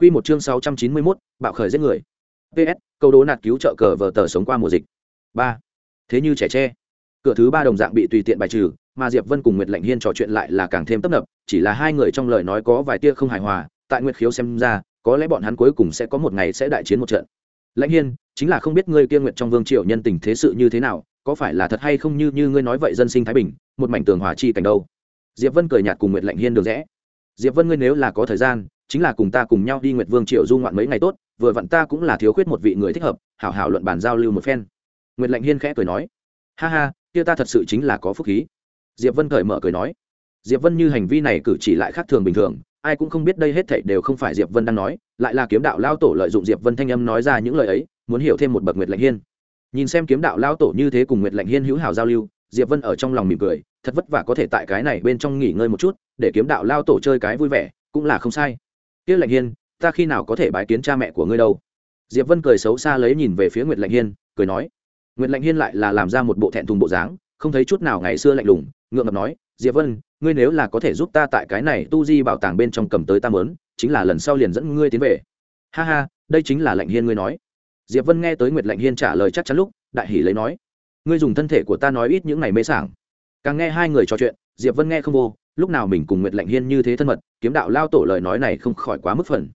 Quy một chương 691, bạo khởi giết người. PS, câu đố nạt cứu trợ cờ vở tờ sống qua mùa dịch. 3. Thế như trẻ tre. Cửa thứ ba đồng dạng bị tùy tiện bài trừ, mà Diệp Vân cùng Nguyệt Lệnh Hiên trò chuyện lại là càng thêm tấp nập, chỉ là hai người trong lời nói có vài tia không hài hòa, tại Nguyệt Khiếu xem ra, có lẽ bọn hắn cuối cùng sẽ có một ngày sẽ đại chiến một trận. Lãnh Hiên, chính là không biết ngươi kia Nguyệt trong Vương Triều nhân tình thế sự như thế nào, có phải là thật hay không như như ngươi nói vậy dân sinh thái bình, một mảnh tường hòa chi cảnh đâu. Diệp Vân cười nhạt cùng Nguyệt Lệnh Hiên đường rẽ. Diệp Vân ngươi nếu là có thời gian, chính là cùng ta cùng nhau đi Nguyệt Vương Triều du ngoạn mấy ngày tốt, vừa vặn ta cũng là thiếu khuyết một vị người thích hợp, hảo hảo luận bàn giao lưu một phen. Nguyệt Lệnh Hiên khẽ cười nói, ha ha, kia ta thật sự chính là có phúc khí. Diệp Vân cởi mở cười nói, Diệp Vân như hành vi này cử chỉ lại khác thường bình thường, ai cũng không biết đây hết thảy đều không phải Diệp Vân đang nói, lại là kiếm đạo lao tổ lợi dụng Diệp Vân thanh âm nói ra những lời ấy, muốn hiểu thêm một bậc Nguyệt Lệnh Hiên. Nhìn xem kiếm đạo lao tổ như thế cùng Nguyệt Lệnh Hiên hữu hảo giao lưu, Diệp Vân ở trong lòng mỉm cười, thật vất vả có thể tại cái này bên trong nghỉ ngơi một chút, để kiếm đạo lao tổ chơi cái vui vẻ, cũng là không sai. Kia Lệnh Hiên, ta khi nào có thể bái kiến cha mẹ của ngươi đâu? Diệp Vân cười xấu xa lấy nhìn về phía Nguyệt Lệnh Hiên, cười nói. Nguyệt Lệnh Hiên lại là làm ra một bộ thẹn thùng bộ dáng, không thấy chút nào ngày xưa lạnh lùng, ngượng ngập nói, Diệp Vân, ngươi nếu là có thể giúp ta tại cái này tu di bảo tàng bên trong cầm tới ta mớn chính là lần sau liền dẫn ngươi tiến về ha ha đây chính là lệnh hiên ngươi nói diệp vân nghe tới nguyệt lệnh hiên trả lời chắc chắn lúc đại hỉ lấy nói ngươi dùng thân thể của ta nói ít những ngày mê sảng càng nghe hai người trò chuyện diệp vân nghe không vô lúc nào mình cùng nguyệt lệnh hiên như thế thân mật, kiếm đạo lao tổ lời nói này không khỏi quá mức phần.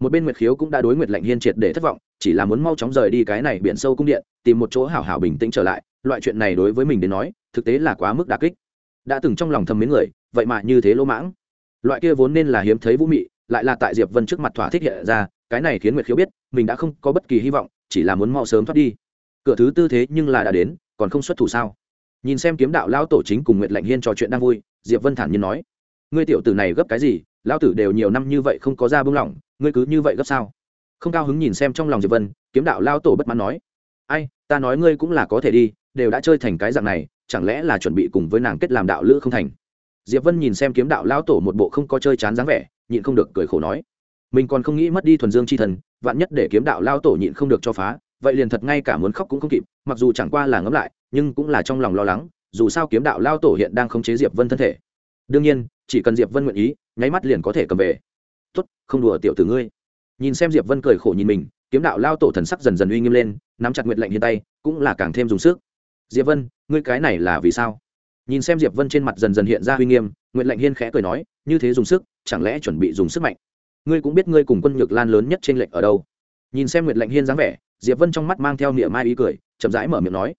Một bên nguyệt khiếu cũng đã đối nguyệt lệnh hiên triệt để thất vọng, chỉ là muốn mau chóng rời đi cái này biển sâu cung điện, tìm một chỗ hảo hảo bình tĩnh trở lại, loại chuyện này đối với mình đến nói, thực tế là quá mức đà kích. Đã từng trong lòng thầm mến người, vậy mà như thế lỗ mãng. Loại kia vốn nên là hiếm thấy vũ mị, lại là tại diệp vân trước mặt thỏa thích hiện ra, cái này khiến nguyệt khiếu biết, mình đã không có bất kỳ hy vọng, chỉ là muốn mau sớm thoát đi. Cửa thứ tư thế nhưng là đã đến, còn không xuất thủ sao? Nhìn xem kiếm đạo lão tổ chính cùng nguyệt lệnh hiên trò chuyện đang vui, diệp vân thản nhiên nói, ngươi tiểu tử này gấp cái gì? Lão tử đều nhiều năm như vậy không có ra bưng lỏng, ngươi cứ như vậy gấp sao? Không cao hứng nhìn xem trong lòng diệp vân, kiếm đạo lão tổ bất mãn nói, ai, ta nói ngươi cũng là có thể đi, đều đã chơi thành cái dạng này, chẳng lẽ là chuẩn bị cùng với nàng kết làm đạo lữ không thành? Diệp vân nhìn xem kiếm đạo lão tổ một bộ không có chơi chán dáng vẻ, nhịn không được cười khổ nói, mình còn không nghĩ mất đi thuần dương chi thần, vạn nhất để kiếm đạo lão tổ nhịn không được cho phá, vậy liền thật ngay cả muốn khóc cũng không kịp, mặc dù chẳng qua là ngấm lại nhưng cũng là trong lòng lo lắng, dù sao kiếm đạo lao tổ hiện đang khống chế diệp vân thân thể. Đương nhiên, chỉ cần diệp vân nguyện ý, nháy mắt liền có thể cầm về. Tốt, không đùa tiểu tử ngươi. Nhìn xem diệp vân cười khổ nhìn mình, kiếm đạo lao tổ thần sắc dần dần uy nghiêm lên, nắm chặt nguyện lệnh hiên tay, cũng là càng thêm dùng sức. Diệp vân, ngươi cái này là vì sao? Nhìn xem diệp vân trên mặt dần dần hiện ra uy nghiêm nguyện lệnh hiên khẽ cười nói, như thế dùng sức, chẳng lẽ chuẩn bị dùng sức mạnh? Ngươi cũng biết ngươi cùng quân nhược lan lớn nhất trên lệnh ở đâu. Nhìn xem nguyện lệnh hiên dáng vẻ, diệp vân trong mắt mang theo niệm mai ý cười, chậm rãi mở miệng nói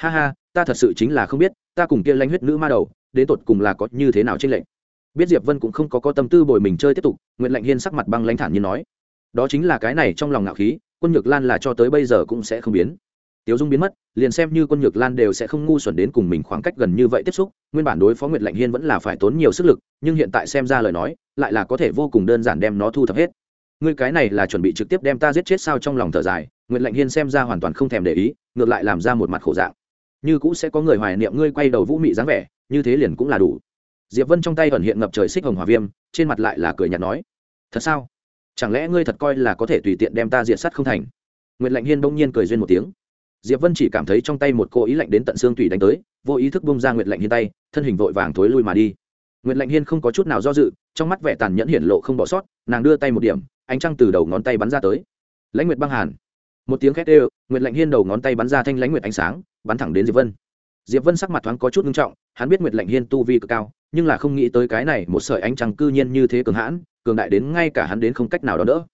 ha ha ta thật sự chính là không biết ta cùng kia lãnh huyết nữ ma đầu đến tột cùng là có như thế nào trên lệnh biết diệp vân cũng không có có tâm tư bồi mình chơi tiếp tục nguyện lệnh hiên sắc mặt băng lãnh thản như nói đó chính là cái này trong lòng ngạo khí quân nhược lan là cho tới bây giờ cũng sẽ không biến Tiếu Dung biến mất, liền xem như quân Nhược Lan đều sẽ không ngu xuẩn đến cùng mình khoảng cách gần như vậy tiếp xúc, nguyên bản đối phó Nguyệt Lạnh Hiên vẫn là phải tốn nhiều sức lực, nhưng hiện tại xem ra lời nói, lại là có thể vô cùng đơn giản đem nó thu thập hết. Ngươi cái này là chuẩn bị trực tiếp đem ta giết chết sao trong lòng thở dài, Nguyệt Lạnh Hiên xem ra hoàn toàn không thèm để ý, ngược lại làm ra một mặt khổ dạng. Như cũ sẽ có người hoài niệm ngươi quay đầu vũ mị dáng vẻ, như thế liền cũng là đủ. Diệp Vân trong tay ẩn hiện ngập trời xích hồng hỏa viêm, trên mặt lại là cười nhạt nói: "Thật sao? Chẳng lẽ ngươi thật coi là có thể tùy tiện đem ta diệt sát không thành?" Nguyệt Lạnh Hiên bỗng nhiên cười duyên một tiếng diệp vân chỉ cảm thấy trong tay một cô ý lạnh đến tận xương tủy đánh tới vô ý thức bung ra nguyệt lạnh hiên tay thân hình vội vàng thối lui mà đi nguyệt lạnh hiên không có chút nào do dự trong mắt vẻ tàn nhẫn hiển lộ không bỏ sót nàng đưa tay một điểm ánh trăng từ đầu ngón tay bắn ra tới lãnh nguyệt băng hàn một tiếng khét ê nguyệt lạnh hiên đầu ngón tay bắn ra thanh lãnh nguyệt ánh sáng bắn thẳng đến diệp vân. Diệp vân sắc mặt thoáng có chút nghiêm trọng, hắn biết nguyệt lệnh hiên tu vi cực cao, nhưng là không nghĩ tới cái này một sợi ánh trăng cư nhiên như thế cường hãn, cường đại đến ngay cả hắn đến không cách nào đó đỡ.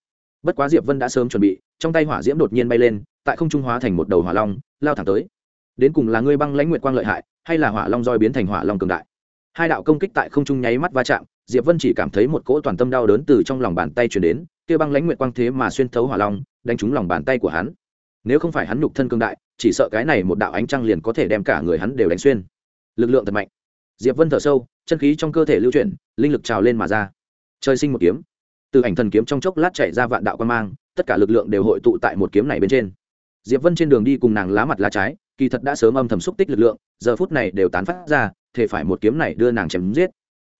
Bất quá diệp vân đã sớm chuẩn bị, trong tay hỏa diễm đột nhiên bay lên, tại không trung hóa thành một đầu hỏa long, lao thẳng tới. Đến cùng là ngươi băng lãnh nguyệt quang lợi hại, hay là hỏa long roi biến thành hỏa long cường đại? Hai đạo công kích tại không trung nháy mắt va chạm, diệp vân chỉ cảm thấy một cỗ toàn tâm đau đớn từ trong lòng bàn tay truyền đến, kia băng lãnh nguyệt quang thế mà xuyên thấu hỏa long, đánh trúng lòng bàn tay của hắn. Nếu không phải hắn nhục thân cường đại chỉ sợ cái này một đạo ánh trăng liền có thể đem cả người hắn đều đánh xuyên. Lực lượng thật mạnh. Diệp vân thở sâu, chân khí trong cơ thể lưu chuyển, linh lực trào lên mà ra. Trời sinh một kiếm. Từ ảnh thần kiếm trong chốc lát chạy ra vạn đạo quan mang, tất cả lực lượng đều hội tụ tại một kiếm này bên trên. Diệp vân trên đường đi cùng nàng lá mặt lá trái, kỳ thật đã sớm âm thầm xúc tích lực lượng, giờ phút này đều tán phát ra, thể phải một kiếm này đưa nàng chém giết.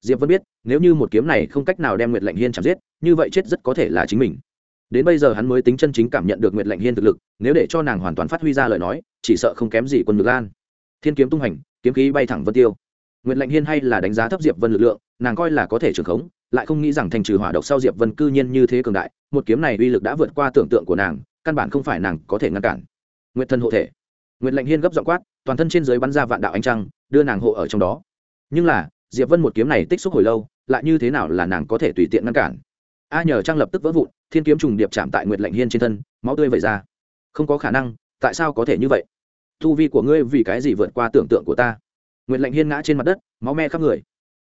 Diệp vân biết, nếu như một kiếm này không cách nào đem nguyệt lệnh hiên chém giết, như vậy chết rất có thể là chính mình đến bây giờ hắn mới tính chân chính cảm nhận được nguyệt lệnh hiên thực lực, nếu để cho nàng hoàn toàn phát huy ra lời nói, chỉ sợ không kém gì quân ngược lan. Thiên kiếm tung hành, kiếm khí bay thẳng vân tiêu. Nguyệt lệnh hiên hay là đánh giá thấp diệp vân lực lượng, nàng coi là có thể trưởng khống, lại không nghĩ rằng thành trừ hỏa độc sau diệp vân cư nhiên như thế cường đại, một kiếm này uy lực đã vượt qua tưởng tượng của nàng, căn bản không phải nàng có thể ngăn cản. Nguyệt thân hộ thể. Nguyệt lệnh hiên gấp giọng quát, toàn thân trên dưới bắn ra vạn đạo ánh trăng, đưa nàng hộ ở trong đó. Nhưng là, diệp vân một kiếm này tích xúc hồi lâu, lại như thế nào là nàng có thể tùy tiện ngăn cản? A nhờ trang lập tức vỡ vụn, thiên kiếm trùng điệp chạm tại nguyệt lệnh hiên trên thân, máu tươi vẩy ra. Không có khả năng, tại sao có thể như vậy? Thu vi của ngươi vì cái gì vượt qua tưởng tượng của ta? Nguyệt lệnh hiên ngã trên mặt đất, máu me khắp người.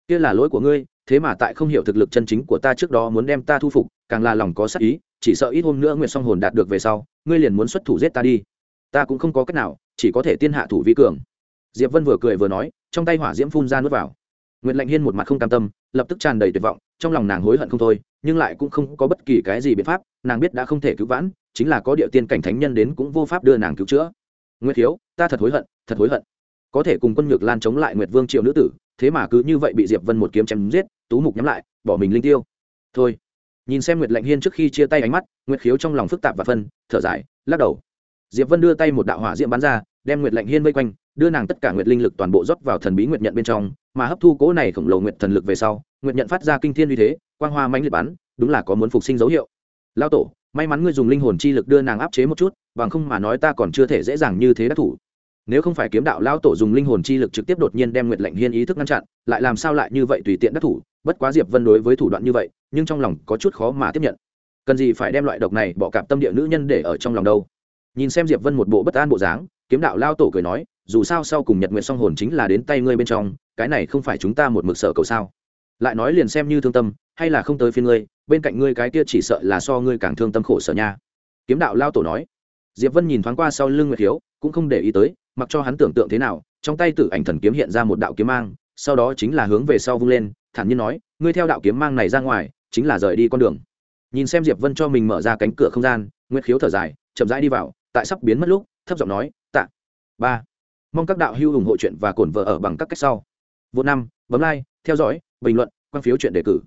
Kia là lỗi của ngươi, thế mà tại không hiểu thực lực chân chính của ta trước đó muốn đem ta thu phục, càng là lòng có sắc ý, chỉ sợ ít hôm nữa nguyệt song hồn đạt được về sau, ngươi liền muốn xuất thủ giết ta đi. Ta cũng không có cách nào, chỉ có thể tiên hạ thủ vi cường. Diệp vân vừa cười vừa nói, trong tay hỏa diễm phun ra nuốt vào. Nguyệt lệnh hiên một mặt không cam tâm, lập tức tràn đầy tuyệt vọng, trong lòng nàng hối hận không thôi nhưng lại cũng không có bất kỳ cái gì biện pháp, nàng biết đã không thể cứu vãn, chính là có địa tiên cảnh thánh nhân đến cũng vô pháp đưa nàng cứu chữa. Nguyệt thiếu ta thật hối hận, thật hối hận. Có thể cùng quân nhược lan chống lại nguyệt vương triệu nữ tử, thế mà cứ như vậy bị diệp vân một kiếm chém giết, tú mục nhắm lại, bỏ mình linh tiêu. Thôi. Nhìn xem nguyệt lệnh hiên trước khi chia tay ánh mắt, nguyệt khiếu trong lòng phức tạp và phân, thở dài, lắc đầu. Diệp vân đưa tay một đạo hỏa diệm bắn ra, đem nguyệt lệnh hiên vây quanh, đưa nàng tất cả nguyệt linh lực toàn bộ rót vào thần bí nguyệt nhận bên trong, mà hấp thu cỗ này khổng lồ nguyệt thần lực về sau, nguyệt nhận phát ra kinh thiên uy thế quang hoa mãnh liệt bắn, đúng là có muốn phục sinh dấu hiệu. Lao tổ, may mắn ngươi dùng linh hồn chi lực đưa nàng áp chế một chút, bằng không mà nói ta còn chưa thể dễ dàng như thế đắc thủ. Nếu không phải kiếm đạo lao tổ dùng linh hồn chi lực trực tiếp đột nhiên đem nguyệt lệnh hiên ý thức ngăn chặn, lại làm sao lại như vậy tùy tiện đắc thủ, bất quá diệp vân đối với thủ đoạn như vậy, nhưng trong lòng có chút khó mà tiếp nhận. Cần gì phải đem loại độc này bỏ cạp tâm địa nữ nhân để ở trong lòng đâu? Nhìn xem diệp vân một bộ bất an bộ dáng, kiếm đạo lao tổ cười nói, dù sao sau cùng nhật nguyện song hồn chính là đến tay ngươi bên trong, cái này không phải chúng ta một mực sợ cầu sao? Lại nói liền xem như thương tâm, hay là không tới phiên ngươi, bên cạnh ngươi cái kia chỉ sợ là so ngươi càng thương tâm khổ sở nha. Kiếm đạo lao tổ nói. Diệp vân nhìn thoáng qua sau lưng nguyệt hiếu cũng không để ý tới, mặc cho hắn tưởng tượng thế nào, trong tay tử ảnh thần kiếm hiện ra một đạo kiếm mang, sau đó chính là hướng về sau vung lên, thản nhiên nói, ngươi theo đạo kiếm mang này ra ngoài, chính là rời đi con đường. Nhìn xem diệp vân cho mình mở ra cánh cửa không gian, nguyệt khiếu thở dài, chậm rãi đi vào, tại sắp biến mất lúc, thấp giọng nói, tạ, ba. Mong các đạo hữu ủng hộ chuyện và cổn vợ ở bằng các cách sau. Vô năm, bấm like, theo dõi bình luận, quan phiếu chuyện đề cử.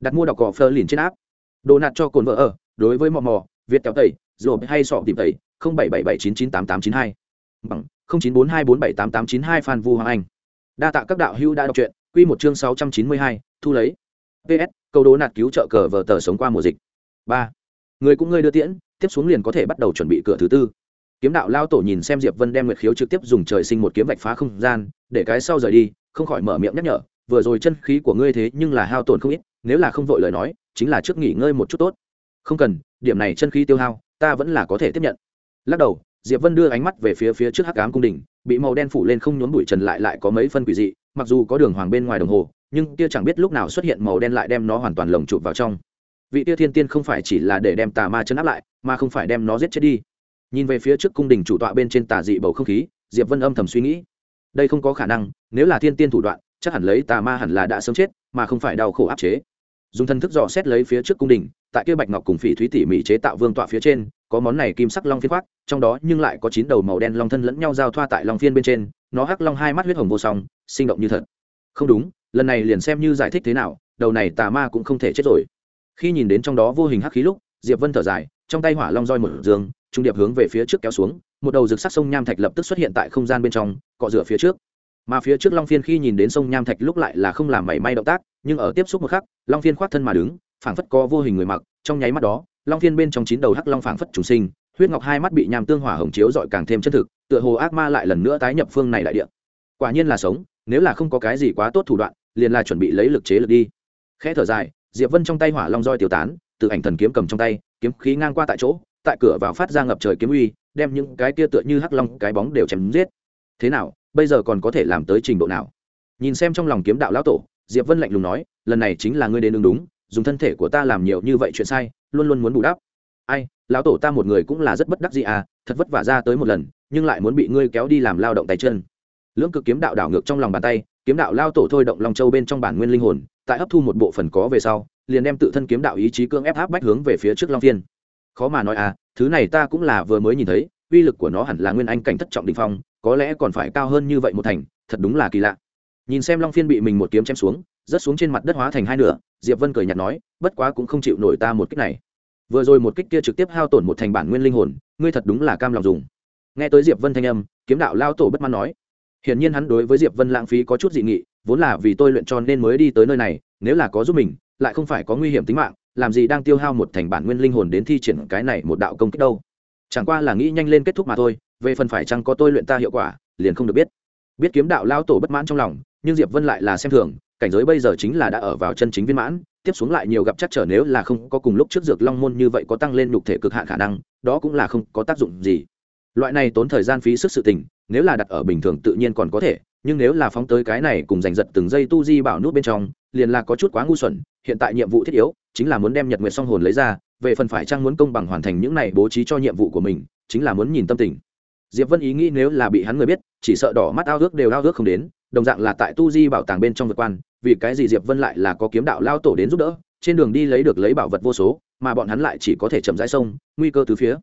Đặt mua đọc cỏ phơ liền trên áp đồ nạt cho cồn vợ ở, đối với mò mò, việt kéo tẩy rồi hay sọ tìm tẩy, không bảy bảy bảy chín chín tám tám chín hai. Bằng, không chín bốn hai bốn bảy tám tám chín hai phan vu hoàng anh. Đa tạ các đạo hữu đã đọc truyện, quy một chương sáu trăm chín mươi hai, thu lấy. Ps câu đố nạt cứu trợ cờ vợ tờ sống qua mùa dịch. Ba. Người cũng ngươi đưa tiễn, tiếp xuống liền có thể bắt đầu chuẩn bị cửa thứ tư. Kiếm đạo lao tổ nhìn xem diệp vân đem nguyệt khiếu trực tiếp dùng trời sinh một kiếm vạch phá không gian, để cái sau rời đi, không khỏi mở miệng nhắc nhở vừa rồi chân khí của ngươi thế nhưng là hao tổn không ít, nếu là không vội lời nói, chính là trước nghỉ ngơi một chút tốt. Không cần, điểm này chân khí tiêu hao, ta vẫn là có thể tiếp nhận. Lắc đầu, diệp vân đưa ánh mắt về phía phía trước hắc ám cung đình, bị màu đen phủ lên không nhốn bụi trần lại lại có mấy phân quỷ dị, mặc dù có đường hoàng bên ngoài đồng hồ, nhưng kia chẳng biết lúc nào xuất hiện màu đen lại đem nó hoàn toàn lồng chụp vào trong. Vị tia thiên tiên không phải chỉ là để đem tà ma chấn áp lại, mà không phải đem nó giết chết đi. Nhìn về phía trước cung đình chủ tọa bên trên tà dị bầu không khí, diệp vân âm thầm suy nghĩ. Đây không có khả năng, nếu là thiên tiên thủ đoạn chắc hẳn lấy tà ma hẳn là đã sớm chết, mà không phải đau khổ áp chế. Dùng thân thức dò xét lấy phía trước cung đình, tại kia bạch ngọc cùng phỉ thúy tỉ mỉ chế tạo vương tọa phía trên, có món này kim sắc long phiên khoác, trong đó nhưng lại có chín đầu màu đen long thân lẫn nhau giao thoa tại long phiên bên trên, nó hắc long hai mắt huyết hồng vô song, sinh động như thật. Không đúng, lần này liền xem như giải thích thế nào, đầu này tà ma cũng không thể chết rồi. Khi nhìn đến trong đó vô hình hắc khí lúc, diệp vân thở dài, trong tay hỏa long roi một giường trung điệp hướng về phía trước kéo xuống, một đầu rực sắc sông nham thạch lập tức xuất hiện tại không gian bên trong, cọ rửa phía trước mà phía trước long phiên khi nhìn đến sông nham thạch lúc lại là không làm mảy may động tác, nhưng ở tiếp xúc một khắc, long phiên khoát thân mà đứng, phảng phất có vô hình người mặc, trong nháy mắt đó, long phiên bên trong chín đầu hắc long phảng phất trùng sinh, huyết ngọc hai mắt bị nham tương hỏa hồng chiếu dọi càng thêm chân thực, tựa hồ ác ma lại lần nữa tái nhập phương này đại địa. Quả nhiên là sống, nếu là không có cái gì quá tốt thủ đoạn, liền là chuẩn bị lấy lực chế lực đi. Khẽ thở dài, diệp vân trong tay hỏa long roi tiêu tán từ ảnh thần kiếm cầm trong tay, kiếm khí ngang qua tại chỗ, tại cửa vào phát ra ngập trời kiếm uy, đem những cái tia tựa như hắc long cái bóng đều chém giết. Thế nào bây giờ còn có thể làm tới trình độ nào? Nhìn xem trong lòng kiếm đạo lão tổ, diệp vân lạnh lùng nói, lần này chính là ngươi đến đường đúng, dùng thân thể của ta làm nhiều như vậy chuyện sai, luôn luôn muốn bù đắp. Ai, lão tổ ta một người cũng là rất bất đắc gì à thật vất vả ra tới một lần, nhưng lại muốn bị ngươi kéo đi làm lao động tay chân. Lưỡng cực kiếm đạo đảo ngược trong lòng bàn tay, kiếm đạo lao tổ thôi động lòng châu bên trong bản nguyên linh hồn, tại hấp thu một bộ phần có về sau, liền đem tự thân kiếm đạo ý chí cương ép áp bách hướng về phía trước long phiên khó mà nói à thứ này ta cũng là vừa mới nhìn thấy, uy lực của nó hẳn là nguyên anh cảnh thất trọng đình phong có lẽ còn phải cao hơn như vậy một thành, thật đúng là kỳ lạ. Nhìn xem long phiên bị mình một kiếm chém xuống, rớt xuống trên mặt đất hóa thành hai nửa, diệp vân cười nhạt nói, bất quá cũng không chịu nổi ta một kích này. Vừa rồi một kích kia trực tiếp hao tổn một thành bản nguyên linh hồn, ngươi thật đúng là cam lòng dùng. Nghe tới diệp vân thanh âm, kiếm đạo lao tổ bất mãn nói, hiển nhiên hắn đối với diệp vân lãng phí có chút dị nghị, vốn là vì tôi luyện tròn nên mới đi tới nơi này, nếu là có giúp mình, lại không phải có nguy hiểm tính mạng, làm gì đang tiêu hao một thành bản nguyên linh hồn đến thi triển cái này một đạo công kích đâu. Chẳng qua là nghĩ nhanh lên kết thúc mà thôi về phần phải chăng có tôi luyện ta hiệu quả, liền không được biết. Biết kiếm đạo lao tổ bất mãn trong lòng, nhưng diệp vân lại là xem thường, cảnh giới bây giờ chính là đã ở vào chân chính viên mãn, tiếp xuống lại nhiều gặp chắc trở nếu là không có cùng lúc trước dược long môn như vậy có tăng lên nhục thể cực hạn khả năng, đó cũng là không có tác dụng gì. Loại này tốn thời gian phí sức sự tình, nếu là đặt ở bình thường tự nhiên còn có thể, nhưng nếu là phóng tới cái này cùng giành giật từng giây tu di bảo nút bên trong, liền là có chút quá ngu xuẩn, hiện tại nhiệm vụ thiết yếu, chính là muốn đem nhật nguyệt song hồn lấy ra, về phần phải chăng muốn công bằng hoàn thành những này bố trí cho nhiệm vụ của mình, chính là muốn nhìn tâm tình diệp vân ý nghĩ nếu là bị hắn người biết, chỉ sợ đỏ mắt ao ước đều ao ước không đến, đồng dạng là tại tu di bảo tàng bên trong vượt quan, vì cái gì diệp vân lại là có kiếm đạo lao tổ đến giúp đỡ, trên đường đi lấy được lấy bảo vật vô số, mà bọn hắn lại chỉ có thể chậm rãi sông nguy cơ từ phía.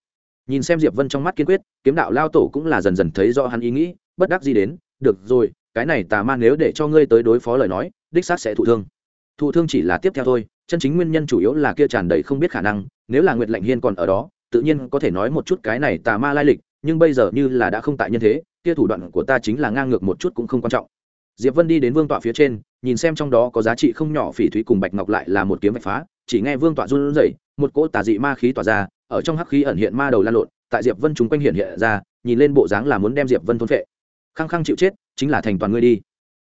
Nhìn xem diệp vân trong mắt kiên quyết, kiếm đạo lao tổ cũng là dần dần thấy rõ hắn ý nghĩ, bất đắc gì đến, được rồi, cái này tà ma nếu để cho ngươi tới đối phó lời nói, đích xác sẽ thụ thương. Thụ thương chỉ là tiếp theo thôi, chân chính nguyên nhân chủ yếu là kia tràn đầy không biết khả năng, nếu là nguyệt lạnh hiên còn ở đó, tự nhiên có thể nói một chút cái này tà ma lai lịch nhưng bây giờ như là đã không tại nhân thế, kia thủ đoạn của ta chính là ngang ngược một chút cũng không quan trọng. Diệp vân đi đến vương tọa phía trên, nhìn xem trong đó có giá trị không nhỏ phỉ thúy cùng bạch ngọc lại là một kiếm bạch phá, chỉ nghe vương tọa run rẩy, một cỗ tà dị ma khí tỏa ra, ở trong hắc khí ẩn hiện ma đầu lan lộn, tại diệp vân chúng quanh hiện hiện ra, nhìn lên bộ dáng là muốn đem diệp vân thôn phệ. Khăng khăng chịu chết, chính là thành toàn ngươi đi.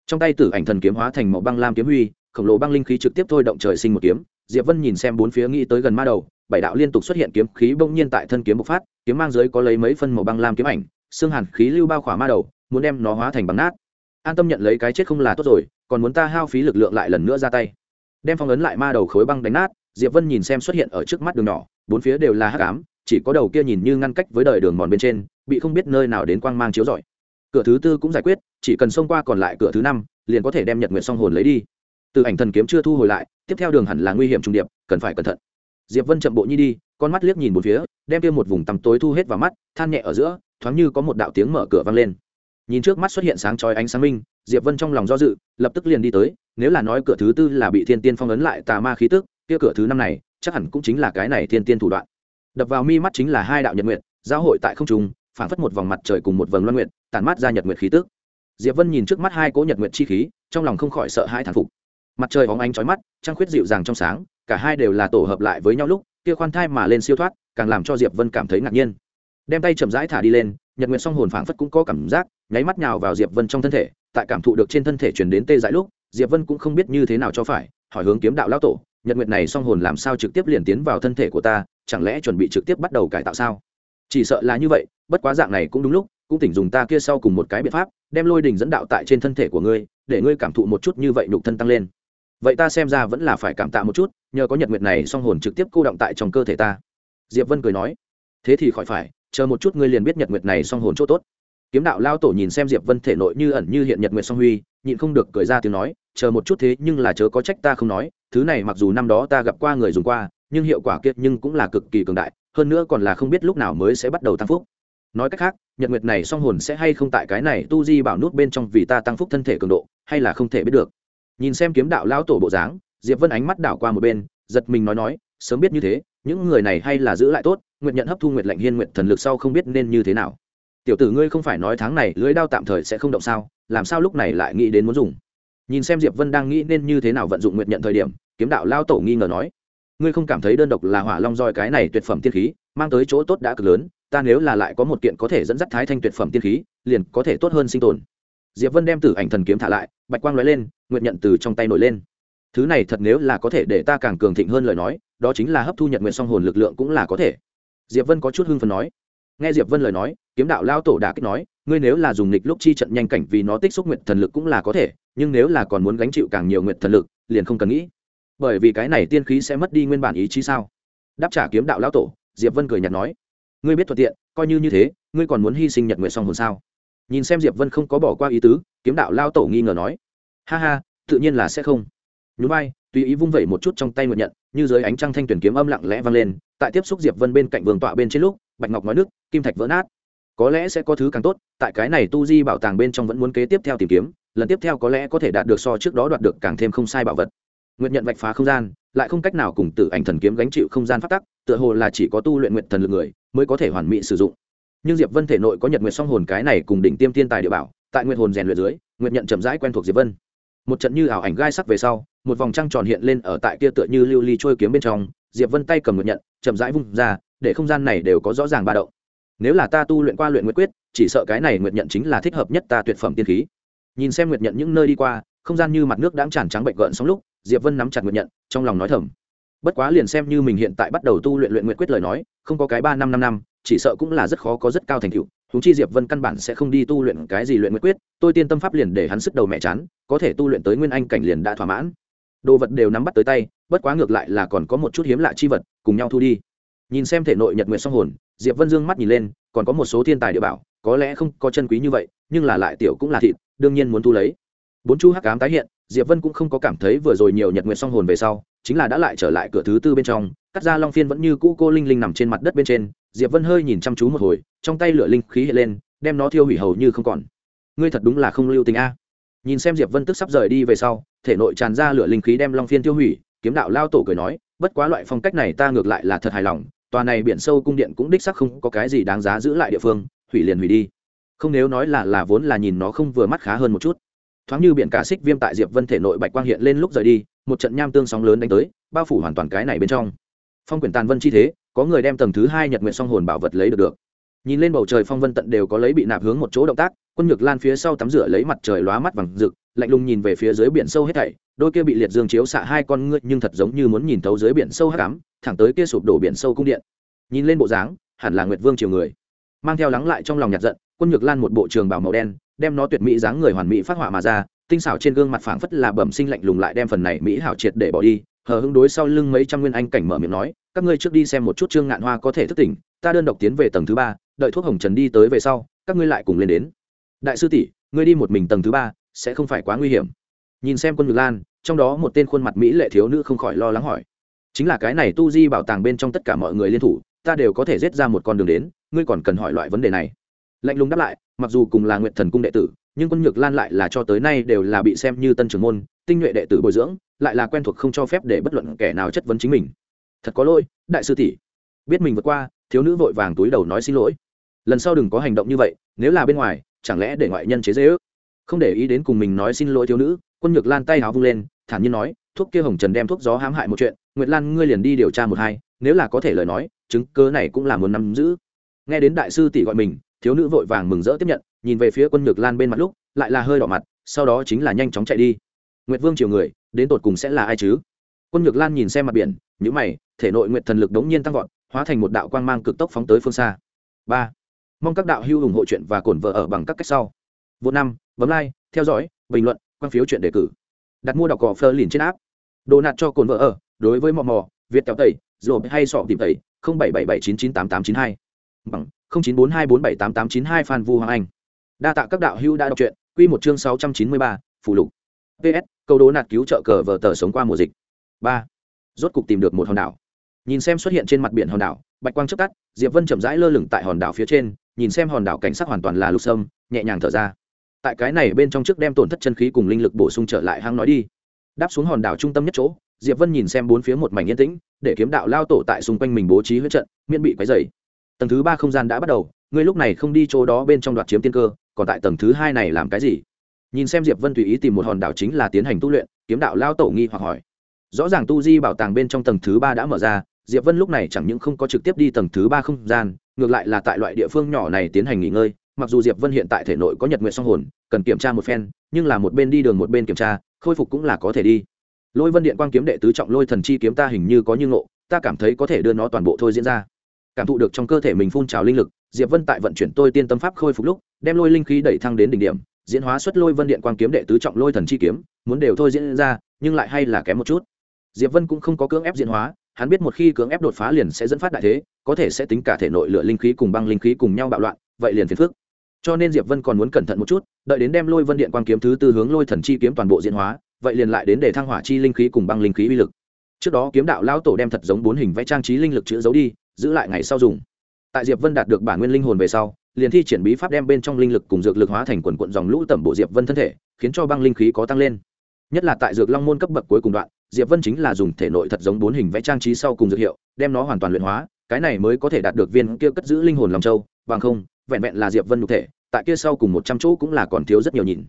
Trong tay tử ảnh thần kiếm hóa thành màu băng lam kiếm huy, khổng lồ băng linh khí trực tiếp thôi động trời sinh một kiếm. Diệp vân nhìn xem bốn phía nghĩ tới gần ma đầu, bảy đạo liên tục xuất hiện kiếm khí bỗng nhiên tại thân kiếm bộc phát kiếm mang dưới có lấy mấy phân màu băng lam kiếm ảnh, xương hàn khí lưu bao khỏa ma đầu, muốn đem nó hóa thành băng nát. An tâm nhận lấy cái chết không là tốt rồi, còn muốn ta hao phí lực lượng lại lần nữa ra tay. Đem phong ấn lại ma đầu khối băng đánh nát, diệp vân nhìn xem xuất hiện ở trước mắt đường nhỏ, bốn phía đều là hắc ám, chỉ có đầu kia nhìn như ngăn cách với đời đường mòn bên trên, bị không biết nơi nào đến quang mang chiếu rọi. Cửa thứ tư cũng giải quyết, chỉ cần xông qua còn lại cửa thứ năm, liền có thể đem nhật nguyện song hồn lấy đi. Từ ảnh thần kiếm chưa thu hồi lại, tiếp theo đường hẳn là nguy hiểm trung điệp, cần phải cẩn thận. Diệp vân chậm bộ nhi đi con mắt liếc nhìn một phía, đem kia một vùng tăm tối thu hết vào mắt, than nhẹ ở giữa, thoáng như có một đạo tiếng mở cửa vang lên. Nhìn trước mắt xuất hiện sáng chói ánh sáng minh, diệp vân trong lòng do dự, lập tức liền đi tới, nếu là nói cửa thứ tư là bị thiên tiên phong ấn lại tà ma khí tức, kia cửa thứ năm này, chắc hẳn cũng chính là cái này thiên tiên thủ đoạn. Đập vào mi mắt chính là hai đạo nhật nguyệt, giao hội tại không trung phản phất một vòng mặt trời cùng một vầng loan nguyệt, tản mát ra nhật nguyệt khí tức. Diệp vân nhìn trước mắt hai cỗ nhật nguyệt chi khí, trong lòng không khỏi sợ hãi thản phục. Mặt trời bóng ánh chói mắt, trăng khuyết dịu dàng trong sáng, cả hai đều là tổ hợp lại với nhau lúc kia khoan thai mà lên siêu thoát, càng làm cho diệp vân cảm thấy ngạc nhiên. Đem tay chậm rãi thả đi lên, nhật nguyệt song hồn phảng phất cũng có cảm giác, nháy mắt nhào vào diệp vân trong thân thể, tại cảm thụ được trên thân thể truyền đến tê dại lúc, diệp vân cũng không biết như thế nào cho phải, hỏi hướng kiếm đạo lão tổ, nhật nguyệt này song hồn làm sao trực tiếp liền tiến vào thân thể của ta, chẳng lẽ chuẩn bị trực tiếp bắt đầu cải tạo sao? Chỉ sợ là như vậy, bất quá dạng này cũng đúng lúc, cũng tỉnh dùng ta kia sau cùng một cái biện pháp, đem lôi đình dẫn đạo tại trên thân thể của ngươi, để ngươi cảm thụ một chút như vậy nhục thân tăng lên vậy ta xem ra vẫn là phải cảm tạ một chút, nhờ có nhật nguyệt này song hồn trực tiếp cô động tại trong cơ thể ta. Diệp vân cười nói. Thế thì khỏi phải, chờ một chút ngươi liền biết nhật nguyệt này song hồn chỗ tốt. Kiếm đạo lao tổ nhìn xem diệp vân thể nội như ẩn như hiện nhật nguyệt song huy, nhịn không được cười ra tiếng nói, chờ một chút thế, nhưng là chớ có trách ta không nói, thứ này mặc dù năm đó ta gặp qua người dùng qua, nhưng hiệu quả kiệt nhưng cũng là cực kỳ cường đại, hơn nữa còn là không biết lúc nào mới sẽ bắt đầu tăng phúc. Nói cách khác, nhật nguyệt này song hồn sẽ hay không tại cái này tu di bảo nút bên trong vì ta tăng phúc thân thể cường độ, hay là không thể biết được nhìn xem kiếm đạo lão tổ bộ dáng, diệp vân ánh mắt đảo qua một bên, giật mình nói nói, sớm biết như thế, những người này hay là giữ lại tốt, nguyện nhận hấp thu nguyệt lệnh hiên nguyện thần lực sau không biết nên như thế nào. Tiểu tử ngươi không phải nói tháng này lưới đao tạm thời sẽ không động sao, làm sao lúc này lại nghĩ đến muốn dùng? Nhìn xem diệp vân đang nghĩ nên như thế nào vận dụng nguyệt nhận thời điểm, kiếm đạo lao tổ nghi ngờ nói, ngươi không cảm thấy đơn độc là hỏa long roi cái này tuyệt phẩm tiên khí, mang tới chỗ tốt đã cực lớn, ta nếu là lại có một kiện có thể dẫn dắt thái thanh tuyệt phẩm tiên khí, liền có thể tốt hơn sinh tồn diệp vân đem tử ảnh thần kiếm thả lại, bạch quang nói lên nguyện nhận từ trong tay nổi lên. Thứ này thật nếu là có thể để ta càng cường thịnh hơn lời nói, đó chính là hấp thu nhận nguyện song hồn lực lượng cũng là có thể. Diệp vân có chút hưng phấn nói. Nghe diệp vân lời nói, kiếm đạo lao tổ đã kích nói, ngươi nếu là dùng lịch lúc chi trận nhanh cảnh vì nó tích xúc nguyện thần lực cũng là có thể, nhưng nếu là còn muốn gánh chịu càng nhiều nguyện thần lực, liền không cần nghĩ. Bởi vì cái này tiên khí sẽ mất đi nguyên bản ý chí sao? Đáp trả kiếm đạo lao tổ, diệp vân cười nhạt nói. Ngươi biết thuận tiện, coi như như thế, ngươi còn muốn hy sinh nhật nguyện song hồn sao? Nhìn xem diệp vân không có bỏ qua ý tứ kiếm đạo lao tổ nghi ngờ nói ha ha tự nhiên là sẽ không nhún vai, tùy ý vung vẩy một chút trong tay nguyện nhận, như dưới ánh trăng thanh tuyển kiếm âm lặng lẽ vang lên, tại tiếp xúc diệp vân bên cạnh vương tọa bên trên lúc, bạch ngọc nói nước, kim thạch vỡ nát. Có lẽ sẽ có thứ càng tốt, tại cái này tu di bảo tàng bên trong vẫn muốn kế tiếp theo tìm kiếm, lần tiếp theo có lẽ có thể đạt được so trước đó đoạt được càng thêm không sai bảo vật. Nguyện nhận vạch phá không gian, lại không cách nào cùng tự ảnh thần kiếm gánh chịu không gian phát tắc, tựa hồ là chỉ có tu luyện nguyện thần lực người, mới có thể hoàn mỹ sử dụng nhưng diệp vân thể nội có nhật nguyệt song hồn cái này cùng đỉnh tiêm thiên tài địa bảo, tại nguyệt hồn rèn luyện dưới, nguyệt nhận chậm rãi quen thuộc diệp vân. Một trận như ảo ảnh gai sắc về sau, một vòng trăng tròn hiện lên ở tại kia tựa như lưu ly trôi kiếm bên trong, diệp vân tay cầm nguyệt nhận, chậm rãi vung ra, để không gian này đều có rõ ràng ba động. Nếu là ta tu luyện qua luyện nguyệt quyết, chỉ sợ cái này nguyệt nhận chính là thích hợp nhất ta tuyệt phẩm tiên khí. Nhìn xem nguyệt nhận những nơi đi qua, không gian như mặt nước đãng tràn trắng bệnh gợn sóng lúc, diệp vân nắm chặt nguyệt nhận, trong lòng nói thầm. Bất quá liền xem như mình hiện tại bắt đầu tu luyện luyện nguyệt quyết lời nói, không có cái ba năm năm năm chỉ sợ cũng là rất khó có rất cao thành tựu. Húng chi diệp vân căn bản sẽ không đi tu luyện cái gì luyện nguyệt quyết, tôi tiên tâm pháp liền để hắn sức đầu mẹ chán, có thể tu luyện tới nguyên anh cảnh liền đã thỏa mãn. Đồ vật đều nắm bắt tới tay, bất quá ngược lại là còn có một chút hiếm lạ chi vật, cùng nhau thu đi. Nhìn xem thể nội nhật nguyện song hồn, diệp vân dương mắt nhìn lên, còn có một số thiên tài địa bảo, có lẽ không có chân quý như vậy, nhưng là lại tiểu cũng là thịt, đương nhiên muốn thu lấy. Bốn chu hắc cám tái hiện, diệp vân cũng không có cảm thấy vừa rồi nhiều nhật nguyện song hồn về sau, chính là đã lại trở lại cửa thứ tư bên trong, cắt ra long phiên vẫn như cũ cô linh linh nằm trên mặt đất bên trên diệp vân hơi nhìn chăm chú một hồi, trong tay lửa linh khí hiện lên, đem nó thiêu hủy hầu như không còn. Ngươi thật đúng là không lưu tình a. Nhìn xem diệp vân tức sắp rời đi về sau, thể nội tràn ra lửa linh khí đem long phiên tiêu hủy, kiếm đạo lao tổ cười nói, bất quá loại phong cách này ta ngược lại là thật hài lòng, tòa này biển sâu cung điện cũng đích sắc không có cái gì đáng giá giữ lại địa phương, hủy liền hủy đi. Không nếu nói là là vốn là nhìn nó không vừa mắt khá hơn một chút. Thoáng như biển cả xích viêm tại diệp vân thể nội bạch quang hiện lên lúc rời đi, một trận nham tương sóng lớn đánh tới, bao phủ hoàn toàn cái này bên trong. Phong quyển tàn vân chi thế có người đem tầng thứ hai nhật nguyện song hồn bảo vật lấy được được. Nhìn lên bầu trời phong vân tận đều có lấy bị nạp hướng một chỗ động tác, quân nhược lan phía sau tắm rửa lấy mặt trời lóa mắt vàng rực, lạnh lùng nhìn về phía dưới biển sâu hết thảy, đôi kia bị liệt dương chiếu xạ hai con ngươi nhưng thật giống như muốn nhìn thấu dưới biển sâu hắc ám, thẳng tới kia sụp đổ biển sâu cung điện. Nhìn lên bộ dáng, hẳn là nguyệt vương triều người. Mang theo lắng lại trong lòng nhạt giận, quân nhược lan một bộ trường bảo màu đen, đem nó tuyệt mỹ dáng người hoàn mỹ phát họa mà ra, tinh xảo trên gương mặt phảng phất là bẩm sinh lạnh lùng lại đem phần này mỹ hảo triệt để bỏ đi hờ hững đối sau lưng mấy trăm nguyên anh cảnh mở miệng nói, các ngươi trước đi xem một chút trương ngạn hoa có thể thức tỉnh, ta đơn độc tiến về tầng thứ ba, đợi thuốc hồng trần đi tới về sau, các ngươi lại cùng lên đến. Đại sư tỷ, ngươi đi một mình tầng thứ ba, sẽ không phải quá nguy hiểm. Nhìn xem quân ngược lan, trong đó một tên khuôn mặt mỹ lệ thiếu nữ không khỏi lo lắng hỏi, chính là cái này tu di bảo tàng bên trong tất cả mọi người liên thủ, ta đều có thể giết ra một con đường đến, ngươi còn cần hỏi loại vấn đề này. Lạnh lùng đáp lại, mặc dù cùng là nguyện thần cung đệ tử nhưng quân nhược lan lại là cho tới nay đều là bị xem như tân trưởng môn, tinh nhuệ đệ tử bồi dưỡng, lại là quen thuộc không cho phép để bất luận kẻ nào chất vấn chính mình. Thật có lỗi, đại sư tỷ. Biết mình vượt qua, thiếu nữ vội vàng túi đầu nói xin lỗi. Lần sau đừng có hành động như vậy, nếu là bên ngoài, chẳng lẽ để ngoại nhân chế dễ ước không để ý đến cùng mình nói xin lỗi thiếu nữ, quân nhược lan tay háo vung lên, thản nhiên nói, thuốc kia hồng trần đem thuốc gió hãm hại một chuyện, nguyệt lan ngươi liền đi điều tra một hai, nếu là có thể lời nói, chứng cơ này cũng là muốn nắm giữ. Nghe đến đại sư tỷ gọi mình, thiếu nữ vội vàng mừng rỡ tiếp nhận nhìn về phía quân ngược lan bên mặt lúc, lại là hơi đỏ mặt, sau đó chính là nhanh chóng chạy đi. Nguyệt vương chiều người, đến tột cùng sẽ là ai chứ? Quân ngược lan nhìn xem mặt biển nhữ mày, thể nội nguyệt thần lực đống nhiên tăng vọt, hóa thành một đạo quang mang cực tốc phóng tới phương xa. Ba. Mong các đạo hữu ủng hộ chuyện và cổn vợ ở bằng các cách sau. Vô năm, bấm like, theo dõi, bình luận, quan phiếu chuyện đề cử. Đặt mua đọc cỏ phơ liền trên áp đồ nạt cho cồn vợ ở, đối với mò mò, việt kéo tẩy rồi hay sọ tìm tẩy, không bảy bảy bảy chín chín tám tám chín hai. Bằng, không chín bốn hai bốn bảy tám tám chín hai phan vu hoàng anh đa tạ các đạo hữu đã đọc truyện. Quy một chương sáu trăm chín mươi ba phụ lục. Ps câu đố nạt cứu trợ cờ vờ tờ sống qua mùa dịch. Ba. Rốt cục tìm được một hòn đảo. Nhìn xem xuất hiện trên mặt biển hòn đảo, bạch quang chớp tắt, diệp vân chậm rãi lơ lửng tại hòn đảo phía trên, nhìn xem hòn đảo cảnh sắc hoàn toàn là lục sâm, nhẹ nhàng thở ra. Tại cái này bên trong trước đem tổn thất chân khí cùng linh lực bổ sung trở lại hang nói đi. Đáp xuống hòn đảo trung tâm nhất chỗ, diệp vân nhìn xem bốn phía một mảnh yên tĩnh, để kiếm đạo lao tổ tại xung quanh mình bố trí huyết trận, miễn bị quấy dày tầng thứ ba không gian đã bắt đầu, ngươi lúc này không đi chỗ đó bên trong đoạt chiếm tiên cơ còn tại tầng thứ hai này làm cái gì? Nhìn xem diệp vân tùy ý tìm một hòn đảo chính là tiến hành tu luyện, kiếm đạo lao tổ nghi hoặc hỏi. Rõ ràng tu di bảo tàng bên trong tầng thứ ba đã mở ra, diệp vân lúc này chẳng những không có trực tiếp đi tầng thứ ba không gian, ngược lại là tại loại địa phương nhỏ này tiến hành nghỉ ngơi, mặc dù diệp vân hiện tại thể nội có nhật nguyện song hồn, cần kiểm tra một phen, nhưng là một bên đi đường một bên kiểm tra, khôi phục cũng là có thể đi. Lôi vân điện quang kiếm đệ tứ trọng lôi thần chi kiếm ta hình như có như ngộ, ta cảm thấy có thể đưa nó toàn bộ thôi diễn ra. Cảm thụ được trong cơ thể mình phun trào linh lực diệp vân tại vận chuyển tôi tiên tâm pháp khôi phục lúc, đem lôi linh khí đẩy thăng đến đỉnh điểm, diễn hóa xuất lôi vân điện quang kiếm đệ tứ trọng lôi thần chi kiếm, muốn đều thôi diễn ra, nhưng lại hay là kém một chút. Diệp vân cũng không có cưỡng ép diễn hóa, hắn biết một khi cưỡng ép đột phá liền sẽ dẫn phát đại thế, có thể sẽ tính cả thể nội lửa linh khí cùng băng linh khí cùng nhau bạo loạn, vậy liền phiền phức. Cho nên diệp vân còn muốn cẩn thận một chút, đợi đến đem lôi vân điện quang kiếm thứ tư hướng lôi thần chi kiếm toàn bộ diễn hóa, vậy liền lại đến để thăng hỏa chi linh khí cùng băng linh khí uy lực. Trước đó kiếm đạo lão tổ đem thật giống bốn hình vẽ trang trí linh lực chữ giấu đi, giữ lại ngày sau dùng tại diệp vân đạt được bản nguyên linh hồn về sau, liền thi triển bí pháp đem bên trong linh lực cùng dược lực hóa thành quần quận dòng lũ tẩm bộ diệp vân thân thể, khiến cho băng linh khí có tăng lên. Nhất là tại dược long môn cấp bậc cuối cùng đoạn, diệp vân chính là dùng thể nội thật giống bốn hình vẽ trang trí sau cùng dược hiệu, đem nó hoàn toàn luyện hóa, cái này mới có thể đạt được viên kia cất giữ linh hồn lòng châu, bằng không, vẹn vẹn là diệp vân nhục thể, tại kia sau cùng một trăm chỗ cũng là còn thiếu rất nhiều nhìn.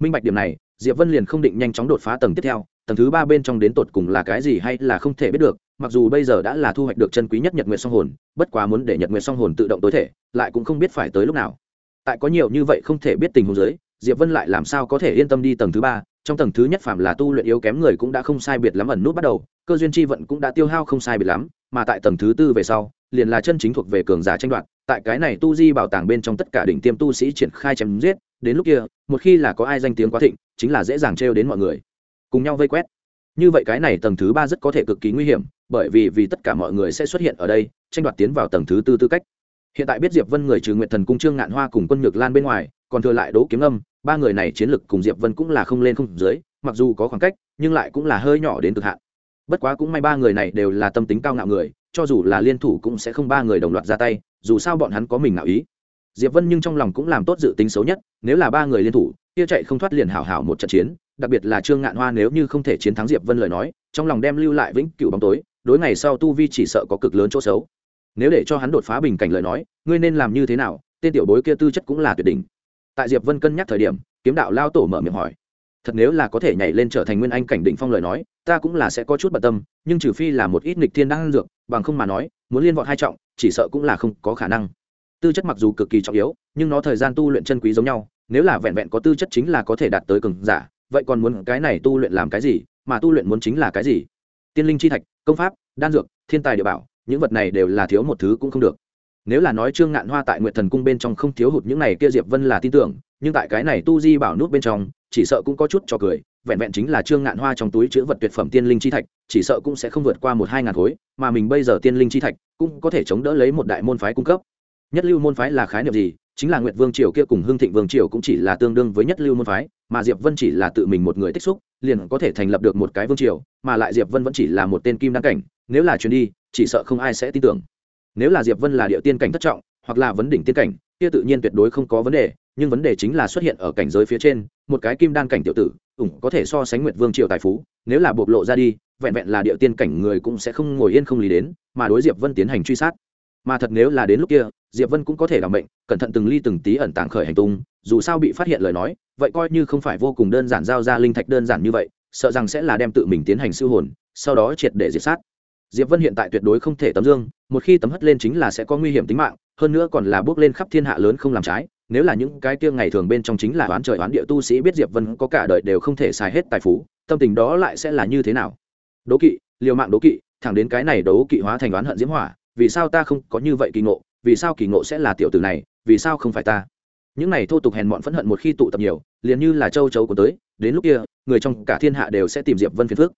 Minh bạch điểm này, diệp vân liền không định nhanh chóng đột phá tầng tiếp theo, tầng thứ ba bên trong đến tột cùng là cái gì hay là không thể biết được mặc dù bây giờ đã là thu hoạch được chân quý nhất nhật nguyện song hồn, bất quá muốn để nhật nguyện song hồn tự động tối thể, lại cũng không biết phải tới lúc nào. Tại có nhiều như vậy không thể biết tình huống giới diệp vân lại làm sao có thể yên tâm đi tầng thứ ba, trong tầng thứ nhất phạm là tu luyện yếu kém người cũng đã không sai biệt lắm ẩn nút bắt đầu, cơ duyên chi vận cũng đã tiêu hao không sai biệt lắm, mà tại tầng thứ tư về sau, liền là chân chính thuộc về cường giả tranh đoạt, tại cái này tu di bảo tàng bên trong tất cả đỉnh tiêm tu sĩ triển khai chém giết, đến lúc kia, một khi là có ai danh tiếng quá thịnh, chính là dễ dàng trêu đến mọi người. Cùng nhau vây quét. Như vậy cái này tầng thứ ba rất có thể cực kỳ nguy hiểm bởi vì vì tất cả mọi người sẽ xuất hiện ở đây, tranh đoạt tiến vào tầng thứ tư tư cách. Hiện tại biết diệp vân người trừ nguyện thần cung trương ngạn hoa cùng quân nhược lan bên ngoài, còn thừa lại đỗ kiếm âm, ba người này chiến lực cùng diệp vân cũng là không lên không dưới, mặc dù có khoảng cách, nhưng lại cũng là hơi nhỏ đến cực hạn. Bất quá cũng may ba người này đều là tâm tính cao ngạo người, cho dù là liên thủ cũng sẽ không ba người đồng loạt ra tay, dù sao bọn hắn có mình ngạo ý. Diệp vân nhưng trong lòng cũng làm tốt dự tính xấu nhất, nếu là ba người liên thủ, kia chạy không thoát liền hảo hảo một trận chiến, đặc biệt là trương ngạn hoa nếu như không thể chiến thắng diệp vân lời nói, trong lòng đem lưu lại vĩnh cửu bóng tối đối ngày sau tu vi chỉ sợ có cực lớn chỗ xấu. Nếu để cho hắn đột phá bình cảnh lời nói, ngươi nên làm như thế nào? Tên tiểu bối kia tư chất cũng là tuyệt đỉnh. Tại diệp vân cân nhắc thời điểm, kiếm đạo lao tổ mở miệng hỏi. Thật nếu là có thể nhảy lên trở thành nguyên anh cảnh định phong lời nói, ta cũng là sẽ có chút bận tâm, nhưng trừ phi là một ít nghịch thiên đang dược, bằng không mà nói, muốn liên vọt hai trọng, chỉ sợ cũng là không có khả năng. Tư chất mặc dù cực kỳ trọng yếu, nhưng nó thời gian tu luyện chân quý giống nhau, nếu là vẹn vẹn có tư chất chính là có thể đạt tới cường giả, vậy còn muốn cái này tu luyện làm cái gì, mà tu luyện muốn chính là cái gì? Tiên linh chi thạch công pháp, đan dược, thiên tài địa bảo, những vật này đều là thiếu một thứ cũng không được. Nếu là nói trương ngạn hoa tại nguyện thần cung bên trong không thiếu hụt những này kia diệp vân là tin tưởng, nhưng tại cái này tu di bảo nút bên trong, chỉ sợ cũng có chút cho cười, vẹn vẹn chính là trương ngạn hoa trong túi chữ vật tuyệt phẩm tiên linh chi thạch, chỉ sợ cũng sẽ không vượt qua một hai ngàn khối, mà mình bây giờ tiên linh chi thạch cũng có thể chống đỡ lấy một đại môn phái cung cấp. Nhất lưu môn phái là khái niệm gì? Chính là nguyệt vương triều kia cùng hưng thịnh vương triều cũng chỉ là tương đương với nhất lưu môn phái, mà diệp vân chỉ là tự mình một người tích xúc, liền có thể thành lập được một cái vương triều, mà lại diệp vân vẫn chỉ là một tên kim đăng cảnh, nếu là chuyến đi, chỉ sợ không ai sẽ tin tưởng. Nếu là diệp vân là địa tiên cảnh thất trọng, hoặc là vấn đỉnh tiên cảnh, kia tự nhiên tuyệt đối không có vấn đề, nhưng vấn đề chính là xuất hiện ở cảnh giới phía trên, một cái kim đan cảnh tiểu tử, ủng có thể so sánh nguyệt vương triều tài phú, nếu là bộc lộ ra đi, vẹn vẹn là địa tiên cảnh người cũng sẽ không ngồi yên không lý đến, mà đối diệp vân tiến hành truy sát mà thật nếu là đến lúc kia, diệp vân cũng có thể làm bệnh cẩn thận từng ly từng tí ẩn tàng khởi hành tung, dù sao bị phát hiện lời nói, vậy coi như không phải vô cùng đơn giản giao ra linh thạch đơn giản như vậy, sợ rằng sẽ là đem tự mình tiến hành siêu hồn, sau đó triệt để diệt sát. Diệp vân hiện tại tuyệt đối không thể tấm dương, một khi tấm hất lên chính là sẽ có nguy hiểm tính mạng, hơn nữa còn là bước lên khắp thiên hạ lớn không làm trái, nếu là những cái tiêng ngày thường bên trong chính là oán trời oán địa tu sĩ biết diệp vân có cả đời đều không thể xài hết tài phú, tâm tình đó lại sẽ là như thế nào? Đố kỵ, liều mạng đố kỵ, thẳng đến cái này đố kỵ hóa thành oán hận diễm hỏa vì sao ta không có như vậy kỳ ngộ, vì sao kỳ ngộ sẽ là tiểu tử này, vì sao không phải ta? Những này thô tục hèn mọn phẫn hận một khi tụ tập nhiều, liền như là châu chấu của tới, đến lúc kia, người trong cả thiên hạ đều sẽ tìm diệp vân phiền phước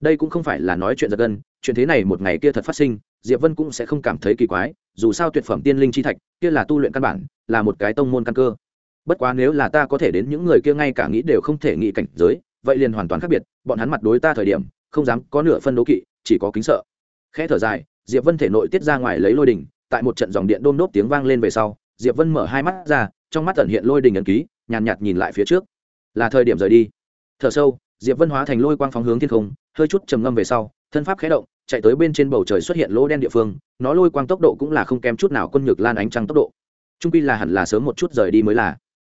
đây cũng không phải là nói chuyện giật gân, chuyện thế này một ngày kia thật phát sinh, diệp vân cũng sẽ không cảm thấy kỳ quái, dù sao tuyệt phẩm tiên linh chi thạch, kia là tu luyện căn bản, là một cái tông môn căn cơ. Bất quá nếu là ta có thể đến những người kia ngay cả nghĩ đều không thể nghĩ cảnh giới, vậy liền hoàn toàn khác biệt, bọn hắn mặt đối ta thời điểm, không dám có nửa phân đố kỵ, chỉ có kính sợ. Khẽ thở dài diệp vân thể nội tiết ra ngoài lấy lôi đình. tại một trận dòng điện đôm đốp tiếng vang lên về sau diệp vân mở hai mắt ra trong mắt tận hiện lôi đình ấn ký nhàn nhạt, nhạt nhìn lại phía trước. Là thời điểm rời đi. Thở sâu diệp vân hóa thành lôi quang phóng hướng thiên không hơi chút trầm ngâm về sau thân pháp khé động chạy tới bên trên bầu trời xuất hiện lỗ đen địa phương nó lôi quang tốc độ cũng là không kém chút nào quân nhược lan ánh trăng tốc độ. Trung pi là hẳn là sớm một chút rời đi mới là.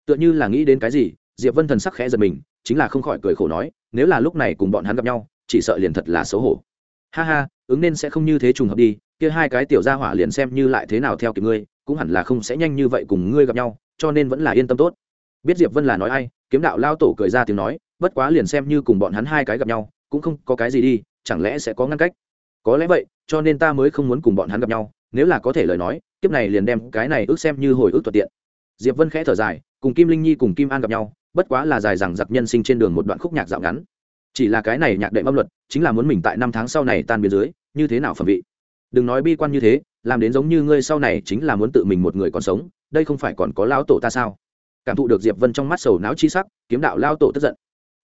Tựa như là nghĩ đến cái gì diệp vân thần sắc khẽ giật mình chính là không khỏi cười khổ nói nếu là lúc này cùng bọn hắn gặp nhau chỉ sợ liền thật là xấu hổ. Ha ha ứng nên sẽ không như thế trùng hợp đi, kia hai cái tiểu gia hỏa liền xem như lại thế nào theo kịp ngươi, cũng hẳn là không sẽ nhanh như vậy cùng ngươi gặp nhau, cho nên vẫn là yên tâm tốt. Biết diệp vân là nói ai, kiếm đạo lao tổ cười ra tiếng nói, bất quá liền xem như cùng bọn hắn hai cái gặp nhau, cũng không có cái gì đi, chẳng lẽ sẽ có ngăn cách? Có lẽ vậy, cho nên ta mới không muốn cùng bọn hắn gặp nhau, nếu là có thể lời nói, kiếp này liền đem cái này ước xem như hồi ức thuận tiện. Diệp vân khẽ thở dài, cùng kim linh nhi cùng kim an gặp nhau, bất quá là dài rằng giặc nhân sinh trên đường một đoạn khúc nhạc dạo ngắn. Chỉ là cái này nhạc đệm âm luật, chính là muốn mình tại năm tháng sau này tan biến dưới như thế nào phẩm vị? Đừng nói bi quan như thế, làm đến giống như ngươi sau này chính là muốn tự mình một người còn sống, đây không phải còn có lão tổ ta sao? Cảm thụ được diệp vân trong mắt sầu não chi sắc, kiếm đạo lao tổ tức giận.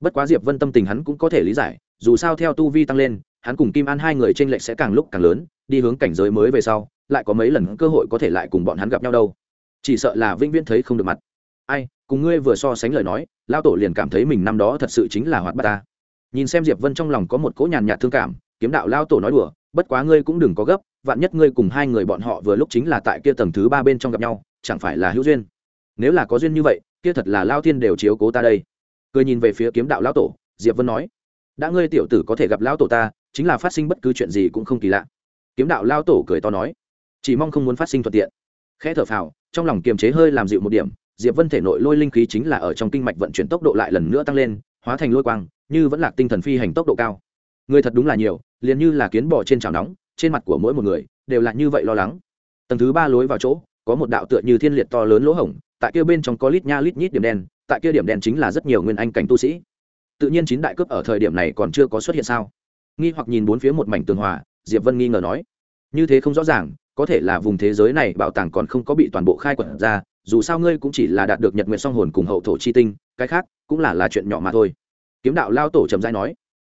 Bất quá diệp vân tâm tình hắn cũng có thể lý giải, dù sao theo tu vi tăng lên, hắn cùng kim an hai người trên lệch sẽ càng lúc càng lớn, đi hướng cảnh giới mới về sau, lại có mấy lần cơ hội có thể lại cùng bọn hắn gặp nhau đâu. Chỉ sợ là vĩnh viễn thấy không được mặt. Ai, cùng ngươi vừa so sánh lời nói lao tổ liền cảm thấy mình năm đó thật sự chính là hoạt bát ta. Nhìn xem diệp vân trong lòng có một cỗ nhàn nhạt thương cảm kiếm đạo lao tổ nói đùa, bất quá ngươi cũng đừng có gấp, vạn nhất ngươi cùng hai người bọn họ vừa lúc chính là tại kia tầng thứ ba bên trong gặp nhau, chẳng phải là hữu duyên? Nếu là có duyên như vậy, kia thật là lao thiên đều chiếu cố ta đây. Cười nhìn về phía kiếm đạo lão tổ, diệp vân nói, đã ngươi tiểu tử có thể gặp lão tổ ta, chính là phát sinh bất cứ chuyện gì cũng không kỳ lạ. Kiếm đạo lão tổ cười to nói, chỉ mong không muốn phát sinh thuận tiện. Khẽ thở phào, trong lòng kiềm chế hơi làm dịu một điểm, diệp vân thể nội lôi linh khí chính là ở trong kinh mạch vận chuyển tốc độ lại lần nữa tăng lên, hóa thành lôi quang, như vẫn là tinh thần phi hành tốc độ cao. Người thật đúng là nhiều liền như là kiến bò trên chảo nóng, trên mặt của mỗi một người đều là như vậy lo lắng. Tầng thứ ba lối vào chỗ, có một đạo tựa như thiên liệt to lớn lỗ hổng, tại kia bên trong có lít nha lít nhít điểm đen, tại kia điểm đen chính là rất nhiều nguyên anh cảnh tu sĩ. Tự nhiên chín đại cướp ở thời điểm này còn chưa có xuất hiện sao? Nghi hoặc nhìn bốn phía một mảnh tường hòa, diệp vân nghi ngờ nói. Như thế không rõ ràng, có thể là vùng thế giới này bảo tàng còn không có bị toàn bộ khai quật ra, dù sao ngươi cũng chỉ là đạt được nhật nguyện song hồn cùng hậu thổ chi tinh, cái khác cũng là là chuyện nhỏ mà thôi. Kiếm đạo lao tổ trầm dai nói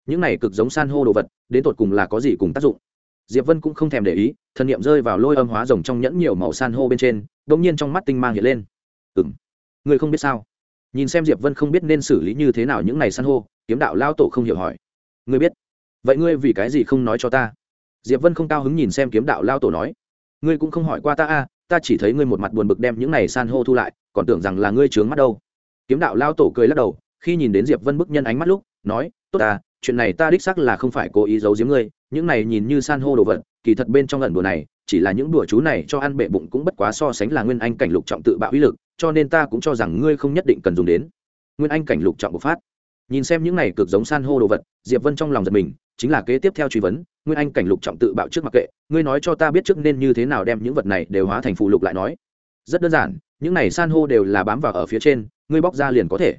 những này cực giống san hô đồ vật, đến tột cùng là có gì cùng tác dụng? Diệp vân cũng không thèm để ý thần niệm rơi vào lôi âm hóa rồng trong nhẫn nhiều màu san hô bên trên đ ỗ n g nhiên trong mắt tinh mang hiện lên. Ừ m người không biết sao? Nhìn xem diệp vân không biết nên xử lý như thế nào những này san hô, kiếm đạo lao tổ không hiểu hỏi. Ngươi biết. Vậy ngươi vì cái gì không nói cho ta? Diệp vân không cao hứng nhìn xem kiếm đạo lao tổ nói. Ngươi cũng không hỏi qua ta a, ta chỉ thấy ngươi một mặt buồn bực đem những này san hô thu lại, còn tưởng rằng là ngươi trướng mắt đâu. Kiếm đạo lao tổ cười lắc đầu, khi nhìn đến diệp vân bức nhân ánh mắt lúc, nói, tốt ta chuyện này ta đích xác là không phải cố ý giấu giếm ngươi, những này nhìn như san hô đồ vật, kỳ thật bên trong lần đùa này, chỉ là những đùa chú này cho ăn bệ bụng cũng bất quá so sánh là nguyên anh cảnh lục trọng tự bạo uy lực, cho nên ta cũng cho rằng ngươi không nhất định cần dùng đến. Nguyên anh cảnh lục trọng bộc phát. Nhìn xem những này cực giống san hô đồ vật, diệp vân trong lòng giật mình, chính là kế tiếp theo truy vấn, nguyên anh cảnh lục trọng tự bạo trước mặc kệ, ngươi nói cho ta biết trước nên như thế nào đem những vật này đều hóa thành phụ lục lại nói. Rất đơn giản, những này san hô đều là bám vào ở phía trên, ngươi bóc ra liền có thể.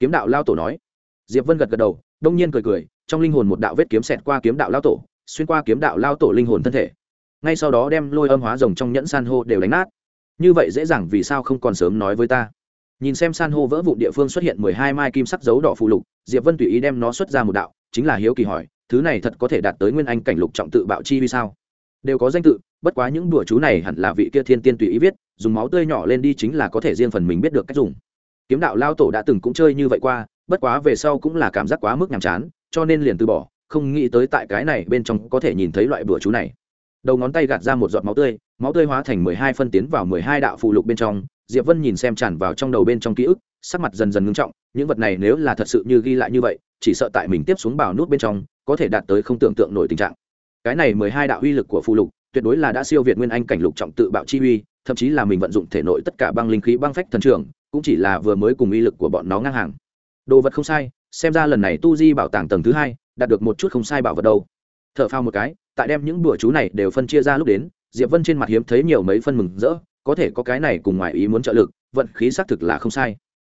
Kiếm đạo lao tổ nói. Diệp vân gật gật đầu đông nhiên cười cười, trong linh hồn một đạo vết kiếm xẹt qua kiếm đạo lao tổ, xuyên qua kiếm đạo lao tổ linh hồn thân thể. Ngay sau đó đem lôi âm hóa rồng trong nhẫn san hô đều đánh nát. Như vậy dễ dàng vì sao không còn sớm nói với ta? Nhìn xem san hô vỡ vụ địa phương xuất hiện mười hai mai kim sắc dấu đỏ phụ lục, diệp vân tùy ý đem nó xuất ra một đạo, chính là hiếu kỳ hỏi, thứ này thật có thể đạt tới nguyên anh cảnh lục trọng tự bạo chi vì sao? Đều có danh tự, bất quá những đùa chú này hẳn là vị kia thiên tiên tùy ý viết, dùng máu tươi nhỏ lên đi chính là có thể riêng phần mình biết được cách dùng. Kiếm đạo lao tổ đã từng cũng chơi như vậy qua bất quá về sau cũng là cảm giác quá mức nhàm chán, cho nên liền từ bỏ, không nghĩ tới tại cái này bên trong có thể nhìn thấy loại bữa chú này. Đầu ngón tay gạt ra một giọt máu tươi máu tươi hóa thành mười hai phân tiến vào mười hai đạo phụ lục bên trong, diệp vân nhìn xem tràn vào trong đầu bên trong ký ức, sắc mặt dần dần ngưng trọng, những vật này nếu là thật sự như ghi lại như vậy, chỉ sợ tại mình tiếp xuống bảo nút bên trong, có thể đạt tới không tưởng tượng nổi tình trạng. Cái này mười hai đạo uy lực của phụ lục, tuyệt đối là đã siêu việt nguyên anh cảnh lục trọng tự bạo chi uy, thậm chí là mình vận dụng thể nội tất cả băng linh khí băng phách thần trường, cũng chỉ là vừa mới cùng uy lực của bọn nó ngang hàng đồ vật không sai, xem ra lần này tu di bảo tàng tầng thứ hai, đạt được một chút không sai bảo vật đâu. T h ở phao một cái, tại đem những đùa chú này đều phân chia ra lúc đến, diệp vân trên mặt hiếm thấy nhiều mấy phân mừng rỡ, có thể có cái này cùng ngoài ý muốn trợ lực, vận khí xác thực là không sai.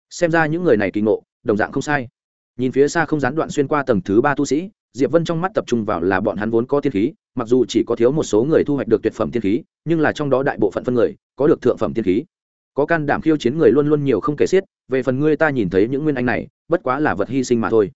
Xem ra những người này kỳ ngộ, đồng dạng không sai. Nhìn phía xa không gián đoạn xuyên qua tầng thứ ba tu sĩ, diệp vân trong mắt tập trung vào là bọn hắn vốn có tiên khí, mặc dù chỉ có thiếu một số người thu hoạch được tuyệt phẩm tiên khí, nhưng là trong đó đại bộ phận phân người, có được thượng phẩm tiên khí. Có can đảm khiêu chiến người luôn luôn nhiều không kể xiết về phần ngươi ta nhìn thấy những nguyên anh này, bất quá là vật hy sinh mà thôi.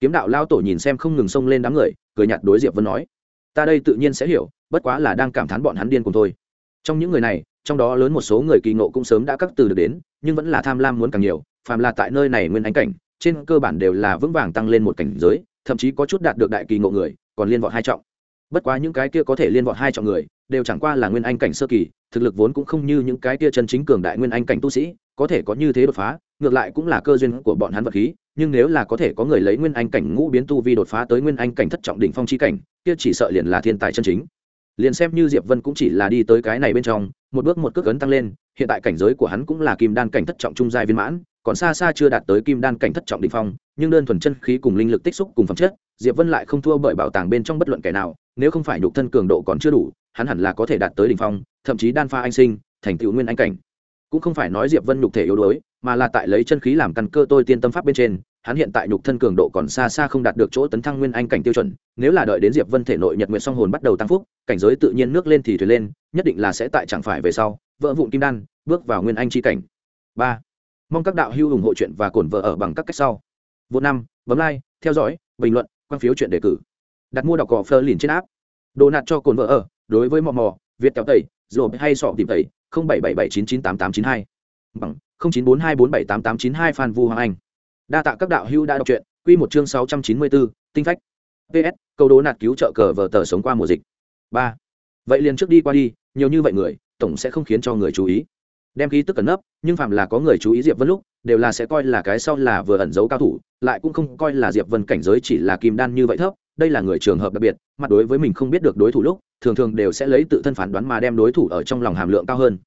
Kiếm đạo lao tổ nhìn xem không ngừng xông lên đám người, cười nhạt đối diệp vân nói, ta đây tự nhiên sẽ hiểu, bất quá là đang cảm thán bọn hắn điên cùng thôi. Trong những người này, trong đó lớn một số người kỳ ngộ cũng sớm đã cắt từ được đến, nhưng vẫn là tham lam muốn càng nhiều, phàm là tại nơi này nguyên ánh cảnh, trên cơ bản đều là vững vàng tăng lên một cảnh giới, thậm chí có chút đạt được đại kỳ ngộ người, còn liên vọt hai trọng. Bất quá những cái kia có thể liên vọt hai trọng người, đều chẳng qua là nguyên anh cảnh sơ kỳ, thực lực vốn cũng không như những cái kia chân chính cường đại nguyên anh cảnh tu sĩ, có thể có như thế đột phá ngược lại cũng là cơ duyên của bọn hắn vật khí, nhưng nếu là có thể có người lấy nguyên anh cảnh ngũ biến tu vi đột phá tới nguyên anh cảnh thất trọng đỉnh phong chi cảnh, kia chỉ sợ liền là thiên tài chân chính. Liền xem như diệp vân cũng chỉ là đi tới cái này bên trong, một bước một cước ấn tăng lên, hiện tại cảnh giới của hắn cũng là kim đan cảnh thất trọng trung giai viên mãn, còn xa xa chưa đạt tới kim đan cảnh thất trọng đỉnh phong, nhưng đơn thuần chân khí cùng linh lực tích xúc cùng phẩm chất, diệp vân lại không thua bởi bảo tàng bên trong bất luận kẻ nào, nếu không phải nhục thân cường độ còn chưa đủ, hắn hẳn là có thể đạt tới đỉnh phong, thậm chí đan pha anh sinh, thành tựu nguyên anh cảnh cũng không phải nói diệp vân nhục thể yếu đuối, mà là tại lấy chân khí làm căn cơ tôi tiên tâm pháp bên trên, hắn hiện tại nhục thân cường độ còn xa xa không đạt được chỗ tấn thăng nguyên anh cảnh tiêu chuẩn, nếu là đợi đến diệp vân thể nội nhật nguyện song hồn bắt đầu tăng phúc, cảnh giới tự nhiên nước lên thì thuyền lên, nhất định là sẽ tại chẳng phải về sau, vỡ vụn kim đan, bước vào nguyên anh chi cảnh. Ba, mong các đạo hữu ủng hộ chuyện và cổn vợ ở bằng các cách sau. Vô năm, bấm like, theo dõi, bình luận, quan phiếu chuyện đề cử. Đặt mua đọc cỏ phơ liền trên áp đồ nạt cho cồn vợ ở, đối với mò mò, việt kéo tẩy rồi hay sọ tìm tẩy bảy bảy bảy chín chín tám tám chín hai. Bằng, không chín bốn hai bốn bảy tám tám chín hai phan vu hoàng anh. Đa tạ các đạo hữu đã đọc truyện. Quy một chương sáu trăm chín mươi bốn tinh phách. Ps câu đố nạt cứu trợ cờ vờ tờ sống qua mùa dịch. Ba. Vậy liền trước đi qua đi, nhiều như vậy người, tổng sẽ không khiến cho người chú ý. Đem khí tức cẩn nấp, nhưng phạm là có người chú ý diệp vân lúc, đều là sẽ coi là cái sau là vừa ẩn giấu cao thủ, lại cũng không coi là diệp vân cảnh giới chỉ là kim đan như vậy thấp đây là người trường hợp đặc biệt, mặt đối với mình không biết được đối thủ lúc, thường thường đều sẽ lấy tự thân phán đoán mà đem đối thủ ở trong lòng hàm lượng cao hơn.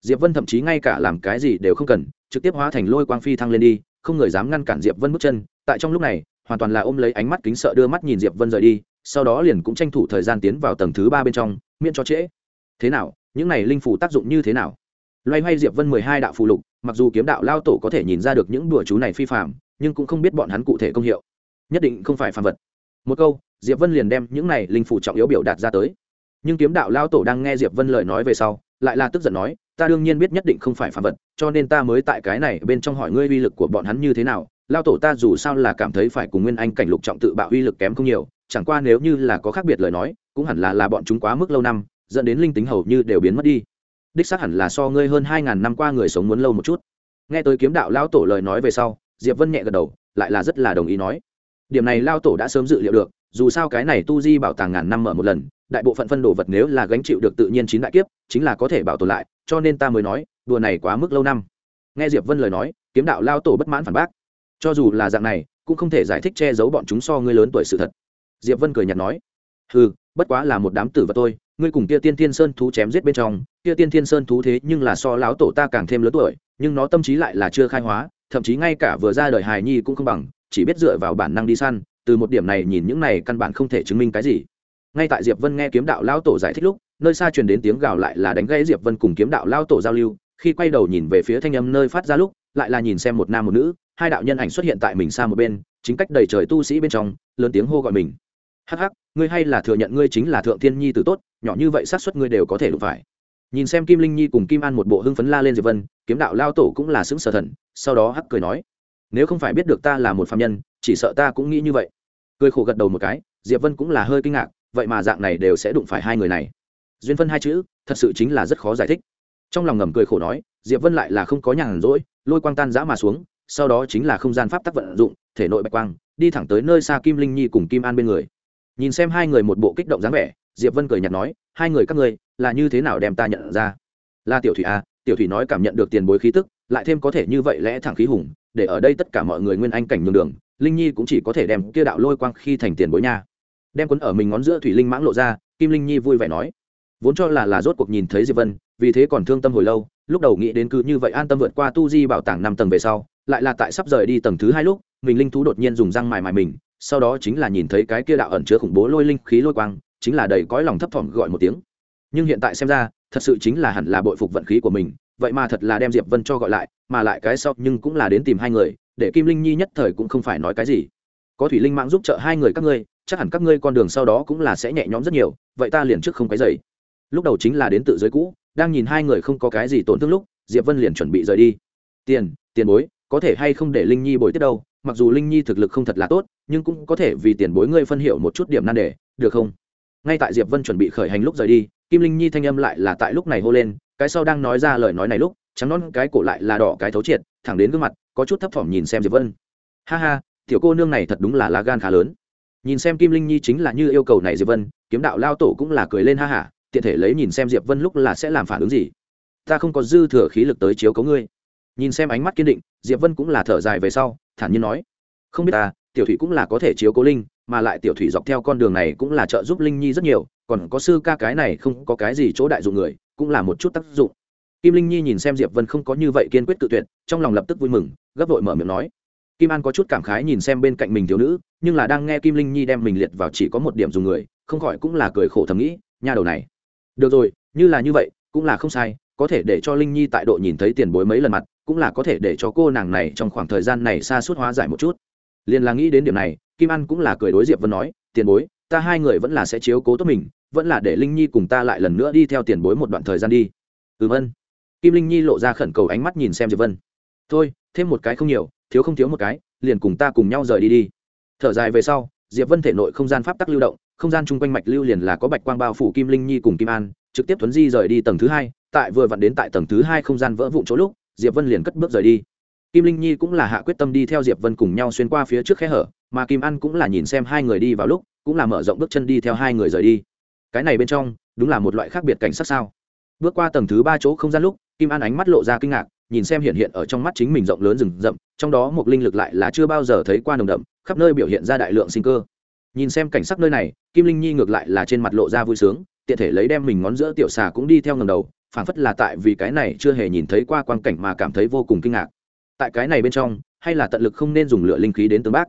Diệp vân thậm chí ngay cả làm cái gì đều không cần, trực tiếp hóa thành lôi quang phi thăng lên đi, không người dám ngăn cản diệp vân bước chân, tại trong lúc này, hoàn toàn là ôm lấy ánh mắt kính sợ đưa mắt nhìn diệp vân rời đi, sau đó liền cũng tranh thủ thời gian tiến vào tầng thứ ba bên trong, miễn cho trễ. Thế nào, những này linh phủ tác dụng như thế nào? Loay hoay diệp vân mười hai đạo phù lục, mặc dù kiếm đạo lao tổ có thể nhìn ra được những đùa chú này phi phạm nhưng cũng không biết bọn hắn cụ thể công hiệu. Nhất định không phải phàm vật một câu, diệp vân liền đem những này linh phủ trọng yếu biểu đạt ra tới. Nhưng kiếm đạo lao tổ đang nghe diệp vân lời nói về sau, lại là tức giận nói, ta đương nhiên biết nhất định không phải phản vật, cho nên ta mới tại cái này bên trong hỏi ngươi uy lực của bọn hắn như thế nào. Lao tổ ta dù sao là cảm thấy phải cùng nguyên anh cảnh lục trọng tự bạo uy lực kém không nhiều, chẳng qua nếu như là có khác biệt lời nói, cũng hẳn là là bọn chúng quá mức lâu năm, dẫn đến linh tính hầu như đều biến mất đi. Đích xác hẳn là so ngươi hơn hai ngàn năm qua người sống muốn lâu một chút. Nghe tới kiếm đạo lao tổ lời nói về sau, diệp vân nhẹ gật đầu, lại là rất là đồng ý nói điểm này lao tổ đã sớm dự liệu được, dù sao cái này tu di bảo tàng ngàn năm mở một lần, đại bộ phận phân đồ vật nếu là gánh chịu được tự nhiên chín đại kiếp, chính là có thể bảo tồn lại, cho nên ta mới nói, đùa này quá mức lâu năm. Nghe diệp vân lời nói, kiếm đạo lao tổ bất mãn phản bác. Cho dù là dạng này, cũng không thể giải thích che giấu bọn chúng so ngươi lớn tuổi sự thật. Diệp vân cười nhạt nói ừ bất quá là một đám tử vật tôi ngươi cùng kia tiên thiên sơn thú chém giết bên trong, kia tiên thiên sơn thú thế nhưng là so lão tổ ta càng thêm lớn tuổi, nhưng nó tâm trí lại là chưa khai hóa, thậm chí ngay cả vừa ra đời hài nhi cũng không bằng chỉ biết dựa vào bản năng đi săn, từ một điểm này nhìn những này căn bản không thể chứng minh cái gì. Ngay tại diệp vân nghe kiếm đạo lão tổ giải thích lúc, nơi xa truyền đến tiếng gào lại là đánh gãy diệp vân cùng kiếm đạo lão tổ giao lưu, khi quay đầu nhìn về phía thanh âm nơi phát ra lúc, lại là nhìn xem một nam một nữ, hai đạo nhân ảnh xuất hiện tại mình xa một bên, chính cách đầy trời tu sĩ bên trong, lớn tiếng hô gọi mình. Hắc hắc, ngươi hay là thừa nhận ngươi chính là thượng thiên nhi tử tốt, nhỏ như vậy xác suất ngươi đều có thể đụng phải. Nhìn xem kim linh nhi cùng kim an một bộ hưng phấn la lên diệp vân, kiếm đạo lao tổ cũng là xứng sở thần, sau đó hắc cười nói nếu không phải biết được ta là một phạm nhân chỉ sợ ta cũng nghĩ như vậy. Cười khổ gật đầu một cái diệp vân cũng là hơi kinh ngạc vậy mà dạng này đều sẽ đụng phải hai người này. Duyên phân hai chữ thật sự chính là rất khó giải thích. Trong lòng ngầm cười khổ nói diệp vân lại là không có nhàn rỗi lôi quang tan giã mà xuống sau đó chính là không gian pháp tắc vận dụng thể nội bạch quang đi thẳng tới nơi xa kim linh nhi cùng kim an bên người. Nhìn xem hai người một bộ kích động dáng vẻ diệp vân cười nhạt nói hai người các ngươi là như thế nào đem ta nhận ra? Là tiểu thủy a à, tiểu thủy nói cảm nhận được tiền bối khí tức lại thêm có thể như vậy lẽ thẳng khí hùng để ở đây tất cả mọi người nguyên anh cảnh nhường đường, linh nhi cũng chỉ có thể đem kia đạo lôi quang khi thành tiền bối nha. Đem quấn ở mình ngón giữa thủy linh mãng lộ ra, kim linh nhi vui vẻ nói. Vốn cho là là rốt cuộc nhìn thấy diệp vân, vì thế còn thương tâm hồi lâu, lúc đầu nghĩ đến cứ như vậy an tâm vượt qua tu di bảo tàng năm tầng về sau, lại là tại sắp rời đi tầng thứ hai lúc, mình linh thú đột nhiên dùng răng mài mài mình, sau đó chính là nhìn thấy cái kia đạo ẩn chứa khủng bố lôi linh khí lôi quang, chính là đầy cõi lòng thấp thỏm gọi một tiếng. Nhưng hiện tại xem ra, thật sự chính là hẳn là bội phục vận khí của mình vậy mà thật là đem diệp vân cho gọi lại, mà lại cái sau nhưng cũng là đến tìm hai người, để kim linh nhi nhất thời cũng không phải nói cái gì. Có thủy linh mạng giúp trợ hai người các ngươi, chắc hẳn các ngươi con đường sau đó cũng là sẽ nhẹ nhõm rất nhiều, vậy ta liền trước không cái dày lúc đầu chính là đến tự giới cũ, đang nhìn hai người không có cái gì tổn thương lúc, diệp vân liền chuẩn bị rời đi. Tiền tiền bối, có thể hay không để linh nhi bồi tiếp đâu? Mặc dù linh nhi thực lực không thật là tốt, nhưng cũng có thể vì tiền bối ngươi phân hiệu một chút điểm nan đề, được không? Ngay tại diệp vân chuẩn bị khởi hành lúc rời đi kim linh nhi thanh âm lại là tại lúc này hô lên, cái sau đang nói ra lời nói này lúc, trắng non cái cổ lại là đỏ cái thấu triệt, thẳng đến gương mặt, có chút thấp thỏm nhìn xem diệp vân. Ha ha, tiểu cô nương này thật đúng là lá gan khá lớn. Nhìn xem kim linh nhi chính là như yêu cầu này diệp vân, kiếm đạo lao tổ cũng là cười lên ha hả tiện thể lấy nhìn xem diệp vân lúc là sẽ làm phản ứng gì. Ta không có dư thừa khí lực tới chiếu cấu ngươi. Nhìn xem ánh mắt kiên định, diệp vân cũng là thở dài về sau, thản nhiên nói. Không biết ta tiểu thủy cũng là có thể chiếu cố linh, mà lại tiểu thủy dọc theo con đường này cũng là trợ giúp linh nhi rất nhiều, còn có sư ca cái này không có cái gì chỗ đại dụng người, cũng là một chút tác dụng. Kim linh nhi nhìn xem diệp vân không có như vậy kiên quyết tự tuyệt, trong lòng lập tức vui mừng, gấp vội mở miệng nói. Kim an có chút cảm khái nhìn xem bên cạnh mình thiếu nữ, nhưng là đang nghe kim linh nhi đem mình liệt vào chỉ có một điểm dùng người, không khỏi cũng là cười khổ thầm nghĩ, nha đầu này. Được rồi, như là như vậy, cũng là không sai, có thể để cho linh nhi tại độ nhìn thấy tiền bối mấy lần mặt, cũng là có thể để cho cô nàng này trong khoảng thời gian này xa suốt hóa giải một chút liền là nghĩ đến điểm này, kim an cũng là cười đối diệp vân nói, tiền bối, ta hai người vẫn là sẽ chiếu cố tốt mình, vẫn là để linh nhi cùng ta lại lần nữa đi theo tiền bối một đoạn thời gian đi. Ừ vân kim linh nhi lộ ra khẩn cầu ánh mắt nhìn xem diệp vân. Thôi, thêm một cái không nhiều, thiếu không thiếu một cái, liền cùng ta cùng nhau rời đi đi. Thở dài về sau, diệp vân thể nội không gian pháp tắc lưu động, không gian chung quanh mạch lưu liền là có bạch quang bao phủ kim linh nhi cùng kim an, trực tiếp thuấn di rời đi tầng thứ hai, tại vừa vặn đến tại tầng thứ hai không gian vỡ vụn chỗ lúc, diệp vân liền cất bước rời đi kim linh nhi cũng là hạ quyết tâm đi theo diệp vân cùng nhau xuyên qua phía trước khe hở, mà kim an cũng là nhìn xem hai người đi vào lúc, cũng là mở rộng bước chân đi theo hai người rời đi. Cái này bên trong, đúng là một loại khác biệt cảnh sát sao. Bước qua tầng thứ ba chỗ không gian lúc, kim an ánh mắt lộ ra kinh ngạc, nhìn xem hiện hiện ở trong mắt chính mình rộng lớn rừng rậm, trong đó một linh lực lại là chưa bao giờ thấy qua nồng đậm, khắp nơi biểu hiện ra đại lượng sinh cơ. Nhìn xem cảnh sắc nơi này, kim linh nhi ngược lại là trên mặt lộ ra vui sướng, tiện thể lấy đem mình ngón giữa tiểu xà cũng đi theo ngầm đầu, phảng phất là tại vì cái này chưa hề nhìn thấy qua quan cảnh mà cảm thấy vô cùng kinh ngạc tại cái này bên trong, hay là tận lực không nên dùng lửa linh khí đến tương bác.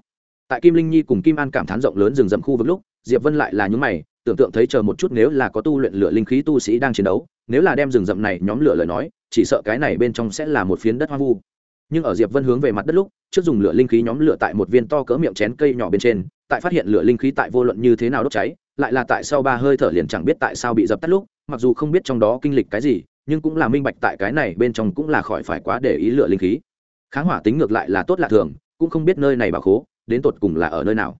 Tại kim linh nhi cùng kim an cảm thán rộng lớn rừng rậm khu vực lúc, diệp vân lại là những mày, tưởng tượng thấy chờ một chút nếu là có tu luyện lửa linh khí tu sĩ đang chiến đấu, nếu là đem rừng rậm này nhóm lửa lời nói, chỉ sợ cái này bên trong sẽ là một phiến đất hoang vu. Nhưng ở diệp vân hướng về mặt đất lúc, trước dùng lửa linh khí nhóm lửa tại một viên to cỡ miệng chén cây nhỏ bên trên, tại phát hiện lửa linh khí tại vô luận như thế nào đốt cháy, lại là tại sau ba hơi thở liền chẳng biết tại sao bị dập tắt lúc, mặc dù không biết trong đó kinh lịch cái gì, nhưng cũng là minh bạch tại cái này bên trong cũng là khỏi phải quá để ý lửa linh khí kháng hỏa tính ngược lại là tốt lạ thường, cũng không biết nơi này bảo khố, đến tột cùng là ở nơi nào.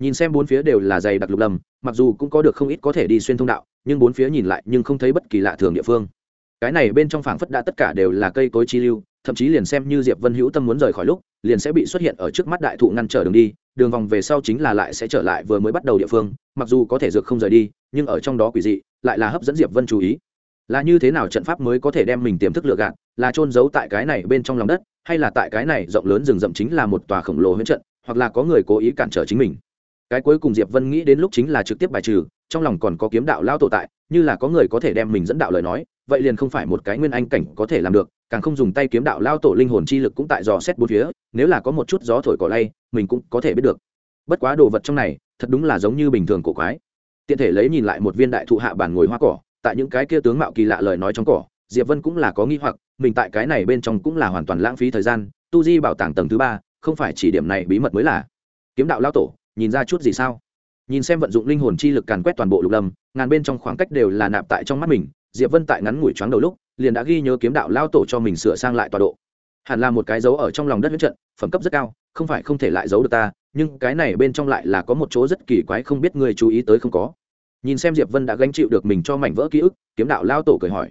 Nhìn xem bốn phía đều là dày đặc lục lâm mặc dù cũng có được không ít có thể đi xuyên thông đạo, nhưng bốn phía nhìn lại nhưng không thấy bất kỳ lạ thường địa phương. Cái này bên trong phảng phất đã tất cả đều là cây cối chi lưu, thậm chí liền xem như diệp vân hữu tâm muốn rời khỏi lúc, liền sẽ bị xuất hiện ở trước mắt đại thụ ngăn trở đường đi, đường vòng về sau chính là lại sẽ trở lại vừa mới bắt đầu địa phương, mặc dù có thể dược không rời đi, nhưng ở trong đó quỷ dị, lại là hấp dẫn diệp vân chú ý. Là như thế nào trận pháp mới có thể đem mình tiềm thức lựa gạt, là trôn giấu tại cái này bên trong lòng đất hay là tại cái này rộng lớn rừng rậm chính là một tòa khổng lồ huyễn trận, hoặc là có người cố ý cản trở chính mình. Cái cuối cùng diệp vân nghĩ đến lúc chính là trực tiếp bài trừ, trong lòng còn có kiếm đạo lao tổ tại, như là có người có thể đem mình dẫn đạo lời nói, vậy liền không phải một cái nguyên anh cảnh có thể làm được, càng không dùng tay kiếm đạo lao tổ linh hồn chi lực cũng tại dò xét bốn phía, nếu là có một chút gió thổi cỏ lay, mình cũng có thể biết được. Bất quá đồ vật trong này, thật đúng là giống như bình thường cổ quái. Tiện thể lấy nhìn lại một viên đại thụ hạ bản ngồi hoa cỏ, tại những cái kia tướng mạo kỳ lạ lời nói trong cỏ, diệp vân cũng là có nghi hoặc mình tại cái này bên trong cũng là hoàn toàn lãng phí thời gian, tu di bảo tàng tầng thứ ba, không phải chỉ điểm này bí mật mới là. Kiếm đạo lao tổ, nhìn ra chút gì sao? Nhìn xem vận dụng linh hồn chi lực càn quét toàn bộ lục lâm, ngàn bên trong khoảng cách đều là nạp tại trong mắt mình, diệp vân tại ngắn ngủi choáng đầu lúc, liền đã ghi nhớ kiếm đạo lao tổ cho mình sửa sang lại tọa độ. Hẳn là một cái dấu ở trong lòng đất huyết trận, phẩm cấp rất cao, không phải không thể lại giấu được ta, nhưng cái này bên trong lại là có một chỗ rất kỳ quái không biết người chú ý tới không có. Nhìn xem diệp vân đã gánh chịu được mình cho mảnh vỡ ký ức, kiếm đạo lao tổ cười hỏi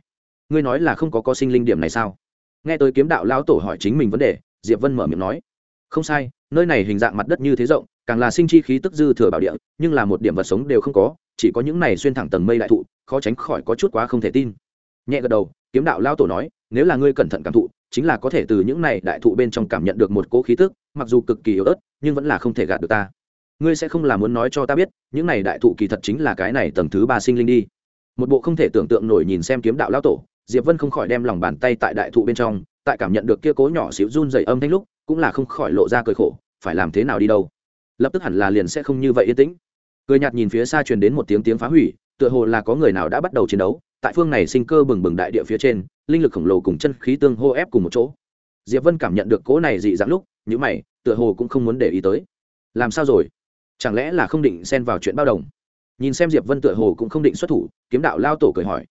ngươi nói là không có có sinh linh điểm này sao? Nghe tới kiếm đạo lão tổ hỏi chính mình vấn đề, diệp vân mở miệng nói, không sai, nơi này hình dạng mặt đất như thế rộng, càng là sinh chi khí tức dư thừa bảo địa, nhưng là một điểm vật sống đều không có, chỉ có những này xuyên thẳng tầng mây đại thụ, khó tránh khỏi có chút quá không thể tin. Nhẹ gật đầu, kiếm đạo lao tổ nói, nếu là ngươi cẩn thận cảm thụ, chính là có thể từ những này đại thụ bên trong cảm nhận được một cỗ khí tức, mặc dù cực kỳ yếu ớt, nhưng vẫn là không thể gạt được ta. Ngươi sẽ không là muốn nói cho ta biết, những này đại thụ kỳ thật chính là cái này tầng thứ ba sinh linh đi. Một bộ không thể tưởng tượng nổi nhìn xem kiếm đạo lao tổ diệp vân không khỏi đem lòng bàn tay tại đại thụ bên trong, tại cảm nhận được kia cố nhỏ xíu run dày âm thanh lúc, cũng là không khỏi lộ ra cười khổ, phải làm thế nào đi đâu. Lập tức hẳn là liền sẽ không như vậy yên tĩnh. Cười nhạt nhìn phía xa truyền đến một tiếng tiếng phá hủy, tựa hồ là có người nào đã bắt đầu chiến đấu, tại phương này sinh cơ bừng bừng đại địa phía trên, linh lực khổng lồ cùng chân khí tương hô ép cùng một chỗ. Diệp vân cảm nhận được cố này dị dạng lúc những mày, tựa hồ cũng không muốn để ý tới. Làm sao rồi? Chẳng lẽ là không định xen vào chuyện bao đồng? Nhìn xem diệp vân tựa hồ cũng không định xuất thủ, kiếm đạo lao tổ cười hỏi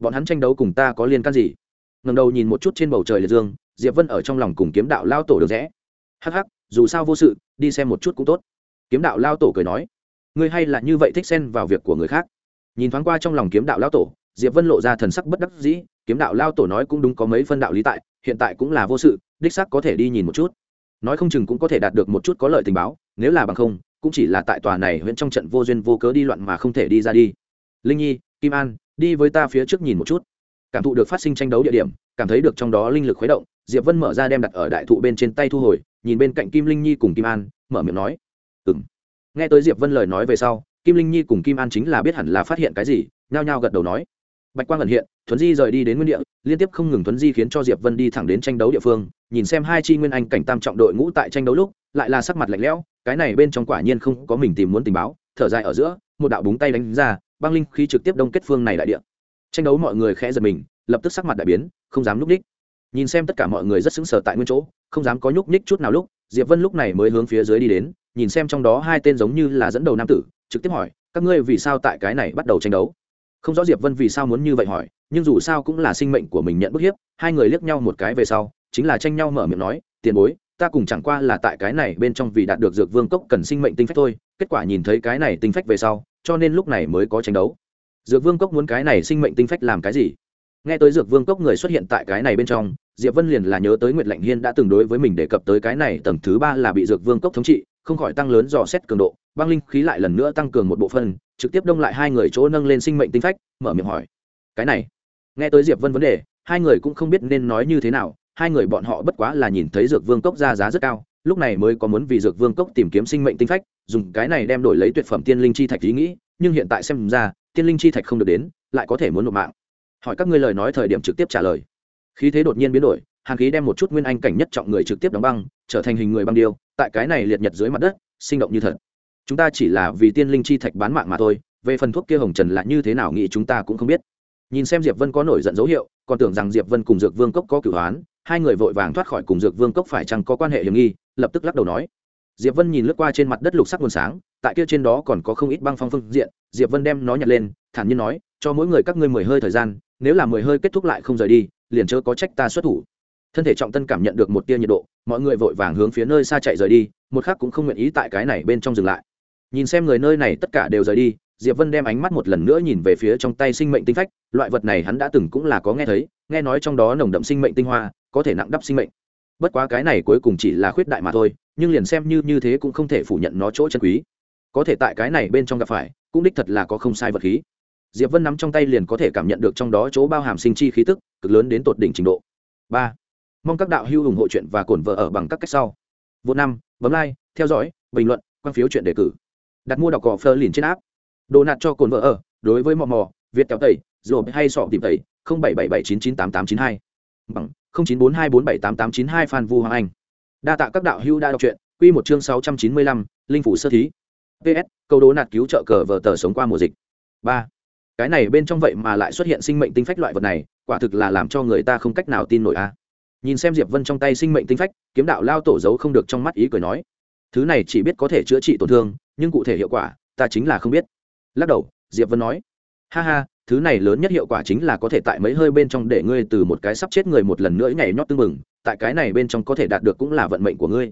bọn hắn tranh đấu cùng ta có liên can gì? Ngầm đầu nhìn một chút trên bầu trời liệt dương, diệp vân ở trong lòng cùng kiếm đạo lao tổ được rẽ. Hắc hắc, dù sao vô sự, đi xem một chút cũng tốt. Kiếm đạo lao tổ cười nói, ngươi hay là như vậy thích xen vào việc của người khác. Nhìn thoáng qua trong lòng kiếm đạo lao tổ, diệp vân lộ ra thần sắc bất đắc dĩ, kiếm đạo lao tổ nói cũng đúng có mấy phân đạo lý tại, hiện tại cũng là vô sự, đích sắc có thể đi nhìn một chút. Nói không chừng cũng có thể đạt được một chút có lợi tình báo, nếu là bằng không, cũng chỉ là tại tòa này huyện trong trận vô duyên vô cớ đi loạn mà không thể đi ra đi. Linh nhi, kim an đi với ta phía trước nhìn một chút. Cảm thụ được phát sinh tranh đấu địa điểm, cảm thấy được trong đó linh lực khuấy động, diệp vân mở ra đem đặt ở đại thụ bên trên tay thu hồi, nhìn bên cạnh kim linh nhi cùng kim an, mở miệng nói ừ m nghe tới diệp vân lời nói về sau, kim linh nhi cùng kim an chính là biết hẳn là phát hiện cái gì, nhao nhao gật đầu nói, bạch quang ẩn hiện, thuấn di rời đi đến nguyên địa, liên tiếp không ngừng thuấn di khiến cho diệp vân đi thẳng đến tranh đấu địa phương, nhìn xem hai chi nguyên anh cảnh tam trọng đội ngũ tại tranh đấu lúc, lại là sắc mặt lạnh lẽo, cái này bên trong quả nhiên không có mình tìm muốn tình báo, thở dài ở giữa, một đạo búng tay đánh ra băng linh khí trực tiếp đông kết phương này đại địa. Tranh đấu mọi người khẽ giật mình, lập tức sắc mặt đại biến, không dám núp ních nhìn xem tất cả mọi người rất xứng sở tại nguyên chỗ, không dám có nhúc ních chút nào lúc, diệp vân lúc này mới hướng phía dưới đi đến, nhìn xem trong đó hai tên giống như là dẫn đầu nam tử, trực tiếp hỏi, các ngươi vì sao tại cái này bắt đầu tranh đấu? Không rõ diệp vân vì sao muốn như vậy hỏi, nhưng dù sao cũng là sinh mệnh của mình nhận bức hiếp, hai người liếc nhau một cái về sau, chính là tranh nhau mở miệng nói, tiền bối, ta cùng chẳng qua là tại cái này bên trong vì đạt được dược vương cốc cần sinh mệnh tinh phách thôi, kết quả nhìn thấy cái này tinh phách về sau cho nên lúc này mới có tranh đấu. Dược vương cốc muốn cái này sinh mệnh tinh phách làm cái gì? Nghe tới dược vương cốc người xuất hiện tại cái này bên trong, diệp vân liền là nhớ tới nguyệt lạnh hiên đã từng đối với mình đề cập tới cái này tầng thứ ba là bị dược vương cốc thống trị, không khỏi tăng lớn dò xét cường độ, băng linh khí lại lần nữa tăng cường một bộ phân trực tiếp đông lại hai người chỗ nâng lên sinh mệnh tinh phách, mở miệng hỏi. Cái này, nghe tới diệp vân vấn đề, hai người cũng không biết nên nói như thế nào, hai người bọn họ bất quá là nhìn thấy dược vương cốc ra giá rất cao lúc này mới có muốn vì dược vương cốc tìm kiếm sinh mệnh tinh phách, dùng cái này đem đổi lấy tuyệt phẩm tiên linh chi thạch ý nghĩ, nhưng hiện tại xem ra, tiên linh chi thạch không được đến, lại có thể muốn nộp mạng. Hỏi các ngươi lời nói thời điểm trực tiếp trả lời. Khí thế đột nhiên biến đổi, hàng khí đem một chút nguyên anh cảnh nhất trọng người trực tiếp đóng băng, trở thành hình người băng điêu, tại cái này liệt nhật dưới mặt đất, sinh động như thật. Chúng ta chỉ là vì tiên linh chi thạch bán mạng mà thôi, về phần thuốc kia hồng trần là như thế nào nghĩ chúng ta cũng không biết. Nhìn xem diệp vân có nổi giận dấu hiệu, còn tưởng rằng diệp vân cùng dược vương cốc có cửu hoán, hai người vội vàng thoát khỏi cùng dược vương cốc phải chăng có quan hệ hiểm nghi lập tức lắc đầu nói. Diệp vân nhìn lướt qua trên mặt đất lục sắc nguồn sáng, tại kia trên đó còn có không ít băng phong phương diện, diệp vân đem nó nhặt lên, thản nhiên nói, cho mỗi người các ngươi mười hơi thời gian, nếu là mười hơi kết thúc lại không rời đi, liền chớ có trách ta xuất thủ. Thân thể trọng tân cảm nhận được một tia nhiệt độ, mọi người vội vàng hướng phía nơi xa chạy rời đi, một khắc cũng không nguyện ý tại cái này bên trong dừng lại. Nhìn xem người nơi này tất cả đều rời đi, diệp vân đem ánh mắt một lần nữa nhìn về phía trong tay sinh mệnh tinh phách, loại vật này hắn đã từng cũng là có nghe thấy, nghe nói trong đó nồng đậm sinh mệnh tinh hoa, có thể nặng đắp sinh mệnh bất quá cái này cuối cùng chỉ là khuyết đại mà thôi, nhưng liền xem như như thế cũng không thể phủ nhận nó chỗ chân quý. Có thể tại cái này bên trong gặp phải, cũng đích thật là có không sai vật khí. Diệp vân nắm trong tay liền có thể cảm nhận được trong đó chỗ bao hàm sinh chi khí tức, cực lớn đến tột đỉnh trình độ. Ba. Mong các đạo hữu ủng hộ chuyện và cổn vợ ở bằng các cách sau. Vô năm, bấm like, theo dõi, bình luận, quan phiếu chuyện đề cử. Đặt mua đọc cỏ phơ liền trên app. Đồ nạt cho cồn vợ ở, đối với mò mò, việt kéo tẩy rồi hay sọ tìm tẩy, không bảy bảy bảy chín chín tám tám chín hai. Bằng không chín bốn hai bốn bảy tám tám chín hai phan vu hoàng anh. Đa tạ các đạo hữu đã đọc truyện, quy một chương sáu trăm chín mươi lăm, linh phủ sơ thí. Ps câu đố nạt cứu trợ cờ vở tờ sống qua mùa dịch. Ba. Cái này bên trong vậy mà lại xuất hiện sinh mệnh tinh phách loại vật này, quả thực là làm cho người ta không cách nào tin nổi a. Nhìn xem diệp vân trong tay sinh mệnh tinh phách, kiếm đạo lao tổ giấu không được trong mắt ý cười nói. Thứ này chỉ biết có thể chữa trị tổn thương, nhưng cụ thể hiệu quả, ta chính là không biết. Lắc đầu, diệp vân nói. Ha ha thứ này lớn nhất hiệu quả chính là có thể tại mấy hơi bên trong để ngươi từ một cái sắp chết người một lần nữa nhảy nhót tưng mừng tại cái này bên trong có thể đạt được cũng là vận mệnh của ngươi.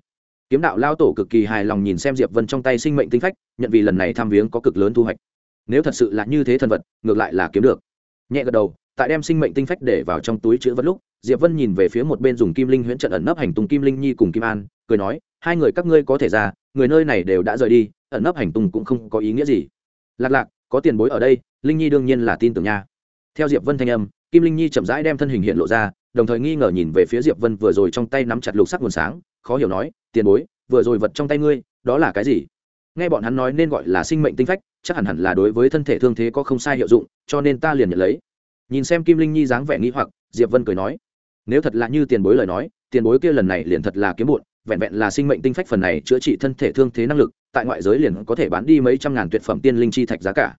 Kiếm đạo lao tổ cực kỳ hài lòng nhìn xem diệp vân trong tay sinh mệnh tinh phách, nhận vì lần này tham viếng có cực lớn thu hoạch. Nếu thật sự là như thế thần vật, ngược lại là kiếm được. Nhẹ gật đầu, tại đem sinh mệnh tinh phách để vào trong túi chữ vật lúc, diệp vân nhìn về phía một bên dùng kim linh huyễn trận ẩn nấp hành tung kim linh nhi cùng kim an, cười nói, hai người các ngươi có thể ra, người nơi này đều đã rời đi, ẩn nấp hành tung cũng không có ý nghĩa gì. Lạc lạc, có tiền bối ở đây linh nhi đương nhiên là tin tưởng nha. Theo diệp vân thanh âm, kim linh nhi chậm rãi đem thân hình hiện lộ ra, đồng thời nghi ngờ nhìn về phía diệp vân vừa rồi trong tay nắm chặt lục sắc nguồn sáng, khó hiểu nói, tiền bối, vừa rồi vật trong tay ngươi, đó là cái gì? Nghe bọn hắn nói nên gọi là sinh mệnh tinh phách, chắc hẳn hẳn là đối với thân thể thương thế có không sai hiệu dụng, cho nên ta liền nhận lấy. Nhìn xem kim linh nhi dáng vẻ nghi hoặc, diệp vân cười nói, nếu thật là như tiền bối lời nói, tiền bối kia lần này liền thật là kiếm bụn vẹn vẹn là sinh mệnh tinh phách phần này chữa trị thân thể thương thế năng lực, tại ngoại giới liền có thể bán đi mấy trăm ngàn tuyệt phẩm tiên linh chi thạch giá cả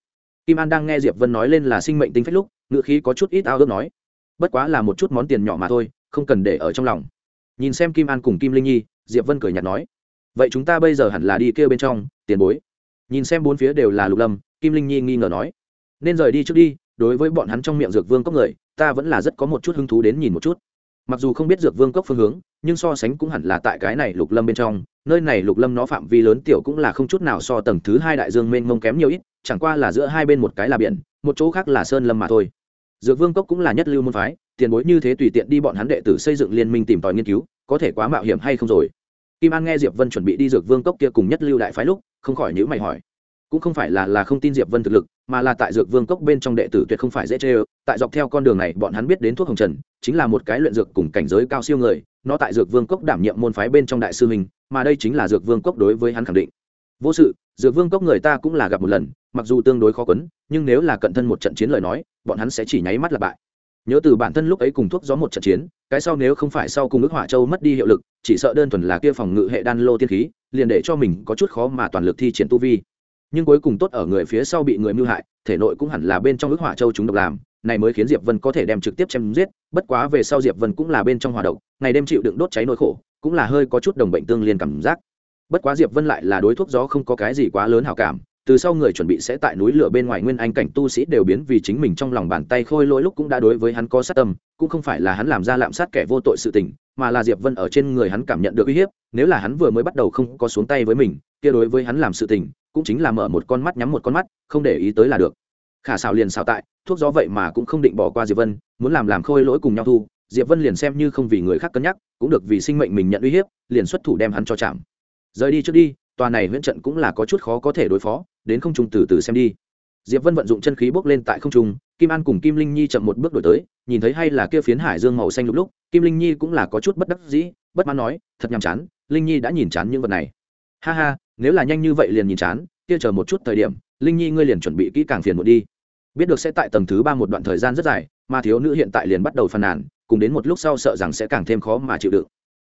kim an đang nghe diệp vân nói lên là sinh mệnh tinh phách lúc ngựa khí có chút ít ao ước nói. Bất quá là một chút món tiền nhỏ mà thôi, không cần để ở trong lòng. Nhìn xem kim an cùng kim linh nhi, diệp vân cười nhạt nói. Vậy chúng ta bây giờ hẳn là đi kêu bên trong, tiền bối. Nhìn xem bốn phía đều là lục lâm, kim linh nhi nghi ngờ nói. Nên rời đi trước đi, đối với bọn hắn trong miệng dược vương cốc người, ta vẫn là rất có một chút hứng thú đến nhìn một chút. Mặc dù không biết dược vương cốc phương hướng, nhưng so sánh cũng hẳn là tại cái này lục lâm bên trong, nơi này lục lâm nó phạm vi lớn tiểu cũng là không chút nào so tầng thứ hai đại dương mênh mông kém nhiều ít chẳng qua là giữa hai bên một cái là biển, một chỗ khác là sơn lâm mà thôi. Dược vương cốc cũng là nhất lưu môn phái, tiền bối như thế tùy tiện đi bọn hắn đệ tử xây dựng liên minh tìm tòi nghiên cứu, có thể quá mạo hiểm hay không rồi? Kim an nghe diệp vân chuẩn bị đi dược vương cốc kia cùng nhất lưu đại phái lúc, không khỏi nhữ mày hỏi. Cũng không phải là là không tin diệp vân thực lực, mà là tại dược vương cốc bên trong đệ tử tuyệt không phải dễ chê ơ. Tại dọc theo con đường này, bọn hắn biết đến thuốc hồng trần, chính là một cái luyện dược cùng cảnh giới cao siêu người, nó tại dược vương cốc đảm nhiệm môn phái bên trong đại sư mình mà đây chính là dược vương cốc đối với hắn khẳng định. Vô sự, dược vương cốc người ta cũng là gặp một lần mặc dù tương đối khó quấn, nhưng nếu là cận thân một trận chiến lời nói, bọn hắn sẽ chỉ nháy mắt là bại. Nhớ từ bản thân lúc ấy cùng thuốc gió một trận chiến, cái sau nếu không phải sau cùng ước hỏa châu mất đi hiệu lực, chỉ sợ đơn thuần là kia phòng ngự hệ đan lô tiên khí, liền để cho mình có chút khó mà toàn lực thi triển tu vi. Nhưng cuối cùng tốt ở người phía sau bị người mưu hại, thể nội cũng hẳn là bên trong ước hỏa châu chúng độc làm, này mới khiến diệp vân có thể đem trực tiếp chém giết, bất quá về sau diệp vân cũng là bên trong hỏa độc, ngày đêm chịu đựng đốt cháy nỗi khổ, cũng là hơi có chút đồng bệnh tương liên cảm giác. Bất quá diệp vân lại là đối thuốc gió không có cái gì quá lớn hảo cảm từ sau người chuẩn bị sẽ tại núi lửa bên ngoài nguyên anh cảnh tu sĩ đều biến vì chính mình trong lòng bàn tay khôi lỗi lúc cũng đã đối với hắn có sát tâm, cũng không phải là hắn làm ra lạm sát kẻ vô tội sự tình, mà là diệp vân ở trên người hắn cảm nhận được uy hiếp, nếu là hắn vừa mới bắt đầu không có xuống tay với mình, kia đối với hắn làm sự tình, cũng chính là mở một con mắt nhắm một con mắt, không để ý tới là được. Khả xảo liền xảo tại, thuốc gió vậy mà cũng không định bỏ qua diệp vân, muốn làm làm khôi lỗi cùng nhau thu, diệp vân liền xem như không vì người khác cân nhắc, cũng được vì sinh mệnh mình nhận uy hiếp, liền xuất thủ đem hắn cho chạm. Rời đi trước đi tòa này huyễn trận cũng là có chút khó có thể đối phó, đến không trung từ từ xem đi. Diệp vân vận dụng chân khí bốc lên tại không trung, kim an cùng kim linh nhi chậm một bước đổi tới, nhìn thấy hay là kia phiến hải dương màu xanh lúc lúc, kim linh nhi cũng là có chút bất đắc dĩ, bất mãn nói, thật nhàm chán, linh nhi đã nhìn chán những vật này. Ha ha, nếu là nhanh như vậy liền nhìn chán, kia chờ một chút thời điểm, linh nhi ngươi liền chuẩn bị kỹ càng phiền một đi. Biết được sẽ tại tầng thứ ba một đoạn thời gian rất dài, mà thiếu nữ hiện tại liền bắt đầu phàn nàn, cùng đến một lúc sau sợ rằng sẽ càng thêm khó mà chịu đựng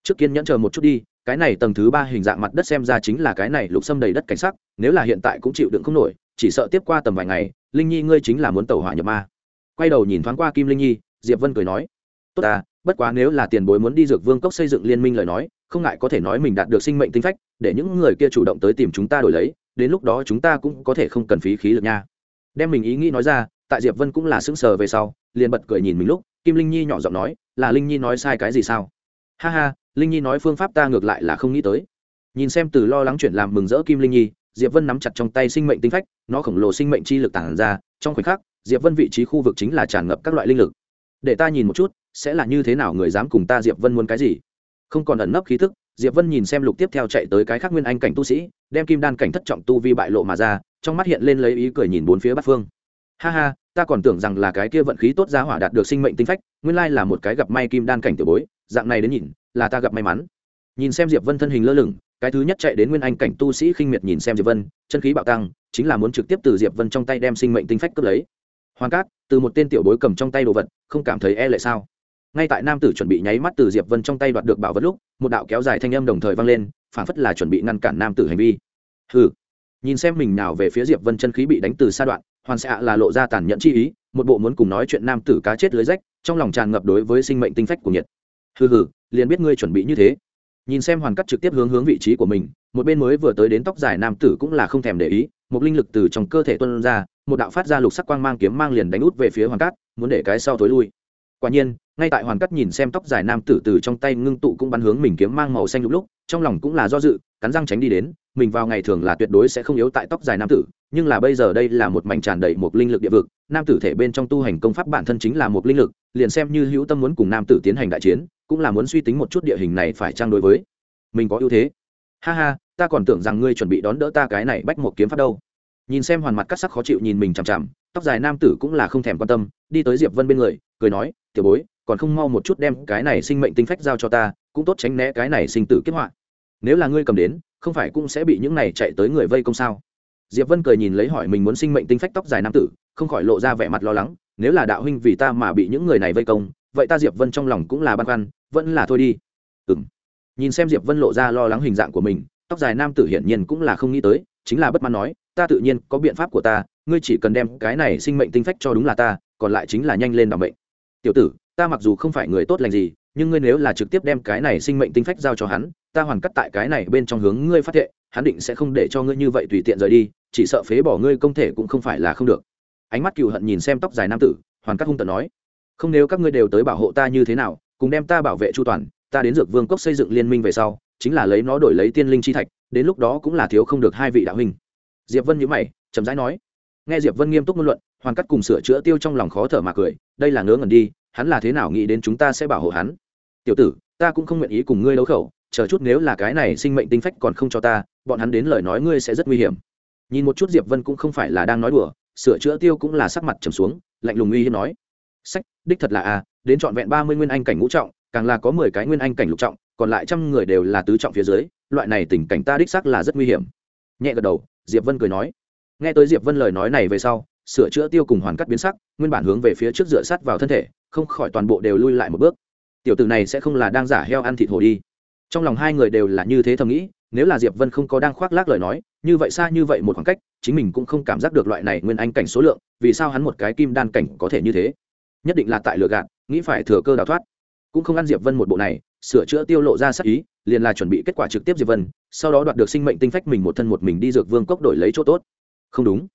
trước kiên nhẫn chờ một chút đi, cái này tầng thứ ba hình dạng mặt đất xem ra chính là cái này lục xâm đầy đất cảnh sắc, nếu là hiện tại cũng chịu đựng không nổi, chỉ sợ tiếp qua tầm vài ngày, linh nhi ngươi chính là muốn tàu hỏa nhập ma. Quay đầu nhìn thoáng qua kim linh nhi, diệp vân cười nói, tốt ta, bất quá nếu là tiền bối muốn đi dược vương cốc xây dựng liên minh lời nói, không ngại có thể nói mình đạt được sinh mệnh tinh phách, để những người kia chủ động tới tìm chúng ta đổi lấy, đến lúc đó chúng ta cũng có thể không cần phí khí lực nha. Đem mình ý nghĩ nói ra, tại diệp vân cũng là sững sờ về sau, liền bật cười nhìn mình lúc, kim linh nhi nhỏ giọng nói, là linh nhi nói sai cái gì sao? Ha ha linh nhi nói phương pháp ta ngược lại là không nghĩ tới. Nhìn xem từ lo lắng chuyển làm mừng rỡ kim linh nhi, diệp vân nắm chặt trong tay sinh mệnh tinh phách, nó khổng lồ sinh mệnh chi lực tản ra, trong khoảnh khắc, diệp vân vị trí khu vực chính là tràn ngập các loại linh lực. Để ta nhìn một chút, sẽ là như thế nào người dám cùng ta diệp vân muốn cái gì? Không còn ẩn nấp khí thức, diệp vân nhìn xem lục tiếp theo chạy tới cái khác nguyên anh cảnh tu sĩ, đem kim đan cảnh thất trọng tu vi bại lộ mà ra, trong mắt hiện lên lấy ý cười nhìn bốn phía bát phương. Ha ha, ta còn tưởng rằng là cái kia vận khí tốt giá hỏa đạt được sinh mệnh tinh phách, nguyên lai là một cái gặp may kim đan cảnh tiểu bối, dạng này đến nhìn là ta gặp may mắn. Nhìn xem diệp vân thân hình lơ lửng, cái thứ nhất chạy đến nguyên anh cảnh tu sĩ khinh miệt nhìn xem diệp vân, chân khí bạo tăng, chính là muốn trực tiếp từ diệp vân trong tay đem sinh mệnh tinh phách cướp lấy. Hoàng cát, từ một tên tiểu bối cầm trong tay đồ vật, không cảm thấy e lệ sao? Ngay tại nam tử chuẩn bị nháy mắt từ diệp vân trong tay đoạt được bảo vật lúc, một đạo kéo dài thanh âm đồng thời vang lên, phảng phất là chuẩn bị ngăn cản nam tử hành vi. Hừ. Nhìn xem mình nào về phía diệp vân chân khí bị đánh từ xa đoạn, hoàn xạ là lộ ra tàn nhẫn chi ý, một bộ muốn cùng nói chuyện nam tử cá chết lưới rách, trong lòng tràn ngập đối với sinh mệnh tinh phách của nhiệt. Hừ hừ liền biết ngươi chuẩn bị như thế. Nhìn xem hoàn cắt trực tiếp hướng hướng vị trí của mình, một bên mới vừa tới đến tóc dài nam tử cũng là không thèm để ý, một linh lực từ trong cơ thể tuân ra, một đạo phát ra lục sắc quang mang kiếm mang liền đánh út về phía hoàn cát muốn để cái sau thối lui. Quả nhiên, ngay tại hoàn cắt nhìn xem tóc dài nam tử từ trong tay ngưng tụ cũng bắn hướng mình kiếm mang màu xanh lúc lúc, trong lòng cũng là do dự, cắn răng tránh đi đến, mình vào ngày thường là tuyệt đối sẽ không yếu tại tóc dài nam tử, nhưng là bây giờ đây là một mảnh tràn đầy một linh lực địa vực, nam tử thể bên trong tu hành công pháp bản thân chính là một linh lực, liền xem như hữu tâm muốn cùng nam tử tiến hành đại chiến cũng là muốn suy tính một chút địa hình này phải trang đối với mình có ưu thế. Ha ha, ta còn tưởng rằng ngươi chuẩn bị đón đỡ ta cái này bách một kiếm pháp đâu. Nhìn xem hoàn mặt cắt sắc khó chịu nhìn mình chằm chằm, tóc dài nam tử cũng là không thèm quan tâm, đi tới diệp vân bên người, cười nói, tiểu bối, còn không mau một chút đem cái này sinh mệnh tinh phách giao cho ta, cũng tốt tránh né cái này sinh tử kết họa. Nếu là ngươi cầm đến, không phải cũng sẽ bị những này chạy tới người vây công sao? Diệp vân cười nhìn lấy hỏi mình muốn sinh mệnh tinh phách tóc dài nam tử, không khỏi lộ ra vẻ mặt lo lắng, nếu là đạo huynh vì ta mà bị những người này vây công, vậy ta diệp vân trong lòng cũng là băn khoăn vẫn là thôi đi. Ừng nhìn xem diệp vân lộ ra lo lắng hình dạng của mình, tóc dài nam tử hiển nhiên cũng là không nghĩ tới, chính là bất mãn nói, ta tự nhiên có biện pháp của ta, ngươi chỉ cần đem cái này sinh mệnh tinh phách cho đúng là ta, còn lại chính là nhanh lên đảm mệnh. Tiểu tử, ta mặc dù không phải người tốt lành gì, nhưng ngươi nếu là trực tiếp đem cái này sinh mệnh tinh phách giao cho hắn, ta hoàn cắt tại cái này bên trong hướng ngươi phát thệ, hắn định sẽ không để cho ngươi như vậy tùy tiện rời đi, chỉ sợ phế bỏ ngươi công thể cũng không phải là không được. Ánh mắt cựu hận nhìn xem tóc dài nam tử, hoàn cắt hung tận nói, không, nếu các ngươi đều tới bảo hộ ta như thế nào cùng đem ta bảo vệ chu toàn, ta đến dược vương cốc xây dựng liên minh về sau, chính là lấy nó đổi lấy tiên linh chi thạch, đến lúc đó cũng là thiếu không được hai vị đạo huynh. Diệp vân nhữ mày, chậm rãi nói. Nghe diệp vân nghiêm túc ngôn luận hoàn cắt cùng sửa chữa tiêu trong lòng khó thở mà cười, đây là ngớ ngẩn đi, hắn là thế nào nghĩ đến chúng ta sẽ bảo hộ hắn? Tiểu tử, ta cũng không nguyện ý cùng ngươi đấu khẩu, chờ chút nếu là cái này sinh mệnh tinh phách còn không cho ta, bọn hắn đến lời nói ngươi sẽ rất nguy hiểm. Nhìn một chút diệp vân cũng không phải là đang nói đùa, sửa chữa tiêu cũng là sắc mặt trầm xuống, lạnh lùng uy hiếp nói. Sách, đích thật là a đến trọn vẹn ba mươi nguyên anh cảnh ngũ trọng, càng là có mười cái nguyên anh cảnh lục trọng, còn lại trăm người đều là tứ trọng phía dưới, loại này tình cảnh ta đích xác là rất nguy hiểm. Nhẹ gật đầu, diệp vân cười nói. Nghe tới diệp vân lời nói này về sau, sửa chữa tiêu cùng hoàn cắt biến sắc, nguyên bản hướng về phía trước dựa sát vào thân thể, không khỏi toàn bộ đều lui lại một bước. Tiểu tử này sẽ không là đang giả heo ăn thịt hổ đi. Trong lòng hai người đều là như thế thầm nghĩ, nếu là diệp vân không có đang khoác lác lời nói, như vậy xa như vậy một khoảng cách, chính mình cũng không cảm giác được loại này nguyên anh cảnh số lượng, vì sao hắn một cái kim đan cảnh có thể như thế? Nhất định là tại lừa gạt nghĩ phải thừa cơ đào thoát. Cũng không ăn diệp vân một bộ này, sửa chữa tiêu lộ ra sắc ý, liền là chuẩn bị kết quả trực tiếp diệp vân, sau đó đoạt được sinh mệnh tinh phách mình một thân một mình đi dược vương cốc đổi lấy chỗ tốt. Không đúng.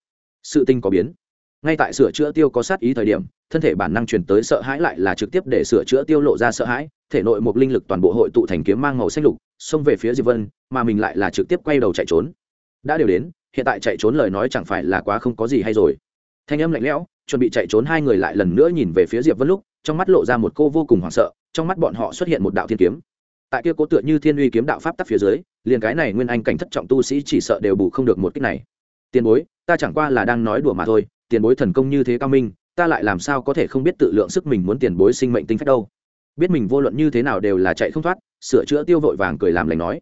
Sự tinh có biến. Ngay tại sửa chữa tiêu có sát ý thời điểm, thân thể bản năng truyền tới sợ hãi lại là trực tiếp để sửa chữa tiêu lộ ra sợ hãi, thể nội một linh lực toàn bộ hội tụ thành kiếm mang màu xanh lục, xông về phía diệp vân, mà mình lại là trực tiếp quay đầu chạy trốn. Đã đều đến, hiện tại chạy trốn lời nói chẳng phải là quá không có gì hay rồi. Thanh âm lạnh lẽo, chuẩn bị chạy trốn hai người lại lần nữa nhìn về phía diệp vân lúc trong mắt lộ ra một cô vô cùng hoảng sợ, trong mắt bọn họ xuất hiện một đạo thiên kiếm. Tại kia cố tựa như thiên uy kiếm đạo pháp tắc phía dưới, liền cái này nguyên anh cảnh thất trọng tu sĩ chỉ sợ đều bù không được một cách này. Tiền bối, ta chẳng qua là đang nói đùa mà thôi, tiền bối thần công như thế cao minh, ta lại làm sao có thể không biết tự lượng sức mình muốn tiền bối sinh mệnh tinh phách đâu? Biết mình vô luận như thế nào đều là chạy không thoát, sửa chữa tiêu vội vàng cười làm lành nói.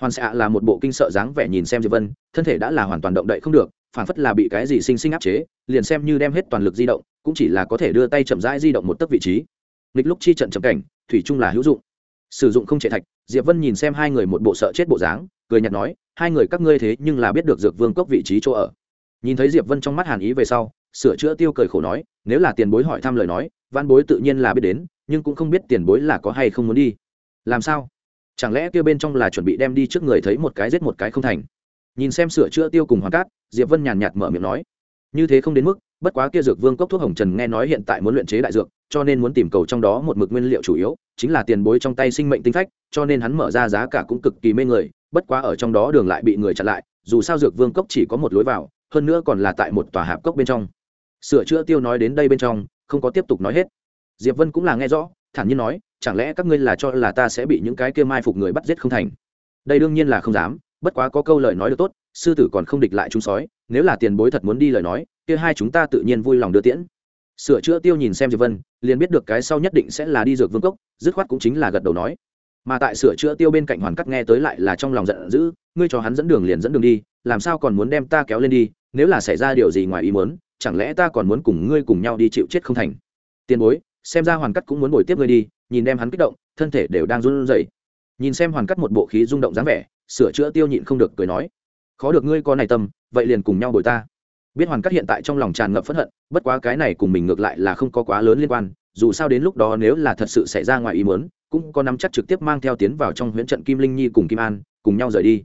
Hoàn xạ là một bộ kinh sợ dáng vẻ nhìn xem diệp vân, thân thể đã là hoàn toàn động đậy không được phản phất là bị cái gì sinh sinh áp chế, liền xem như đem hết toàn lực di động, cũng chỉ là có thể đưa tay chậm rãi di động một tấc vị trí. Nghịch lúc chi trận chậm cảnh, thủy chung là hữu dụng. Sử dụng không chạy thạch, diệp vân nhìn xem hai người một bộ sợ chết bộ dáng, cười nhạt nói, hai người các ngươi thế nhưng là biết được dược vương cốc vị trí chỗ ở. Nhìn thấy diệp vân trong mắt hàn ý về sau, sửa chữa tiêu cười khổ nói, nếu là tiền bối hỏi thăm lời nói, văn bối tự nhiên là biết đến, nhưng cũng không biết tiền bối là có hay không muốn đi. Làm sao? Chẳng lẽ kia bên trong là chuẩn bị đem đi trước người thấy một cái giết một cái không thành? Nhìn xem sửa chữa tiêu cùng hoàng cát, diệp vân nhàn nhạt mở miệng nói. Như thế không đến mức, bất quá kia dược vương cốc thuốc hồng trần nghe nói hiện tại muốn luyện chế đại dược, cho nên muốn tìm cầu trong đó một mực nguyên liệu chủ yếu, chính là tiền bối trong tay sinh mệnh tinh phách, cho nên hắn mở ra giá cả cũng cực kỳ mê người, bất quá ở trong đó đường lại bị người chặn lại, dù sao dược vương cốc chỉ có một lối vào, hơn nữa còn là tại một tòa hạp cốc bên trong. Sửa chữa tiêu nói đến đây bên trong, không có tiếp tục nói hết. Diệp vân cũng là nghe rõ, thản nhiên nói, chẳng lẽ các ngươi là cho là ta sẽ bị những cái kia mai phục người bắt giết không thành? Đây đương nhiên là không dám bất quá có câu lời nói được tốt, sư tử còn không địch lại chúng sói, nếu là tiền bối thật muốn đi lời nói, kia hai chúng ta tự nhiên vui lòng đưa tiễn. Sửa chữa tiêu nhìn xem diệp vân, liền biết được cái sau nhất định sẽ là đi dược vương cốc, dứt khoát cũng chính là gật đầu nói. Mà tại sửa chữa tiêu bên cạnh hoàn cắt nghe tới lại là trong lòng giận dữ, ngươi cho hắn dẫn đường liền dẫn đường đi, làm sao còn muốn đem ta kéo lên đi, nếu là xảy ra điều gì ngoài ý muốn, chẳng lẽ ta còn muốn cùng ngươi cùng nhau đi chịu chết không thành? Tiền bối, xem ra hoàn cắt cũng muốn bồi tiếp ngươi đi, nhìn đem hắn kích động, thân thể đều đang run rẩy. Nhìn xem hoàn cắt một bộ khí rung động dáng vẻ sửa chữa tiêu nhịn không được cười nói, khó được ngươi có này tâm, vậy liền cùng nhau bồi ta. Biết hoàn cắt hiện tại trong lòng tràn ngập phẫn hận, bất quá cái này cùng mình ngược lại là không có quá lớn liên quan, dù sao đến lúc đó nếu là thật sự xảy ra ngoài ý muốn, cũng có nắm chắc trực tiếp mang theo tiến vào trong huyễn trận kim linh nhi cùng kim an, cùng nhau rời đi.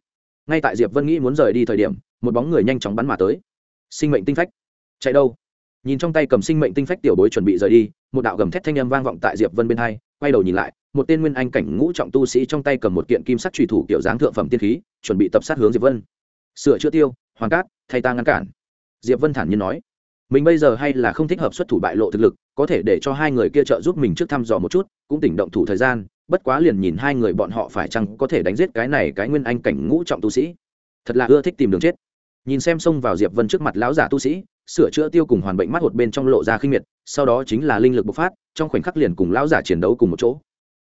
Ngay tại diệp vân nghĩ muốn rời đi thời điểm, một bóng người nhanh chóng bắn mà tới. Sinh mệnh tinh phách. Chạy đâu? Nhìn trong tay cầm sinh mệnh tinh phách tiểu bối chuẩn bị rời đi, một đạo gầm thét thanh âm vang vọng tại diệp vân bên hai, quay đầu nhìn lại một tên nguyên anh cảnh ngũ trọng tu sĩ trong tay cầm một kiện kim sắc trùy thủ kiểu dáng thượng phẩm tiên khí, chuẩn bị tập sát hướng diệp vân. Sửa chữa tiêu hoàng cát, thay ta ngăn cản. Diệp vân thản nhiên nói, mình bây giờ hay là không thích hợp xuất thủ bại lộ thực lực, có thể để cho hai người kia trợ giúp mình trước thăm dò một chút, cũng tỉnh động thủ thời gian, bất quá liền nhìn hai người bọn họ phải chăng có thể đánh giết cái này cái nguyên anh cảnh ngũ trọng tu sĩ. Thật là ưa thích tìm đường chết. Nhìn xem xông vào diệp vân trước mặt lão giả tu sĩ, sửa chữa tiêu cùng hoàn bệnh mắt hột bên trong lộ ra khinh miệt, sau đó chính là linh lực bộc phát, trong khoảnh khắc liền cùng lão giả chiến đấu cùng một chỗ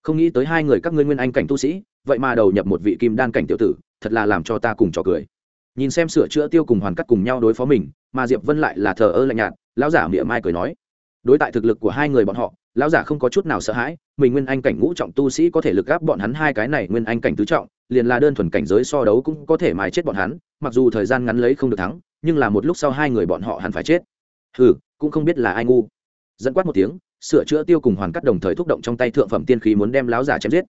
không nghĩ tới hai người các ngươi nguyên anh cảnh tu sĩ, vậy mà đầu nhập một vị kim đan cảnh tiểu tử, thật là làm cho ta cùng trò cười. Nhìn xem sửa chữa tiêu cùng hoàn cắt cùng nhau đối phó mình, mà diệp vân lại là thờ ơ lạnh nhạt, lão giả miệng mai cười nói. Đối tại thực lực của hai người bọn họ, lão giả không có chút nào sợ hãi, mình nguyên anh cảnh ngũ trọng tu sĩ có thể lực gáp bọn hắn hai cái này nguyên anh cảnh tứ trọng, liền là đơn thuần cảnh giới so đấu cũng có thể mài chết bọn hắn, mặc dù thời gian ngắn lấy không được thắng, nhưng là một lúc sau hai người bọn họ hẳn phải chết. Hừ, cũng không biết là ai ngu dẫn quát một tiếng, sửa chữa tiêu cùng hoàn cắt đồng thời thúc động trong tay thượng phẩm tiên khí muốn đem lão giả chém giết.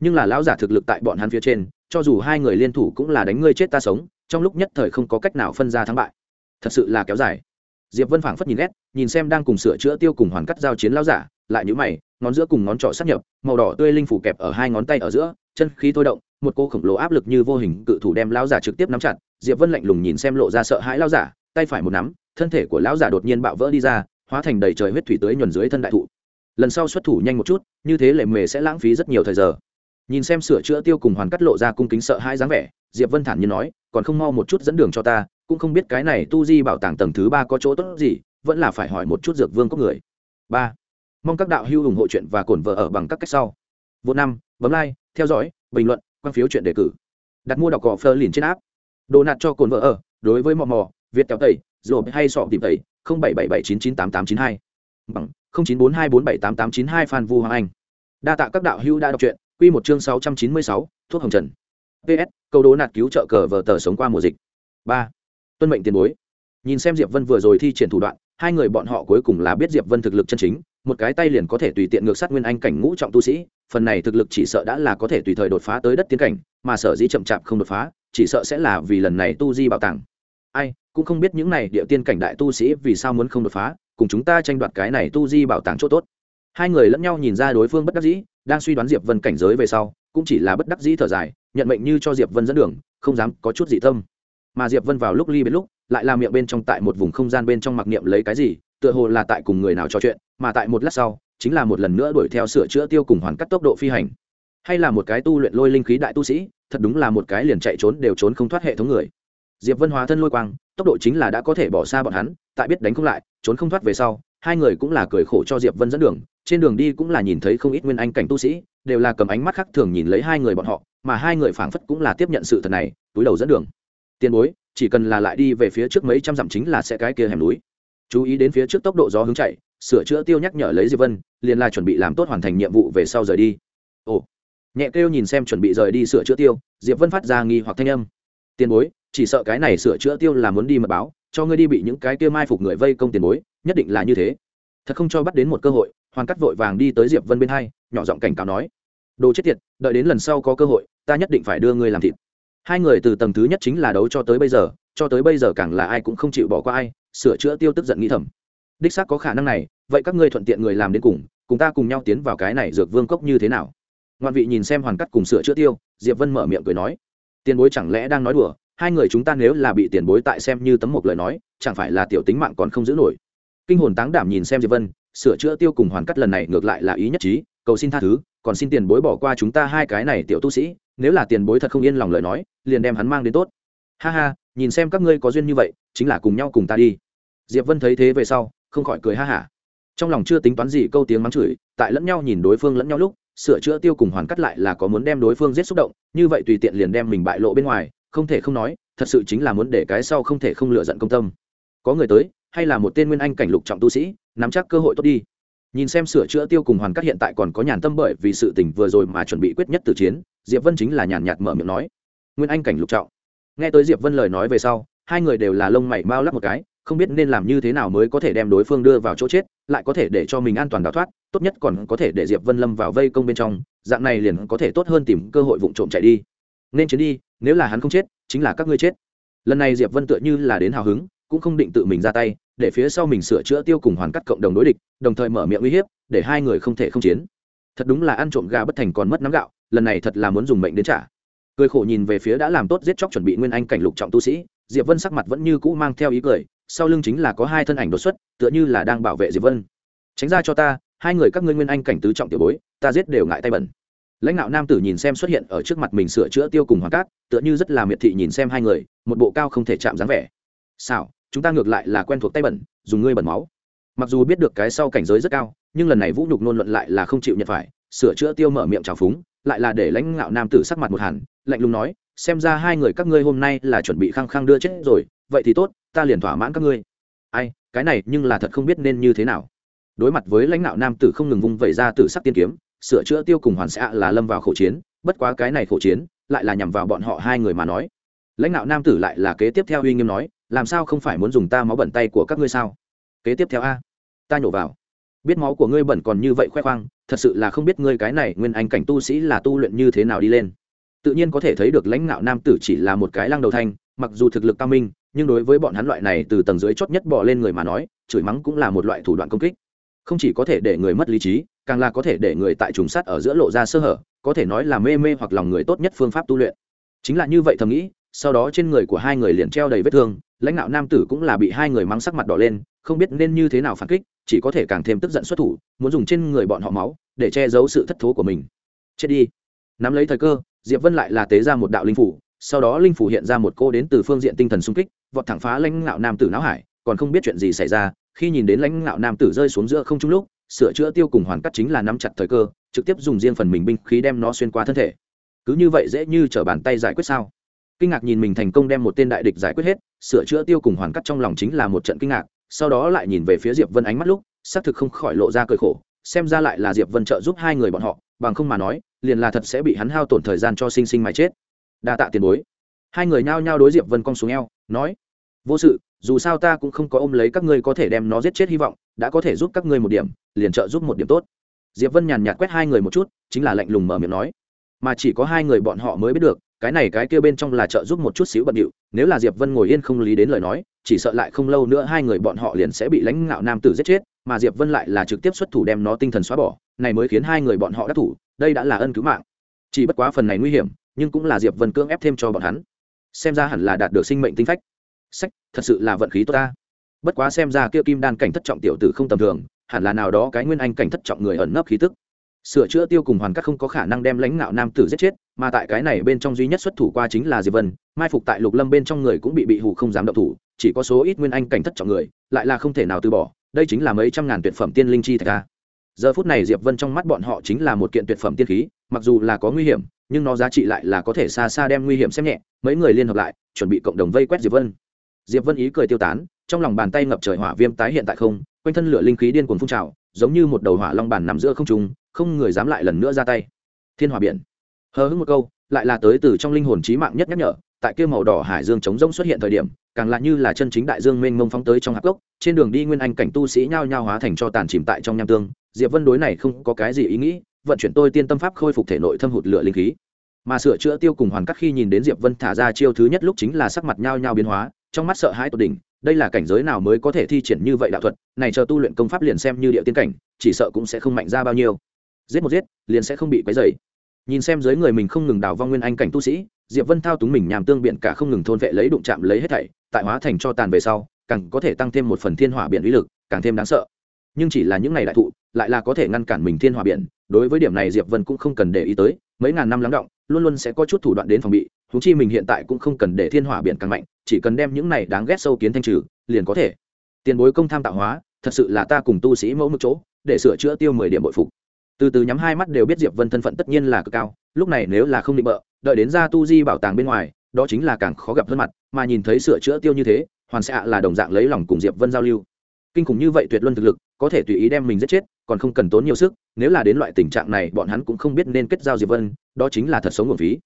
Nhưng là lão giả thực lực tại bọn hắn phía trên, cho dù hai người liên thủ cũng là đánh ngươi chết ta sống, trong lúc nhất thời không có cách nào phân ra thắng bại. Thật sự là kéo dài. Diệp vân phảng phất nhìn ghét, nhìn xem đang cùng sửa chữa tiêu cùng hoàn cắt giao chiến lão giả, lại nhíu mày, ngón giữa cùng ngón trỏ sát nhập, màu đỏ tươi linh phủ kẹp ở hai ngón tay ở giữa, chân khí thôi động, một cô khổng lồ áp lực như vô hình cự thủ đem lão giả trực tiếp nắm chặt. Diệp vân lạnh lùng nhìn xem lộ ra sợ hãi lão giả, tay phải một nắm, thân thể của lão giả đột nhiên bạo vỡ đi ra hóa thành đầy trời huyết thủy tưới nhuần dưới thân đại thụ. Lần sau xuất thủ nhanh một chút, như thế lệ mề sẽ lãng phí rất nhiều thời giờ. Nhìn xem sửa chữa tiêu cùng hoàn cắt lộ ra cung kính sợ hai dáng vẻ, diệp vân thản nhiên nói, còn không mau một chút dẫn đường cho ta, cũng không biết cái này tu di bảo tàng tầng thứ ba có chỗ tốt gì, vẫn là phải hỏi một chút dược vương có người. Ba. Mong các đạo hữu ủng hộ chuyện và cổn vợ ở bằng các cách sau. Vô năm, bấm like, theo dõi, bình luận, quan phiếu chuyện đề cử. Đặt mua đọc cỏ phơ liền trên app. Đồ nạt cho cồn vợ ở, đối với mò mò, việt kéo tẩy rồi hay sọ tìm tẩy bảy bảy bảy chín chín tám tám chín hai. Bằng không chín bốn hai bốn bảy tám tám chín hai phan vu hoàng anh. Đa tạ các đạo hữu đã đọc truyện. Quy một chương sáu trăm chín mươi sáu, thuốc hồng trần. Ps câu đố nạt cứu trợ cờ vờ tờ sống qua mùa dịch. Ba, tuân mệnh tiền bối. Nhìn xem diệp vân vừa rồi thi triển thủ đoạn, hai người bọn họ cuối cùng là biết diệp vân thực lực chân chính, một cái tay liền có thể tùy tiện ngược sát nguyên anh cảnh ngũ trọng tu sĩ, phần này thực lực chỉ sợ đã là có thể tùy thời đột phá tới đất tiến cảnh, mà sở dĩ chậm chạp không đột phá, chỉ sợ sẽ là vì lần này tu di bảo tàng. Ai? Cũng không biết những này địa tiên cảnh đại tu sĩ vì sao muốn không đột phá, cùng chúng ta tranh đoạt cái này tu di bảo tàng chỗ tốt. Hai người lẫn nhau nhìn ra đối phương bất đắc dĩ, đang suy đoán diệp vân cảnh giới về sau, cũng chỉ là bất đắc dĩ thở dài, nhận mệnh như cho diệp vân dẫn đường, không dám có chút dị tâm. Mà diệp vân vào lúc ly biệt lúc, lại làm miệng bên trong tại một vùng không gian bên trong mặc niệm lấy cái gì, tựa hồ là tại cùng người nào trò chuyện, mà tại một lát sau, chính là một lần nữa đuổi theo sửa chữa tiêu cùng hoàn cắt tốc độ phi hành. Hay là một cái tu luyện lôi linh khí đại tu sĩ, thật đúng là một cái liền chạy trốn đều trốn không thoát hệ thống người. Diệp vân hóa thân lôi quang tốc độ chính là đã có thể bỏ xa bọn hắn, tại biết đánh không lại, trốn không thoát về sau, hai người cũng là cười khổ cho diệp vân dẫn đường, trên đường đi cũng là nhìn thấy không ít nguyên anh cảnh tu sĩ, đều là cầm ánh mắt khác thường nhìn lấy hai người bọn họ, mà hai người phảng phất cũng là tiếp nhận sự thật này, túi đầu dẫn đường. Tiền bối, chỉ cần là lại đi về phía trước mấy trăm dặm chính là sẽ cái kia hẻm núi. Chú ý đến phía trước tốc độ gió hướng chạy, sửa chữa tiêu nhắc nhở lấy diệp vân, liền là chuẩn bị làm tốt hoàn thành nhiệm vụ về sau rời đi. Ồ. Nhẹ kêu nhìn xem chuẩn bị rời đi sửa chữa tiêu, diệp vân phát ra nghi hoặc thanh âm. Tiền bối chỉ sợ cái này sửa chữa tiêu là muốn đi mật báo, cho ngươi đi bị những cái kia mai phục người vây công tiền bối, nhất định là như thế. Thật không cho bắt đến một cơ hội hoàn cắt vội vàng đi tới diệp vân bên hai, nhỏ giọng cảnh cáo nói, đồ chết tiệt, đợi đến lần sau có cơ hội, ta nhất định phải đưa ngươi làm thịt. Hai người từ tầng thứ nhất chính là đấu cho tới bây giờ, cho tới bây giờ càng là ai cũng không chịu bỏ qua ai, sửa chữa tiêu tức giận nghĩ thầm. Đích xác có khả năng này, vậy các ngươi thuận tiện người làm đến cùng cùng ta cùng nhau tiến vào cái này dược vương cốc như thế nào? Ngoạn vị nhìn xem hoàn cắt cùng sửa chữa tiêu, diệp vân mở miệng cười nói, tiền bối chẳng lẽ đang nói đùa hai người chúng ta nếu là bị tiền bối tại xem như tấm một lời nói, chẳng phải là tiểu tính mạng còn không giữ nổi. Kinh hồn táng đảm nhìn xem diệp vân, sửa chữa tiêu cùng hoàn cắt lần này ngược lại là ý nhất trí, cầu xin tha thứ, còn xin tiền bối bỏ qua chúng ta hai cái này tiểu tu sĩ, nếu là tiền bối thật không yên lòng lời nói, liền đem hắn mang đến tốt. Ha ha, nhìn xem các ngươi có duyên như vậy, chính là cùng nhau cùng ta đi. Diệp vân thấy thế về sau, không khỏi cười ha hả. Trong lòng chưa tính toán gì câu tiếng mắng chửi, tại lẫn nhau nhìn đối phương lẫn nhau lúc, sửa chữa tiêu cùng hoàn cắt lại là có muốn đem đối phương giết xúc động, như vậy tùy tiện liền đem mình bại lộ bên ngoài không thể không nói, thật sự chính là muốn để cái sau không thể không lựa giận công tâm. Có người tới, hay là một tên nguyên anh cảnh lục trọng tu sĩ, nắm chắc cơ hội tốt đi. Nhìn xem sửa chữa tiêu cùng hoàn cắt hiện tại còn có nhàn tâm bởi vì sự tình vừa rồi mà chuẩn bị quyết nhất từ chiến, diệp vân chính là nhàn nhạt mở miệng nói. Nguyên anh cảnh lục trọng. Nghe tới diệp vân lời nói về sau, hai người đều là lông mày mau lắc một cái, không biết nên làm như thế nào mới có thể đem đối phương đưa vào chỗ chết, lại có thể để cho mình an toàn đào thoát, tốt nhất còn có thể để diệp vân lâm vào vây công bên trong, dạng này liền có thể tốt hơn tìm cơ hội vụng trộm chạy đi nên chiến đi, nếu là hắn không chết, chính là các ngươi chết. Lần này diệp vân tựa như là đến hào hứng, cũng không định tự mình ra tay, để phía sau mình sửa chữa tiêu cùng hoàn cắt cộng đồng đối địch, đồng thời mở miệng uy hiếp, để hai người không thể không chiến. Thật đúng là ăn trộm gà bất thành còn mất nắm gạo, lần này thật là muốn dùng mệnh đến trả. Cười khổ nhìn về phía đã làm tốt giết chóc chuẩn bị nguyên anh cảnh lục trọng tu sĩ, diệp vân sắc mặt vẫn như cũ mang theo ý cười, sau lưng chính là có hai thân ảnh đột xuất, tựa như là đang bảo vệ diệp vân. Tránh ra cho ta, hai người các ngươi nguyên anh cảnh tứ trọng tiểu bối, ta giết đều ngại tay bẩn lãnh đạo nam tử nhìn xem xuất hiện ở trước mặt mình sửa chữa tiêu cùng hoàng cát, tựa như rất là miệt thị nhìn xem hai người, một bộ cao không thể chạm dáng vẻ. Sao chúng ta ngược lại là quen thuộc tay bẩn, dùng ngươi bẩn máu. Mặc dù biết được cái sau cảnh giới rất cao, nhưng lần này vũ nhục nôn luận lại là không chịu nhận phải, sửa chữa tiêu mở miệng trào phúng, lại là để lãnh ngạo nam tử sắc mặt một hẳn, lạnh lùng nói, xem ra hai người các ngươi hôm nay là chuẩn bị khăng khăng đưa chết rồi, vậy thì tốt, ta liền thỏa mãn các ngươi. Ai, cái này nhưng là thật không biết nên như thế nào. Đối mặt với lãnh đạo nam tử không ngừng vung vẩy ra tử sắc tiên kiếm sửa chữa tiêu cùng hoàn xạ là lâm vào khẩu chiến, bất quá cái này khẩu chiến lại là nhằm vào bọn họ hai người mà nói. Lãnh đạo nam tử lại là kế tiếp theo uy nghiêm nói, làm sao không phải muốn dùng ta máu bẩn tay của các ngươi sao? Kế tiếp theo a, ta nhổ vào. Biết máu của ngươi bẩn còn như vậy khoe khoang, thật sự là không biết ngươi cái này nguyên anh cảnh tu sĩ là tu luyện như thế nào đi lên. Tự nhiên có thể thấy được lãnh đạo nam tử chỉ là một cái lăng đầu thanh, mặc dù thực lực cao minh, nhưng đối với bọn hắn loại này từ tầng dưới chót nhất bỏ lên người mà nói, chửi mắng cũng là một loại thủ đoạn công kích. Không chỉ có thể để người mất lý trí càng là có thể để người tại trùng sát ở giữa lộ ra sơ hở, có thể nói là mê mê hoặc lòng người tốt nhất phương pháp tu luyện. Chính là như vậy thầm nghĩ, sau đó trên người của hai người liền treo đầy vết thương, lãnh đạo nam tử cũng là bị hai người mắng sắc mặt đỏ lên, không biết nên như thế nào phản kích, chỉ có thể càng thêm tức giận xuất thủ, muốn dùng trên người bọn họ máu để che giấu sự thất thố của mình. Chết đi. Nắm lấy thời cơ, diệp vân lại là tế ra một đạo linh phủ, sau đó linh phủ hiện ra một cô đến từ phương diện tinh thần sung kích, vọt thẳng phá lãnh ngạo nam tử não hải, còn không biết chuyện gì xảy ra, khi nhìn đến lãnh ngạo nam tử rơi xuống giữa không trung lúc sửa chữa tiêu cùng hoàn cắt chính là nắm chặt thời cơ, trực tiếp dùng riêng phần mình binh khí đem nó xuyên qua thân thể. Cứ như vậy dễ như t bàn tay giải quyết sao? Kinh ngạc nhìn mình thành công đem một tên đại địch giải quyết hết, sửa chữa tiêu cùng hoàn cắt trong lòng chính là một trận kinh ngạc, sau đó lại nhìn về phía diệp vân ánh mắt lúc, xác thực không khỏi lộ ra cơi khổ, xem ra lại là diệp vân trợ giúp hai người bọn họ, bằng không mà nói, liền là thật sẽ bị hắn hao tổn thời gian cho sinh sinh mà chết. Đa tạ tiền bối. Hai người nhao nhao đối diệp vân cong xuống eo, nói, vô sự dù sao ta cũng không có ôm lấy các ngươi có thể đem nó giết chết hy vọng, đã có thể giúp các ngươi một điểm, liền trợ giúp một điểm tốt. Diệp vân nhàn nhạt quét hai người một chút, chính là lạnh lùng mở miệng nói. Mà chỉ có hai người bọn họ mới biết được, cái này cái kia bên trong là trợ giúp một chút xíu bận điệu, nếu là diệp vân ngồi yên không lý đến lời nói, chỉ sợ lại không lâu nữa hai người bọn họ liền sẽ bị lãnh ngạo nam tử giết chết, mà diệp vân lại là trực tiếp xuất thủ đem nó tinh thần xóa bỏ, này mới khiến hai người bọn họ đắc thủ, đây đã là ân cứu mạng. Chỉ bất quá phần này nguy hiểm, nhưng cũng là diệp vân cưỡng ép thêm cho bọn hắn. Xem ra hẳn là đạt được sinh mệnh tinh phách sách, thật sự là vận khí tốt ta. Bất quá xem ra kia kim đan cảnh thất trọng tiểu tử không tầm thường, hẳn là nào đó cái nguyên anh cảnh thất trọng người ẩn nấp khí tức. Sửa chữa tiêu cùng hoàn các không có khả năng đem lãnh ngạo nam tử giết chết, mà tại cái này bên trong duy nhất xuất thủ qua chính là diệp vân, mai phục tại lục lâm bên trong người cũng bị bị hủ không dám động thủ, chỉ có số ít nguyên anh cảnh thất trọng người, lại là không thể nào từ bỏ, đây chính là mấy trăm ngàn tuyệt phẩm tiên linh chi thạch a giờ phút này diệp vân trong mắt bọn họ chính là một kiện tuyệt phẩm tiên khí, mặc dù là có nguy hiểm, nhưng nó giá trị lại là có thể xa xa đem nguy hiểm xem nhẹ, mấy người liên hợp lại, chuẩn bị cộng đồng vây quét diệp vân diệp vân ý cười tiêu tán, trong lòng bàn tay ngập trời hỏa viêm tái hiện tại không, quanh thân lửa linh khí điên cuồng phun trào, giống như một đầu hỏa long bàn nằm giữa không trung, không người dám lại lần nữa ra tay. Thiên hỏa biển. Hờ hững một câu, lại là tới từ trong linh hồn trí mạng nhất nhắc nhở, tại kia màu đỏ hải dương chống rông xuất hiện thời điểm, càng lại như là chân chính đại dương mênh mông phóng tới trong hạp gốc, trên đường đi nguyên anh cảnh tu sĩ nhao nhao hóa thành cho tàn chìm tại trong nham tương, diệp vân đối này không có cái gì ý nghĩ, vận chuyển tôi tiên tâm pháp khôi phục thể nội thâm hụt lửa linh khí. Mà sửa chữa tiêu cùng hoàn cắt khi nhìn đến diệp vân thả ra chiêu thứ nhất lúc chính là sắc mặt nhao nhao biến hóa trong mắt sợ hãi tột đỉnh, đây là cảnh giới nào mới có thể thi triển như vậy đạo thuật, này chờ tu luyện công pháp liền xem như địa tiên cảnh, chỉ sợ cũng sẽ không mạnh ra bao nhiêu. Giết một giết, liền sẽ không bị quấy dày nhìn xem dưới người mình không ngừng đào vong nguyên anh cảnh tu sĩ, diệp vân thao túng mình nhàm tương biện cả không ngừng thôn vệ lấy đụng chạm lấy hết thảy, tại hóa thành cho tàn về sau, càng có thể tăng thêm một phần thiên hỏa biển uy lực, càng thêm đáng sợ. Nhưng chỉ là những ngày đại thụ, lại là có thể ngăn cản mình thiên hỏa biển, đối với điểm này diệp vân cũng không cần để ý tới, mấy ngàn năm lắng động, luôn luôn sẽ có chút thủ đoạn đến phòng bị huống chi mình hiện tại cũng không cần để thiên hỏa biển càng mạnh, chỉ cần đem những này đáng ghét sâu kiến thanh trừ, liền có thể. Tiền bối công tham tạo hóa, thật sự là ta cùng tu sĩ mẫu mực chỗ, để sửa chữa tiêu mười điểm bội phục. Từ từ nhắm hai mắt đều biết diệp vân thân phận tất nhiên là cực cao, lúc này nếu là không định bợ, đợi đến ra tu di bảo tàng bên ngoài, đó chính là càng khó gặp hơn mặt, mà nhìn thấy sửa chữa tiêu như thế, hoàn sẽ là đồng dạng lấy lòng cùng diệp vân giao lưu. Kinh khủng như vậy tuyệt luân thực lực, có thể tùy ý đem mình giết chết, còn không cần tốn nhiều sức, nếu là đến loại tình trạng này, bọn hắn cũng không biết nên kết giao diệp vân, đó chính là thật sống nguồn phí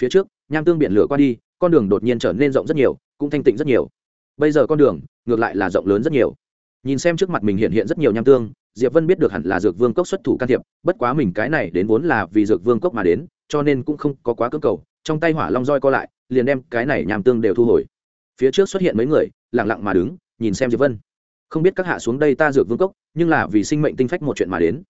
phía trước, nham tương biển lửa qua đi, con đường đột nhiên trở nên rộng rất nhiều, cũng thanh tịnh rất nhiều. Bây giờ con đường, ngược lại là rộng lớn rất nhiều. Nhìn xem trước mặt mình hiện hiện rất nhiều nham tương, diệp vân biết được hẳn là dược vương cốc xuất thủ can thiệp, bất quá mình cái này đến vốn là vì dược vương cốc mà đến, cho nên cũng không có quá cơ cầu, trong tay hỏa long roi co lại, liền đem cái này nham tương đều thu hồi. Phía trước xuất hiện mấy người, lặng lặng mà đứng, nhìn xem diệp vân. Không biết các hạ xuống đây ta dược vương cốc, nhưng là vì sinh mệnh tinh phách một chuyện mà đến.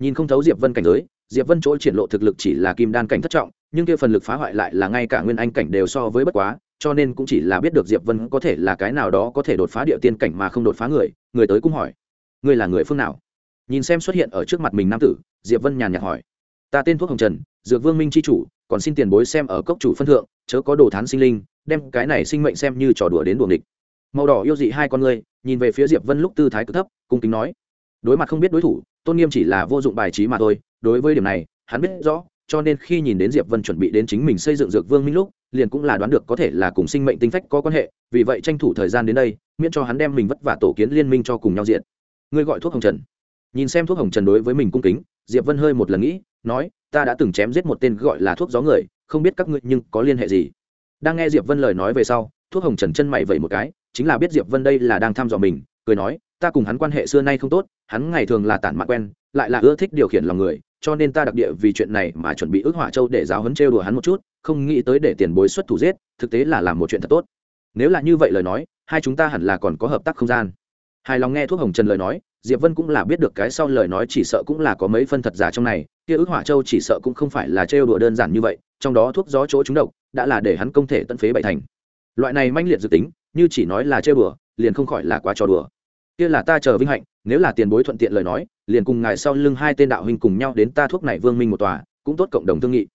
Nhìn không thấu diệp vân cảnh giới diệp vân chỗ triển lộ thực lực chỉ là kim đan cảnh thất trọng, nhưng kia phần lực phá hoại lại là ngay cả nguyên anh cảnh đều so với bất quá, cho nên cũng chỉ là biết được diệp vân có thể là cái nào đó có thể đột phá địa tiên cảnh mà không đột phá người người tới cũng hỏi, ngươi là người phương nào? Nhìn xem xuất hiện ở trước mặt mình nam tử, diệp vân nhàn nhạt hỏi, ta tên thuốc hồng trần, dược vương minh c h i chủ, còn xin tiền bối xem ở cốc chủ phân thượng, chớ có đồ thán sinh linh, đem cái này sinh mệnh xem như trò đùa đến đuổi địch màu đỏ yêu dị hai con ngươi, nhìn về phía diệp vân lúc tư thái cực thấp, cung kính nói, đối mặt không biết đối thủ tôn nghiêm chỉ là vô dụng bài trí mà thôi, đối với điểm này, hắn biết rõ, cho nên khi nhìn đến diệp vân chuẩn bị đến chính mình xây dựng dược vương minh lúc, liền cũng là đoán được có thể là cùng sinh mệnh tinh phách có quan hệ, vì vậy tranh thủ thời gian đến đây, miễn cho hắn đem mình vất vả tổ kiến liên minh cho cùng nhau diện. Ngươi gọi thuốc hồng trần. Nhìn xem thuốc hồng trần đối với mình cung kính, diệp vân hơi một lần nghĩ, nói, ta đã từng chém giết một tên gọi là thuốc gió người, không biết các ngươi nhưng có liên hệ gì? Đang nghe diệp vân lời nói về sau, thuốc hồng trần chân mày vẩy một cái, chính là biết diệp vân đây là đang thăm dò mình, cười nói ta cùng hắn quan hệ xưa nay không tốt, hắn ngày thường là tản mạn quen, lại là ưa thích điều khiển lòng người, cho nên ta đặc địa vì chuyện này mà chuẩn bị ước hỏa châu để giáo hấn trêu đùa hắn một chút, không nghĩ tới để tiền bối xuất thủ giết, thực tế là làm một chuyện thật tốt. Nếu là như vậy lời nói, hai chúng ta hẳn là còn có hợp tác không gian. Hài lòng nghe thuốc hồng trần lời nói, diệp vân cũng là biết được cái sau lời nói chỉ sợ cũng là có mấy phân thật giả trong này, kia ước hỏa châu chỉ sợ cũng không phải là trêu đùa đơn giản như vậy, trong đó thuốc gió chỗ trúng độc, đã là để hắn công thể tận phế bại thành. Loại này manh liệt dự tính, như chỉ nói là trêu đùa, liền không khỏi là quá trò đùa kia là ta chờ vinh hạnh, nếu là tiền bối thuận tiện lời nói, liền cùng ngài sau lưng hai tên đạo huynh cùng nhau đến ta thuốc này vương minh một tòa, cũng tốt cộng đồng thương nghị.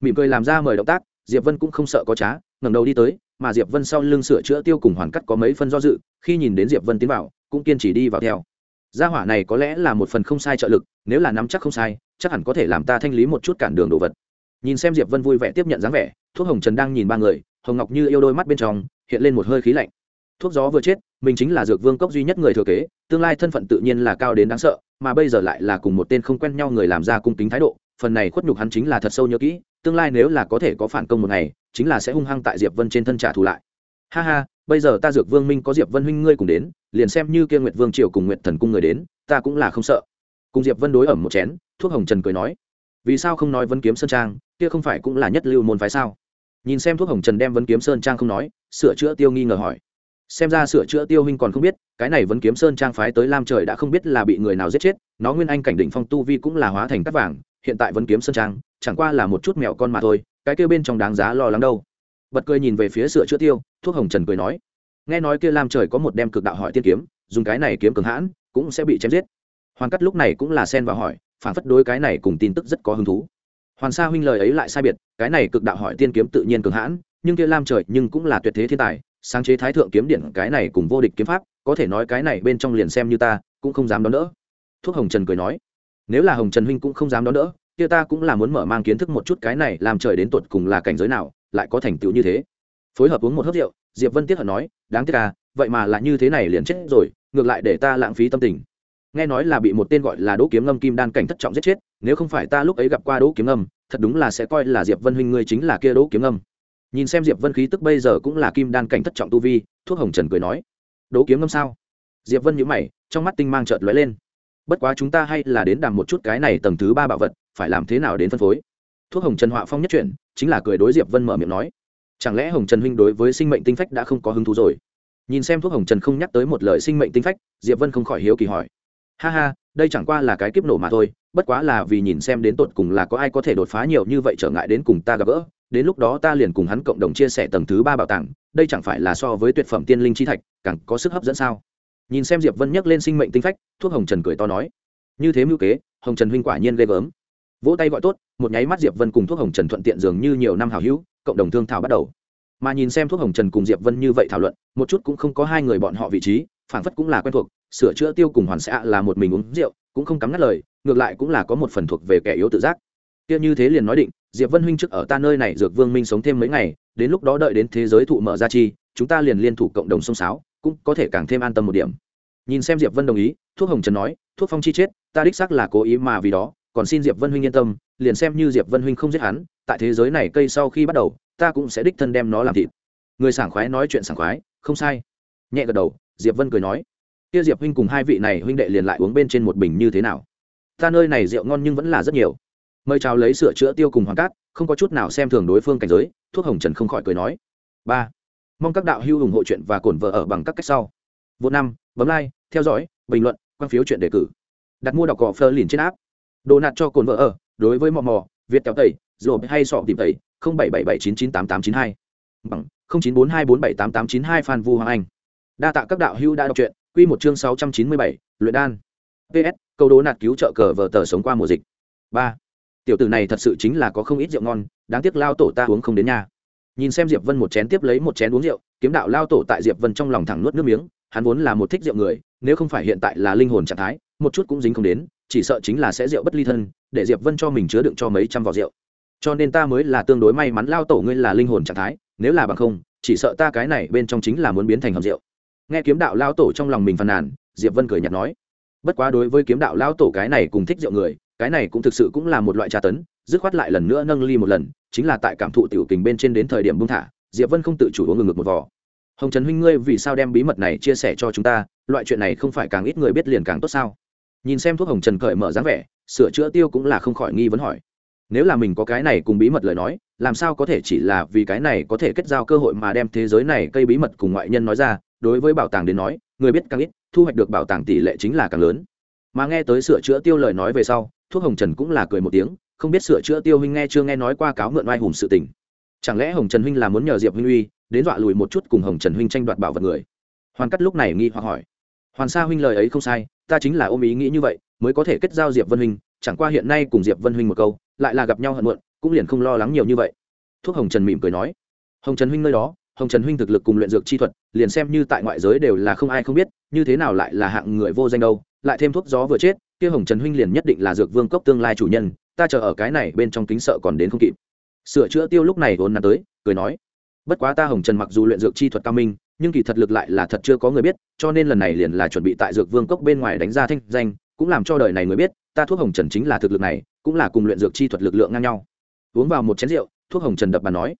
Mỉm cười làm ra mời động tác, diệp vân cũng không sợ có trá, ngẩng đầu đi tới, mà diệp vân sau lưng sửa chữa tiêu cùng hoàn cắt có mấy phân do dự, khi nhìn đến diệp vân tiến vào, cũng kiên trì đi vào theo. Gia hỏa này có lẽ là một phần không sai trợ lực, nếu là nắm chắc không sai, chắc hẳn có thể làm ta thanh lý một chút cản đường đồ vật. Nhìn xem diệp vân vui vẻ tiếp nhận dáng vẻ, thuốc hồng trần đang nhìn ba người, hồng ngọc như yêu đôi mắt bên trong, hiện lên một hơi khí lạnh thuốc gió vừa chết, mình chính là dược vương cốc duy nhất người thừa kế, tương lai thân phận tự nhiên là cao đến đáng sợ, mà bây giờ lại là cùng một tên không quen nhau người làm ra cung kính thái độ, phần này khuất nhục hắn chính là thật sâu nhớ kỹ, tương lai nếu là có thể có phản công một ngày, chính là sẽ hung hăng tại diệp vân trên thân trả thù lại. Ha ha, bây giờ ta dược vương minh có diệp vân huynh ngươi cùng đến, liền xem như kia nguyệt vương triều cùng nguyệt thần cung người đến, ta cũng là không sợ. Cùng diệp vân đối ẩm một chén, thuốc hồng trần cười nói, vì sao không nói vân kiếm sơn trang, kia không phải cũng là nhất lưu môn phái sao? Nhìn xem thuốc hồng trần đem vân kiếm sơn trang không nói, sửa chữa tiêu nghi ngờ hỏi xem ra sửa chữa tiêu huynh còn không biết, cái này vẫn kiếm sơn trang phái tới lam trời đã không biết là bị người nào giết chết, nó nguyên anh cảnh đỉnh phong tu vi cũng là hóa thành cắt vàng, hiện tại vẫn kiếm sơn trang, chẳng qua là một chút mèo con mà thôi, cái kêu bên trong đáng giá lo lắng đâu. Bật cười nhìn về phía sửa chữa tiêu, thuốc hồng trần cười nói, nghe nói kia lam trời có một đem cực đạo hỏi tiên kiếm, dùng cái này kiếm cường hãn, cũng sẽ bị chém giết. Hoàn cắt lúc này cũng là xen vào hỏi, phản phất đối cái này cùng tin tức rất có hứng thú. Hoàn sa huynh lời ấy lại sai biệt, cái này cực đạo hỏi tiên kiếm tự nhiên cường hãn, nhưng kia lam trời nhưng cũng là tuyệt thế thiên tài sáng chế thái thượng kiếm điện cái này cùng vô địch kiếm pháp, có thể nói cái này bên trong liền xem như ta, cũng không dám đón đỡ. Thuốc hồng trần cười nói. Nếu là hồng trần huynh cũng không dám đón đỡ, kia ta cũng là muốn mở mang kiến thức một chút cái này làm trời đến tột cùng là cảnh giới nào, lại có thành tựu như thế. Phối hợp uống một hớp rượu, diệp vân tiếc hận nói, đáng tiếc à vậy mà là như thế này liền chết rồi, ngược lại để ta lãng phí tâm tình. Nghe nói là bị một tên gọi là đỗ kiếm ngâm kim đan cảnh thất trọng giết chết, nếu không phải ta lúc ấy gặp qua đỗ kiếm ngâm, thật đúng là sẽ coi là diệp vân huynh ngươi chính là kia đỗ kiếm ngâm nhìn xem diệp vân khí tức bây giờ cũng là kim đan cảnh thất trọng tu vi, thuốc hồng trần cười nói đố kiếm ngâm sao? Diệp vân nhíu mày, trong mắt tinh mang chợt lóe lên. Bất quá chúng ta hay là đến đàm một chút cái này tầng thứ ba bảo vật, phải làm thế nào đến phân phối? Thuốc hồng trần họa phong nhất chuyển, chính là cười đối diệp vân mở miệng nói, chẳng lẽ hồng trần huynh đối với sinh mệnh tinh phách đã không có hứng thú rồi? Nhìn xem thuốc hồng trần không nhắc tới một lời sinh mệnh tinh phách, diệp vân không khỏi hiếu kỳ hỏi, ha ha, đây chẳng qua là cái kiếp nổ mà thôi, bất quá là vì nhìn xem đến tột cùng là có ai có thể đột phá nhiều như vậy trở ngại đến cùng ta gặp gỡ đến lúc đó ta liền cùng hắn cộng đồng chia sẻ tầng thứ ba bảo tàng, đây chẳng phải là so với tuyệt phẩm tiên linh chi thạch, càng có sức hấp dẫn sao? Nhìn xem diệp vân nhắc lên sinh mệnh tinh phách, thuốc hồng trần cười to nói, như thế mưu kế, hồng trần huynh quả nhiên ghê gớm. Vỗ tay gọi tốt, một nháy mắt diệp vân cùng thuốc hồng trần thuận tiện dường như nhiều năm hào hữu, cộng đồng thương thảo bắt đầu. Mà nhìn xem thuốc hồng trần cùng diệp vân như vậy thảo luận, một chút cũng không có hai người bọn họ vị trí phản phất cũng là quen thuộc, sửa chữa tiêu cùng hoàn xạ là một mình uống rượu, cũng không cắm ngắt lời, ngược lại cũng là có một phần thuộc về kẻ yếu tự giác. Kia như thế liền nói định diệp vân huynh trước ở ta nơi này dược vương minh sống thêm mấy ngày, đến lúc đó đợi đến thế giới thụ mở ra chi, chúng ta liền liên thủ cộng đồng sông sáo, cũng có thể càng thêm an tâm một điểm. Nhìn xem diệp vân đồng ý, thuốc hồng trần nói, thuốc phong chi chết, ta đích xác là cố ý mà vì đó, còn xin diệp vân huynh yên tâm, liền xem như diệp vân huynh không giết hắn, tại thế giới này cây sau khi bắt đầu, ta cũng sẽ đích thân đem nó làm thịt. Người sảng khoái nói chuyện sảng khoái, không sai. Nhẹ gật đầu, diệp vân cười nói, kia diệp huynh cùng hai vị này huynh đệ liền lại uống bên trên một bình như thế nào? Ta nơi này rượu ngon nhưng vẫn là rất nhiều mời chào lấy sửa chữa tiêu cùng hoàng cát, không có chút nào xem thường đối phương cảnh giới, thuốc hồng trần không khỏi cười nói. Ba, mong các đạo hữu ủng hộ chuyện và cổn vợ ở bằng các cách sau. Vô năm, bấm like, theo dõi, bình luận, quan phiếu chuyện đề cử. Đặt mua đọc cỏ phơ liền trên áp đồ nạt cho cồn vợ ở, đối với mò mò, việt kéo tẩy rồi hay sọ tìm tẩy, không bảy bảy bảy chín chín tám tám chín hai. Bằng, không chín bốn hai bốn bảy tám tám chín hai phan vu hoàng anh. Đa tạ các đạo hữu đã đọc truyện, quy một chương sáu trăm chín mươi bảy, luyện đan. Ps câu đố nạt cứu trợ cờ vợ tờ sống qua mùa dịch. Ba tiểu tử này thật sự chính là có không ít rượu ngon, đáng tiếc lao tổ ta uống không đến nhà nhìn xem diệp vân một chén tiếp lấy một chén uống rượu, kiếm đạo lao tổ tại diệp vân trong lòng thẳng nuốt nước miếng, hắn vốn là một thích rượu người, nếu không phải hiện tại là linh hồn trạng thái, một chút cũng dính không đến, chỉ sợ chính là sẽ rượu bất ly thân, để diệp vân cho mình chứa đựng cho mấy trăm vỏ rượu. Cho nên ta mới là tương đối may mắn lao tổ ngươi là linh hồn trạng thái, nếu là bằng không, chỉ sợ ta cái này bên trong chính là muốn biến thành hầm rượu. Nghe kiếm đạo lao tổ trong lòng mình phàn nàn, diệp vân cười nhạt nói, bất quá đối với kiếm đạo lao tổ cái này cùng thích rượu người cái này cũng thực sự cũng là một loại tra tấn, dứt khoát lại lần nữa nâng ly một lần, chính là tại cảm thụ tiểu kình bên trên đến thời điểm buông thả, diệp vân không tự chủ uống ngừng ngực một vỏ hồng trần huynh ngươi vì sao đem bí mật này chia sẻ cho chúng ta, loại chuyện này không phải càng ít người biết liền càng tốt sao? Nhìn xem thuốc hồng trần cởi mở dáng vẻ, sửa chữa tiêu cũng là không khỏi nghi vấn hỏi. Nếu là mình có cái này cùng bí mật lời nói, làm sao có thể chỉ là vì cái này có thể kết giao cơ hội mà đem thế giới này cây bí mật cùng ngoại nhân nói ra, đối với bảo tàng đến nói, người biết càng ít, thu hoạch được bảo tàng tỷ lệ chính là càng lớn mà nghe tới sửa chữa tiêu lời nói về sau, thuốc hồng trần cũng là cười một tiếng, không biết sửa chữa tiêu huynh nghe chưa nghe nói qua cáo mượn oai hùng sự tình. Chẳng lẽ hồng trần huynh là muốn nhờ diệp huynh uy, đến dọa lùi một chút cùng hồng trần huynh tranh đoạt bảo vật người? Hoàn cắt lúc này nghi hoặc hỏi. Hoàn sa huynh lời ấy không sai, ta chính là ôm ý nghĩ như vậy, mới có thể kết giao diệp vân huynh, chẳng qua hiện nay cùng diệp vân huynh một câu, lại là gặp nhau hận muộn, cũng liền không lo lắng nhiều như vậy. Thuốc hồng trần mỉm cười nói. Hồng trần huynh nơi đó hồng trần huynh thực lực cùng luyện dược chi thuật, liền xem như tại ngoại giới đều là không ai không biết, như thế nào lại là hạng người vô danh đâu, lại thêm thuốc gió vừa chết, kia hồng trần huynh liền nhất định là dược vương cốc tương lai chủ nhân, ta chờ ở cái này bên trong kính sợ còn đến không kịp. Sửa chữa tiêu lúc này vốn nắn tới, cười nói, bất quá ta hồng trần mặc dù luyện dược chi thuật cao minh, nhưng kỳ thật lực lại là thật chưa có người biết, cho nên lần này liền là chuẩn bị tại dược vương cốc bên ngoài đánh ra thanh danh, cũng làm cho đời này người biết, ta thuốc hồng trần chính là thực lực này, cũng là cùng luyện dược chi thuật lực lượng ngang nhau. Uống vào một chén rượu, thuốc hồng trần đập bàn nói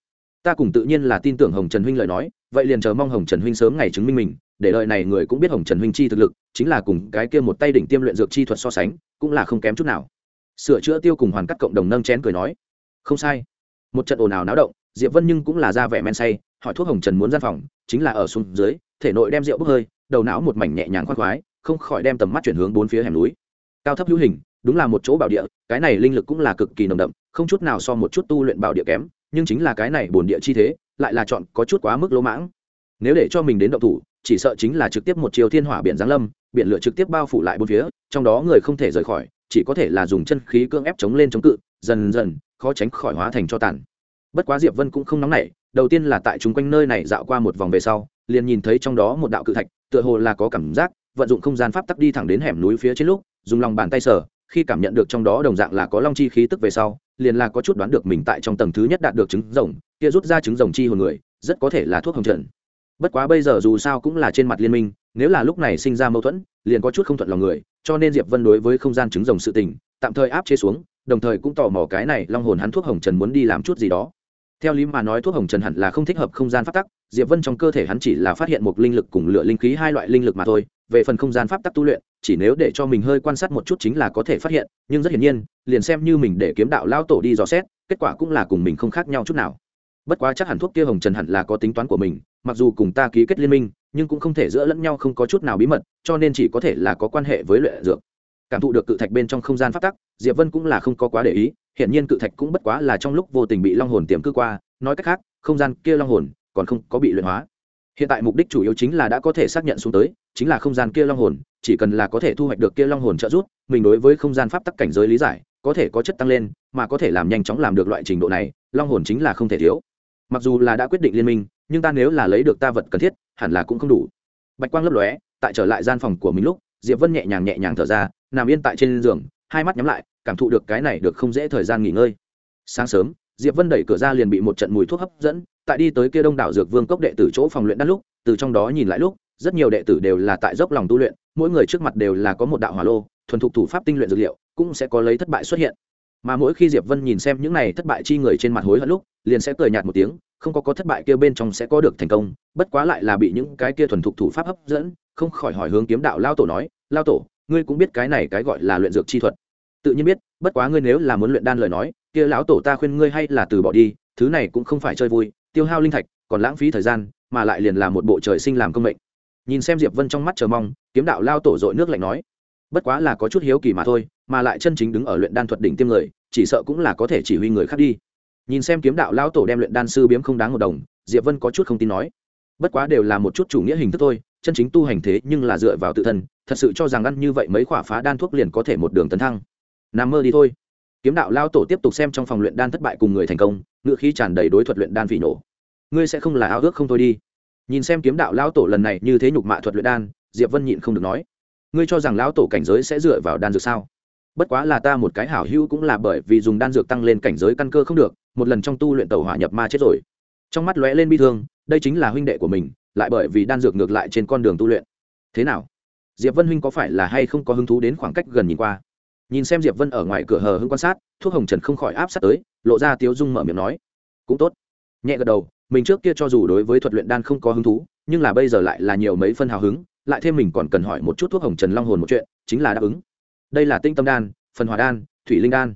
ta cùng tự nhiên là tin tưởng hồng trần huynh lời nói, vậy liền chờ mong hồng trần huynh sớm ngày chứng minh mình, để đời này người cũng biết hồng trần huynh chi thực lực, chính là cùng cái kia một tay đỉnh tiêm luyện dược chi thuật so sánh, cũng là không kém chút nào. Sửa chữa tiêu cùng hoàn cắt cộng đồng nâng chén cười nói, không sai. Một trận ồn ào náo động, diệp vân nhưng cũng là ra vẻ men say, hỏi thuốc hồng trần muốn gian phòng, chính là ở xuống dưới, thể nội đem rượu bốc hơi, đầu não một mảnh nhẹ nhàng khoan khoái, không khỏi đem tầm mắt chuyển hướng bốn phía hẻm núi. Cao thấp hữu hình, đúng là một chỗ bảo địa, cái này linh lực cũng là cực kỳ nồng đậm, không chút nào so một chút tu luyện bảo địa kém nhưng chính là cái này bổn địa chi thế, lại là chọn có chút quá mức lỗ mãng. Nếu để cho mình đến động thủ, chỉ sợ chính là trực tiếp một chiều thiên hỏa biển giáng lâm, biển lửa trực tiếp bao phủ lại bốn phía, trong đó người không thể rời khỏi, chỉ có thể là dùng chân khí cưỡng ép chống lên chống cự, dần dần, khó tránh khỏi hóa thành cho tàn. Bất quá diệp vân cũng không nóng nảy, đầu tiên là tại chúng quanh nơi này dạo qua một vòng về sau, liền nhìn thấy trong đó một đạo cự thạch, tựa hồ là có cảm giác, vận dụng không gian pháp tắc đi thẳng đến hẻm núi phía trên lúc, dùng lòng bàn tay sở khi cảm nhận được trong đó đồng dạng là có long chi khí tức về sau, liền là có chút đoán được mình tại trong tầng thứ nhất đạt được trứng rồng, kia rút ra trứng rồng chi hồn người, rất có thể là thuốc hồng trần. Bất quá bây giờ dù sao cũng là trên mặt liên minh, nếu là lúc này sinh ra mâu thuẫn, liền có chút không thuận lòng người, cho nên diệp vân đối với không gian trứng rồng sự tình, tạm thời áp chế xuống, đồng thời cũng tò mò cái này long hồn hắn thuốc hồng trần muốn đi làm chút gì đó. Theo lý mà nói thuốc hồng trần hẳn là không thích hợp không gian pháp tắc, diệp vân trong cơ thể hắn chỉ là phát hiện một linh lực cùng lửa linh khí hai loại linh lực mà thôi, về phần không gian pháp tắc tu luyện chỉ nếu để cho mình hơi quan sát một chút chính là có thể phát hiện, nhưng rất hiển nhiên, liền xem như mình để kiếm đạo lao tổ đi dò xét, kết quả cũng là cùng mình không khác nhau chút nào. Bất quá chắc hẳn thuốc kia hồng trần hẳn là có tính toán của mình, mặc dù cùng ta ký kết liên minh, nhưng cũng không thể giữa lẫn nhau không có chút nào bí mật, cho nên chỉ có thể là có quan hệ với luyện dược. Cảm thụ được cự thạch bên trong không gian phát tắc, diệp vân cũng là không có quá để ý hiện nhiên cự thạch cũng bất quá là trong lúc vô tình bị long hồn tiềm cư qua, nói cách khác, không gian kia long hồn còn không có bị luyện hóa hiện tại mục đích chủ yếu chính là đã có thể xác nhận xuống tới, chính là không gian kia long hồn, chỉ cần là có thể thu hoạch được kia long hồn trợ giúp, mình đối với không gian pháp tắc cảnh giới lý giải, có thể có chất tăng lên, mà có thể làm nhanh chóng làm được loại trình độ này, long hồn chính là không thể thiếu. Mặc dù là đã quyết định liên minh, nhưng ta nếu là lấy được ta vật cần thiết, hẳn là cũng không đủ. Bạch quang lấp lóe, tại trở lại gian phòng của mình lúc, diệp vân nhẹ nhàng nhẹ nhàng thở ra, nằm yên tại trên giường, hai mắt nhắm lại, cảm thụ được cái này được không dễ thời gian nghỉ ngơi. Sáng sớm, diệp vân đẩy cửa ra liền bị một trận mùi thuốc hấp dẫn tại đi tới kia đông đảo dược vương cốc đệ tử chỗ phòng luyện đan lúc, từ trong đó nhìn lại lúc, rất nhiều đệ tử đều là tại dốc lòng tu luyện, mỗi người trước mặt đều là có một đạo hỏa lô, thuần thục thủ pháp tinh luyện dược liệu, cũng sẽ có lấy thất bại xuất hiện. Mà mỗi khi diệp vân nhìn xem những này thất bại chi người trên mặt hối hận lúc, liền sẽ cười nhạt một tiếng, không có có thất bại kia bên trong sẽ có được thành công, bất quá lại là bị những cái kia thuần thục thủ pháp hấp dẫn, không khỏi hỏi hướng kiếm đạo lao tổ nói, lao tổ, ngươi cũng biết cái này cái gọi là luyện dược chi thuật. Tự nhiên biết, bất quá ngươi nếu là muốn luyện đan lời nói, kia lão tổ ta khuyên ngươi hay là từ bỏ đi, thứ này cũng không phải chơi vui tiêu hao linh thạch, còn lãng phí thời gian, mà lại liền là một bộ trời sinh làm công mệnh. Nhìn xem diệp vân trong mắt chờ mong, kiếm đạo lao tổ dội nước lạnh nói, bất quá là có chút hiếu kỳ mà thôi, mà lại chân chính đứng ở luyện đan thuật đỉnh tiêm người, chỉ sợ cũng là có thể chỉ huy người khác đi. Nhìn xem kiếm đạo lao tổ đem luyện đan sư biếm không đáng một đồng, diệp vân có chút không tin nói, bất quá đều là một chút chủ nghĩa hình thức thôi, chân chính tu hành thế nhưng là dựa vào tự thân, thật sự cho rằng ăn như vậy mấy quả phá đan thuốc liền có thể một đường tấn thăng. Nằm mơ đi thôi kiếm đạo lao tổ tiếp tục xem trong phòng luyện đan thất bại cùng người thành công ngựa khí tràn đầy đối thuật luyện đan phỉ nổ. Ngươi sẽ không là ao ước không thôi đi. Nhìn xem kiếm đạo lao tổ lần này như thế nhục mạ thuật luyện đan, diệp vân nhịn không được nói. Ngươi cho rằng lão tổ cảnh giới sẽ dựa vào đan dược sao? Bất quá là ta một cái hảo hữu cũng là bởi vì dùng đan dược tăng lên cảnh giới căn cơ không được, một lần trong tu luyện tàu hỏa nhập ma chết rồi. Trong mắt lóe lên bi thương, đây chính là huynh đệ của mình, lại bởi vì đan dược ngược lại trên con đường tu luyện. Thế nào? Diệp vân huynh có phải là hay không có hứng thú đến khoảng cách gần nhìn qua? Nhìn xem diệp vân ở ngoài cửa hờ hưng quan sát, thuốc hồng trần không khỏi áp sát tới, lộ ra tiếu dung mở miệng nói, cũng tốt. Nhẹ gật đầu, mình trước kia cho dù đối với thuật luyện đan không có hứng thú, nhưng là bây giờ lại là nhiều mấy phân hào hứng, lại thêm mình còn cần hỏi một chút thuốc hồng trần long hồn một chuyện, chính là đáp ứng. Đây là tinh tâm đan, phần hòa đan, thủy linh đan.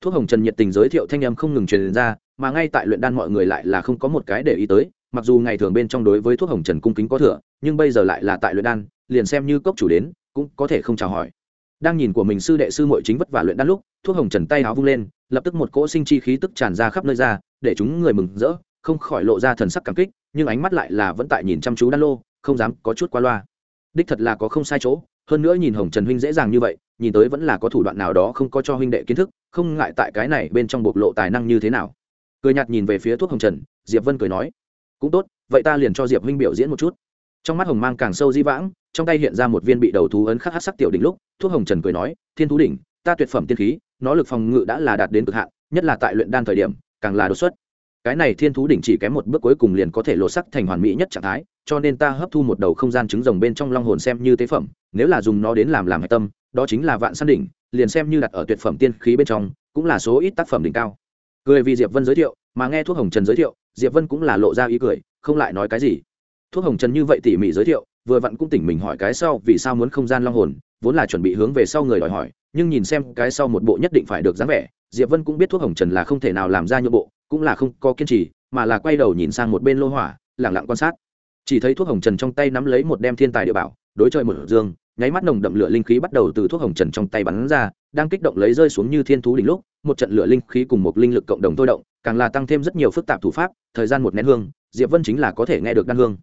Thuốc hồng trần nhiệt tình giới thiệu thanh em không ngừng truyền ra, mà ngay tại luyện đan mọi người lại là không có một cái để ý tới, mặc dù ngày thường bên trong đối với thuốc hồng trần cung kính có thừa, nhưng bây giờ lại là tại luyện đan, liền xem như cốc chủ đến, cũng có thể không chào hỏi đang nhìn của mình sư đệ sư muội chính vất vả luyện đan lúc, thuốc hồng trần tay áo vung lên, lập tức một cỗ sinh chi khí tức tràn ra khắp nơi ra, để chúng người mừng rỡ, không khỏi lộ ra thần sắc cảm kích, nhưng ánh mắt lại là vẫn tại nhìn chăm chú đan lô, không dám có chút qua loa. Đích thật là có không sai chỗ, hơn nữa nhìn hồng trần huynh dễ dàng như vậy, nhìn tới vẫn là có thủ đoạn nào đó không có cho huynh đệ kiến thức, không ngại tại cái này bên trong bộc lộ tài năng như thế nào. Cười nhạt nhìn về phía thuốc hồng trần, diệp vân cười nói, cũng tốt, vậy ta liền cho diệp huynh biểu diễn một chút trong mắt hồng mang càng sâu di vãng, trong tay hiện ra một viên bị đầu thú ấn khắc hát sắc tiểu đỉnh lúc, thuốc hồng trần cười nói, thiên thú đỉnh, ta tuyệt phẩm tiên khí, nó lực phòng ngự đã là đạt đến cực hạn, nhất là tại luyện đan thời điểm, càng là đột xuất. Cái này thiên thú đỉnh chỉ kém một bước cuối cùng liền có thể lột sắc thành hoàn mỹ nhất trạng thái, cho nên ta hấp thu một đầu không gian trứng rồng bên trong long hồn xem như tế phẩm, nếu là dùng nó đến làm làm hạch tâm, đó chính là vạn săn đỉnh, liền xem như đặt ở tuyệt phẩm tiên khí bên trong, cũng là số ít tác phẩm đỉnh cao. Cười vì diệp vân giới thiệu, mà nghe thuốc hồng trần giới thiệu, diệp vân cũng là lộ ra ý cười, không lại nói cái gì thuốc hồng trần như vậy tỉ mỉ giới thiệu, vừa vặn cũng tỉnh mình hỏi cái sau vì sao muốn không gian long hồn, vốn là chuẩn bị hướng về sau người đòi hỏi, nhưng nhìn xem cái sau một bộ nhất định phải được dáng vẻ, diệp vân cũng biết thuốc hồng trần là không thể nào làm ra nhượng bộ, cũng là không có kiên trì, mà là quay đầu nhìn sang một bên lô hỏa lẳng lặng quan sát. Chỉ thấy thuốc hồng trần trong tay nắm lấy một đem thiên tài địa bảo, đối trời một dương, nháy mắt nồng đậm lửa linh khí bắt đầu từ thuốc hồng trần trong tay bắn ra, đang kích động lấy rơi xuống như thiên thú đỉnh lúc, một trận lửa linh khí cùng một linh lực cộng đồng thôi động, càng là tăng thêm rất nhiều phức tạp thủ pháp, thời gian một nén hương, diệp vân chính là có thể nghe được đan hương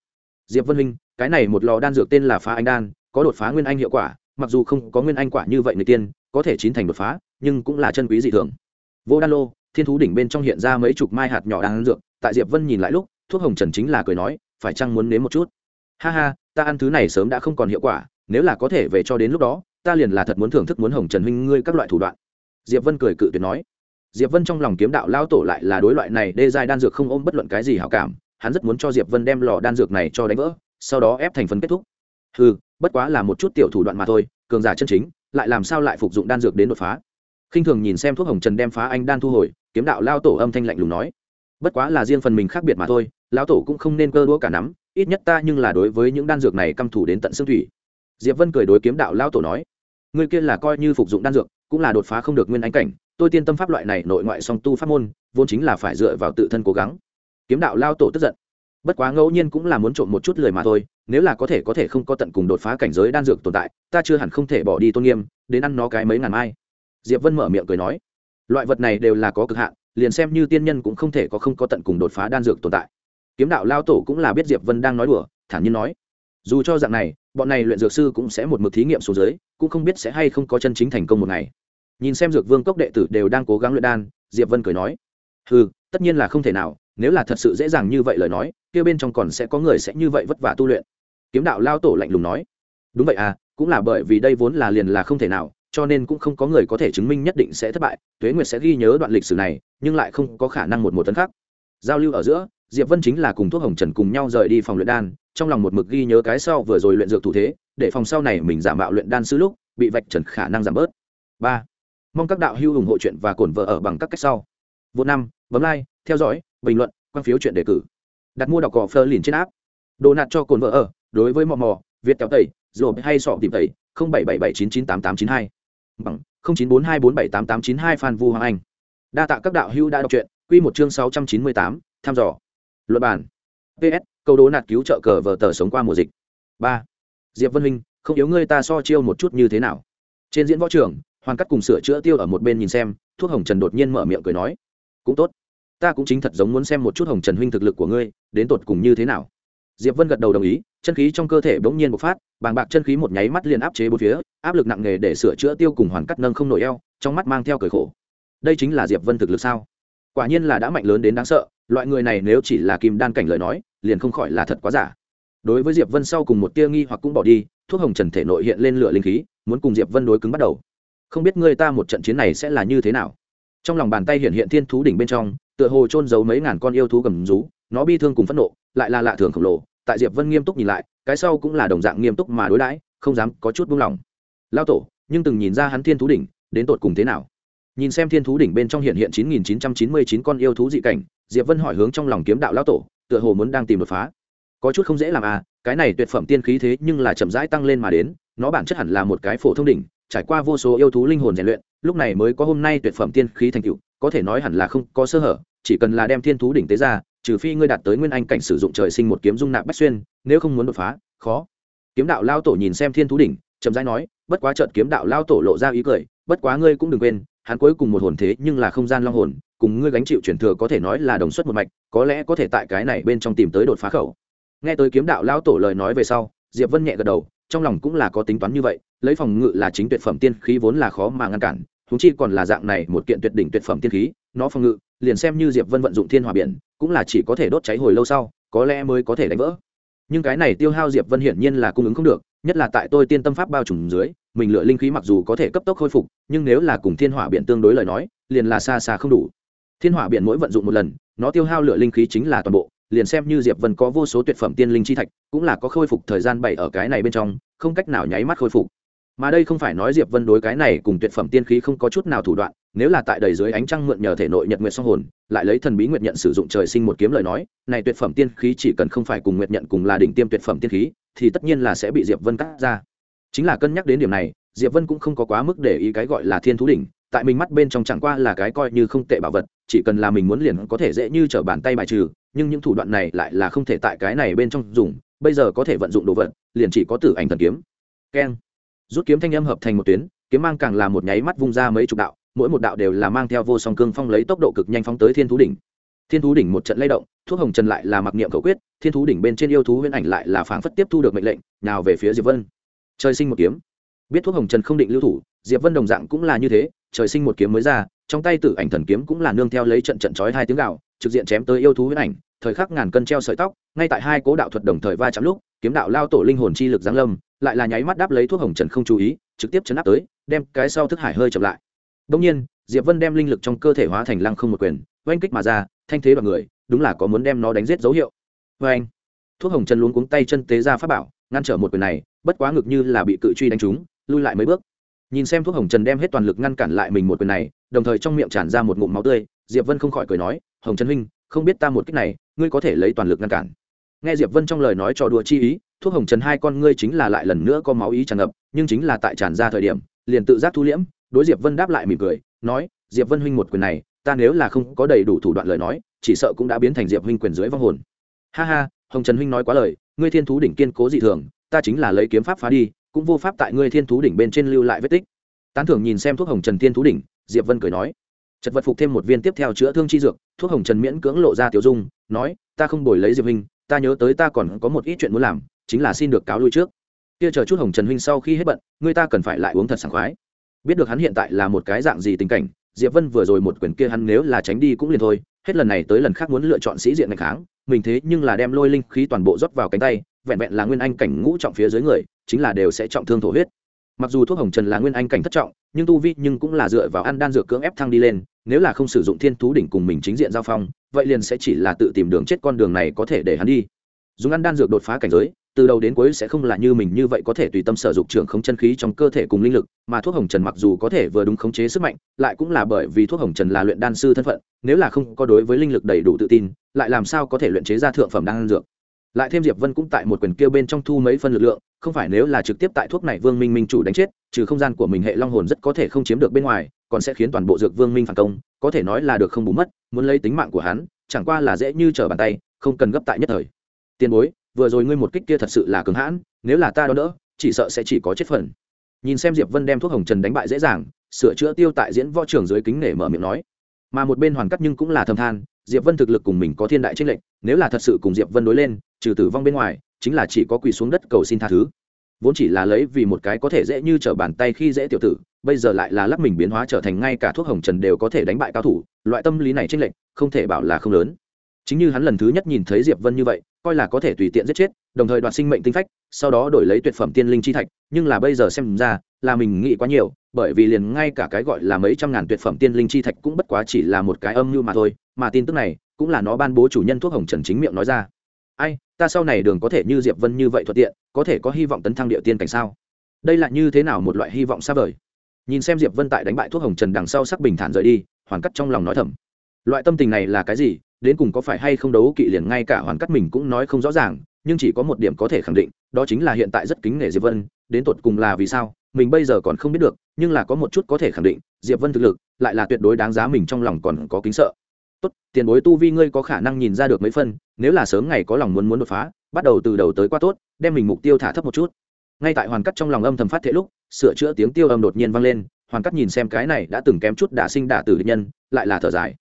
diệp vân huynh, cái này một lò đan dược tên là phá anh đan, có đột phá nguyên anh hiệu quả, mặc dù không có nguyên anh quả như vậy người tiên, có thể chín thành đột phá, nhưng cũng là chân quý dị thường. Vô đan lô, thiên thú đỉnh bên trong hiện ra mấy chục mai hạt nhỏ đan dược, tại diệp vân nhìn lại lúc, thuốc hồng trần chính là cười nói, phải chăng muốn nếm một chút? Ha ha, ta ăn thứ này sớm đã không còn hiệu quả, nếu là có thể về cho đến lúc đó, ta liền là thật muốn thưởng thức muốn hồng trần huynh ngươi các loại thủ đoạn. Diệp vân cười cự tuyệt nói. Diệp vân trong lòng kiếm đạo lao tổ lại là đối loại này đê giai đan dược không ôm bất luận cái gì hảo cảm hắn rất muốn cho diệp vân đem lò đan dược này cho đánh vỡ, sau đó ép thành phần kết thúc. Ừ bất quá là một chút tiểu thủ đoạn mà thôi, cường giả chân chính, lại làm sao lại phục dụng đan dược đến đột phá? Khinh thường nhìn xem thuốc hồng trần đem phá anh đan thu hồi, kiếm đạo lao tổ âm thanh lạnh lùng nói. Bất quá là riêng phần mình khác biệt mà thôi, lão tổ cũng không nên cơ đũa cả nắm, ít nhất ta nhưng là đối với những đan dược này căm thủ đến tận xương thủy. Diệp vân cười đối kiếm đạo lao tổ nói. Người kia là coi như phục dụng đan dược, cũng là đột phá không được nguyên anh cảnh, tôi tiên tâm pháp loại này nội ngoại song tu pháp môn, vốn chính là phải dựa vào tự thân cố gắng kiếm đạo lao tổ tức giận. Bất quá ngẫu nhiên cũng là muốn trộm một chút lời mà thôi, nếu là có thể có thể không có tận cùng đột phá cảnh giới đan dược tồn tại, ta chưa hẳn không thể bỏ đi tôn nghiêm, đến ăn nó cái mấy ngàn mai. Diệp vân mở miệng cười nói. Loại vật này đều là có cực hạn, liền xem như tiên nhân cũng không thể có không có tận cùng đột phá đan dược tồn tại. Kiếm đạo lao tổ cũng là biết diệp vân đang nói đùa, thản nhiên nói. Dù cho dạng này, bọn này luyện dược sư cũng sẽ một mực thí nghiệm xuống dưới, cũng không biết sẽ hay không có chân chính thành công một ngày. Nhìn xem dược vương cốc đệ tử đều đang cố gắng luyện đan, diệp vân cười nói. Ừ tất nhiên là không thể nào nếu là thật sự dễ dàng như vậy lời nói, kia bên trong còn sẽ có người sẽ như vậy vất vả tu luyện. Kiếm đạo lao tổ lạnh lùng nói. Đúng vậy à cũng là bởi vì đây vốn là liền là không thể nào, cho nên cũng không có người có thể chứng minh nhất định sẽ thất bại. Tuế nguyệt sẽ ghi nhớ đoạn lịch sử này, nhưng lại không có khả năng một một tấn khác. Giao lưu ở giữa, diệp vân chính là cùng thuốc hồng trần cùng nhau rời đi phòng luyện đan, trong lòng một mực ghi nhớ cái sau vừa rồi luyện dược thủ thế, để phòng sau này mình giảm bạo luyện đan sư lúc, bị vạch trần khả năng giảm bớt. Ba, mong các đạo hữu ủng hộ chuyện và cổn vợ ở bằng các cách sau. Vô năm, bấm like, theo dõi bình luận, quan phiếu chuyện đề cử. Đặt mua đọc cỏ phơ liền trên áp đồ nạt cho cồn vợ ở, đối với mò mò, việt kéo tẩy rồi hay sọ tìm tẩy, không bảy bảy bảy chín chín tám tám chín hai. Bằng, không chín bốn hai bốn bảy tám tám chín hai phan vu hoàng anh. Đa tạ các đạo hữu đã đọc truyện, quy một chương sáu trăm chín mươi tám thăm dò. Luật bản ps câu đố nạt cứu trợ cờ vờ tờ sống qua mùa dịch. Ba. Diệp vân minh không yếu ngươi ta so chiêu một chút như thế nào? Trên diễn võ trường hoàn cắt cùng sửa chữa tiêu ở một bên nhìn xem, thuốc hồng trần đột nhiên mở miệng cười nói. Cũng tốt ta cũng chính thật giống muốn xem một chút hồng trần huynh thực lực của ngươi, đến tột cùng như thế nào. Diệp vân gật đầu đồng ý, chân khí trong cơ thể bỗng nhiên bộc phát, bàng bạc chân khí một nháy mắt liền áp chế bốn phía, áp lực nặng nề để sửa chữa tiêu cùng hoàn cắt nâng không nổi eo, trong mắt mang theo cởi khổ. Đây chính là diệp vân thực lực sao? Quả nhiên là đã mạnh lớn đến đáng sợ, loại người này nếu chỉ là kim đan cảnh lời nói, liền không khỏi là thật quá giả. Đối với diệp vân sau cùng một tia nghi hoặc cũng bỏ đi, thuốc hồng trần thể nội hiện lên lửa linh khí, muốn cùng diệp vân đối cứng bắt đầu. Không biết ngươi ta một trận chiến này sẽ là như thế nào? Trong lòng bàn tay hiện hiện thiên thú đỉnh bên trong tựa hồ trôn giấu mấy ngàn con yêu thú gầm rú, nó bi thương cùng phẫn nộ, lại là lạ thường khổng lồ, tại diệp vân nghiêm túc nhìn lại, cái sau cũng là đồng dạng nghiêm túc mà đối đãi, không dám có chút buông lỏng. Lao tổ, nhưng từng nhìn ra hắn thiên thú đỉnh, đến tột cùng thế nào? Nhìn xem thiên thú đỉnh bên trong hiện hiện chín nghìn chín trăm chín mươi chín con yêu thú dị cảnh, diệp vân hỏi hướng trong lòng kiếm đạo lao tổ, tựa hồ muốn đang tìm đột phá. Có chút không dễ làm à cái này tuyệt phẩm tiên khí thế nhưng là chậm rãi tăng lên mà đến, nó bản chất hẳn là một cái phổ thông đỉnh, trải qua vô số yêu thú linh hồn rèn luyện, lúc này mới có hôm nay tuyệt phẩm tiên khí thành tựu có thể nói hẳn là không có sơ hở, chỉ cần là đem thiên thú đỉnh tế ra, trừ phi ngươi đạt tới nguyên anh cảnh sử dụng trời sinh một kiếm dung nạp bách xuyên, nếu không muốn đột phá, khó. Kiếm đạo lao tổ nhìn xem thiên thú đỉnh, chậm rãi nói, bất quá trận kiếm đạo lao tổ lộ ra ý cười, bất quá ngươi cũng đừng quên, hắn cuối cùng một hồn thế nhưng là không gian long hồn, cùng ngươi gánh chịu chuyển thừa có thể nói là đồng xuất một mạch, có lẽ có thể tại cái này bên trong tìm tới đột phá khẩu. Nghe tới kiếm đạo lao tổ lời nói về sau, diệp vân nhẹ gật đầu, trong lòng cũng là có tính toán như vậy, lấy phòng ngự là chính tuyệt phẩm tiên khí vốn là khó mà ngăn cản huống chi còn là dạng này một kiện tuyệt đỉnh tuyệt phẩm tiên khí, nó phòng ngự, liền xem như diệp vân vận dụng thiên hỏa biển, cũng là chỉ có thể đốt cháy hồi lâu sau, có lẽ mới có thể đánh vỡ. Nhưng cái này tiêu hao diệp vân hiển nhiên là cung ứng không được, nhất là tại tôi tiên tâm pháp bao trùm dưới, mình lựa linh khí mặc dù có thể cấp tốc khôi phục, nhưng nếu là cùng thiên hỏa biển tương đối lời nói, liền là xa xa không đủ. Thiên hỏa biển mỗi vận dụng một lần, nó tiêu hao lựa linh khí chính là toàn bộ, liền xem như diệp vân có vô số tuyệt phẩm tiên linh chi thạch, cũng là có khôi phục thời gian bảy ở cái này bên trong, không cách nào nháy mắt khôi phục mà đây không phải nói diệp vân đối cái này cùng tuyệt phẩm tiên khí không có chút nào thủ đoạn, nếu là tại đầy dưới ánh trăng mượn nhờ thể nội nhật nguyệt song hồn, lại lấy thần bí nguyệt nhận sử dụng trời sinh một kiếm lời nói, này tuyệt phẩm tiên khí chỉ cần không phải cùng nguyệt nhận cùng là đỉnh tiêm tuyệt phẩm tiên khí, thì tất nhiên là sẽ bị diệp vân cắt ra. Chính là cân nhắc đến điểm này, diệp vân cũng không có quá mức để ý cái gọi là thiên thú đỉnh, tại mình mắt bên trong chẳng qua là cái coi như không tệ bảo vật, chỉ cần là mình muốn liền có thể dễ như trở bàn tay bài trừ, nhưng những thủ đoạn này lại là không thể tại cái này bên trong dùng, bây giờ có thể vận dụng đồ vật, liền chỉ có tử ảnh thần kiếm. Keng rút kiếm thanh âm hợp thành một tuyến, kiếm mang càng là một nháy mắt vung ra mấy chục đạo, mỗi một đạo đều là mang theo vô song cương phong lấy tốc độ cực nhanh phóng tới thiên thú đỉnh. Thiên thú đỉnh một trận lay động, thuốc hồng trần lại là mặc niệm cầu quyết, thiên thú đỉnh bên trên yêu thú huyễn ảnh lại là phảng phất tiếp thu được mệnh lệnh, nào về phía diệp vân. Trời sinh một kiếm. Biết thuốc hồng trần không định lưu thủ, diệp vân đồng dạng cũng là như thế, trời sinh một kiếm mới ra, trong tay tử ảnh thần kiếm cũng là nương theo lấy trận trận chói hai tiếng gạo trực diện chém tới yêu thú huyễn ảnh, thời khắc ngàn cân treo sợi tóc, ngay tại hai cố đạo thuật đồng thời va chạm lúc, kiếm đạo lao tổ linh hồn chi lực giáng lâm lại là nháy mắt đáp lấy thuốc hồng trần không chú ý, trực tiếp chấn áp tới, đem cái sau thức hải hơi chậm lại. Đông nhiên, diệp vân đem linh lực trong cơ thể hóa thành lăng không một quyền, oanh kích mà ra, thanh thế đoàn người, đúng là có muốn đem nó đánh giết dấu hiệu. Vê anh thuốc hồng trần luống cuống tay chân tế ra pháp bảo, ngăn trở một quyền này, bất quá ngực như là bị cự truy đánh trúng, lui lại mấy bước. Nhìn xem thuốc hồng trần đem hết toàn lực ngăn cản lại mình một quyền này, đồng thời trong miệng tràn ra một ngụm máu tươi, diệp vân không khỏi cười nói, hồng trần huynh, không biết ta một cách này, ngươi có thể lấy toàn lực ngăn cản. Nghe diệp vân trong lời nói trò đùa chi ý thuốc hồng trần hai con ngươi chính là lại lần nữa có máu ý tràn ngập, nhưng chính là tại tràn ra thời điểm, liền tự giác thu liễm, đối diệp vân đáp lại mỉm cười, nói, diệp vân huynh một quyền này, ta nếu là không có đầy đủ thủ đoạn lời nói, chỉ sợ cũng đã biến thành diệp huynh quyền dưới vong hồn. Ha ha, hồng trần huynh nói quá lời, ngươi thiên thú đỉnh kiên cố dị thường, ta chính là lấy kiếm pháp phá đi, cũng vô pháp tại ngươi thiên thú đỉnh bên trên lưu lại vết tích. Tán thưởng nhìn xem thuốc hồng trần thiên thú đỉnh, diệp vân cười nói, chật vật phục thêm một viên tiếp theo chữa thương chi dược, thuốc hồng trần miễn cưỡng lộ ra tiểu dung, nói, ta không đổi lấy diệp huynh, ta nhớ tới ta còn có một ít chuyện muốn làm chính là xin được cáo lui trước. Kia chờ chút hồng trần huynh sau khi hết bận, người ta cần phải lại uống thật sảng khoái. Biết được hắn hiện tại là một cái dạng gì tình cảnh, diệp vân vừa rồi một quyền kia hắn nếu là tránh đi cũng liền thôi, hết lần này tới lần khác muốn lựa chọn sĩ diện ngày kháng, mình thế nhưng là đem lôi linh khí toàn bộ rót vào cánh tay, vẹn vẹn là nguyên anh cảnh ngũ trọng phía dưới người, chính là đều sẽ trọng thương thổ huyết. Mặc dù thuốc hồng trần là nguyên anh cảnh thất trọng, nhưng tu vi nhưng cũng là dựa vào ăn đan dược cưỡng ép thăng đi lên, nếu là không sử dụng thiên thú đỉnh cùng mình chính diện giao phong, vậy liền sẽ chỉ là tự tìm đường chết con đường này có thể để hắn đi. Dùng ăn đan dược đột phá cảnh giới từ đầu đến cuối sẽ không là như mình như vậy có thể tùy tâm sở dục trưởng không chân khí trong cơ thể cùng linh lực, mà thuốc hồng trần mặc dù có thể vừa đúng khống chế sức mạnh, lại cũng là bởi vì thuốc hồng trần là luyện đan sư thân phận, nếu là không có đối với linh lực đầy đủ tự tin, lại làm sao có thể luyện chế ra thượng phẩm đan dược. Lại thêm diệp vân cũng tại một quyền kia bên trong thu mấy phân lực lượng, không phải nếu là trực tiếp tại thuốc này vương minh minh chủ đánh chết, trừ không gian của mình hệ long hồn rất có thể không chiếm được bên ngoài, còn sẽ khiến toàn bộ dược vương minh phản công, có thể nói là được không bù mất, muốn lấy tính mạng của hắn, chẳng qua là dễ như trở bàn tay, không cần gấp tại nhất thời. Tiền bối vừa rồi ngươi một kích kia thật sự là cứng hãn, nếu là ta đó đỡ, chỉ sợ sẽ chỉ có chết phần. Nhìn xem diệp vân đem thuốc hồng trần đánh bại dễ dàng, sửa chữa tiêu tại diễn võ trường dưới kính nể mở miệng nói. Mà một bên hoàn cắt nhưng cũng là thầm than, diệp vân thực lực cùng mình có thiên đại tranh lệch, nếu là thật sự cùng diệp vân đối lên, trừ tử vong bên ngoài, chính là chỉ có quỳ xuống đất cầu xin tha thứ. Vốn chỉ là lấy vì một cái có thể dễ như trở bàn tay khi dễ tiểu tử, bây giờ lại là lắp mình biến hóa trở thành ngay cả thuốc hồng trần đều có thể đánh bại cao thủ, loại tâm lý này tranh lệch, không thể bảo là không lớn chính như hắn lần thứ nhất nhìn thấy diệp vân như vậy, coi là có thể tùy tiện giết chết, đồng thời đoạt sinh mệnh tinh phách, sau đó đổi lấy tuyệt phẩm tiên linh chi thạch, nhưng là bây giờ xem ra, là mình nghĩ quá nhiều, bởi vì liền ngay cả cái gọi là mấy trăm ngàn tuyệt phẩm tiên linh chi thạch cũng bất quá chỉ là một cái âm mưu mà thôi, mà tin tức này, cũng là nó ban bố chủ nhân thuốc hồng trần chính miệng nói ra. Ai, ta sau này đường có thể như diệp vân như vậy thuận tiện, có thể có hy vọng tấn thăng địa tiên cảnh sao? Đây là như thế nào một loại hy vọng xa vời? Nhìn xem diệp vân tại đánh bại thuốc hồng trần đằng sau sắc bình thản rời đi hoàn cắt trong lòng nói thầm. Loại tâm tình này là cái gì? Đến cùng có phải hay không đấu kỵ liền ngay cả hoàn cắt mình cũng nói không rõ ràng, nhưng chỉ có một điểm có thể khẳng định, đó chính là hiện tại rất kính nể diệp vân, đến tột cùng là vì sao, mình bây giờ còn không biết được, nhưng là có một chút có thể khẳng định, diệp vân thực lực lại là tuyệt đối đáng giá mình trong lòng còn có kính sợ. Tốt, tiền bối tu vi ngươi có khả năng nhìn ra được mấy phân, nếu là sớm ngày có lòng muốn muốn đột phá, bắt đầu từ đầu tới qua tốt, đem mình mục tiêu thả thấp một chút. Ngay tại hoàn cắt trong lòng âm thầm phát thế lúc, sửa chữa tiếng tiêu âm đột nhiên vang lên, hoàn cắt nhìn xem cái này đã từng kém chút đả sinh đả tử địch nhân, lại là thở dài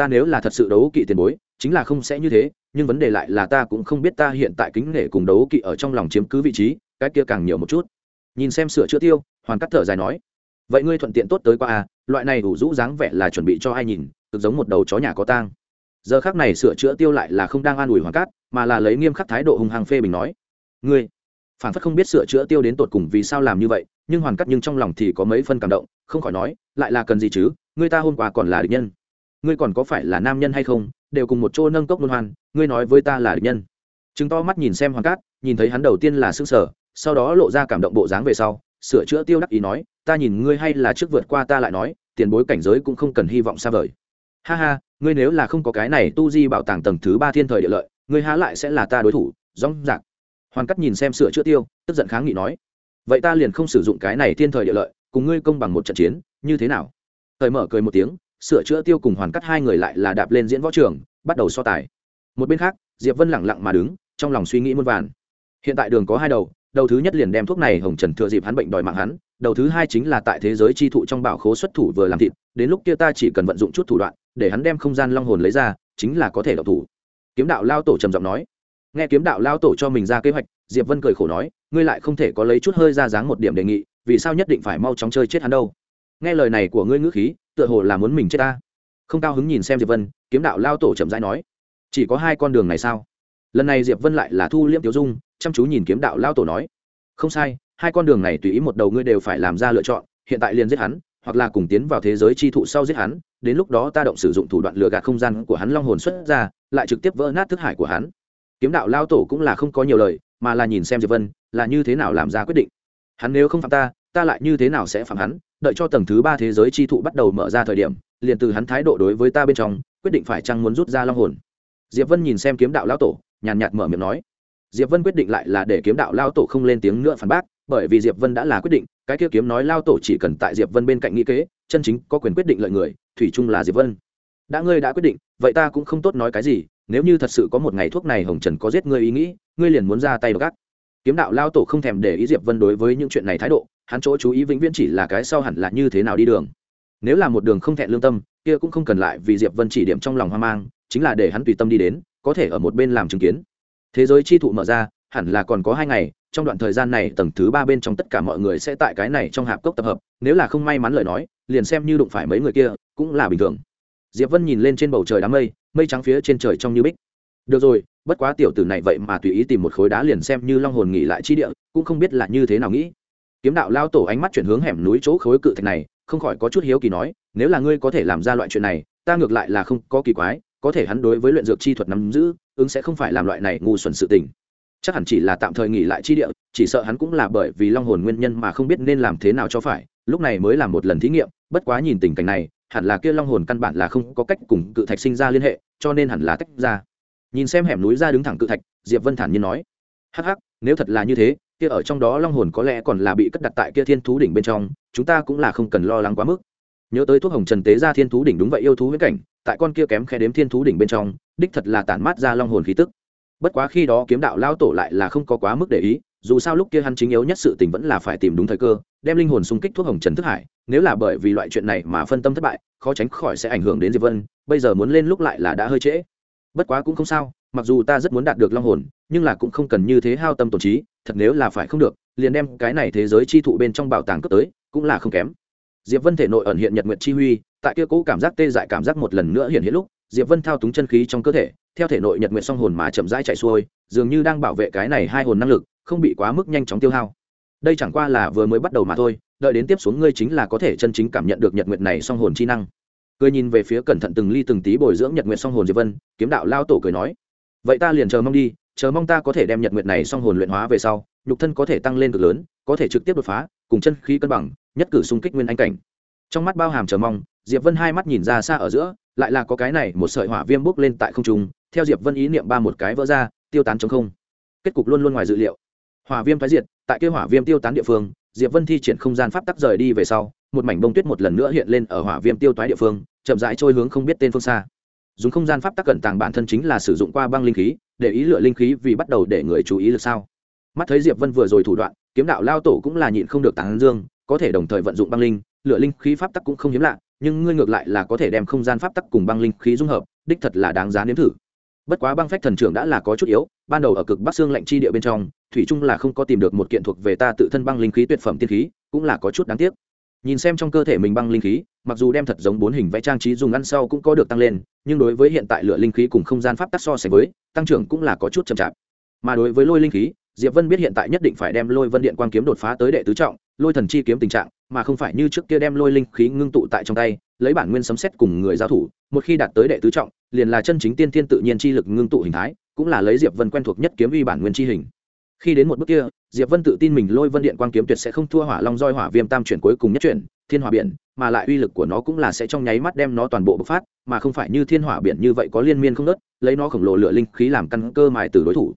ta nếu là thật sự đấu kỵ tiền bối, chính là không sẽ như thế, nhưng vấn đề lại là ta cũng không biết ta hiện tại kính nể cùng đấu kỵ ở trong lòng chiếm cứ vị trí, cái kia càng nhiều một chút. Nhìn xem sửa chữa tiêu, hoàn cắt thở dài nói, vậy ngươi thuận tiện tốt tới qua à loại này đủ rũ dáng vẻ là chuẩn bị cho ai nhìn cực giống một đầu chó nhà có tang. Giờ khác này sửa chữa tiêu lại là không đang an ủi hoàn cát, mà là lấy nghiêm khắc thái độ hung hăng phê bình nói, ngươi, phản phất không biết sửa chữa tiêu đến tột cùng vì sao làm như vậy, nhưng hoàn cắt nhưng trong lòng thì có mấy phân cảm động, không khỏi nói, lại là cần gì chứ ngươi ta hôm qua còn là địch nhân ngươi còn có phải là nam nhân hay không, đều cùng một chỗ nâng cốc luân hoan, ngươi nói với ta là địch nhân. Chứng to mắt nhìn xem hoàng cát, nhìn thấy hắn đầu tiên là s ư sở sau đó lộ ra cảm động bộ dáng về sau, sửa chữa tiêu đắc ý nói, ta nhìn ngươi hay là trước vượt qua ta lại nói, tiền bối cảnh giới cũng không cần hy vọng xa vời. Ha ha, ngươi nếu là không có cái này tu di bảo tàng tầng thứ ba thiên thời địa lợi, ngươi há lại sẽ là ta đối thủ, rong rạc. Hoàn cắt nhìn xem sửa chữa tiêu, tức giận kháng nghị nói, vậy ta liền không sử dụng cái này thiên thời địa lợi, cùng ngươi công bằng một trận chiến, như thế nào? Thời mở cười một tiếng sửa chữa tiêu cùng hoàn cắt hai người lại là đạp lên diễn võ trường, bắt đầu so tài. Một bên khác, diệp vân lẳng lặng mà đứng, trong lòng suy nghĩ muôn vàn. Hiện tại đường có hai đầu đầu thứ nhất liền đem thuốc này hồng trần thừa dịp hắn bệnh đòi mạng hắn, đầu thứ hai chính là tại thế giới chi thụ trong bảo khố xuất thủ vừa làm thịt, đến lúc kia ta chỉ cần vận dụng chút thủ đoạn, để hắn đem không gian long hồn lấy ra, chính là có thể đọc thủ. Kiếm đạo lao tổ trầm giọng nói. Nghe kiếm đạo lao tổ cho mình ra kế hoạch, diệp vân cười khổ nói, ngươi lại không thể có lấy chút hơi ra dáng một điểm đề nghị, vì sao nhất định phải mau chóng chơi chết hắn đâu? Nghe lời này của ngươi ngữ khí tựa hồ là muốn mình chết ta. Không cao hứng nhìn xem diệp vân, kiếm đạo lao tổ chậm rãi nói, chỉ có hai con đường này sao? Lần này diệp vân lại là thu liễm tiểu dung, chăm chú nhìn kiếm đạo lao tổ nói, không sai, hai con đường này tùy ý một đầu ngươi đều phải làm ra lựa chọn, hiện tại liền giết hắn, hoặc là cùng tiến vào thế giới chi thụ sau giết hắn, đến lúc đó ta động sử dụng thủ đoạn lừa gạt không gian của hắn long hồn xuất ra, lại trực tiếp vỡ nát thức hải của hắn. Kiếm đạo lao tổ cũng là không có nhiều lời, mà là nhìn xem diệp vân, là như thế nào làm ra quyết định. Hắn nếu không phạm ta ta lại như thế nào sẽ phạm hắn? Đợi cho tầng thứ ba thế giới chi thụ bắt đầu mở ra thời điểm, liền từ hắn thái độ đối với ta bên trong, quyết định phải chăng muốn rút ra long hồn. Diệp vân nhìn xem kiếm đạo lao tổ, nhàn nhạt mở miệng nói. Diệp vân quyết định lại là để kiếm đạo lao tổ không lên tiếng nữa phản bác, bởi vì diệp vân đã là quyết định, cái kia kiếm nói lao tổ chỉ cần tại diệp vân bên cạnh nghĩ kế, chân chính có quyền quyết định lợi người, thủy chung là diệp vân. Đã ngươi đã quyết định, vậy ta cũng không tốt nói cái gì, nếu như thật sự có một ngày thuốc này hồng trần có giết ngươi ý nghĩ, ngươi liền muốn ra tay gác kiếm đạo lao tổ không thèm để ý diệp vân đối với những chuyện này thái độ hắn chỗ chú ý vĩnh viễn chỉ là cái sau hẳn là như thế nào đi đường. Nếu là một đường không thẹn lương tâm, kia cũng không cần lại vì diệp vân chỉ điểm trong lòng hoang mang, chính là để hắn tùy tâm đi đến, có thể ở một bên làm chứng kiến. Thế giới chi thụ mở ra, hẳn là còn có hai ngày, trong đoạn thời gian này tầng thứ ba bên trong tất cả mọi người sẽ tại cái này trong hạp cốc tập hợp, nếu là không may mắn lời nói, liền xem như đụng phải mấy người kia, cũng là bình thường. Diệp vân nhìn lên trên bầu trời đám mây mây trắng phía trên trời trong như bích. Được rồi, bất quá tiểu tử này vậy mà tùy ý tìm một khối đá liền xem như long hồn nghỉ lại chi địa, cũng không biết là như thế nào nghĩ kiếm đạo lao tổ ánh mắt chuyển hướng hẻm núi chỗ khối cự thạch này, không khỏi có chút hiếu kỳ nói, nếu là ngươi có thể làm ra loại chuyện này, ta ngược lại là không có kỳ quái, có thể hắn đối với luyện dược chi thuật nắm giữ, ứng sẽ không phải làm loại này ngu xuẩn sự tình. Chắc hẳn chỉ là tạm thời nghỉ lại chi địa, chỉ sợ hắn cũng là bởi vì long hồn nguyên nhân mà không biết nên làm thế nào cho phải, lúc này mới làm một lần thí nghiệm, bất quá nhìn tình cảnh này, hẳn là kia long hồn căn bản là không có cách cùng cự thạch sinh ra liên hệ, cho nên hẳn là tách ra. Nhìn xem hẻm núi ra đứng thẳng cự thạch, diệp vân thản nhiên nói, hắc hắc, nếu thật là như thế kia ở trong đó long hồn có lẽ còn là bị cất đặt tại kia thiên thú đỉnh bên trong, chúng ta cũng là không cần lo lắng quá mức. Nhớ tới thuốc hồng trần tế ra thiên thú đỉnh đúng vậy yêu thú huyết cảnh, tại con kia kém khe đếm thiên thú đỉnh bên trong, đích thật là tản mát ra long hồn khí tức. Bất quá khi đó kiếm đạo lao tổ lại là không có quá mức để ý, dù sao lúc kia hắn chính yếu nhất sự tình vẫn là phải tìm đúng thời cơ, đem linh hồn xung kích thuốc hồng trần thức hải, nếu là bởi vì loại chuyện này mà phân tâm thất bại, khó tránh khỏi sẽ ảnh hưởng đến diệp vân, bây giờ muốn lên lúc lại là đã hơi trễ. Bất quá cũng không sao, mặc dù ta rất muốn đạt được long hồn, nhưng là cũng không cần như thế hao tâm tổn trí thật nếu là phải không được, liền đem cái này thế giới chi thụ bên trong bảo tàng cấp tới, cũng là không kém. Diệp vân thể nội ẩn hiện nhật nguyện chi huy, tại kia cố cảm giác tê dại cảm giác một lần nữa hiện hiện lúc, diệp vân thao túng chân khí trong cơ thể, theo thể nội nhật nguyện song hồn mà chậm rãi chạy xuôi, dường như đang bảo vệ cái này hai hồn năng lực, không bị quá mức nhanh chóng tiêu hao. Đây chẳng qua là vừa mới bắt đầu mà thôi, đợi đến tiếp xuống ngươi chính là có thể chân chính cảm nhận được nhật nguyện này song hồn chi năng. Cười nhìn về phía cẩn thận từng ly từng tí bồi dưỡng nhật nguyện song hồn diệp vân, kiếm đạo lao tổ cười nói, vậy ta liền chờ mong đi chờ mong ta có thể đem nhật nguyện này song hồn luyện hóa về sau, nhục thân có thể tăng lên cực lớn, có thể trực tiếp đột phá, cùng chân khí cân bằng, nhất cử xung kích nguyên anh cảnh. Trong mắt bao hàm chờ mong, diệp vân hai mắt nhìn ra xa ở giữa, lại là có cái này một sợi hỏa viêm bốc lên tại không trung, theo diệp vân ý niệm ba một cái vỡ ra, tiêu tán chống không. Kết cục luôn luôn ngoài dự liệu. Hỏa viêm thoái diệt, tại kêu hỏa viêm tiêu tán địa phương, diệp vân thi triển không gian pháp tắc rời đi về sau, một mảnh bông tuyết một lần nữa hiện lên ở hỏa viêm tiêu toái địa phương, chậm rãi trôi hướng không biết tên phương xa. Dùng không gian pháp tắc cẩn tàng bản thân chính là sử dụng qua băng linh khí để ý lựa linh khí vì bắt đầu để người chú ý được sao? Mắt thấy diệp vân vừa rồi thủ đoạn, kiếm đạo lao tổ cũng là nhịn không được tán dương, có thể đồng thời vận dụng băng linh, lựa linh khí pháp tắc cũng không hiếm lạ, nhưng ngươi ngược lại là có thể đem không gian pháp tắc cùng băng linh khí dung hợp, đích thật là đáng giá nếm thử. Bất quá băng phách thần trưởng đã là có chút yếu, ban đầu ở cực bắc xương lạnh chi địa bên trong, thủy trung là không có tìm được một kiện thuộc về ta tự thân băng linh khí tuyệt phẩm tiên khí, cũng là có chút đáng tiếc nhìn xem trong cơ thể mình băng linh khí, mặc dù đem thật giống bốn hình vẽ trang trí dùng ăn sau cũng có được tăng lên, nhưng đối với hiện tại lựa linh khí cùng không gian pháp tắc so sánh với, tăng trưởng cũng là có chút chậm chạp. Mà đối với lôi linh khí, diệp vân biết hiện tại nhất định phải đem lôi vân điện quang kiếm đột phá tới đệ tứ trọng, lôi thần chi kiếm tình trạng, mà không phải như trước kia đem lôi linh khí ngưng tụ tại trong tay, lấy bản nguyên sấm xét cùng người giao thủ, một khi đạt tới đệ tứ trọng, liền là chân chính tiên thiên tự nhiên chi lực ngưng tụ hình thái, cũng là lấy diệp vân quen thuộc nhất kiếm vi bản nguyên chi hình khi đến một bước kia, diệp vân tự tin mình lôi vân điện quang kiếm tuyệt sẽ không thua hỏa long roi hỏa viêm tam chuyển cuối cùng nhất chuyển, thiên hỏa biển, mà lại uy lực của nó cũng là sẽ trong nháy mắt đem nó toàn bộ bộc phát, mà không phải như thiên hỏa biển như vậy có liên miên không nớt lấy nó khổng lồ lửa linh khí làm căn cơ mài từ đối thủ.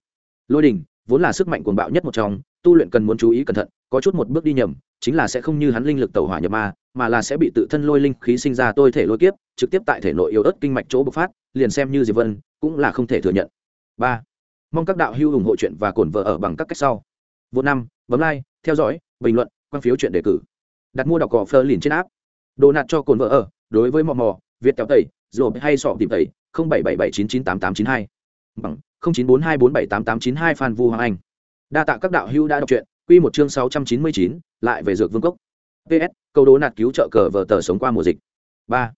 Lôi đình vốn là sức mạnh cuồng bạo nhất một trong, tu luyện cần muốn chú ý cẩn thận, có chút một bước đi nhầm, chính là sẽ không như hắn linh lực tẩu hỏa nhập ma, mà là sẽ bị tự thân lôi linh khí sinh ra tôi thể lôi kiếp, trực tiếp tại thể nội yếu ớt kinh mạch chỗ bộc phát, liền xem như diệp vân cũng là không thể thừa nhận. Ba mong các đạo hữu ủng hộ chuyện và cổn vợ ở bằng các cách sau. Vô năm, bấm like, theo dõi, bình luận, quan phiếu chuyện đề cử. Đặt mua đọc cỏ phơ liền trên áp đồ nạt cho cồn vợ ở, đối với mò mò, việt kéo tẩy rồi hay sọ tìm tẩy, không bảy bảy bảy chín chín tám tám chín hai. Bằng, không chín bốn hai bốn bảy tám tám chín hai phan vu hoàng anh. Đa tạ các đạo hữu đã đọc truyện, quy một chương sáu trăm chín mươi chín, lại về dược vương cốc. Ps câu đố nạt cứu trợ cờ vờ tờ sống qua mùa dịch. Ba,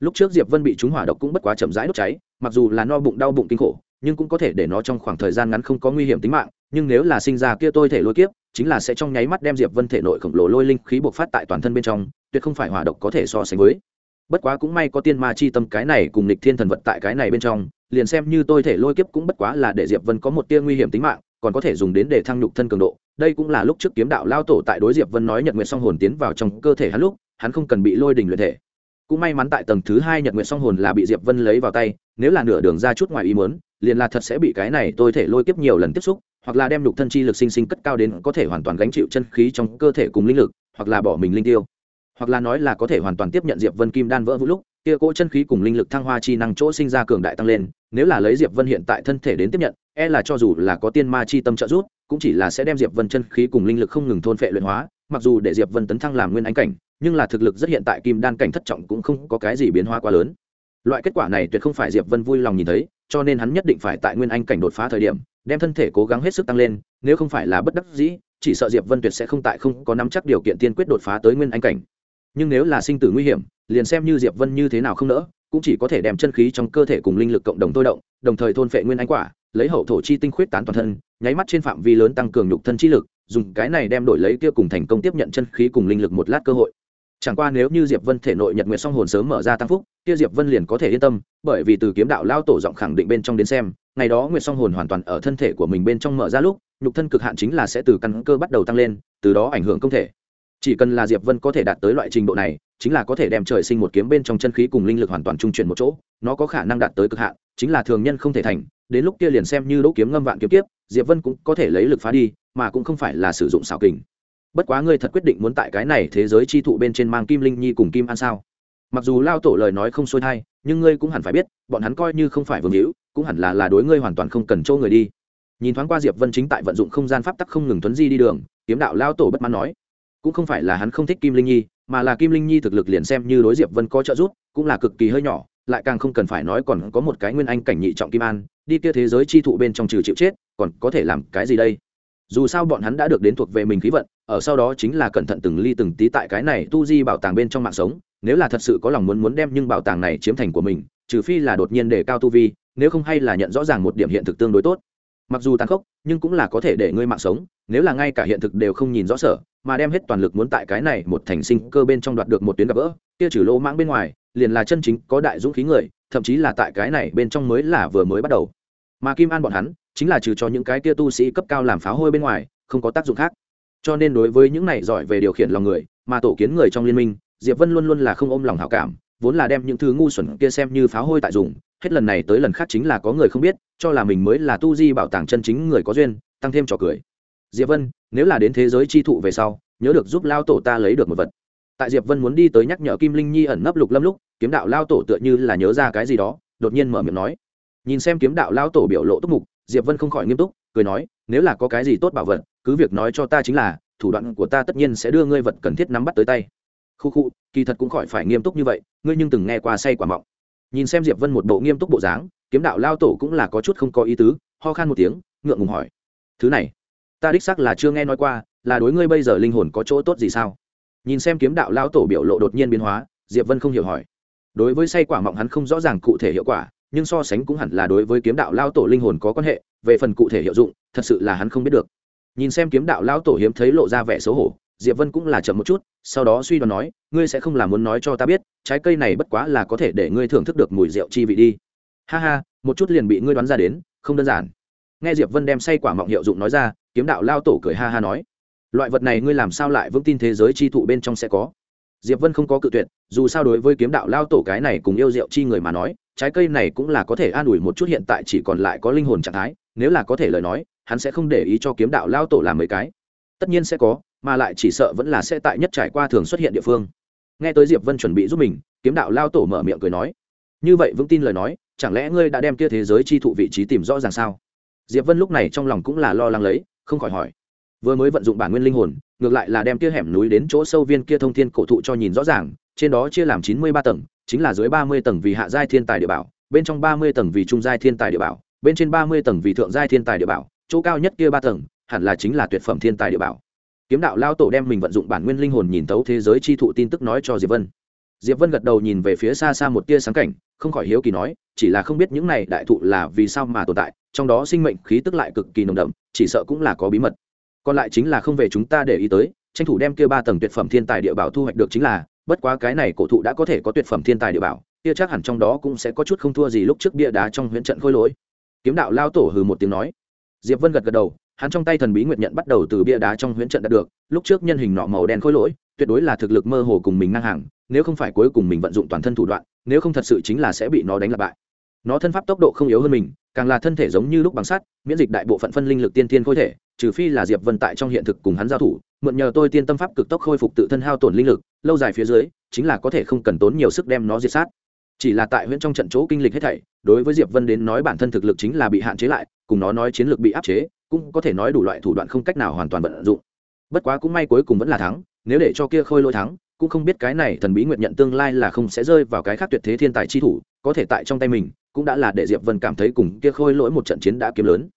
lúc trước diệp vân bị chúng hỏa độc cũng bất quá chậm rãi đốt cháy, mặc dù là no bụng đau bụng kinh khổ nhưng cũng có thể để nó trong khoảng thời gian ngắn không có nguy hiểm tính mạng, nhưng nếu là sinh ra kia tôi thể lôi kiếp, chính là sẽ trong nháy mắt đem diệp vân thể nội khổng lồ lôi linh khí bộc phát tại toàn thân bên trong, tuyệt không phải hỏa độc có thể so sánh với. Bất quá cũng may có tiên ma chi tâm cái này cùng lịch thiên thần vật tại cái này bên trong, liền xem như tôi thể lôi kiếp cũng bất quá là để diệp vân có một tia nguy hiểm tính mạng, còn có thể dùng đến để thăng nhục thân cường độ. Đây cũng là lúc trước kiếm đạo lao tổ tại đối diệp vân nói nhật nguyện song hồn tiến vào trong cơ thể hắn lúc, hắn không cần bị lôi đình luyện thể. Cũng may mắn tại tầng thứ hai nhật nguyện song hồn là bị diệp vân lấy vào tay, nếu là nửa đường ra chút ngoài ý muốn liền là thật sẽ bị cái này tôi thể lôi kiếp nhiều lần tiếp xúc, hoặc là đem nhục thân chi lực sinh sinh cất cao đến có thể hoàn toàn gánh chịu chân khí trong cơ thể cùng linh lực, hoặc là bỏ mình linh tiêu. Hoặc là nói là có thể hoàn toàn tiếp nhận diệp vân kim đan vỡ vũ lúc, kia cỗ chân khí cùng linh lực thăng hoa chi năng chỗ sinh ra cường đại tăng lên, nếu là lấy diệp vân hiện tại thân thể đến tiếp nhận e là cho dù là có tiên ma chi tâm trợ giúp, cũng chỉ là sẽ đem diệp vân chân khí cùng linh lực không ngừng thôn phệ luyện hóa, mặc dù để diệp vân tấn thăng làm nguyên ánh cảnh, nhưng là thực lực rất hiện tại kim đan cảnh thất trọng cũng không có cái gì biến hóa quá lớn. Loại kết quả này tuyệt không phải diệp vân vui lòng nhìn thấy cho nên hắn nhất định phải tại nguyên anh cảnh đột phá thời điểm, đem thân thể cố gắng hết sức tăng lên, nếu không phải là bất đắc dĩ, chỉ sợ diệp vân tuyệt sẽ không tại không có nắm chắc điều kiện tiên quyết đột phá tới nguyên anh cảnh. Nhưng nếu là sinh tử nguy hiểm, liền xem như diệp vân như thế nào không nỡ, cũng chỉ có thể đem chân khí trong cơ thể cùng linh lực cộng đồng thôi động, đồng thời thôn phệ nguyên anh quả, lấy hậu thổ chi tinh khuyết tán toàn thân, nháy mắt trên phạm vi lớn tăng cường nhục thân chi lực, dùng cái này đem đổi lấy kia cùng thành công tiếp nhận chân khí cùng linh lực một lát cơ hội chẳng qua nếu như diệp vân thể nội nhật nguyệt song hồn sớm mở ra tăng phúc, kia diệp vân liền có thể yên tâm, bởi vì từ kiếm đạo lao tổ giọng khẳng định bên trong đến xem, ngày đó nguyệt song hồn hoàn toàn ở thân thể của mình bên trong mở ra lúc, nhục thân cực hạn chính là sẽ từ căn cơ bắt đầu tăng lên, từ đó ảnh hưởng công thể. Chỉ cần là diệp vân có thể đạt tới loại trình độ này, chính là có thể đem trời sinh một kiếm bên trong chân khí cùng linh lực hoàn toàn trung chuyển một chỗ, nó có khả năng đạt tới cực hạn, chính là thường nhân không thể thành, đến lúc kia liền xem như đỗ kiếm ngâm vạn kiếm kiếp, diệp vân cũng có thể lấy lực phá đi, mà cũng không phải là sử dụng xảo kình bất quá ngươi thật quyết định muốn tại cái này thế giới chi thụ bên trên mang kim linh nhi cùng kim an sao? Mặc dù lao tổ lời nói không xuôi thai, nhưng ngươi cũng hẳn phải biết, bọn hắn coi như không phải vương hữu, cũng hẳn là là đối ngươi hoàn toàn không cần trâu người đi. Nhìn thoáng qua diệp vân chính tại vận dụng không gian pháp tắc không ngừng tuấn di đi đường, kiếm đạo lao tổ bất mãn nói, cũng không phải là hắn không thích kim linh nhi, mà là kim linh nhi thực lực liền xem như đối diệp vân có trợ giúp, cũng là cực kỳ hơi nhỏ, lại càng không cần phải nói còn có một cái nguyên anh cảnh nhị trọng kim an, đi kia thế giới chi thụ bên trong trừ chịu chết, còn có thể làm cái gì đây? Dù sao bọn hắn đã được đến thuộc về mình khí vận ở sau đó chính là cẩn thận từng ly từng tí tại cái này tu di bảo tàng bên trong mạng sống, nếu là thật sự có lòng muốn muốn đem nhưng bảo tàng này chiếm thành của mình, trừ phi là đột nhiên để cao tu vi, nếu không hay là nhận rõ ràng một điểm hiện thực tương đối tốt. Mặc dù tàn khốc, nhưng cũng là có thể để ngươi mạng sống, nếu là ngay cả hiện thực đều không nhìn rõ sở, mà đem hết toàn lực muốn tại cái này một thành sinh cơ bên trong đoạt được một tuyến gặp gỡ, kia trừ lỗ mãng bên ngoài, liền là chân chính có đại dũng khí người, thậm chí là tại cái này bên trong mới là vừa mới bắt đầu. Mà kim an bọn hắn, chính là trừ cho những cái kia tu sĩ cấp cao làm phá hôi bên ngoài, không có tác dụng khác cho nên đối với những này giỏi về điều khiển lòng người, mà tổ kiến người trong liên minh, diệp vân luôn luôn là không ôm lòng hảo cảm, vốn là đem những thứ ngu xuẩn kia xem như pháo hôi tại dùng, hết lần này tới lần khác chính là có người không biết, cho là mình mới là tu di bảo tàng chân chính người có duyên, tăng thêm trò cười. Diệp vân, nếu là đến thế giới chi thụ về sau, nhớ được giúp lao tổ ta lấy được một vật. Tại diệp vân muốn đi tới nhắc nhở kim linh nhi ẩn nấp lục lâm lúc, kiếm đạo lao tổ tựa như là nhớ ra cái gì đó, đột nhiên mở miệng nói. Nhìn xem kiếm đạo lao tổ biểu lộ túc mục, diệp vân không khỏi nghiêm túc, cười nói, nếu là có cái gì tốt bảo vật cứ việc nói cho ta chính là, thủ đoạn của ta tất nhiên sẽ đưa ngươi vật cần thiết nắm bắt tới tay. Khu khu, kỳ thật cũng khỏi phải nghiêm túc như vậy, ngươi nhưng từng nghe qua say quả mọng. Nhìn xem diệp vân một bộ nghiêm túc bộ dáng, kiếm đạo lao tổ cũng là có chút không có ý tứ, ho khan một tiếng, ngượng ngùng hỏi. Thứ này, ta đích xác là chưa nghe nói qua, là đối ngươi bây giờ linh hồn có chỗ tốt gì sao? Nhìn xem kiếm đạo lao tổ biểu lộ đột nhiên biến hóa, diệp vân không hiểu hỏi. Đối với say quả mọng hắn không rõ ràng cụ thể hiệu quả, nhưng so sánh cũng hẳn là đối với kiếm đạo lao tổ linh hồn có quan hệ, về phần cụ thể hiệu dụng, thật sự là hắn không biết được nhìn xem kiếm đạo lao tổ hiếm thấy lộ ra vẻ xấu hổ, diệp vân cũng là chậm một chút, sau đó suy đoán nói, ngươi sẽ không là muốn nói cho ta biết, trái cây này bất quá là có thể để ngươi thưởng thức được mùi rượu chi vị đi. Ha ha, một chút liền bị ngươi đoán ra đến, không đơn giản. Nghe diệp vân đem say quả mọng hiệu dụng nói ra, kiếm đạo lao tổ cười ha ha nói, loại vật này ngươi làm sao lại vững tin thế giới chi thụ bên trong sẽ có? Diệp vân không có cự tuyệt, dù sao đối với kiếm đạo lao tổ cái này cùng yêu rượu chi người mà nói, trái cây này cũng là có thể an ủi một chút hiện tại chỉ còn lại có linh hồn trạng thái, nếu là có thể lời nói, hắn sẽ không để ý cho kiếm đạo lao tổ làm mấy cái. Tất nhiên sẽ có, mà lại chỉ sợ vẫn là sẽ tại nhất trải qua thường xuất hiện địa phương. Nghe tới diệp vân chuẩn bị giúp mình, kiếm đạo lao tổ mở miệng cười nói, như vậy vững tin lời nói, chẳng lẽ ngươi đã đem kia thế giới chi thụ vị trí tìm rõ ràng sao? Diệp vân lúc này trong lòng cũng là lo lắng lấy, không khỏi hỏi, vừa mới vận dụng bản nguyên linh hồn ngược lại là đem kia hẻm núi đến chỗ sâu viên kia thông thiên cổ thụ cho nhìn rõ ràng, trên đó chia làm chín mươi ba tầng, chính là dưới ba mươi tầng vì hạ giai thiên tài địa bảo, bên trong ba mươi tầng vì trung giai thiên tài địa bảo, bên trên ba mươi tầng vì thượng giai thiên tài địa bảo, chỗ cao nhất kia ba tầng, hẳn là chính là tuyệt phẩm thiên tài địa bảo. Kiếm đạo lao tổ đem mình vận dụng bản nguyên linh hồn nhìn tấu thế giới chi thụ tin tức nói cho diệp vân. Diệp vân gật đầu nhìn về phía xa xa một tia sáng cảnh, không khỏi hiếu kỳ nói, chỉ là không biết những này đại thụ là vì sao mà tồn tại, trong đó sinh mệnh khí tức lại cực kỳ nồng đậm, chỉ sợ cũng là có bí mật còn lại chính là không về chúng ta để ý tới, tranh thủ đem kia ba tầng tuyệt phẩm thiên tài địa bảo thu hoạch được chính là, bất quá cái này cổ thụ đã có thể có tuyệt phẩm thiên tài địa bảo, kia chắc hẳn trong đó cũng sẽ có chút không thua gì lúc trước bia đá trong huyễn trận khôi lỗi. Kiếm đạo lao tổ hừ một tiếng nói. Diệp vân gật gật đầu, hắn trong tay thần bí nguyệt nhận bắt đầu từ bia đá trong huyễn trận đạt được, lúc trước nhân hình nọ màu đen khôi lỗi, tuyệt đối là thực lực mơ hồ cùng mình ngang hàng, nếu không phải cuối cùng mình vận dụng toàn thân thủ đoạn, nếu không thật sự chính là sẽ bị nó đánh lặp bại nó thân pháp tốc độ không yếu hơn mình, càng là thân thể giống như lúc bằng sắt, miễn dịch đại bộ phận phân linh lực tiên tiên khôi thể, trừ phi là diệp vân tại trong hiện thực cùng hắn giao thủ, mượn nhờ tôi tiên tâm pháp cực tốc khôi phục tự thân hao tổn linh lực, lâu dài phía dưới, chính là có thể không cần tốn nhiều sức đem nó diệt sát. Chỉ là tại huyện trong trận chỗ kinh lịch hết thảy, đối với diệp vân đến nói bản thân thực lực chính là bị hạn chế lại, cùng nó nói chiến lược bị áp chế, cũng có thể nói đủ loại thủ đoạn không cách nào hoàn toàn vận dụng. Bất quá cũng may cuối cùng vẫn là thắng, nếu để cho kia khôi lỗi thắng, cũng không biết cái này thần bí nguyện nhận tương lai là không sẽ rơi vào cái khác tuyệt thế thiên tài chi thủ, có thể tại trong tay mình cũng đã là để diệp vân cảm thấy cùng kia khôi lỗi một trận chiến đã kiếm lớn.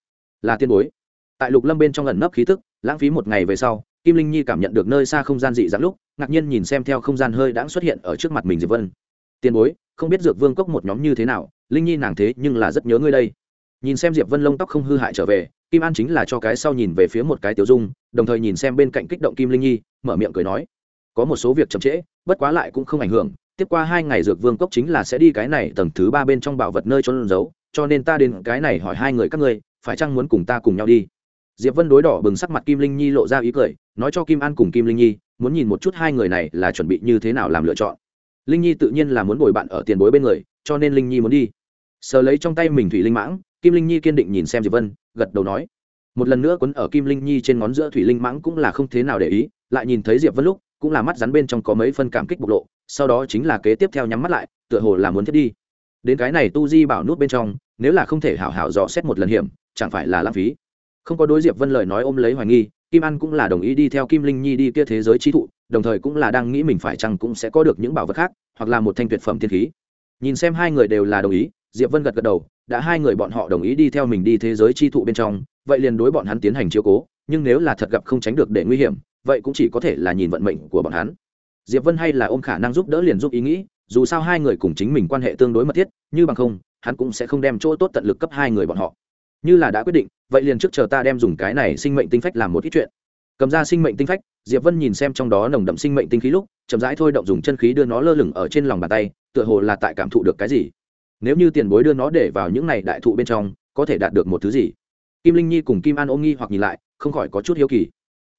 Là tiên bối. Tại lục lâm bên trong ẩn nấp khí tức, lãng phí một ngày về sau, kim linh nhi cảm nhận được nơi xa không gian dị dạng lúc, ngạc nhiên nhìn xem theo không gian hơi đã xuất hiện ở trước mặt mình diệp vân. Tiên bối, không biết dược vương cốc một nhóm như thế nào, linh nhi nàng thế nhưng là rất nhớ ngươi đây. Nhìn xem diệp vân lông tóc không hư hại trở về, kim an chính là cho cái sau nhìn về phía một cái tiểu dung, đồng thời nhìn xem bên cạnh kích động kim linh nhi, mở miệng cười nói, có một số việc chậm trễ, bất quá lại cũng không ảnh hưởng tiếp qua hai ngày dược vương cốc chính là sẽ đi cái này tầng thứ ba bên trong bảo vật nơi trốn giấu, cho nên ta đến cái này hỏi hai người các ngươi, phải chăng muốn cùng ta cùng nhau đi? Diệp vân đối đỏ bừng sắc mặt kim linh nhi lộ ra ý cười, nói cho kim an cùng kim linh nhi, muốn nhìn một chút hai người này là chuẩn bị như thế nào làm lựa chọn. Linh nhi tự nhiên là muốn bồi bạn ở tiền bối bên người, cho nên linh nhi muốn đi. Sờ lấy trong tay mình thủy linh mãng, kim linh nhi kiên định nhìn xem diệp vân, gật đầu nói. Một lần nữa quấn ở kim linh nhi trên ngón giữa thủy linh mãng cũng là không thế nào để ý, lại nhìn thấy diệp vân lúc, cũng là mắt rắn bên trong có mấy phân cảm kích bộc lộ sau đó chính là kế tiếp theo nhắm mắt lại, tựa hồ là muốn thiết đi. Đến cái này tu di bảo nút bên trong, nếu là không thể hảo hảo dò xét một lần hiểm, chẳng phải là lãng phí. Không có đối diệp vân lời nói ôm lấy hoài nghi, kim an cũng là đồng ý đi theo kim linh nhi đi kia thế giới trí thụ, đồng thời cũng là đang nghĩ mình phải chăng cũng sẽ có được những bảo vật khác, hoặc là một thanh tuyệt phẩm thiên khí. Nhìn xem hai người đều là đồng ý, diệp vân gật gật đầu, đã hai người bọn họ đồng ý đi theo mình đi thế giới chi thụ bên trong, vậy liền đối bọn hắn tiến hành chiếu cố, nhưng nếu là thật gặp không tránh được để nguy hiểm, vậy cũng chỉ có thể là nhìn vận mệnh của bọn hắn diệp vân hay là ôm khả năng giúp đỡ liền giúp ý nghĩ, dù sao hai người cùng chính mình quan hệ tương đối mật thiết, như bằng không, hắn cũng sẽ không đem chỗ tốt tận lực cấp hai người bọn họ. Như là đã quyết định, vậy liền trước chờ ta đem dùng cái này sinh mệnh tinh phách làm một ít chuyện. Cầm ra sinh mệnh tinh phách, diệp vân nhìn xem trong đó nồng đậm sinh mệnh tinh khí lúc, chậm rãi thôi động dùng chân khí đưa nó lơ lửng ở trên lòng bàn tay, tựa hồ là tại cảm thụ được cái gì. Nếu như tiền bối đưa nó để vào những này đại thụ bên trong, có thể đạt được một thứ gì? Kim linh nhi cùng kim an ôm nghi hoặc nhìn lại, không khỏi có chút hiếu kỳ.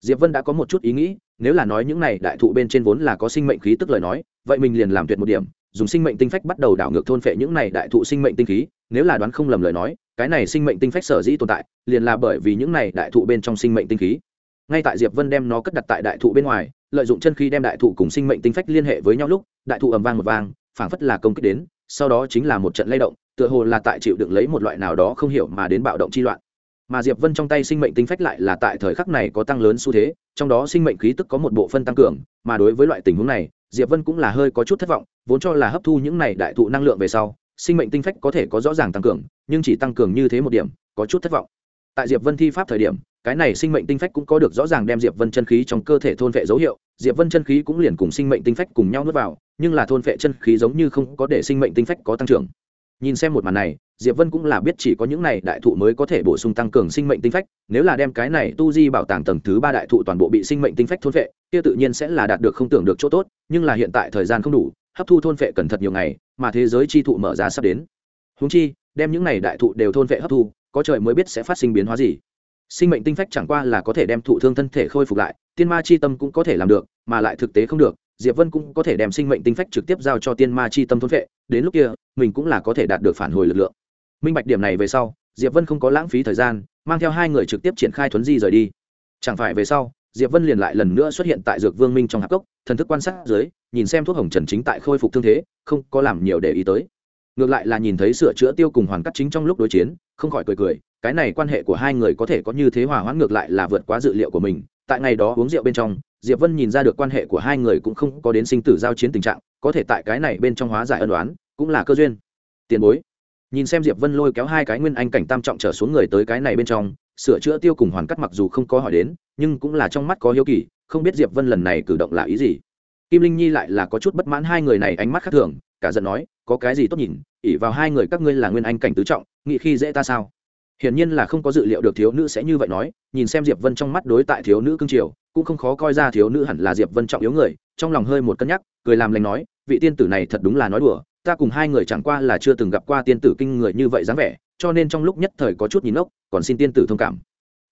Diệp vân đã có một chút ý nghĩ nếu là nói những này đại thụ bên trên vốn là có sinh mệnh khí tức lời nói, vậy mình liền làm tuyệt một điểm, dùng sinh mệnh tinh phách bắt đầu đảo ngược thôn phệ những này đại thụ sinh mệnh tinh khí, nếu là đoán không lầm lời nói, cái này sinh mệnh tinh phách sở dĩ tồn tại, liền là bởi vì những này đại thụ bên trong sinh mệnh tinh khí. Ngay tại diệp vân đem nó cất đặt tại đại thụ bên ngoài, lợi dụng chân khí đem đại thụ cùng sinh mệnh tinh phách liên hệ với nhau lúc, đại thụ ầm vang một vang, phảng phất là công kích đến, sau đó chính là một trận lay động, tựa hồ là tại chịu đựng lấy một loại nào đó không hiểu mà đến bạo động chi loạn mà diệp vân trong tay sinh mệnh tinh phách lại là tại thời khắc này có tăng lớn xu thế, trong đó sinh mệnh khí tức có một bộ phân tăng cường, mà đối với loại tình huống này, diệp vân cũng là hơi có chút thất vọng, vốn cho là hấp thu những này đại thụ năng lượng về sau, sinh mệnh tinh phách có thể có rõ ràng tăng cường, nhưng chỉ tăng cường như thế một điểm, có chút thất vọng. Tại diệp vân thi pháp thời điểm, cái này sinh mệnh tinh phách cũng có được rõ ràng đem diệp vân chân khí trong cơ thể thôn vệ dấu hiệu, diệp vân chân khí cũng liền cùng sinh mệnh tinh phách cùng nhau nuốt vào, nhưng là thôn vệ chân khí giống như không có để sinh mệnh tinh phách có tăng trưởng. Nhìn xem một màn này diệp vân cũng là biết chỉ có những này đại thụ mới có thể bổ sung tăng cường sinh mệnh tinh phách, nếu là đem cái này tu di bảo tàng tầng thứ ba đại thụ toàn bộ bị sinh mệnh tinh phách thôn vệ kia tự nhiên sẽ là đạt được không tưởng được chỗ tốt, nhưng là hiện tại thời gian không đủ, hấp thu thôn vệ cần thật nhiều ngày, mà thế giới chi thụ mở ra sắp đến. Húng chi, đem những này đại thụ đều thôn vệ hấp thu, có trời mới biết sẽ phát sinh biến hóa gì. Sinh mệnh tinh phách chẳng qua là có thể đem thụ thương thân thể khôi phục lại, tiên ma chi tâm cũng có thể làm được, mà lại thực tế không được, diệp vân cũng có thể đem sinh mệnh tinh phách trực tiếp giao cho tiên ma chi tâm thôn vệ đến lúc kia, mình cũng là có thể đạt được phản hồi lực lượng minh bạch điểm này về sau, diệp vân không có lãng phí thời gian, mang theo hai người trực tiếp triển khai thuấn di rời đi. Chẳng phải về sau, diệp vân liền lại lần nữa xuất hiện tại dược vương minh trong hạp cốc, thần thức quan sát dưới, nhìn xem thuốc hồng trần chính tại khôi phục thương thế, không có làm nhiều để ý tới. Ngược lại là nhìn thấy sửa chữa tiêu cùng hoàn cắt chính trong lúc đối chiến, không khỏi cười cười, cái này quan hệ của hai người có thể có như thế hòa hoãn ngược lại là vượt quá dự liệu của mình. Tại ngày đó uống rượu bên trong, diệp vân nhìn ra được quan hệ của hai người cũng không có đến sinh tử giao chiến tình trạng, có thể tại cái này bên trong hóa giải ân đoán cũng là cơ duyên. Tiền bối nhìn xem diệp vân lôi kéo hai cái nguyên anh cảnh tam trọng trở xuống người tới cái này bên trong, sửa chữa tiêu cùng hoàn cắt mặc dù không có hỏi đến, nhưng cũng là trong mắt có hiếu kỳ, không biết diệp vân lần này cử động là ý gì. Kim linh nhi lại là có chút bất mãn hai người này ánh mắt khác thường, cả giận nói, có cái gì tốt nhìn ỉ vào hai người các ngươi là nguyên anh cảnh tứ trọng, nghĩ khi dễ ta sao? Hiển nhiên là không có dự liệu được thiếu nữ sẽ như vậy nói, nhìn xem diệp vân trong mắt đối tại thiếu nữ cương triều cũng không khó coi ra thiếu nữ hẳn là diệp vân trọng yếu người, trong lòng hơi một cân nhắc, cười làm lành nói, vị tiên tử này thật đúng là nói đùa ta cùng hai người chẳng qua là chưa từng gặp qua tiên tử kinh người như vậy dáng vẻ, cho nên trong lúc nhất thời có chút nhìn ốc, còn xin tiên tử thông cảm.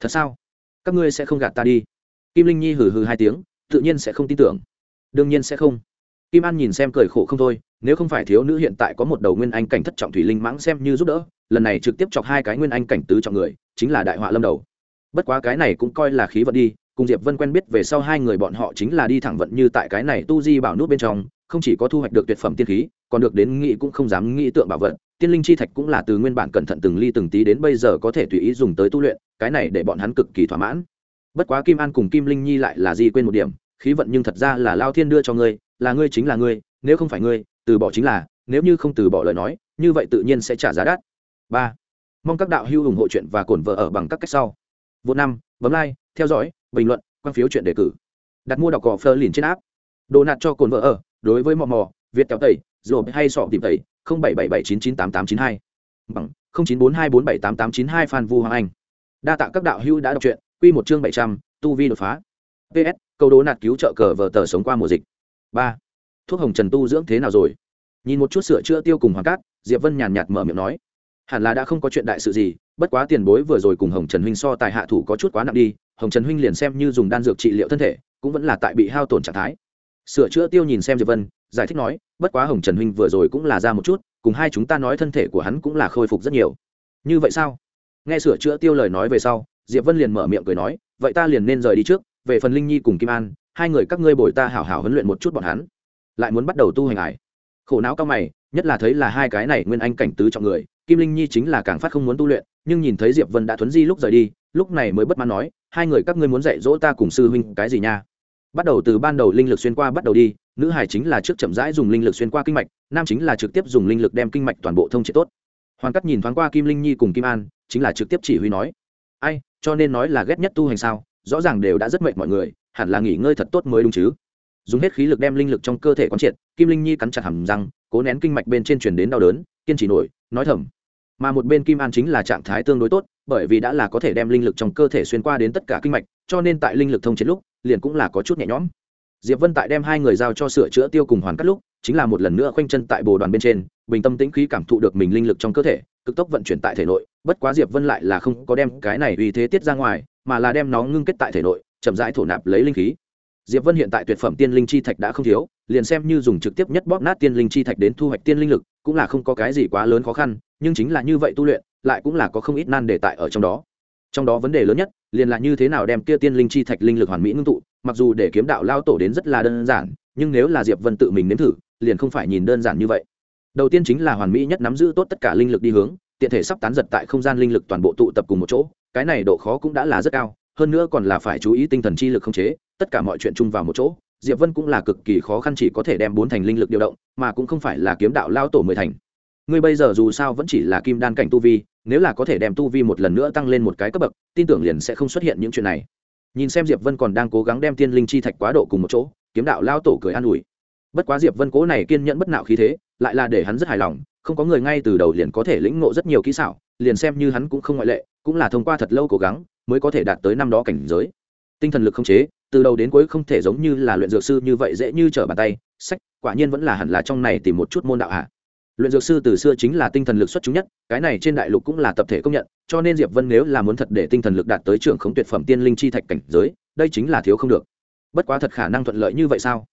Thật sao? Các ngươi sẽ không gạt ta đi? Kim linh nhi hừ hừ hai tiếng, tự nhiên sẽ không tin tưởng. Đương nhiên sẽ không. Kim an nhìn xem cười khổ không thôi, nếu không phải thiếu nữ hiện tại có một đầu nguyên anh cảnh thất trọng thủy linh mãng xem như giúp đỡ, lần này trực tiếp chọc hai cái nguyên anh cảnh tứ trọng người, chính là đại họa lâm đầu. Bất quá cái này cũng coi là khí vận đi, cùng diệp vân quen biết về sau hai người bọn họ chính là đi thẳng vận như tại cái này tu di bảo nút bên trong, không chỉ có thu hoạch được tuyệt phẩm tiên khí còn được đến nghĩ cũng không dám nghĩ tượng bảo vật, tiên linh chi thạch cũng là từ nguyên bản cẩn thận từng ly từng tí đến bây giờ có thể tùy ý dùng tới tu luyện, cái này để bọn hắn cực kỳ thỏa mãn. Bất quá kim an cùng kim linh nhi lại là gì quên một điểm, khí vận nhưng thật ra là lao thiên đưa cho ngươi, là ngươi chính là ngươi, nếu không phải ngươi, từ bỏ chính là, nếu như không từ bỏ lời nói, như vậy tự nhiên sẽ trả giá đắt. Ba, mong các đạo hữu ủng hộ chuyện và cổn vợ ở bằng các cách sau. Vô năm, bấm like, theo dõi, bình luận, quan phiếu chuyện đề cử. Đặt mua đọc cỏ phơ liền trên áp đồ nạt cho cồn vợ ở, đối với mò mò, việt kéo tẩy rồi hay sọ tìm tẩy, không bảy bảy bảy chín chín tám tám chín hai. Bằng, không chín bốn hai bốn bảy tám tám chín hai phan vu hoàng anh. Đa tạ các đạo hữu đã đọc truyện, quy một chương bảy trăm, tu vi đột phá. Ps câu đố nạt cứu trợ cờ vờ tờ sống qua mùa dịch. Ba. Thuốc hồng trần tu dưỡng thế nào rồi? Nhìn một chút sửa chữa tiêu cùng hoàng cát, diệp vân nhàn nhạt mở miệng nói. Hẳn là đã không có chuyện đại sự gì, bất quá tiền bối vừa rồi cùng hồng trần huynh so tài hạ thủ có chút quá nặng đi, hồng trần huynh liền xem như dùng đan dược trị liệu thân thể, cũng vẫn là tại bị hao tổn trạng thái. Sửa chữa tiêu nhìn xem diệp vân giải thích nói, bất quá hồng trần huynh vừa rồi cũng là ra một chút, cùng hai chúng ta nói thân thể của hắn cũng là khôi phục rất nhiều. Như vậy sao? Nghe sửa chữa tiêu lời nói về sau, diệp vân liền mở miệng cười nói, vậy ta liền nên rời đi trước, về phần linh nhi cùng kim an, hai người các ngươi bồi ta hảo hảo huấn luyện một chút bọn hắn. Lại muốn bắt đầu tu hành ải. Khổ não cao mày, nhất là thấy là hai cái này nguyên anh cảnh tứ trọng người, kim linh nhi chính là càng phát không muốn tu luyện, nhưng nhìn thấy diệp vân đã thuấn di lúc rời đi, lúc này mới bất mãn nói, hai người các ngươi muốn dạy dỗ ta cùng sư huynh cái gì nha? Bắt đầu từ ban đầu linh lực xuyên qua bắt đầu đi nữ hải chính là trước chậm rãi dùng linh lực xuyên qua kinh mạch, nam chính là trực tiếp dùng linh lực đem kinh mạch toàn bộ thông triệt tốt. Hoàn cắt nhìn thoáng qua kim linh nhi cùng kim an, chính là trực tiếp chỉ huy nói, ai, cho nên nói là ghét nhất tu hành sao? Rõ ràng đều đã rất mệt mọi người, hẳn là nghỉ ngơi thật tốt mới đúng chứ. Dùng hết khí lực đem linh lực trong cơ thể quán triệt, kim linh nhi cắn chặt hầm răng, cố nén kinh mạch bên trên truyền đến đau đớn, kiên trì nổi, nói thầm, mà một bên kim an chính là trạng thái tương đối tốt, bởi vì đã là có thể đem linh lực trong cơ thể xuyên qua đến tất cả kinh mạch, cho nên tại linh lực thông triệt lúc, liền cũng là có chút nhẹ nhõm diệp vân tại đem hai người giao cho sửa chữa tiêu cùng hoàn cắt lúc, chính là một lần nữa khoanh chân tại bồ đoàn bên trên, bình tâm tĩnh khí cảm thụ được mình linh lực trong cơ thể, cực tốc vận chuyển tại thể nội, bất quá diệp vân lại là không có đem cái này uy thế tiết ra ngoài, mà là đem nó ngưng kết tại thể nội, chậm rãi thổ nạp lấy linh khí. Diệp vân hiện tại tuyệt phẩm tiên linh chi thạch đã không thiếu, liền xem như dùng trực tiếp nhất bóp nát tiên linh chi thạch đến thu hoạch tiên linh lực, cũng là không có cái gì quá lớn khó khăn, nhưng chính là như vậy tu luyện, lại cũng là có không ít nan đề tại ở trong đó trong đó vấn đề lớn nhất liền là như thế nào đem kia tiên linh chi thạch linh lực hoàn mỹ ngưng tụ, mặc dù để kiếm đạo lao tổ đến rất là đơn giản, nhưng nếu là diệp vân tự mình nếm thử, liền không phải nhìn đơn giản như vậy. Đầu tiên chính là hoàn mỹ nhất nắm giữ tốt tất cả linh lực đi hướng, tiện thể sắp tán giật tại không gian linh lực toàn bộ tụ tập cùng một chỗ, cái này độ khó cũng đã là rất cao, hơn nữa còn là phải chú ý tinh thần chi lực không chế, tất cả mọi chuyện chung vào một chỗ, diệp vân cũng là cực kỳ khó khăn chỉ có thể đem bốn thành linh lực điều động, mà cũng không phải là kiếm đạo lao tổ mười thành. Ngươi bây giờ dù sao vẫn chỉ là kim đan cảnh tu vi nếu là có thể đem tu vi một lần nữa tăng lên một cái cấp bậc, tin tưởng liền sẽ không xuất hiện những chuyện này. Nhìn xem diệp vân còn đang cố gắng đem tiên linh chi thạch quá độ cùng một chỗ, kiếm đạo lao tổ cười an ủi. Bất quá diệp vân cố này kiên nhẫn bất nạo khí thế, lại là để hắn rất hài lòng, không có người ngay từ đầu liền có thể lĩnh ngộ rất nhiều kỹ xảo, liền xem như hắn cũng không ngoại lệ, cũng là thông qua thật lâu cố gắng mới có thể đạt tới năm đó cảnh giới. Tinh thần lực không chế, từ đầu đến cuối không thể giống như là luyện dược sư như vậy dễ như trở bàn tay, sách, quả nhiên vẫn là hẳn là trong này tìm một chút môn đạo hạ luyện dược sư từ xưa chính là tinh thần lực xuất chúng nhất, cái này trên đại lục cũng là tập thể công nhận, cho nên diệp vân nếu là muốn thật để tinh thần lực đạt tới trường khống tuyệt phẩm tiên linh chi thạch cảnh giới, đây chính là thiếu không được. Bất quá thật khả năng thuận lợi như vậy sao?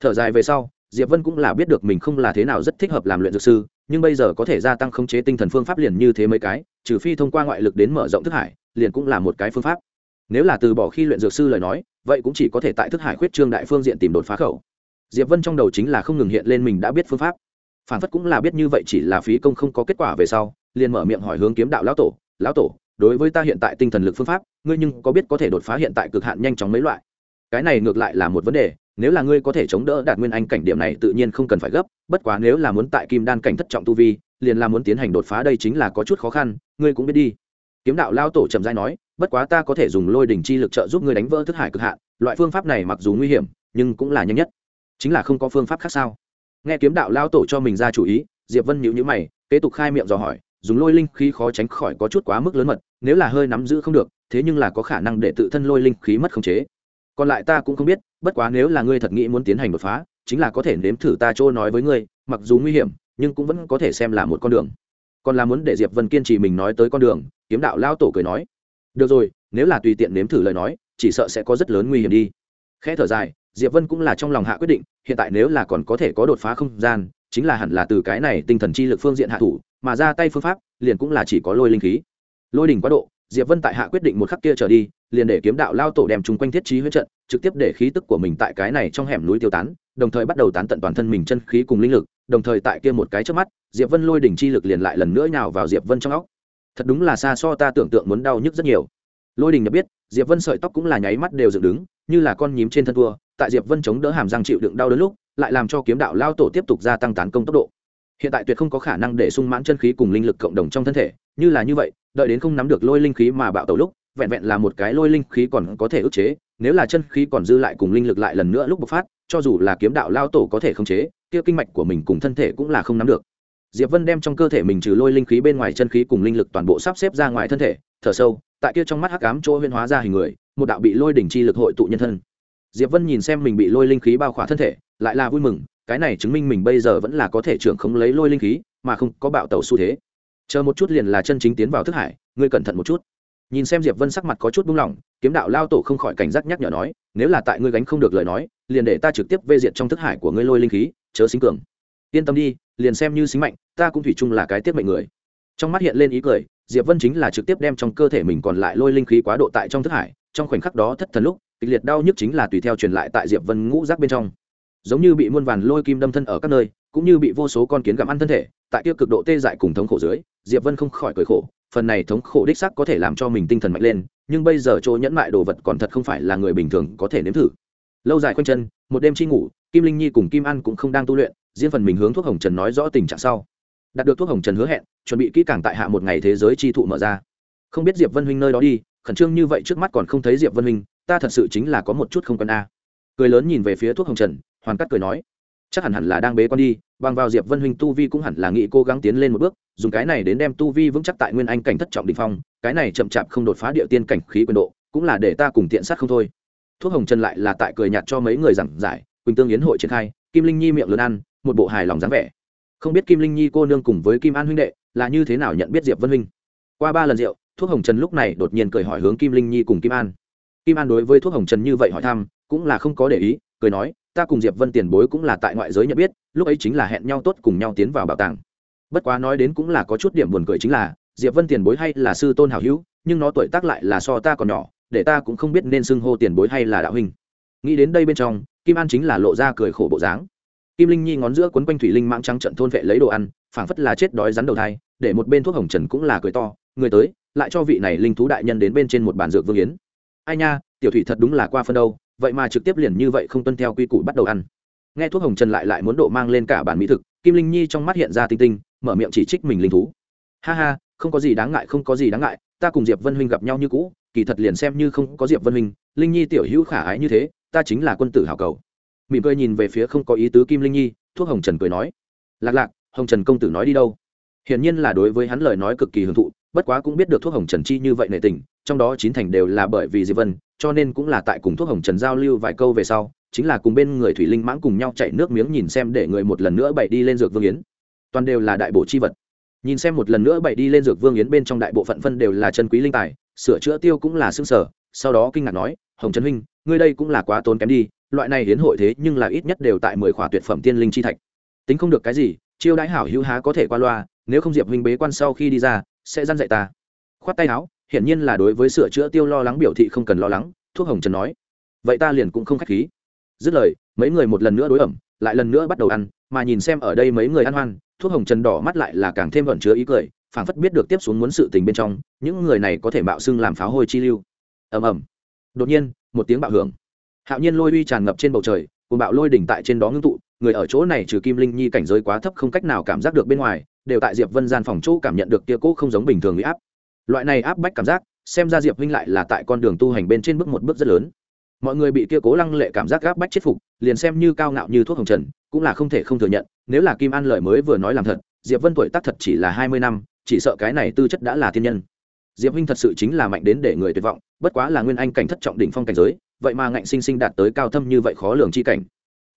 Thở dài về sau, diệp vân cũng là biết được mình không là thế nào rất thích hợp làm luyện dược sư, nhưng bây giờ có thể gia tăng khống chế tinh thần phương pháp liền như thế mấy cái, trừ phi thông qua ngoại lực đến mở rộng thức hải, liền cũng là một cái phương pháp. Nếu là từ bỏ khi luyện dược sư lời nói, vậy cũng chỉ có thể tại thức hải khuyết trương đại phương diện tìm đột phá khẩu. Diệp vân trong đầu chính là không ngừng hiện lên mình đã biết phương pháp phản phất cũng là biết như vậy chỉ là phí công không có kết quả về sau, liền mở miệng hỏi hướng kiếm đạo lão tổ lão tổ, đối với ta hiện tại tinh thần lực phương pháp, ngươi nhưng có biết có thể đột phá hiện tại cực hạn nhanh chóng mấy loại? Cái này ngược lại là một vấn đề, nếu là ngươi có thể chống đỡ đạt nguyên anh cảnh điểm này tự nhiên không cần phải gấp, bất quá nếu là muốn tại kim đan cảnh thất trọng tu vi, liền là muốn tiến hành đột phá đây chính là có chút khó khăn, ngươi cũng biết đi. Kiếm đạo lao tổ trầm dai nói, bất quá ta có thể dùng lôi đỉnh chi lực trợ giúp ngươi đánh vỡ thức hải cực hạn, loại phương pháp này mặc dù nguy hiểm, nhưng cũng là nhanh nhất. Chính là không có phương pháp khác sao? Nghe kiếm đạo lao tổ cho mình ra chủ ý, diệp vân nhíu nhíu mày, kế tục khai miệng dò hỏi, dùng lôi linh khí khó tránh khỏi có chút quá mức lớn mật, nếu là hơi nắm giữ không được, thế nhưng là có khả năng để tự thân lôi linh khí mất khống chế. Còn lại ta cũng không biết, bất quá nếu là ngươi thật nghĩ muốn tiến hành đột phá, chính là có thể nếm thử ta chỗ nói với ngươi, mặc dù nguy hiểm, nhưng cũng vẫn có thể xem là một con đường. Còn là muốn để diệp vân kiên trì mình nói tới con đường, kiếm đạo lao tổ cười nói, được rồi, nếu là tùy tiện nếm thử lời nói, chỉ sợ sẽ có rất lớn nguy hiểm đi. Khẽ thở dài diệp vân cũng là trong lòng hạ quyết định, hiện tại nếu là còn có thể có đột phá không gian, chính là hẳn là từ cái này tinh thần chi lực phương diện hạ thủ, mà ra tay phương pháp, liền cũng là chỉ có lôi linh khí. Lôi đỉnh quá độ, diệp vân tại hạ quyết định một khắc kia trở đi, liền để kiếm đạo lao tổ đem chung quanh thiết trí huyết trận, trực tiếp để khí tức của mình tại cái này trong hẻm núi tiêu tán, đồng thời bắt đầu tán tận toàn thân mình chân khí cùng linh lực, đồng thời tại kia một cái trước mắt, diệp vân lôi đỉnh chi lực liền lại lần nữa nhào vào diệp vân trong óc. Thật đúng là xa so ta tưởng tượng muốn đau nhức rất nhiều. Lôi đình đã biết, diệp vân sợi tóc cũng là nháy mắt đều dựng đứng, như là con nhím trên thân vua tại diệp vân chống đỡ hàm răng chịu đựng đau đớn lúc, lại làm cho kiếm đạo lao tổ tiếp tục gia tăng tán công tốc độ. Hiện tại tuyệt không có khả năng để sung mãn chân khí cùng linh lực cộng đồng trong thân thể, như là như vậy, đợi đến không nắm được lôi linh khí mà bạo tẩu lúc, vẹn vẹn là một cái lôi linh khí còn có thể ức chế, nếu là chân khí còn dư lại cùng linh lực lại lần nữa lúc bộc phát, cho dù là kiếm đạo lao tổ có thể khống chế, kia kinh mạch của mình cùng thân thể cũng là không nắm được. Diệp vân đem trong cơ thể mình trừ lôi linh khí bên ngoài chân khí cùng linh lực toàn bộ sắp xếp ra ngoài thân thể, thở sâu, tại kia trong mắt hắc ám chỗ huyên hóa ra hình người, một đạo bị lôi đỉnh chi lực hội tụ nhân thân diệp vân nhìn xem mình bị lôi linh khí bao khỏa thân thể, lại là vui mừng, cái này chứng minh mình bây giờ vẫn là có thể trưởng không lấy lôi linh khí, mà không có bạo tẩu xu thế. Chờ một chút liền là chân chính tiến vào thức hải, ngươi cẩn thận một chút. Nhìn xem diệp vân sắc mặt có chút buông lỏng, kiếm đạo lao tổ không khỏi cảnh giác nhắc nhở nói, nếu là tại ngươi gánh không được lời nói, liền để ta trực tiếp vê diệt trong thức hải của ngươi lôi linh khí, chớ xính cường. Yên tâm đi, liền xem như xính mạnh, ta cũng thủy chung là cái tiếp mệnh người. Trong mắt hiện lên ý cười, diệp vân chính là trực tiếp đem trong cơ thể mình còn lại lôi linh khí quá độ tại trong thức hải, trong khoảnh khắc đó thất thần lúc kịch liệt đau nhức chính là tùy theo truyền lại tại diệp vân ngũ rác bên trong. Giống như bị muôn vàn lôi kim đâm thân ở các nơi, cũng như bị vô số con kiến gặm ăn thân thể, tại kia cực độ tê dại cùng thống khổ dưới, diệp vân không khỏi cười khổ, phần này thống khổ đích sắc có thể làm cho mình tinh thần mạnh lên, nhưng bây giờ chỗ nhẫn mại đồ vật còn thật không phải là người bình thường có thể nếm thử. Lâu dài quanh chân, một đêm chi ngủ, kim linh nhi cùng kim ăn cũng không đang tu luyện, riêng phần mình hướng thuốc hồng trần nói rõ tình trạng sau. Đạt được thuốc hồng trần hứa hẹn, chuẩn bị kỹ càng tại hạ một ngày thế giới chi thụ mở ra. Không biết diệp vân huynh nơi đó đi khẩn trương như vậy trước mắt còn không thấy diệp vân Minh, ta thật sự chính là có một chút không quen a. Cười lớn nhìn về phía thuốc hồng trần hoàn cắt cười nói chắc hẳn hẳn là đang bế con đi bằng vào diệp vân huynh tu vi cũng hẳn là nghĩ cố gắng tiến lên một bước dùng cái này đến đem tu vi vững chắc tại nguyên anh cảnh thất trọng đình phong cái này chậm chạp không đột phá địa tiên cảnh khí quyền độ cũng là để ta cùng tiện sát không thôi. Thuốc hồng trần lại là tại cười nhạt cho mấy người giảng giải quỳnh tương yến hội triển khai kim linh nhi miệng lớn ăn một bộ hài lòng dáng vẻ. Không biết kim linh nhi cô nương cùng với kim an huynh đệ là như thế nào nhận biết diệp vân huynh qua ba lần rượu, thuốc hồng trần lúc này đột nhiên cười hỏi hướng kim linh nhi cùng kim an. Kim an đối với thuốc hồng trần như vậy hỏi thăm, cũng là không có để ý, cười nói, ta cùng diệp vân tiền bối cũng là tại ngoại giới nhận biết, lúc ấy chính là hẹn nhau tốt cùng nhau tiến vào bảo tàng. Bất quá nói đến cũng là có chút điểm buồn cười chính là, diệp vân tiền bối hay là sư tôn hảo hữu, nhưng nó tuổi tác lại là so ta còn nhỏ, để ta cũng không biết nên xưng hô tiền bối hay là đạo huynh. Nghĩ đến đây bên trong, kim an chính là lộ ra cười khổ bộ dáng. Kim linh nhi ngón giữa quấn quanh thủy linh mãng trắng trận thôn vệ lấy đồ ăn, phảng phất là chết đói rắn đầu thai, để một bên thuốc hồng trần cũng là cười to người tới, lại cho vị này linh thú đại nhân đến bên trên một bàn dược vương yến. Ai nha, tiểu thủy thật đúng là qua phân đâu, vậy mà trực tiếp liền như vậy không tuân theo quy củ bắt đầu ăn. Nghe thuốc hồng trần lại lại muốn độ mang lên cả bản mỹ thực, kim linh nhi trong mắt hiện ra tinh tinh, mở miệng chỉ trích mình linh thú. Ha ha, không có gì đáng ngại, không có gì đáng ngại, ta cùng diệp vân huynh gặp nhau như cũ, kỳ thật liền xem như không có diệp vân huynh, linh nhi tiểu hữu khả ái như thế, ta chính là quân tử hảo cầu. Mỉm cười nhìn về phía không có ý tứ kim linh nhi, thuốc hồng trần cười nói. Lạc lạc, hồng trần công tử nói đi đâu? Hiển nhiên là đối với hắn lời nói cực kỳ hưởng thụ bất quá cũng biết được thuốc hồng trần chi như vậy nệ tình, trong đó chín thành đều là bởi vì diệp vân, cho nên cũng là tại cùng thuốc hồng trần giao lưu vài câu về sau, chính là cùng bên người thủy linh mãng cùng nhau chạy nước miếng nhìn xem để người một lần nữa bày đi lên dược vương yến. Toàn đều là đại bộ chi vật. Nhìn xem một lần nữa bày đi lên dược vương yến bên trong đại bộ phận phân đều là chân quý linh tài, sửa chữa tiêu cũng là xương sở sau đó kinh ngạc nói, hồng trần huynh, ngươi đây cũng là quá tốn kém đi, loại này hiến hội thế nhưng là ít nhất đều tại mười khỏa tuyệt phẩm tiên linh chi thạch. Tính không được cái gì, chiêu đãi hảo hữu há có thể qua loa, nếu không diệp huynh bế quan sau khi đi ra sẽ dăn dạy ta. Khoát tay áo, hiển nhiên là đối với sửa chữa tiêu lo lắng biểu thị không cần lo lắng, thuốc hồng trần nói. Vậy ta liền cũng không k h á c h khí. Dứt lời, mấy người một lần nữa đối ẩm, lại lần nữa bắt đầu ăn, mà nhìn xem ở đây mấy người ăn hoan, thuốc hồng trần đỏ mắt lại là càng thêm vận chứa ý cười, phảng phất biết được tiếp xuống muốn sự tình bên trong, những người này có thể mạo xưng làm pháo hôi chi lưu. Ầm ầm. Đột nhiên, một tiếng bạo hưởng. Hạo nhiên lôi uy tràn ngập trên bầu trời cùng bạo lôi đỉnh tại trên đó ngưng tụ người ở chỗ này trừ kim linh nhi cảnh giới quá thấp không cách nào cảm giác được bên ngoài, đều tại diệp vân gian phòng chỗ cảm nhận được tia cố không giống bình thường bị áp. Loại này áp bách cảm giác, xem ra diệp huynh lại là tại con đường tu hành bên trên bước một bước rất lớn. Mọi người bị kia cố lăng lệ cảm giác gáp bách chết phục, liền xem như cao ngạo như thuốc hồng trần, cũng là không thể không thừa nhận, nếu là kim an lợi mới vừa nói làm thật, diệp vân tuổi tác thật chỉ là hai mươi năm, chỉ sợ cái này tư chất đã là thiên nhân. Diệp huynh thật sự chính là mạnh đến để người tuyệt vọng, bất quá là nguyên anh cảnh thất trọng đỉnh phong cảnh giới, vậy mà ngạnh sinh sinh đạt tới cao thâm như vậy khó lường chi cảnh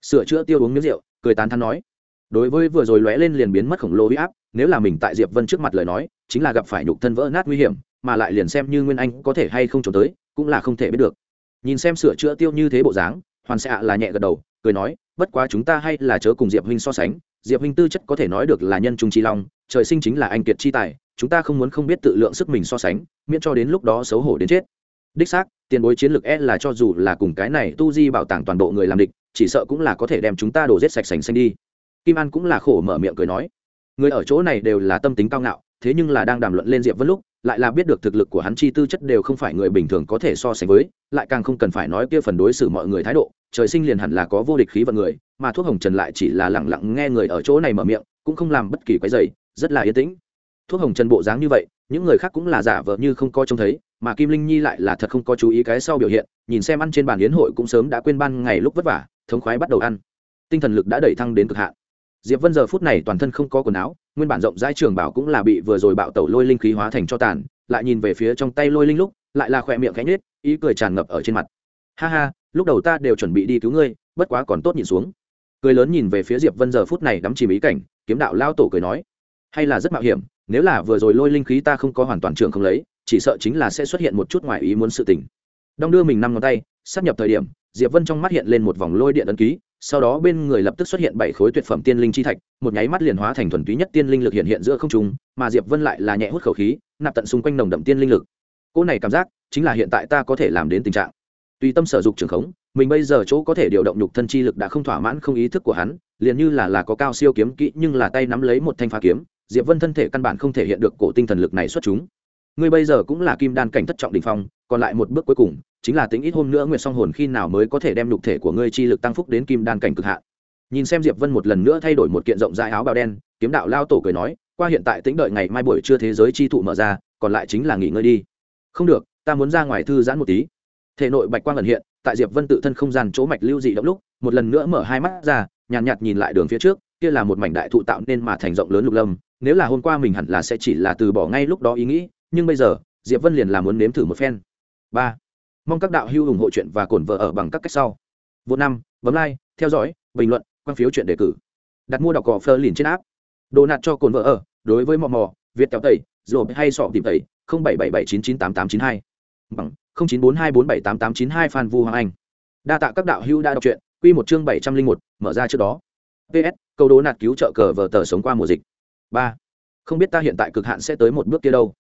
sửa chữa tiêu uống miếng rượu, cười tán thắn nói. Đối với vừa rồi lóe lên liền biến mất khổng lồ huy áp, nếu là mình tại diệp vân trước mặt lời nói, chính là gặp phải nhục thân vỡ nát nguy hiểm, mà lại liền xem như nguyên anh có thể hay không trốn tới, cũng là không thể biết được. Nhìn xem sửa chữa tiêu như thế bộ dáng, hoàn xạ là nhẹ gật đầu, cười nói, bất quá chúng ta hay là chớ cùng diệp huynh so sánh, diệp huynh tư chất có thể nói được là nhân trung trí long, trời sinh chính là anh kiệt chi tài, chúng ta không muốn không biết tự lượng sức mình so sánh, miễn cho đến lúc đó xấu hổ đến chết. Đích xác, tiền bối chiến lược e là cho dù là cùng cái này tu di bảo tàng toàn bộ người làm địch chỉ sợ cũng là có thể đem chúng ta đổ rết sạch sành xanh đi. Kim an cũng là khổ mở miệng cười nói, người ở chỗ này đều là tâm tính cao ngạo, thế nhưng là đang đàm luận lên diệp vân lúc, lại là biết được thực lực của hắn chi tư chất đều không phải người bình thường có thể so sánh với, lại càng không cần phải nói kia phần đối xử mọi người thái độ, trời sinh liền hẳn là có vô địch khí vận người, mà thuốc hồng trần lại chỉ là lẳng lặng nghe người ở chỗ này mở miệng, cũng không làm bất kỳ quái dày rất là yên tĩnh. Thuốc hồng trần bộ dáng như vậy, những người khác cũng là giả vờ như không có trông thấy, mà kim linh nhi lại là thật không có chú ý cái sau biểu hiện, nhìn xem ăn trên bàn yến hội cũng sớm đã quên ban ngày lúc vất vả thống khoái bắt đầu ăn. Tinh thần lực đã đẩy thăng đến cực hạn. Diệp vân giờ phút này toàn thân không có quần áo, nguyên bản rộng rãi trường bảo cũng là bị vừa rồi bạo tẩu lôi linh khí hóa thành cho tàn, lại nhìn về phía trong tay lôi linh lúc, lại là khỏe miệng khẽ nhết ý cười tràn ngập ở trên mặt. Ha ha, lúc đầu ta đều chuẩn bị đi cứu ngươi, bất quá còn tốt nhìn xuống. Cười lớn nhìn về phía diệp vân giờ phút này đắm chìm ý cảnh, kiếm đạo lao tổ cười nói, hay là rất mạo hiểm, nếu là vừa rồi lôi linh khí ta không có hoàn toàn trường không lấy, chỉ sợ chính là sẽ xuất hiện một chút ngoài ý muốn sự tình. Đong đưa mình năm ngón tay, sắp nhập thời điểm diệp vân trong mắt hiện lên một vòng lôi điện ấn ký, sau đó bên người lập tức xuất hiện bảy khối tuyệt phẩm tiên linh chi thạch, một nháy mắt liền hóa thành thuần túy nhất tiên linh lực hiện hiện giữa không trung, mà diệp vân lại là nhẹ hút khẩu khí, nạp tận xung quanh nồng đậm tiên linh lực. Cô này cảm giác chính là hiện tại ta có thể làm đến tình trạng. Tùy tâm sở dục trường khống, mình bây giờ chỗ có thể điều động nhục thân chi lực đã không thỏa mãn không ý thức của hắn, liền như là là có cao siêu kiếm kỹ nhưng là tay nắm lấy một thanh phá kiếm, diệp vân thân thể căn bản không thể hiện được cổ tinh thần lực này xuất chúng. Ngươi bây giờ cũng là kim đan cảnh thất trọng đỉnh phong còn lại một bước cuối cùng chính là tính ít hôm nữa nguyệt song hồn khi nào mới có thể đem lục thể của ngươi chi lực tăng phúc đến kim đan cảnh cực hạn. Nhìn xem diệp vân một lần nữa thay đổi một kiện rộng rãi áo bào đen kiếm đạo lao tổ cười nói qua hiện tại tính đợi ngày mai buổi trưa thế giới chi thụ mở ra còn lại chính là nghỉ ngơi đi. Không được ta muốn ra ngoài thư giãn một tí. Thể nội bạch quang ẩn hiện tại diệp vân tự thân không gian chỗ mạch lưu dị động lúc một lần nữa mở hai mắt ra nhàn nhạt, nhạt nhìn lại đường phía trước kia là một mảnh đại thụ tạo nên mà thành rộng lớn lục lâm. Nếu là hôm qua mình hẳn là sẽ chỉ là từ bỏ ngay lúc đó ý nghĩ nhưng bây giờ diệp vân liền là muốn nếm thử một phen ba. Mong các đạo hữu ủng hộ chuyện và cổn vợ ở bằng các cách sau. Vô năm, bấm like, theo dõi, bình luận, quan phiếu chuyện đề cử. Đặt mua đọc cỏ phơ liền trên áp đồ nạt cho cồn vợ ở, đối với mò mò, việt kéo tẩy rồi hay sọ tìm tẩy, không bảy bảy bảy chín chín tám tám chín hai. Bằng không chín bốn hai bốn bảy tám tám chín hai phan vu hoàng anh. Đa tạ các đạo hữu đã đọc truyện, quy một chương bảy trăm linh một, mở ra trước đó. Ps câu đố nạt cứu trợ cờ vờ tờ sống qua mùa dịch. Ba. Không biết ta hiện tại cực hạn sẽ tới một bước kia đâu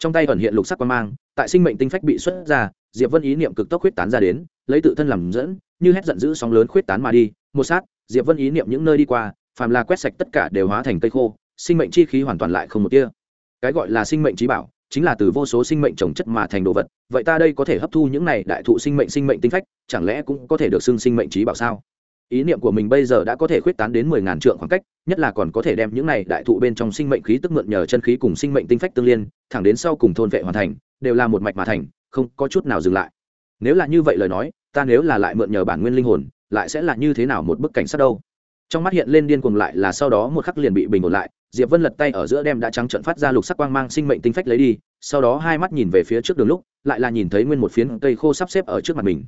trong tay ẩn hiện lục sắc quan mang, tại sinh mệnh tinh phách bị xuất ra, diệp vân ý niệm cực tốc huyết tán ra đến, lấy tự thân làm dẫn, như hét giận dữ sóng lớn khuyết tán mà đi. Một sát, diệp vân ý niệm những nơi đi qua, phàm là quét sạch tất cả đều hóa thành cây khô, sinh mệnh chi khí hoàn toàn lại không một tia. Cái gọi là sinh mệnh trí bảo, chính là từ vô số sinh mệnh trồng chất mà thành đồ vật. Vậy ta đây có thể hấp thu những này đại thụ sinh mệnh sinh mệnh tinh phách, chẳng lẽ cũng có thể được xưng sinh mệnh trí bảo sao? Ý niệm của mình bây giờ đã có thể khuyết tán đến mười ngàn trượng khoảng cách, nhất là còn có thể đem những này đại thụ bên trong sinh mệnh khí tức mượn nhờ chân khí cùng sinh mệnh tinh phách tương liên, thẳng đến sau cùng thôn vệ hoàn thành, đều là một mạch mà thành, không có chút nào dừng lại. Nếu là như vậy lời nói, ta nếu là lại mượn nhờ bản nguyên linh hồn, lại sẽ là như thế nào một bức cảnh sát đâu? Trong mắt hiện lên điên cuồng lại là sau đó một khắc liền bị bình ổn lại, diệp vân lật tay ở giữa đem đã trắng trận phát ra lục sắc quang mang sinh mệnh tinh phách lấy đi, sau đó hai mắt nhìn về phía trước đường lúc, lại là nhìn thấy nguyên một phiến cây khô sắp xếp ở trước mặt mình.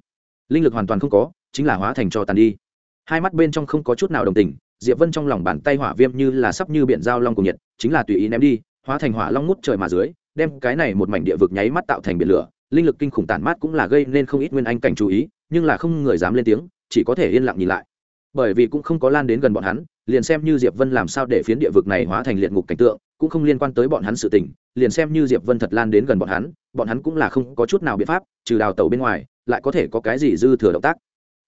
Linh lực hoàn toàn không có, chính là hóa thành cho tàn đi hai mắt bên trong không có chút nào đồng tình, diệp vân trong lòng bàn tay hỏa viêm như là sắp như biển dao long cùng nhiệt, chính là tùy ý ném đi, hóa thành hỏa long ngút trời mà dưới, đem cái này một mảnh địa vực nháy mắt tạo thành biển lửa. Linh lực kinh khủng tản mát cũng là gây nên không ít nguyên anh cảnh chú ý, nhưng là không người dám lên tiếng, chỉ có thể yên lặng nhìn lại. Bởi vì cũng không có lan đến gần bọn hắn, liền xem như diệp vân làm sao để phiến địa vực này hóa thành liệt ngục cảnh tượng, cũng không liên quan tới bọn hắn sự tình, liền xem như diệp vân thật lan đến gần bọn hắn bọn hắn cũng là không có chút nào biện pháp, trừ đào tẩu bên ngoài, lại có thể có cái gì dư thừa động tác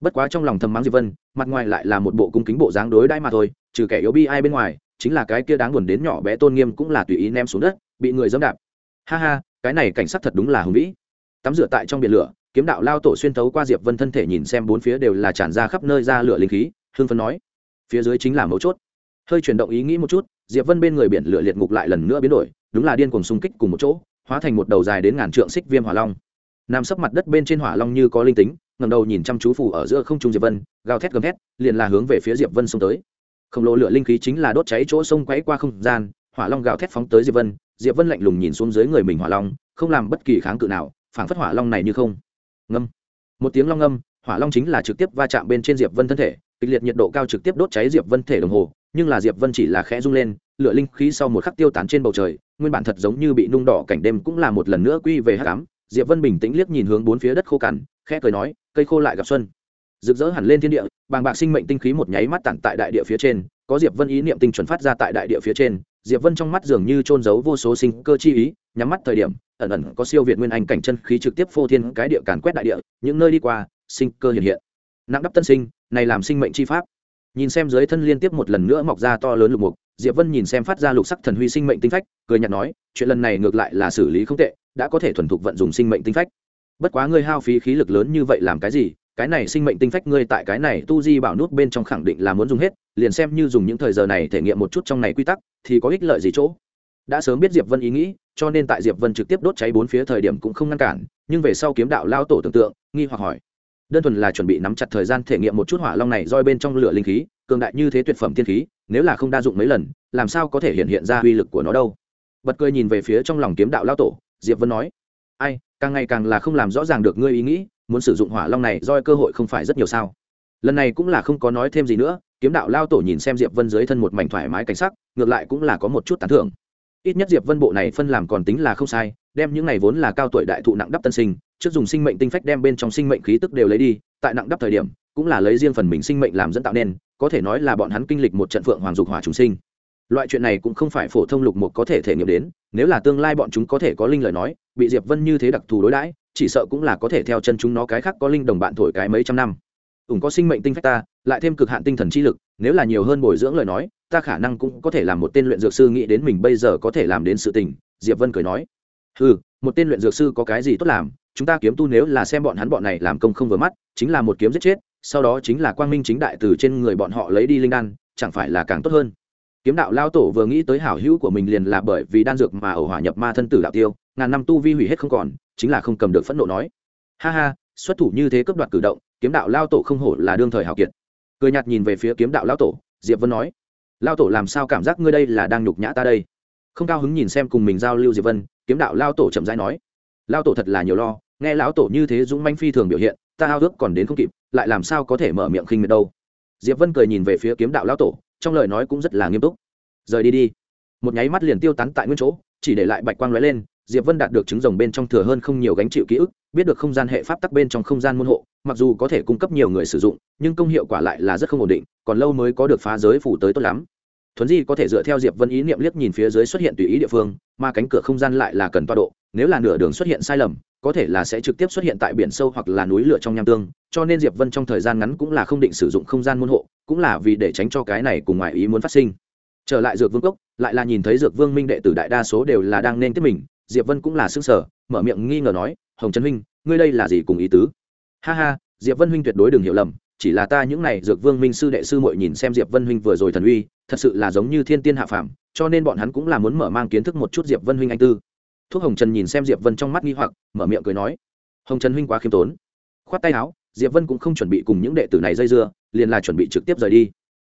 bất quá trong lòng thầm mắng diệp vân, mặt ngoài lại là một bộ cung kính bộ dáng đối đãi mà thôi, trừ kẻ yếu bi ai bên ngoài, chính là cái kia đáng buồn đến nhỏ bé tôn nghiêm cũng là tùy ý ném xuống đất, bị người dẫm đạp. Ha ha, cái này cảnh sát thật đúng là hùng vĩ. Tắm rửa tại trong biển lửa, kiếm đạo lao tổ xuyên thấu qua diệp vân thân thể nhìn xem bốn phía đều là tràn ra khắp nơi ra lửa linh khí hương phân nói. Phía dưới chính là mấu chốt. Hơi chuyển động ý nghĩ một chút, diệp vân bên người biển lửa liệt ngục lại lần nữa biến đổi, đúng là điên cuồng xung kích cùng một chỗ, hóa thành một đầu dài đến ngàn trượng xích viêm hỏa long. Nằm sấp mặt đất bên trên hỏa long như có linh tính ngầm đầu nhìn chăm chú phủ ở giữa không trung diệp vân, gào thét gầm thét, liền là hướng về phía diệp vân xông tới. Khổng lồ lửa linh khí chính là đốt cháy chỗ sông quấy qua không gian, hỏa long gào thét phóng tới diệp vân diệp vân lạnh lùng nhìn xuống dưới người mình hỏa long, không làm bất kỳ kháng cự nào, phảng phất hỏa long này như không. Ngâm. Một tiếng long ngâm, hỏa long chính là trực tiếp va chạm bên trên diệp vân thân thể, kịch liệt nhiệt độ cao trực tiếp đốt cháy diệp vân thể đồng hồ, nhưng là diệp vân chỉ là khẽ rung lên, lửa linh khí sau một khắc tiêu tán trên bầu trời, nguyên bản thật giống như bị nung đỏ cảnh đêm cũng là một lần nữa quy về hắc ám. Diệp vân bình tĩnh liếc nhìn hướng bốn phía đất khô cằn khẽ cười nói, cây khô lại gặp xuân. Rực rỡ hẳn lên thiên địa, bàng bạc sinh mệnh tinh khí một nháy mắt tản tại đại địa phía trên, có diệp vân ý niệm tinh chuẩn phát ra tại đại địa phía trên, diệp vân trong mắt dường như trôn giấu vô số sinh cơ chi ý, nhắm mắt thời điểm, ẩn ẩn có siêu việt nguyên anh cảnh chân khí trực tiếp phô thiên cái địa càn quét đại địa, những nơi đi qua, sinh cơ hiện hiện. Nặng đắp tân sinh, này làm sinh mệnh chi pháp. Nhìn xem dưới thân liên tiếp một lần nữa mọc ra to lớn lục mục, diệp vân nhìn xem phát ra lục sắc thần huy sinh mệnh tinh phách, cười nhạt nói, chuyện lần này ngược lại là xử lý không tệ, đã có thể thuần thục vận dụng sinh mệnh tinh phách bất quá ngươi hao phí khí lực lớn như vậy làm cái gì? Cái này sinh mệnh tinh phách ngươi tại cái này tu di bảo nút bên trong khẳng định là muốn dùng hết, liền xem như dùng những thời giờ này thể nghiệm một chút trong này quy tắc, thì có ích lợi gì chỗ? Đã sớm biết diệp vân ý nghĩ, cho nên tại diệp vân trực tiếp đốt cháy bốn phía thời điểm cũng không ngăn cản, nhưng về sau kiếm đạo lao tổ tưởng tượng, nghi hoặc hỏi. Đơn thuần là chuẩn bị nắm chặt thời gian thể nghiệm một chút hỏa long này roi bên trong lửa linh khí, cường đại như thế tuyệt phẩm thiên khí, nếu là không đa dụng mấy lần, làm sao có thể hiện hiện ra uy lực của nó đâu? Bật cười nhìn về phía trong lòng kiếm đạo lao tổ, diệp vân nói ai, càng ngày càng là không làm rõ ràng được ngươi ý nghĩ, muốn sử dụng hỏa long này doi cơ hội không phải rất nhiều sao? Lần này cũng là không có nói thêm gì nữa, kiếm đạo lao tổ nhìn xem diệp vân dưới thân một mảnh thoải mái cảnh sắc, ngược lại cũng là có một chút tán thưởng. Ít nhất diệp vân bộ này phân làm còn tính là không sai, đem những này vốn là cao tuổi đại thụ nặng đắp tân sinh, trước dùng sinh mệnh tinh phách đem bên trong sinh mệnh khí tức đều lấy đi, tại nặng đắp thời điểm, cũng là lấy riêng phần mình sinh mệnh làm dẫn tạo nên, có thể nói là bọn hắn kinh lịch một trận phượng hoàng dục hỏa chúng sinh loại chuyện này cũng không phải phổ thông lục một có thể thể nghiệm đến, nếu là tương lai bọn chúng có thể có linh lời nói, bị diệp vân như thế đặc thù đối đãi, chỉ sợ cũng là có thể theo chân chúng nó cái khác có linh đồng bạn thổi cái mấy trăm năm. Ủng có sinh mệnh tinh phách ta, lại thêm cực hạn tinh thần chi lực, nếu là nhiều hơn bồi dưỡng lời nói, ta khả năng cũng có thể làm một tên luyện dược sư nghĩ đến mình bây giờ có thể làm đến sự tình, diệp vân cười nói. Ừ một tên luyện dược sư có cái gì tốt làm, chúng ta kiếm tu nếu là xem bọn hắn bọn này làm công không vừa mắt, chính là một kiếm giết chết, sau đó chính là quang minh chính đại từ trên người bọn họ lấy đi linh đan, chẳng phải là càng tốt hơn? Kiếm đạo lao tổ vừa nghĩ tới hảo hữu của mình liền là bởi vì đan dược mà ẩu hỏa nhập ma thân tử đạo tiêu, ngàn năm tu vi hủy hết không còn, chính là không cầm được phẫn nộ nói. Ha ha, xuất thủ như thế cấp đoạt cử động, kiếm đạo lao tổ không hổ là đương thời hảo kiệt. Cười nhạt nhìn về phía kiếm đạo lao tổ, diệp vân nói. Lao tổ làm sao cảm giác ngươi đây là đang nhục nhã ta đây? Không cao hứng nhìn xem cùng mình giao lưu diệp vân, kiếm đạo lao tổ chậm rãi nói. Lao tổ thật là nhiều lo, nghe lão tổ như thế dũng manh phi thường biểu hiện, ta hao ước còn đến không kịp, lại làm sao có thể mở miệng khinh miệt đâu? Diệp vân cười nhìn về phía kiếm đạo lao tổ trong lời nói cũng rất là nghiêm túc. Rời đi đi. Một nháy mắt liền tiêu tán tại nguyên chỗ, chỉ để lại bạch quang lóe lên, diệp vân đạt được trứng rồng bên trong thừa hơn không nhiều gánh chịu ký ức, biết được không gian hệ pháp tắc bên trong không gian môn hộ, mặc dù có thể cung cấp nhiều người sử dụng, nhưng công hiệu quả lại là rất không ổn định, còn lâu mới có được phá giới phủ tới tốt lắm. Thuấn di có thể dựa theo diệp vân ý niệm liếc nhìn phía dưới xuất hiện tùy ý địa phương, mà cánh cửa không gian lại là cần toa độ, nếu là nửa đường xuất hiện sai lầm, có thể là sẽ trực tiếp xuất hiện tại biển sâu hoặc là núi lửa trong nham tương, cho nên diệp vân trong thời gian ngắn cũng là không định sử dụng không gian môn hộ cũng là vì để tránh cho cái này cùng ngoài ý muốn phát sinh. Trở lại dược vương cốc, lại là nhìn thấy dược vương minh đệ tử đại đa số đều là đang nên tiếp mình, diệp vân cũng là xương sở mở miệng nghi ngờ nói, hồng trấn huynh, ngươi đây là gì cùng ý tứ? Ha ha, diệp vân huynh tuyệt đối đừng hiểu lầm, chỉ là ta những này dược vương minh sư đệ sư muội nhìn xem diệp vân huynh vừa rồi thần uy, thật sự là giống như thiên tiên hạ phàm, cho nên bọn hắn cũng là muốn mở mang kiến thức một chút diệp vân huynh anh tư. Thuốc hồng trần nhìn xem diệp vân trong mắt nghi hoặc, mở miệng cười nói, hồng trần huynh quá khiêm tốn. Khoát tay áo, diệp vân cũng không chuẩn bị cùng những đệ tử này dây dưa liền là chuẩn bị trực tiếp rời đi.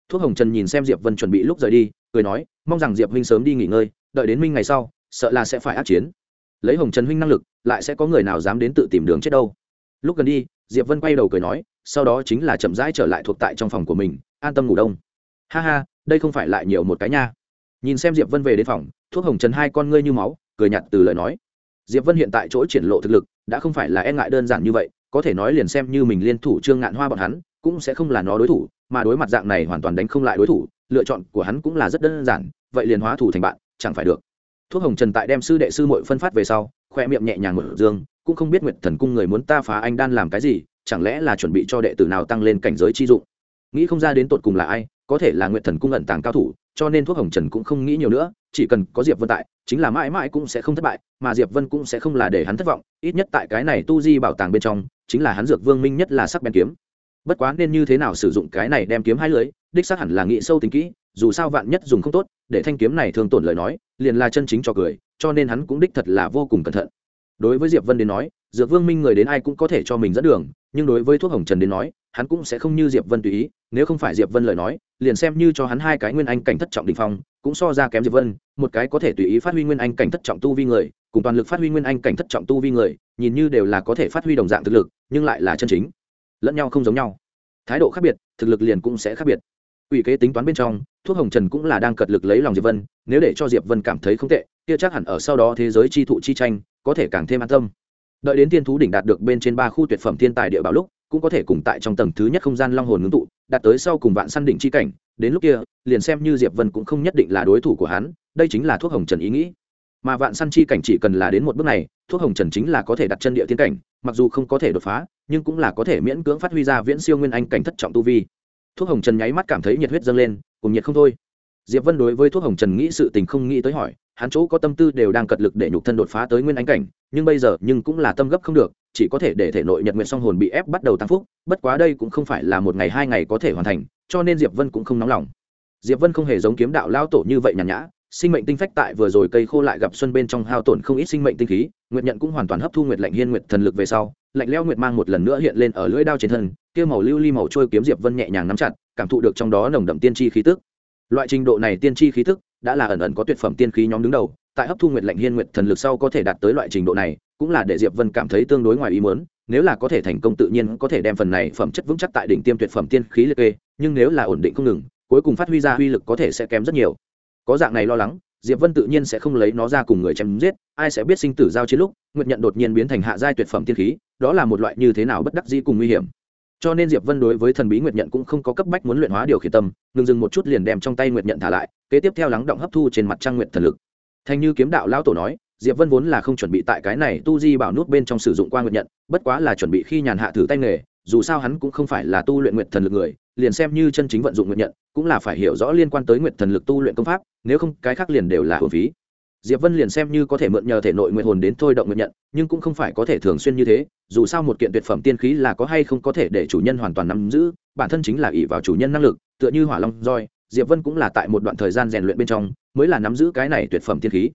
Thuốc hồng trần nhìn xem diệp vân chuẩn bị lúc rời đi, cười nói, mong rằng diệp huynh sớm đi nghỉ ngơi, đợi đến minh ngày sau, sợ là sẽ phải át chiến. Lấy hồng trần huynh năng lực, lại sẽ có người nào dám đến tự tìm đường chết đâu. Lúc gần đi, diệp vân quay đầu cười nói, sau đó chính là chậm rãi trở lại thuộc tại trong phòng của mình, an tâm ngủ đông. Ha ha, đây không phải lại nhiều một cái nha. Nhìn xem diệp vân về đến phòng, thuốc hồng trần hai con ngươi như máu, cười nhạt từ lời nói, diệp vân hiện tại chỗ triển lộ thực lực, đã không phải là e ngại đơn giản như vậy, có thể nói liền xem như mình liên thủ trương ngạn hoa bọn hắn cũng sẽ không là nó đối thủ, mà đối mặt dạng này hoàn toàn đánh không lại đối thủ, lựa chọn của hắn cũng là rất đơn giản, vậy liền hóa thủ thành bạn, chẳng phải được. Thuốc hồng trần tại đem sư đệ sư mội phân phát về sau, khoe miệng nhẹ nhàng một dương, cũng không biết nguyệt thần cung người muốn ta phá anh đan làm cái gì, chẳng lẽ là chuẩn bị cho đệ tử nào tăng lên cảnh giới chi dụng. Nghĩ không ra đến tột cùng là ai, có thể là nguyệt thần cung ẩn tàng cao thủ, cho nên thuốc hồng trần cũng không nghĩ nhiều nữa, chỉ cần có diệp vân tại, chính là mãi mãi cũng sẽ không thất bại, mà diệp vân cũng sẽ không là để hắn thất vọng, ít nhất tại cái này tu di bảo tàng bên trong, chính là hắn dược vương minh nhất là sắc bén kiếm bất quá nên như thế nào sử dụng cái này đem kiếm hai lưới, đích xác hẳn là nghĩ sâu tính kỹ, dù sao vạn nhất dùng không tốt, để thanh kiếm này thường tổn lời nói, liền là chân chính cho cười, cho nên hắn cũng đích thật là vô cùng cẩn thận. Đối với diệp vân đến nói dược vương minh người đến ai cũng có thể cho mình dẫn đường, nhưng đối với thuốc hồng trần đến nói, hắn cũng sẽ không như diệp vân tùy ý, nếu không phải diệp vân lời nói, liền xem như cho hắn hai cái nguyên anh cảnh thất trọng đình phong, cũng so ra kém diệp vân, một cái có thể tùy ý phát huy nguyên anh cảnh thất trọng tu vi người, cùng toàn lực phát huy nguyên anh cảnh thất trọng tu vi người, nhìn như đều là có thể phát huy đồng dạng thực lực, nhưng lại là chân chính lẫn nhau không giống nhau. Thái độ khác biệt, thực lực liền cũng sẽ khác biệt. Ủy kế tính toán bên trong, thuốc hồng trần cũng là đang cật lực lấy lòng diệp vân, nếu để cho diệp vân cảm thấy không tệ, kia chắc hẳn ở sau đó thế giới chi thụ chi tranh, có thể càng thêm an tâm. Đợi đến Thiên thú đỉnh đạt được bên trên ba khu tuyệt phẩm thiên tài địa bảo lúc, cũng có thể cùng tại trong tầng thứ nhất không gian long hồn ngưng tụ, đạt tới sau cùng vạn săn đỉnh chi cảnh. Đến lúc kia, liền xem như diệp vân cũng không nhất định là đối thủ của hắn, đây chính là thuốc hồng trần ý nghĩ mà vạn săn chi cảnh chỉ cần là đến một bước này, thuốc hồng trần chính là có thể đặt chân địa thiên cảnh, mặc dù không có thể đột phá, nhưng cũng là có thể miễn cưỡng phát huy ra viễn siêu nguyên anh cảnh thất trọng tu vi. Thuốc hồng trần nháy mắt cảm thấy nhiệt huyết dâng lên, cùng nhiệt không thôi. Diệp vân đối với thuốc hồng trần nghĩ sự tình không nghĩ tới hỏi, hắn chỗ có tâm tư đều đang cật lực để nhục thân đột phá tới nguyên anh cảnh, nhưng bây giờ nhưng cũng là tâm gấp không được, chỉ có thể để thể nội nhật nguyện song hồn bị ép bắt đầu tăng phúc, bất quá đây cũng không phải là một ngày hai ngày có thể hoàn thành, cho nên diệp vân cũng không nóng lòng. Diệp vân không hề giống kiếm đạo lao tổ như vậy nhàn nhã sinh mệnh tinh phách tại vừa rồi cây khô lại gặp xuân bên trong hao tổn không ít sinh mệnh tinh khí, nguyệt nhận cũng hoàn toàn hấp thu nguyệt lạnh hiên nguyệt thần lực về sau, lạnh leo nguyệt mang một lần nữa hiện lên ở lưỡi đao trên thân, kia màu lưu ly màu trôi kiếm diệp vân nhẹ nhàng nắm chặt, cảm thụ được trong đó nồng đậm tiên tri khí tức. Loại trình độ này tiên tri khí tức đã là ẩn ẩn có tuyệt phẩm tiên khí nhóm đứng đầu, tại hấp thu nguyệt lạnh hiên nguyệt thần lực sau có thể đạt tới loại trình độ này, cũng là để diệp vân cảm thấy tương đối ngoài ý muốn, nếu là có thể thành công tự nhiên có thể đem phần này phẩm chất vững chắc tại đỉnh tiêm tuyệt phẩm tiên khí liệt kê, nhưng nếu là ổn định không ngừng, cuối cùng phát huy ra uy lực có thể sẽ kém rất nhiều có dạng này lo lắng, diệp vân tự nhiên sẽ không lấy nó ra cùng người chém giết, ai sẽ biết sinh tử giao chiến lúc, nguyệt nhận đột nhiên biến thành hạ giai tuyệt phẩm tiên khí, đó là một loại như thế nào bất đắc dĩ cùng nguy hiểm. Cho nên diệp vân đối với thần bí nguyệt nhận cũng không có cấp bách muốn luyện hóa điều khiển tâm, ngừng dừng một chút liền đem trong tay nguyệt nhận thả lại, kế tiếp theo lắng động hấp thu trên mặt trăng nguyệt thần lực. Thanh như kiếm đạo lão tổ nói, diệp vân vốn là không chuẩn bị tại cái này tu di bảo nút bên trong sử dụng qua nguyệt nhận, bất quá là chuẩn bị khi nhàn hạ thử tay nghề dù sao hắn cũng không phải là tu luyện nguyện thần lực người, liền xem như chân chính vận dụng nguyện nhận, cũng là phải hiểu rõ liên quan tới nguyện thần lực tu luyện công pháp, nếu không cái khác liền đều là hồn phí. Diệp vân liền xem như có thể mượn nhờ thể nội nguyện hồn đến thôi động nguyện nhận, nhưng cũng không phải có thể thường xuyên như thế, dù sao một kiện tuyệt phẩm tiên khí là có hay không có thể để chủ nhân hoàn toàn nắm giữ, bản thân chính là ỷ vào chủ nhân năng lực, tựa như hỏa long roi, diệp vân cũng là tại một đoạn thời gian rèn luyện bên trong, mới là nắm giữ cái này tuyệt phẩm tiên khí.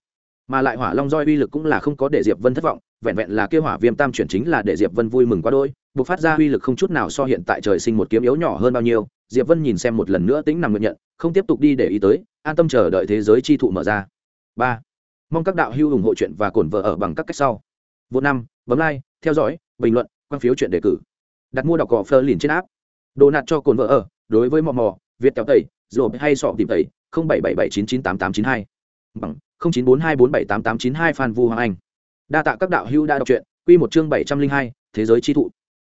Mà lại hỏa long roi uy lực cũng là không có để diệp vân thất vọng, vẹn vẹn là kêu hỏa viêm tam chuyển chính là để diệp vân vui mừng quá đôi buộc phát ra uy lực không chút nào so hiện tại trời sinh một kiếm yếu nhỏ hơn bao nhiêu, diệp vân nhìn xem một lần nữa tính nằm nguyện nhận, không tiếp tục đi để ý tới, an tâm chờ đợi thế giới chi thụ mở ra. Ba, mong các đạo hữu ủng hộ chuyện và cổn vợ ở bằng các cách sau. Vô năm, bấm like, theo dõi, bình luận, quan phiếu chuyện đề cử. Đặt mua đọc cỏ phơ liền trên áp đồ nạt cho cồn vợ ở, đối với mò mò, việt kéo tẩy rồi hay sọ tìm tẩy, không bảy bảy bảy chín chín tám tám chín hai. Bằng, không chín bốn hai bốn bảy tám tám chín hai phan vu hoàng anh. Đa tạ các đạo hữu đã đọc truyện, quy một chương bảy trăm linh hai, thế giới chi thụ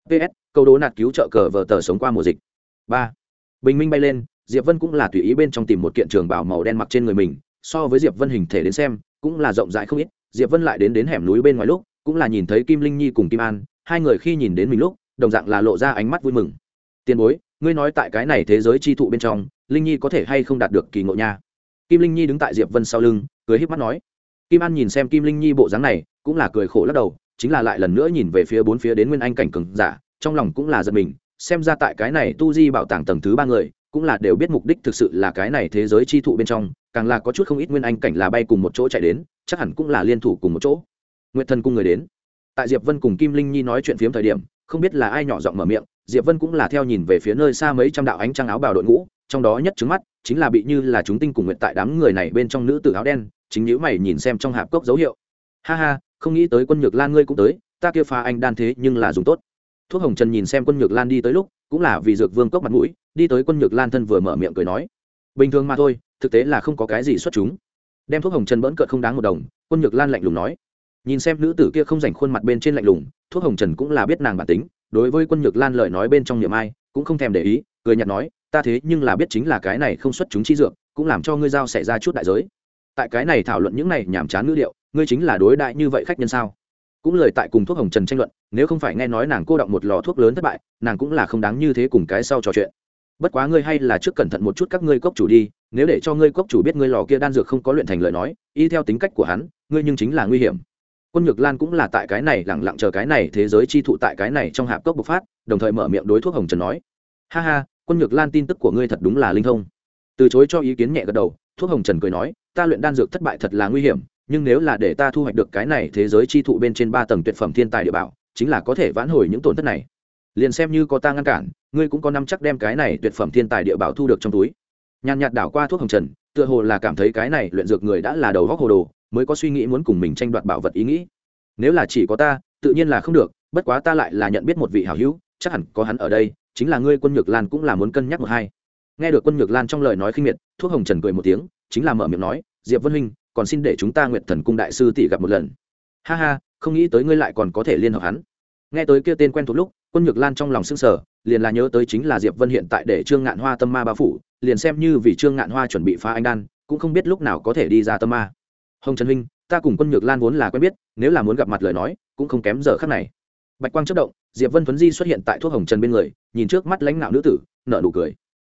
ps câu đố nạt cứu trợ cờ vờ tờ sống qua mùa dịch. Ba. Bình minh bay lên, diệp vân cũng là tùy ý bên trong tìm một kiện trường bảo màu đen mặc trên người mình. So với diệp vân hình thể đến xem, cũng là rộng rãi không ít. Diệp vân lại đến đến hẻm núi bên ngoài lúc, cũng là nhìn thấy kim linh nhi cùng kim an. Hai người khi nhìn đến mình lúc, đồng dạng là lộ ra ánh mắt vui mừng. Tiền bối, ngươi nói tại cái này thế giới chi thụ bên trong, linh nhi có thể hay không đạt được kỳ ngộ nha? Kim linh nhi đứng tại diệp vân sau lưng, cười híp mắt nói. Kim an nhìn xem kim linh nhi bộ dáng này, cũng là cười khổ lắc đầu chính là lại lần nữa nhìn về phía bốn phía đến nguyên anh cảnh cường giả, trong lòng cũng là giật mình, xem ra tại cái này tu di bảo tàng tầng thứ ba người, cũng là đều biết mục đích thực sự là cái này thế giới chi thụ bên trong, càng là có chút không ít nguyên anh cảnh là bay cùng một chỗ chạy đến, chắc hẳn cũng là liên thủ cùng một chỗ. Nguyện thần cung người đến. Tại diệp vân cùng kim linh nhi nói chuyện phiếm thời điểm, không biết là ai nhỏ giọng mở miệng, diệp vân cũng là theo nhìn về phía nơi xa mấy trăm đạo ánh trăng áo bào đội ngũ, trong đó nhất trứng mắt, chính là bị như là chúng tinh cùng nguyện tại đám người này bên trong nữ tử áo đen, chính nhữ mày nhìn xem trong hạp cốc dấu hiệu. Ha ha không nghĩ tới quân nhược lan ngươi cũng tới, ta kia phá anh đan thế nhưng là dùng tốt. Thuốc hồng trần nhìn xem quân nhược lan đi tới lúc, cũng là vì dược vương cốc mặt mũi, đi tới quân nhược lan thân vừa mở miệng cười nói. Bình thường mà thôi, thực tế là không có cái gì xuất chúng. Đem thuốc hồng trần bỡn cợt không đáng một đồng, quân nhược lan lạnh lùng nói. Nhìn xem nữ tử kia không dành khuôn mặt bên trên lạnh lùng, thuốc hồng trần cũng là biết nàng bản tính, đối với quân nhược lan lời nói bên trong niệm ai, cũng không thèm để ý, cười nhạt nói, ta thế nhưng là biết chính là cái này không xuất chúng chi dược, cũng làm cho ngươi giao xảy ra chút đại giới tại cái này thảo luận những này nhàm chán ngữ liệu ngươi chính là đối đại như vậy khách nhân sao? Cũng lời tại cùng thuốc hồng trần tranh luận, nếu không phải nghe nói nàng cô động một lò thuốc lớn thất bại, nàng cũng là không đáng như thế cùng cái sau trò chuyện. Bất quá ngươi hay là trước cẩn thận một chút các ngươi cốc chủ đi, nếu để cho ngươi cốc chủ biết ngươi lò kia đan dược không có luyện thành lời nói, y theo tính cách của hắn, ngươi nhưng chính là nguy hiểm. Quân nhược lan cũng là tại cái này lẳng lặng chờ cái này thế giới chi thụ tại cái này trong hạp cốc bộc phát, đồng thời mở miệng đối thuốc hồng trần nói, ha ha, quân nhược lan tin tức của ngươi thật đúng là linh thông. Từ chối cho ý kiến nhẹ gật đầu thuốc hồng trần cười nói, ta luyện đan dược thất bại thật là nguy hiểm, nhưng nếu là để ta thu hoạch được cái này thế giới chi thụ bên trên ba tầng tuyệt phẩm thiên tài địa bảo, chính là có thể vãn hồi những tổn thất này. Liền xem như có ta ngăn cản, ngươi cũng có năm chắc đem cái này tuyệt phẩm thiên tài địa bảo thu được trong túi. Nhàn nhạt đảo qua thuốc hồng trần, tựa hồ là cảm thấy cái này luyện dược người đã là đầu góc hồ đồ, mới có suy nghĩ muốn cùng mình tranh đoạt bảo vật ý nghĩ. Nếu là chỉ có ta, tự nhiên là không được, bất quá ta lại là nhận biết một vị hảo hữu, chắc hẳn có hắn ở đây, chính là ngươi quân nhược lan cũng là muốn cân nhắc một hai nghe được quân nhược lan trong lời nói khinh miệt, thuốc hồng trần cười một tiếng, chính là mở miệng nói, diệp vân huynh, còn xin để chúng ta nguyện thần cung đại sư tỷ gặp một lần. Ha ha, không nghĩ tới ngươi lại còn có thể liên hợp hắn. Nghe tới kia tên quen thuộc lúc, quân nhược lan trong lòng sưng sở liền là nhớ tới chính là diệp vân hiện tại để trương ngạn hoa tâm ma bao phủ, liền xem như vì trương ngạn hoa chuẩn bị phá anh đan, cũng không biết lúc nào có thể đi ra tâm ma. Hồng trần huynh, ta cùng quân nhược lan vốn là quen biết, nếu là muốn gặp mặt lời nói, cũng không kém giờ khắc này. Bạch quang chất động, diệp vân thuấn di xuất hiện tại thuốc hồng trần bên người, nhìn trước mắt lãnh đạo nữ tử nợ nụ cười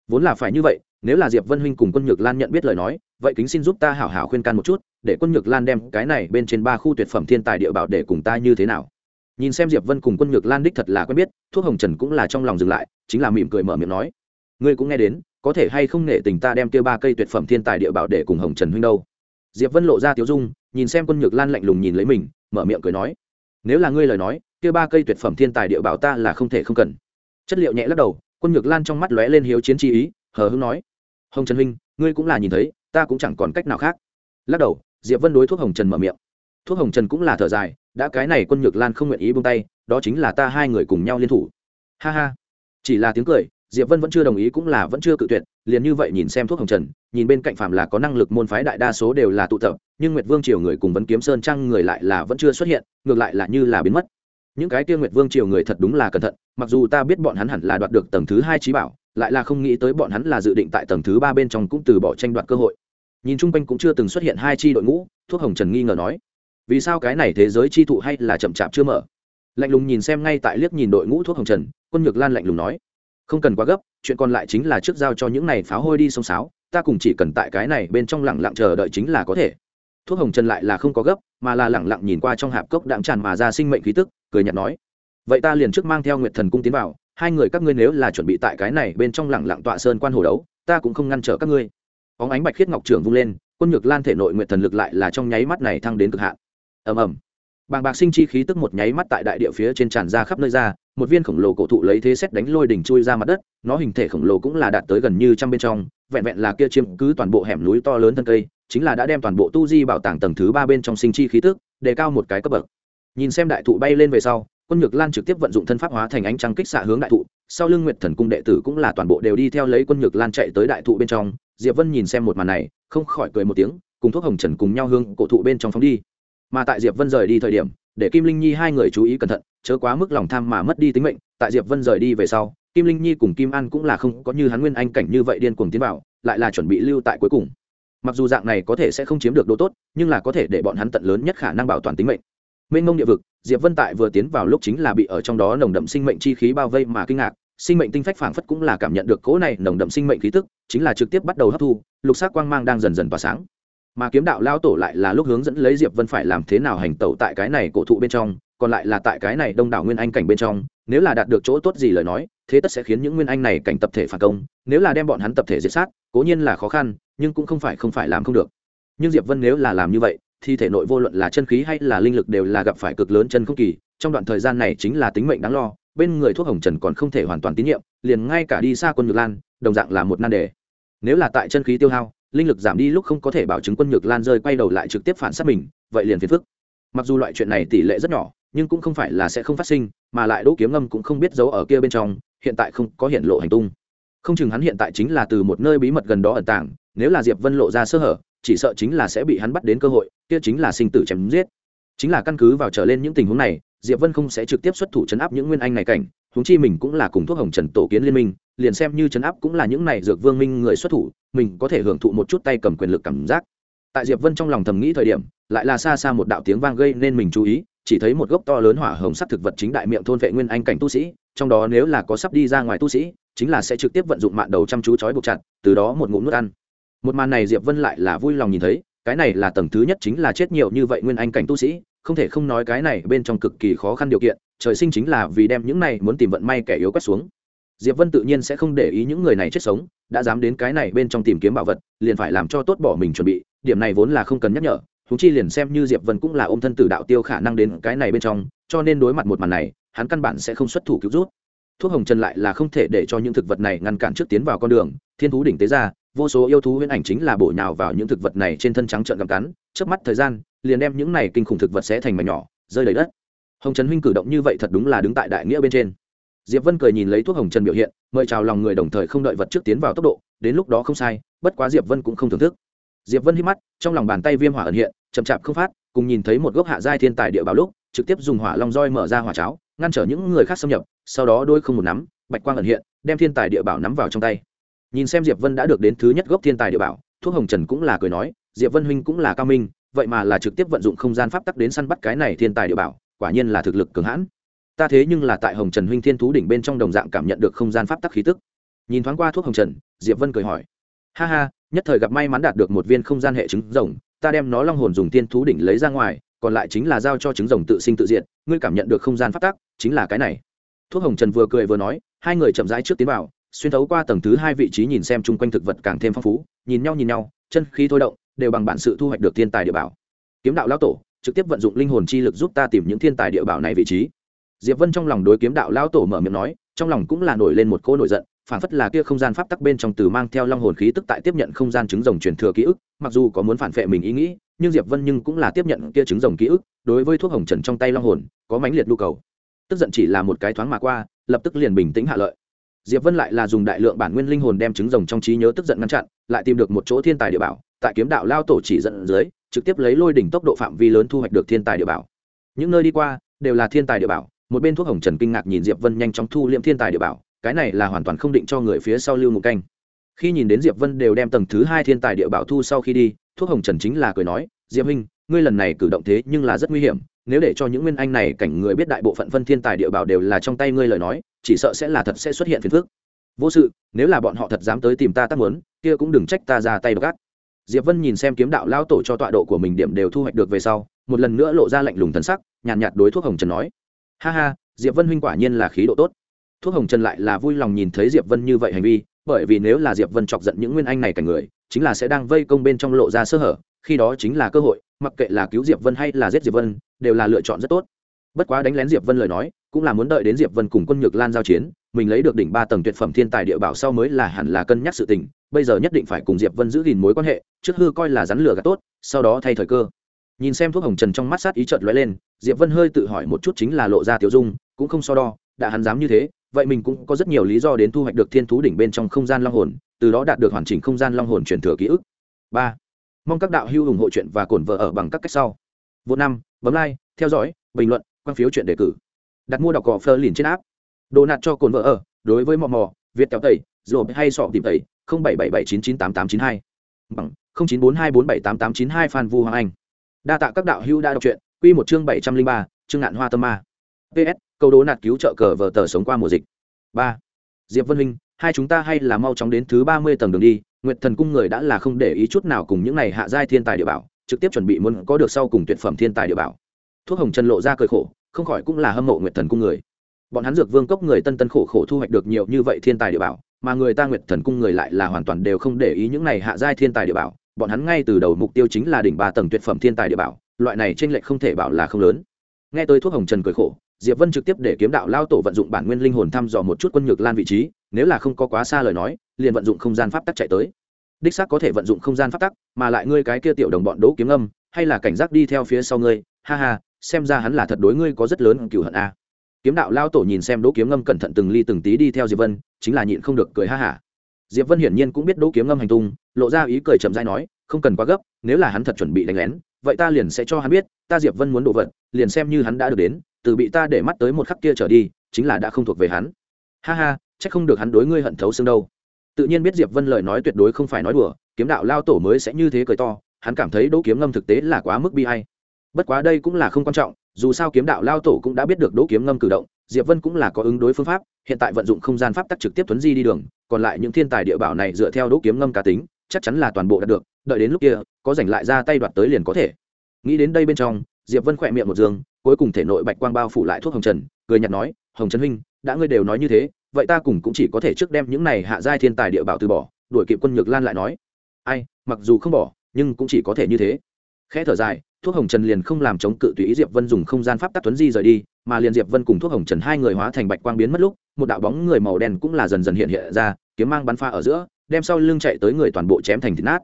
vốn là phải như vậy, nếu là diệp vân huynh cùng quân nhược lan nhận biết lời nói, vậy kính xin giúp ta hảo hảo khuyên can một chút, để quân nhược lan đem cái này bên trên ba khu tuyệt phẩm thiên tài địa bảo để cùng ta như thế nào. Nhìn xem diệp vân cùng quân nhược lan đích thật là quen biết, thuốc hồng trần cũng là trong lòng dừng lại, chính là mỉm cười mở miệng nói. Ngươi cũng nghe đến, có thể hay không nể tình ta đem tiêu ba cây tuyệt phẩm thiên tài địa bảo để cùng hồng trần huynh đâu? Diệp vân lộ ra tiếu dung, nhìn xem quân nhược lan lạnh lùng nhìn lấy mình, mở miệng cười nói. Nếu là ngươi lời nói tiêu ba cây tuyệt phẩm thiên tài địa bảo ta là không thể không cần. Chất liệu nhẹ lắc đầu quân nhược lan trong mắt lóe lên hiếu chiến chi ý, hờ hưng nói, hồng trần huynh, ngươi cũng là nhìn thấy, ta cũng chẳng còn cách nào khác. Lắc đầu, diệp vân đối thuốc hồng trần mở miệng. Thuốc hồng trần cũng là thở dài, đã cái này quân nhược lan không nguyện ý buông tay, đó chính là ta hai người cùng nhau liên thủ. Ha ha. Chỉ là tiếng cười, diệp vân vẫn chưa đồng ý cũng là vẫn chưa cự tuyệt, liền như vậy nhìn xem thuốc hồng trần, nhìn bên cạnh phạm là có năng lực môn phái đại đa số đều là tụ tập, nhưng nguyệt vương triều người cùng vấn kiếm sơn trang người lại là vẫn chưa xuất hiện, ngược lại là như là biến mất những cái kia nguyệt vương triều người thật đúng là cẩn thận, mặc dù ta biết bọn hắn hẳn là đoạt được tầng thứ hai trí bảo, lại là không nghĩ tới bọn hắn là dự định tại tầng thứ ba bên trong cũng từ bỏ tranh đoạt cơ hội. Nhìn chung quanh cũng chưa từng xuất hiện hai chi đội ngũ, thuốc hồng trần nghi ngờ nói, vì sao cái này thế giới chi thụ hay là chậm chạp chưa mở? Lạnh lùng nhìn xem ngay tại liếc nhìn đội ngũ thuốc hồng trần, quân nhược lan lạnh lùng nói, không cần quá gấp, chuyện còn lại chính là trước giao cho những này pháo hôi đi sông sáo, ta cùng chỉ cần tại cái này bên trong lẳng lặng chờ đợi chính là có thể thuốc hồng trần lại là không có gấp, mà là lẳng lặng nhìn qua trong hạp cốc đạm tràn mà ra sinh mệnh khí tức, cười nhạt nói, vậy ta liền trước mang theo nguyệt thần cung tiến vào, hai người các ngươi nếu là chuẩn bị tại cái này bên trong lẳng lặng tọa sơn quan hồ đấu, ta cũng không ngăn trở các ngươi. Óng ánh bạch khiết ngọc trưởng vung lên, quân nhược lan thể nội nguyệt thần lực lại là trong nháy mắt này thăng đến cực hạn. Ầm ầm bàng bạc sinh chi khí tức một nháy mắt tại đại địa phía trên tràn ra khắp nơi ra, một viên khổng lồ cổ thụ lấy thế xét đánh lôi đỉnh chui ra mặt đất, nó hình thể khổng lồ cũng là đạt tới gần như trăm bên trong, vẹn vẹn là kia chiếm cứ toàn bộ hẻm núi to lớn thân cây, chính là đã đem toàn bộ tu di bảo tàng tầng thứ ba bên trong sinh chi khí tức, đề cao một cái cấp bậc. Nhìn xem đại thụ bay lên về sau, quân nhược lan trực tiếp vận dụng thân pháp hóa thành ánh trăng kích xạ hướng đại thụ, sau lưng nguyệt thần cung đệ tử cũng là toàn bộ đều đi theo lấy quân nhược lan chạy tới đại thụ bên trong. Diệp vân nhìn xem một màn này, không khỏi cười một tiếng, cùng thuốc hồng trần cùng nhau hướng cổ thụ bên trong phóng đi mà tại diệp vân rời đi thời điểm, để kim linh nhi hai người chú ý cẩn thận, chớ quá mức lòng tham mà mất đi tính mệnh, tại diệp vân rời đi về sau, kim linh nhi cùng kim an cũng là không có như hắn nguyên anh cảnh như vậy điên cuồng tiến vào, lại là chuẩn bị lưu tại cuối cùng. Mặc dù dạng này có thể sẽ không chiếm được đồ tốt, nhưng là có thể để bọn hắn tận lớn nhất khả năng bảo toàn tính mệnh. Mênh mông địa vực, diệp vân tại vừa tiến vào lúc chính là bị ở trong đó nồng đậm sinh mệnh chi khí bao vây mà kinh ngạc, sinh mệnh tinh phách phảng phất cũng là cảm nhận được cỗ này nồng đậm sinh mệnh khí tức, chính là trực tiếp bắt đầu hấp thu, lục sắc quang mang đang dần dần tỏa sáng mà kiếm đạo lao tổ lại là lúc hướng dẫn lấy diệp vân phải làm thế nào hành tẩu tại cái này cổ thụ bên trong, còn lại là tại cái này đông đảo nguyên anh cảnh bên trong. Nếu là đạt được chỗ tốt gì lời nói, thế tất sẽ khiến những nguyên anh này cảnh tập thể phản công. Nếu là đem bọn hắn tập thể diệt sát, cố nhiên là khó khăn, nhưng cũng không phải không phải làm không được. Nhưng diệp vân nếu là làm như vậy thì thể nội vô luận là chân khí hay là linh lực đều là gặp phải cực lớn chân không kỳ. Trong đoạn thời gian này chính là tính mệnh đáng lo, bên người thuốc hồng trần còn không thể hoàn toàn tín nhiệm, liền ngay cả đi xa quân nhược lan, đồng dạng là một nan đề. Nếu là tại chân khí tiêu hao linh lực giảm đi lúc không có thể bảo chứng quân nhược lan rơi quay đầu lại trực tiếp phản sát mình, vậy liền phiền phức. Mặc dù loại chuyện này tỷ lệ rất nhỏ, nhưng cũng không phải là sẽ không phát sinh, mà lại đỗ kiếm ngâm cũng không biết giấu ở kia bên trong, hiện tại không có hiện lộ hành tung. Không chừng hắn hiện tại chính là từ một nơi bí mật gần đó ẩn tàng, nếu là diệp vân lộ ra sơ hở, chỉ sợ chính là sẽ bị hắn bắt đến cơ hội, kia chính là sinh tử chém giết. Chính là căn cứ vào trở lên những tình huống này, diệp vân không sẽ trực tiếp xuất thủ chấn áp những nguyên anh này cảnh, huống chi mình cũng là cùng thuốc hồng trần tổ kiến liên minh, liền xem như chấn áp cũng là những này dược vương minh người xuất thủ mình có thể hưởng thụ một chút tay cầm quyền lực cảm giác. Tại diệp vân trong lòng thầm nghĩ thời điểm, lại là xa xa một đạo tiếng vang gây nên mình chú ý, chỉ thấy một gốc to lớn hỏa hồng sắc thực vật chính đại miệng thôn vệ nguyên anh cảnh tu sĩ, trong đó nếu là có sắp đi ra ngoài tu sĩ, chính là sẽ trực tiếp vận dụng mạng đầu chăm chú chói buộc chặt, từ đó một ngụm nuốt ăn. Một màn này diệp vân lại là vui lòng nhìn thấy, cái này là tầng thứ nhất chính là chết nhiều như vậy nguyên anh cảnh tu sĩ, không thể không nói cái này bên trong cực kỳ khó khăn điều kiện, trời sinh chính là vì đem những này muốn tìm vận may kẻ yếu quét xuống diệp vân tự nhiên sẽ không để ý những người này chết sống, đã dám đến cái này bên trong tìm kiếm bảo vật, liền phải làm cho tốt bỏ mình chuẩn bị, điểm này vốn là không cần nhắc nhở húng chi liền xem như diệp vân cũng là ôm thân tử đạo tiêu khả năng đến cái này bên trong, cho nên đối mặt một màn này, hắn căn bản sẽ không xuất thủ cứu rút. Thuốc hồng trần lại là không thể để cho những thực vật này ngăn cản trước tiến vào con đường, thiên thú đỉnh tế ra, vô số yêu thú huyễn ảnh chính là bổ nhào vào những thực vật này trên thân trắng trợn gặm cắn trước mắt thời gian, liền đem những này kinh khủng thực vật sẽ thành mảnh nhỏ, rơi đầy đất. Hồng trần huynh cử động như vậy thật đúng là đứng tại đại nghĩa bên trên diệp vân cười nhìn lấy thuốc hồng trần biểu hiện, mời chào lòng người đồng thời không đợi vật trước tiến vào tốc độ, đến lúc đó không sai, bất quá diệp vân cũng không thưởng thức. Diệp vân hít mắt, trong lòng bàn tay viêm hỏa ẩn hiện, chậm chạp không phát, cùng nhìn thấy một gốc hạ giai thiên tài địa bảo lúc, trực tiếp dùng hỏa long roi mở ra hỏa cháo, ngăn trở những người khác xâm nhập, sau đó đôi không một nắm, bạch quang ẩn hiện, đem thiên tài địa bảo nắm vào trong tay. Nhìn xem diệp vân đã được đến thứ nhất gốc thiên tài địa bảo, thuốc hồng trần cũng là cười nói, diệp vân huynh cũng là cao minh, vậy mà là trực tiếp vận dụng không gian pháp tắc đến săn bắt cái này thiên tài địa bảo, quả nhiên là thực lực cường hãn ta thế nhưng là tại hồng trần huynh thiên thú đỉnh bên trong đồng dạng cảm nhận được không gian pháp tắc khí tức. Nhìn thoáng qua thuốc hồng trần, diệp vân cười hỏi. Ha ha, nhất thời gặp may mắn đạt được một viên không gian hệ trứng rồng, ta đem nó long hồn dùng tiên thú đỉnh lấy ra ngoài, còn lại chính là giao cho trứng rồng tự sinh tự diệt, ngươi cảm nhận được không gian pháp tắc, chính là cái này. Thuốc hồng trần vừa cười vừa nói, hai người chậm rãi trước tiến vào, xuyên thấu qua tầng thứ hai vị trí nhìn xem chung quanh thực vật càng thêm phong phú, nhìn nhau nhìn nhau, chân khí thôi động, đều bằng bản sự thu hoạch được thiên tài địa bảo. Kiếm đạo lão tổ, trực tiếp vận dụng linh hồn chi lực giúp ta tìm những thiên tài địa bảo này vị trí diệp vân trong lòng đối kiếm đạo lão tổ mở miệng nói, trong lòng cũng là nổi lên một cỗ nổi giận, phản phất là kia không gian pháp tắc bên trong từ mang theo long hồn khí tức tại tiếp nhận không gian trứng rồng truyền thừa ký ức, mặc dù có muốn phản phệ mình ý nghĩ, nhưng diệp vân nhưng cũng là tiếp nhận kia trứng rồng ký ức, đối với thuốc hồng trần trong tay long hồn, có mãnh liệt nhu cầu. Tức giận chỉ là một cái thoáng mà qua, lập tức liền bình tĩnh hạ lợi. Diệp vân lại là dùng đại lượng bản nguyên linh hồn đem trứng rồng trong trí nhớ tức giận ngăn chặn, lại tìm được một chỗ thiên tài địa bảo, tại kiếm đạo lao tổ chỉ dẫn dưới, trực tiếp lấy lôi đỉnh tốc độ phạm vi lớn thu hoạch được thiên tài địa bảo. Những nơi đi qua, đều là thiên tài địa bảo một bên thuốc hồng trần kinh ngạc nhìn diệp vân nhanh chóng thu liệm thiên tài địa bảo cái này là hoàn toàn không định cho người phía sau lưu ngục canh. Khi nhìn đến diệp vân đều đem tầng thứ hai thiên tài địa bảo thu sau khi đi thuốc hồng trần chính là cười nói diệp huynh ngươi lần này cử động thế nhưng là rất nguy hiểm nếu để cho những nguyên anh này cảnh người biết đại bộ phận phân thiên tài địa bảo đều là trong tay ngươi lời nói chỉ sợ sẽ là thật sẽ xuất hiện phiền phức. Vô sự nếu là bọn họ thật dám tới tìm ta tác muốn kia cũng đừng trách ta ra tay gắt diệp vân nhìn xem kiếm đạo lao tổ cho tọa độ của mình điểm đều thu hoạch được về sau một lần nữa lộ ra lạnh lùng thần sắc nhàn nhạt, nhạt đối thuốc hồng trần nói ha ha, diệp vân huynh quả nhiên là khí độ tốt. Thuốc hồng trần lại là vui lòng nhìn thấy diệp vân như vậy hành vi, bởi vì nếu là diệp vân chọc giận những nguyên anh này cảnh người, chính là sẽ đang vây công bên trong lộ ra sơ hở, khi đó chính là cơ hội, mặc kệ là cứu diệp vân hay là giết diệp vân, đều là lựa chọn rất tốt. Bất quá đánh lén diệp vân lời nói, cũng là muốn đợi đến diệp vân cùng quân nhược lan giao chiến, mình lấy được đỉnh ba tầng tuyệt phẩm thiên tài địa bảo sau mới là hẳn là cân nhắc sự tình, bây giờ nhất định phải cùng diệp vân giữ gìn mối quan hệ, trước hư coi là rắn lửa gạt tốt, sau đó thay thời cơ nhìn xem thuốc hồng trần trong mắt sát ý trợn lóe lên, diệp vân hơi tự hỏi một chút chính là lộ ra tiểu dung, cũng không so đo, đã hắn dám như thế, vậy mình cũng có rất nhiều lý do đến thu hoạch được thiên thú đỉnh bên trong không gian long hồn, từ đó đạt được hoàn chỉnh không gian long hồn truyền thừa ký ức. Ba, mong các đạo hữu ủng hộ chuyện và cổn vợ ở bằng các cách sau. Vô năm, bấm like, theo dõi, bình luận, quan phiếu chuyện đề cử. Đặt mua đọc cỏ phơ liền trên áp đồ nạt cho cồn vợ ở, đối với mò mò, việt kéo tẩy rồi hay sọ tìm tẩy, không bảy bảy bảy chín chín tám tám chín hai. Bằng, không chín bốn hai bốn bảy tám tám chín hai phan vu hoàng anh đa tạ các đạo hữu đã đọc truyện. Quy một chương bảy trăm linh ba chương ngạn hoa tâm ma. Ps câu đố nạt cứu trợ cờ vờ tờ sống qua mùa dịch. Ba. Diệp vân huynh, hai chúng ta hay là mau chóng đến thứ ba mươi tầng đường đi. Nguyệt thần cung người đã là không để ý chút nào cùng những này hạ giai thiên tài địa bảo, trực tiếp chuẩn bị muốn có được sau cùng tuyệt phẩm thiên tài địa bảo. Thuốc hồng trần lộ ra cười khổ, không khỏi cũng là hâm mộ nguyệt thần cung người. Bọn hắn dược vương cốc người tân tân khổ khổ thu hoạch được nhiều như vậy thiên tài địa bảo, mà người ta nguyệt thần cung người lại là hoàn toàn đều không để ý những này hạ giai thiên tài địa bảo bọn hắn ngay từ đầu mục tiêu chính là đỉnh ba tầng tuyệt phẩm thiên tài địa bảo, loại này t r ê n lệch không thể bảo là không lớn. Nghe tới thuốc hồng trần cười khổ, diệp vân trực tiếp để kiếm đạo lao tổ vận dụng bản nguyên linh hồn thăm dò một chút quân nhược lan vị trí, nếu là không có quá xa lời nói, liền vận dụng không gian pháp tắc chạy tới. Đích xác có thể vận dụng không gian pháp tắc, mà lại ngươi cái kia tiểu đồng bọn đỗ kiếm âm, hay là cảnh giác đi theo phía sau ngươi, ha ha, xem ra hắn là thật đối ngươi có rất lớn cửu hận a. Kiếm đạo lao tổ nhìn xem đỗ kiếm ngâm cẩn thận từng ly từng tí đi theo diệp vân, chính là nhịn không được cười ha hả. Diệp vân hiển nhiên cũng biết đỗ kiếm ngâm hành tung lộ ra ý cười chậm dai nói, không cần quá gấp, nếu là hắn thật chuẩn bị đánh lén, vậy ta liền sẽ cho hắn biết, ta diệp vân muốn đổ vật, liền xem như hắn đã được đến, từ bị ta để mắt tới một khắc kia trở đi, chính là đã không thuộc về hắn. Ha ha, chắc không được hắn đối ngươi hận thấu xương đâu. Tự nhiên biết diệp vân lời nói tuyệt đối không phải nói đùa, kiếm đạo lao tổ mới sẽ như thế cười to, hắn cảm thấy đỗ kiếm ngâm thực tế là quá mức bi hay bất quá đây cũng là không quan trọng, dù sao kiếm đạo lao tổ cũng đã biết được đỗ kiếm ngâm cử động, diệp vân cũng là có ứng đối phương pháp, hiện tại vận dụng không gian pháp tắc trực tiếp tuấn di đi đường, còn lại những thiên tài địa bảo này dựa theo đỗ kiếm ngâm cá tính chắc chắn là toàn bộ đạt được, đợi đến lúc kia, có giành lại ra tay đoạt tới liền có thể. Nghĩ đến đây bên trong, diệp vân khỏe miệng một dương, cuối cùng thể nội bạch quang bao phủ lại thuốc hồng trần, cười nhạt nói, hồng trần huynh, đã ngươi đều nói như thế, vậy ta cùng cũng chỉ có thể trước đem những này hạ giai thiên tài địa bảo từ bỏ. Đuổi kịp quân nhược lan lại nói, ai, mặc dù không bỏ, nhưng cũng chỉ có thể như thế. Khẽ thở dài, thuốc hồng trần liền không làm chống cự tùy ý diệp vân dùng không gian pháp tắc tuấn di rời đi, mà liền diệp vân cùng thuốc hồng trần hai người hóa thành bạch quang biến mất lúc, một đạo bóng người màu đen cũng là dần dần hiện hiện ra, kiếm mang bắn pha ở giữa đem sau lưng chạy tới người toàn bộ chém thành thịt nát.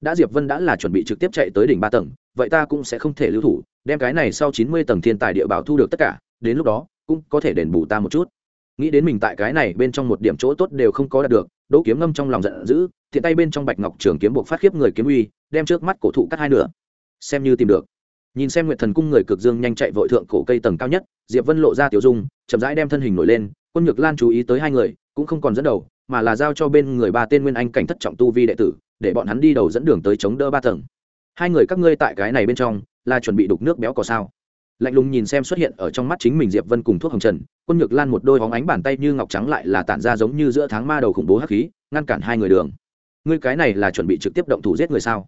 Đã diệp vân đã là chuẩn bị trực tiếp chạy tới đỉnh ba tầng, vậy ta cũng sẽ không thể lưu thủ, đem cái này sau chín mươi tầng thiên tài địa bảo thu được tất cả, đến lúc đó, cũng có thể đền bù ta một chút. Nghĩ đến mình tại cái này bên trong một điểm chỗ tốt đều không có đạt được, đỗ kiếm ngâm trong lòng giận dữ thiện tay bên trong bạch ngọc trường kiếm buộc phát khiếp người kiếm uy, đem trước mắt cổ thụ cắt hai nửa. Xem như tìm được. Nhìn xem nguyệt thần cung người cực dương nhanh chạy vội thượng cổ cây tầng cao nhất, diệp vân lộ ra tiểu dung, chậm rãi đem thân hình nổi lên, quân nhược lan chú ý tới hai người, cũng không còn dẫn đầu mà là giao cho bên người ba tên nguyên anh cảnh thất trọng tu vi đệ tử, để bọn hắn đi đầu dẫn đường tới chống đỡ ba tầng. Hai người các ngươi tại cái này bên trong, là chuẩn bị đục nước béo cò sao? Lạnh lùng nhìn xem xuất hiện ở trong mắt chính mình diệp vân cùng thuốc hồng trần, quân nhược lan một đôi hóng ánh bàn tay như ngọc trắng lại là tản ra giống như giữa tháng ma đầu khủng bố hắc khí, ngăn cản hai người đường. Ngươi cái này là chuẩn bị trực tiếp động thủ giết người sao?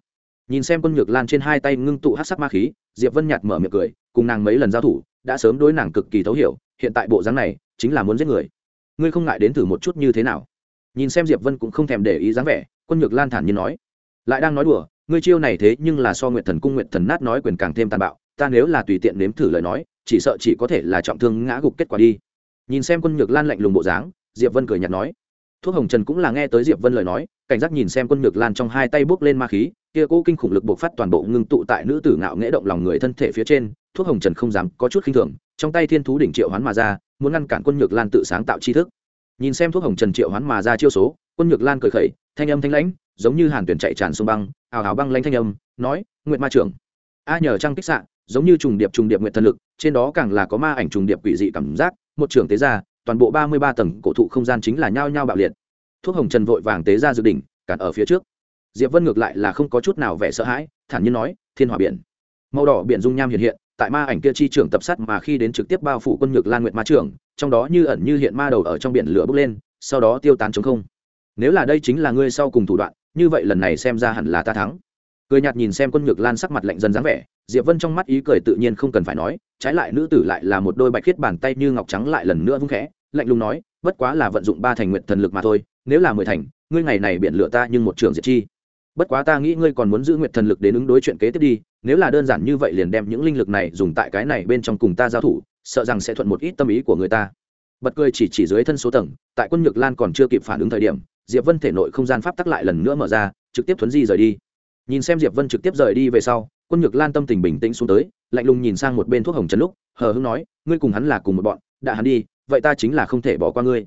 Nhìn xem quân nhược lan trên hai tay ngưng tụ hắc sắc ma khí, diệp vân nhạt mở miệng cười, cùng nàng mấy lần giao thủ, đã sớm đối nàng cực kỳ thấu hiểu, hiện tại bộ dáng này, chính là muốn giết người. Ngươi không ngại đến thử một chút như thế nào? Nhìn xem diệp vân cũng không thèm để ý dáng vẻ, quân nhược lan thản nhiên nói, lại đang nói đùa, ngươi chiêu này thế nhưng là so nguyện thần cung nguyện thần nát nói quyền càng thêm tàn bạo, ta nếu là tùy tiện nếm thử lời nói, chỉ sợ chỉ có thể là trọng thương ngã gục kết quả đi. Nhìn xem quân nhược lan lạnh lùng bộ dáng, diệp vân cười nhạt nói, thuốc hồng trần cũng là nghe tới diệp vân lời nói, cảnh giác nhìn xem quân nhược lan trong hai tay bước lên ma khí, kia cố kinh khủng lực bộc phát toàn bộ ngưng tụ tại nữ tử ngạo nghễ động lòng người thân thể phía trên, thuốc hồng trần không dám có chút khinh thường, trong tay thiên thú đỉnh triệu hoán mà ra, muốn ngăn cản quân nhược lan tự sáng tạo tri thức nhìn xem thuốc hồng trần triệu hoán mà ra chiêu số, quân nhược lan cười khẩy, thanh âm thanh lãnh, giống như hàn tuyển chạy tràn sông băng ào ào băng lanh thanh âm, nói nguyện ma trưởng, a nhờ trăng kích sạn giống như trùng điệp trùng điệp nguyện thần lực, trên đó càng là có ma ảnh trùng điệp quỷ dị cảm giác, một trưởng tế ra, toàn bộ ba mươi ba tầng cổ thụ không gian chính là nhao nhao bạo liệt. Thuốc hồng trần vội vàng tế ra dự đỉnh cản ở phía trước. Diệp vân ngược lại là không có chút nào vẻ sợ hãi, thản nhiên nói, thiên hòa biển. Màu đỏ biển dung nham hiện hiện tại ma ảnh kia chi trưởng tập sát mà khi đến trực tiếp bao phủ quân nhược lan nguyệt ma trưởng, trong đó như ẩn như hiện ma đầu ở trong biển lửa bốc lên, sau đó tiêu tán chống không. Nếu là đây chính là ngươi sau cùng thủ đoạn, như vậy lần này xem ra hẳn là ta thắng. Cười nhạt nhìn xem quân nhược lan sắc mặt lạnh dần dáng vẻ, diệp vân trong mắt ý cười tự nhiên không cần phải nói, trái lại nữ tử lại là một đôi bạch khiết bàn tay như ngọc trắng lại lần nữa vung khẽ, lạnh lùng nói, bất quá là vận dụng ba thành nguyện thần lực mà thôi, nếu là mười thành, ngươi ngày này biển lửa ta nhưng một trường diệt chi bất quá ta nghĩ ngươi còn muốn giữ nguyệt thần lực đến ứng đối chuyện kế tiếp đi, nếu là đơn giản như vậy liền đem những linh lực này dùng tại cái này bên trong cùng ta giao thủ, sợ rằng sẽ thuận một ít tâm ý của người ta. Bật cười chỉ chỉ dưới thân số tầng, tại quân nhược lan còn chưa kịp phản ứng thời điểm, diệp vân thể nội không gian pháp tắc lại lần nữa mở ra, trực tiếp thuấn di rời đi. Nhìn xem diệp vân trực tiếp rời đi về sau, quân nhược lan tâm tình bình tĩnh xuống tới, lạnh lùng nhìn sang một bên thuốc hồng trần lúc, hờ hưng nói, ngươi cùng hắn là cùng một bọn, đã hắn đi, vậy ta chính là không thể bỏ qua ngươi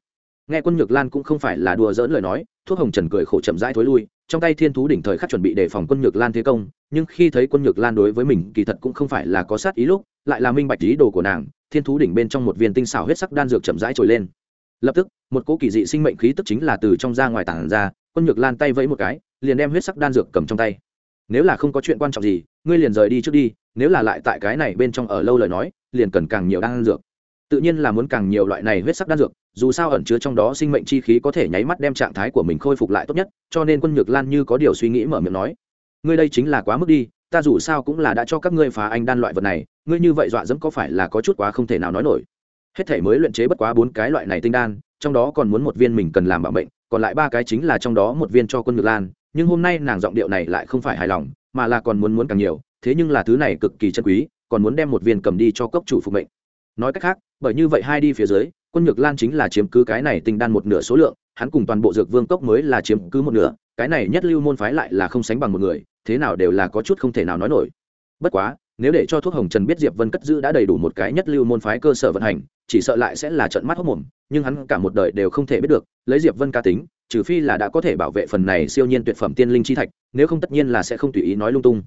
nghe quân nhược lan cũng không phải là đùa dỡn lời nói, thuốc hồng trần cười khổ chậm rãi thối lui, trong tay thiên thú đỉnh thời khắc chuẩn bị đề phòng quân nhược lan thế công, nhưng khi thấy quân nhược lan đối với mình kỳ thật cũng không phải là có sát ý lúc, lại là minh bạch ý đồ của nàng, thiên thú đỉnh bên trong một viên tinh xảo huyết sắc đan dược chậm rãi trồi lên. Lập tức, một cỗ kỳ dị sinh mệnh khí tức chính là từ trong ra ngoài tảng ra, quân nhược lan tay vẫy một cái, liền đem huyết sắc đan dược cầm trong tay. Nếu là không có chuyện quan trọng gì, ngươi liền rời đi trước đi, nếu là lại tại cái này bên trong ở lâu lời nói, liền cần càng nhiều đan dược tự nhiên là muốn càng nhiều loại này huyết sắc đan dược, dù sao ẩn chứa trong đó sinh mệnh chi khí có thể nháy mắt đem trạng thái của mình khôi phục lại tốt nhất, cho nên quân nhược lan như có điều suy nghĩ mở miệng nói, ngươi đây chính là quá mức đi, ta dù sao cũng là đã cho các ngươi phá anh đan loại vật này, ngươi như vậy dọa dẫm có phải là có chút quá không thể nào nói nổi? Hết thể mới luyện chế bất quá bốn cái loại này tinh đan, trong đó còn muốn một viên mình cần làm bảo mệnh, còn lại ba cái chính là trong đó một viên cho quân nhược lan, nhưng hôm nay nàng giọng điệu này lại không phải hài lòng, mà là còn muốn muốn càng nhiều, thế nhưng là thứ này cực kỳ chân quý, còn muốn đem một viên cầm đi cho cốc chủ phục mệnh nói cách khác, bởi như vậy hai đi phía dưới, quân nhược lan chính là chiếm cứ cái này tinh đan một nửa số lượng, hắn cùng toàn bộ dược vương cốc mới là chiếm cứ một nửa, cái này nhất lưu môn phái lại là không sánh bằng một người, thế nào đều là có chút không thể nào nói nổi. Bất quá, nếu để cho thuốc hồng trần biết diệp vân cất giữ đã đầy đủ một cái nhất lưu môn phái cơ sở vận hành, chỉ sợ lại sẽ là trận mắt hốc mồm, nhưng hắn cả một đời đều không thể biết được, lấy diệp vân ca tính, trừ phi là đã có thể bảo vệ phần này siêu nhiên tuyệt phẩm tiên linh chi thạch, nếu không tất nhiên là sẽ không tùy ý nói lung tung.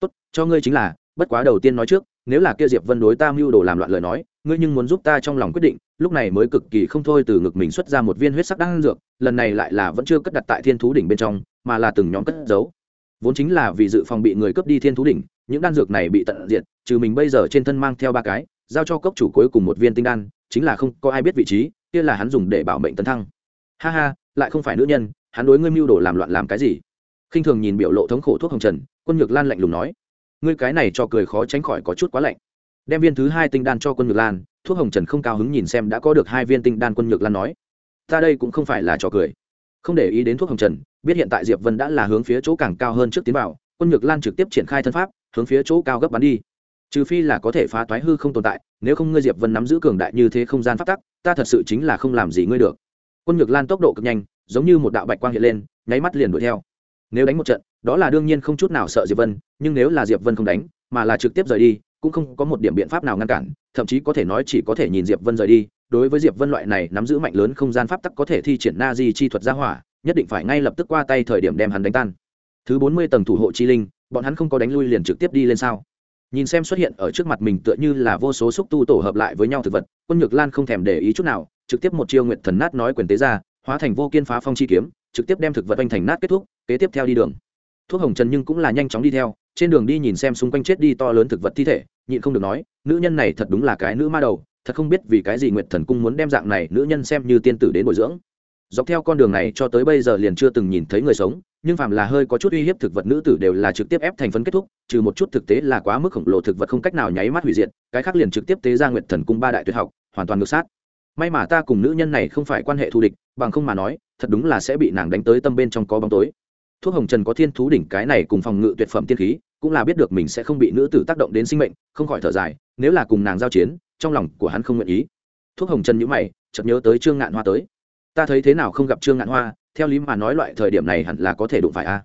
Tốt, cho ngươi chính là, bất quá đầu tiên nói trước nếu là kia diệp vân đối ta mưu đồ làm loạn lời nói, ngươi nhưng muốn giúp ta trong lòng quyết định, lúc này mới cực kỳ không thôi từ ngực mình xuất ra một viên huyết sắc đan dược, lần này lại là vẫn chưa cất đặt tại thiên thú đỉnh bên trong, mà là từng nhóm cất giấu. Vốn chính là vì dự phòng bị người cướp đi thiên thú đỉnh, những đan dược này bị tận diệt, trừ mình bây giờ trên thân mang theo ba cái, giao cho cốc chủ cuối cùng một viên tinh đan, chính là không có ai biết vị trí, kia là hắn dùng để bảo mệnh tấn thăng. Ha ha, lại không phải nữ nhân, hắn đối ngươi mưu đồ làm loạn làm cái gì? Khinh thường nhìn biểu lộ thống khổ thuốc hồng trần, quân nhược lan lạnh lùng nói ngươi cái này cho cười khó tránh khỏi có chút quá lạnh. Đem viên thứ hai tinh đan cho quân nhược lan, thuốc hồng trần không cao hứng nhìn xem đã có được hai viên tinh đan quân nhược lan nói. Ta đây cũng không phải là trò cười. Không để ý đến thuốc hồng trần, biết hiện tại diệp vân đã là hướng phía chỗ càng cao hơn trước tiến vào, quân nhược lan trực tiếp triển khai thân pháp, hướng phía chỗ cao gấp bắn đi. Trừ phi là có thể phá toái hư không tồn tại, nếu không ngươi diệp vân nắm giữ cường đại như thế không gian phát tắc, ta thật sự chính là không làm gì ngươi được. Quân nhược lan tốc độ cực nhanh, giống như một đạo bạch quang hiện lên, nháy mắt liền đuổi theo. Nếu đánh một trận đó là đương nhiên không chút nào sợ diệp vân, nhưng nếu là diệp vân không đánh, mà là trực tiếp rời đi, cũng không có một điểm biện pháp nào ngăn cản, thậm chí có thể nói chỉ có thể nhìn diệp vân rời đi. Đối với diệp vân loại này nắm giữ mạnh lớn không gian pháp tắc có thể thi triển na di chi thuật ra hỏa, nhất định phải ngay lập tức qua tay thời điểm đem hắn đánh tan. Thứ bốn mươi tầng thủ hộ chi linh, bọn hắn không có đánh lui liền trực tiếp đi lên sao? Nhìn xem xuất hiện ở trước mặt mình tựa như là vô số xúc tu tổ hợp lại với nhau thực vật, quân nhược lan không thèm để ý chút nào, trực tiếp một chiêu nguyệt thần nát nói quyền tế ra, hóa thành vô kiên phá phong chi kiếm, trực tiếp đem thực vật anh thành nát kết thúc, kế tiếp theo đi đường thuốc hồng trần nhưng cũng là nhanh chóng đi theo, trên đường đi nhìn xem xung quanh chết đi to lớn thực vật thi thể, nhịn không được nói, nữ nhân này thật đúng là cái nữ ma đầu, thật không biết vì cái gì nguyệt thần cung muốn đem dạng này nữ nhân xem như tiên tử đến bồi dưỡng. Dọc theo con đường này cho tới bây giờ liền chưa từng nhìn thấy người sống, nhưng phàm là hơi có chút uy hiếp thực vật nữ tử đều là trực tiếp ép thành phấn kết thúc, trừ một chút thực tế là quá mức khổng lồ thực vật không cách nào nháy mắt hủy diệt, cái khác liền trực tiếp tế ra nguyệt thần cung ba đại tuyệt học, hoàn toàn ngược sát. May mà ta cùng nữ nhân này không phải quan hệ thù địch, bằng không mà nói, thật đúng là sẽ bị nàng đánh tới tâm bên trong có bóng tối thuốc hồng trần có thiên thú đỉnh cái này cùng phòng ngự tuyệt phẩm tiên khí, cũng là biết được mình sẽ không bị nữ tử tác động đến sinh mệnh, không khỏi thở dài, nếu là cùng nàng giao chiến, trong lòng của hắn không nguyện ý. Thuốc hồng trần nhữ mày, chợt nhớ tới trương ngạn hoa tới. Ta thấy thế nào không gặp trương ngạn hoa, theo lý mà nói loại thời điểm này hẳn là có thể đụng phải a.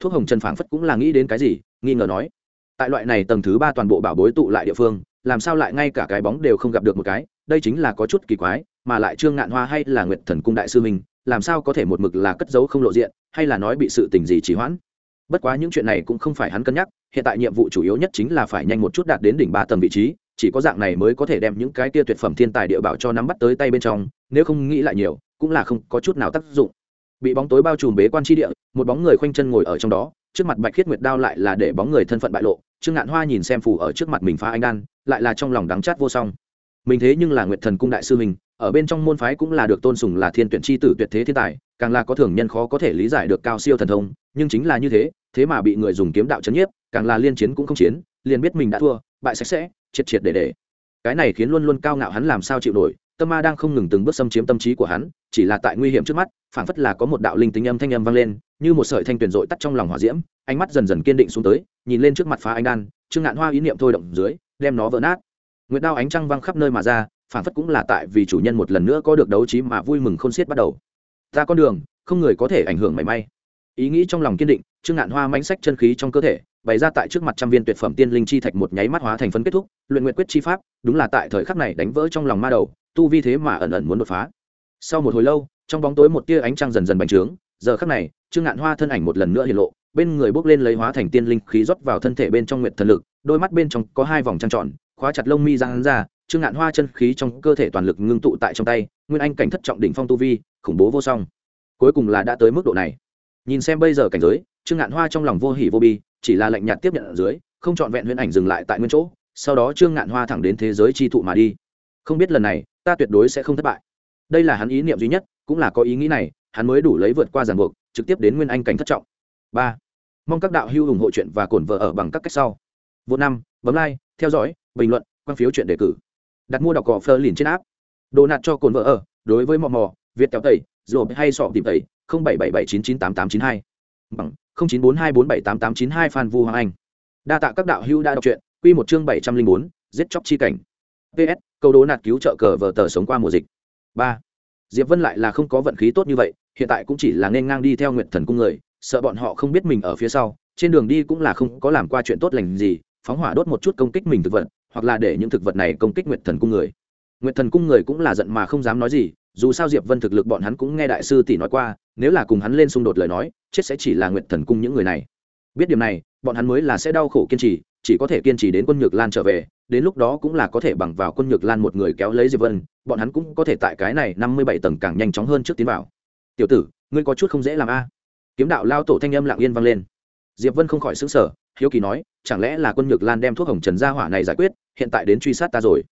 Thuốc hồng trần phảng phất cũng là nghĩ đến cái gì, nghi ngờ nói. Tại loại này tầng thứ ba toàn bộ bảo bối tụ lại địa phương, làm sao lại ngay cả cái bóng đều không gặp được một cái, đây chính là có chút kỳ quái, mà lại trương ngạn hoa hay là nguyệt thần cung đại sư mình làm sao có thể một mực là cất giấu không lộ diện, hay là nói bị sự tình gì trì hoãn? Bất quá những chuyện này cũng không phải hắn cân nhắc, hiện tại nhiệm vụ chủ yếu nhất chính là phải nhanh một chút đạt đến đỉnh ba tầng vị trí, chỉ có dạng này mới có thể đem những cái tia tuyệt phẩm thiên tài địa bảo cho nắm bắt tới tay bên trong, nếu không nghĩ lại nhiều, cũng là không có chút nào tác dụng. Bị bóng tối bao trùm bế quan tri địa, một bóng người khoanh chân ngồi ở trong đó, trước mặt bạch khiết nguyệt đao lại là để bóng người thân phận bại lộ, trương ngạn hoa nhìn xem phù ở trước mặt mình phá anh đan, lại là trong lòng đắng chát vô song mình thế nhưng là nguyệt thần cung đại sư mình, ở bên trong môn phái cũng là được tôn sùng là thiên tuyển chi tử tuyệt thế thiên tài, càng là có thường nhân khó có thể lý giải được cao siêu thần thông, nhưng chính là như thế thế mà bị người dùng kiếm đạo chấn nhiếp, càng là liên chiến cũng không chiến, liền biết mình đã thua, bại sạch sẽ, triệt triệt để để. Cái này khiến luôn luôn cao ngạo hắn làm sao chịu nổi, tâm ma đang không ngừng từng bước xâm chiếm tâm trí của hắn, chỉ là tại nguy hiểm trước mắt, phảng phất là có một đạo linh tính âm thanh âm vang lên, như một sợi thanh tuyển dội tắt trong lòng hỏa diễm, ánh mắt dần dần kiên định xuống tới, nhìn lên trước mặt phá anh đan, trương ngạn hoa ý niệm thôi động dưới, đem nó vỡ nát nguyệt đao ánh trăng văng khắp nơi mà ra, phản phất cũng là tại vì chủ nhân một lần nữa có được đấu trí mà vui mừng khôn xiết bắt đầu. Ta con đường, không người có thể ảnh hưởng mảy may. Ý nghĩ trong lòng kiên định, trương ngạn hoa mánh sách chân khí trong cơ thể, bày ra tại trước mặt trăm viên tuyệt phẩm tiên linh chi thạch một nháy mắt hóa thành phấn kết thúc, luyện nguyện quyết chi pháp, đúng là tại thời khắc này đánh vỡ trong lòng ma đầu, tu vi thế mà ẩn ẩn muốn đột phá. Sau một hồi lâu, trong bóng tối một tia ánh trăng dần dần bành trướng, giờ khắc này, trương ngạn hoa thân ảnh một lần nữa hiện lộ, bên người bốc lên lấy hóa thành tiên linh khí rót vào thân thể bên trong nguyện thần lực, đôi mắt bên trong có hai vòng trăng tròn khóa chặt lông mi ra hắn ra, trương ngạn hoa chân khí trong cơ thể toàn lực ngưng tụ tại trong tay, nguyên anh cảnh thất trọng đỉnh phong tu vi, khủng bố vô song. Cuối cùng là đã tới mức độ này. Nhìn xem bây giờ cảnh giới, trương ngạn hoa trong lòng vô hỉ vô bi, chỉ là lệnh nhạt tiếp nhận ở dưới, không trọn vẹn huyễn ảnh dừng lại tại nguyên chỗ, sau đó trương ngạn hoa thẳng đến thế giới chi thụ mà đi. Không biết lần này, ta tuyệt đối sẽ không thất bại. Đây là hắn ý niệm duy nhất, cũng là có ý nghĩ này, hắn mới đủ lấy vượt qua giàn buộc, trực tiếp đến nguyên anh cảnh thất trọng. Ba. Mong các đạo hữu ủng hộ chuyện và cổn vợ ở bằng các cách sau. Vô năm, bấm like, theo dõi bình luận, quan phiếu chuyện đề cử. Đặt mua đọc cỏ phơ liền trên áp đồ nạt cho cồn vợ ở, đối với mò mò, việt kéo tẩy rồi hay sọ tìm tẩy, không bảy bảy bảy chín chín tám tám chín hai. Bằng, không chín bốn hai bốn bảy tám tám chín hai phan vu hoàng anh. Đa tạ các đạo hữu đã đọc truyện, quy một chương bảy trăm linh bốn, giết chóc chi cảnh. Ps câu đố nạt cứu trợ cờ vờ tờ sống qua mùa dịch. Ba, diệp vân lại là không có vận khí tốt như vậy, hiện tại cũng chỉ là nên ngang đi theo nguyện thần cung người, sợ bọn họ không biết mình ở phía sau, trên đường đi cũng là không có làm qua chuyện tốt lành gì, phóng hỏa đốt một chút công kích mình thực vật hoặc là để những thực vật này công kích nguyện thần cung người. Nguyện thần cung người cũng là giận mà không dám nói gì, dù sao diệp vân thực lực bọn hắn cũng nghe đại sư tỷ nói qua, nếu là cùng hắn lên xung đột lời nói, chết sẽ chỉ là nguyện thần cung những người này. Biết điểm này, bọn hắn mới là sẽ đau khổ kiên trì, chỉ có thể kiên trì đến quân nhược lan trở về, đến lúc đó cũng là có thể bằng vào quân nhược lan một người kéo lấy diệp vân, bọn hắn cũng có thể tại cái này năm mươi bảy tầng càng nhanh chóng hơn trước tiến vào. Tiểu tử, ngươi có chút không dễ làm a. Kiếm đạo lao tổ thanh âm lặng yên vang lên. Diệp vân không khỏi xứng sở hiếu kỳ nói, chẳng lẽ là quân nhược lan đem thuốc hồng trần gia hỏa này giải quyết hiện tại đến truy sát ta rồi.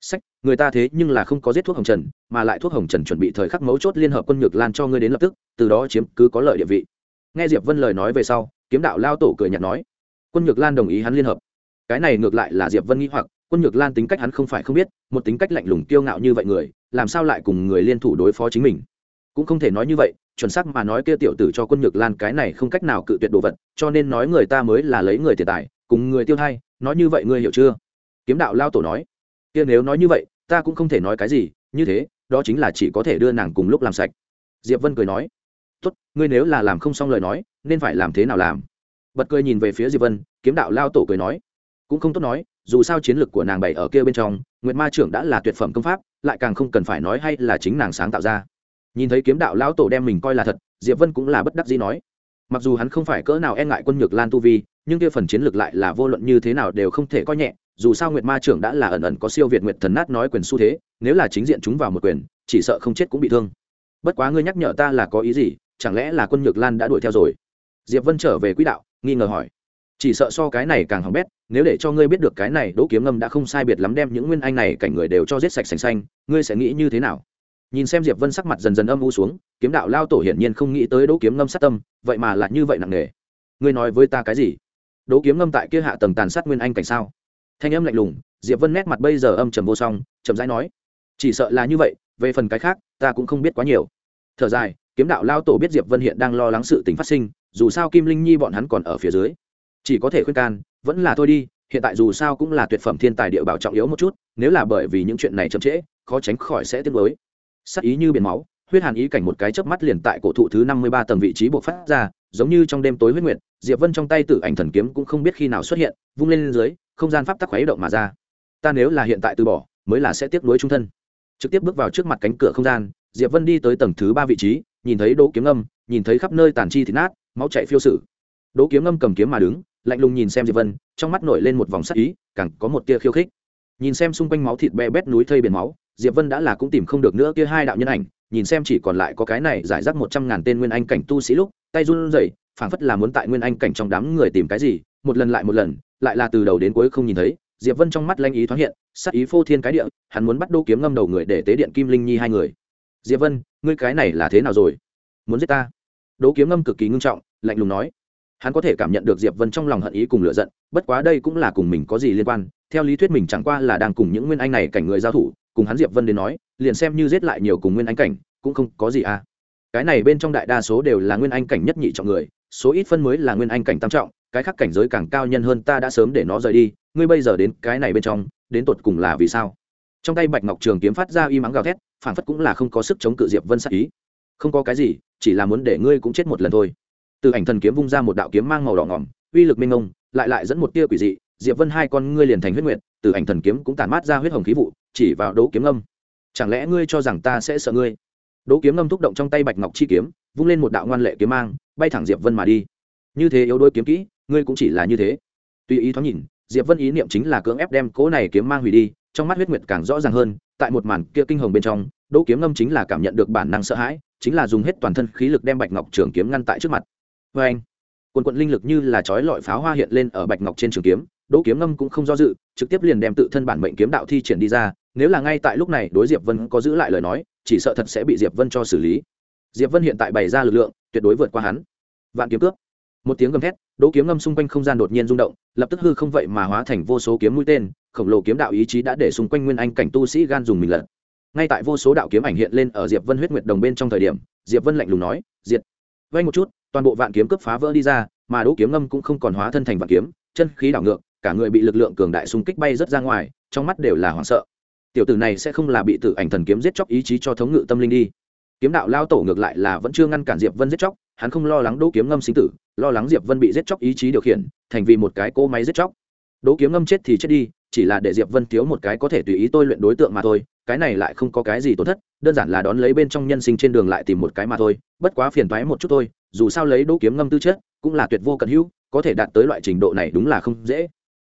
Sách, người ta thế nhưng là không có giết thuốc hồng trần, mà lại thuốc hồng trần chuẩn bị thời khắc mấu chốt liên hợp quân nhược lan cho ngươi đến lập tức, từ đó chiếm cứ có lợi địa vị. Nghe diệp vân lời nói về sau, kiếm đạo lao tổ cười nhạt nói. Quân nhược lan đồng ý hắn liên hợp. Cái này ngược lại là diệp vân nghĩ hoặc, quân nhược lan tính cách hắn không phải không biết, một tính cách lạnh lùng kiêu ngạo như vậy người, làm sao lại cùng người liên thủ đối phó chính mình? Cũng không thể nói như vậy, chuẩn xác mà nói kia tiểu tử cho quân nhược lan cái này không cách nào cự tuyệt đồ vật, cho nên nói người ta mới là lấy người tiền tài, cùng người tiêu thay nói như vậy ngươi hiểu chưa? Kiếm đạo lao tổ nói, kia nếu nói như vậy, ta cũng không thể nói cái gì, như thế, đó chính là chỉ có thể đưa nàng cùng lúc làm sạch. Diệp vân cười nói, tốt, ngươi nếu là làm không xong lời nói, nên phải làm thế nào làm? Bật cười nhìn về phía diệp vân, kiếm đạo lao tổ cười nói, cũng không tốt nói, dù sao chiến lược của nàng bày ở kia bên trong, nguyệt ma trưởng đã là tuyệt phẩm công pháp, lại càng không cần phải nói hay là chính nàng sáng tạo ra. Nhìn thấy kiếm đạo lão tổ đem mình coi là thật, diệp vân cũng là bất đắc dĩ nói, mặc dù hắn không phải cỡ nào e ngại quân nhược lan tu vi, nhưng kia phần chiến lược lại là vô luận như thế nào đều không thể coi nhẹ dù sao nguyệt ma trưởng đã là ẩn ẩn có siêu việt nguyệt thần nát nói quyền xu thế, nếu là chính diện chúng vào một quyền, chỉ sợ không chết cũng bị thương. Bất quá ngươi nhắc nhở ta là có ý gì, chẳng lẽ là quân nhược lan đã đuổi theo rồi? Diệp vân trở về quỹ đạo, nghi ngờ hỏi. Chỉ sợ so cái này càng hỏng bét, nếu để cho ngươi biết được cái này, đỗ kiếm ngâm đã không sai biệt lắm đem những nguyên anh này cảnh người đều cho giết sạch sành xanh, ngươi sẽ nghĩ như thế nào? Nhìn xem diệp vân sắc mặt dần dần âm u xuống, kiếm đạo lao tổ hiển nhiên không nghĩ tới đỗ kiếm ngâm sát tâm, vậy mà lại như vậy nặng nề. Ngươi nói với ta cái gì? Đỗ kiếm ngâm tại kia hạ tầng tàn sát nguyên anh cảnh sao? Thanh âm lạnh lùng, diệp vân nét mặt bây giờ âm trầm vô song, chậm rãi nói, chỉ sợ là như vậy, về phần cái khác, ta cũng không biết quá nhiều. Thở dài, kiếm đạo lao tổ biết diệp vân hiện đang lo lắng sự tình phát sinh, dù sao kim linh nhi bọn hắn còn ở phía dưới. Chỉ có thể khuyên can, vẫn là thôi đi, hiện tại dù sao cũng là tuyệt phẩm thiên tài địa bảo trọng yếu một chút, nếu là bởi vì những chuyện này chậm trễ, khó tránh khỏi sẽ tiếp nối sắc ý như biển máu, huyết hàn ý cảnh một cái chớp mắt liền tại cổ thụ thứ năm mươi ba tầng vị trí buộc phát ra, giống như trong đêm tối huyết nguyệt, diệp vân trong tay tử ảnh thần kiếm cũng không biết khi nào xuất hiện, vung lên dưới không gian pháp tắc khuấy động mà ra. Ta nếu là hiện tại từ bỏ, mới là sẽ tiếp nối trung thân. Trực tiếp bước vào trước mặt cánh cửa không gian, diệp vân đi tới tầng thứ ba vị trí, nhìn thấy đỗ kiếm âm nhìn thấy khắp nơi tàn chi thịt nát, máu chảy phiêu sử. Đỗ kiếm âm cầm kiếm mà đứng, lạnh lùng nhìn xem diệp vân, trong mắt nổi lên một vòng sắc ý, càng có một tia khiêu khích. Nhìn xem xung quanh máu thịt be bét núi thây biển máu, diệp vân đã là cũng tìm không được nữa kia hai đạo nhân ảnh, nhìn xem chỉ còn lại có cái này giải rác một trăm ngàn tên nguyên anh cảnh tu sĩ lúc, tay run rẩy, phảng phất là muốn tại nguyên anh cảnh trong đám người tìm cái gì, một lần lại một lần lại là từ đầu đến cuối không nhìn thấy, diệp vân trong mắt lanh ý thoáng hiện sắc ý phô thiên cái địa, hắn muốn bắt đô kiếm ngâm đầu người để tế điện kim linh nhi hai người. Diệp vân, ngươi cái này là thế nào rồi? Muốn giết ta? Đỗ kiếm ngâm cực kỳ ngưng trọng, lạnh lùng nói. Hắn có thể cảm nhận được diệp vân trong lòng hận ý cùng lựa giận, bất quá đây cũng là cùng mình có gì liên quan. Theo lý thuyết mình chẳng qua là đang cùng những nguyên anh này cảnh người giao thủ, cùng hắn diệp vân đến nói, liền xem như giết lại nhiều cùng nguyên anh cảnh, cũng không có gì à. Cái này bên trong đại đa số đều là nguyên anh cảnh nhất nhị trọng người, số ít phân mới là nguyên anh cảnh tam trọng cái khác cảnh giới càng cao nhân hơn ta đã sớm để nó rời đi, ngươi bây giờ đến cái này bên trong, đến tột cùng là vì sao? Trong tay bạch ngọc trường kiếm phát ra y mắng gào thét phản phất cũng là không có sức chống cự diệp vân sắc ý. Không có cái gì, chỉ là muốn để ngươi cũng chết một lần thôi. Từ ảnh thần kiếm vung ra một đạo kiếm mang màu đỏ ngỏm, uy lực minh ông lại lại dẫn một tia quỷ dị, diệp vân hai con ngươi liền thành huyết nguyệt, từ ảnh thần kiếm cũng tàn mát ra huyết hồng khí vụ, chỉ vào đấu kiếm âm chẳng lẽ ngươi cho rằng ta sẽ sợ ngươi? Đấu kiếm âm thúc động trong tay bạch ngọc chi kiếm, vung lên một đạo ngoan lệ kiếm mang, bay thẳng diệp vân mà đi. Như thế yếu đôi kiếm kỹ ngươi cũng chỉ là như thế. Tùy ý thoáng nhìn, diệp vân ý niệm chính là cưỡng ép đem cỗ này kiếm mang hủy đi, trong mắt huyết nguyệt càng rõ ràng hơn, tại một màn kia kinh hồng bên trong, đỗ kiếm ngâm chính là cảm nhận được bản năng sợ hãi, chính là dùng hết toàn thân khí lực đem bạch ngọc trường kiếm ngăn tại trước mặt. Vê anh, quần quận linh lực như là chói lọi pháo hoa hiện lên ở bạch ngọc trên trường kiếm, đỗ kiếm ngâm cũng không do dự, trực tiếp liền đem tự thân bản mệnh kiếm đạo thi triển đi ra, nếu là ngay tại lúc này đối diệp vân có giữ lại lời nói, chỉ sợ thật sẽ bị diệp vân cho xử lý. Diệp vân hiện tại bày ra lực lượng, tuyệt đối vượt qua hắn. Vạn kiếm cướp. Một tiếng gầm thét đỗ kiếm ngâm xung quanh không gian đột nhiên rung động, lập tức hư không vậy mà hóa thành vô số kiếm mũi tên, khổng lồ kiếm đạo ý chí đã để xung quanh nguyên anh cảnh tu sĩ gan dùng mình lật. ngay tại vô số đạo kiếm ảnh hiện lên ở diệp vân huyết nguyệt đồng bên trong thời điểm, diệp vân lạnh lùng nói, diệt. Vay một chút, toàn bộ vạn kiếm cướp phá vỡ đi ra, mà đỗ kiếm ngâm cũng không còn hóa thân thành vạn kiếm, chân khí đảo ngược, cả người bị lực lượng cường đại xung kích bay rất ra ngoài, trong mắt đều là hoảng sợ. Tiểu tử này sẽ không là bị tử ảnh thần kiếm giết chóc ý chí cho thống ngự tâm linh đi. Kiếm đạo lao tổ ngược lại là vẫn chưa ngăn cản diệp vân giết chóc hắn không lo lắng đỗ kiếm ngâm sinh tử, lo lắng diệp vân bị giết chóc ý chí điều khiển, thành vì một cái cỗ máy giết chóc. Đỗ kiếm ngâm chết thì chết đi, chỉ là để diệp vân thiếu một cái có thể tùy ý tôi luyện đối tượng mà thôi, cái này lại không có cái gì tổn thất, đơn giản là đón lấy bên trong nhân sinh trên đường lại tìm một cái mà thôi, bất quá phiền toái một chút thôi, dù sao lấy đỗ kiếm ngâm tư chất, cũng là tuyệt vô cận hữu, có thể đạt tới loại trình độ này đúng là không dễ.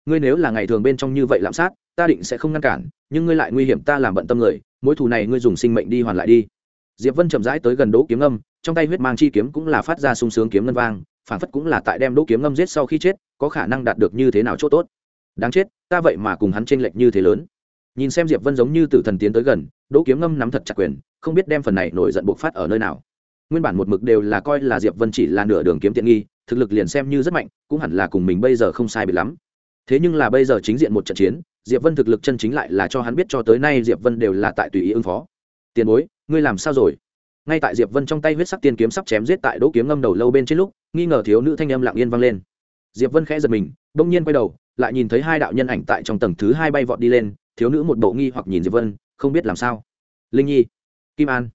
Ngươi nếu là ngày thường bên trong như vậy lạm sát, ta định sẽ không ngăn cản, nhưng ngươi lại nguy hiểm ta làm bận tâm người, mối thù này ngươi dùng sinh mệnh đi hoàn lại đi diệp vân chậm rãi tới gần đỗ kiếm ngâm, trong tay huyết mang chi kiếm cũng là phát ra sung sướng kiếm ngân vang, phản phất cũng là tại đem đỗ kiếm ngâm giết sau khi chết, có khả năng đạt được như thế nào chỗ tốt. Đáng chết, ta vậy mà cùng hắn tranh lệch như thế lớn. Nhìn xem diệp vân giống như tử thần tiến tới gần, đỗ kiếm ngâm nắm thật chặt quyền, không biết đem phần này nổi giận buộc phát ở nơi nào. Nguyên bản một mực đều là coi là diệp vân chỉ là nửa đường kiếm tiện nghi, thực lực liền xem như rất mạnh, cũng hẳn là cùng mình bây giờ không sai biệt lắm. Thế nhưng là bây giờ chính diện một trận chiến, diệp vân thực lực chân chính lại là cho hắn biết cho tới nay diệp vân đều là tại tùy ý ứng phó. Tiền bối ngươi làm sao rồi? Ngay tại diệp vân trong tay huyết sắc tiên kiếm sắp chém giết tại đỗ kiếm ngâm đầu lâu bên trên lúc, nghi ngờ thiếu nữ thanh âm lặng yên vang lên. Diệp vân khẽ giật mình, bỗng nhiên quay đầu, lại nhìn thấy hai đạo nhân ảnh tại trong tầng thứ hai bay vọt đi lên, thiếu nữ một bộ nghi hoặc nhìn diệp vân, không biết làm sao. Linh nhi, kim an.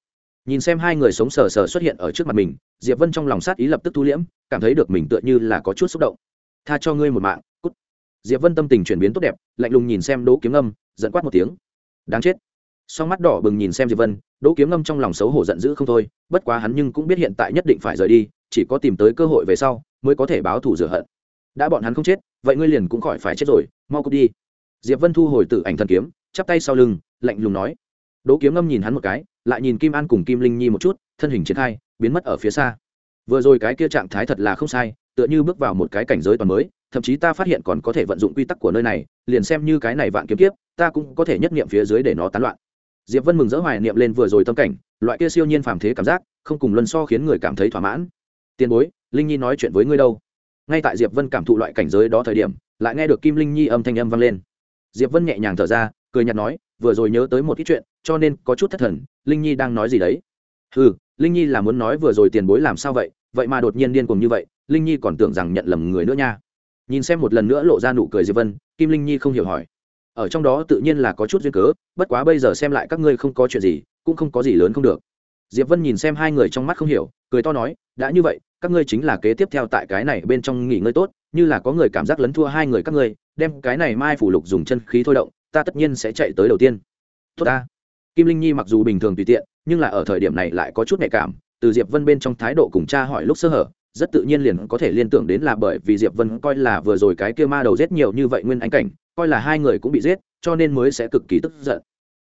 Nhìn xem hai người sống sờ sờ xuất hiện ở trước mặt mình, diệp vân trong lòng sát ý lập tức thu liễm, cảm thấy được mình tựa như là có chút xúc động. Tha cho ngươi một mạng, cút. Diệp vân tâm tình chuyển biến tốt đẹp, lạnh lùng nhìn xem đỗ kiếm âm dẫn quát một tiếng. Đáng chết song mắt đỏ bừng nhìn xem diệp vân, đỗ kiếm ngâm trong lòng xấu hổ giận dữ không thôi, bất quá hắn nhưng cũng biết hiện tại nhất định phải rời đi, chỉ có tìm tới cơ hội về sau mới có thể báo thù rửa hận. Đã bọn hắn không chết, vậy ngươi liền cũng khỏi phải chết rồi, mau cút đi. Diệp vân thu hồi tự ảnh thần kiếm, chắp tay sau lưng, lạnh lùng nói. Đỗ kiếm ngâm nhìn hắn một cái, lại nhìn kim an cùng kim linh nhi một chút, thân hình triển khai, biến mất ở phía xa. Vừa rồi cái kia trạng thái thật là không sai, tựa như bước vào một cái cảnh giới toàn mới, thậm chí ta phát hiện còn có thể vận dụng quy tắc của nơi này, liền xem như cái này vạn kiếm kiếp, ta cũng có thể nhất nghiệm phía dưới để nó tán loạn diệp vân mừng rỡ hoài niệm lên vừa rồi tâm cảnh, loại kia siêu nhiên phàm thế cảm giác, không cùng luân so khiến người cảm thấy thỏa mãn. Tiền bối, linh nhi nói chuyện với ngươi đâu? Ngay tại diệp vân cảm thụ loại cảnh giới đó thời điểm, lại nghe được kim linh nhi âm thanh âm vang lên. Diệp vân nhẹ nhàng thở ra, cười nhạt nói, vừa rồi nhớ tới một ít chuyện, cho nên có chút thất thần, linh nhi đang nói gì đấy? Ừ linh nhi là muốn nói vừa rồi tiền bối làm sao vậy vậy mà đột nhiên điên cuồng như vậy, linh nhi còn tưởng rằng nhận lầm người nữa nha. Nhìn xem một lần nữa lộ ra nụ cười diệp vân, kim linh nhi không hiểu hỏi ở trong đó tự nhiên là có chút duyên cớ, bất quá bây giờ xem lại các ngươi không có chuyện gì, cũng không có gì lớn không được. Diệp vân nhìn xem hai người trong mắt không hiểu, cười to nói, đã như vậy, các ngươi chính là kế tiếp theo tại cái này bên trong nghỉ ngơi tốt, như là có người cảm giác lấn thua hai người các ngươi, đem cái này mai phủ lục dùng chân khí thôi động, ta tất nhiên sẽ chạy tới đầu tiên. Tốt ta. Kim linh nhi mặc dù bình thường tùy tiện, nhưng là ở thời điểm này lại có chút nhạy cảm, từ diệp vân bên trong thái độ cùng cha hỏi lúc sơ hở, rất tự nhiên liền có thể liên tưởng đến là bởi vì diệp vân coi là vừa rồi cái kia ma đầu giết nhiều như vậy nguyên ánh cảnh coi là hai người cũng bị giết, cho nên mới sẽ cực kỳ tức giận.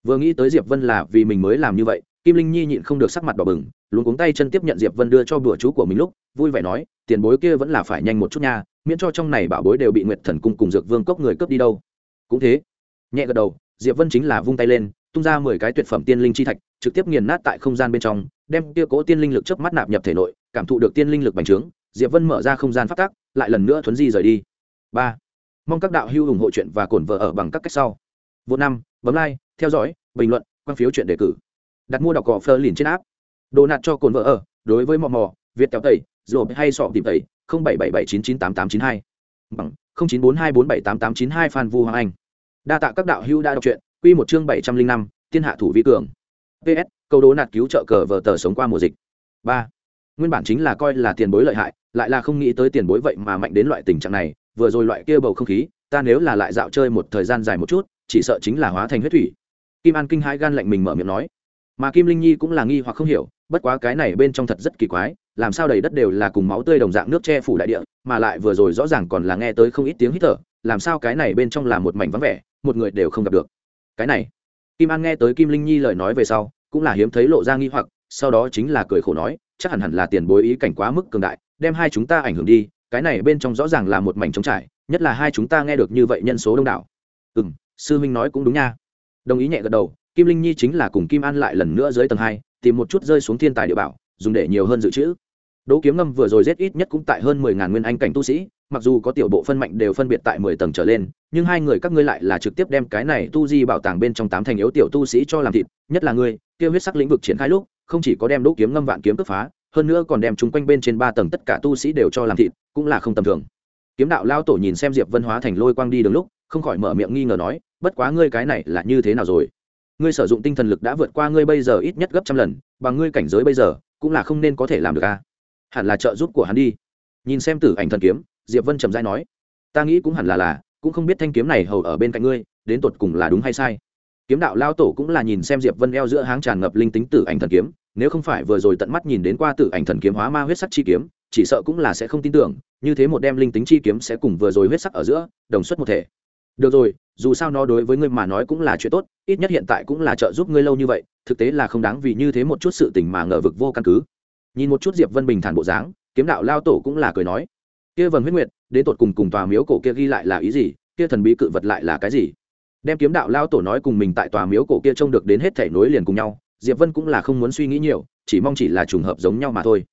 Vừa nghĩ tới diệp vân là vì mình mới làm như vậy, kim linh nhi nhịn không được sắc mặt đỏ bừng luôn cuống tay chân tiếp nhận diệp vân đưa cho bữa chú của mình lúc, vui vẻ nói, tiền bối kia vẫn là phải nhanh một chút nha, miễn cho trong này bảo bối đều bị nguyệt thần cung cùng dược vương cốc người cướp đi đâu. Cũng thế, nhẹ gật đầu, diệp vân chính là vung tay lên, tung ra mười cái tuyệt phẩm tiên linh chi thạch, trực tiếp nghiền nát tại không gian bên trong, đem kia cố tiên linh lực chớp mắt nạp nhập thể nội, cảm thụ được tiên linh lực bành trướng, diệp vân mở ra không gian phát tác lại lần nữa thuấn di rời đi. Ba mong các đạo hữu ủng hộ chuyện và cổn vợ ở bằng các cách sau. Vô năm, bấm like, theo dõi, bình luận, quan phiếu chuyện đề cử. Đặt mua đọc cỏ phơ liền trên áp đồ nạt cho cồn vợ ở, đối với mò mò, việt kéo tẩy rồi hay sọ tìm tẩy, không bảy bảy bảy chín chín tám tám chín hai. Bằng, không chín bốn hai bốn bảy tám tám chín hai phan vu hoàng anh. Đa tạ các đạo hữu đã đọc truyện, quy một chương bảy trăm linh năm, thiên hạ thủ vi cường. Ps câu đố nạt cứu trợ cờ vợ tờ sống qua mùa dịch. Ba, nguyên bản chính là coi là tiền bối lợi hại, lại là không nghĩ tới tiền bối vậy mà mạnh đến loại tình trạng này vừa rồi loại kia bầu không khí, ta nếu là lại dạo chơi một thời gian dài một chút, chỉ sợ chính là hóa thành huyết thủy. Kim an kinh hãi gan lạnh mình mở miệng nói. Mà kim linh nhi cũng là nghi hoặc không hiểu, bất quá cái này bên trong thật rất kỳ quái, làm sao đầy đất đều là cùng máu tươi đồng dạng nước che phủ đại địa, mà lại vừa rồi rõ ràng còn là nghe tới không ít tiếng hít thở, làm sao cái này bên trong là một mảnh vắng vẻ, một người đều không gặp được. Cái này, kim an nghe tới kim linh nhi lời nói về sau, cũng là hiếm thấy lộ ra nghi hoặc, sau đó chính là cười khổ nói, chắc hẳn hẳn là tiền bối ý cảnh quá mức cường đại, đem hai chúng ta ảnh hưởng đi cái này bên trong rõ ràng là một mảnh trống trải, nhất là hai chúng ta nghe được như vậy nhân số đông đảo. Ừ m sư huynh nói cũng đúng nha. Đồng ý nhẹ gật đầu, kim linh nhi chính là cùng kim an lại lần nữa dưới tầng hai, tìm một chút rơi xuống thiên tài địa bảo, dùng để nhiều hơn dự trữ. Đỗ kiếm ngâm vừa rồi giết ít nhất cũng tại hơn mười ngàn nguyên anh cảnh tu sĩ, mặc dù có tiểu bộ phân mạnh đều phân biệt tại mười tầng trở lên, nhưng hai người các ngươi lại là trực tiếp đem cái này tu di bảo tàng bên trong tám thành yếu tiểu tu sĩ cho làm thịt, nhất là ngươi kêu huyết sắc lĩnh vực triển khai lúc, không chỉ có đem đỗ kiếm ngâm vạn kiếm cướp phá, hơn nữa còn đem chúng quanh bên trên ba tầng tất cả tu sĩ đều cho làm thịt cũng là không tầm thường. Kiếm đạo lao tổ nhìn xem diệp vân hóa thành lôi quang đi đường lúc, không khỏi mở miệng nghi ngờ nói, bất quá ngươi cái này là như thế nào rồi? Ngươi sử dụng tinh thần lực đã vượt qua ngươi bây giờ ít nhất gấp trăm lần, bằng ngươi cảnh giới bây giờ, cũng là không nên có thể làm được a à? hẳn là trợ giúp của hắn đi. Nhìn xem tử ảnh thần kiếm, diệp vân trầm dai nói, ta nghĩ cũng hẳn là là, cũng không biết thanh kiếm này hầu ở bên cạnh ngươi, đến tột cùng là đúng hay sai. Kiếm đạo lao tổ cũng là nhìn xem diệp vân eo giữa háng tràn ngập linh tính tử ảnh thần kiếm, nếu không phải vừa rồi tận mắt nhìn đến qua tử ảnh thần kiếm hóa ma huyết sắc chi kiếm chỉ sợ cũng là sẽ không tin tưởng, như thế một đem linh tính chi kiếm sẽ cùng vừa rồi huyết sắc ở giữa, đồng xuất một thể. Được rồi, dù sao nó đối với ngươi mà nói cũng là chuyện tốt, ít nhất hiện tại cũng là trợ giúp ngươi lâu như vậy, thực tế là không đáng vì như thế một chút sự tình mà ngờ vực vô căn cứ. Nhìn một chút diệp vân bình thản bộ dáng, kiếm đạo lao tổ cũng là cười nói, kia vần huyết nguyệt, đến tột cùng cùng tòa miếu cổ kia ghi lại là ý gì? Kia thần bí cự vật lại là cái gì? Đem kiếm đạo lao tổ nói cùng mình tại tòa miếu cổ kia trông được đến hết thể nối liền cùng nhau, diệp vân cũng là không muốn suy nghĩ nhiều, chỉ mong chỉ là trùng hợp giống nhau mà thôi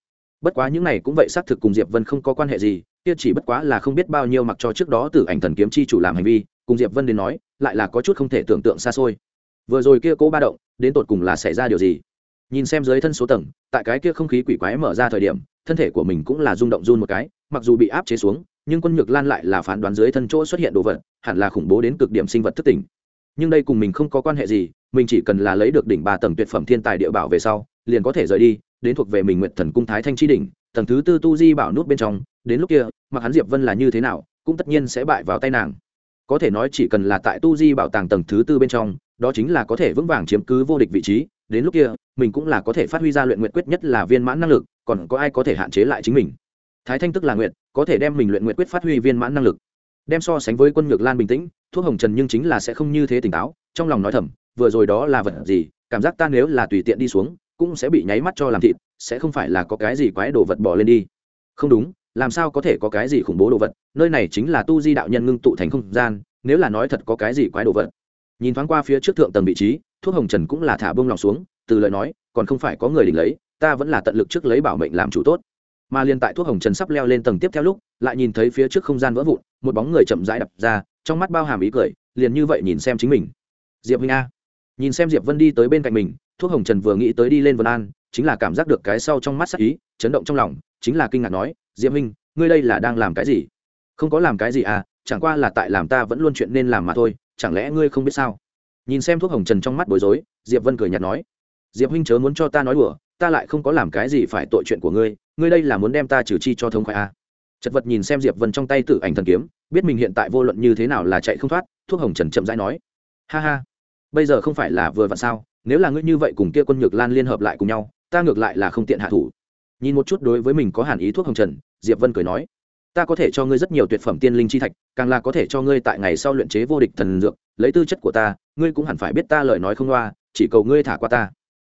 bất quá những này cũng vậy, xác thực cùng diệp vân không có quan hệ gì, kia chỉ bất quá là không biết bao nhiêu mặc cho trước đó từ ảnh thần kiếm chi chủ làm hành vi, cùng diệp vân đến nói, lại là có chút không thể tưởng tượng xa xôi. Vừa rồi kia cố ba động, đến tột cùng là xảy ra điều gì? Nhìn xem dưới thân số tầng, tại cái kia không khí quỷ quái mở ra thời điểm, thân thể của mình cũng là rung động run một cái, mặc dù bị áp chế xuống, nhưng quân nhược lan lại là phán đoán dưới thân chỗ xuất hiện đồ vật, hẳn là khủng bố đến cực điểm sinh vật thất tỉnh. Nhưng đây cùng mình không có quan hệ gì, mình chỉ cần là lấy được đỉnh ba tầng tuyệt phẩm thiên tài địa bảo về sau, liền có thể rời đi đến thuộc về mình nguyện thần cung thái thanh chi đỉnh, tầng thứ tư tu di bảo nút bên trong, đến lúc kia, mặc hắn diệp vân là như thế nào, cũng tất nhiên sẽ bại vào tay nàng. Có thể nói chỉ cần là tại tu di bảo tàng tầng thứ tư bên trong, đó chính là có thể vững vàng chiếm cứ vô địch vị trí, đến lúc kia, mình cũng là có thể phát huy ra luyện nguyện quyết nhất là viên mãn năng lực, còn có ai có thể hạn chế lại chính mình. Thái thanh tức là nguyện, có thể đem mình luyện nguyện quyết phát huy viên mãn năng lực. Đem so sánh với quân ngược lan bình tĩnh, thuốc hồng trần nhưng chính là sẽ không như thế tỉnh táo, trong lòng nói thầm, vừa rồi đó là vật gì, cảm giác ta nếu là tùy tiện đi xuống cũng sẽ bị nháy mắt cho làm thịt, sẽ không phải là có cái gì quái đồ vật bỏ lên đi. Không đúng, làm sao có thể có cái gì khủng bố đồ vật, nơi này chính là tu di đạo nhân ngưng tụ thành không gian, nếu là nói thật có cái gì quái đồ vật. Nhìn thoáng qua phía trước thượng tầng vị trí, thuốc hồng trần cũng là thả bông lòng xuống, từ lời nói, còn không phải có người đỉnh lấy, ta vẫn là tận lực trước lấy bảo mệnh làm chủ tốt. Mà liền tại thuốc hồng trần sắp leo lên tầng tiếp theo lúc, lại nhìn thấy phía trước không gian vỡ vụn, một bóng người chậm rãi đập ra, trong mắt bao hàm ý cười, liền như vậy nhìn xem chính mình. Diệp huynh a. Nhìn xem diệp vân đi tới bên cạnh mình thuốc hồng trần vừa nghĩ tới đi lên vân an chính là cảm giác được cái sau trong mắt sắc ý chấn động trong lòng chính là kinh ngạc nói diệp Minh, ngươi đây là đang làm cái gì? Không có làm cái gì à chẳng qua là tại làm ta vẫn luôn chuyện nên làm mà thôi chẳng lẽ ngươi không biết sao? Nhìn xem thuốc hồng trần trong mắt bối rối diệp vân cười nhạt nói diệp huynh chớ muốn cho ta nói đùa ta lại không có làm cái gì phải tội chuyện của ngươi ngươi đây là muốn đem ta trừ chi cho thống khoái à. chật vật nhìn xem diệp vân trong tay tự ảnh thần kiếm biết mình hiện tại vô luận như thế nào là chạy không thoát thuốc hồng trần chậm rãi nói ha ha bây giờ không phải là vừa vặn sao? Nếu là ngươi như vậy cùng kia quân nhược lan liên hợp lại cùng nhau, ta ngược lại là không tiện hạ thủ. Nhìn một chút đối với mình có hàn ý thuốc hồng trần, diệp vân cười nói, ta có thể cho ngươi rất nhiều tuyệt phẩm tiên linh chi thạch, càng là có thể cho ngươi tại ngày sau luyện chế vô địch thần dược, lấy tư chất của ta, ngươi cũng hẳn phải biết ta lời nói không loa, chỉ cầu ngươi thả qua ta.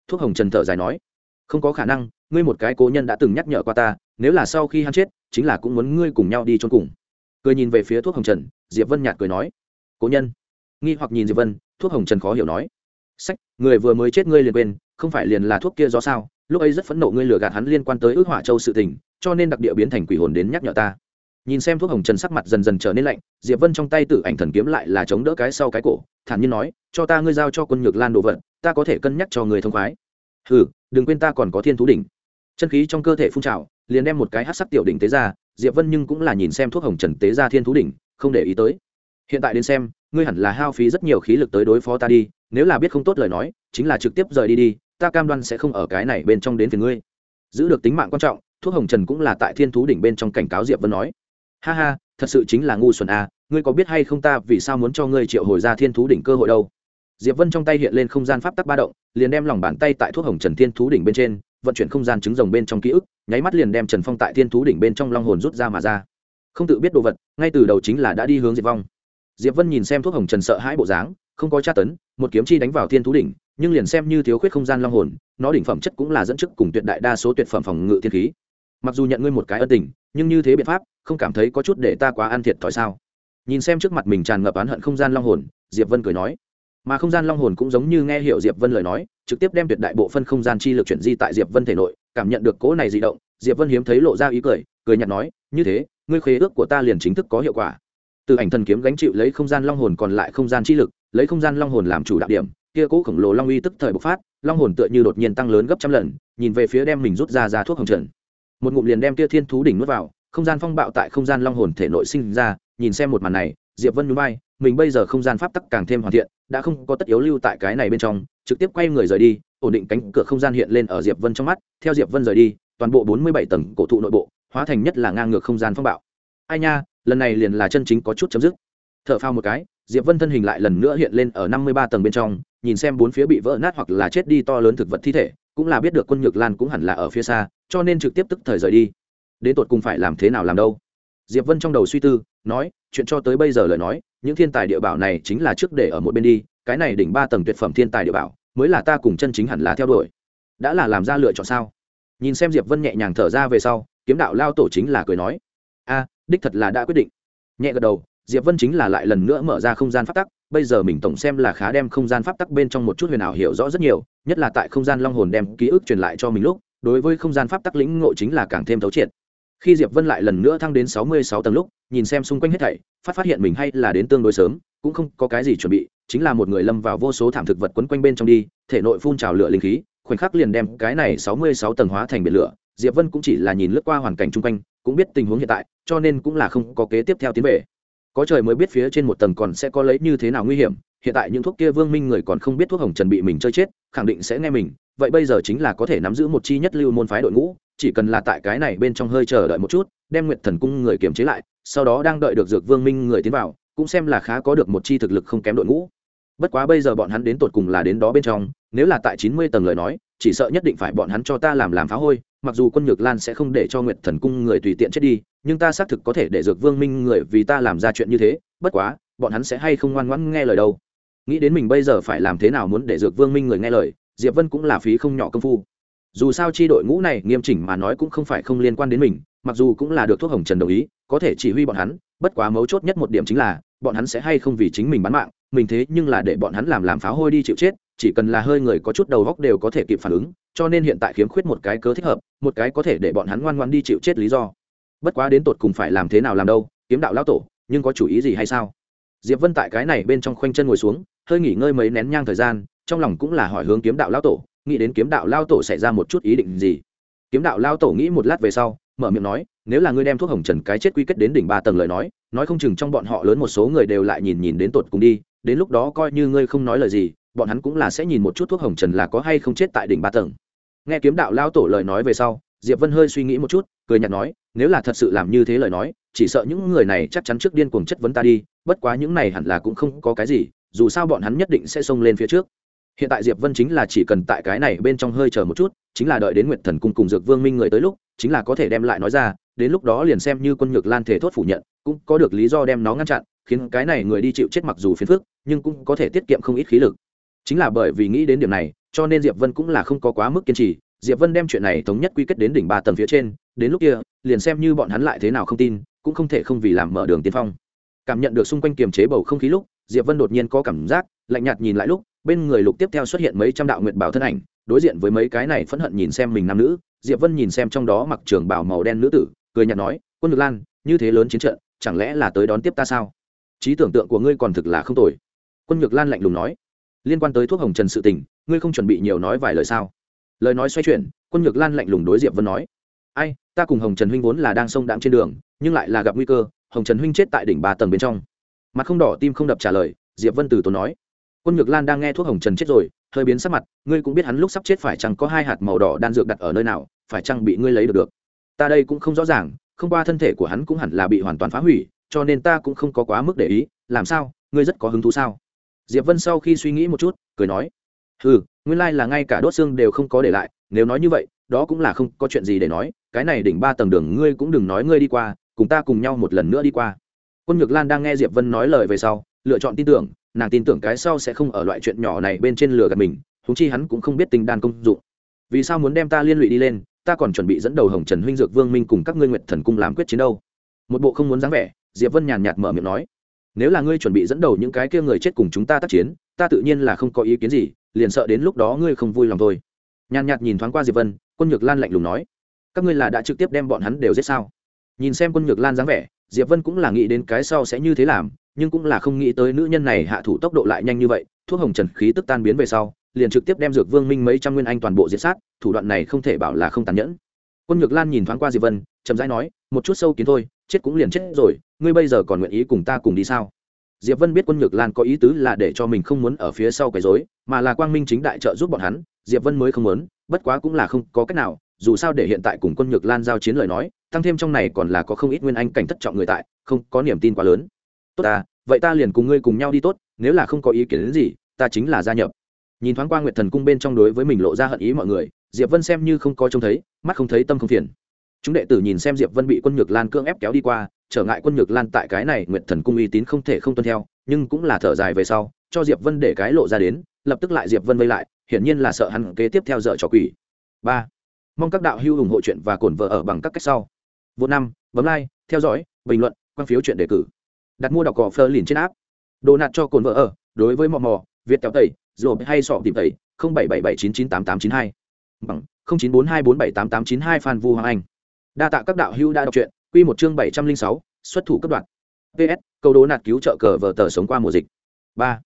Thuốc hồng trần thở dài nói, không có khả năng, ngươi một cái cố nhân đã từng nhắc nhở qua ta, nếu là sau khi hắn chết, chính là cũng muốn ngươi cùng nhau đi trốn cùng. Cười nhìn về phía thuốc hồng trần, diệp vân nhạt cười nói, cố nhân. Nghi hoặc nhìn diệp vân, thuốc hồng trần khó hiểu nói sách, người vừa mới chết ngươi liền quên, không phải liền là thuốc kia do sao? Lúc ấy rất phẫn nộ ngươi lừa gạt hắn liên quan tới ước hỏa châu sự tình, cho nên đặc địa biến thành quỷ hồn đến nhắc nhở ta. Nhìn xem thuốc hồng trần sắc mặt dần dần trở nên lạnh, diệp vân trong tay tự ảnh thần kiếm lại là chống đỡ cái sau cái cổ, thản nhiên nói, cho ta ngươi giao cho quân nhược lan đồ vật, ta có thể cân nhắc cho người thông khoái. Hừ, đừng quên ta còn có thiên thú đỉnh. Chân khí trong cơ thể phun trào, liền đem một cái hát sắc tiểu đỉnh tế ra, diệp vân nhưng cũng là nhìn xem thuốc hồng trần tế ra thiên thú đỉnh, không để ý tới. Hiện tại đến xem, ngươi hẳn là hao phí rất nhiều khí lực tới đối phó ta đi nếu là biết không tốt lời nói chính là trực tiếp rời đi đi ta cam đoan sẽ không ở cái này bên trong đến phiền ngươi. Giữ được tính mạng quan trọng thuốc hồng trần cũng là tại thiên thú đỉnh bên trong cảnh cáo diệp vân nói. Ha ha thật sự chính là ngu xuẩn a à, ngươi có biết hay không ta vì sao muốn cho ngươi triệu hồi ra thiên thú đỉnh cơ hội đâu? Diệp vân trong tay hiện lên không gian pháp tắc ba động liền đem lòng bàn tay tại thuốc hồng trần thiên thú đỉnh bên trên vận chuyển không gian trứng rồng bên trong ký ức nháy mắt liền đem trần phong tại thiên thú đỉnh bên trong long hồn rút ra mà ra. Không tự biết đồ vật ngay từ đầu chính là đã đi hướng diệt vong. Diệp vân nhìn xem thuốc hồng trần sợ hãi bộ dáng không có tra tấn, một kiếm chi đánh vào thiên thú đỉnh, nhưng liền xem như thiếu khuyết không gian long hồn, nó đỉnh phẩm chất cũng là dẫn chức cùng tuyệt đại đa số tuyệt phẩm phòng ngự thiên khí. Mặc dù nhận ngươi một cái ân tình, nhưng như thế biện pháp, không cảm thấy có chút để ta quá ăn thiệt thòi sao? Nhìn xem trước mặt mình tràn ngập oán hận không gian long hồn, diệp vân cười nói. Mà không gian long hồn cũng giống như nghe hiểu diệp vân lời nói, trực tiếp đem tuyệt đại bộ phân không gian chi lực chuyển di tại diệp vân thể nội, cảm nhận được cỗ này di động, diệp vân hiếm thấy lộ ra ý cười cười nhạt nói, như thế, ngươi khế ước của ta liền chính thức có hiệu quả từ ảnh thần kiếm gánh chịu lấy không gian long hồn còn lại không gian chi lực, lấy không gian long hồn làm chủ đạo điểm, kia cỗ khổng lồ long uy tức thời bộc phát, long hồn tựa như đột nhiên tăng lớn gấp trăm lần, nhìn về phía đem mình rút ra ra thuốc hồng trần. Một ngụm liền đem kia thiên thú đỉnh nuốt vào, không gian phong bạo tại không gian long hồn thể nội sinh ra, nhìn xem một màn này, diệp vân núi bay mình bây giờ không gian pháp tắc càng thêm hoàn thiện, đã không có tất yếu lưu tại cái này bên trong, trực tiếp quay người rời đi, ổn định cánh cửa không gian hiện lên ở diệp vân trong mắt, theo diệp vân rời đi, toàn bộ bốn mươi bảy tầng cổ thụ nội bộ, hóa thành nhất là ngang ngược không gian phong bạo. Ai nha lần này liền là chân chính có chút chấm dứt. T h ở phao một cái, diệp vân thân hình lại lần nữa hiện lên ở năm mươi ba tầng bên trong, nhìn xem bốn phía bị vỡ nát hoặc là chết đi to lớn thực vật thi thể, cũng là biết được quân nhược lan cũng hẳn là ở phía xa, cho nên trực tiếp tức thời rời đi. Đến tột cùng phải làm thế nào làm đâu? Diệp vân trong đầu suy tư, nói, chuyện cho tới bây giờ lời nói, những thiên tài địa bảo này chính là trước để ở một bên đi, cái này đỉnh ba tầng tuyệt phẩm thiên tài địa bảo, mới là ta cùng chân chính hẳn là theo đuổi. Đã là làm ra lựa chọn sao? Nhìn xem diệp vân nhẹ nhàng thở ra về sau, kiếm đạo lao tổ chính là cười nói, a đích thật là đã quyết định. Nhẹ gật đầu, diệp vân chính là lại lần nữa mở ra không gian pháp tắc, bây giờ mình tổng xem là khá đem không gian pháp tắc bên trong một chút huyền ảo hiểu rõ rất nhiều, nhất là tại không gian long hồn đem ký ức truyền lại cho mình lúc, đối với không gian pháp tắc lĩnh ngộ chính là càng thêm thấu triệt. Khi diệp vân lại lần nữa thăng đến sáu mươi sáu tầng lúc, nhìn xem xung quanh hết thảy, phát phát hiện mình hay là đến tương đối sớm, cũng không có cái gì chuẩn bị, chính là một người lâm vào vô số thảm thực vật quấn quanh bên trong đi, thể nội phun trào lửa linh khí, khoảnh khắc liền đem cái này sáu mươi sáu tầng hóa thành biển lửa diệp vân cũng chỉ là nhìn lướt qua hoàn cảnh chung quanh, cũng biết tình huống hiện tại, cho nên cũng là không có kế tiếp theo tiến về. Có trời mới biết phía trên một tầng còn sẽ có lấy như thế nào nguy hiểm, hiện tại những thuốc kia vương minh người còn không biết thuốc hồng trần bị mình chơi chết, khẳng định sẽ nghe mình, vậy bây giờ chính là có thể nắm giữ một chi nhất lưu môn phái đội ngũ, chỉ cần là tại cái này bên trong hơi chờ đợi một chút, đem nguyệt thần cung người kiềm chế lại, sau đó đang đợi được dược vương minh người tiến vào, cũng xem là khá có được một chi thực lực không kém đội ngũ. Bất quá bây giờ bọn hắn đến tột cùng là đến đó bên trong, nếu là tại chín mươi tầng lời nói, chỉ sợ nhất định phải bọn hắn cho ta làm làm phá hôi mặc dù quân nhược lan sẽ không để cho nguyệt thần cung người tùy tiện chết đi, nhưng ta xác thực có thể để dược vương minh người vì ta làm ra chuyện như thế, bất quá, bọn hắn sẽ hay không ngoan ngoãn nghe lời đâu. Nghĩ đến mình bây giờ phải làm thế nào muốn để dược vương minh người nghe lời, diệp vân cũng là phí không nhỏ công phu. Dù sao chi đội ngũ này nghiêm chỉnh mà nói cũng không phải không liên quan đến mình, mặc dù cũng là được thuốc hồng trần đồng ý, có thể chỉ huy bọn hắn, bất quá mấu chốt nhất một điểm chính là, bọn hắn sẽ hay không vì chính mình bán mạng, mình thế nhưng là để bọn hắn làm làm pháo hôi đi chịu chết chỉ cần là hơi người có chút đầu góc đều có thể kịp phản ứng, cho nên hiện tại khiếm khuyết một cái cớ thích hợp, một cái có thể để bọn hắn ngoan ngoan đi chịu chết lý do. Bất quá đến tột cùng phải làm thế nào làm đâu, kiếm đạo lao tổ, nhưng có chủ ý gì hay sao? Diệp vân tại cái này bên trong khoanh chân ngồi xuống, hơi nghỉ ngơi mấy nén nhang thời gian, trong lòng cũng là hỏi hướng kiếm đạo lao tổ, nghĩ đến kiếm đạo lao tổ xảy ra một chút ý định gì. Kiếm đạo lao tổ nghĩ một lát về sau, mở miệng nói, nếu là ngươi đem thuốc hồng trần cái chết quy kết đến đỉnh ba tầng lời nói nói không chừng trong bọn họ lớn một số người đều lại nhìn nhìn đến tột cùng đi, đến lúc đó coi như ngươi không nói lời gì bọn hắn cũng là sẽ nhìn một chút thuốc hồng trần là có hay không chết tại đỉnh ba tầng. Nghe kiếm đạo lao tổ lời nói về sau, diệp vân hơi suy nghĩ một chút, cười nhạt nói, nếu là thật sự làm như thế lời nói, chỉ sợ những người này chắc chắn trước điên cuồng chất vấn ta đi, bất quá những này hẳn là cũng không có cái gì, dù sao bọn hắn nhất định sẽ xông lên phía trước. Hiện tại diệp vân chính là chỉ cần tại cái này bên trong hơi chờ một chút, chính là đợi đến nguyệt thần cung cùng dược vương minh người tới lúc, chính là có thể đem lại nói ra, đến lúc đó liền xem như quân nhược lan thể thốt phủ nhận, cũng có được lý do đem nó ngăn chặn, khiến cái này người đi chịu chết mặc dù phiền phức, nhưng cũng có thể tiết kiệm không ít khí lực chính là bởi vì nghĩ đến điểm này, cho nên diệp vân cũng là không có quá mức kiên trì. Diệp vân đem chuyện này thống nhất quy kết đến đỉnh ba tầng phía trên, đến lúc kia, liền xem như bọn hắn lại thế nào không tin, cũng không thể không vì làm mở đường tiên phong. Cảm nhận được xung quanh kiềm chế bầu không khí lúc, diệp vân đột nhiên có cảm giác, lạnh nhạt nhìn lại lúc, bên người lục tiếp theo xuất hiện mấy trăm đạo nguyệt bảo thân ảnh, đối diện với mấy cái này phẫn hận nhìn xem mình nam nữ. Diệp vân nhìn xem trong đó mặc trường bảo màu đen nữ tử, cười nhạt nói, quân ngược lan, như thế lớn chiến trận, chẳng lẽ là tới đón tiếp ta sao? Trí tưởng tượng của ngươi còn thực là không tồi. Quân nhược lan lạnh lùng nói liên quan tới thuốc hồng trần sự tình, ngươi không chuẩn bị nhiều nói vài lời sao? Lời nói xoay chuyển, quân nhược lan lạnh lùng đối diệp vân nói. Ai, ta cùng hồng trần huynh vốn là đang sông đạm trên đường, nhưng lại là gặp nguy cơ, hồng trần huynh chết tại đỉnh ba tầng bên trong. Mặt không đỏ tim không đập trả lời, diệp vân từ tốn nói. Quân nhược lan đang nghe thuốc hồng trần chết rồi, hơi biến sắc mặt, ngươi cũng biết hắn lúc sắp chết phải chăng có hai hạt màu đỏ đan dược đặt ở nơi nào, phải chăng bị ngươi lấy được được. Ta đây cũng không rõ ràng, không qua thân thể của hắn cũng hẳn là bị hoàn toàn phá hủy, cho nên ta cũng không có quá mức để ý, làm sao, ngươi rất có hứng thú sao? Diệp vân sau khi suy nghĩ một chút, cười nói ừ nguyên lai là ngay cả đốt xương đều không có để lại, nếu nói như vậy, đó cũng là không có chuyện gì để nói, cái này đỉnh ba tầng đường ngươi cũng đừng nói ngươi đi qua, cùng ta cùng nhau một lần nữa đi qua. Quân nhược lan đang nghe diệp vân nói lời về sau, lựa chọn tin tưởng, nàng tin tưởng cái sau sẽ không ở loại chuyện nhỏ này bên trên lửa gạt mình, huống chi hắn cũng không biết tình đan công dụng. Vì sao muốn đem ta liên lụy đi lên, ta còn chuẩn bị dẫn đầu hồng trần huynh dược vương minh cùng các ngươi nguyện thần cung làm quyết chiến đâu. Một bộ không muốn dáng vẻ, diệp vân nhàn nhạt mở miệng nói nếu là ngươi chuẩn bị dẫn đầu những cái kia người chết cùng chúng ta tác chiến, ta tự nhiên là không có ý kiến gì, liền sợ đến lúc đó ngươi không vui lòng thôi. Nhàn nhạt nhìn thoáng qua diệp vân, quân nhược lan lạnh lùng nói, các ngươi là đã trực tiếp đem bọn hắn đều giết sao? Nhìn xem quân nhược lan dáng vẻ, diệp vân cũng là nghĩ đến cái sau sẽ như thế làm, nhưng cũng là không nghĩ tới nữ nhân này hạ thủ tốc độ lại nhanh như vậy, thuốc hồng trần khí tức tan biến về sau, liền trực tiếp đem dược vương minh mấy trăm nguyên anh toàn bộ diệt sát, thủ đoạn này không thể bảo là không tàn nhẫn. Quân nhược lan nhìn thoáng qua diệp vân, chậm rãi nói một chút sâu kiến thôi, chết cũng liền chết rồi, ngươi bây giờ còn nguyện ý cùng ta cùng đi sao? Diệp vân biết quân nhược lan có ý tứ là để cho mình không muốn ở phía sau cái rối, mà là quang minh chính đại trợ giúp bọn hắn, diệp vân mới không muốn, bất quá cũng là không có cách nào, dù sao để hiện tại cùng quân nhược lan giao chiến lời nói, tăng thêm trong này còn là có không ít nguyên anh cảnh thất trọng người tại, không có niềm tin quá lớn. Tốt ta, vậy ta liền cùng ngươi cùng nhau đi tốt, nếu là không có ý kiến đến gì, ta chính là gia nhập. Nhìn thoáng qua nguyệt thần cung bên trong đối với mình lộ ra hận ý mọi người, diệp vân xem như không có trông thấy, mắt không thấy tâm không phiền chúng đệ tử nhìn xem diệp vân bị quân nhược lan cưỡng ép kéo đi qua, trở ngại quân nhược lan tại cái này nguyệt thần cung uy tín không thể không tuân theo, nhưng cũng là thở dài về sau, cho diệp vân để cái lộ ra đến, lập tức lại diệp vân vây lại, hiển nhiên là sợ hắn kế tiếp theo dở trò quỷ. Ba, mong các đạo hữu ủng hộ chuyện và cổn vợ ở bằng các cách sau. Vô năm, bấm like, theo dõi, bình luận, quan phiếu chuyện đề cử. Đặt mua đọc cỏ phơ liền trên áp đồ nạt cho cồn vợ ở, đối với mò mò, việt kéo tẩy rồi hay sọ tìm tẩy, không bảy bảy bảy chín chín tám tám chín hai. Bằng, không chín bốn hai bốn bảy tám tám chín hai phan vu hoàng anh đa tạ các đạo hữu đã đọc truyện. Quy một chương bảy trăm linh sáu, xuất thủ cấp đoạn. Ps câu đố nạt cứu trợ cờ vờ tờ sống qua mùa dịch. Ba.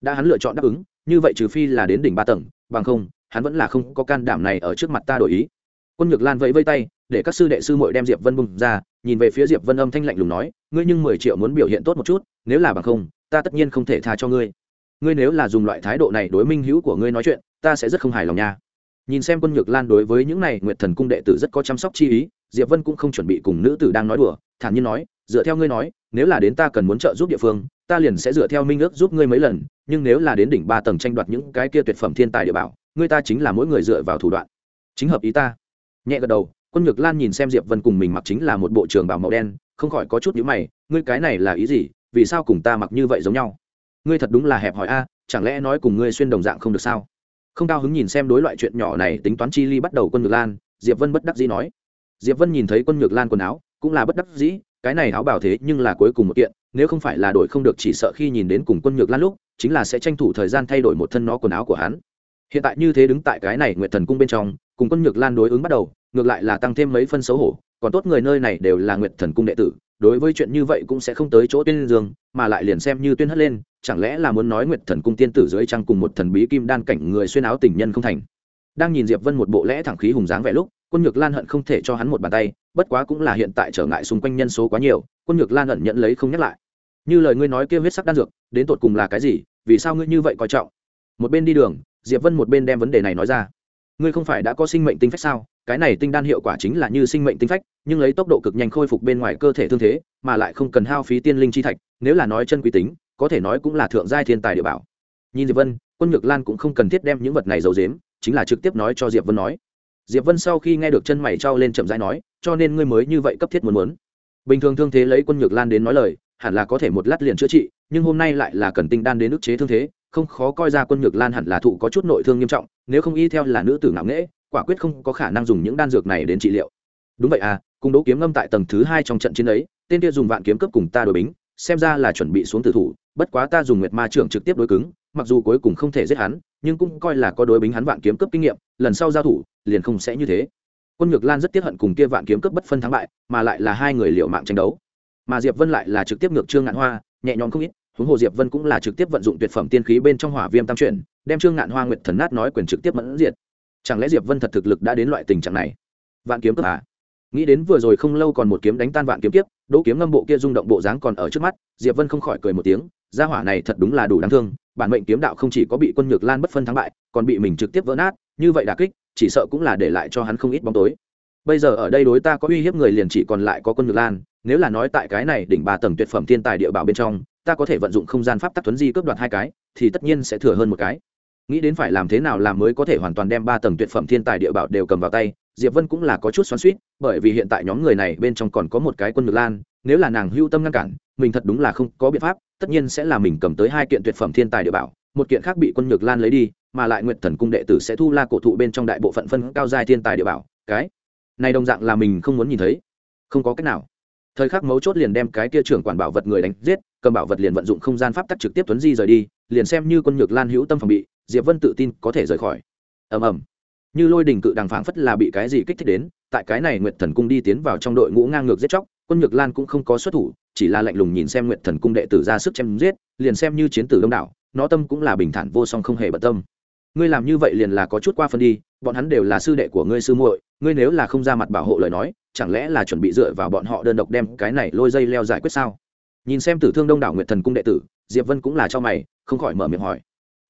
Đã hắn lựa chọn đáp ứng, như vậy trừ phi là đến đỉnh ba tầng, bằng không, hắn vẫn là không có can đảm này ở trước mặt ta đổi ý. Quân nhược lan vẫy vây tay, để các sư đệ sư muội đem diệp vân bùng ra, nhìn về phía diệp vân âm thanh lạnh lùng nói, ngươi nhưng mười triệu muốn biểu hiện tốt một chút, nếu là bằng không, ta tất nhiên không thể tha cho ngươi. Ngươi nếu là dùng loại thái độ này đối minh hữu của ngươi nói chuyện, ta sẽ rất không hài lòng nha nhìn xem quân nhược lan đối với những này nguyệt thần cung đệ tử rất có chăm sóc chi ý, diệp vân cũng không chuẩn bị cùng nữ tử đang nói đùa, thản nhiên nói, dựa theo ngươi nói, nếu là đến ta cần muốn trợ giúp địa phương, ta liền sẽ dựa theo minh ước giúp ngươi mấy lần, nhưng nếu là đến đỉnh ba tầng tranh đoạt những cái kia tuyệt phẩm thiên tài địa bảo, ngươi ta chính là mỗi người dựa vào thủ đoạn. Chính hợp ý ta. Nhẹ gật đầu, quân nhược lan nhìn xem diệp vân cùng mình mặc chính là một bộ trường bảo màu đen, không khỏi có chút nhíu mày, ngươi cái này là ý gì? Vì sao cùng ta mặc như vậy giống nhau? Ngươi thật đúng là hẹp hỏi a, chẳng lẽ nói cùng ngươi xuyên đồng dạng không được sao? Không cao hứng nhìn xem đối loại chuyện nhỏ này, tính toán chi ly bắt đầu quân ngược lan, diệp vân bất đắc dĩ nói. Diệp vân nhìn thấy quân ngược lan quần áo, cũng là bất đắc dĩ, cái này áo bảo thế nhưng là cuối cùng một kiện, nếu không phải là đổi không được chỉ sợ khi nhìn đến cùng quân ngược lan lúc, chính là sẽ tranh thủ thời gian thay đổi một thân nó quần áo của hắn. Hiện tại như thế đứng tại cái này nguyệt thần cung bên trong, cùng quân nhược lan đối ứng bắt đầu, ngược lại là tăng thêm mấy phân xấu hổ, còn tốt người nơi này đều là nguyệt thần cung đệ tử đối với chuyện như vậy cũng sẽ không tới chỗ tuyên dương, mà lại liền xem như tuyên hất lên, chẳng lẽ là muốn nói nguyệt thần cung tiên tử dưới trăng cùng một thần bí kim đan cảnh người xuyên áo tình nhân không thành? Đang nhìn diệp vân một bộ lẽ thẳng khí hùng dáng vẻ lúc, quân nhược lan hận không thể cho hắn một bàn tay, bất quá cũng là hiện tại trở ngại xung quanh nhân số quá nhiều, quân nhược lan hận nhận lấy không nhắc lại. Như lời ngươi nói kêu huyết sắc đan dược, đến tột cùng là cái gì, vì sao ngươi như vậy coi trọng? Một bên đi đường, diệp vân một bên đem vấn đề này nói ra ngươi không phải đã có sinh mệnh tinh phách sao? Cái này tinh đan hiệu quả chính là như sinh mệnh tinh phách, nhưng lấy tốc độ cực nhanh khôi phục bên ngoài cơ thể thương thế, mà lại không cần hao phí tiên linh chi thạch, nếu là nói chân quý tính, có thể nói cũng là thượng giai thiên tài địa bảo. Nhìn diệp vân, quân nhược lan cũng không cần thiết đem những vật này giấu giếm, chính là trực tiếp nói cho diệp vân nói. Diệp vân sau khi nghe được chân mày trao lên chậm rãi nói, cho nên ngươi mới như vậy cấp thiết muốn muốn. Bình thường thương thế lấy quân nhược lan đến nói lời, hẳn là có thể một lát liền chữa trị, nhưng hôm nay lại là cần tinh đan đến ức chế thương thế, không khó coi ra quân nhược lan hẳn là thụ có chút nội thương nghiêm trọng nếu không y theo là nữ tử ngạo nghễ, quả quyết không có khả năng dùng những đan dược này đến trị liệu. Đúng vậy à cùng đấu kiếm ngâm tại tầng thứ hai trong trận chiến ấy, tên kia dùng vạn kiếm cấp cùng ta đổi bính, xem ra là chuẩn bị xuống tử thủ, bất quá ta dùng nguyệt ma trưởng trực tiếp đối cứng, mặc dù cuối cùng không thể giết hắn, nhưng cũng coi là có đối bính hắn vạn kiếm cấp kinh nghiệm, lần sau giao thủ, liền không sẽ như thế. Quân nhược lan rất tiếc hận cùng kia vạn kiếm cấp bất phân thắng bại, mà lại là hai người liệu mạng tranh đấu. Mà diệp vân lại là trực tiếp ngược trương ngạn hoa, nhẹ nhõm không ít huống hồ diệp vân cũng là trực tiếp vận dụng tuyệt phẩm tiên khí bên trong hỏa viêm tam chuyển, đem trương ngạn hoa nguyệt thần nát nói quyền trực tiếp mẫn diệt. Chẳng lẽ diệp vân thật thực lực đã đến loại tình trạng này? Vạn kiếm cướp à? Nghĩ đến vừa rồi không lâu còn một kiếm đánh tan vạn kiếm tiếp đỗ kiếm ngâm bộ kia rung động bộ dáng còn ở trước mắt, diệp vân không khỏi cười một tiếng, gia hỏa này thật đúng là đủ đáng thương, bản mệnh kiếm đạo không chỉ có bị quân nhược lan bất phân thắng bại, còn bị mình trực tiếp vỡ nát, như vậy đà kích, chỉ sợ cũng là để lại cho hắn không ít bóng tối. Bây giờ ở đây đối ta có uy hiếp người liền chỉ còn lại có quân nhược lan, nếu là nói tại cái này đỉnh ba tầng tuyệt phẩm thiên tài địa bảo bên trong ta có thể vận dụng không gian pháp tắc tuấn di cướp đoạt hai cái, thì tất nhiên sẽ thừa hơn một cái. Nghĩ đến phải làm thế nào làm mới có thể hoàn toàn đem ba tầng tuyệt phẩm thiên tài địa bảo đều cầm vào tay, diệp vân cũng là có chút xoắn suýt bởi vì hiện tại nhóm người này bên trong còn có một cái quân ngược lan, nếu là nàng hưu tâm ngăn cản, mình thật đúng là không có biện pháp, tất nhiên sẽ là mình cầm tới hai kiện tuyệt phẩm thiên tài địa bảo, một kiện khác bị quân nhược lan lấy đi, mà lại nguyện thần cung đệ tử sẽ thu la cổ thụ bên trong đại bộ phận phân cao giai thiên tài địa bảo, cái này đồng dạng là mình không muốn nhìn thấy, không có cách nào thời khắc mấu chốt liền đem cái kia trưởng quản bảo vật người đánh giết, cầm bảo vật liền vận dụng không gian pháp tắc trực tiếp tuấn di rời đi, liền xem như quân nhược lan hữu tâm phòng bị, diệp vân tự tin có thể rời khỏi. Ầm ầm. Như lôi đình cự đằng phảng phất là bị cái gì kích thích đến, tại cái này nguyệt thần cung đi tiến vào trong đội ngũ ngang ngược giết chóc, quân nhược lan cũng không có xuất thủ, chỉ là lạnh lùng nhìn xem nguyệt thần cung đệ tử ra sức chém giết, liền xem như chiến tử đông đảo, nó tâm cũng là bình thản vô song không hề bận tâm. Ngươi làm như vậy liền là có chút qua phân đi, bọn hắn đều là sư đệ của ngươi sư muội, ngươi nếu là không ra mặt bảo hộ lời nói chẳng lẽ là chuẩn bị dựa vào bọn họ đơn độc đem cái này lôi dây leo giải quyết sao? Nhìn xem tử thương đông đảo nguyệt thần cung đệ tử, diệp vân cũng là cho mày, không khỏi mở miệng hỏi.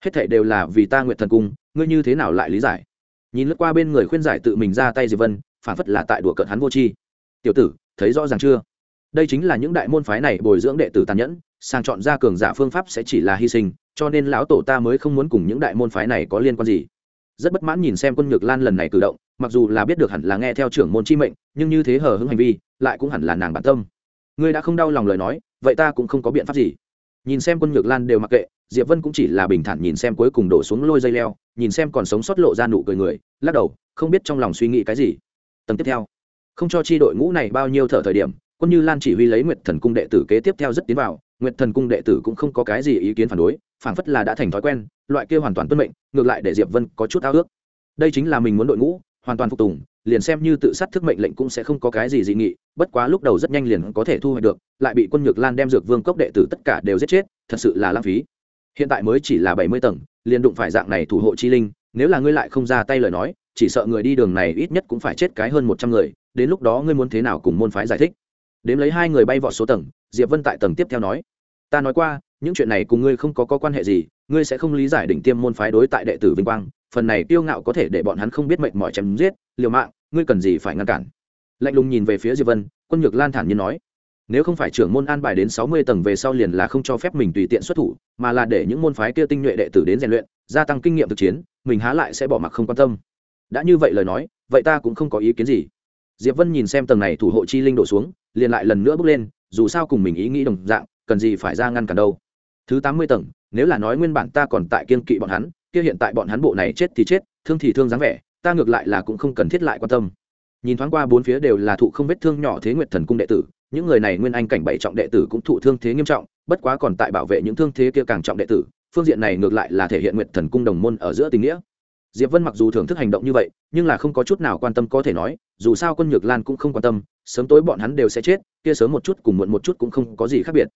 Hết thảy đều là vì ta nguyệt thần cung, ngươi như thế nào lại lý giải? Nhìn lướt qua bên người khuyên giải tự mình ra tay diệp vân, phản phất là tại đùa cợt hắn vô tri. Tiểu tử, thấy rõ ràng chưa? Đây chính là những đại môn phái này bồi dưỡng đệ tử tàn nhẫn, sang chọn ra cường giả phương pháp sẽ chỉ là hy sinh, cho nên lão tổ ta mới không muốn cùng những đại môn phái này có liên quan gì. Rất bất mãn nhìn xem quân nhược lan lần này cử động mặc dù là biết được hẳn là nghe theo trưởng môn chi mệnh, nhưng như thế hờ hững hành vi, lại cũng hẳn là nàng bản tâm. Ngươi đã không đau lòng lời nói, vậy ta cũng không có biện pháp gì. Nhìn xem quân nhược lan đều mặc kệ, diệp vân cũng chỉ là bình thản nhìn xem cuối cùng đổ xuống lôi dây leo, nhìn xem còn sống sót lộ ra nụ cười người, lắc đầu, không biết trong lòng suy nghĩ cái gì. Tầng tiếp theo, không cho chi đội ngũ này bao nhiêu thở thời điểm, quân như lan chỉ huy lấy nguyệt thần cung đệ tử kế tiếp theo rất tiến vào, nguyệt thần cung đệ tử cũng không có cái gì ý kiến phản đối, phảng phất là đã thành thói quen, loại kia hoàn toàn tuân mệnh, ngược lại để diệp vân có chút ao ước. Đây chính là mình muốn đội ngũ hoàn toàn phục tùng liền xem như tự sát thức mệnh lệnh cũng sẽ không có cái gì dị nghị bất quá lúc đầu rất nhanh liền có thể thu hoạch được lại bị quân nhược lan đem dược vương cốc đệ tử tất cả đều giết chết thật sự là lãng phí. Hiện tại mới chỉ là bảy mươi tầng liền đụng phải dạng này thủ hộ chi linh nếu là ngươi lại không ra tay lời nói chỉ sợ người đi đường này ít nhất cũng phải chết cái hơn một trăm người đến lúc đó ngươi muốn thế nào cùng môn phái giải thích? Đếm lấy hai người bay vọt số tầng diệp vân tại tầng tiếp theo nói ta nói qua những chuyện này cùng ngươi không có, có quan hệ gì ngươi sẽ không lý giải đỉnh tiêm môn phái đối tại đệ tử vinh quang phần này kiêu ngạo có thể để bọn hắn không biết mệnh mỏi chém giết, liều mạng, ngươi cần gì phải ngăn cản? Lạnh lùng nhìn về phía diệp vân, quân nhược lan thản nhiên nói, nếu không phải trưởng môn an bài đến sáu mươi tầng về sau liền là không cho phép mình tùy tiện xuất thủ, mà là để những môn phái kia tinh nhuệ đệ tử đến rèn luyện, gia tăng kinh nghiệm thực chiến, mình há lại sẽ bỏ mặc không quan tâm. Đã như vậy lời nói, vậy ta cũng không có ý kiến gì. Diệp vân nhìn xem tầng này thủ hộ chi linh đổ xuống, liền lại lần nữa bước lên, dù sao cùng mình ý nghĩ đồng dạng, cần gì phải ra ngăn cản đâu. Thứ tám mươi tầng, nếu là nói nguyên bản ta còn tại kiên kỵ bọn hắn kia hiện tại bọn hắn bộ này chết thì chết, thương thì thương dáng vẻ, ta ngược lại là cũng không cần thiết lại quan tâm. Nhìn thoáng qua bốn phía đều là thụ không vết thương nhỏ thế nguyệt thần cung đệ tử, những người này nguyên anh cảnh bảy trọng đệ tử cũng thụ thương thế nghiêm trọng, bất quá còn tại bảo vệ những thương thế kia càng trọng đệ tử, phương diện này ngược lại là thể hiện nguyệt thần cung đồng môn ở giữa tình nghĩa. Diệp vân mặc dù thưởng thức hành động như vậy, nhưng là không có chút nào quan tâm có thể nói, dù sao quân nhược lan cũng không quan tâm, sớm tối bọn hắn đều sẽ chết, kia sớm một chút cùng muộn một chút cũng không có gì khác biệt.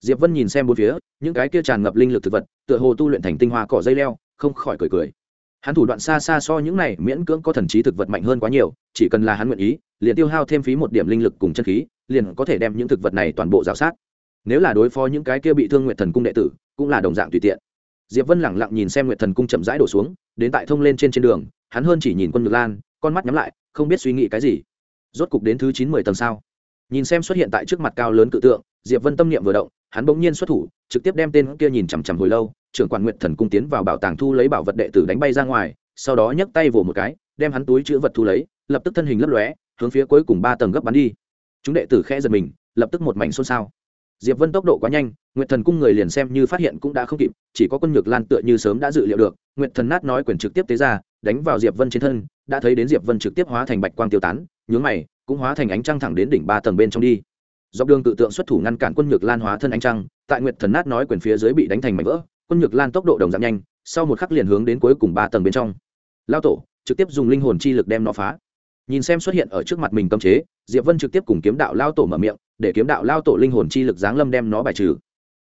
Diệp vân nhìn xem bốn phía, những cái kia tràn ngập linh lực thực vật, tựa hồ tu luyện thành tinh hoa cỏ dây leo không khỏi cười cười. Hắn thủ đoạn xa xa so những này miễn cưỡng có thần trí thực vật mạnh hơn quá nhiều, chỉ cần là hắn nguyện ý, liền tiêu hao thêm phí một điểm linh lực cùng chân khí, liền có thể đem những thực vật này toàn bộ rào sát. Nếu là đối phó những cái kia bị thương nguyện thần cung đệ tử, cũng là đồng dạng tùy tiện. Diệp vân lẳng lặng nhìn xem nguyện thần cung chậm rãi đổ xuống, đến tại thông lên trên trên đường, hắn hơn chỉ nhìn quân ngược lan, con mắt nhắm lại, không biết suy nghĩ cái gì. Rốt cục đến thứ chín mười tầng sao? Nhìn xem xuất hiện tại trước mặt cao lớn cự tượng, diệp vân tâm niệm vừa động, hắn bỗng nhiên xuất thủ, trực tiếp đem tên kia nhìn chằm chằm hồi lâu trưởng quản nguyện thần cung tiến vào bảo tàng thu lấy bảo vật đệ tử đánh bay ra ngoài, sau đó nhấc tay vỗ một cái, đem hắn túi chữ vật thu lấy, lập tức thân hình lấp lóe, hướng phía cuối cùng ba tầng gấp bắn đi. Chúng đệ tử khẽ giật mình, lập tức một mảnh xôn xao. Diệp vân tốc độ quá nhanh, nguyệt thần cung người liền xem như phát hiện cũng đã không kịp, chỉ có quân nhược lan tựa như sớm đã dự liệu được, nguyệt thần nát nói quyền trực tiếp tế ra, đánh vào diệp vân trên thân, đã thấy đến diệp vân trực tiếp hóa thành bạch quang tiêu tán, nhướng mày, cũng hóa thành ánh trăng thẳng đến đỉnh ba tầng bên trong đi. Dọc đường tự tượng xuất thủ ngăn cản quân nhược lan hóa thân ánh trăng, tại nguyệt thần nát nói quyền phía dưới bị đánh thành mảnh vỡ quân nhược lan tốc độ đồng giảm nhanh, sau một khắc liền hướng đến cuối cùng ba tầng bên trong. Lao tổ, trực tiếp dùng linh hồn chi lực đem nó phá. Nhìn xem xuất hiện ở trước mặt mình cấm chế, diệp vân trực tiếp cùng kiếm đạo lao tổ mở miệng, để kiếm đạo lao tổ linh hồn chi lực giáng lâm đem nó bài trừ.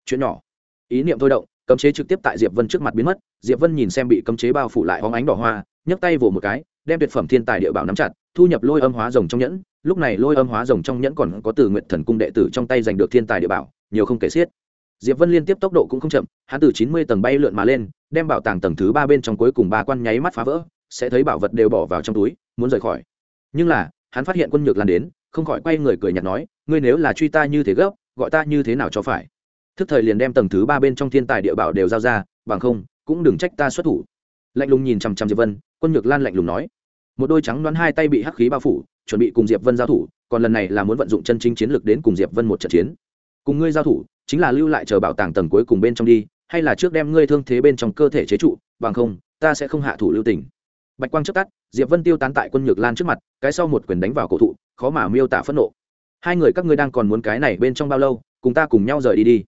Chuyện nhỏ. Ý niệm thôi động, cấm chế trực tiếp tại diệp vân trước mặt biến mất, diệp vân nhìn xem bị cấm chế bao phủ lại hóng ánh đỏ hoa, nhấc tay vỗ một cái, đem tuyệt phẩm thiên tài địa bảo nắm chặt, thu nhập lôi âm hóa rồng trong nhẫn. Lúc này lôi âm hóa rồng trong nhẫn còn có từ nguyện thần cung đệ tử trong tay giành được thiên tài địa bảo, nhiều không kể xiết diệp vân liên tiếp tốc độ cũng không chậm, hắn từ chín mươi tầng bay lượn mà lên, đem bảo tàng tầng thứ ba bên trong cuối cùng ba quan nháy mắt phá vỡ, sẽ thấy bảo vật đều bỏ vào trong túi, muốn rời khỏi. Nhưng là, hắn phát hiện quân nhược lan đến, không khỏi quay người cười nhạt nói, ngươi nếu là truy ta như thế gấp, gọi ta như thế nào cho phải? Thức thời liền đem tầng thứ ba bên trong thiên tài địa bảo đều giao ra, bằng không, cũng đừng trách ta xuất thủ. Lạnh lùng nhìn chằm chằm diệp vân, quân nhược lan lạnh lùng nói, một đôi trắng đoán hai tay bị hắc khí bao phủ, chuẩn bị cùng diệp vân giao thủ, còn lần này là muốn vận dụng chân chính chiến lược đến cùng diệp vân một trận chiến. Cùng ngươi giao thủ chính là lưu lại chờ bảo tàng tầng cuối cùng bên trong đi, hay là trước đem ngươi thương thế bên trong cơ thể chế trụ, bằng không, ta sẽ không hạ thủ lưu tình. Bạch quang trước tắt, diệp vân tiêu tán tại quân nhược lan trước mặt, cái sau một quyền đánh vào cổ thụ, khó mà miêu tả phẫn nộ. Hai người các ngươi đang còn muốn cái này bên trong bao lâu, cùng ta cùng nhau rời đi đi.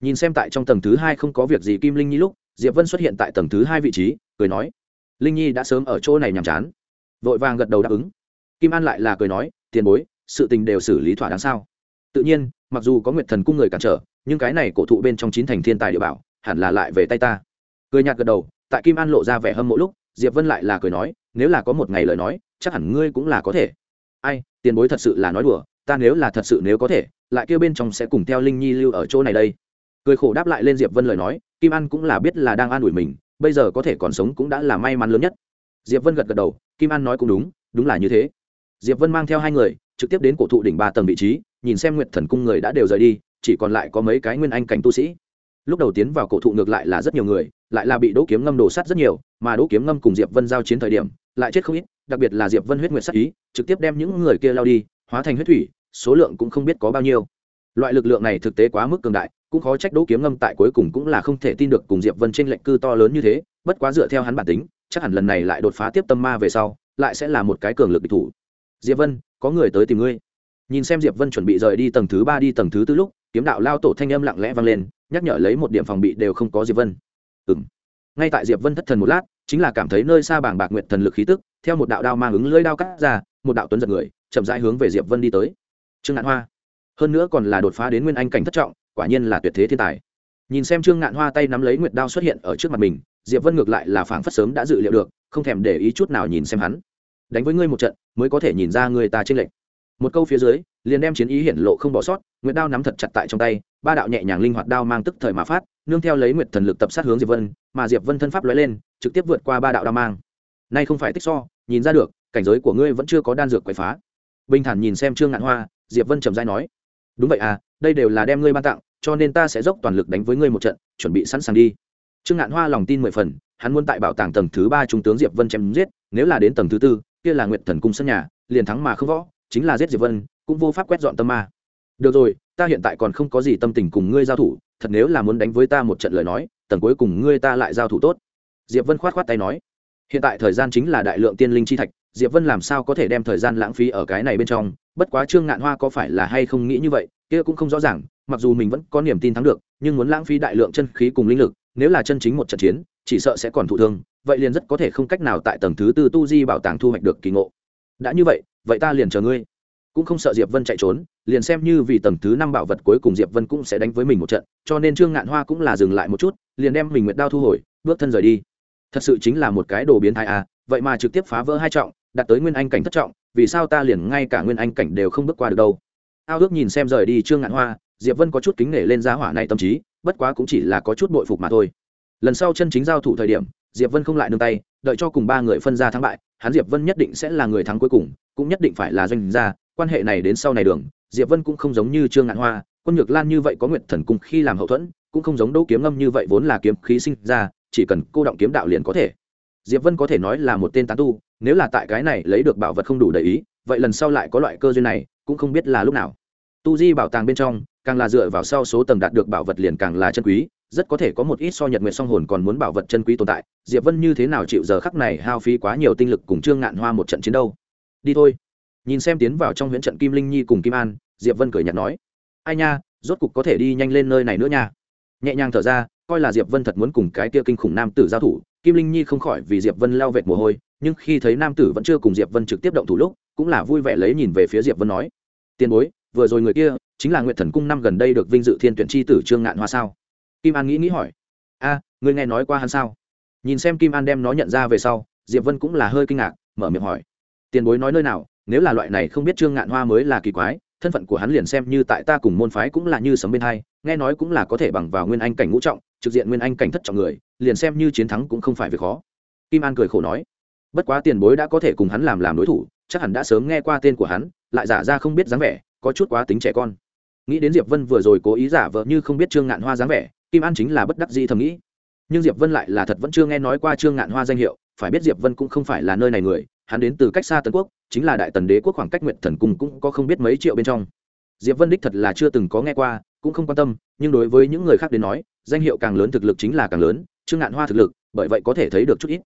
Nhìn xem tại trong tầng thứ hai không có việc gì kim linh nhi lúc, diệp vân xuất hiện tại tầng thứ hai vị trí, cười nói, linh nhi đã sớm ở chỗ này nhàm chán. Vội vàng gật đầu đáp ứng. Kim an lại là cười nói, tiền bối, sự tình đều xử lý thỏa đáng sao? Tự nhiên, mặc dù có nguyệt thần cung người cản trở nhưng cái này cổ thụ bên trong chín thành thiên tài địa bảo, hẳn là lại về tay ta. Cười nhạt gật đầu, tại kim an lộ ra vẻ hâm mỗi lúc, diệp vân lại là cười nói, nếu là có một ngày lời nói, chắc hẳn ngươi cũng là có thể. Ai, tiền bối thật sự là nói đùa, ta nếu là thật sự nếu có thể, lại kêu bên trong sẽ cùng theo linh nhi lưu ở chỗ này đây. Cười khổ đáp lại lên diệp vân lời nói, kim an cũng là biết là đang an ủi mình, bây giờ có thể còn sống cũng đã là may mắn lớn nhất. Diệp vân gật gật đầu, kim an nói cũng đúng đúng là như thế. Diệp vân mang theo hai người, trực tiếp đến cổ thụ đỉnh ba tầng vị trí, nhìn xem nguyệt thần cung người đã đều rời đi chỉ còn lại có mấy cái nguyên anh cảnh tu sĩ. Lúc đầu tiến vào cổ thụ ngược lại là rất nhiều người, lại là bị đỗ kiếm ngâm đổ sát rất nhiều, mà đỗ kiếm ngâm cùng diệp vân giao chiến thời điểm, lại chết không ít, đặc biệt là diệp vân huyết nguyệt sát ý, trực tiếp đem những người kia lao đi, hóa thành huyết thủy, số lượng cũng không biết có bao nhiêu. Loại lực lượng này thực tế quá mức cường đại, cũng khó trách đỗ kiếm ngâm tại cuối cùng cũng là không thể tin được cùng diệp vân trên lệnh cư to lớn như thế, bất quá dựa theo hắn bản tính, chắc hẳn lần này lại đột phá tiếp tâm ma về sau, lại sẽ là một cái cường lực địch thủ. Diệp vân, có người tới tìm ngươi. Nhìn xem diệp vân chuẩn bị rời đi tầng thứ ba đi tầng thứ tư lúc kiếm đạo lao tổ thanh âm lặng lẽ vang lên, nhắc nhở lấy một điểm phòng bị đều không có diệp vân. Ừ ngay tại diệp vân thất thần một lát, chính là cảm thấy nơi xa bảng bạc nguyệt thần lực khí tức, theo một đạo đao mang ứng lưỡi đao cắt ra, một đạo tuấn giật người, chậm rãi hướng về diệp vân đi tới. Trương ngạn hoa. Hơn nữa còn là đột phá đến nguyên anh cảnh thất trọng, quả nhiên là tuyệt thế thiên tài. Nhìn xem trương ngạn hoa tay nắm lấy nguyệt đao xuất hiện ở trước mặt mình, diệp vân ngược lại là phảng phất sớm đã dự liệu được, không thèm để ý chút nào nhìn xem hắn. Đánh với ngươi một trận, mới có thể nhìn ra người ta trên lệnh một câu phía dưới, liền đem chiến ý hiển lộ không bỏ sót, nguyệt đao nắm thật chặt tại trong tay, ba đạo nhẹ nhàng linh hoạt đao mang tức thời mà phát, nương theo lấy nguyệt thần lực tập sát hướng diệp vân, mà diệp vân thân pháp lóe lên, trực tiếp vượt qua ba đạo đao mang. Nay không phải tích so, nhìn ra được, cảnh giới của ngươi vẫn chưa có đan dược quậy phá. Bình thản nhìn xem trương ngạn hoa, diệp vân trầm dai nói, đúng vậy à đây đều là đem ngươi ban tặng, cho nên ta sẽ dốc toàn lực đánh với ngươi một trận, chuẩn bị sẵn sàng đi. Trương ngạn hoa lòng tin mười phần, hắn muốn tại bảo tàng tầng thứ ba trung tướng diệp vân chém giết, nếu là đến tầng thứ tư, kia là nguyệt thần cung sân nhà, liền thắng mà không võ chính là giết diệp vân, cũng vô pháp quét dọn tâm ma. Được rồi, ta hiện tại còn không có gì tâm tình cùng ngươi giao thủ, thật nếu là muốn đánh với ta một trận lời nói, tầng cuối cùng ngươi ta lại giao thủ tốt. Diệp vân khoát khoát tay nói. Hiện tại thời gian chính là đại lượng tiên linh chi thạch, diệp vân làm sao có thể đem thời gian lãng phí ở cái này bên trong? Bất quá trương ngạn hoa có phải là hay không nghĩ như vậy, kia cũng không rõ ràng, mặc dù mình vẫn có niềm tin thắng được, nhưng muốn lãng phí đại lượng chân khí cùng linh lực, nếu là chân chính một trận chiến, chỉ sợ sẽ còn thụ thương, vậy liền rất có thể không cách nào tại tầng thứ tư tu di bảo tàng thu hoạch được kỳ ngộ. Đã như vậy vậy ta liền chờ ngươi. Cũng không sợ diệp vân chạy trốn, liền xem như vì tầng thứ năm bảo vật cuối cùng diệp vân cũng sẽ đánh với mình một trận, cho nên trương ngạn hoa cũng là dừng lại một chút, liền đem mình nguyệt đao thu hồi, bước thân rời đi. Thật sự chính là một cái đồ biến thái à vậy mà trực tiếp phá vỡ hai trọng, đạt tới nguyên anh cảnh thất trọng, vì sao ta liền ngay cả nguyên anh cảnh đều không bước qua được đâu? Ao ước nhìn xem rời đi trương ngạn hoa, diệp vân có chút kính nể lên giá hỏa này tâm trí, bất quá cũng chỉ là có chút bội phục mà thôi. Lần sau chân chính giao thủ thời điểm, diệp vân không lại nương tay đợi cho cùng ba người phân ra thắng bại, hắn diệp vân nhất định sẽ là người thắng cuối cùng, cũng nhất định phải là doanh gia, quan hệ này đến sau này đường, diệp vân cũng không giống như trương ngạn hoa, quân nhược lan như vậy có nguyện thần cung khi làm hậu thuẫn, cũng không giống đỗ kiếm ngâm như vậy vốn là kiếm khí sinh ra, chỉ cần cô động kiếm đạo liền có thể. Diệp vân có thể nói là một tên tán tu, nếu là tại cái này lấy được bảo vật không đủ đầy ý, vậy lần sau lại có loại cơ duyên này, cũng không biết là lúc nào. Tu di bảo tàng bên trong càng là dựa vào sau số tầng đạt được bảo vật liền càng là chân quý, rất có thể có một ít so nhật nguyện song hồn còn muốn bảo vật chân quý tồn tại. Diệp vân như thế nào chịu giờ khắc này hao phí quá nhiều tinh lực cùng trương ngạn hoa một trận chiến đâu? Đi thôi. Nhìn xem tiến vào trong huyễn trận kim linh nhi cùng kim an, diệp vân cười nhạt nói, ai nha, rốt cục có thể đi nhanh lên nơi này nữa nha. Nhẹ nhàng thở ra, coi là diệp vân thật muốn cùng cái kia kinh khủng nam tử giao thủ, kim linh nhi không khỏi vì diệp vân lao vệt mồ hôi, nhưng khi thấy nam tử vẫn chưa cùng diệp vân trực tiếp động thủ lúc, cũng là vui vẻ lấy nhìn về phía diệp vân nói, tiền bối, vừa rồi người kia chính là nguyện thần cung năm gần đây được vinh dự thiên tuyển chi tử trương ngạn hoa sao? Kim an nghĩ nghĩ hỏi. A người nghe nói qua hắn sao? Nhìn xem kim an đem nó nhận ra về sau, diệp vân cũng là hơi kinh ngạc, mở miệng hỏi. Tiền bối nói nơi nào, nếu là loại này không biết trương ngạn hoa mới là kỳ quái, thân phận của hắn liền xem như tại ta cùng môn phái cũng là như sấm bên hai, nghe nói cũng là có thể bằng vào nguyên anh cảnh ngũ trọng, trực diện nguyên anh cảnh thất trọng người, liền xem như chiến thắng cũng không phải việc khó. Kim an cười khổ nói. Bất quá tiền bối đã có thể cùng hắn làm làm đối thủ, chắc hẳn đã sớm nghe qua tên của hắn, lại giả ra không biết dáng vẻ, có chút quá tính trẻ con nghĩ đến diệp vân vừa rồi cố ý giả vờ như không biết trương ngạn hoa dáng vẻ, kim an chính là bất đắc dĩ thầm nghĩ. Nhưng diệp vân lại là thật vẫn chưa nghe nói qua trương ngạn hoa danh hiệu, phải biết diệp vân cũng không phải là nơi này người, hắn đến từ cách xa tần quốc, chính là đại tần đế quốc khoảng cách nguyện thần cung cũng có không biết mấy triệu bên trong. Diệp vân đích thật là chưa từng có nghe qua, cũng không quan tâm, nhưng đối với những người khác đến nói, danh hiệu càng lớn thực lực chính là càng lớn, trương ngạn hoa thực lực, bởi vậy có thể thấy được chút ít.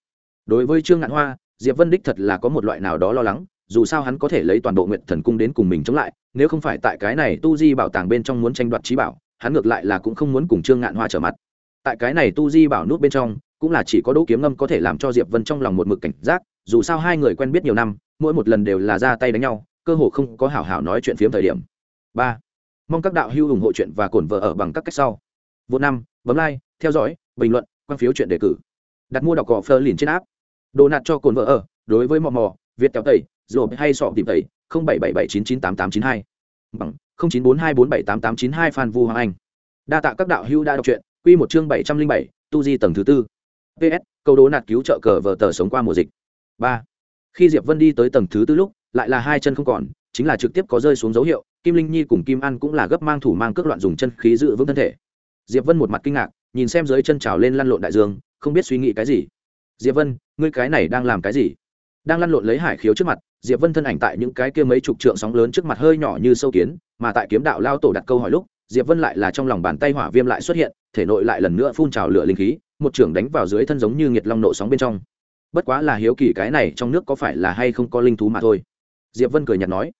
Đối với trương ngạn hoa, diệp vân đích thật là có một loại nào đó lo lắng dù sao hắn có thể lấy toàn bộ nguyện thần cung đến cùng mình chống lại, nếu không phải tại cái này tu di bảo tàng bên trong muốn tranh đoạt trí bảo, hắn ngược lại là cũng không muốn cùng trương ngạn hoa trở mặt. Tại cái này tu di bảo nút bên trong, cũng là chỉ có đỗ kiếm ngâm có thể làm cho diệp vân trong lòng một mực cảnh giác, dù sao hai người quen biết nhiều năm, mỗi một lần đều là ra tay đánh nhau, cơ hồ không có hảo hảo nói chuyện phiếm thời điểm. Ba, mong các đạo hữu ủng hộ chuyện và cổn vợ ở bằng các cách sau. Vô năm, bấm like, theo dõi, bình luận, quan phiếu chuyện đề cử. Đặt mua đọc cỏ phơ liền trên áp đồ nạt cho cồn vợ ở, đối với mò mò, việt kéo tẩy rồi hay sọ tìm tẩy, không bảy bảy bảy chín chín tám tám chín hai. Bằng, không chín bốn hai bốn bảy tám tám chín hai phan vu hoàng anh. Đa tạ các đạo hữu đã đọc truyện, quy một chương bảy trăm linh bảy, tu di tầng thứ tư. Ps câu đố nạt cứu trợ cờ vờ tờ sống qua mùa dịch. Ba. Khi diệp vân đi tới tầng thứ tư lúc, lại là hai chân không còn, chính là trực tiếp có rơi xuống dấu hiệu, kim linh nhi cùng kim an cũng là gấp mang thủ mang cước loạn dùng chân khí giữ vững thân thể. Diệp vân một mặt kinh ngạc, nhìn xem dưới chân trào lên lăn lộn đại dương, không biết suy nghĩ cái gì. Diệp vân, ngươi cái này đang làm cái gì? Đang lăn lộn lấy hải khiếu trước mặt diệp vân thân ảnh tại những cái kia mấy chục trượng sóng lớn trước mặt hơi nhỏ như sâu kiến, mà tại kiếm đạo lao tổ đặt câu hỏi lúc, diệp vân lại là trong lòng bàn tay hỏa viêm lại xuất hiện, thể nội lại lần nữa phun trào lửa linh khí, một trưởng đánh vào dưới thân giống như nghiệt long nộ sóng bên trong. Bất quá là hiếu kỳ cái này trong nước có phải là hay không có linh thú mà thôi. Diệp vân cười nhạt nói.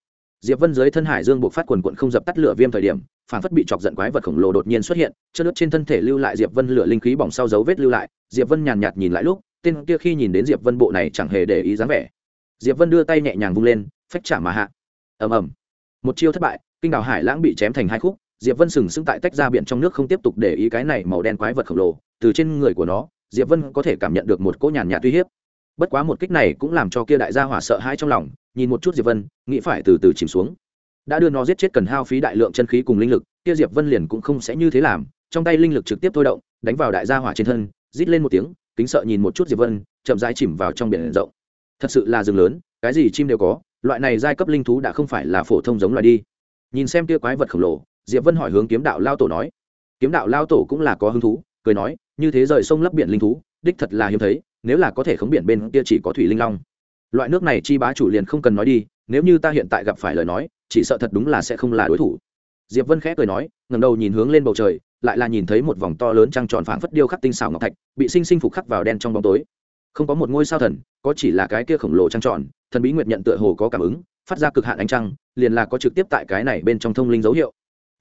Diệp vân dưới thân hải dương buộc phát quần quận không dập tắt lửa viêm thời điểm, phản phất bị chọc giận quái vật khổng lồ đột nhiên xuất hiện chân nước trên thân thể lưu lại diệp vân lửa linh khí bỏng sau dấu vết lưu lại, diệp vân nhàn nhạt nhìn lại lúc, tên kia khi nhìn đến diệp vân bộ này chẳng hề để ý dáng vẻ diệp vân đưa tay nhẹ nhàng vung lên, phách trả mà hạ. Ầm ầm. Một chiêu thất bại, kinh đào hải lãng bị chém thành hai khúc, diệp vân sừng sững tại tách ra biển trong nước không tiếp tục để ý cái này màu đen quái vật khổng lồ, từ trên người của nó, diệp vân có thể cảm nhận được một cỗ nhàn nhạt uy hiếp. Bất quá một kích này cũng làm cho kia đại gia hỏa sợ hãi trong lòng, nhìn một chút diệp vân, nghĩ phải từ từ chìm xuống. Đã đưa nó giết chết cần hao phí đại lượng chân khí cùng linh lực, kia diệp vân liền cũng không sẽ như thế làm, trong tay linh lực trực tiếp thôi động, đánh vào đại gia hỏa trên thân, rít lên một tiếng, kính sợ nhìn một chút diệp vân, chậm rãi chìm vào trong biển rộng thật sự là rừng lớn, cái gì chim đều có, loại này giai cấp linh thú đã không phải là phổ thông giống loài đi. Nhìn xem kia quái vật khổng lồ, diệp vân hỏi hướng kiếm đạo lao tổ nói. Kiếm đạo lao tổ cũng là có hứng thú, cười nói, như thế rời sông lấp biển linh thú, đích thật là hiếm thấy, nếu là có thể khống biển bên kia chỉ có thủy linh long. Loại nước này chi bá chủ liền không cần nói đi, nếu như ta hiện tại gặp phải lời nói, chỉ sợ thật đúng là sẽ không là đối thủ. Diệp vân khẽ cười nói ngầm đầu nhìn hướng lên bầu trời, lại là nhìn thấy một vòng to lớn trăng tròn phảng phất điêu khắc tinh xảo ngọc thạch, bị sinh sinh phục khắc vào đen trong bóng tối không có một ngôi sao thần, có chỉ là cái kia khổng lồ trăng tròn, thần bí nguyệt nhận tựa hồ có cảm ứng, phát ra cực hạn ánh trăng, liền là có trực tiếp tại cái này bên trong thông linh dấu hiệu.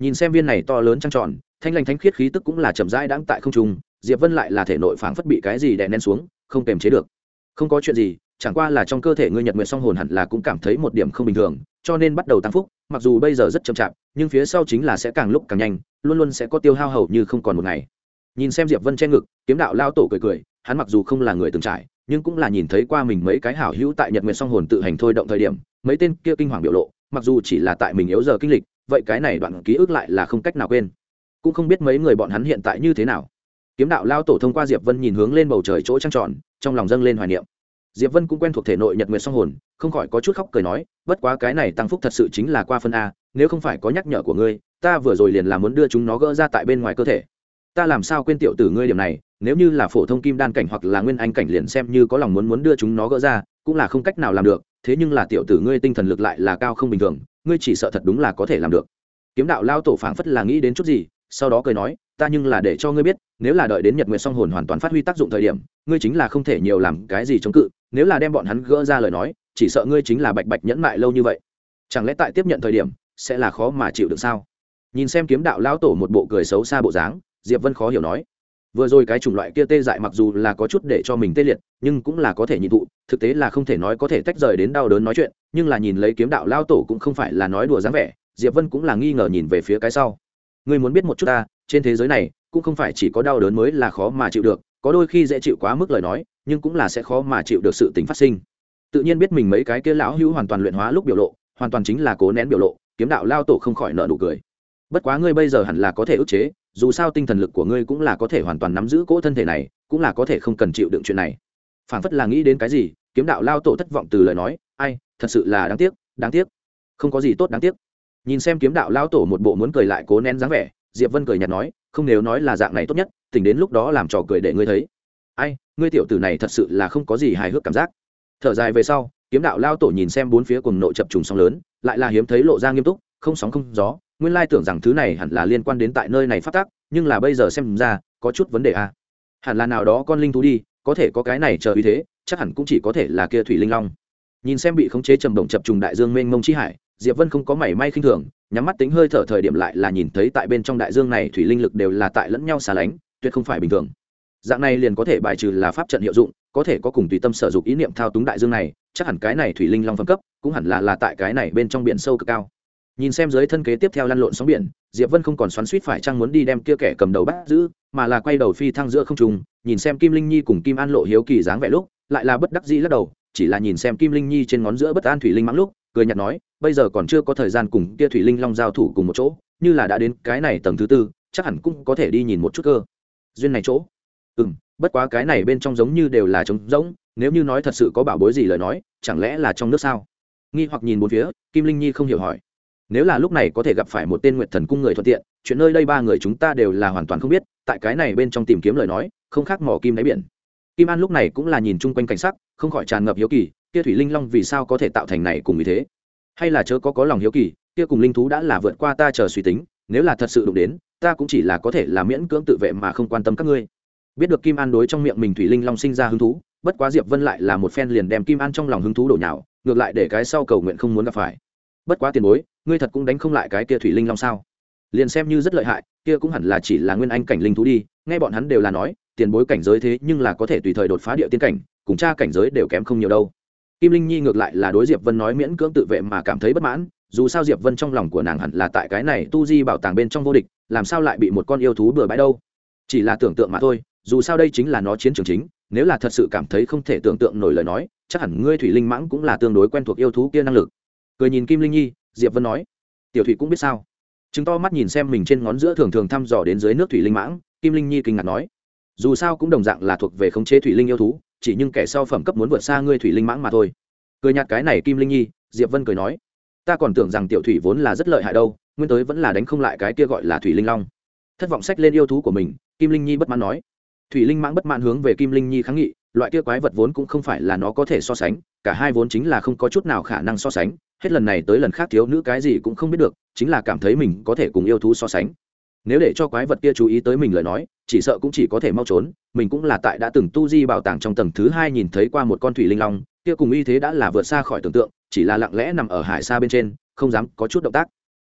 Nhìn xem viên này to lớn trăng tròn, thanh lành thánh khiết khí tức cũng là chậm rãi đáng tại không trung, diệp vân lại là thể nội phảng phất bị cái gì đè nén xuống, không kềm chế được. Không có chuyện gì, chẳng qua là trong cơ thể ngươi nhật nguyện song hồn hẳn là cũng cảm thấy một điểm không bình thường, cho nên bắt đầu tăng phúc, mặc dù bây giờ rất chậm chạp, nhưng phía sau chính là sẽ càng lúc càng nhanh, luôn luôn sẽ có tiêu hao hầu như không còn một ngày. Nhìn xem diệp vân che ngực, kiếm đạo lao tổ cười cười hắn mặc dù không là người từng trải, nhưng cũng là nhìn thấy qua mình mấy cái hảo hữu tại nhật nguyện song hồn tự hành thôi động thời điểm, mấy tên kia kinh hoàng biểu lộ, mặc dù chỉ là tại mình yếu giờ kinh lịch, vậy cái này đoạn ký ức lại là không cách nào quên. Cũng không biết mấy người bọn hắn hiện tại như thế nào. Kiếm đạo lao tổ thông qua diệp vân nhìn hướng lên bầu trời chỗ trăng tròn, trong lòng dâng lên hoài niệm. Diệp vân cũng quen thuộc thể nội nhật nguyện song hồn, không khỏi có chút khóc cười nói, bất quá cái này tăng phúc thật sự chính là qua phân a, nếu không phải có nhắc nhở của ngươi, ta vừa rồi liền là muốn đưa chúng nó gỡ ra tại bên ngoài cơ thể. Ta làm sao quên tiểu tử ngươi điểm này nếu như là phổ thông kim đan cảnh hoặc là nguyên anh cảnh liền xem như có lòng muốn muốn đưa chúng nó gỡ ra, cũng là không cách nào làm được, thế nhưng là tiểu tử ngươi tinh thần lực lại là cao không bình thường, ngươi chỉ sợ thật đúng là có thể làm được. Kiếm đạo lao tổ phảng phất là nghĩ đến chút gì, sau đó cười nói, ta nhưng là để cho ngươi biết, nếu là đợi đến nhật nguyệt song hồn hoàn toàn phát huy tác dụng thời điểm, ngươi chính là không thể nhiều làm cái gì chống cự, nếu là đem bọn hắn gỡ ra lời nói, chỉ sợ ngươi chính là bạch bạch nhẫn mại lâu như vậy. Chẳng lẽ tại tiếp nhận thời điểm, sẽ là khó mà chịu được sao? Nhìn xem kiếm đạo lão tổ một bộ cười xấu xa bộ dáng, diệp vân khó hiểu nói vừa rồi cái chủng loại kia tê dại mặc dù là có chút để cho mình tê liệt, nhưng cũng là có thể nhịn thụ, thực tế là không thể nói có thể tách rời đến đau đớn nói chuyện, nhưng là nhìn lấy kiếm đạo lao tổ cũng không phải là nói đùa dáng vẻ, diệp vân cũng là nghi ngờ nhìn về phía cái sau. Ngươi muốn biết một chút ta, trên thế giới này, cũng không phải chỉ có đau đớn mới là khó mà chịu được, có đôi khi dễ chịu quá mức lời nói, nhưng cũng là sẽ khó mà chịu được sự tình phát sinh. Tự nhiên biết mình mấy cái kia lão hữu hoàn toàn luyện hóa lúc biểu lộ, hoàn toàn chính là cố nén biểu lộ, kiếm đạo lao tổ không khỏi nợ nụ cười. Bất quá ngươi bây giờ hẳn là có thể ức chế dù sao tinh thần lực của ngươi cũng là có thể hoàn toàn nắm giữ cỗ thân thể này, cũng là có thể không cần chịu đựng chuyện này. Phảng phất là nghĩ đến cái gì, kiếm đạo lao tổ thất vọng từ lời nói, ai, thật sự là đáng tiếc đáng tiếc. Không có gì tốt đáng tiếc. Nhìn xem kiếm đạo lao tổ một bộ muốn cười lại cố nén dáng vẻ, diệp vân cười nhạt nói, không nếu nói là dạng này tốt nhất, tỉnh đến lúc đó làm trò cười để ngươi thấy. Ai, ngươi tiểu tử này thật sự là không có gì hài hước cảm giác. Thở dài về sau, kiếm đạo lao tổ nhìn xem bốn phía cùng nội chập trùng sóng lớn, lại là hiếm thấy lộ ra nghiêm túc, không sóng không gió nguyên lai tưởng rằng thứ này hẳn là liên quan đến tại nơi này phát tác, nhưng là bây giờ xem ra, có chút vấn đề à. hẳn là nào đó con linh thú đi, có thể có cái này chờ ý thế, chắc hẳn cũng chỉ có thể là kia thủy linh long. Nhìn xem bị khống chế trầm động chập trùng đại dương mênh mông chi hải, diệp vân không có mảy may khinh thường, nhắm mắt tính hơi thở thời điểm lại là nhìn thấy tại bên trong đại dương này thủy linh lực đều là tại lẫn nhau xa lánh, tuyệt không phải bình thường. Dạng này liền có thể bài trừ là pháp trận hiệu dụng, có thể có cùng tùy tâm sở dụng ý niệm thao túng đại dương này, chắc hẳn cái này thủy linh long phẩm cấp, cũng hẳn là là tại cái này bên trong biển sâu cực cao nhìn xem dưới thân kế tiếp theo lăn lộn sóng biển, diệp vân không còn xoắn suýt phải chăng muốn đi đem kia kẻ cầm đầu bắt giữ, mà là quay đầu phi thăng giữa không trung, nhìn xem kim linh nhi cùng kim an lộ hiếu kỳ dáng vẻ lúc, lại là bất đắc dĩ lắc đầu, chỉ là nhìn xem kim linh nhi trên ngón giữa bất an thủy linh mắng lúc, cười nhạt nói, bây giờ còn chưa có thời gian cùng kia thủy linh long giao thủ cùng một chỗ, như là đã đến cái này tầng thứ tư, chắc hẳn cũng có thể đi nhìn một chút cơ. Duyên này chỗ. Ừ m bất quá cái này bên trong giống như đều là trống rỗng, nếu như nói thật sự có bảo bối gì lời nói, chẳng lẽ là trong nước sao? Nghi hoặc nhìn bốn phía, kim linh nhi không hiểu hỏi nếu là lúc này có thể gặp phải một tên nguyệt thần cung người thuận tiện, chuyện nơi đây ba người chúng ta đều là hoàn toàn không biết, tại cái này bên trong tìm kiếm lời nói, không khác mỏ kim đáy biển. Kim an lúc này cũng là nhìn chung quanh cảnh sắc, không khỏi tràn ngập hiếu kỳ, kia thủy linh long vì sao có thể tạo thành này cùng như thế? Hay là chớ có có lòng hiếu kỳ, kia cùng linh thú đã là vượt qua ta chờ suy tính, nếu là thật sự đụng đến, ta cũng chỉ là có thể là miễn cưỡng tự vệ mà không quan tâm các ngươi. Biết được kim an đối trong miệng mình thủy linh long sinh ra hứng thú, bất quá diệp vân lại là một phen liền đem kim an trong lòng hứng thú đổ nhào, ngược lại để cái sau cầu nguyện không muốn gặp phải. Bất quá tiền bối ngươi thật cũng đánh không lại cái kia thủy linh long sao? Liền xem như rất lợi hại, kia cũng hẳn là chỉ là nguyên anh cảnh linh thú đi, nghe bọn hắn đều là nói, tiền bối cảnh giới thế nhưng là có thể tùy thời đột phá địa tiên cảnh, cùng cha cảnh giới đều kém không nhiều đâu. Kim linh nhi ngược lại là đối diệp vân nói miễn cưỡng tự vệ mà cảm thấy bất mãn, dù sao diệp vân trong lòng của nàng hẳn là tại cái này tu di bảo tàng bên trong vô địch, làm sao lại bị một con yêu thú bừa bãi đâu? Chỉ là tưởng tượng mà thôi, dù sao đây chính là nó chiến trường chính, nếu là thật sự cảm thấy không thể tưởng tượng nổi lời nói, chắc hẳn ngươi thủy linh mãng cũng là tương đối quen thuộc yêu thú kia năng lực. Cười nhìn kim linh nhi diệp vân nói. Tiểu thủy cũng biết sao? Chứng to mắt nhìn xem mình trên ngón giữa thường thường thăm dò đến dưới nước thủy linh mãng, kim linh nhi kinh ngạc nói. Dù sao cũng đồng dạng là thuộc về khống chế thủy linh yêu thú, chỉ nhưng kẻ sau phẩm cấp muốn vượt xa ngươi thủy linh mãng mà thôi. Cười nhạt cái này kim linh nhi, diệp vân cười nói. Ta còn tưởng rằng tiểu thủy vốn là rất lợi hại đâu, nguyên tới vẫn là đánh không lại cái kia gọi là thủy linh long. Thất vọng sách lên yêu thú của mình, kim linh nhi bất mãn nói. Thủy linh mãng bất mãn hướng về kim linh nhi kháng nghị, loại kia quái vật vốn cũng không phải là nó có thể so sánh, cả hai vốn chính là không có chút nào khả năng so sánh hết lần này tới lần khác thiếu nữ cái gì cũng không biết được, chính là cảm thấy mình có thể cùng yêu thú so sánh. Nếu để cho quái vật kia chú ý tới mình lời nói, chỉ sợ cũng chỉ có thể mau trốn, mình cũng là tại đã từng tu di bảo tàng trong tầng thứ hai nhìn thấy qua một con thủy linh long, kia cùng y thế đã là vượt xa khỏi tưởng tượng, chỉ là lặng lẽ nằm ở hải xa bên trên, không dám có chút động tác.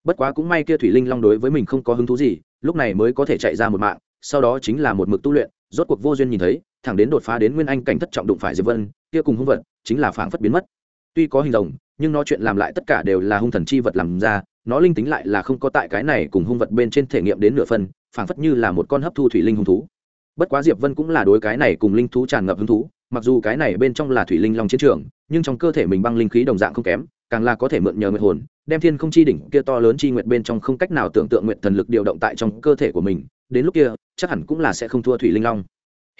Bất quá cũng may kia thủy linh long đối với mình không có hứng thú gì, lúc này mới có thể chạy ra một mạng, sau đó chính là một mực tu luyện, rốt cuộc vô duyên nhìn thấy, thẳng đến đột phá đến nguyên anh cảnh thất trọng đụng phải diệp vân, kia cùng hung vật, chính là phảng phất biến mất. Tuy có hình rồng nhưng nó chuyện làm lại tất cả đều là hung thần chi vật làm ra, nó linh tính lại là không có tại cái này cùng hung vật bên trên thể nghiệm đến nửa phân, phảng phất như là một con hấp thu thủy linh hung thú. Bất quá diệp vân cũng là đối cái này cùng linh thú tràn ngập hứng thú, mặc dù cái này bên trong là thủy linh long chiến trường, nhưng trong cơ thể mình băng linh khí đồng dạng không kém, càng là có thể mượn nhờ nguyệt hồn, đem thiên không chi đỉnh kia to lớn chi nguyệt bên trong không cách nào tưởng tượng nguyệt thần lực điều động tại trong cơ thể của mình, đến lúc kia, chắc hẳn cũng là sẽ không thua thủy linh long.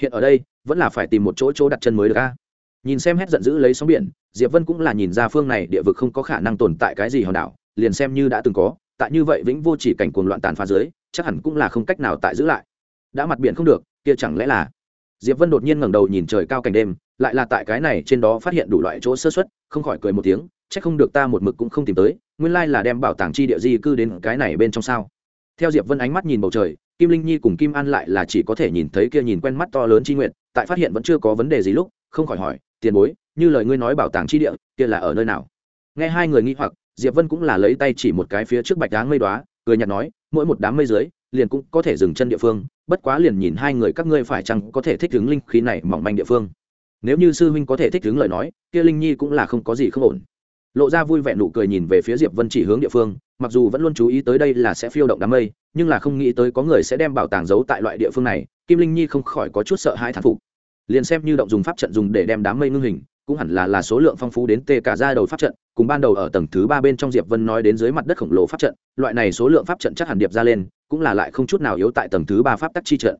Hiện ở đây, vẫn là phải tìm một chỗ chỗ đặt chân mới được a. Nhìn xem hết giận dữ lấy sóng biển diệp vân cũng là nhìn ra phương này địa vực không có khả năng tồn tại cái gì hòn đảo, liền xem như đã từng có, tại như vậy vĩnh vô chỉ cảnh cuồng loạn tàn phá dưới, chắc hẳn cũng là không cách nào tại giữ lại. Đã mặt biển không được, kia chẳng lẽ là? Diệp vân đột nhiên ngẩng đầu nhìn trời cao cảnh đêm, lại là tại cái này trên đó phát hiện đủ loại chỗ sơ xuất không khỏi cười một tiếng, chắc không được ta một mực cũng không tìm tới, nguyên lai là đem bảo tàng chi địa di cư đến cái này bên trong sao? Theo diệp vân ánh mắt nhìn bầu trời, kim linh nhi cùng kim an lại là chỉ có thể nhìn thấy kia nhìn quen mắt to lớn chi nguyện tại phát hiện vẫn chưa có vấn đề gì lúc, không khỏi hỏi, tiền bối như lời ngươi nói bảo tàng chi địa, kia là ở nơi nào? Nghe hai người nghi hoặc, diệp vân cũng là lấy tay chỉ một cái phía trước bạch đá mây đoá cười nhạt nói, mỗi một đám mây dưới, liền cũng có thể dừng chân địa phương, bất quá liền nhìn hai người các ngươi phải chăng có thể thích ứng linh khí này mỏng manh địa phương. Nếu như sư huynh có thể thích ứng lời nói, kia linh nhi cũng là không có gì không ổn. Lộ ra vui vẻ nụ cười nhìn về phía diệp vân chỉ hướng địa phương, mặc dù vẫn luôn chú ý tới đây là sẽ phiêu động đám mây, nhưng là không nghĩ tới có người sẽ đem bảo tàng giấu tại loại địa phương này, kim linh nhi không khỏi có chút sợ hãi thán phục. Liền xem như động dùng pháp trận dùng để đem đám mây ngưng hình cũng hẳn là là số lượng phong phú đến tê cả ra đầu pháp trận, cùng ban đầu ở tầng thứ ba bên trong diệp vân nói đến dưới mặt đất khổng lồ pháp trận, loại này số lượng pháp trận chắc hẳn điệp ra lên, cũng là lại không chút nào yếu tại tầng thứ ba pháp tắc chi trận.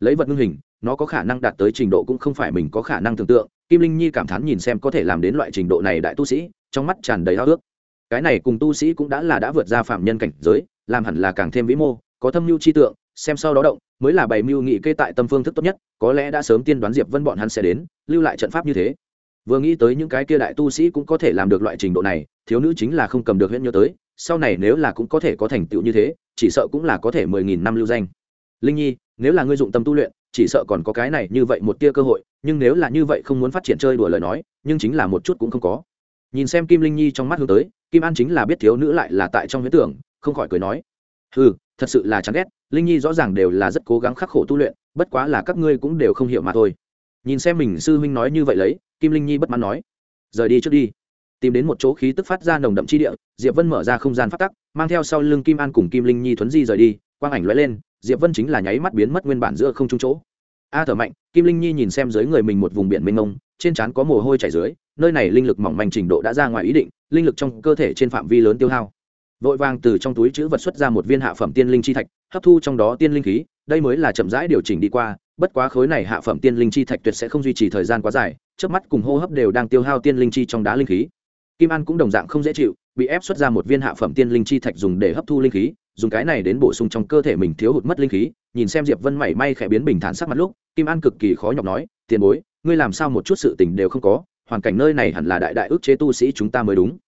Lấy vật ngưng hình, nó có khả năng đạt tới trình độ cũng không phải mình có khả năng tưởng tượng, kim linh nhi cảm thán nhìn xem có thể làm đến loại trình độ này đại tu sĩ, trong mắt tràn đầy háo ước cái này cùng tu sĩ cũng đã là đã vượt ra phạm nhân cảnh giới, làm hẳn là càng thêm vĩ mô, có thâm mưu chi tượng, xem sau đó động, mới là bày mưu nghị kê tại tâm phương thức tốt nhất, có lẽ đã sớm tiên đoán diệp vân bọn hắn sẽ đến, lưu lại trận pháp như thế vừa nghĩ tới những cái kia đại tu sĩ cũng có thể làm được loại trình độ này, thiếu nữ chính là không cầm được huyễn nhớ tới, sau này nếu là cũng có thể có thành tựu như thế, chỉ sợ cũng là có thể mười nghìn năm lưu danh. Linh nhi, nếu là ngươi dụng tâm tu luyện, chỉ sợ còn có cái này như vậy một tia cơ hội, nhưng nếu là như vậy không muốn phát triển chơi đùa lời nói, nhưng chính là một chút cũng không có. Nhìn xem kim linh nhi trong mắt hướng tới, kim an chính là biết thiếu nữ lại là tại trong huyễn tưởng, không khỏi cười nói ừ thật sự là chán ghét, linh nhi rõ ràng đều là rất cố gắng khắc khổ tu luyện, bất quá là các ngươi cũng đều không hiểu mà thôi nhìn xem mình sư huynh nói như vậy lấy, kim linh nhi bất mãn nói, rời đi trước đi. Tìm đến một chỗ khí tức phát ra nồng đậm chi địa, diệp vân mở ra không gian phát tắc, mang theo sau lưng kim an cùng kim linh nhi thuấn di rời đi, quang ảnh lóe lên, diệp vân chính là nháy mắt biến mất nguyên bản giữa không trung chỗ. A thở mạnh, kim linh nhi nhìn xem dưới người mình một vùng biển mênh mông, trên trán có mồ hôi chảy dưới, nơi này linh lực mỏng manh trình độ đã ra ngoài ý định, linh lực trong cơ thể trên phạm vi lớn tiêu hao. Vội vàng từ trong túi chữ vật xuất ra một viên hạ phẩm tiên linh chi thạch, hấp thu trong đó tiên linh khí, đây mới là chậm rãi điều chỉnh đi qua bất quá khối này hạ phẩm tiên linh chi thạch tuyệt sẽ không duy trì thời gian quá dài trước mắt cùng hô hấp đều đang tiêu hao tiên linh chi trong đá linh khí. Kim an cũng đồng dạng không dễ chịu, bị ép xuất ra một viên hạ phẩm tiên linh chi thạch dùng để hấp thu linh khí, dùng cái này đến bổ sung trong cơ thể mình thiếu hụt mất linh khí, nhìn xem diệp vân mảy may khẽ biến bình thản sắc mặt lúc, kim an cực kỳ khó nhọc nói, tiền bối, ngươi làm sao một chút sự tình đều không có, hoàn cảnh nơi này hẳn là đại đại ước chế tu sĩ chúng ta mới đúng.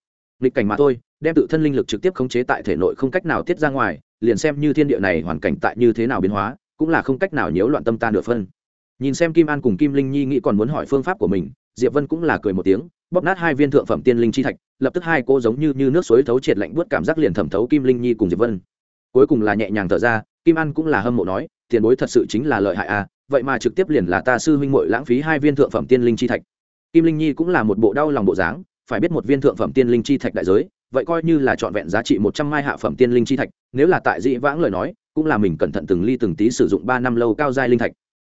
Nghịch cảnh mà thôi, đem tự thân linh lực trực tiếp khống chế tại thể nội không cách nào tiết ra ngoài, liền xem như thiên địa này hoàn cảnh tại như thế nào biến hóa cũng là không cách nào nhiễu loạn tâm ta nửa phân. Nhìn xem kim an cùng kim linh nhi nghĩ còn muốn hỏi phương pháp của mình diệp vân cũng là cười một tiếng bóp nát hai viên thượng phẩm tiên linh chi thạch lập tức hai cô giống như, như nước suối thấu triệt lạnh buốt cảm giác liền thẩm thấu kim linh nhi cùng diệp vân. Cuối cùng là nhẹ nhàng thở ra kim an cũng là hâm mộ nói tiền bối thật sự chính là lợi hại à vậy mà trực tiếp liền là ta sư huynh muội lãng phí hai viên thượng phẩm tiên linh chi thạch. Kim linh nhi cũng là một bộ đau lòng bộ dáng phải biết một viên thượng phẩm tiên linh chi thạch đại giới vậy coi như là trọn vẹn giá trị một trăm mai hạ phẩm tiên linh chi thạch nếu là tại dĩ vãng lời nói cũng là mình cẩn thận từng ly từng tí sử dụng ba năm lâu cao giai linh thạch.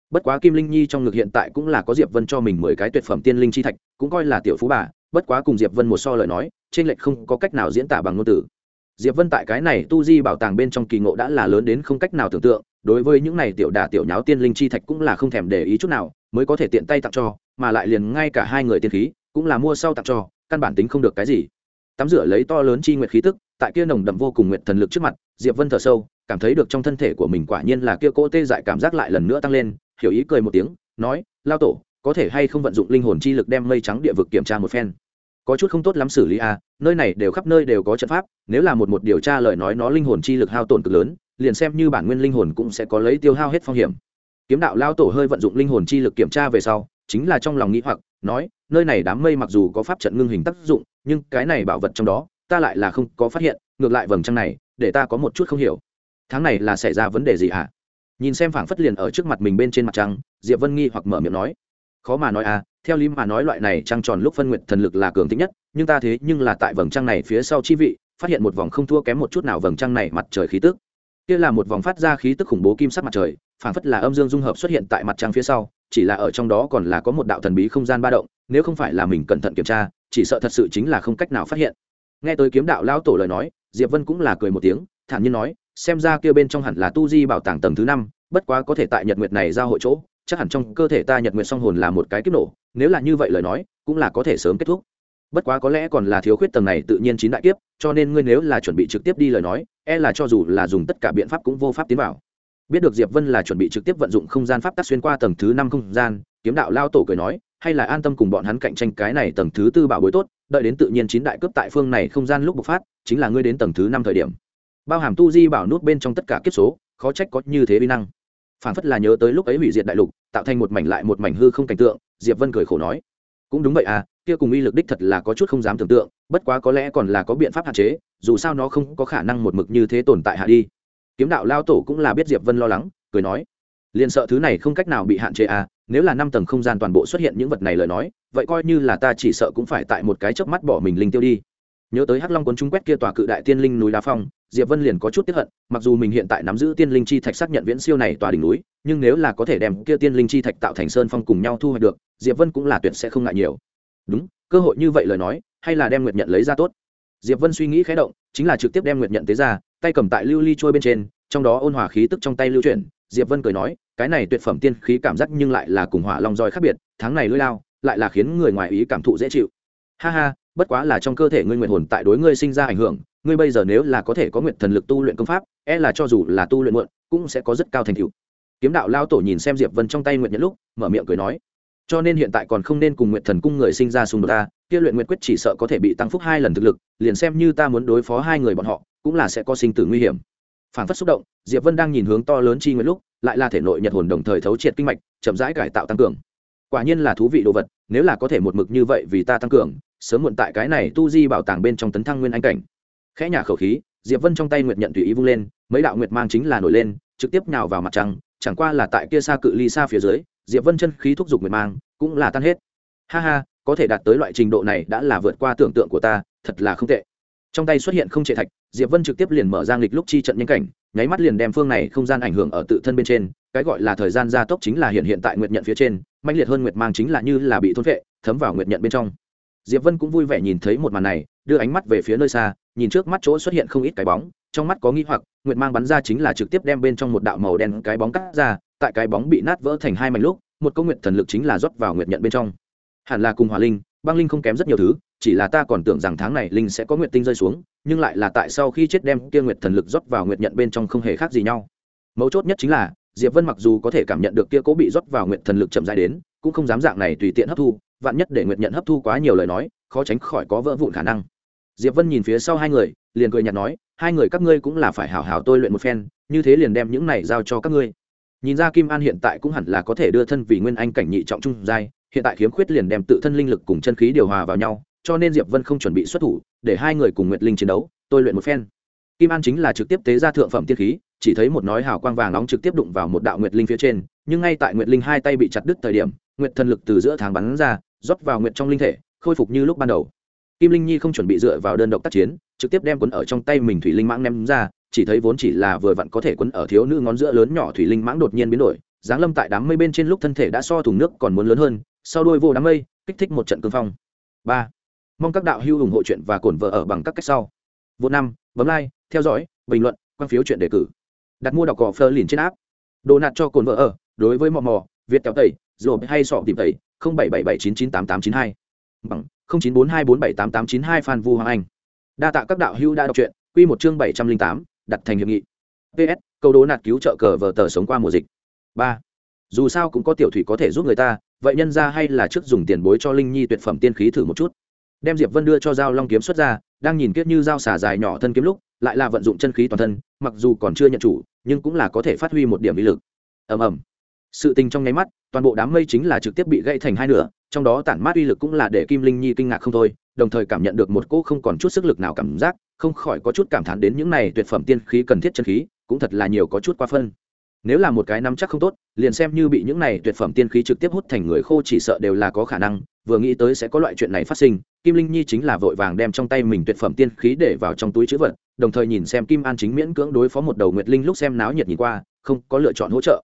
Bất quá kim linh nhi trong ngực hiện tại cũng là có diệp vân cho mình mười cái tuyệt phẩm tiên linh chi thạch, cũng coi là tiểu phú bà, bất quá cùng diệp vân một so lời nói, trên lệch không có cách nào diễn tả bằng ngôn từ. Diệp vân tại cái này tu di bảo tàng bên trong kỳ ngộ đã là lớn đến không cách nào tưởng tượng, đối với những này tiểu đả tiểu nháo tiên linh chi thạch cũng là không thèm để ý chút nào, mới có thể tiện tay tặng cho, mà lại liền ngay cả hai người tiên khí, cũng là mua sau tặng cho, căn bản tính không được cái gì. Tắm rửa lấy to lớn chi nguyệt khí tức tại kia nồng đậm vô cùng nguyệt thần lực trước mặt, diệp vân thở sâu, cảm thấy được trong thân thể của mình quả nhiên là kia cỗ tê dại cảm giác lại lần nữa tăng lên, hiểu ý cười một tiếng, nói, lao tổ, có thể hay không vận dụng linh hồn chi lực đem mây trắng địa vực kiểm tra một phen? Có chút không tốt lắm xử lý à nơi này đều khắp nơi đều có trận pháp, nếu là một một điều tra lời nói nó linh hồn chi lực hao tổn cực lớn, liền xem như bản nguyên linh hồn cũng sẽ có lấy tiêu hao hết phong hiểm. Kiếm đạo lao tổ hơi vận dụng linh hồn chi lực kiểm tra về sau, chính là trong lòng nghĩ hoặc, nói, nơi này đám mây mặc dù có pháp trận ngưng hình tác dụng, nhưng cái này bảo vật trong đó ta lại là không có phát hiện, ngược lại vầng trăng này, để ta có một chút không hiểu. Tháng này là xảy ra vấn đề gì hả? À? nhìn xem phảng phất liền ở trước mặt mình bên trên mặt trăng, diệp vân nghi hoặc mở miệng nói. Khó mà nói à theo lý mà nói loại này trăng tròn lúc phân nguyện thần lực là cường tính nhất, nhưng ta thế nhưng là tại vầng trăng này phía sau chi vị, phát hiện một vòng không thua kém một chút nào vầng trăng này mặt trời khí tức. Kia là một vòng phát ra khí tức khủng bố kim sắc mặt trời, phảng phất là âm dương dung hợp xuất hiện tại mặt trăng phía sau, chỉ là ở trong đó còn là có một đạo thần bí không gian ba động, nếu không phải là mình cẩn thận kiểm tra, chỉ sợ thật sự chính là không cách nào phát hiện nghe tới kiếm đạo lão tổ lời nói, diệp vân cũng là cười một tiếng, thản nhiên nói, xem ra kia bên trong hẳn là tu di bảo tàng tầng thứ năm, bất quá có thể tại nhật nguyệt này giao hội chỗ, chắc hẳn trong cơ thể ta nhật nguyệt song hồn là một cái kiếp nổ, nếu là như vậy lời nói, cũng là có thể sớm kết thúc. Bất quá có lẽ còn là thiếu khuyết tầng này tự nhiên chín đại kiếp, cho nên ngươi nếu là chuẩn bị trực tiếp đi lời nói e là cho dù là dùng tất cả biện pháp cũng vô pháp tiến vào. Biết được diệp vân là chuẩn bị trực tiếp vận dụng không gian pháp tắc xuyên qua tầng thứ năm không gian, kiếm đạo lao tổ cười nói, hay là an tâm cùng bọn hắn cạnh tranh cái này tầng thứ tư bảo bối tốt đợi đến tự nhiên chín đại cướp tại phương này không gian lúc bộc phát, chính là ngươi đến tầng thứ năm thời điểm. Bao hàm tu di bảo nút bên trong tất cả kiếp số, khó trách có như thế vi năng. Phản phất là nhớ tới lúc ấy hủy diệt đại lục, tạo thành một mảnh lại một mảnh hư không cảnh tượng, diệp vân cười khổ nói. Cũng đúng vậy à kia cùng uy lực đích thật là có chút không dám tưởng tượng, bất quá có lẽ còn là có biện pháp hạn chế, dù sao nó không có khả năng một mực như thế tồn tại hạ đi. Kiếm đạo lao tổ cũng là biết diệp vân lo lắng, cười nói. Liền sợ thứ này không cách nào bị hạn chế à nếu là năm tầng không gian toàn bộ xuất hiện những vật này lời nói vậy coi như là ta chỉ sợ cũng phải tại một cái chớp mắt bỏ mình linh tiêu đi. Nhớ tới hắc long quân trung quét kia tòa cự đại tiên linh núi đá phong, diệp vân liền có chút tiếp hận, mặc dù mình hiện tại nắm giữ tiên linh chi thạch xác nhận viễn siêu này tòa đỉnh núi, nhưng nếu là có thể đem kia tiên linh chi thạch tạo thành sơn phong cùng nhau thu hoạch được, diệp vân cũng là tuyệt sẽ không ngại nhiều. Đúng, cơ hội như vậy lời nói, hay là đem nguyệt nhận lấy ra tốt? Diệp vân suy nghĩ khẽ động, chính là trực tiếp đem nguyệt nhận tế ra, tay cầm tại lưu ly trôi bên trên, trong đó ôn hòa khí tức trong tay lưu chuyển. Diệp vân cười nói, cái này tuyệt phẩm tiên khí cảm giác nhưng lại là cùng hỏa long roi khác biệt, tháng này lưỡi lao lại là khiến người ngoài ý cảm thụ dễ chịu. Ha ha, bất quá là trong cơ thể ngươi nguyện hồn tại đối ngươi sinh ra ảnh hưởng, ngươi bây giờ nếu là có thể có nguyện thần lực tu luyện công pháp e là cho dù là tu luyện muộn, cũng sẽ có rất cao thành tựu. Kiếm đạo lao tổ nhìn xem diệp vân trong tay nguyện nhẫn lúc, mở miệng cười nói, cho nên hiện tại còn không nên cùng nguyện thần cung người sinh ra xung đột ta, kia luyện nguyện quyết chỉ sợ có thể bị tăng phúc hai lần thực lực, liền xem như ta muốn đối phó hai người bọn họ, cũng là sẽ có sinh tử nguy hiểm. Phản phất xúc động, diệp vân đang nhìn hướng to lớn chi nguyện lúc, lại là thể nội nhật hồn đồng thời thấu triệt kinh mạch, chậm rãi cải tạo tăng cường quả nhiên là thú vị đồ vật, nếu là có thể một mực như vậy vì ta tăng cường, sớm muộn tại cái này tu di bảo tàng bên trong tấn thăng nguyên anh cảnh. Khẽ nhả khẩu khí, diệp vân trong tay nguyệt nhận tùy ý vung lên, mấy đạo nguyệt mang chính là nổi lên, trực tiếp nhào vào mặt trăng, chẳng qua là tại kia xa cự ly xa phía dưới, diệp vân chân khí thúc giục nguyệt mang, cũng là tan hết. Ha ha, có thể đạt tới loại trình độ này đã là vượt qua tưởng tượng của ta, thật là không tệ. Trong tay xuất hiện không trệ thạch, diệp vân trực tiếp liền mở ra nghịch lúc chi trận nhanh cảnh, nháy mắt liền đem phương này không gian ảnh hưởng ở tự thân bên trên cái gọi là thời gian gia tốc chính là hiện hiện tại nguyệt nhận phía trên mạnh liệt hơn nguyệt mang chính là như là bị thôn vệ, thấm vào nguyệt nhận bên trong. Diệp vân cũng vui vẻ nhìn thấy một màn này, đưa ánh mắt về phía nơi xa, nhìn trước mắt chỗ xuất hiện không ít cái bóng, trong mắt có nghi hoặc, nguyệt mang bắn ra chính là trực tiếp đem bên trong một đạo màu đen cái bóng cắt ra, tại cái bóng bị nát vỡ thành hai mảnh lúc, một câu nguyệt thần lực chính là rót vào nguyệt nhận bên trong. Hẳn là cùng hỏa linh, băng linh không kém rất nhiều thứ, chỉ là ta còn tưởng rằng tháng này linh sẽ có nguyệt tinh rơi xuống, nhưng lại là tại sau khi chết đem kia nguyệt thần lực rót vào nguyệt nhận bên trong không hề khác gì nhau. Mấu chốt nhất chính là diệp vân mặc dù có thể cảm nhận được kia cố bị rót vào nguyệt thần lực chậm dài đến, cũng không dám dạng này tùy tiện hấp thu, vạn nhất để nguyệt nhận hấp thu quá nhiều lời nói, khó tránh khỏi có vỡ vụn khả năng. Diệp vân nhìn phía sau hai người, liền cười nhạt nói, hai người các ngươi cũng là phải hảo hảo tôi luyện một phen, như thế liền đem những này giao cho các ngươi. Nhìn ra kim an hiện tại cũng hẳn là có thể đưa thân vì nguyên anh cảnh nhị trọng trung giai, hiện tại khiếm khuyết liền đem tự thân linh lực cùng chân khí điều hòa vào nhau, cho nên diệp vân không chuẩn bị xuất thủ, để hai người cùng nguyệt linh chiến đấu, tôi luyện một phen. Kim an chính là trực tiếp tế ra thượng phẩm tiên khí chỉ thấy một nói hào quang vàng nóng trực tiếp đụng vào một đạo nguyệt linh phía trên, nhưng ngay tại nguyệt linh hai tay bị chặt đứt thời điểm, nguyệt thần lực từ giữa tháng bắn ra, rót vào nguyệt trong linh thể, khôi phục như lúc ban đầu. Kim linh nhi không chuẩn bị dựa vào đơn độc tác chiến, trực tiếp đem quấn ở trong tay mình thủy linh mãng ném ra, chỉ thấy vốn chỉ là vừa vặn có thể quấn ở thiếu nữ ngón giữa lớn nhỏ thủy linh mãng đột nhiên biến đổi giáng lâm tại đám mây bên trên lúc thân thể đã so thùng nước còn muốn lớn hơn, sau đuôi vô đám mây, kích thích một trận cương phong. Ba. Mong các đạo hữu ủng hộ chuyện và cổn vợ ở bằng các cách sau. Vô năm, bấm like, theo dõi, bình luận, quan phiếu chuyện đề cử đặt mua đọc cỏ phơ liền trên app. Đồ nạt cho cồn vợ ở, đối với mò mò, việt kéo tẩy rồi hay sọ tìm tẩy, không bảy bảy bảy chín chín tám tám chín hai. Bằng không chín bốn hai bốn bảy tám tám chín hai phan vu hoàng anh. Đa tạ các đạo hữu đã đọc truyện, quy một chương bảy trăm linh tám, đặt thành hiệp nghị. Ps câu đố nạt cứu trợ cờ vờ tờ sống qua mùa dịch. Ba. Dù sao cũng có tiểu thủy có thể giúp người ta, vậy nhân ra hay là trước dùng tiền bối cho linh nhi tuyệt phẩm tiên khí thử một chút. Đem diệp vân đưa cho giao long kiếm xuất ra đang nhìn kiết như dao xà dài nhỏ thân kiếm lúc, lại là vận dụng chân khí toàn thân, mặc dù còn chưa nhận chủ, nhưng cũng là có thể phát huy một điểm ý lực. Ầm ầm. Sự tình trong nháy mắt, toàn bộ đám mây chính là trực tiếp bị gãy thành hai nửa, trong đó tản mát uy lực cũng là để kim linh nhi kinh ngạc không thôi, đồng thời cảm nhận được một cỗ không còn chút sức lực nào cảm giác, không khỏi có chút cảm thán đến những này tuyệt phẩm tiên khí cần thiết chân khí, cũng thật là nhiều có chút quá phân. Nếu là một cái nắm chắc không tốt, liền xem như bị những này tuyệt phẩm tiên khí trực tiếp hút thành người khô chỉ sợ đều là có khả năng vừa nghĩ tới sẽ có loại chuyện này phát sinh, kim linh nhi chính là vội vàng đem trong tay mình tuyệt phẩm tiên khí để vào trong túi chữ vật, đồng thời nhìn xem kim an chính miễn cưỡng đối phó một đầu nguyệt linh lúc xem náo nhiệt nhìn qua, không có lựa chọn hỗ trợ.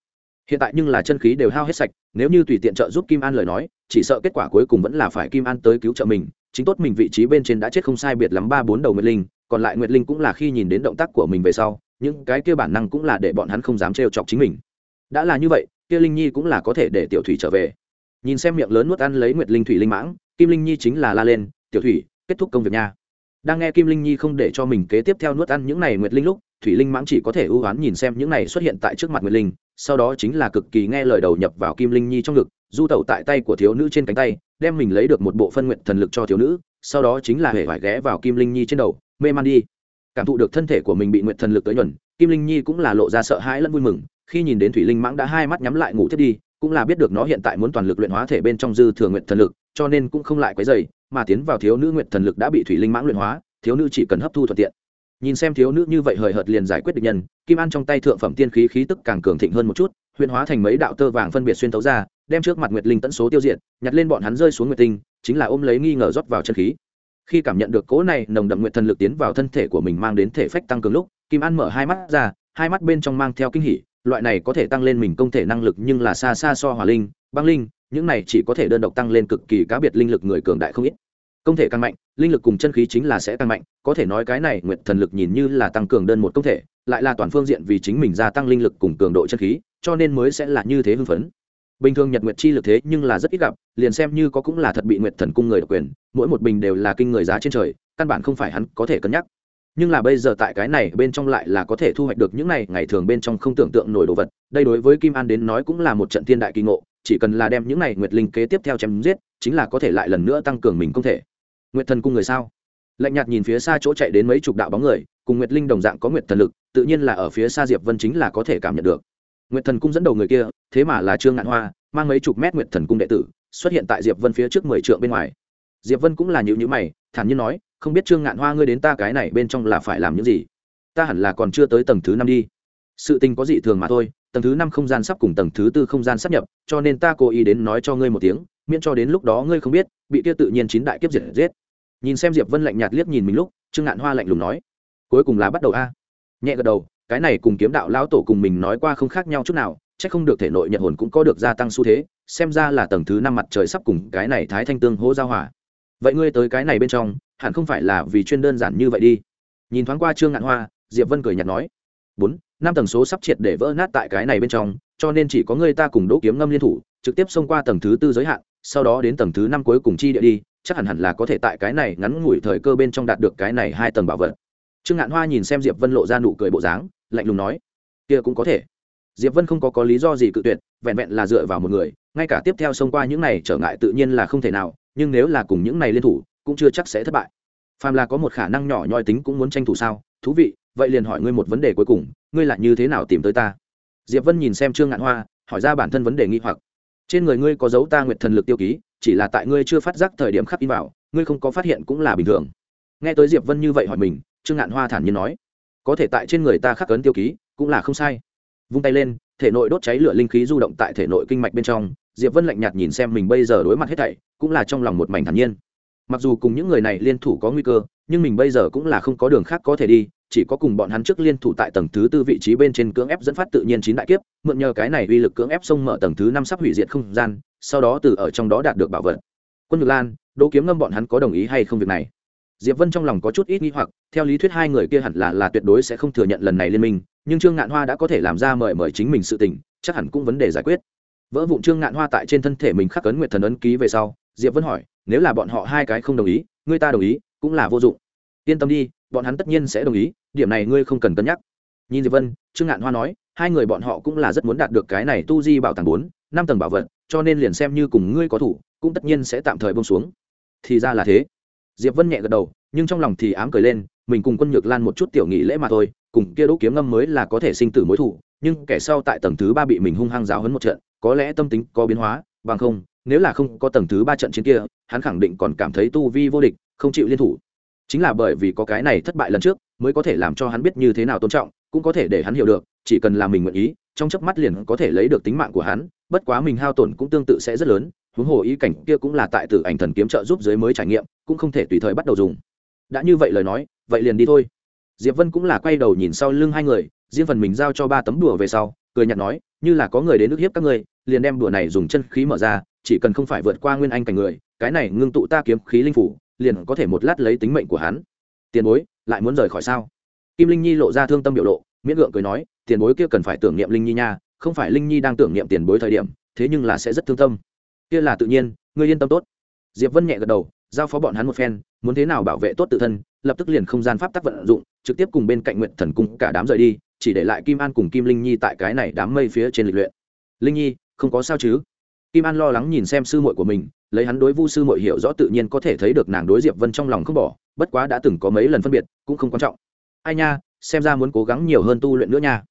Hiện tại nhưng là chân khí đều hao hết sạch, nếu như tùy tiện trợ giúp kim an lời nói, chỉ sợ kết quả cuối cùng vẫn là phải kim an tới cứu trợ mình, chính tốt mình vị trí bên trên đã chết không sai biệt lắm ba bốn đầu nguyệt linh, còn lại nguyệt linh cũng là khi nhìn đến động tác của mình về sau, những cái kia bản năng cũng là để bọn hắn không dám trêu chọc chính mình. Đã là như vậy, kia linh nhi cũng là có thể để tiểu thủy trở về nhìn xem miệng lớn nuốt ăn lấy nguyệt linh thủy linh mãng, kim linh nhi chính là la lên, tiểu thủy, kết thúc công việc nha. Đang nghe kim linh nhi không để cho mình kế tiếp theo nuốt ăn những này nguyệt linh lúc, thủy linh mãng chỉ có thể ưu oán nhìn xem những này xuất hiện tại trước mặt nguyệt linh, sau đó chính là cực kỳ nghe lời đầu nhập vào kim linh nhi trong ngực, du tẩu tại tay của thiếu nữ trên cánh tay, đem mình lấy được một bộ phân nguyện thần lực cho thiếu nữ, sau đó chính là hề vải ghé vào kim linh nhi trên đầu, mê man đi. Cảm thụ được thân thể của mình bị nguyện thần lực tới nhuần, kim linh nhi cũng là lộ ra sợ hãi lẫn vui mừng, khi nhìn đến thủy linh mãng đã hai mắt nhắm lại ngủ thiết đi cũng là biết được nó hiện tại muốn toàn lực luyện hóa thể bên trong dư thừa nguyện thần lực, cho nên cũng không lại quấy dày mà tiến vào thiếu nữ nguyện thần lực đã bị thủy linh mãng luyện hóa, thiếu nữ chỉ cần hấp thu thuận tiện. Nhìn xem thiếu nữ như vậy hời hợt liền giải quyết được nhân, kim an trong tay thượng phẩm tiên khí khí tức càng cường thịnh hơn một chút, huyền hóa thành mấy đạo tơ vàng phân biệt xuyên tấu ra, đem trước mặt nguyệt linh tẫn số tiêu diệt, nhặt lên bọn hắn rơi xuống nguyệt tinh, chính là ôm lấy nghi ngờ rót vào chân khí. Khi cảm nhận được cố này nồng đậm nguyệt thần lực tiến vào thân thể của mình mang đến thể phách tăng cường lúc, kim an mở hai mắt ra, hai mắt bên trong mang theo kinh hỉ loại này có thể tăng lên mình công thể năng lực nhưng là xa xa so hỏa linh, băng linh, những này chỉ có thể đơn độc tăng lên cực kỳ cá biệt linh lực người cường đại không ít. Công thể càng mạnh, linh lực cùng chân khí chính là sẽ tăng mạnh, có thể nói cái này nguyện thần lực nhìn như là tăng cường đơn một công thể, lại là toàn phương diện vì chính mình gia tăng linh lực cùng cường độ chân khí, cho nên mới sẽ là như thế hưng phấn. Bình thường nhật nguyệt chi lực thế nhưng là rất ít gặp, liền xem như có cũng là thật bị nguyệt thần cung người độc quyền, mỗi một bình đều là kinh người giá trên trời, căn bản không phải hắn có thể cân nhắc nhưng là bây giờ tại cái này bên trong lại là có thể thu hoạch được những này, ngày thường bên trong không tưởng tượng nổi đồ vật. Đây đối với kim an đến nói cũng là một trận thiên đại kỳ ngộ, chỉ cần là đem những này nguyệt linh kế tiếp theo chém giết, chính là có thể lại lần nữa tăng cường mình công thể. Nguyệt thần cung người sao? Lạnh nhạt nhìn phía xa chỗ chạy đến mấy chục đạo bóng người, cùng nguyệt linh đồng dạng có nguyệt thần lực, tự nhiên là ở phía xa diệp vân chính là có thể cảm nhận được. Nguyệt thần cung dẫn đầu người kia, thế mà là trương ngạn hoa, mang mấy chục mét nguyệt thần cung đệ tử, xuất hiện tại diệp vân phía trước mười trượng bên ngoài. Diệp vân cũng là nhữ nhữ mày, thản nhiên nói không biết trương ngạn hoa ngươi đến ta cái này bên trong là phải làm những gì? Ta hẳn là còn chưa tới tầng thứ năm đi. Sự tình có dị thường mà thôi tầng thứ năm không gian sắp cùng tầng thứ tư không gian sắp nhập cho nên ta cố ý đến nói cho ngươi một tiếng miễn cho đến lúc đó ngươi không biết bị kia tự nhiên chín đại kiếp diệt giết. Nhìn xem diệp vân lạnh nhạt liếc nhìn mình lúc trương ngạn hoa lạnh lùng nói cuối cùng là bắt đầu a. Nhẹ gật đầu cái này cùng kiếm đạo lão tổ cùng mình nói qua không khác nhau chút nào chắc không được thể nội nhận hồn cũng có được gia tăng xu thế xem ra là tầng thứ năm mặt trời sắp cùng cái này thái thanh tương hỗ giao hòa, vậy ngươi tới cái này bên trong hẳn không phải là vì chuyên đơn giản như vậy đi. Nhìn thoáng qua trương ngạn hoa, diệp vân cười nhạt nói, bốn, năm tầng số sắp triệt để vỡ nát tại cái này bên trong, cho nên chỉ có người ta cùng đỗ kiếm ngâm liên thủ, trực tiếp xông qua tầng thứ tư giới hạn, sau đó đến tầng thứ năm cuối cùng chi địa đi, chắc hẳn hẳn là có thể tại cái này ngắn ngủi thời cơ bên trong đạt được cái này hai tầng bảo vật. Trương ngạn hoa nhìn xem diệp vân lộ ra nụ cười bộ dáng, lạnh lùng nói, kia cũng có thể. Diệp vân không có có lý do gì cự tuyệt, vẹn vẹn là dựa vào một người, ngay cả tiếp theo xông qua những này trở ngại tự nhiên là không thể nào, nhưng nếu là cùng những này liên thủ cũng chưa chắc sẽ thất bại. Phàm là có một khả năng nhỏ nhoi tính cũng muốn tranh thủ sao? Thú vị, vậy liền hỏi ngươi một vấn đề cuối cùng, ngươi là như thế nào tìm tới ta? Diệp vân nhìn xem trương ngạn hoa, hỏi ra bản thân vấn đề nghi hoặc. Trên người ngươi có dấu ta nguyệt thần lực tiêu ký, chỉ là tại ngươi chưa phát giác thời điểm khắc in vào, ngươi không có phát hiện cũng là bình thường. Nghe tới diệp vân như vậy hỏi mình, trương ngạn hoa thản nhiên nói, có thể tại trên người ta khắc ấn tiêu ký, cũng là không sai. Vung tay lên, thể nội đốt cháy lửa linh khí du động tại thể nội kinh mạch bên trong, diệp vân lạnh nhạt nhìn xem mình bây giờ đối mặt hết thảy, cũng là trong lòng một mảnh thản nhiên mặc dù cùng những người này liên thủ có nguy cơ, nhưng mình bây giờ cũng là không có đường khác có thể đi, chỉ có cùng bọn hắn trước liên thủ tại tầng thứ tư vị trí bên trên cưỡng ép dẫn phát tự nhiên chín đại kiếp, mượn nhờ cái này uy lực cưỡng ép xông mở tầng thứ năm sắp hủy diệt không gian, sau đó từ ở trong đó đạt được bảo vật. Quân ngược lan, đỗ kiếm ngâm bọn hắn có đồng ý hay không việc này? Diệp vân trong lòng có chút ít nghi hoặc, theo lý thuyết hai người kia hẳn là là tuyệt đối sẽ không thừa nhận lần này liên minh, nhưng trương ngạn hoa đã có thể làm ra mời mời chính mình sự tình, chắc hẳn cũng vấn đề giải quyết. Vỡ vụn trương ngạn hoa tại trên thân thể mình khắc ấn nguyệt thần ấn ký về sau diệp vân hỏi, nếu là bọn họ hai cái không đồng ý, ngươi ta đồng ý, cũng là vô dụng. Yên tâm đi, bọn hắn tất nhiên sẽ đồng ý, điểm này ngươi không cần cân nhắc. Nhìn diệp vân, trương ngạn hoa nói, hai người bọn họ cũng là rất muốn đạt được cái này tu di bảo tàng bốn, năm tầng bảo vật, cho nên liền xem như cùng ngươi có thủ, cũng tất nhiên sẽ tạm thời bông xuống. Thì ra là thế. Diệp vân nhẹ gật đầu, nhưng trong lòng thì ám cười lên, mình cùng quân nhược lan một chút tiểu nghị lễ mà thôi, cùng kia đỗ kiếm ngâm mới là có thể sinh tử mối thủ, nhưng kẻ sau tại tầng thứ ba bị mình hung hăng giáo hấn một trận, có lẽ tâm tính có biến hóa, bằng không nếu là không có tầng thứ ba trận chiến kia, hắn khẳng định còn cảm thấy tu vi vô địch, không chịu liên thủ. Chính là bởi vì có cái này thất bại lần trước, mới có thể làm cho hắn biết như thế nào tôn trọng, cũng có thể để hắn hiểu được, chỉ cần là mình nguyện ý, trong chớp mắt liền có thể lấy được tính mạng của hắn, bất quá mình hao tổn cũng tương tự sẽ rất lớn, huống hồ ý cảnh kia cũng là tại tử ảnh thần kiếm trợ giúp dưới mới trải nghiệm, cũng không thể tùy thời bắt đầu dùng. Đã như vậy lời nói, vậy liền đi thôi. Diệp vân cũng là quay đầu nhìn sau lưng hai người, riêng phần mình giao cho ba tấm đùa về sau, cười nhạt nói, như là có người đến nước hiếp các ngươi, liền đem đùa này dùng chân khí mở ra chỉ cần không phải vượt qua nguyên anh cảnh người, cái này ngưng tụ ta kiếm khí linh phủ, liền có thể một lát lấy tính mệnh của hắn. Tiền bối, lại muốn rời khỏi sao? Kim linh nhi lộ ra thương tâm biểu lộ, miễn gượng cười nói, tiền bối kia cần phải tưởng niệm linh nhi nha, không phải linh nhi đang tưởng niệm tiền bối thời điểm, thế nhưng là sẽ rất thương tâm. Kia là tự nhiên, ngươi yên tâm tốt. Diệp vân nhẹ gật đầu, giao phó bọn hắn một phen, muốn thế nào bảo vệ tốt tự thân, lập tức liền không gian pháp tắc vận dụng, trực tiếp cùng bên cạnh nguyện thần cung cả đám rời đi, chỉ để lại kim an cùng kim linh nhi tại cái này đám mây phía trên lịch luyện. Linh nhi, không có sao chứ? Kim an lo lắng nhìn xem sư muội của mình, lấy hắn đối vu sư muội hiểu rõ tự nhiên có thể thấy được nàng đối diệp vân trong lòng không bỏ, bất quá đã từng có mấy lần phân biệt, cũng không quan trọng. Ai nha, xem ra muốn cố gắng nhiều hơn tu luyện nữa nha.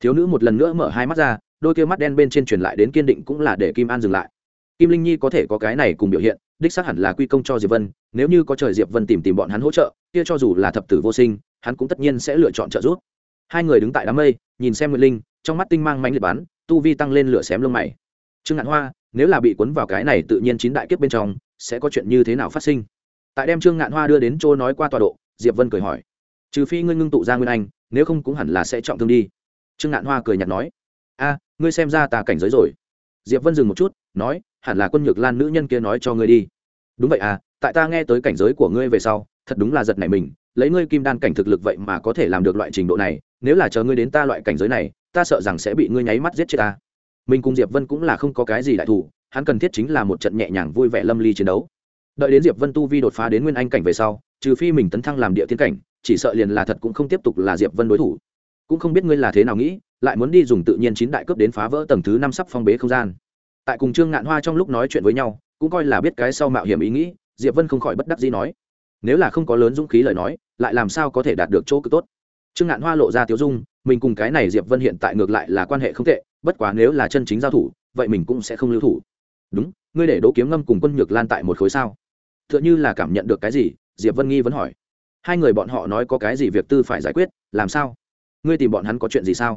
Thiếu nữ một lần nữa mở hai mắt ra, đôi kia mắt đen bên trên truyền lại đến kiên định cũng là để kim an dừng lại. Kim linh nhi có thể có cái này cùng biểu hiện, đích xác hẳn là quy công cho diệp vân, nếu như có trời diệp vân tìm tìm bọn hắn hỗ trợ, kia cho dù là thập tử vô sinh, hắn cũng tất nhiên sẽ lựa chọn trợ giúp. Hai người đứng tại đám mây, nhìn xem nguyệt linh, trong mắt tinh mang mãnh liệt bắn, tu vi tăng lên lửa xém lông mày. Trương ngạn hoa nếu là bị cuốn vào cái này tự nhiên chín đại kiếp bên trong, sẽ có chuyện như thế nào phát sinh? Tại đem trương ngạn hoa đưa đến chỗ nói qua tọa độ, diệp vân cười hỏi. Trừ phi ngươi ngưng tụ ra nguyên anh, nếu không cũng hẳn là sẽ trọng thương đi. Trương ngạn hoa cười nhạt nói. A, ngươi xem ra tà cảnh giới rồi. Diệp vân dừng một chút, nói, hẳn là quân nhược lan nữ nhân kia nói cho ngươi đi. Đúng vậy à tại ta nghe tới cảnh giới của ngươi về sau, thật đúng là giật nảy mình, lấy ngươi kim đan cảnh thực lực vậy mà có thể làm được loại trình độ này, nếu là chờ ngươi đến ta loại cảnh giới này, ta sợ rằng sẽ bị ngươi nháy mắt giết chết ta mình cùng diệp vân cũng là không có cái gì đại thủ, hắn cần thiết chính là một trận nhẹ nhàng vui vẻ lâm ly chiến đấu. Đợi đến diệp vân tu vi đột phá đến nguyên anh cảnh về sau, trừ phi mình tấn thăng làm địa thiên cảnh, chỉ sợ liền là thật cũng không tiếp tục là diệp vân đối thủ. Cũng không biết ngươi là thế nào nghĩ, lại muốn đi dùng tự nhiên chín đại cướp đến phá vỡ tầng thứ năm sắp phong bế không gian. Tại cùng trương ngạn hoa trong lúc nói chuyện với nhau, cũng coi là biết cái sau mạo hiểm ý nghĩ, diệp vân không khỏi bất đắc dĩ nói, nếu là không có lớn dũng khí lời nói, lại làm sao có thể đạt được chỗ cực tốt? Trương ngạn hoa lộ ra tiếu dung, mình cùng cái này diệp vân hiện tại ngược lại là quan hệ không tệ bất quá nếu là chân chính giao thủ, vậy mình cũng sẽ không lưu thủ. Đúng, ngươi để đỗ kiếm ngâm cùng quân nhược lan tại một khối sao? T h ư ợ n h ư là cảm nhận được cái gì? Diệp vân nghi vẫn hỏi. Hai người bọn họ nói có cái gì việc tư phải giải quyết, làm sao? Ngươi tìm bọn hắn có chuyện gì sao?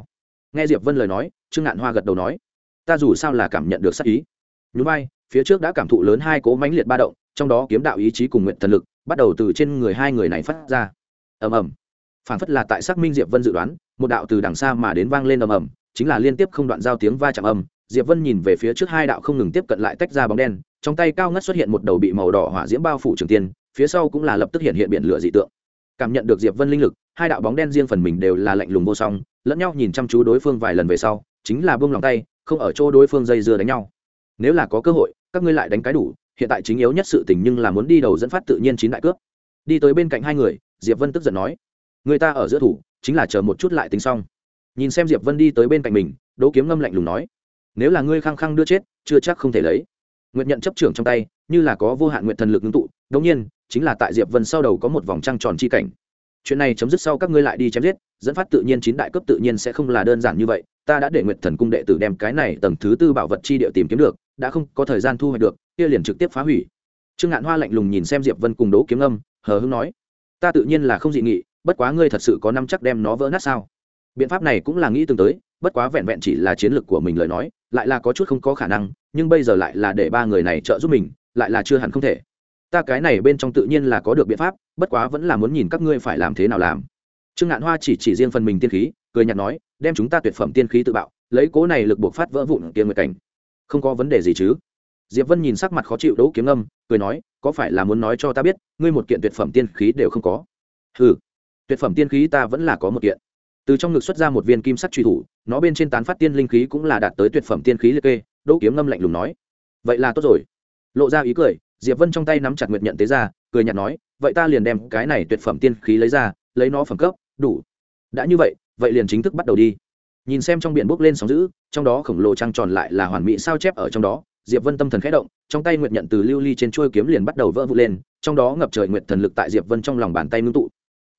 Nghe diệp vân lời nói, trương ngạn hoa gật đầu nói. Ta dù sao là cảm nhận được sắc ý. Nhún vai, phía trước đã cảm thụ lớn hai cố mãnh liệt ba động, trong đó kiếm đạo ý chí cùng nguyện thần lực bắt đầu từ trên người hai người này phát ra. Ầm ầm. Phản phất là tại xác minh diệp vân dự đoán, một đạo từ đằng xa mà đến vang lên ầm ầm chính là liên tiếp không đoạn giao tiếng va chạm âm, diệp vân nhìn về phía trước hai đạo không ngừng tiếp cận lại tách ra bóng đen, trong tay cao ngất xuất hiện một đầu bị màu đỏ hỏa diễm bao phủ trường tiên, phía sau cũng là lập tức hiện hiện biển lửa dị tượng. Cảm nhận được diệp vân linh lực, hai đạo bóng đen riêng phần mình đều là lạnh lùng vô song, lẫn nhau nhìn chăm chú đối phương vài lần về sau, chính là buông lòng tay, không ở chỗ đối phương dây dưa đánh nhau. Nếu là có cơ hội, các ngươi lại đánh cái đủ, hiện tại chính yếu nhất sự tình nhưng là muốn đi đầu dẫn phát tự nhiên chín đại cướp. Đi tới bên cạnh hai người, diệp vân tức giận nói, người ta ở giữa thủ, chính là chờ một chút lại tính xong nhìn xem diệp vân đi tới bên cạnh mình đỗ kiếm ngâm lạnh lùng nói nếu là ngươi khăng khăng đưa chết chưa chắc không thể lấy nguyện nhận chấp trưởng trong tay như là có vô hạn nguyện thần lực ngưng tụ đống nhiên chính là tại diệp vân sau đầu có một vòng trăng tròn chi cảnh chuyện này chấm dứt sau các ngươi lại đi chém giết dẫn phát tự nhiên chín đại cấp tự nhiên sẽ không là đơn giản như vậy ta đã để nguyện thần cung đệ tử đem cái này tầng thứ tư bảo vật chi địa tìm kiếm được đã không có thời gian thu hoạch được kia liền trực tiếp phá hủy trương ngạn hoa lạnh lùng nhìn xem diệp vân cùng đỗ kiếm âm hờ hững nói ta tự nhiên là không dị nghị bất quá ngươi thật sự có năm chắc đem nó vỡ nát sao biện pháp này cũng là nghĩ từng tới, bất quá vẹn vẹn chỉ là chiến lược của mình lời nói, lại là có chút không có khả năng, nhưng bây giờ lại là để ba người này trợ giúp mình, lại là chưa hẳn không thể. Ta cái này bên trong tự nhiên là có được biện pháp, bất quá vẫn là muốn nhìn các ngươi phải làm thế nào làm. Trương ngạn hoa chỉ chỉ riêng phần mình tiên khí, cười nhạt nói, đem chúng ta tuyệt phẩm tiên khí tự bạo, lấy cố này lực buộc phát vỡ vụn kia nguyệt cảnh. Không có vấn đề gì chứ? Diệp vân nhìn sắc mặt khó chịu đỗ kiếm âm, cười nói, có phải là muốn nói cho ta biết, ngươi một kiện tuyệt phẩm tiên khí đều không có? Ừ tuyệt phẩm tiên khí ta vẫn là có một kiện từ trong ngực xuất ra một viên kim sắc truy thủ, nó bên trên tán phát tiên linh khí cũng là đạt tới tuyệt phẩm tiên khí liệt kê, đỗ kiếm ngâm lạnh lùng nói. Vậy là tốt rồi. Lộ ra ý cười, diệp vân trong tay nắm chặt nguyệt nhận tế ra, cười nhạt nói, vậy ta liền đem cái này tuyệt phẩm tiên khí lấy ra, lấy nó phẩm cấp, đủ. Đã như vậy vậy liền chính thức bắt đầu đi. Nhìn xem trong biển bốc lên sóng giữ trong đó khổng lồ trăng tròn lại là hoàn mỹ sao chép ở trong đó, diệp vân tâm thần khẽ động, trong tay nguyệt nhận từ lưu ly trên chuôi kiếm liền bắt đầu vỡ vụt lên, trong đó ngập trời nguyệt thần lực tại diệp vân trong lòng bàn tay ngưng tụ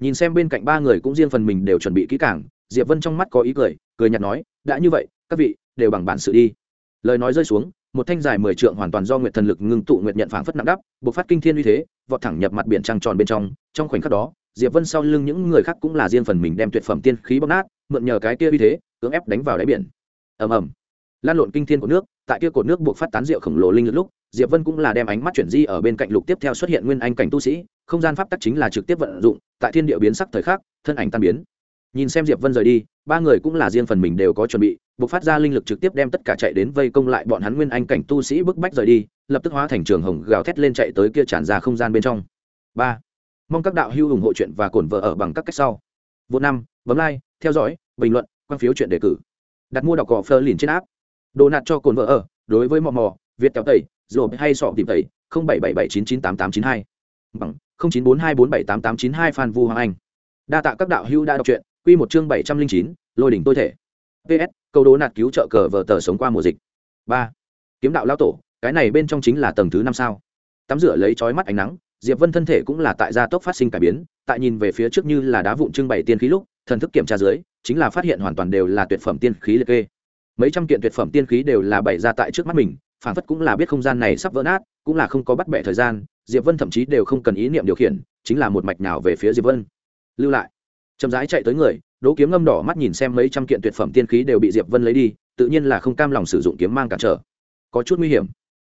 nhìn xem bên cạnh ba người cũng riêng phần mình đều chuẩn bị kỹ càng, diệp vân trong mắt có ý cười cười nhạt nói, đã như vậy, các vị đều bằng bản sự đi. Lời nói rơi xuống, một thanh dài mười trượng hoàn toàn do nguyệt thần lực ngưng tụ nguyệt nhận phảng phất nặng đắp buộc phát kinh thiên uy thế, vọt thẳng nhập mặt biển trăng tròn bên trong. Trong khoảnh khắc đó, diệp vân sau lưng những người khác cũng là riêng phần mình đem tuyệt phẩm tiên khí bóc nát, mượn nhờ cái kia uy thế, cưỡng ép đánh vào đáy biển. Ầm ầm. Lan lộn kinh thiên của nước tại kia cột nước buộc phát tán rượu khổng lồ linh lực lúc, diệp vân cũng là đem ánh mắt chuyển di ở bên cạnh lục tiếp theo xuất hiện nguyên anh cảnh tu sĩ, không gian pháp tắc chính là trực tiếp vận dụng, tại thiên địa biến sắc thời khắc, thân ảnh tan biến. Nhìn xem diệp vân rời đi, ba người cũng là riêng phần mình đều có chuẩn bị, buộc phát ra linh lực trực tiếp đem tất cả chạy đến vây công lại bọn hắn nguyên anh cảnh tu sĩ bức bách rời đi, lập tức hóa thành trường hồng gào thét lên chạy tới kia tràn ra không gian bên trong. Ba, mong các đạo hữu ủng hộ chuyện và cổn vợ ở bằng các cách sau. Vô năm, bấm like, theo dõi, bình luận, quan phiếu chuyện đề cử. Đặt mua đọc cỏ phơ liền trên áp đồ nạt cho cồn vợ ở, đối với mò mò, việt kéo tẩy rồi hay sọ tìm tẩy, không bảy bảy bảy chín chín tám tám chín hai. Bằng, không chín bốn hai bốn bảy tám tám chín hai phan vu hoàng anh. Đa tạ các đạo hữu đã đọc truyện, quy một chương bảy trăm linh chín, lôi đỉnh tôi thể. Ps câu đố nạt cứu trợ cờ vờ tờ sống qua mùa dịch. Ba, kiếm đạo lao tổ, cái này bên trong chính là tầng thứ năm sao? Tắm rửa lấy trói mắt ánh nắng, diệp vân thân thể cũng là tại gia tốc phát sinh cải biến, tại nhìn về phía trước như là đá vụn trưng bày tiên khí lúc, thần thức kiểm tra dưới, chính là phát hiện hoàn toàn đều là tuyệt phẩm tiên khí liệt kê mấy trăm kiện tuyệt phẩm tiên khí đều là bày ra tại trước mắt mình phản phất cũng là biết không gian này sắp vỡ nát, cũng là không có bắt bẻ thời gian, diệp vân thậm chí đều không cần ý niệm điều khiển, chính là một mạch nào về phía diệp vân. Lưu lại. Chậm rãi chạy tới người, đỗ kiếm ngâm đỏ mắt nhìn xem mấy trăm kiện tuyệt phẩm tiên khí đều bị diệp vân lấy đi, tự nhiên là không cam lòng sử dụng kiếm mang cản trở. Có chút nguy hiểm.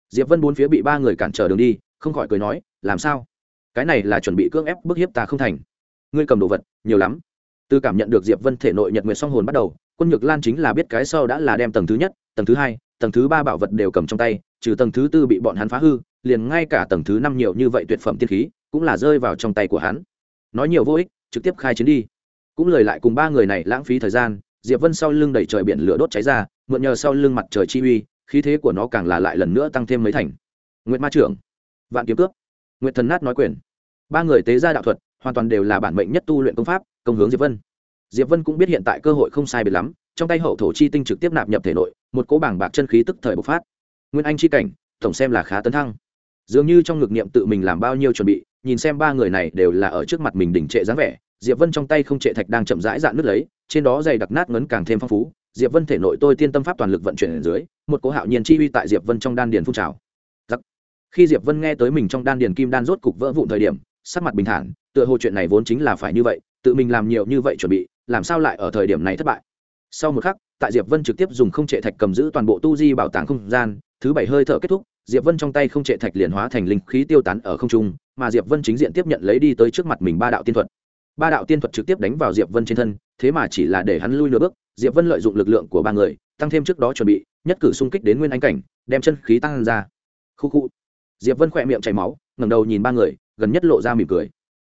Diệp vân bốn phía bị ba người cản trở đường đi, không khỏi cười nói, làm sao? Cái này là chuẩn bị cưỡng ép bức hiếp ta không thành. Ngươi cầm đồ vật, nhiều lắm. Từ cảm nhận được diệp vân thể nội nhật nguyệt song hồn bắt đầu quân nhược lan chính là biết cái sau đã là đem tầng thứ nhất, tầng thứ hai, tầng thứ ba bảo vật đều cầm trong tay, trừ tầng thứ tư bị bọn hắn phá hư, liền ngay cả tầng thứ năm nhiều như vậy tuyệt phẩm tiên khí cũng là rơi vào trong tay của hắn. Nói nhiều vô ích, trực tiếp khai chiến đi. Cũng lời lại cùng ba người này lãng phí thời gian, diệp vân sau lưng đẩy trời biển lửa đốt cháy ra, mượn nhờ sau lưng mặt trời chi uy, khí thế của nó càng là lại lần nữa tăng thêm mấy thành. Nguyệt ma trưởng, vạn kiếm cướp, nguyệt thần nát nói quyền. Ba người tế gia đạo thuật, hoàn toàn đều là bản mệnh nhất tu luyện công pháp, công hướng diệp vân diệp vân cũng biết hiện tại cơ hội không sai biệt lắm, trong tay hậu thổ chi tinh trực tiếp nạp nhập thể nội, một cỗ bảng bạc chân khí tức thời bộc phát. Nguyên anh chi cảnh, tổng xem là khá tấn thăng. Dường như trong ngực niệm tự mình làm bao nhiêu chuẩn bị, nhìn xem ba người này đều là ở trước mặt mình đỉnh trệ dáng vẻ, diệp vân trong tay không trệ thạch đang chậm rãi dạn nước lấy, trên đó dày đặc nát ngấn càng thêm phong phú, diệp vân thể nội tôi tiên tâm pháp toàn lực vận chuyển ở dưới, một cỗ hạo nhiên chi uy tại diệp vân trong đan điền phun trào. Khi diệp vân nghe tới mình trong đan điền kim đan rốt cục vỡ vụn thời điểm, sắc mặt bình thản, tựa hồ chuyện này vốn chính là phải như vậy, tự mình làm nhiều như vậy chuẩn bị làm sao lại ở thời điểm này thất bại? Sau một khắc, tại diệp vân trực tiếp dùng không trệ thạch cầm giữ toàn bộ tu di bảo tàng không gian, thứ bảy hơi thở kết thúc, diệp vân trong tay không trệ thạch liền hóa thành linh khí tiêu tán ở không trung, mà diệp vân chính diện tiếp nhận lấy đi tới trước mặt mình ba đạo tiên thuật. Ba đạo tiên thuật trực tiếp đánh vào diệp vân trên thân, thế mà chỉ là để hắn lui nửa bước, diệp vân lợi dụng lực lượng của ba người, tăng thêm trước đó chuẩn bị, nhất cử xung kích đến nguyên anh cảnh, đem chân khí tăng ra. Khu khu. Diệp vân khỏe miệng chảy máu, ngẩng đầu nhìn ba người, gần nhất lộ ra mỉm cười.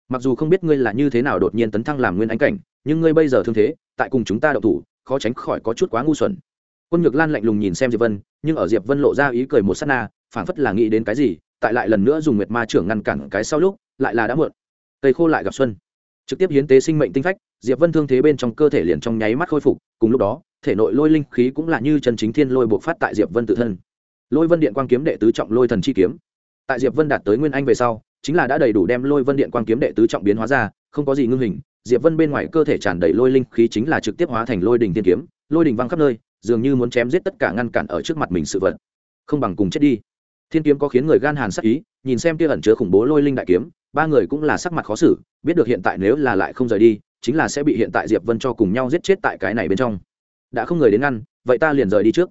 Mặc dù không biết ngươi là như thế nào đột nhiên tấn thăng làm nguyên ánh cảnh nhưng ngươi bây giờ thương thế, tại cùng chúng ta đậu thủ, khó tránh khỏi có chút quá ngu xuẩn. Quân nhược lan lạnh lùng nhìn xem diệp vân, nhưng ở diệp vân lộ ra ý cười một sát na, phảng phất là nghĩ đến cái gì, tại lại lần nữa dùng nguyệt ma trưởng ngăn cản cái sau lúc, lại là đã muộn. Cây khô lại gặp xuân. Trực tiếp hiến tế sinh mệnh tinh phách, diệp vân thương thế bên trong cơ thể liền trong nháy mắt khôi phục, cùng lúc đó, thể nội lôi linh khí cũng là như chân chính thiên lôi buộc phát tại diệp vân tự thân. Lôi vân điện quang kiếm đệ tứ trọng lôi thần chi kiếm. Tại diệp vân đạt tới nguyên anh về sau, chính là đã đầy đủ đem lôi vân điện quang kiếm đệ tứ trọng biến hóa ra, không có gì ngưng hình diệp vân bên ngoài cơ thể tràn đầy lôi linh khí chính là trực tiếp hóa thành lôi đình tiên kiếm, lôi đình văng khắp nơi, dường như muốn chém giết tất cả ngăn cản ở trước mặt mình sự vật. Không bằng cùng chết đi. Thiên kiếm có khiến người gan hàn sắc ý, nhìn xem kia ẩn chứa khủng bố lôi linh đại kiếm, ba người cũng là sắc mặt khó xử, biết được hiện tại nếu là lại không rời đi, chính là sẽ bị hiện tại diệp vân cho cùng nhau giết chết tại cái này bên trong. Đã không người đến ngăn, vậy ta liền rời đi trước.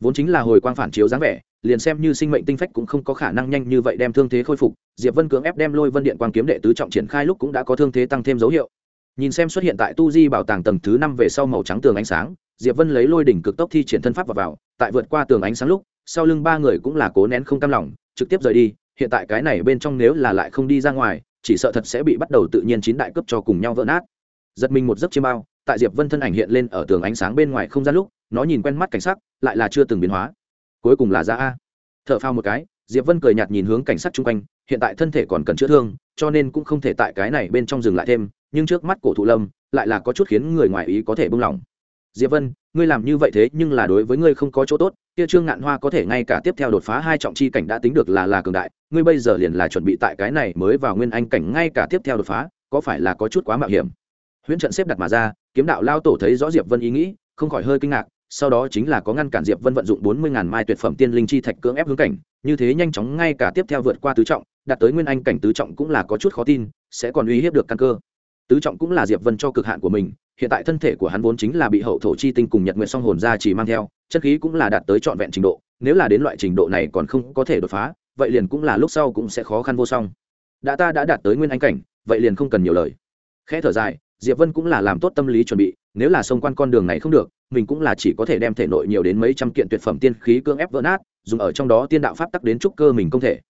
Vốn chính là hồi quang phản chiếu dáng vẻ, liền xem như sinh mệnh tinh phách cũng không có khả năng nhanh như vậy đem thương thế khôi phục, diệp vân cưỡng ép đem lôi vân điện quang kiếm đệ tứ trọng triển khai lúc cũng đã có thương thế tăng thêm dấu hiệu nhìn xem xuất hiện tại tu di bảo tàng tầng thứ năm về sau màu trắng tường ánh sáng diệp vân lấy lôi đỉnh cực tốc thi triển thân pháp vào, vào tại vượt qua tường ánh sáng lúc sau lưng ba người cũng là cố nén không cam lòng trực tiếp rời đi hiện tại cái này bên trong nếu là lại không đi ra ngoài chỉ sợ thật sẽ bị bắt đầu tự nhiên chín đại cấp cho cùng nhau vỡ nát. Giật mình một giấc chiêm bao tại diệp vân thân ảnh hiện lên ở tường ánh sáng bên ngoài không gian lúc nó nhìn quen mắt cảnh sắc lại là chưa từng biến hóa. Cuối cùng là ra a. Thợ phao một cái diệp vân cười nhạt nhìn hướng cảnh sát chung quanh, hiện tại thân thể còn cần chữa thương, cho nên cũng không thể tại cái này bên trong dừng lại thêm, nhưng trước mắt cổ thụ lâm, lại là có chút khiến người ngoài ý có thể buông lỏng. Diệp vân, ngươi làm như vậy thế nhưng là đối với ngươi không có chỗ tốt, kia trương ngạn hoa có thể ngay cả tiếp theo đột phá hai trọng chi cảnh đã tính được là là cường đại, ngươi bây giờ liền là chuẩn bị tại cái này mới vào nguyên anh cảnh ngay cả tiếp theo đột phá, có phải là có chút quá mạo hiểm? Huyễn trận xếp đặt mà ra, kiếm đạo lao tổ thấy rõ diệp vân ý nghĩ, không khỏi hơi kinh ngạc, sau đó chính là có ngăn cản diệp vân vận dụng bốn mươi ngàn mai tuyệt phẩm tiên linh chi thạch cưỡng ép hướng cảnh như thế nhanh chóng ngay cả tiếp theo vượt qua tứ trọng, đạt tới nguyên anh cảnh tứ trọng cũng là có chút khó tin, sẽ còn uy hiếp được căn cơ. Tứ trọng cũng là diệp vân cho cực hạn của mình, hiện tại thân thể của hắn vốn chính là bị hậu thổ chi tinh cùng nhật nguyện song hồn ra chỉ mang theo, chân khí cũng là đạt tới trọn vẹn trình độ, nếu là đến loại trình độ này còn không có thể đột phá, vậy liền cũng là lúc sau cũng sẽ khó khăn vô song. Đã ta đã đạt tới nguyên anh cảnh, vậy liền không cần nhiều lời. Khẽ thở dài, diệp vân cũng là làm tốt tâm lý chuẩn bị, nếu là xông quan con đường này không được, mình cũng là chỉ có thể đem thể nội nhiều đến mấy trăm kiện tuyệt phẩm tiên khí cưỡng ép vỡ nát dùng ở trong đó tiên đạo pháp tắc đến trúc cơ mình không thể.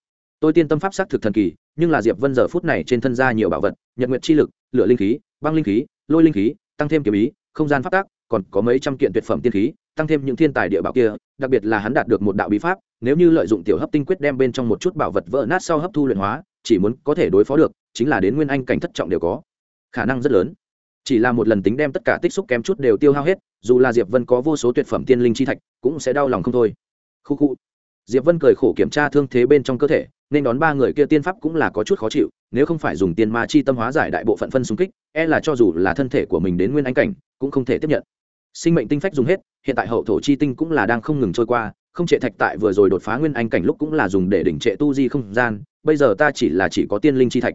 Tôi tiên tâm pháp xác thực thần kỳ, nhưng là diệp vân giờ phút này trên thân ra nhiều bảo vật, nhật nguyệt chi lực, lửa linh khí, băng linh khí, lôi linh khí, tăng thêm kiếm ý, không gian pháp tắc, còn có mấy trăm kiện tuyệt phẩm tiên khí, tăng thêm những thiên tài địa bảo kia, đặc biệt là hắn đạt được một đạo bí pháp, nếu như lợi dụng tiểu hấp tinh quyết đem bên trong một chút bảo vật vỡ nát sau hấp thu luyện hóa, chỉ muốn có thể đối phó được, chính là đến nguyên anh cảnh thất trọng đều có. Khả năng rất lớn. Chỉ là một lần tính đem tất cả tích xúc kém chút đều tiêu hao hết, dù là diệp vân có vô số tuyệt phẩm tiên linh chi thạch, cũng sẽ đau lòng không thôi khu khu. Diệp vân cười khổ kiểm tra thương thế bên trong cơ thể, nên đón ba người kia tiên pháp cũng là có chút khó chịu, nếu không phải dùng tiên ma chi tâm hóa giải đại bộ phận phân xung kích e là cho dù là thân thể của mình đến nguyên anh cảnh, cũng không thể tiếp nhận. Sinh mệnh tinh phách dùng hết, hiện tại hậu thổ chi tinh cũng là đang không ngừng trôi qua, không trệ thạch tại vừa rồi đột phá nguyên anh cảnh lúc cũng là dùng để đỉnh trệ tu di không gian, bây giờ ta chỉ là chỉ có tiên linh chi thạch.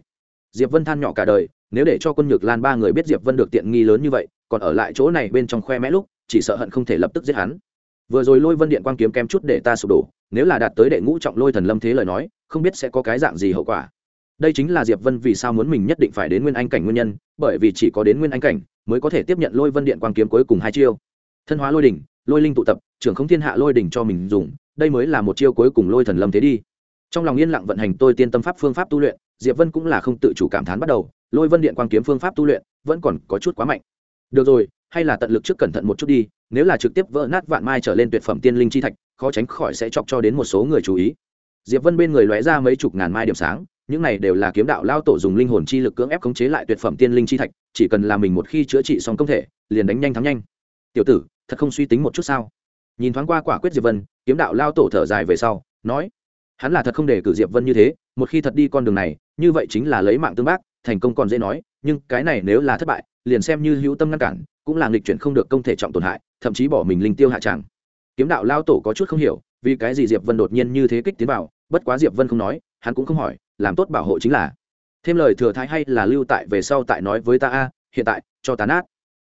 Diệp vân than nhỏ cả đời, nếu để cho quân nhược lan ba người biết diệp vân được tiện nghi lớn như vậy, còn ở lại chỗ này bên trong khoe mẽ lúc, chỉ sợ hận không thể lập tức giết hắn vừa rồi lôi vân điện quang kiếm kém chút để ta sụp đổ, nếu là đạt tới đệ ngũ trọng lôi thần lâm thế lời nói, không biết sẽ có cái dạng gì hậu quả. Đây chính là diệp vân vì sao muốn mình nhất định phải đến nguyên anh cảnh nguyên nhân, bởi vì chỉ có đến nguyên anh cảnh mới có thể tiếp nhận lôi vân điện quang kiếm cuối cùng hai chiêu. Thân hóa lôi đỉnh, lôi linh tụ tập, trưởng không thiên hạ lôi đỉnh cho mình dùng, đây mới là một chiêu cuối cùng lôi thần lâm thế đi. Trong lòng yên lặng vận hành tôi tiên tâm pháp phương pháp tu luyện, diệp vân cũng là không tự chủ cảm thán bắt đầu, lôi vân điện quang kiếm phương pháp tu luyện vẫn còn có chút quá mạnh. Được rồi, hay là tận lực trước cẩn thận một chút đi nếu là trực tiếp vỡ nát vạn mai trở lên tuyệt phẩm tiên linh chi thạch, khó tránh khỏi sẽ chọc cho đến một số người chú ý. Diệp vân bên người lóe ra mấy chục ngàn mai điểm sáng, những này đều là kiếm đạo lao tổ dùng linh hồn chi lực cưỡng ép khống chế lại tuyệt phẩm tiên linh chi thạch, chỉ cần là mình một khi chữa trị xong công thể, liền đánh nhanh thắng nhanh. Tiểu tử, thật không suy tính một chút sao? Nhìn thoáng qua quả quyết diệp vân, kiếm đạo lao tổ thở dài về sau, nói, hắn là thật không để cử diệp vân như thế, một khi thật đi con đường này, như vậy chính là lấy mạng tương bác, thành công còn dễ nói, nhưng cái này nếu là thất bại, liền xem như hữu tâm ngăn cản cũng là nghịch chuyển không được công thể trọng tổn hại, thậm chí bỏ mình linh tiêu hạ tràng. Kiếm đạo lao tổ có chút không hiểu, vì cái gì diệp vân đột nhiên như thế kích tiến vào, bất quá diệp vân không nói, hắn cũng không hỏi, làm tốt bảo hộ chính là. Thêm lời thừa thái hay là lưu tại về sau tại nói với ta a, hiện tại, cho ta nát.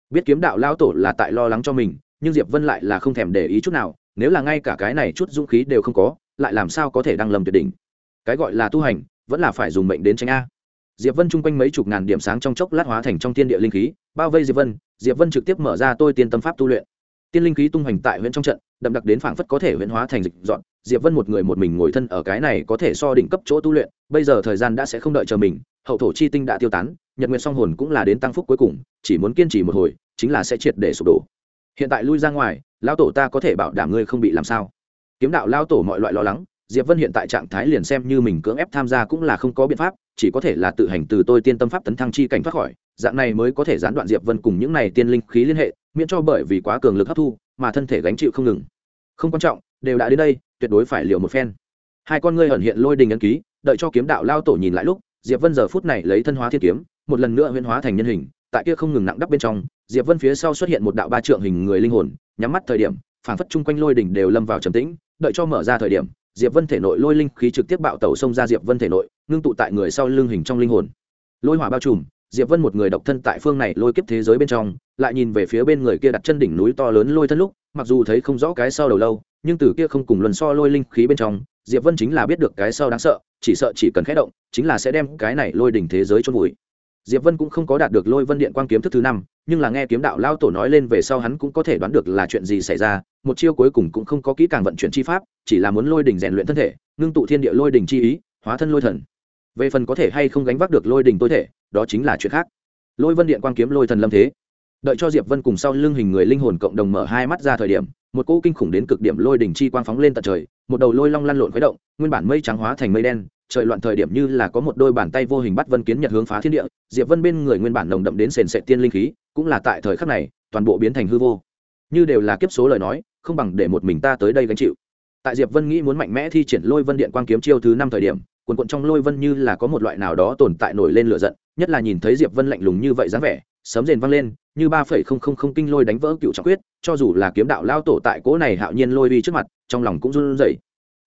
Biết kiếm đạo lao tổ là tại lo lắng cho mình, nhưng diệp vân lại là không thèm để ý chút nào, nếu là ngay cả cái này chút dũng khí đều không có, lại làm sao có thể đăng lầm tuyệt đỉnh? Cái gọi là tu hành, vẫn là phải dùng mệnh đến tranh a diệp vân chung quanh mấy chục ngàn điểm sáng trong chốc lát hóa thành trong tiên địa linh khí, bao vây diệp vân diệp vân trực tiếp mở ra tôi tiên tâm pháp tu luyện. Tiên linh khí tung hoành tại huyện trong trận, đậm đặc đến phảng phất có thể huyễn hóa thành dịch dọn. Diệp vân một người một mình ngồi thân ở cái này có thể so đỉnh cấp chỗ tu luyện, bây giờ thời gian đã sẽ không đợi chờ mình, hậu thổ chi tinh đã tiêu tán, nhật nguyện song hồn cũng là đến tăng phúc cuối cùng, chỉ muốn kiên trì một hồi, chính là sẽ triệt để sụp đổ. Hiện tại lui ra ngoài, lão tổ ta có thể bảo đảm ngươi không bị làm sao? Kiếm đạo lão tổ mọi loại lo lắng diệp vân hiện tại trạng thái liền xem như mình cưỡng ép tham gia cũng là không có biện pháp, chỉ có thể là tự hành từ tôi tiên tâm pháp tấn thăng chi cảnh thoát khỏi. Dạng này mới có thể gián đoạn diệp vân cùng những này tiên linh khí liên hệ, miễn cho bởi vì quá cường lực hấp thu mà thân thể gánh chịu không ngừng. Không quan trọng, đều đã đến đây, tuyệt đối phải liều một phen. Hai con ngươi ẩn hiện lôi đình ấn ký, đợi cho kiếm đạo lao tổ nhìn lại lúc, diệp vân giờ phút này lấy thân hóa thiên kiếm, một lần nữa huyễn hóa thành nhân hình, tại kia không ngừng nặng đắp bên trong, diệp vân phía sau xuất hiện một đạo ba trượng hình người linh hồn, nhắm mắt thời điểm, phảng phất chung quanh lôi đỉnh đều lâm vào trầm tĩnh, đợi cho mở ra thời điểm diệp vân thể nội lôi linh khí trực tiếp bạo tẩu xông ra diệp vân thể nội, ngưng tụ tại người sau lưng hình trong linh hồn. Lôi hỏa bao trùm, diệp vân một người độc thân tại phương này lôi kiếp thế giới bên trong, lại nhìn về phía bên người kia đặt chân đỉnh núi to lớn lôi thân lúc, mặc dù thấy không rõ cái sau đầu lâu, nhưng từ kia không cùng luân so lôi linh khí bên trong, diệp vân chính là biết được cái sau đáng sợ, chỉ sợ chỉ cần khẽ động, chính là sẽ đem cái này lôi đỉnh thế giới chôn vùi diệp vân cũng không có đạt được lôi vân điện quang kiếm thức thứ năm, nhưng là nghe kiếm đạo lao tổ nói lên về sau hắn cũng có thể đoán được là chuyện gì xảy ra, một chiêu cuối cùng cũng không có kỹ càng vận chuyển chi pháp, chỉ là muốn lôi đỉnh rèn luyện thân thể, ngưng tụ thiên địa lôi đỉnh chi ý, hóa thân lôi thần. Về phần có thể hay không gánh vác được lôi đỉnh tối thể, đó chính là chuyện khác. Lôi vân điện quang kiếm lôi thần lâm thế. Đợi cho diệp vân cùng sau lưng hình người linh hồn cộng đồng mở hai mắt ra thời điểm, một cỗ kinh khủng đến cực điểm lôi đỉnh chi quang phóng lên tận trời, một đầu lôi long lăn lộn khuấy động, nguyên bản mây trắng hóa thành mây đen trời loạn thời điểm như là có một đôi bàn tay vô hình bắt vân kiến nhật hướng phá thiên địa, diệp vân bên người nguyên bản nồng đậm đến sền sệt tiên linh khí, cũng là tại thời khắc này, toàn bộ biến thành hư vô. Như đều là kiếp số lời nói, không bằng để một mình ta tới đây gánh chịu. Tại diệp vân nghĩ muốn mạnh mẽ thi triển lôi vân điện quang kiếm chiêu thứ năm thời điểm quần quận trong lôi vân như là có một loại nào đó tồn tại nổi lên lửa giận, nhất là nhìn thấy diệp vân lạnh lùng như vậy dáng vẻ, sấm rền vang lên, như ba phẩy không không không kinh lôi đánh vỡ cựu trọng quyết, cho dù là kiếm đạo lao tổ tại cỗ này hạo nhiên lôi đi trước mặt, trong lòng cũng run rẩy.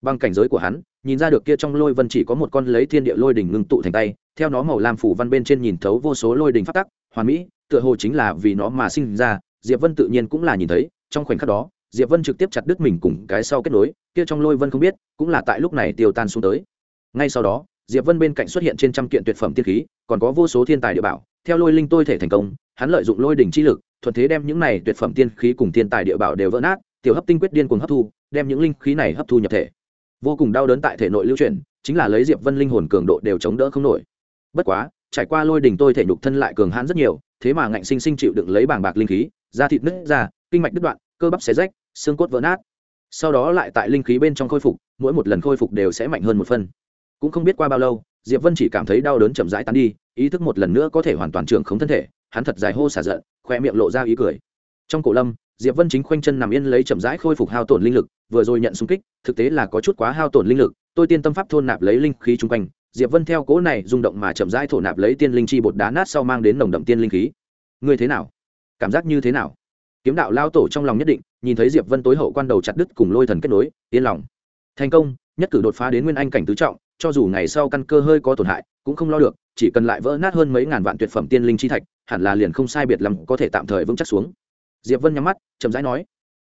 Bằng cảnh giới của hắn nhìn ra được kia trong lôi vân chỉ có một con lấy thiên địa lôi đỉnh ngưng tụ thành tay, theo nó màu lam phủ văn bên trên nhìn thấu vô số lôi đỉnh phát tắc, hoàn mỹ, tựa hồ chính là vì nó mà sinh ra, diệp vân tự nhiên cũng là nhìn thấy, trong khoảnh khắc đó, diệp vân trực tiếp chặt đứt mình cùng cái sau kết nối, kia trong lôi vân không biết, cũng là tại lúc này tiêu tan xuống tới. Ngay sau đó, diệp vân bên cạnh xuất hiện trên trăm kiện tuyệt phẩm tiên khí, còn có vô số thiên tài địa bảo, theo lôi linh tôi thể thành công, hắn lợi dụng lôi đỉnh chi lực, thuận thế đem những này tuyệt phẩm tiên khí cùng thiên tài địa bảo đều vỡ nát, tiểu hấp tinh quyết điên cuồng hấp thu, đem những linh khí này hấp thu nhập thể vô cùng đau đớn tại thể nội lưu chuyển, chính là lấy diệp vân linh hồn cường độ đều chống đỡ không nổi. Bất quá, trải qua lôi đỉnh tôi thể nhục thân lại cường hãn rất nhiều, thế mà ngạnh sinh sinh chịu đựng lấy bàng bạc linh khí, da thịt nứt ra, kinh mạch đứt đoạn, cơ bắp xé rách, xương cốt vỡ nát. Sau đó lại tại linh khí bên trong khôi phục, mỗi một lần khôi phục đều sẽ mạnh hơn một phân cũng không biết qua bao lâu, diệp vân chỉ cảm thấy đau đớn chậm rãi tan đi, ý thức một lần nữa có thể hoàn toàn trưởng khống thân thể, hắn thật dài hô xả giận, khoe miệng lộ ra ý cười. Trong cổ lâm diệp vân chính khoanh chân nằm yên lấy chậm rãi khôi phục hao tổn linh lực, vừa rồi nhận xung kích, thực tế là có chút quá hao tổn linh lực, tôi tiên tâm pháp thôn nạp lấy linh khí chung quanh, diệp vân theo cố này rung động mà chậm rãi thổ nạp lấy tiên linh chi bột đá nát sau mang đến nồng đậm tiên linh khí. Ngươi thế nào? Cảm giác như thế nào? Kiếm đạo lao tổ trong lòng nhất định, nhìn thấy diệp vân tối hậu quan đầu chặt đứt cùng lôi thần kết nối, yên lòng. Thành công, nhất cử đột phá đến nguyên anh cảnh tứ trọng, cho dù ngày sau căn cơ hơi có tổn hại, cũng không lo được, chỉ cần lại vỡ nát hơn mấy ngàn vạn tuyệt phẩm tiên linh chi thạch, hẳn là liền không sai biệt lắm có thể tạm thời vững chắc xuống diệp vân nhắm mắt, chậm rãi nói,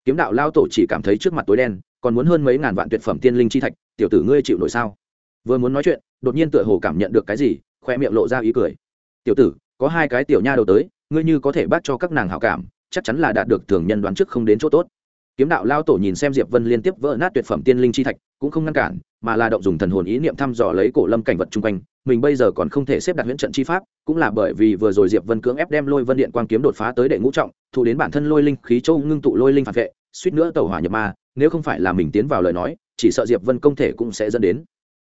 kiếm đạo lao tổ chỉ cảm thấy trước mặt tối đen, còn muốn hơn mấy ngàn vạn tuyệt phẩm tiên linh chi thạch, tiểu tử ngươi chịu nổi sao? Vừa muốn nói chuyện, đột nhiên tựa hồ cảm nhận được cái gì khoe miệng lộ ra ý cười. Tiểu tử, có hai cái tiểu nha đầu tới, ngươi như có thể bác cho các nàng hảo cảm, chắc chắn là đạt được thường nhân đoán trước không đến chỗ tốt. Kiếm đạo lao tổ nhìn xem diệp vân liên tiếp vỡ nát tuyệt phẩm tiên linh chi thạch, cũng không ngăn cản mà là động dùng thần hồn ý niệm thăm dò lấy cổ lâm cảnh vật chung quanh. Mình bây giờ còn không thể xếp đặt huyễn trận chi pháp, cũng là bởi vì vừa rồi diệp vân cưỡng ép đem lôi vân điện quang kiếm đột phá tới đệ ngũ trọng thụ đến bản thân lôi linh khí châu ngưng tụ lôi linh phản vệ, suýt nữa tàu hỏa nhập ma, nếu không phải là mình tiến vào lời nói, chỉ sợ diệp vân công thể cũng sẽ dẫn đến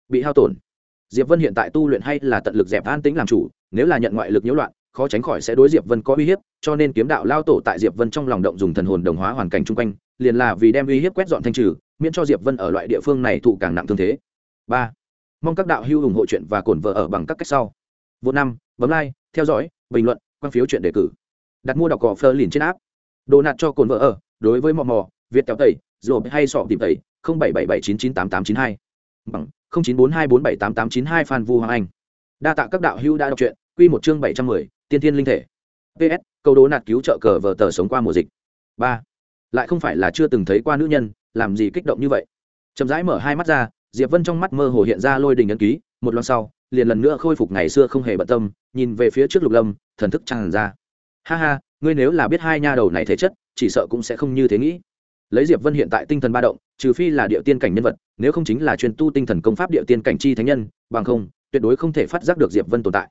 bị hao tổn. Diệp vân hiện tại tu luyện hay là tận lực dẹp an tĩnh làm chủ, nếu là nhận ngoại lực nhiễu loạn, khó tránh khỏi sẽ đối diệp vân có uy hiếp, cho nên kiếm đạo lao tổ tại diệp vân trong lòng động dùng thần hồn đồng hóa hoàn cảnh chung quanh, liền là vì đem uy hiếp quét dọn thanh trừ miễn cho diệp vân ở loại địa phương này thụ càng nặng thương thế. Ba, mong các đạo hữu ủng hộ chuyện và cổn vợ ở bằng các cách sau. Vô năm, bấm like, theo dõi, bình luận, quan phiếu chuyện đề cử. Đặt mua đọc cỏ phơ liền trên áp đồ nạt cho cồn vợ ở, đối với mò mò, việt kéo tẩy rồi hay sọ tìm tẩy, không bảy bảy bảy chín chín tám tám chín hai. Bằng, không chín bốn hai bốn bảy tám tám chín hai phan vu hoàng anh. Đa tạ các đạo hữu đã đọc truyện, quy một chương bảy trăm mười, tiên thiên linh thể. Ps câu đố nạt cứu trợ cờ vợ tờ sống qua mùa dịch. Ba, lại không phải là chưa từng thấy qua nữ nhân làm gì kích động như vậy? Chậm rãi mở hai mắt ra, diệp vân trong mắt mơ hồ hiện ra lôi đình ấn ký, một lần sau, liền lần nữa khôi phục ngày xưa không hề bận tâm, nhìn về phía trước lục lâm, thần thức tràn ra. Ha ha, ngươi nếu là biết hai nha đầu này thế chất, chỉ sợ cũng sẽ không như thế nghĩ. Lấy diệp vân hiện tại tinh thần ba động, trừ phi là địa tiên cảnh nhân vật, nếu không chính là truyền tu tinh thần công pháp địa tiên cảnh chi thánh nhân, bằng không, tuyệt đối không thể phát giác được diệp vân tồn tại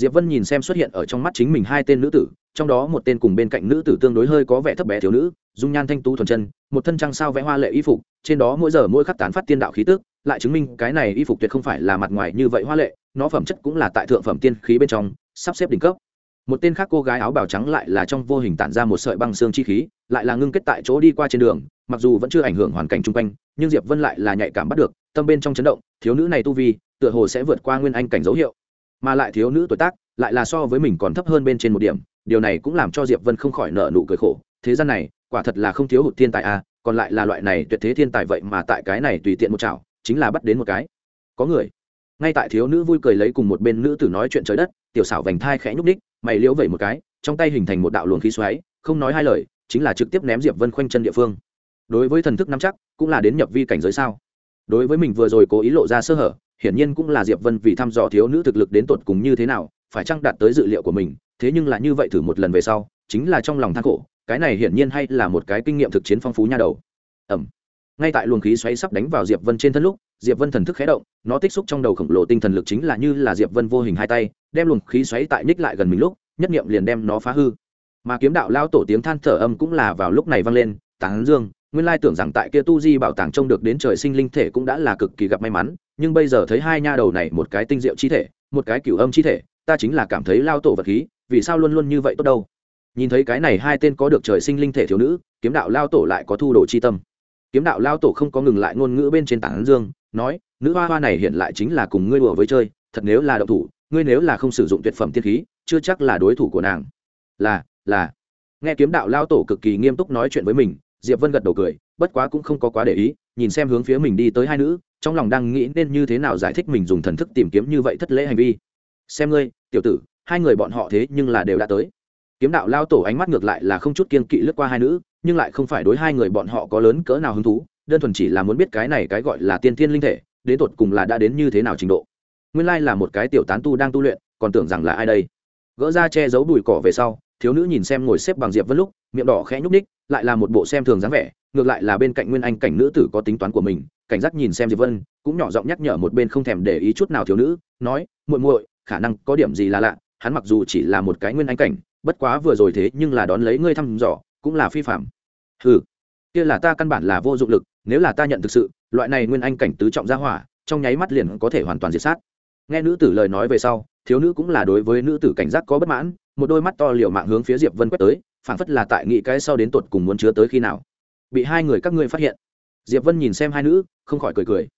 diệp vân nhìn xem xuất hiện ở trong mắt chính mình hai tên nữ tử, trong đó một tên cùng bên cạnh nữ tử tương đối hơi có vẻ thấp bé thiếu nữ, dung nhan thanh tú thuần chân, một thân trăng sao vẽ hoa lệ y phục, trên đó mỗi giờ mỗi khắc tán phát tiên đạo khí tức, lại chứng minh cái này y phục tuyệt không phải là mặt ngoài như vậy hoa lệ, nó phẩm chất cũng là tại thượng phẩm tiên khí bên trong, sắp xếp đỉnh cấp. Một tên khác cô gái áo bào trắng lại là trong vô hình tản ra một sợi băng xương chi khí, lại là ngưng kết tại chỗ đi qua trên đường, mặc dù vẫn chưa ảnh hưởng hoàn cảnh chung quanh, nhưng diệp vân lại là nhạy cảm bắt được, tâm bên trong chấn động, thiếu nữ này tu vi, tựa hồ sẽ vượt qua nguyên anh cảnh dấu hiệu mà lại thiếu nữ tuổi tác lại là so với mình còn thấp hơn bên trên một điểm điều này cũng làm cho diệp vân không khỏi nợ nụ cười khổ thế gian này quả thật là không thiếu hụt thiên tài a à, còn lại là loại này tuyệt thế thiên tài vậy mà tại cái này tùy tiện một chảo chính là bắt đến một cái. Có người ngay tại thiếu nữ vui cười lấy cùng một bên nữ tử nói chuyện trời đất tiểu xảo vành thai khẽ nhúc ních mày liễu vẩy một cái trong tay hình thành một đạo luồng khí xoáy không nói hai lời chính là trực tiếp ném diệp vân khoanh chân địa phương. Đối với thần thức nắm chắc cũng là đến nhập vi cảnh giới sao? Đối với mình vừa rồi cố ý lộ ra sơ hở hiển nhiên cũng là diệp vân vì thăm dò thiếu nữ thực lực đến tột cùng như thế nào, phải chăng đạt tới dự liệu của mình, thế nhưng là như vậy thử một lần về sau, chính là trong lòng than khổ, cái này hiển nhiên hay là một cái kinh nghiệm thực chiến phong phú nha đầu. Ẩm. Ngay tại luồng khí xoáy sắp đánh vào diệp vân trên thân lúc, diệp vân thần thức khé động, nó tích xúc trong đầu khổng lồ tinh thần lực chính là như là diệp vân vô hình hai tay, đem luồng khí xoáy tại nhích lại gần mình lúc, nhất niệm liền đem nó phá hư. Mà kiếm đạo lao tổ tiếng than thở âm cũng là vào lúc này vang lên tán dương, nguyên lai tưởng rằng tại kia tu di bảo tàng trông được đến trời sinh linh thể cũng đã là cực kỳ gặp may mắn nhưng bây giờ thấy hai nha đầu này một cái tinh diệu chi thể, một cái cửu âm chi thể, ta chính là cảm thấy lao tổ vật khí, vì sao luôn luôn như vậy tốt đâu? Nhìn thấy cái này hai tên có được trời sinh linh thể thiếu nữ, kiếm đạo lao tổ lại có thu đồ chi tâm. Kiếm đạo lao tổ không có ngừng lại ngôn ngữ bên trên tảng dương, nói, nữ hoa hoa này hiện lại chính là cùng ngươi đùa với chơi, thật nếu là động thủ, ngươi nếu là không sử dụng tuyệt phẩm tiên khí, chưa chắc là đối thủ của nàng. Là là. Nghe kiếm đạo lao tổ cực kỳ nghiêm túc nói chuyện với mình, diệp vân gật đầu cười, bất quá cũng không có quá để ý nhìn xem hướng phía mình đi tới hai nữ, trong lòng đang nghĩ nên như thế nào giải thích mình dùng thần thức tìm kiếm như vậy thất lễ hành vi. Xem ngươi, tiểu tử, hai người bọn họ thế nhưng là đều đã tới. Kiếm đạo lao tổ ánh mắt ngược lại là không chút kiên kỵ lướt qua hai nữ, nhưng lại không phải đối hai người bọn họ có lớn cỡ nào hứng thú, đơn thuần chỉ là muốn biết cái này cái gọi là tiên thiên linh thể, đến tột cùng là đã đến như thế nào trình độ. Nguyên lai là một cái tiểu tán tu đang tu luyện, còn tưởng rằng là ai đây? Gỡ ra che giấu bụi cỏ về sau, thiếu nữ nhìn xem ngồi xếp bằng diệp vân lúc, miệng đỏ khẽ nhúc ních lại là một bộ xem thường dáng vẻ ngược lại là bên cạnh nguyên anh cảnh nữ tử có tính toán của mình, cảnh giác nhìn xem diệp vân, cũng nhỏ giọng nhắc nhở một bên không thèm để ý chút nào thiếu nữ, nói, muội muội, khả năng có điểm gì là lạ, hắn mặc dù chỉ là một cái nguyên anh cảnh, bất quá vừa rồi thế nhưng là đón lấy ngươi thăm dò, cũng là phi phạm. Ừ kia là ta căn bản là vô dụng lực, nếu là ta nhận thực sự, loại này nguyên anh cảnh tứ trọng gia hỏa, trong nháy mắt liền có thể hoàn toàn diệt sát. Nghe nữ tử lời nói về sau, thiếu nữ cũng là đối với nữ tử cảnh giác có bất mãn, một đôi mắt to liều mạng hướng phía diệp vân quét tới, phảng phất là tại nghị cái sau đến tột cùng muốn chứa tới khi nào bị hai người các ngươi phát hiện. Diệp vân nhìn xem hai nữ, không khỏi cười cười.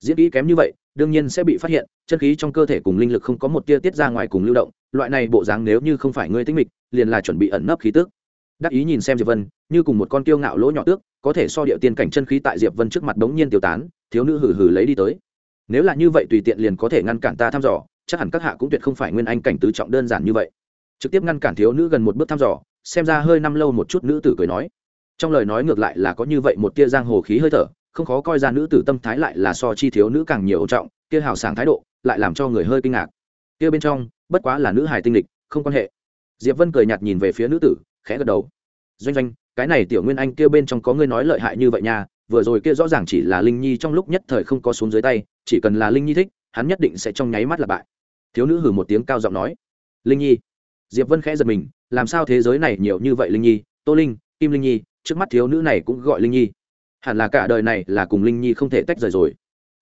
Diễn kỹ kém như vậy, đương nhiên sẽ bị phát hiện, chân khí trong cơ thể cùng linh lực không có một tia tiết ra ngoài cùng lưu động, loại này bộ dáng nếu như không phải ngươi tinh mịch, liền là chuẩn bị ẩn nấp khí tức. Đắc ý nhìn xem diệp vân, như cùng một con kiêu ngạo lỗ nhỏ tước, có thể so điệu tiên cảnh chân khí tại diệp vân trước mặt đống nhiên tiêu tán, thiếu nữ hừ hừ lấy đi tới. Nếu là như vậy tùy tiện liền có thể ngăn cản ta thăm dò, chắc hẳn các hạ cũng tuyệt không phải nguyên anh cảnh tứ trọng đơn giản như vậy. Trực tiếp ngăn cản thiếu nữ gần một bước thăm dò, xem ra hơi năm lâu một chút nữ tử cười nói trong lời nói ngược lại là có như vậy một tia giang hồ khí hơi thở, không khó coi ra nữ tử tâm thái lại là so chi thiếu nữ càng nhiều trọng tia hào sảng thái độ lại làm cho người hơi kinh ngạc. Tia bên trong, bất quá là nữ hài tinh lịch, không quan hệ. Diệp vân cười nhạt nhìn về phía nữ tử, khẽ gật đầu. Doanh doanh, cái này tiểu nguyên anh kia bên trong có ngươi nói lợi hại như vậy nha, vừa rồi kia rõ ràng chỉ là linh nhi trong lúc nhất thời không có xuống dưới tay, chỉ cần là linh nhi thích, hắn nhất định sẽ trong nháy mắt là bại. Thiếu nữ hử một tiếng cao giọng nói. Linh nhi. Diệp vân khẽ giật mình, làm sao thế giới này nhiều như vậy linh nhi, tô linh, kim linh nhi trước mắt thiếu nữ này cũng gọi linh nhi. Hẳn là cả đời này là cùng linh nhi không thể tách rời rồi.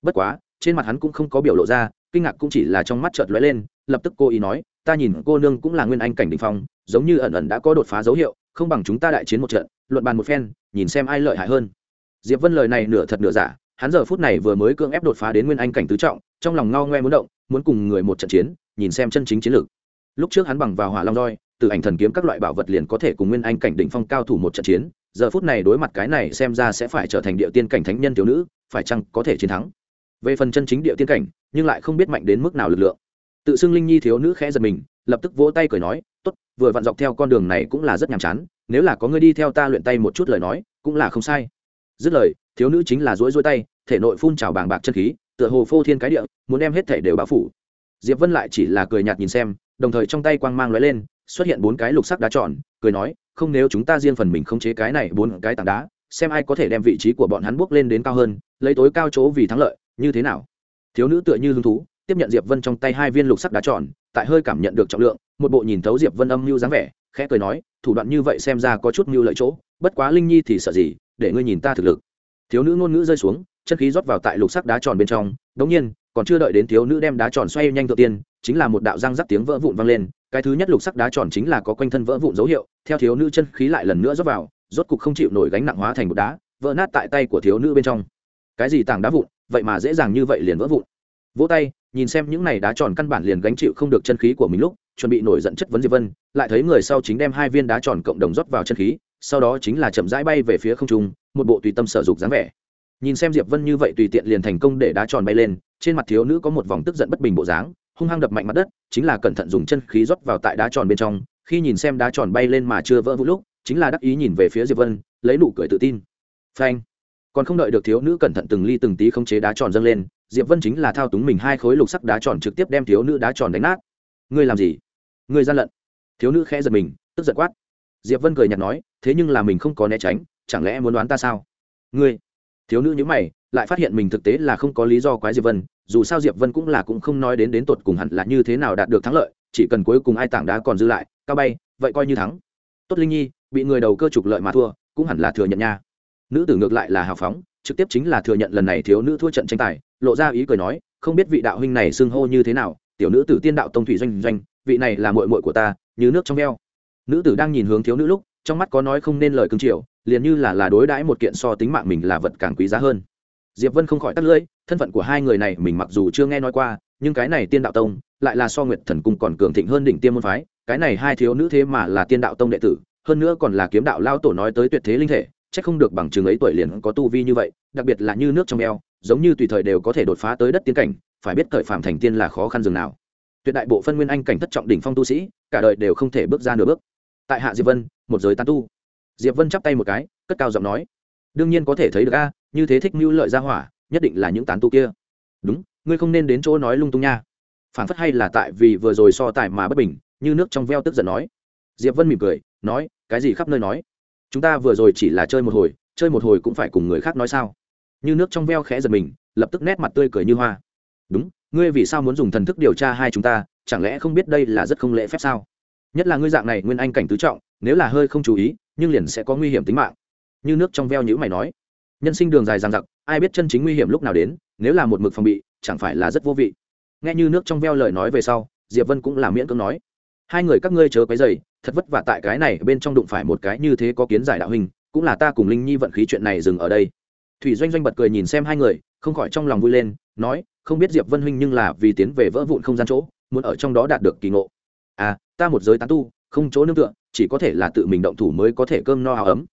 Bất quá, trên mặt hắn cũng không có biểu lộ ra, kinh ngạc cũng chỉ là trong mắt chợt lóe lên, lập tức cô ý nói, ta nhìn cô nương cũng là nguyên anh cảnh đình phong, giống như ẩn ẩn đã có đột phá dấu hiệu, không bằng chúng ta đại chiến một trận, luận bàn một phen, nhìn xem ai lợi hại hơn. Diệp vân lời này nửa thật nửa giả, hắn giờ phút này vừa mới cưỡng ép đột phá đến nguyên anh cảnh tứ trọng, trong lòng ngao ngoe muốn động, muốn cùng người một trận chiến, nhìn xem chân chính chiến lược. Lúc trước hắn bằng vào hỏa long roi từ ảnh thần kiếm các loại bảo vật liền có thể cùng nguyên anh cảnh đỉnh phong cao thủ một trận chiến, giờ phút này đối mặt cái này xem ra sẽ phải trở thành địa tiên cảnh thánh nhân thiếu nữ, phải chăng có thể chiến thắng? Về phần chân chính địa tiên cảnh, nhưng lại không biết mạnh đến mức nào lực lượng. Tự xưng linh nhi thiếu nữ khẽ giật mình, lập tức vỗ tay cười nói, tốt, vừa vặn dọc theo con đường này cũng là rất nhàm chán, nếu là có người đi theo ta luyện tay một chút lời nói, cũng là không sai. Dứt lời, thiếu nữ chính là rối rối tay, thể nội phun trào bàng bạc chân khí, tựa hồ phô thiên cái địa, muốn đem hết thể đều bao phủ. Diệp vân lại chỉ là cười nhạt nhìn xem, đồng thời trong tay quang mang lóe lên xuất hiện bốn cái lục sắc đá tròn, cười nói, không nếu chúng ta riêng phần mình không chế cái này bốn cái tảng đá, xem ai có thể đem vị trí của bọn hắn bước lên đến cao hơn, lấy tối cao chỗ vì thắng lợi, như thế nào? Thiếu nữ tựa như hứng thú, tiếp nhận diệp vân trong tay hai viên lục sắc đá tròn, tại hơi cảm nhận được trọng lượng, một bộ nhìn thấu diệp vân âm mưu dáng vẻ, khẽ cười nói, thủ đoạn như vậy xem ra có chút mưu lợi chỗ, bất quá linh nhi thì sợ gì, để ngươi nhìn ta thực lực. Thiếu nữ ngôn ngữ rơi xuống, chân khí rót vào tại lục sắc đá tròn bên trong, đống nhiên, còn chưa đợi đến thiếu nữ đem đá tròn xoay nhanh tự tiên, chính là một đạo răng rắc tiếng vỡ vụn vang lên cái thứ nhất lục sắc đá tròn chính là có quanh thân vỡ vụn dấu hiệu, theo thiếu nữ chân khí lại lần nữa rớt vào, rốt cục không chịu nổi gánh nặng hóa thành một đá, vỡ nát tại tay của thiếu nữ bên trong. Cái gì tảng đá vụn? Vậy mà dễ dàng như vậy liền vỡ vụn. Vỗ tay, nhìn xem những này đá tròn căn bản liền gánh chịu không được chân khí của mình lúc, chuẩn bị nổi giận chất vấn diệp vân, lại thấy người sau chính đem hai viên đá tròn cộng đồng rót vào chân khí, sau đó chính là chậm rãi bay về phía không trung, một bộ tùy tâm sở dục dáng vẻ. Nhìn xem diệp vân như vậy tùy tiện liền thành công để đá tròn bay lên, trên mặt thiếu nữ có một vòng tức giận bất bình bộ dáng hung hăng đập mạnh mặt đất, chính là cẩn thận dùng chân khí rót vào tại đá tròn bên trong, khi nhìn xem đá tròn bay lên mà chưa vỡ vũ lúc, chính là đắc ý nhìn về phía diệp vân, lấy nụ cười tự tin. Phanh. Còn không đợi được thiếu nữ cẩn thận từng ly từng tí khống chế đá tròn dâng lên, diệp vân chính là thao túng mình hai khối lục sắc đá tròn trực tiếp đem thiếu nữ đá tròn đánh nát. Ngươi làm gì? Người gian lận. Thiếu nữ khẽ giật mình, tức giật quát. Diệp vân cười nhạt nói, thế nhưng là mình không có né tránh, chẳng lẽ muốn đoán ta sao? Ngươi. Thiếu nữ nhíu mày, lại phát hiện mình thực tế là không có lý do quái diệp vân dù sao diệp vân cũng là cũng không nói đến đến tột cùng hẳn là như thế nào đạt được thắng lợi, chỉ cần cuối cùng ai tảng đá còn dư lại, cao bay, vậy coi như thắng. Tốt linh nhi, bị người đầu cơ trục lợi mà thua, cũng hẳn là thừa nhận nha. Nữ tử ngược lại là hào phóng, trực tiếp chính là thừa nhận lần này thiếu nữ thua trận tranh tài, lộ ra ý cười nói, không biết vị đạo huynh này xưng hô như thế nào, tiểu nữ tử tiên đạo tông thủy doanh doanh, vị này là muội muội của ta, như nước trong veo. Nữ tử đang nhìn hướng thiếu nữ lúc, trong mắt có nói không nên lời cưng chiều, liền như là là đối đãi một kiện so tính mạng mình là vật càng quý giá hơn. Diệp vân không khỏi tắt lưỡi thân phận của hai người này mình mặc dù chưa nghe nói qua, nhưng cái này tiên đạo tông lại là so nguyệt thần cung còn cường thịnh hơn đỉnh tiêm môn phái, cái này hai thiếu nữ thế mà là tiên đạo tông đệ tử, hơn nữa còn là kiếm đạo lao tổ nói tới tuyệt thế linh thể, chắc không được bằng chứng ấy tuổi liền có tu vi như vậy, đặc biệt là như nước trong eo, giống như tùy thời đều có thể đột phá tới đất tiến cảnh, phải biết thời phạm thành tiên là khó khăn dường nào. Tuyệt đại bộ phân nguyên anh cảnh thất trọng đỉnh phong tu sĩ, cả đời đều không thể bước ra nửa bước. Tại hạ diệp vân, một giới tán tu. Diệp vân chắp tay một cái, cất cao giọng nói, đương nhiên có thể thấy được a, như thế thích mưu lợi ra hỏa nhất định là những tán tu kia. Đúng, ngươi không nên đến chỗ nói lung tung nha. Phản phất hay là tại vì vừa rồi so tài mà bất bình, như nước trong veo tức giận nói. Diệp vân mỉm cười, nói, cái gì khắp nơi nói? Chúng ta vừa rồi chỉ là chơi một hồi, chơi một hồi cũng phải cùng người khác nói sao? Như nước trong veo khẽ giật mình, lập tức nét mặt tươi cười như hoa. Đúng, ngươi vì sao muốn dùng thần thức điều tra hai chúng ta, chẳng lẽ không biết đây là rất không lễ phép sao? Nhất là ngươi dạng này nguyên anh cảnh tứ trọng, nếu là hơi không chú ý, nhưng liền sẽ có nguy hiểm tính mạng. Như nước trong veo nhữ mày nói. Nhân sinh đường dài dằng dặc ai biết chân chính nguy hiểm lúc nào đến, nếu là một mực phòng bị, chẳng phải là rất vô vị. Nghe như nước trong veo lời nói về sau, diệp vân cũng là miễn cưỡng nói. Hai người các ngươi chớ cái dày thật vất vả tại cái này bên trong đụng phải một cái như thế có kiến giải đạo hình, cũng là ta cùng linh nhi vận khí chuyện này dừng ở đây. Thủy doanh doanh bật cười nhìn xem hai người, không khỏi trong lòng vui lên, nói, không biết diệp vân huynh nhưng là vì tiến về vỡ vụn không gian chỗ, muốn ở trong đó đạt được kỳ ngộ. À ta một giới tán tu, không chỗ nương tựa, chỉ có thể là tự mình động thủ mới có thể cơm no áo ấm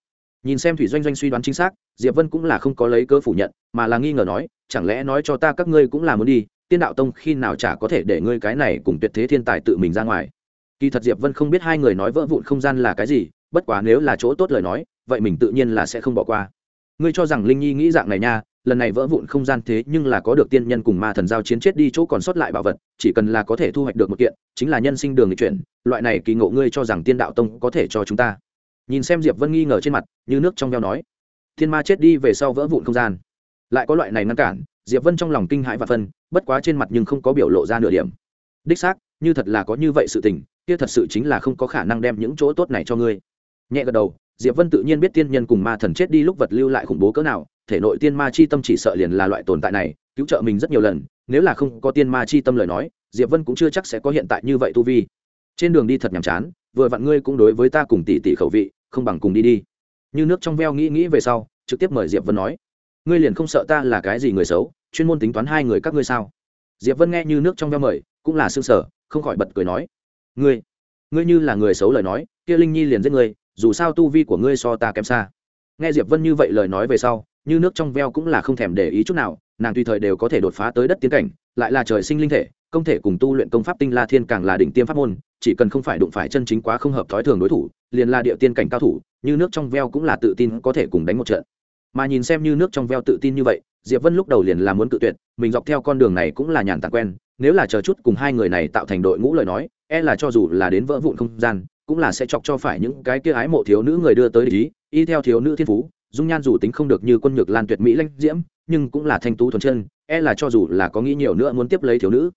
nhìn xem thủy doanh doanh suy đoán chính xác, diệp vân cũng là không có lấy cơ phủ nhận, mà là nghi ngờ nói, chẳng lẽ nói cho ta các ngươi cũng là muốn đi, tiên đạo tông khi nào chả có thể để ngươi cái này cùng tuyệt thế thiên tài tự mình ra ngoài. Kỳ thật diệp vân không biết hai người nói vỡ vụn không gian là cái gì, bất quá nếu là chỗ tốt lời nói, vậy mình tự nhiên là sẽ không bỏ qua. Ngươi cho rằng linh nhi nghĩ dạng này nha, lần này vỡ vụn không gian thế nhưng là có được tiên nhân cùng ma thần giao chiến chết đi chỗ còn sót lại bảo vật, chỉ cần là có thể thu hoạch được một kiện, chính là nhân sinh đường lịch chuyển, loại này kỳ ngộ ngươi cho rằng tiên đạo tông có thể cho chúng ta nhìn xem diệp vân nghi ngờ trên mặt như nước trong veo nói thiên ma chết đi về sau vỡ vụn không gian lại có loại này ngăn cản diệp vân trong lòng kinh hãi và phân bất quá trên mặt nhưng không có biểu lộ ra nửa điểm đích xác như thật là có như vậy sự tình kia thật sự chính là không có khả năng đem những chỗ tốt này cho ngươi nhẹ gật đầu diệp vân tự nhiên biết tiên nhân cùng ma thần chết đi lúc vật lưu lại khủng bố cỡ nào thể nội tiên ma chi tâm chỉ sợ liền là loại tồn tại này cứu trợ mình rất nhiều lần nếu là không có tiên ma chi tâm lời nói diệp vân cũng chưa chắc sẽ có hiện tại như vậy tu vi trên đường đi thật nhàm chán vừa vặn ngươi cũng đối với ta cùng tỷ tỷ khẩu vị, không bằng cùng đi đi. Như nước trong veo nghĩ nghĩ về sau, trực tiếp mời diệp vân nói. Ngươi liền không sợ ta là cái gì người xấu, chuyên môn tính toán hai người các ngươi sao? Diệp vân nghe như nước trong veo mời, cũng là xương sở không khỏi bật cười nói. Ngươi ngươi như là người xấu lời nói, kia linh nhi liền giết ngươi, dù sao tu vi của ngươi so ta kém xa. Nghe diệp vân như vậy lời nói về sau, như nước trong veo cũng là không thèm để ý chút nào, nàng tùy thời đều có thể đột phá tới đất tiến cảnh, lại là trời sinh linh thể công thể cùng tu luyện công pháp tinh la thiên càng là đỉnh tiêm pháp môn, chỉ cần không phải đụng phải chân chính quá không hợp thói thường đối thủ, liền là địa tiên cảnh cao thủ, như nước trong veo cũng là tự tin có thể cùng đánh một trận. Mà nhìn xem như nước trong veo tự tin như vậy, diệp vân lúc đầu liền là muốn cự tuyệt, mình dọc theo con đường này cũng là nhàn tạc quen, nếu là chờ chút cùng hai người này tạo thành đội ngũ lời nói e là cho dù là đến vỡ vụn không gian, cũng là sẽ chọc cho phải những cái kia ái mộ thiếu nữ người đưa tới ý, y theo thiếu nữ thiên phú, dung nhan dù tính không được như quân nhược lan tuyệt mỹ lãnh diễm, nhưng cũng là thanh tú thuần chân e là cho dù là có nghĩ nhiều nữa muốn tiếp lấy thiếu nữ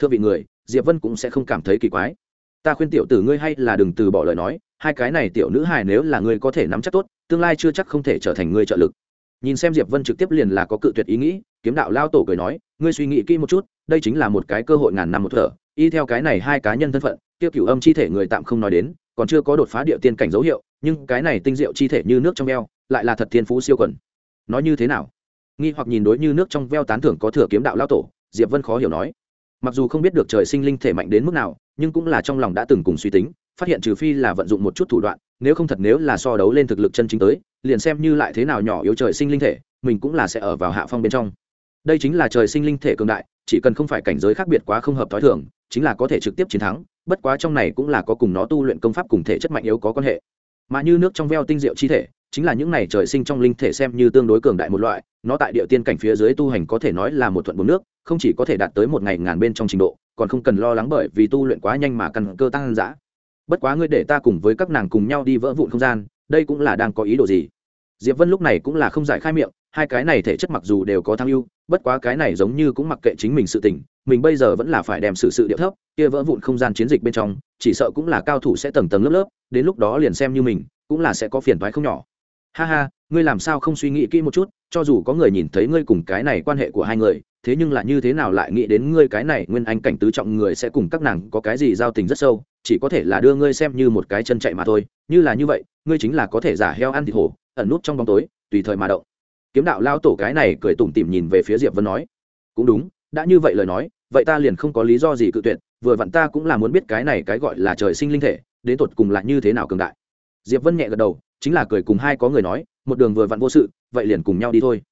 thưa vị người, diệp vân cũng sẽ không cảm thấy kỳ quái. Ta khuyên tiểu tử ngươi hay là đừng từ bỏ lời nói, hai cái này tiểu nữ hài nếu là ngươi có thể nắm chắc tốt, tương lai chưa chắc không thể trở thành ngươi trợ lực. Nhìn xem diệp vân trực tiếp liền là có cự tuyệt ý nghĩ, kiếm đạo lao tổ cười nói, ngươi suy nghĩ kỹ một chút, đây chính là một cái cơ hội ngàn năm một thở, y theo cái này hai cá nhân thân phận, tiêu cửu âm chi thể người tạm không nói đến, còn chưa có đột phá địa tiên cảnh dấu hiệu, nhưng cái này tinh diệu chi thể như nước trong veo, lại là thật thiên phú siêu quần. Nói như thế nào? Nghi hoặc nhìn đối như nước trong veo tán thưởng có thừa kiếm đạo lao tổ, diệp vân khó hiểu nói mặc dù không biết được trời sinh linh thể mạnh đến mức nào, nhưng cũng là trong lòng đã từng cùng suy tính, phát hiện trừ phi là vận dụng một chút thủ đoạn, nếu không thật nếu là so đấu lên thực lực chân chính tới, liền xem như lại thế nào nhỏ yếu trời sinh linh thể, mình cũng là sẽ ở vào hạ phong bên trong. Đây chính là trời sinh linh thể cường đại, chỉ cần không phải cảnh giới khác biệt quá không hợp t h ó i thường, chính là có thể trực tiếp chiến thắng, bất quá trong này cũng là có cùng nó tu luyện công pháp cùng thể chất mạnh yếu có quan hệ. Mà như nước trong veo tinh diệu chi thể, chính là những này trời sinh trong linh thể xem như tương đối cường đại một loại nó tại địa tiên cảnh phía dưới tu hành có thể nói là một thuận bốn nước, không chỉ có thể đạt tới một ngày ngàn bên trong trình độ, còn không cần lo lắng bởi vì tu luyện quá nhanh mà căn cơ tăng dã. Bất quá ngươi để ta cùng với các nàng cùng nhau đi vỡ vụn không gian, đây cũng là đang có ý đồ gì? Diệp vân lúc này cũng là không giải khai miệng, hai cái này thể chất mặc dù đều có thăng ưu, bất quá cái này giống như cũng mặc kệ chính mình sự tình, mình bây giờ vẫn là phải đem sự sự điệu thấp, kia vỡ vụn không gian chiến dịch bên trong, chỉ sợ cũng là cao thủ sẽ tầng tầng lớp lớp, đến lúc đó liền xem như mình, cũng là sẽ có phiền toái không nhỏ. Ha ha, ngươi làm sao không suy nghĩ kỹ một chút cho dù có người nhìn thấy ngươi cùng cái này quan hệ của hai người, thế nhưng là như thế nào lại nghĩ đến ngươi cái này nguyên anh cảnh tứ trọng người sẽ cùng các nàng có cái gì giao tình rất sâu, chỉ có thể là đưa ngươi xem như một cái chân chạy mà thôi. Như là như vậy, ngươi chính là có thể giả heo ăn thịt hổ, ẩn nút trong bóng tối, tùy thời mà động. Kiếm đạo lao tổ cái này cười tủm tỉm nhìn về phía diệp vân nói, cũng đúng, đã như vậy lời nói, vậy ta liền không có lý do gì cự tuyệt, vừa vặn ta cũng là muốn biết cái này cái gọi là trời sinh linh thể, đến tột cùng là như thế nào cường đại. Diệp vân nhẹ gật đầu chính là cười cùng hai có người nói, một đường vừa vặn vô sự, vậy liền cùng nhau đi thôi.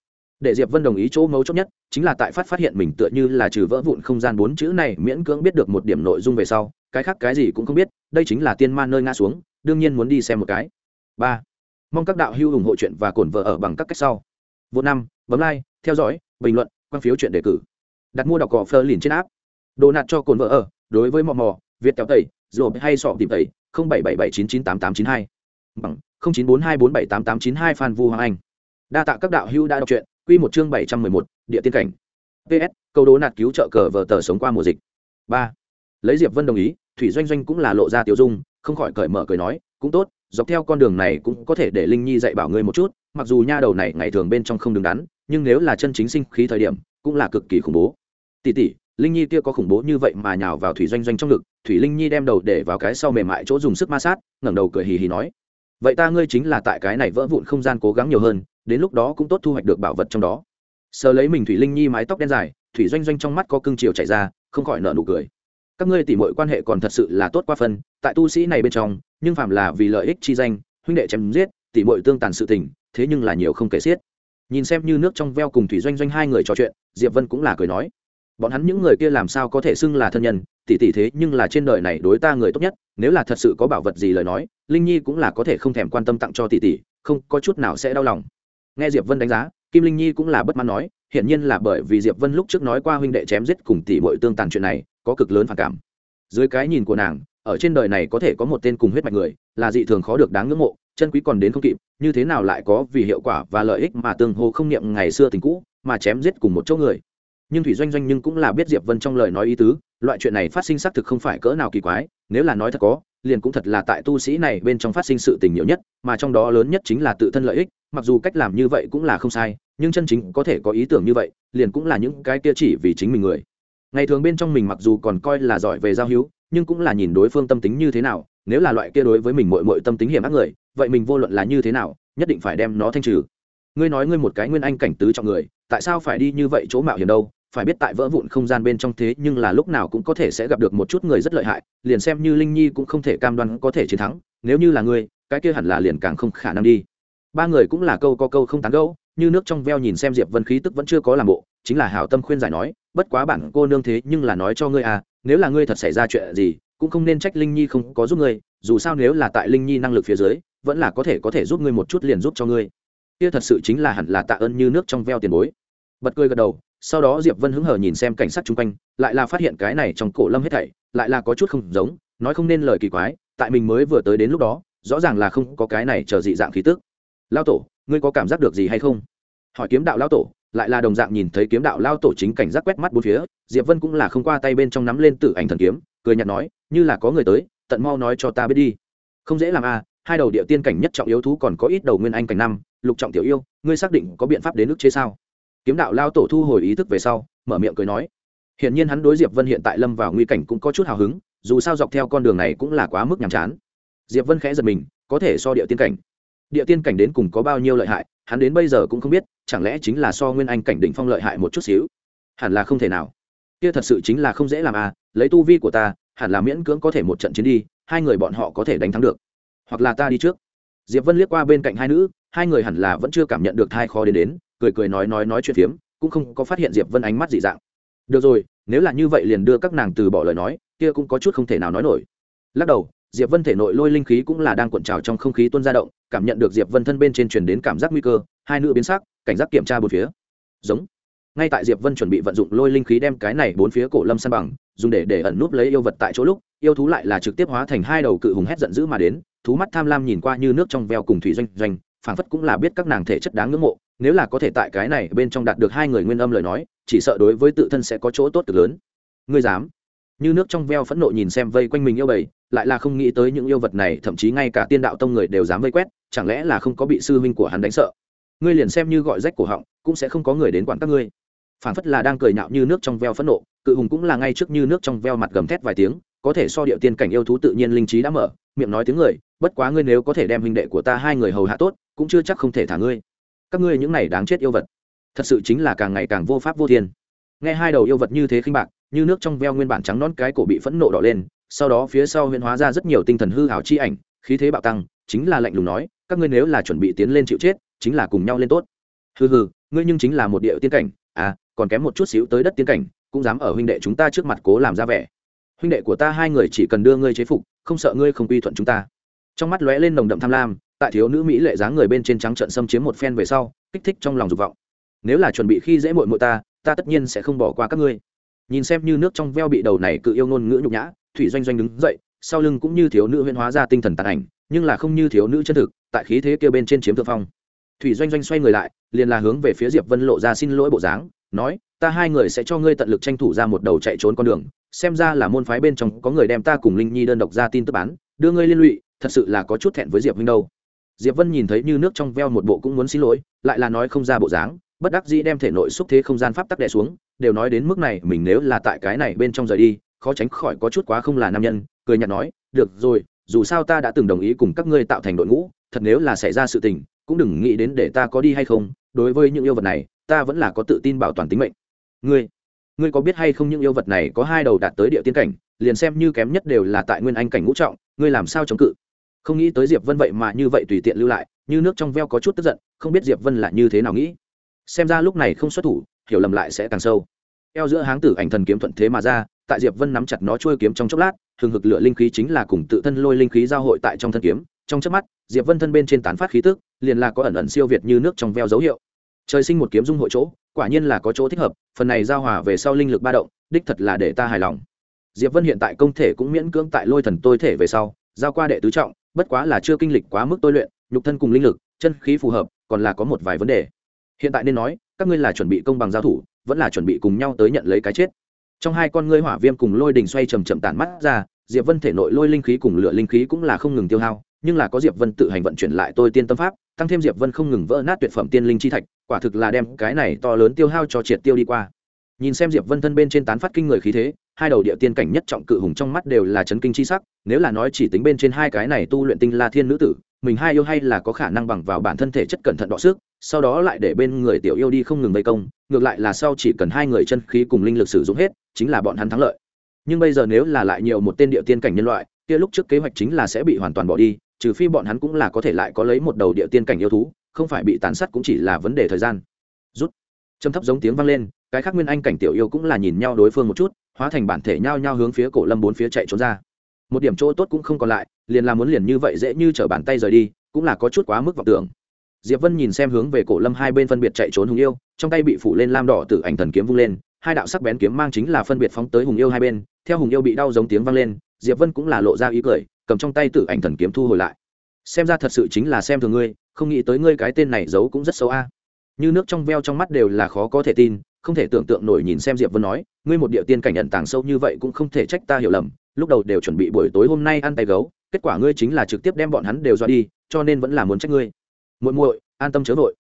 Để diệp vân đồng ý chỗ mấu chốt nhất, chính là tại phát phát hiện mình tựa như là trừ vỡ vụn không gian bốn chữ này miễn cưỡng biết được một điểm nội dung về sau, cái khác cái gì cũng không biết, đây chính là tiên man nơi ngã xuống, đương nhiên muốn đi xem một cái. Ba, mong các đạo hữu ủng hộ chuyện và cổn vợ ở bằng các cách sau. Vô năm, bấm like, theo dõi, bình luận, quan phiếu chuyện đề cử. Đặt mua đọc cỏ phơ liền trên app. Đồ nạt cho cồn vợ ở, đối với mò mò, việt kéo tẩy rồi hay sọ tìm tẩy, không bảy bảy bảy chín chín tám tám chín hai. Bằng chín bốn hai bốn bảy tám tám chín hai phan vu hoàng anh. Đa tạ các đạo hữu đã đọc truyện, quy một chương bảy trăm mười một, địa tiên cảnh. Ps câu đố nạt cứu trợ cờ vờ tờ sống qua mùa dịch. Ba, lấy diệp vân đồng ý, thủy doanh doanh cũng là lộ ra tiểu dung, không khỏi cởi mở cười nói, cũng tốt, dọc theo con đường này cũng có thể để linh nhi dạy bảo ngươi một chút, mặc dù nha đầu này ngày thường bên trong không đứng đắn, nhưng nếu là chân chính sinh khí thời điểm, cũng là cực kỳ khủng bố. Tỷ tỷ, linh nhi kia có khủng bố như vậy mà nhào vào thủy doanh doanh trong ngực, thủy linh nhi đem đầu để vào cái sau mềm mại chỗ dùng sức ma sát, ngẩng đầu cười hì hì nói vậy ta ngươi chính là tại cái này vỡ vụn không gian cố gắng nhiều hơn, đến lúc đó cũng tốt thu hoạch được bảo vật trong đó. Sờ lấy mình thủy linh nhi mái tóc đen dài, thủy doanh doanh trong mắt có cưng chiều chảy ra, không khỏi nợ nụ cười. Các ngươi tỉ mọi quan hệ còn thật sự là tốt qua phân, tại tu sĩ này bên trong, nhưng phạm là vì lợi ích chi danh, huynh đệ chém giết, tỉ mọi tương tàn sự tình, thế nhưng là nhiều không kể xiết. Nhìn xem như nước trong veo cùng thủy doanh doanh hai người trò chuyện, diệp vân cũng là cười nói, bọn hắn những người kia làm sao có thể xưng là thân nhân tỷ tỷ thế nhưng là trên đời này đối ta người tốt nhất, nếu là thật sự có bảo vật gì lời nói, linh nhi cũng là có thể không thèm quan tâm tặng cho tỷ tỷ, không, có chút nào sẽ đau lòng. Nghe diệp vân đánh giá, kim linh nhi cũng là bất mãn nói, hiển nhiên là bởi vì diệp vân lúc trước nói qua huynh đệ chém giết cùng tỷ muội tương tàn chuyện này, có cực lớn phản cảm. Dưới cái nhìn của nàng, ở trên đời này có thể có một tên cùng huyết mạch người, là dị thường khó được đáng ngưỡng mộ, chân quý còn đến không kịp, như thế nào lại có vì hiệu quả và lợi ích mà tương hồ không niệm ngày xưa tình cũ, mà chém giết cùng một chỗ người nhưng thủy doanh doanh nhưng cũng là biết diệp vân trong lời nói ý tứ, loại chuyện này phát sinh xác thực không phải cỡ nào kỳ quái, nếu là nói thật có, liền cũng thật là tại tu sĩ này bên trong phát sinh sự tình nhiều nhất, mà trong đó lớn nhất chính là tự thân lợi ích, mặc dù cách làm như vậy cũng là không sai, nhưng chân chính có thể có ý tưởng như vậy, liền cũng là những cái kia chỉ vì chính mình người. Ngày thường bên trong mình mặc dù còn coi là giỏi về giao hữu, nhưng cũng là nhìn đối phương tâm tính như thế nào, nếu là loại kia đối với mình mội mội tâm tính hiểm ác người, vậy mình vô luận là như thế nào, nhất định phải đem nó thanh trừ. Ngươi nói ngươi một cái nguyên anh cảnh tứ trọng người, tại sao phải đi như vậy chỗ mạo hiểm đâu? Phải biết tại vỡ vụn không gian bên trong thế nhưng là lúc nào cũng có thể sẽ gặp được một chút người rất lợi hại, liền xem như linh nhi cũng không thể cam đoan có thể chiến thắng, nếu như là ngươi cái kia hẳn là liền càng không khả năng đi. Ba người cũng là câu có câu không tán gẫu, như nước trong veo nhìn xem diệp vân khí tức vẫn chưa có làm bộ, chính là hảo tâm khuyên giải nói, bất quá bản cô nương thế nhưng là nói cho ngươi à nếu là ngươi thật xảy ra chuyện gì, cũng không nên trách linh nhi không có giúp ngươi, dù sao nếu là tại linh nhi năng lực phía dưới, vẫn là có thể có thể giúp ngươi một chút liền giúp cho ngươi. Kia thật sự chính là hẳn là tạ ơn như nước trong veo tiền bối. Bật cười gật đầu sau đó diệp vân hứng hờ nhìn xem cảnh sát chung quanh lại là phát hiện cái này trong cổ lâm hết thảy lại là có chút không giống nói không nên lời kỳ quái tại mình mới vừa tới đến lúc đó rõ ràng là không có cái này chờ dị dạng khí tức. Lao tổ ngươi có cảm giác được gì hay không? Hỏi kiếm đạo lao tổ lại là đồng dạng nhìn thấy kiếm đạo lao tổ chính cảnh giác quét mắt bốn phía diệp vân cũng là không qua tay bên trong nắm lên tử ảnh thần kiếm cười nhạt nói như là có người tới tận mau nói cho ta biết đi. Không dễ làm a à, hai đầu địa tiên cảnh nhất trọng yếu thú còn có ít đầu nguyên anh cảnh năm lục trọng tiểu yêu ngươi xác định có biện pháp đến nước chế sao? Kiếm đạo lao tổ thu hồi ý thức về sau, mở miệng cười nói. Hiển nhiên hắn đối diệp vân hiện tại lâm vào nguy cảnh cũng có chút hào hứng, dù sao dọc theo con đường này cũng là quá mức nhàm chán. Diệp vân khẽ giật mình, có thể so địa tiên cảnh. Địa tiên cảnh đến cùng có bao nhiêu lợi hại, hắn đến bây giờ cũng không biết, chẳng lẽ chính là so nguyên anh cảnh đỉnh phong lợi hại một chút xíu? Hẳn là không thể nào. Kia thật sự chính là không dễ làm à lấy tu vi của ta, hẳn là miễn cưỡng có thể một trận chiến đi, hai người bọn họ có thể đánh thắng được. Hoặc là ta đi trước. Diệp vân liếc qua bên cạnh hai nữ, hai người hẳn là vẫn chưa cảm nhận được thai khó đến đến cười cười nói nói nói chuyện phiếm, cũng không có phát hiện diệp vân ánh mắt dị dạng. Được rồi, nếu là như vậy liền đưa các nàng từ bỏ lời nói, kia cũng có chút không thể nào nói nổi. Lắc đầu, diệp vân thể nội lôi linh khí cũng là đang cuộn trào trong không khí tuôn ra động, cảm nhận được diệp vân thân bên trên truyền đến cảm giác nguy cơ, hai nữ biến sắc, cảnh giác kiểm tra bốn phía. Giống. Ngay tại diệp vân chuẩn bị vận dụng lôi linh khí đem cái này bốn phía cổ lâm san bằng, dùng để để ẩn núp lấy yêu vật tại chỗ lúc, yêu thú lại là trực tiếp hóa thành hai đầu cự hùng hét giận dữ mà đến, thú mắt tham lam nhìn qua như nước trong veo cùng thủy doanh doanh, phảng phất cũng là biết các nàng thể chất đáng ngưỡng mộ nếu là có thể tại cái này bên trong đạt được hai người nguyên âm lời nói, chỉ sợ đối với tự thân sẽ có chỗ tốt cực lớn. Ngươi dám? Như nước trong veo phẫn nộ nhìn xem vây quanh mình yêu bầy, lại là không nghĩ tới những yêu vật này, thậm chí ngay cả tiên đạo tông người đều dám vây quét, chẳng lẽ là không có bị sư huynh của hắn đánh sợ? Ngươi liền xem như gọi rách cổ họng, cũng sẽ không có người đến quản các ngươi. Phản phất là đang cười nhạo như nước trong veo phẫn nộ, cự hùng cũng là ngay trước như nước trong veo mặt gầm thét vài tiếng, có thể so điệu tiên cảnh yêu thú tự nhiên linh trí đã mở, miệng nói tiếng người, bất quá ngươi nếu có thể đem huynh đệ của ta hai người hầu hạ tốt, cũng chưa chắc không thể thả ngươi các ngươi những này đáng chết yêu vật. Thật sự chính là càng ngày càng vô pháp vô thiên. Nghe hai đầu yêu vật như thế khinh bạc, như nước trong veo nguyên bản trắng nón cái cổ bị phẫn nộ đỏ lên, sau đó phía sau huyễn hóa ra rất nhiều tinh thần hư hảo chi ảnh, khí thế bạo tăng, chính là lạnh lùng nói, các ngươi nếu là chuẩn bị tiến lên chịu chết, chính là cùng nhau lên tốt. Hừ hừ, ngươi nhưng chính là một địa tiên cảnh à còn kém một chút xíu tới đất tiên cảnh, cũng dám ở huynh đệ chúng ta trước mặt cố làm ra vẻ. Huynh đệ của ta hai người chỉ cần đưa ngươi chế phục, không sợ ngươi không quy thuận chúng ta. Trong mắt lóe lên nồng đậm tham lam tại thiếu nữ mỹ lệ dáng người bên trên trắng trận xâm chiếm một phen về sau, kích thích trong lòng dục vọng. Nếu là chuẩn bị khi dễ muội muội ta ta tất nhiên sẽ không bỏ qua các ngươi. Nhìn xem như nước trong veo bị đầu này cự yêu ngôn ngữ nhục nhã, thủy doanh doanh đứng dậy, sau lưng cũng như thiếu nữ huyễn hóa ra tinh thần tàn ảnh, nhưng là không như thiếu nữ chân thực, tại khí thế kia bên trên chiếm thượng phong. Thủy doanh doanh xoay người lại, liền là hướng về phía diệp vân lộ ra xin lỗi bộ dáng, nói, ta hai người sẽ cho ngươi tận lực tranh thủ ra một đầu chạy trốn con đường, xem ra là môn phái bên trong có người đem ta cùng linh nhi đơn độc ra tin tức bán, đưa ngươi liên lụy, thật sự là có chút thẹn với diệp huynh đâu diệp vân nhìn thấy như nước trong veo một bộ cũng muốn xin lỗi, lại là nói không ra bộ dáng, bất đắc dĩ đem thể nội xúc thế không gian pháp tắc đè xuống, đều nói đến mức này, mình nếu là tại cái này bên trong rời đi, khó tránh khỏi có chút quá không là nam nhân, cười nhạt nói, được rồi, dù sao ta đã từng đồng ý cùng các ngươi tạo thành đội ngũ, thật nếu là xảy ra sự tình, cũng đừng nghĩ đến để ta có đi hay không, đối với những yêu vật này, ta vẫn là có tự tin bảo toàn tính mệnh. Ngươi ngươi có biết hay không những yêu vật này có hai đầu đạt tới địa tiên cảnh, liền xem như kém nhất đều là tại nguyên anh cảnh ngũ trọng, ngươi làm sao chống cự? Không nghĩ tới diệp vân vậy mà như vậy tùy tiện lưu lại, như nước trong veo có chút tức giận, không biết diệp vân là như thế nào nghĩ. Xem ra lúc này không xuất thủ, hiểu lầm lại sẽ càng sâu. Eo giữa háng tử ảnh thần kiếm thuận thế mà ra, tại diệp vân nắm chặt nó trôi kiếm trong chốc lát, hừng hực lửa linh khí chính là cùng tự thân lôi linh khí giao hội tại trong thân kiếm. Trong chớp mắt, diệp vân thân bên trên tán phát khí tức, liền là có ẩn ẩn siêu việt như nước trong veo dấu hiệu. Trời sinh một kiếm dung hội chỗ, quả nhiên là có chỗ thích hợp, phần này giao hòa về sau linh lực ba động, đích thật là để ta hài lòng. Diệp vân hiện tại công thể cũng miễn cưỡng tại lôi thần tôi thể về sau, giao qua đệ tứ trọng bất quá là chưa kinh lịch quá mức tôi luyện, nhục thân cùng linh lực, chân khí phù hợp, còn là có một vài vấn đề. Hiện tại nên nói, các ngươi là chuẩn bị công bằng giao thủ, vẫn là chuẩn bị cùng nhau tới nhận lấy cái chết. Trong hai con ngươi hỏa viêm cùng lôi đình xoay chầm chậm tản mắt ra, diệp vân thể nội lôi linh khí cùng lửa linh khí cũng là không ngừng tiêu hao, nhưng là có diệp vân tự hành vận chuyển lại tôi tiên tâm pháp, tăng thêm diệp vân không ngừng vỡ nát tuyệt phẩm tiên linh chi thạch, quả thực là đem cái này to lớn tiêu hao cho triệt tiêu đi qua. Nhìn xem diệp vân thân bên trên tán phát kinh người khí thế hai đầu địa tiên cảnh nhất trọng cự hùng trong mắt đều là chấn kinh chi sắc, nếu là nói chỉ tính bên trên hai cái này tu luyện tinh la thiên nữ tử, mình hai yêu hay là có khả năng bằng vào bản thân thể chất cẩn thận đọ sức, sau đó lại để bên người tiểu yêu đi không ngừng vây công, ngược lại là sau chỉ cần hai người chân khí cùng linh lực sử dụng hết, chính là bọn hắn thắng lợi. Nhưng bây giờ nếu là lại nhiều một tên địa tiên cảnh nhân loại, kia lúc trước kế hoạch chính là sẽ bị hoàn toàn bỏ đi, trừ phi bọn hắn cũng là có thể lại có lấy một đầu địa tiên cảnh yêu thú, không phải bị tàn sát cũng chỉ là vấn đề thời gian. Rút. Trầm thấp giống tiếng vang lên, cái khác nguyên anh cảnh tiểu yêu cũng là nhìn nhau đối phương một chút hóa thành bản thể nhao nhao hướng phía cổ lâm bốn phía chạy trốn ra. Một điểm chỗ tốt cũng không còn lại, liền là muốn liền như vậy dễ như t bàn tay rời đi, cũng là có chút quá mức vọng tưởng. Diệp vân nhìn xem hướng về cổ lâm hai bên phân biệt chạy trốn hùng yêu, trong tay bị phủ lên lam đỏ từ ảnh thần kiếm vung lên, hai đạo sắc bén kiếm mang chính là phân biệt phóng tới hùng yêu hai bên, theo hùng yêu bị đau giống tiếng vang lên, diệp vân cũng là lộ ra ý cười, cầm trong tay tử ảnh thần kiếm thu hồi lại. Xem ra thật sự chính là xem thường ngươi, không nghĩ tới ngươi cái tên này giấu cũng rất xấu a. Như nước trong veo trong mắt đều là khó có thể tin không thể tưởng tượng nổi nhìn xem diệp vân nói, ngươi một địa tiên cảnh nhận tàng sâu như vậy cũng không thể trách ta hiểu lầm, lúc đầu đều chuẩn bị buổi tối hôm nay ăn tay gấu, kết quả ngươi chính là trực tiếp đem bọn hắn đều dọa đi, cho nên vẫn là muốn trách ngươi. Muội muội, an tâm chớ vội.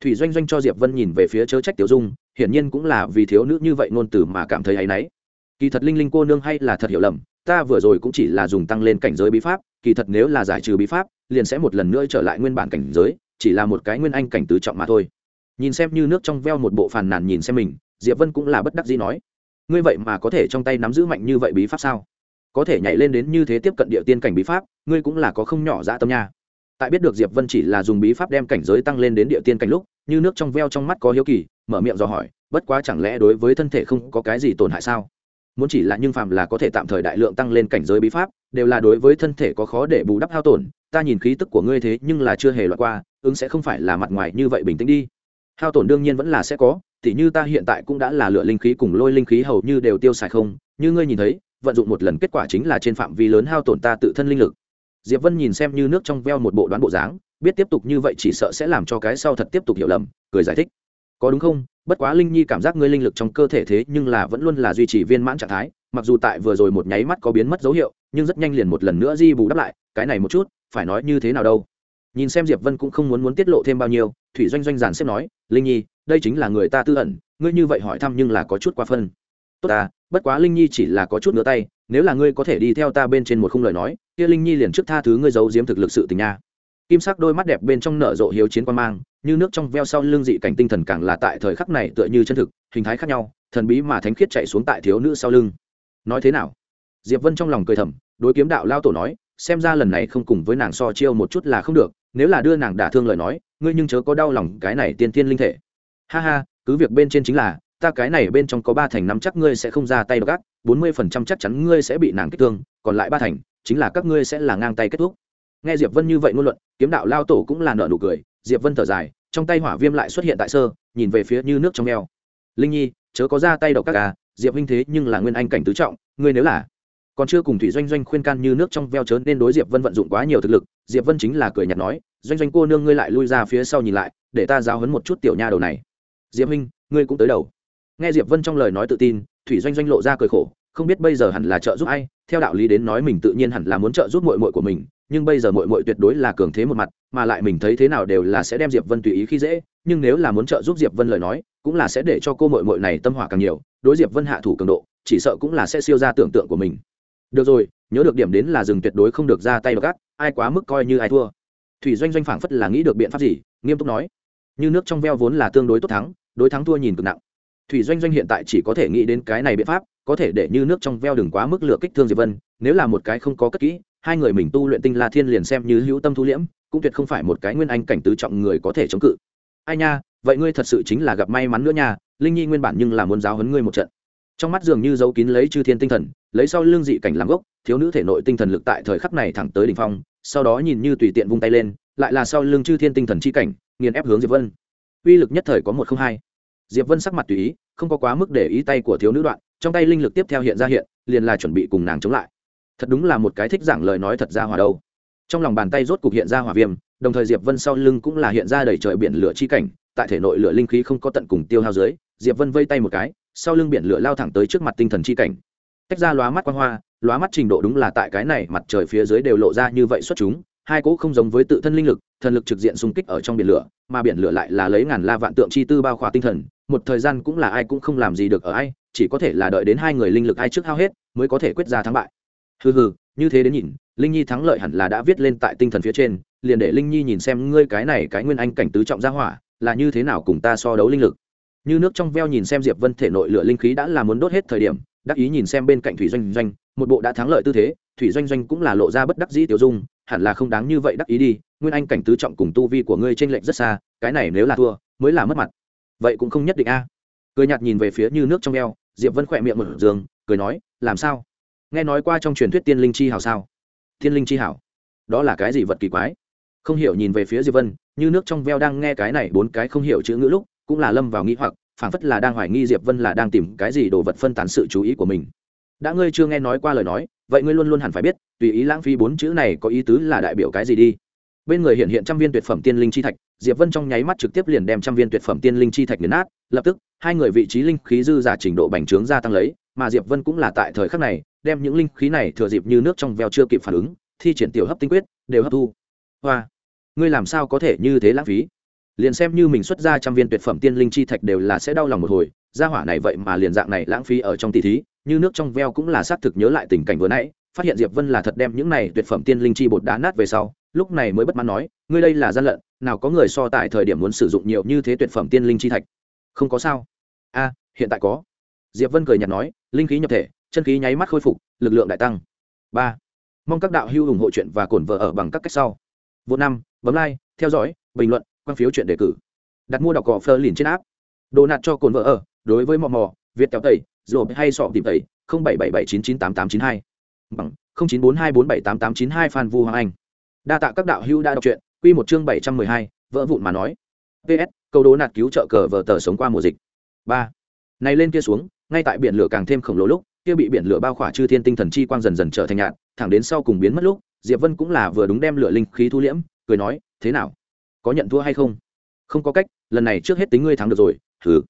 Thủy doanh doanh cho diệp vân nhìn về phía chớ trách tiểu dung, hiển nhiên cũng là vì thiếu nữ như vậy ngôn từ mà cảm thấy hay náy. Kỳ thật linh linh cô nương hay là thật hiểu lầm, ta vừa rồi cũng chỉ là dùng tăng lên cảnh giới bí pháp, kỳ thật nếu là giải trừ bí pháp, liền sẽ một lần nữa trở lại nguyên bản cảnh giới, chỉ là một cái nguyên anh cảnh tứ trọng mà thôi nhìn xem như nước trong veo một bộ phàn nàn nhìn xem mình, diệp vân cũng là bất đắc dĩ nói, ngươi vậy mà có thể trong tay nắm giữ mạnh như vậy bí pháp sao? Có thể nhảy lên đến như thế tiếp cận địa tiên cảnh bí pháp, ngươi cũng là có không nhỏ dạ tâm nha. Tại biết được diệp vân chỉ là dùng bí pháp đem cảnh giới tăng lên đến địa tiên cảnh lúc, như nước trong veo trong mắt có hiếu kỳ, mở miệng dò hỏi, bất quá chẳng lẽ đối với thân thể không có cái gì tổn hại sao? Muốn chỉ là nhưng phàm là có thể tạm thời đại lượng tăng lên cảnh giới bí pháp, đều là đối với thân thể có khó để bù đắp hao tổn, ta nhìn khí tức của ngươi thế nhưng là chưa hề loại qua, ứng sẽ không phải là mặt ngoài như vậy bình tĩnh đi hao tổn đương nhiên vẫn là sẽ có, tỉ như ta hiện tại cũng đã là lựa linh khí cùng lôi linh khí hầu như đều tiêu xài không, như ngươi nhìn thấy, vận dụng một lần kết quả chính là trên phạm vi lớn hao tổn ta tự thân linh lực. Diệp vân nhìn xem như nước trong veo một bộ đoán bộ dáng, biết tiếp tục như vậy chỉ sợ sẽ làm cho cái sau thật tiếp tục hiểu lầm, cười giải thích. Có đúng không? Bất quá linh nhi cảm giác ngươi linh lực trong cơ thể thế nhưng là vẫn luôn là duy trì viên mãn trạng thái, mặc dù tại vừa rồi một nháy mắt có biến mất dấu hiệu, nhưng rất nhanh liền một lần nữa di bù đắp lại, cái này một chút, phải nói như thế nào đâu? Nhìn xem diệp vân cũng không muốn muốn tiết lộ thêm bao nhiêu, thủy doanh doanh giàn xếp nói, linh nhi, đây chính là người ta tư ẩn, ngươi như vậy hỏi thăm nhưng là có chút quá phân. Tốt ta, bất quá linh nhi chỉ là có chút ngửa tay, nếu là ngươi có thể đi theo ta bên trên một khung lời nói, kia linh nhi liền trước tha thứ ngươi giấu giếm thực lực sự tình nha. Kim sắc đôi mắt đẹp bên trong nở rộ hiếu chiến quan mang, như nước trong veo sau lưng dị cảnh tinh thần càng là tại thời khắc này tựa như chân thực, hình thái khác nhau, thần bí mà thánh khiết chạy xuống tại thiếu nữ sau lưng. Nói thế nào? Diệp vân trong lòng cười thầm, đối kiếm đạo lao tổ nói, xem ra lần này không cùng với nàng so chiêu một chút là không được nếu là đưa nàng đả thương lời nói, ngươi nhưng chớ có đau lòng cái này tiên tiên linh thể. Ha ha, cứ việc bên trên chính là, ta cái này bên trong có ba thành năm chắc ngươi sẽ không ra tay đ gác, bốn mươi phần trăm chắc chắn ngươi sẽ bị nàng kích thương, còn lại ba thành, chính là các ngươi sẽ là ngang tay kết thúc. Nghe diệp vân như vậy ngôn luận, kiếm đạo lao tổ cũng là nợ nụ cười, diệp vân thở dài, trong tay hỏa viêm lại xuất hiện tại sơ, nhìn về phía như nước trong eo. Linh nhi, chớ có ra tay độc các ca à, diệp huynh thế nhưng là nguyên anh cảnh tứ trọng, ngươi nếu là còn chưa cùng thủy doanh doanh khuyên can như nước trong veo chớn nên đối diệp vân vận dụng quá nhiều thực lực, diệp vân chính là cười nhạt nói, doanh doanh cô nương ngươi lại lui ra phía sau nhìn lại, để ta giáo hấn một chút tiểu nha đầu này. Diệp huynh, ngươi cũng tới đầu. Nghe diệp vân trong lời nói tự tin, thủy doanh doanh lộ ra cười khổ, không biết bây giờ hẳn là trợ giúp ai, theo đạo lý đến nói mình tự nhiên hẳn là muốn trợ giúp muội muội của mình, nhưng bây giờ muội muội tuyệt đối là cường thế một mặt, mà lại mình thấy thế nào đều là sẽ đem diệp vân tùy ý khi dễ, nhưng nếu là muốn trợ giúp diệp vân lời nói, cũng là sẽ để cho cô muội muội này tâm hỏa càng nhiều, đối diệp vân hạ thủ cường độ, chỉ sợ cũng là sẽ siêu ra tưởng tượng của mình được rồi, nhớ được điểm đến là dừng tuyệt đối không được ra tay gắt, ai quá mức coi như ai thua. Thủy doanh doanh phảng phất là nghĩ được biện pháp gì, nghiêm túc nói. Như nước trong veo vốn là tương đối tốt thắng, đối thắng thua nhìn cực nặng. Thủy doanh doanh hiện tại chỉ có thể nghĩ đến cái này biện pháp, có thể để như nước trong veo đừng quá mức lựa kích thương diệp vân, nếu là một cái không có cất kỹ, hai người mình tu luyện tinh la thiên liền xem như hữu tâm thu liễm, cũng tuyệt không phải một cái nguyên anh cảnh tứ trọng người có thể chống cự. Ai nha, vậy ngươi thật sự chính là gặp may mắn nữa nha, linh nhi nguyên bản nhưng là muốn giáo huấn ngươi một trận. Trong mắt dường như giấu kín lấy chư thiên tinh thần lấy sau lưng dị cảnh làm gốc, thiếu nữ thể nội tinh thần lực tại thời khắc này thẳng tới đỉnh phong, sau đó nhìn như tùy tiện vung tay lên, lại là sau lưng chư thiên tinh thần chi cảnh, nghiền ép hướng diệp vân. Uy lực nhất thời có một không hai. Diệp vân sắc mặt tùy ý, không có quá mức để ý tay của thiếu nữ đoạn, trong tay linh lực tiếp theo hiện ra hiện, liền là chuẩn bị cùng nàng chống lại. Thật đúng là một cái thích giảng lời nói thật ra hòa đâu. Trong lòng bàn tay rốt cục hiện ra hỏa viêm, đồng thời diệp vân sau lưng cũng là hiện ra đầy trời biển lửa chi cảnh, tại thể nội lửa linh khí không có tận cùng tiêu hao dưới, diệp vân vây tay một cái, sau lưng biển lửa lao thẳng tới trước mặt tinh thần chi cảnh tách ra lóa mắt quan hoa, lóa mắt trình độ đúng là tại cái này mặt trời phía dưới đều lộ ra như vậy xuất chúng, hai cỗ không giống với tự thân linh lực, thần lực trực diện xung kích ở trong biển lửa, mà biển lửa lại là lấy ngàn la vạn tượng chi tư bao khỏa tinh thần, một thời gian cũng là ai cũng không làm gì được ở ai, chỉ có thể là đợi đến hai người linh lực ai trước hao hết, mới có thể quyết ra thắng bại. Hừ hừ, như thế đến nhìn, linh nhi thắng lợi hẳn là đã viết lên tại tinh thần phía trên, liền để linh nhi nhìn xem ngươi cái này cái nguyên anh cảnh tứ trọng gia hỏa, là như thế nào cùng ta so đấu linh lực. Như nước trong veo nhìn xem diệp vân thể nội lửa linh khí đã là muốn đốt hết thời điểm đắc ý nhìn xem bên cạnh thủy doanh doanh, một bộ đã thắng lợi tư thế, thủy doanh doanh cũng là lộ ra bất đắc dĩ tiểu dung, hẳn là không đáng như vậy đắc ý đi, nguyên anh cảnh tứ trọng cùng tu vi của ngươi trên lệch rất xa, cái này nếu là thua, mới là mất mặt. Vậy cũng không nhất định a. Cười nhạt nhìn về phía như nước trong eo, diệp vân khỏe miệng mở giường, cười nói, làm sao? Nghe nói qua trong truyền thuyết tiên linh chi hảo sao? Tiên linh chi hảo? Đó là cái gì vật kỳ quái? Không hiểu nhìn về phía diệp vân, như nước trong veo đang nghe cái này bốn cái không hiểu chữ ngữ lúc, cũng là lâm vào nghĩ hoặc phảng phất là đang hoài nghi diệp vân là đang tìm cái gì đồ vật phân tán sự chú ý của mình. Đã ngươi chưa nghe nói qua lời nói, vậy ngươi luôn luôn hẳn phải biết, tùy ý lãng phí bốn chữ này có ý tứ là đại biểu cái gì đi. Bên người hiện hiện trăm viên tuyệt phẩm tiên linh chi thạch, diệp vân trong nháy mắt trực tiếp liền đem trăm viên tuyệt phẩm tiên linh chi thạch nghiền nát, lập tức, hai người vị trí linh khí dư giả trình độ bành trướng gia tăng lấy, mà diệp vân cũng là tại thời khắc này, đem những linh khí này thừa dịp như nước trong veo chưa kịp phản ứng, thi triển tiểu hấp tinh quyết, đều hấp thu. Hoa, ngươi làm sao có thể như thế lãng phí? Liền xem như mình xuất ra trăm viên tuyệt phẩm tiên linh chi thạch đều là sẽ đau lòng một hồi, gia hỏa này vậy mà liền dạng này lãng phí ở trong tỷ thí, như nước trong veo cũng là xác thực nhớ lại tình cảnh vừa nãy, phát hiện diệp vân là thật đem những này tuyệt phẩm tiên linh chi bột đá nát về sau, lúc này mới bất mãn nói, ngươi đây là gian lận, nào có người so tại thời điểm muốn sử dụng nhiều như thế tuyệt phẩm tiên linh chi thạch? Không có sao. A, hiện tại có. Diệp vân cười nhạt nói, linh khí nhập thể, chân khí nháy mắt khôi phục, lực lượng đại tăng. Ba. Mong các đạo hữu ủng hộ chuyện và cổn vợ ở bằng các cách sau. Vô năm, bấm like, theo dõi, bình luận quan phiếu chuyện đề cử. Đặt mua đọc cỏ phơ liền trên áp đồ nạt cho cồn vợ ở, đối với mò mò, việt kéo tẩy rồi hay sọ tìm tẩy, không bảy bảy bảy chín chín tám tám chín hai. Bằng, không chín bốn hai bốn bảy tám tám chín hai phan vu hoàng anh. Đa tạ các đạo hữu đã đọc truyện, quy một chương bảy trăm mười hai, vỡ vụn mà nói. Ps câu đố nạt cứu trợ cờ vờ tờ sống qua mùa dịch. Ba. Này lên kia xuống, ngay tại biển lửa càng thêm khổng lồ lúc, kia bị biển lửa bao khỏa chư thiên tinh thần chi quang dần dần trở thành nhạt, thẳng đến sau cùng biến mất lúc, diệp vân cũng là vừa đúng đem lửa linh khí thu liễm, cười nói, thế nào? Có nhận thua hay không? Không có cách, lần này trước hết tính ngươi thắng được rồi thử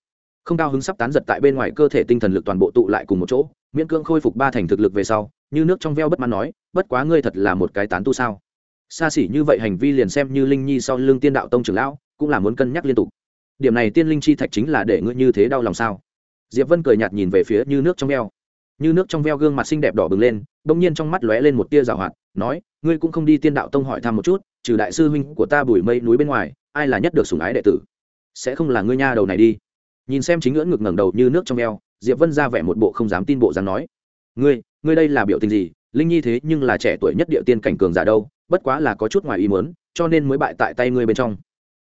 không cao hứng sắp tán giật tại bên ngoài cơ thể tinh thần lực toàn bộ tụ lại cùng một chỗ, miễn cưỡng khôi phục ba thành thực lực về sau, như nước trong veo bất mãn nói, bất quá ngươi thật là một cái tán tu sao? Xa xỉ như vậy hành vi liền xem như linh nhi sau lưng tiên đạo tông trưởng lão, cũng là muốn cân nhắc liên tục. Điểm này tiên linh chi thạch chính là để ngươi như thế đau lòng sao? Diệp vân cười nhạt nhìn về phía như nước trong veo. Như nước trong veo gương mặt xinh đẹp đỏ bừng lên, bỗng nhiên trong mắt lóe lên một tia rào hoạt, nói, ngươi cũng không đi tiên đạo tông hỏi thăm một chút trừ đại sư huynh của ta bùi mây núi bên ngoài, ai là nhất được sủng ái đệ tử? Sẽ không là ngươi nha đầu này đi. Nhìn xem chính ngưỡng ngực ngẩng đầu như nước trong eo, diệp vân ra vẻ một bộ không dám tin bộ dám nói. Ngươi ngươi đây là biểu tình gì? Linh nhi thế nhưng là trẻ tuổi nhất địa tiên cảnh cường giả đâu, bất quá là có chút ngoài ý muốn, cho nên mới bại tại tay ngươi bên trong.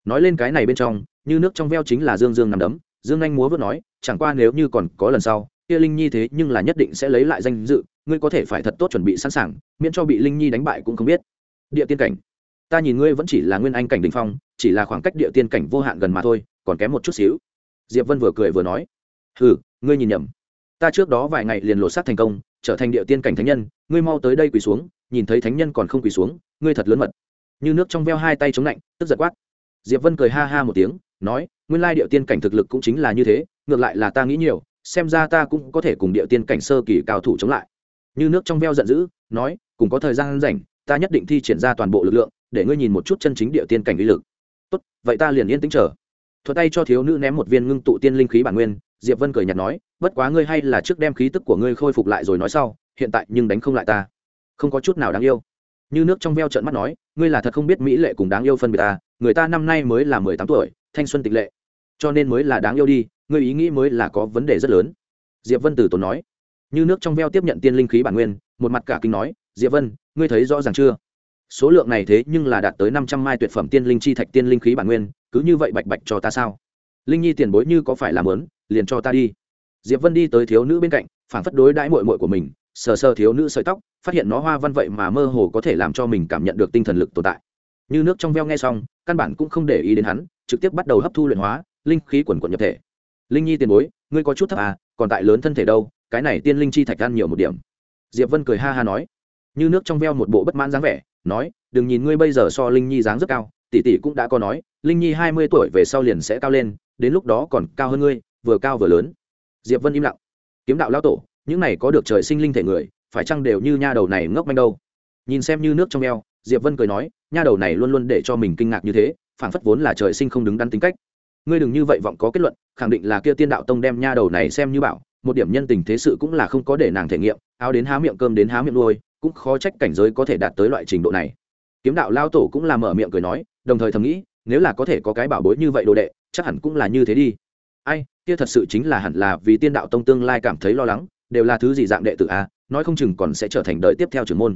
Nói lên cái này bên trong, như nước trong veo chính là dương dương nằm đấm, dương anh múa vớt nói, chẳng qua nếu như còn có lần sau, kia linh nhi thế nhưng là nhất định sẽ lấy lại danh dự, ngươi có thể phải thật tốt chuẩn bị sẵn sàng, miễn cho bị linh nhi đánh bại cũng không biết. Địa tiên cảnh ta nhìn ngươi vẫn chỉ là nguyên anh cảnh đình phong, chỉ là khoảng cách địa tiên cảnh vô hạn gần mà thôi, còn kém một chút xíu. Diệp vân vừa cười vừa nói. Ừ ngươi nhìn nhầm. Ta trước đó vài ngày liền lột xác thành công, trở thành địa tiên cảnh thánh nhân, ngươi mau tới đây quỳ xuống, nhìn thấy thánh nhân còn không quỳ xuống, ngươi thật lớn mật. Như nước trong veo hai tay chống lạnh, tức giật quát. Diệp vân cười ha ha một tiếng, nói, nguyên lai địa tiên cảnh thực lực cũng chính là như thế, ngược lại là ta nghĩ nhiều, xem ra ta cũng có thể cùng địa tiên cảnh sơ kỳ cao thủ chống lại. Như nước trong veo giận dữ, nói, cùng có thời gian rảnh, ta nhất định thi triển ra toàn bộ lực lượng để ngươi nhìn một chút chân chính địa tiên cảnh uy lực. Tốt, vậy ta liền yên tĩnh chờ. Thuật tay cho thiếu nữ ném một viên ngưng tụ tiên linh khí bản nguyên, diệp vân cười nhạt nói, bất quá ngươi hay là trước đem khí tức của ngươi khôi phục lại rồi nói sau, hiện tại nhưng đánh không lại ta. Không có chút nào đáng yêu. Như nước trong veo trợn mắt nói, ngươi là thật không biết mỹ lệ cùng đáng yêu phân biệt ta, người ta năm nay mới là mười tám tuổi, thanh xuân tịch lệ. Cho nên mới là đáng yêu đi, ngươi ý nghĩ mới là có vấn đề rất lớn. Diệp vân từ tốn nói. Như nước trong veo tiếp nhận tiên linh khí bản nguyên, một mặt cả kinh nói, diệp vân, ngươi thấy rõ ràng chưa? Số lượng này thế nhưng là đạt tới năm trăm mai tuyệt phẩm tiên linh chi thạch tiên linh khí bản nguyên, cứ như vậy bạch bạch cho ta sao? Linh nhi tiền bối như có phải làm lớn, liền cho ta đi. Diệp vân đi tới thiếu nữ bên cạnh phản phất đối đãi mội mội của mình, sờ sờ thiếu nữ sợi tóc, phát hiện nó hoa văn vậy mà mơ hồ có thể làm cho mình cảm nhận được tinh thần lực tồn tại. Như nước trong veo nghe xong, căn bản cũng không để ý đến hắn, trực tiếp bắt đầu hấp thu luyện hóa, linh khí quần quần nhập thể. Linh nhi tiền bối, ngươi có chút thấp à còn tại lớn thân thể đâu, cái này tiên linh chi thạch ăn nhiều một điểm. Diệp vân cười ha ha nói. Như nước trong veo một bộ bất mãn dáng vẻ nói, đừng nhìn ngươi bây giờ so linh nhi dáng rất cao, tỷ tỷ cũng đã có nói, linh nhi hai mươi tuổi về sau liền sẽ cao lên, đến lúc đó còn cao hơn ngươi, vừa cao vừa lớn. Diệp vân im lặng. Kiếm đạo lão tổ, những này có được trời sinh linh thể người, phải chăng đều như nha đầu này ngốc manh đâu? Nhìn xem như nước trong eo, diệp vân cười nói, nha đầu này luôn luôn để cho mình kinh ngạc như thế phản phất vốn là trời sinh không đứng đắn tính cách. Ngươi đừng như vậy vọng có kết luận, khẳng định là kia tiên đạo tông đem nha đầu này xem như bảo, một điểm nhân tình thế sự cũng là không có để nàng thể nghiệm, áo đến há miệng, cơm đến há miệng nuôi cũng khó trách cảnh giới có thể đạt tới loại trình độ này. Kiếm đạo lao tổ cũng là mở miệng cười nói, đồng thời thầm nghĩ, nếu là có thể có cái bảo bối như vậy đồ đệ, chắc hẳn cũng là như thế đi. Ai, kia thật sự chính là hẳn là vì tiên đạo tông tương lai cảm thấy lo lắng, đều là thứ gì dạng đệ tử a, nói không chừng còn sẽ trở thành đời tiếp theo trưởng môn.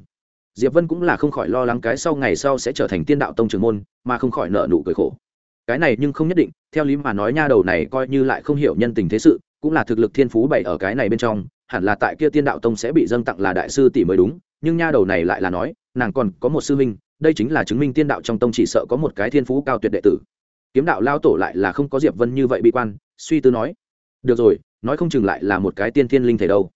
Diệp vân cũng là không khỏi lo lắng cái sau ngày sau sẽ trở thành tiên đạo tông trưởng môn, mà không khỏi nợ nụ cười khổ. Cái này nhưng không nhất định, theo lý mà nói nha đầu này coi như lại không hiểu nhân tình thế sự, cũng là thực lực thiên phú bày ở cái này bên trong, hẳn là tại kia tiên đạo tông sẽ bị dâng tặng là đại sư tỷ mới đúng nhưng nha đầu này lại là nói, nàng còn có một sư minh đây chính là chứng minh tiên đạo trong tông chỉ sợ có một cái thiên phú cao tuyệt đệ tử. Kiếm đạo lao tổ lại là không có diệp vân như vậy bị quan, suy tư nói, được rồi, nói không chừng lại là một cái tiên thiên linh thể đâu.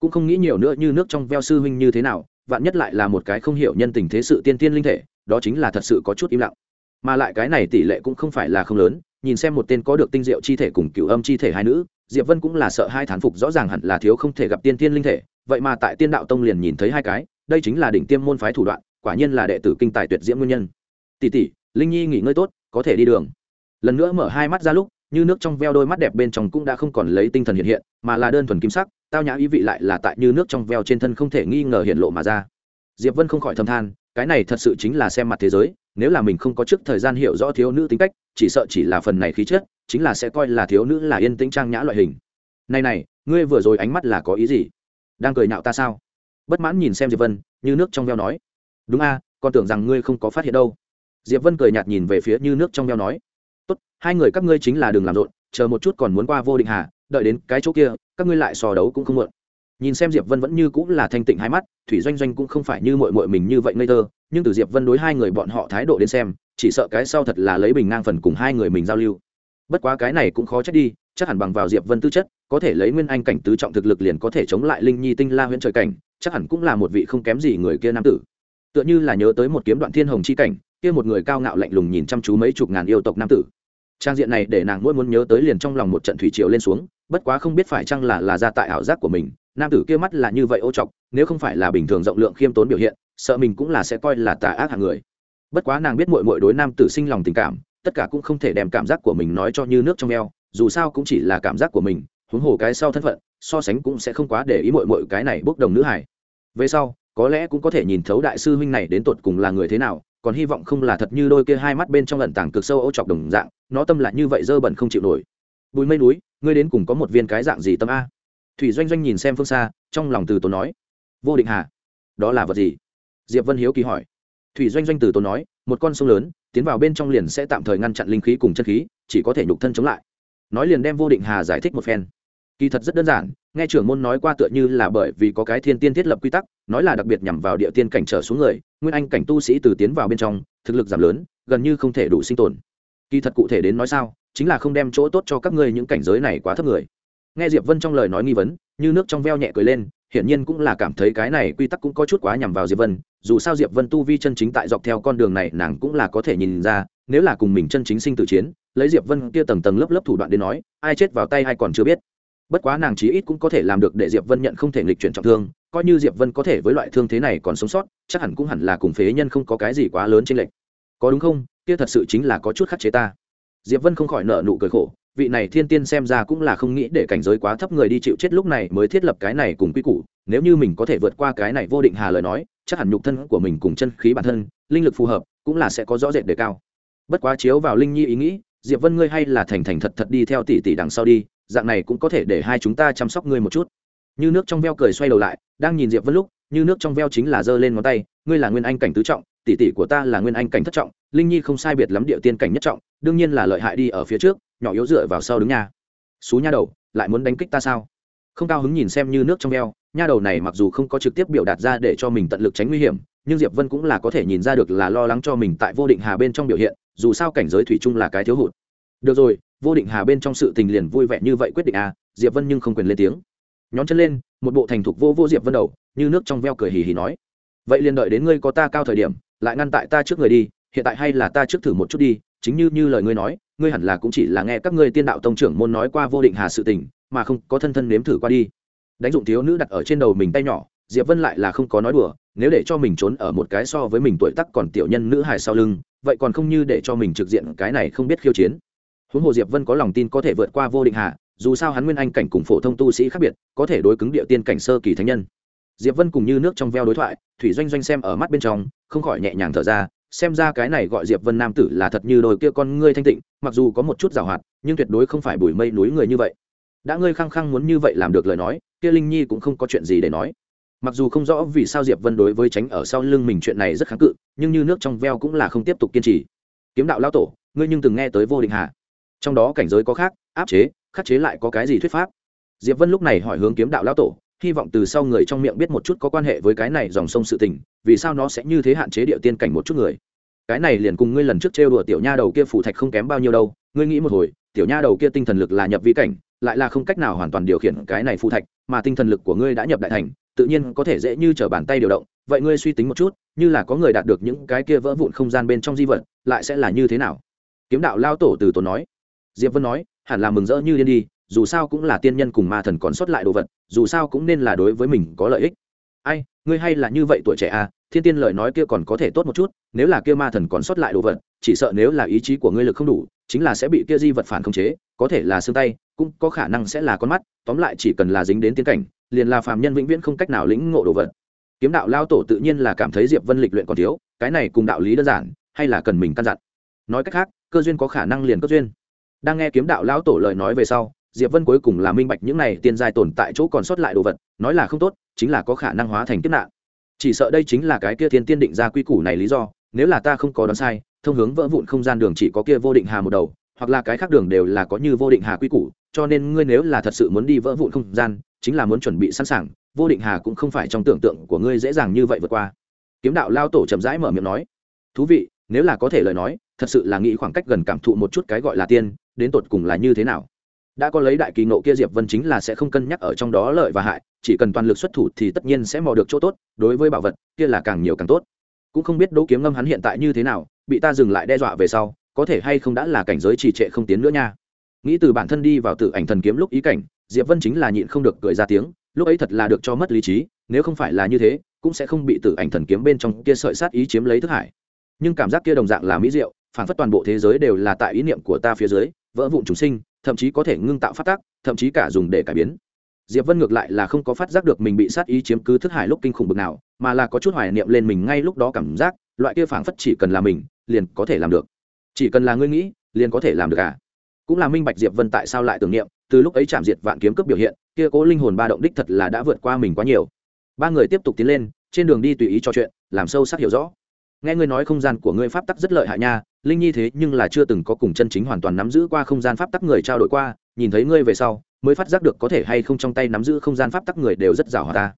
Cũng không nghĩ nhiều nữa như nước trong veo sư huynh như thế nào, vạn nhất lại là một cái không hiểu nhân tình thế sự tiên thiên linh thể, đó chính là thật sự có chút im lặng. Mà lại cái này tỷ lệ cũng không phải là không lớn, nhìn xem một tên có được tinh diệu chi thể cùng cửu âm chi thể hai nữ, diệp vân cũng là sợ hai thán phục rõ ràng hẳn là thiếu không thể gặp tiên thiên linh thể, vậy mà tại tiên đạo tông liền nhìn thấy hai cái đây chính là đỉnh tiêm môn phái thủ đoạn, quả nhiên là đệ tử kinh tài tuyệt diễm nguyên nhân. Tỷ tỷ, linh nhi nghỉ ngơi tốt, có thể đi đường. Lần nữa mở hai mắt ra lúc, như nước trong veo đôi mắt đẹp bên trong cũng đã không còn lấy tinh thần hiện hiện, mà là đơn thuần kim sắc, tao nhã ý vị lại là tại như nước trong veo trên thân không thể nghi ngờ hiện lộ mà ra. Diệp vân không khỏi thâm than, cái này thật sự chính là xem mặt thế giới, nếu là mình không có trước thời gian hiểu rõ thiếu nữ tính cách, chỉ sợ chỉ là phần này khí chất, chính là sẽ coi là thiếu nữ là yên tĩnh trang nhã loại hình. Này này, ngươi vừa rồi ánh mắt là có ý gì? Đang cười nhạo ta sao? Bất mãn nhìn xem diệp vân như nước trong veo nói đúng a à, con tưởng rằng ngươi không có phát hiện đâu diệp vân cười nhạt nhìn về phía như nước trong veo nói tốt hai người các ngươi chính là đừng làm rộn chờ một chút còn muốn qua vô định hà đợi đến cái chỗ kia các ngươi lại sò đấu cũng không muộn nhìn xem diệp vân vẫn như cũng là thanh tịnh hai mắt thủy doanh doanh cũng không phải như mội mội mình như vậy ngây thơ nhưng từ diệp vân đối hai người bọn họ thái độ đến xem chỉ sợ cái sau thật là lấy bình ngang phần cùng hai người mình giao lưu bất quá cái này cũng khó trách đi chắc hẳn bằng vào diệp vân tư chất có thể lấy nguyên anh cảnh tứ trọng thực lực liền có thể chống lại linh nhi tinh la huyễn trời cảnh chắc hẳn cũng là một vị không kém gì người kia nam tử. Tựa như là nhớ tới một kiếm đoạn thiên hồng chi cảnh, kia một người cao ngạo lạnh lùng nhìn chăm chú mấy chục ngàn yêu tộc nam tử. Trang diện này để nàng mỗi muốn nhớ tới liền trong lòng một trận thủy triều lên xuống, bất quá không biết phải chăng là là ra tại ảo giác của mình, nam tử kia mắt là như vậy ô trọc, nếu không phải là bình thường rộng lượng khiêm tốn biểu hiện, sợ mình cũng là sẽ coi là tà ác hạng người. Bất quá nàng biết mội mội đối nam tử sinh lòng tình cảm, tất cả cũng không thể đem cảm giác của mình nói cho như nước trong eo, dù sao cũng chỉ là cảm giác của mình huống hồ cái sau thân phận, so sánh cũng sẽ không quá để ý mội mội cái này bốc đồng nữ hải về sau, có lẽ cũng có thể nhìn thấu đại sư huynh này đến tột cùng là người thế nào, còn hy vọng không là thật như đôi kia hai mắt bên trong lận tảng cực sâu ô chọc đồng dạng, nó tâm lại như vậy dơ bẩn không chịu nổi. Bùi mây núi, ngươi đến cùng có một viên cái dạng gì tâm a? Thủy doanh doanh nhìn xem phương xa, trong lòng từ tốn nói. Vô định hà, đó là vật gì? Diệp vân hiếu kỳ hỏi. Thủy doanh doanh từ tốn nói, một con sông lớn, tiến vào bên trong liền sẽ tạm thời ngăn chặn linh khí cùng chân khí, chỉ có thể nhục thân chống lại. Nói liền đem vô định hà giải thích một phen kỳ thật rất đơn giản, nghe trưởng môn nói qua tựa như là bởi vì có cái thiên tiên thiết lập quy tắc, nói là đặc biệt nhằm vào địa tiên cảnh trở xuống người, nguyên anh cảnh tu sĩ từ tiến vào bên trong, thực lực giảm lớn, gần như không thể đủ sinh tồn. Kỳ thật cụ thể đến nói sao, chính là không đem chỗ tốt cho các ngươi những cảnh giới này quá thấp người. Nghe diệp vân trong lời nói nghi vấn, như nước trong veo nhẹ cười lên, hiển nhiên cũng là cảm thấy cái này quy tắc cũng có chút quá nhằm vào diệp vân, dù sao diệp vân tu vi chân chính tại dọc theo con đường này nàng cũng là có thể nhìn ra, nếu là cùng mình chân chính sinh tử chiến, lấy diệp vân kia tầng tầng lớp lớp thủ đoạn đến nói, ai chết vào tay ai còn chưa biết bất quá nàng chí ít cũng có thể làm được để diệp vân nhận không thể nghịch chuyển trọng thương, coi như diệp vân có thể với loại thương thế này còn sống sót, chắc hẳn cũng hẳn là cùng phế nhân không có cái gì quá lớn trên lệch. Có đúng không? Kia thật sự chính là có chút khắc chế ta. Diệp vân không khỏi nợ nụ cười khổ, vị này thiên tiên xem ra cũng là không nghĩ để cảnh giới quá thấp người đi chịu chết lúc này mới thiết lập cái này cùng quy củ, nếu như mình có thể vượt qua cái này vô định hà lời nói, chắc hẳn nhục thân của mình cùng chân khí bản thân, linh lực phù hợp, cũng là sẽ có rõ rệt đề cao. Bất quá chiếu vào linh nhi ý nghĩ, diệp vân ngươi hay là thành thành thật thật đi theo tỷ tỷ đằng sau đi dạng này cũng có thể để hai chúng ta chăm sóc ngươi một chút. Như nước trong veo cười xoay đầu lại, đang nhìn diệp vân lúc, như nước trong veo chính là giơ lên ngón tay, ngươi là nguyên anh cảnh tứ trọng, tỷ tỷ của ta là nguyên anh cảnh thất trọng, linh nhi không sai biệt lắm địa tiên cảnh nhất trọng, đương nhiên là lợi hại đi ở phía trước, nhỏ yếu dựa vào sau đứng nha. Xú nha đầu, lại muốn đánh kích ta sao? Không cao hứng nhìn xem như nước trong veo, nha đầu này mặc dù không có trực tiếp biểu đạt ra để cho mình tận lực tránh nguy hiểm, nhưng diệp vân cũng là có thể nhìn ra được là lo lắng cho mình tại vô định hà bên trong biểu hiện, dù sao cảnh giới thủy chung là cái thiếu hụt. Được rồi vô định hà bên trong sự tình liền vui vẻ như vậy quyết định à diệp vân nhưng không quyền lên tiếng. Nhón chân lên, một bộ thành thục vô vô diệp vân đầu, như nước trong veo cười hì hì nói. Vậy liền đợi đến ngươi có ta cao thời điểm, lại ngăn tại ta trước người đi, hiện tại hay là ta trước thử một chút đi, chính như như lời ngươi nói, ngươi hẳn là cũng chỉ là nghe các ngươi tiên đạo tông trưởng môn nói qua vô định hà sự tình, mà không có thân thân nếm thử qua đi. Đánh dụng thiếu nữ đặt ở trên đầu mình tay nhỏ, diệp vân lại là không có nói đùa, nếu để cho mình trốn ở một cái so với mình tuổi tắc còn tiểu nhân nữ hài sau lưng, vậy còn không như để cho mình trực diện cái này không biết khiêu chiến huống hồ diệp vân có lòng tin có thể vượt qua vô định hạ, dù sao hắn nguyên anh cảnh cùng phổ thông tu sĩ khác biệt có thể đối cứng địa tiên cảnh sơ kỳ thánh nhân. Diệp vân cùng như nước trong veo đối thoại thủy doanh doanh xem ở mắt bên trong không khỏi nhẹ nhàng thở ra xem ra cái này gọi diệp vân nam tử là thật như đôi kia con ngươi thanh tịnh mặc dù có một chút giảo hoạt nhưng tuyệt đối không phải bùi mây núi người như vậy. Đã ngươi khăng khăng muốn như vậy làm được lời nói kia linh nhi cũng không có chuyện gì để nói. Mặc dù không rõ vì sao diệp vân đối với tránh ở sau lưng mình chuyện này rất kháng cự nhưng như nước trong veo cũng là không tiếp tục kiên trì. Kiếm đạo lao tổ ngươi nhưng từng nghe tới vô định hạ trong đó cảnh giới có khác, áp chế, khắc chế lại có cái gì thuyết pháp? Diệp vân lúc này hỏi hướng kiếm đạo lao tổ, hy vọng từ sau người trong miệng biết một chút có quan hệ với cái này dòng sông sự tình, vì sao nó sẽ như thế hạn chế địa tiên cảnh một chút người? Cái này liền cùng ngươi lần trước trêu đùa tiểu nha đầu kia phủ thạch không kém bao nhiêu đâu, ngươi nghĩ một hồi, tiểu nha đầu kia tinh thần lực là nhập vi cảnh, lại là không cách nào hoàn toàn điều khiển cái này phù thạch, mà tinh thần lực của ngươi đã nhập đại thành, tự nhiên có thể dễ như trở bàn tay điều động, vậy ngươi suy tính một chút, như là có người đạt được những cái kia vỡ vụn không gian bên trong di vật, lại sẽ là như thế nào? Kiếm đạo lao tổ từ tổ nói diệp vân nói, hẳn là mừng rỡ như điên đi, dù sao cũng là tiên nhân cùng ma thần còn sót lại đồ vật, dù sao cũng nên là đối với mình có lợi ích. Ai, ngươi hay là như vậy tuổi trẻ à? Thiên tiên lời nói kia còn có thể tốt một chút, nếu là kia ma thần còn sót lại đồ vật, chỉ sợ nếu là ý chí của ngươi lực không đủ, chính là sẽ bị kia di vật phản khống chế, có thể là xương tay, cũng có khả năng sẽ là con mắt, tóm lại chỉ cần là dính đến tiên cảnh, liền là phàm nhân vĩnh viễn không cách nào lĩnh ngộ đồ vật. Kiếm đạo lao tổ tự nhiên là cảm thấy diệp vân lịch luyện còn thiếu, cái này cùng đạo lý đơn giản, hay là cần mình căn dặn. Nói cách khác, cơ duyên có khả năng liền cơ duyên đang nghe kiếm đạo lão tổ lời nói về sau, diệp vân cuối cùng là minh bạch những này tiên giai tồn tại chỗ còn sót lại đồ vật, nói là không tốt, chính là có khả năng hóa thành kiếp nạn. Chỉ sợ đây chính là cái kia thiên tiên định ra quy củ này lý do, nếu là ta không có đoán sai, thông hướng vỡ vụn không gian đường chỉ có kia vô định hà một đầu, hoặc là cái khác đường đều là có như vô định hà quy củ, cho nên ngươi nếu là thật sự muốn đi vỡ vụn không gian, chính là muốn chuẩn bị sẵn sàng, vô định hà cũng không phải trong tưởng tượng của ngươi dễ dàng như vậy vượt qua. Kiếm đạo lao tổ chậm rãi mở miệng nói, thú vị, nếu là có thể lời nói, thật sự là nghĩ khoảng cách gần cảm thụ một chút cái gọi là tiên đến tột cùng là như thế nào? Đã có lấy đại kỳ nộ kia diệp vân chính là sẽ không cân nhắc ở trong đó lợi và hại, chỉ cần toàn lực xuất thủ thì tất nhiên sẽ mò được chỗ tốt, đối với bảo vật, kia là càng nhiều càng tốt. Cũng không biết đỗ kiếm ngâm hắn hiện tại như thế nào, bị ta dừng lại đe dọa về sau, có thể hay không đã là cảnh giới trì trệ không tiến nữa nha. Nghĩ từ bản thân đi vào tự ảnh thần kiếm lúc ý cảnh, diệp vân chính là nhịn không được cười ra tiếng, lúc ấy thật là được cho mất lý trí, nếu không phải là như thế, cũng sẽ không bị tự ảnh thần kiếm bên trong kia sợi sát ý chiếm lấy thức hải. Nhưng cảm giác kia đồng dạng là mỹ diệu, phản phất toàn bộ thế giới đều là tại ý niệm của ta phía dưới vỡ vụn chúng sinh, thậm chí có thể ngưng tạo phát tác, thậm chí cả dùng để cải biến. Diệp vân ngược lại là không có phát giác được mình bị sát ý chiếm cứ thức hải lúc kinh khủng bực nào, mà là có chút hoài niệm lên mình ngay lúc đó cảm giác, loại kia phảng phất chỉ cần là mình, liền có thể làm được. Chỉ cần là ngươi nghĩ, liền có thể làm được à? Cũng là minh bạch diệp vân tại sao lại tưởng niệm, từ lúc ấy chạm diệt vạn kiếm cướp biểu hiện, kia cố linh hồn ba động đích thật là đã vượt qua mình quá nhiều. Ba người tiếp tục tiến lên, trên đường đi tùy ý trò chuyện, làm sâu sắc hiểu rõ. Nghe ngươi nói không gian của ngươi pháp tắc rất lợi hại nha linh nhi thế nhưng là chưa từng có cùng chân chính hoàn toàn nắm giữ qua không gian pháp tắc người trao đổi qua, nhìn thấy ngươi về sau, mới phát giác được có thể hay không trong tay nắm giữ không gian pháp tắc người đều rất giàu hòa ta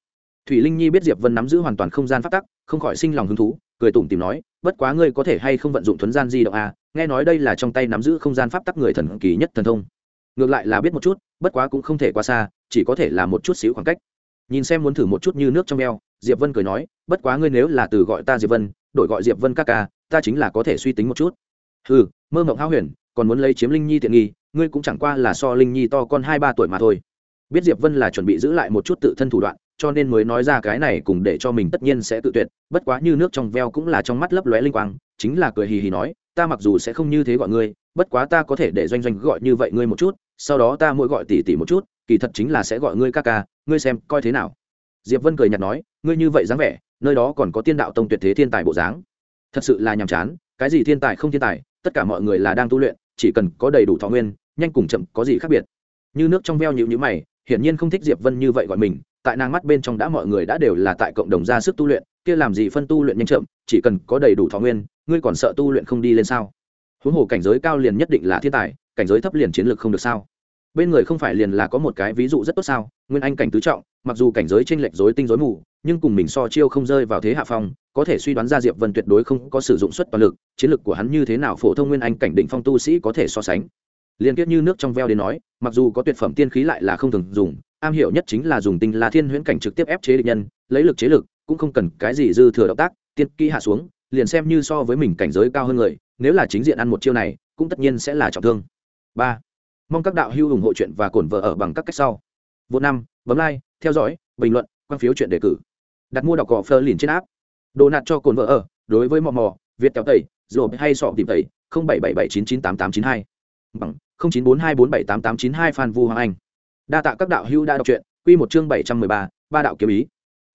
thủy linh nhi biết diệp vân nắm giữ hoàn toàn không gian pháp tắc, không khỏi sinh lòng hứng thú, cười tủm tìm nói, bất quá ngươi có thể hay không vận dụng thuấn gian di động à? Nghe nói đây là trong tay nắm giữ không gian pháp tắc người thần kỳ nhất thần thông. Ngược lại là biết một chút, bất quá cũng không thể qua xa, chỉ có thể là một chút xíu khoảng cách. Nhìn xem muốn thử một chút như nước trong eo, diệp vân cười nói, bất quá ngươi nếu là từ gọi ta diệp vân, đổi gọi diệp vân các ca ta chính là có thể suy tính một chút. Ừ mơ mộng hao huyền, còn muốn lấy chiếm linh nhi tiện nghi, ngươi cũng chẳng qua là so linh nhi to con hai ba tuổi mà thôi. Biết diệp vân là chuẩn bị giữ lại một chút tự thân thủ đoạn, cho nên mới nói ra cái này cùng để cho mình tất nhiên sẽ tự tuyệt, bất quá như nước trong veo cũng là trong mắt lấp lóe linh quang, chính là cười hì hì nói, ta mặc dù sẽ không như thế gọi ngươi, bất quá ta có thể để doanh doanh gọi như vậy ngươi một chút, sau đó ta mỗi gọi tỷ tỷ một chút, kỳ thật chính là sẽ gọi ngươi ca ca, ngươi xem, coi thế nào. Diệp vân cười nhạt nói, ngươi như vậy dáng vẻ, nơi đó còn có tiên đạo tông tuyệt thế thiên tài bộ dáng thật sự là nhàm chán, cái gì thiên tài không thiên tài, tất cả mọi người là đang tu luyện, chỉ cần có đầy đủ thọ nguyên, nhanh cùng chậm có gì khác biệt. Như nước trong veo nhịu nhữ mày, hiển nhiên không thích diệp vân như vậy gọi mình, tại nàng mắt bên trong đã mọi người đã đều là tại cộng đồng ra sức tu luyện, kia làm gì phân tu luyện nhanh chậm, chỉ cần có đầy đủ thọ nguyên, ngươi còn sợ tu luyện không đi lên sao? Huống hồ cảnh giới cao liền nhất định là thiên tài, cảnh giới thấp liền chiến lược không được sao? Bên người không phải liền là có một cái ví dụ rất tốt sao? Nguyên anh cảnh tứ trọng, mặc dù cảnh giới t r ê n lệch dối tinh dối mù, nhưng cùng mình so chiêu không rơi vào thế hạ phong có thể suy đoán ra diệp vân tuyệt đối không có sử dụng suất toàn lực, chiến lược của hắn như thế nào phổ thông nguyên anh cảnh định phong tu sĩ có thể so sánh. Liên kết như nước trong veo đến nói, mặc dù có tuyệt phẩm tiên khí lại là không thường dùng, am hiểu nhất chính là dùng tinh la thiên huyễn cảnh trực tiếp ép chế địch nhân, lấy lực chế lực, cũng không cần cái gì dư thừa động tác, tiên kỹ hạ xuống, liền xem như so với mình cảnh giới cao hơn người, nếu là chính diện ăn một chiêu này, cũng tất nhiên sẽ là trọng thương. Ba, mong các đạo hữu ủng hộ chuyện và cổn vợ ở bằng các cách sau. Vô năm, bấm like, theo dõi, bình luận, quan phiếu chuyện đề cử. Đặt mua đọc cỏ phơ liền trên app đồ nạt cho cồn vợ ở, đối với mò mò, việt kéo tẩy rồi hay sọ tìm tẩy, không bảy bảy bảy chín chín tám tám chín hai. Bằng, không chín bốn hai bốn bảy tám tám chín hai phan vu hoàng anh. Đa tạ các đạo hữu đã đọc truyện, quy một chương bảy trăm mười ba ba đạo kiếm ý.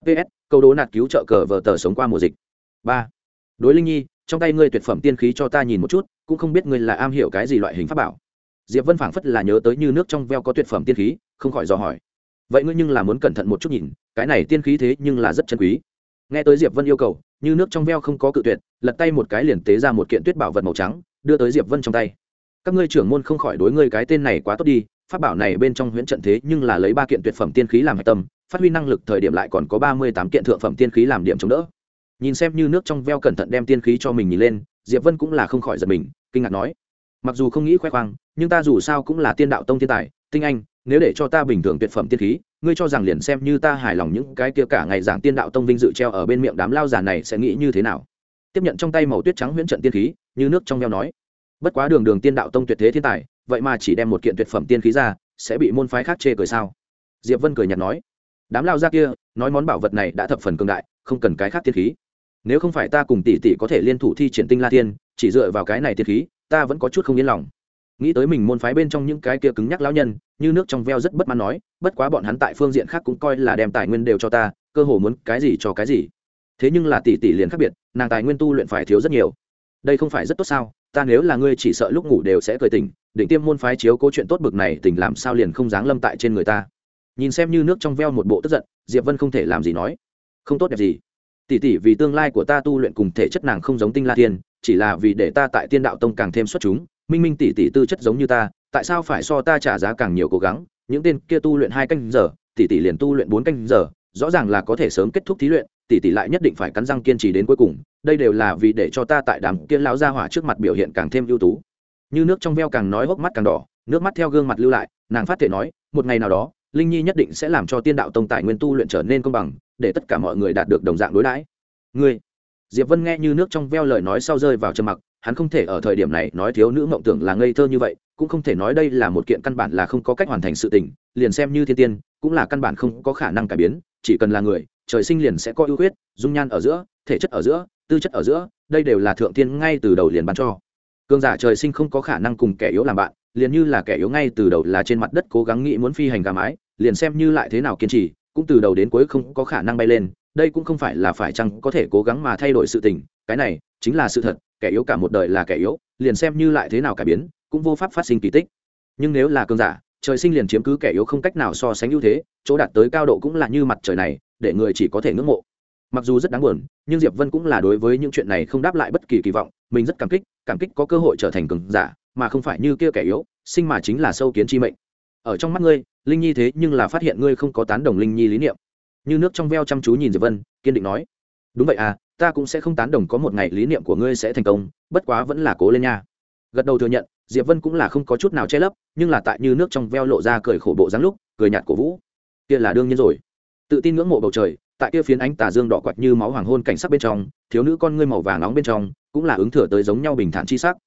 Ps câu đố nạt cứu trợ cờ vợ tờ sống qua mùa dịch. Ba. Đối linh nhi, trong tay ngươi tuyệt phẩm tiên khí cho ta nhìn một chút, cũng không biết ngươi là am hiểu cái gì loại hình pháp bảo. Diệp vân phảng phất là nhớ tới như nước trong veo có tuyệt phẩm tiên khí, không khỏi dò hỏi. Vậy ngươi nhưng là muốn cẩn thận một chút nhìn, cái này tiên khí thế nhưng là rất chân quý nghe tới diệp vân yêu cầu, như nước trong veo không có cự tuyệt, lật tay một cái liền tế ra một kiện tuyết bảo vật màu trắng, đưa tới diệp vân trong tay. Các ngươi trưởng môn không khỏi đối ngươi cái tên này quá tốt đi, pháp bảo này bên trong huyễn trận thế nhưng là lấy ba kiện tuyệt phẩm tiên khí làm hạch tâm, phát huy năng lực thời điểm lại còn có ba mươi tám kiện thượng phẩm tiên khí làm điểm chống đỡ. Nhìn xem như nước trong veo cẩn thận đem tiên khí cho mình nhìn lên, diệp vân cũng là không khỏi giật mình, kinh ngạc nói mặc dù không nghĩ khoe khoang, nhưng ta dù sao cũng là tiên đạo tông thiên tài, tinh anh, nếu để cho ta bình thường tuyệt phẩm tiên khí ngươi cho rằng liền xem như ta hài lòng những cái kia cả ngày giảng tiên đạo tông vinh dự treo ở bên miệng đám lao già này sẽ nghĩ như thế nào? Tiếp nhận trong tay màu tuyết trắng huyễn trận tiên khí, như nước trong veo nói. Bất quá đường đường tiên đạo tông tuyệt thế thiên tài, vậy mà chỉ đem một kiện tuyệt phẩm tiên khí ra, sẽ bị môn phái khác chê cười sao? Diệp vân cười nhạt nói. Đám lao ra kia, nói món bảo vật này đã thập phần cường đại, không cần cái khác tiên khí. Nếu không phải ta cùng tỷ tỷ có thể liên thủ thi triển tinh la tiên, chỉ dựa vào cái này tiên khí, ta vẫn có chút không yên lòng. Nghĩ tới mình môn phái bên trong những cái kia cứng nhắc lão nhân như nước trong veo rất bất mãn nói, bất quá bọn hắn tại phương diện khác cũng coi là đem tài nguyên đều cho ta, cơ hồ muốn cái gì cho cái gì. Thế nhưng là tỷ tỷ liền khác biệt, nàng tài nguyên tu luyện phải thiếu rất nhiều. Đây không phải rất tốt sao? Ta nếu là ngươi chỉ sợ lúc ngủ đều sẽ cười tỉnh định tiêm môn phái chiếu câu chuyện tốt bực này tỉnh làm sao liền không dáng lâm tại trên người ta. Nhìn xem như nước trong veo một bộ tức giận, diệp vân không thể làm gì nói. Không tốt đẹp gì. Tỷ tỷ vì tương lai của ta tu luyện cùng thể chất nàng không giống tinh la tiên chỉ là vì để ta tại tiên đạo tông càng thêm xuất chúng, minh minh tỷ tỷ tư chất giống như ta tại sao phải so ta trả giá càng nhiều cố gắng? Những tên kia tu luyện hai canh giờ, tỷ tỷ liền tu luyện bốn canh giờ, rõ ràng là có thể sớm kết thúc thí luyện, tỷ tỷ lại nhất định phải cắn răng kiên trì đến cuối cùng, đây đều là vì để cho ta tại đám kia lão gia hỏa trước mặt biểu hiện càng thêm ưu tú. Như nước trong veo càng nói hốc mắt càng đỏ, nước mắt theo gương mặt lưu lại, nàng phát thể nói, một ngày nào đó, linh nhi nhất định sẽ làm cho tiên đạo tông tài nguyên tu luyện trở nên công bằng, để tất cả mọi người đạt được đồng dạng đối đãi. Ngươi? Diệp vân nghe như nước trong veo lời nói sau rơi vào trầm mặc, hắn không thể ở thời điểm này nói thiếu nữ mộng tưởng là ngây thơ như vậy cũng không thể nói đây là một kiện căn bản là không có cách hoàn thành sự tình, liền xem như thiên tiên, cũng là căn bản không có khả năng cải biến, chỉ cần là người, trời sinh liền sẽ có ưu huyết dung nhan ở giữa, thể chất ở giữa, tư chất ở giữa, đây đều là thượng tiên ngay từ đầu liền bán cho. Cương giả trời sinh không có khả năng cùng kẻ yếu làm bạn, liền như là kẻ yếu ngay từ đầu là trên mặt đất cố gắng nghĩ muốn phi hành gà mái, liền xem như lại thế nào kiên trì, cũng từ đầu đến cuối không có khả năng bay lên, đây cũng không phải là phải chăng có thể cố gắng mà thay đổi sự tình, cái này chính là sự thật, kẻ yếu cả một đời là kẻ yếu, liền xem như lại thế nào cải biến cũng vô pháp phát sinh kỳ tích. Nhưng nếu là cơn giả, trời sinh liền chiếm cứ kẻ yếu không cách nào so sánh ưu thế, chỗ đạt tới cao độ cũng là như mặt trời này, để người chỉ có thể ngưỡng mộ. Mặc dù rất đáng buồn, nhưng diệp vân cũng là đối với những chuyện này không đáp lại bất kỳ kỳ vọng, mình rất cảm kích cảm kích có cơ hội trở thành cường giả, mà không phải như kia kẻ yếu, sinh mà chính là sâu kiến chi mệnh. Ở trong mắt ngươi, linh nhi thế nhưng là phát hiện ngươi không có tán đồng linh nhi lý niệm. Như nước trong veo chăm chú nhìn diệp vân, kiên định nói, đúng vậy à ta cũng sẽ không tán đồng có một ngày lý niệm của ngươi sẽ thành công, bất quá vẫn là cố lên nha. Gật đầu thừa nhận diệp vân cũng là không có chút nào che lấp, nhưng là tại như nước trong veo lộ ra cười khổ bộ dáng lúc, cười nhạt cổ vũ. Kia là đương nhiên rồi. Tự tin ngưỡng mộ bầu trời, tại kia phiến ánh tà dương đỏ quạt như máu hoàng hôn cảnh sắc bên trong, thiếu nữ con ngươi màu vàng nóng bên trong, cũng là ứng thừa tới giống nhau bình thản chi sắc.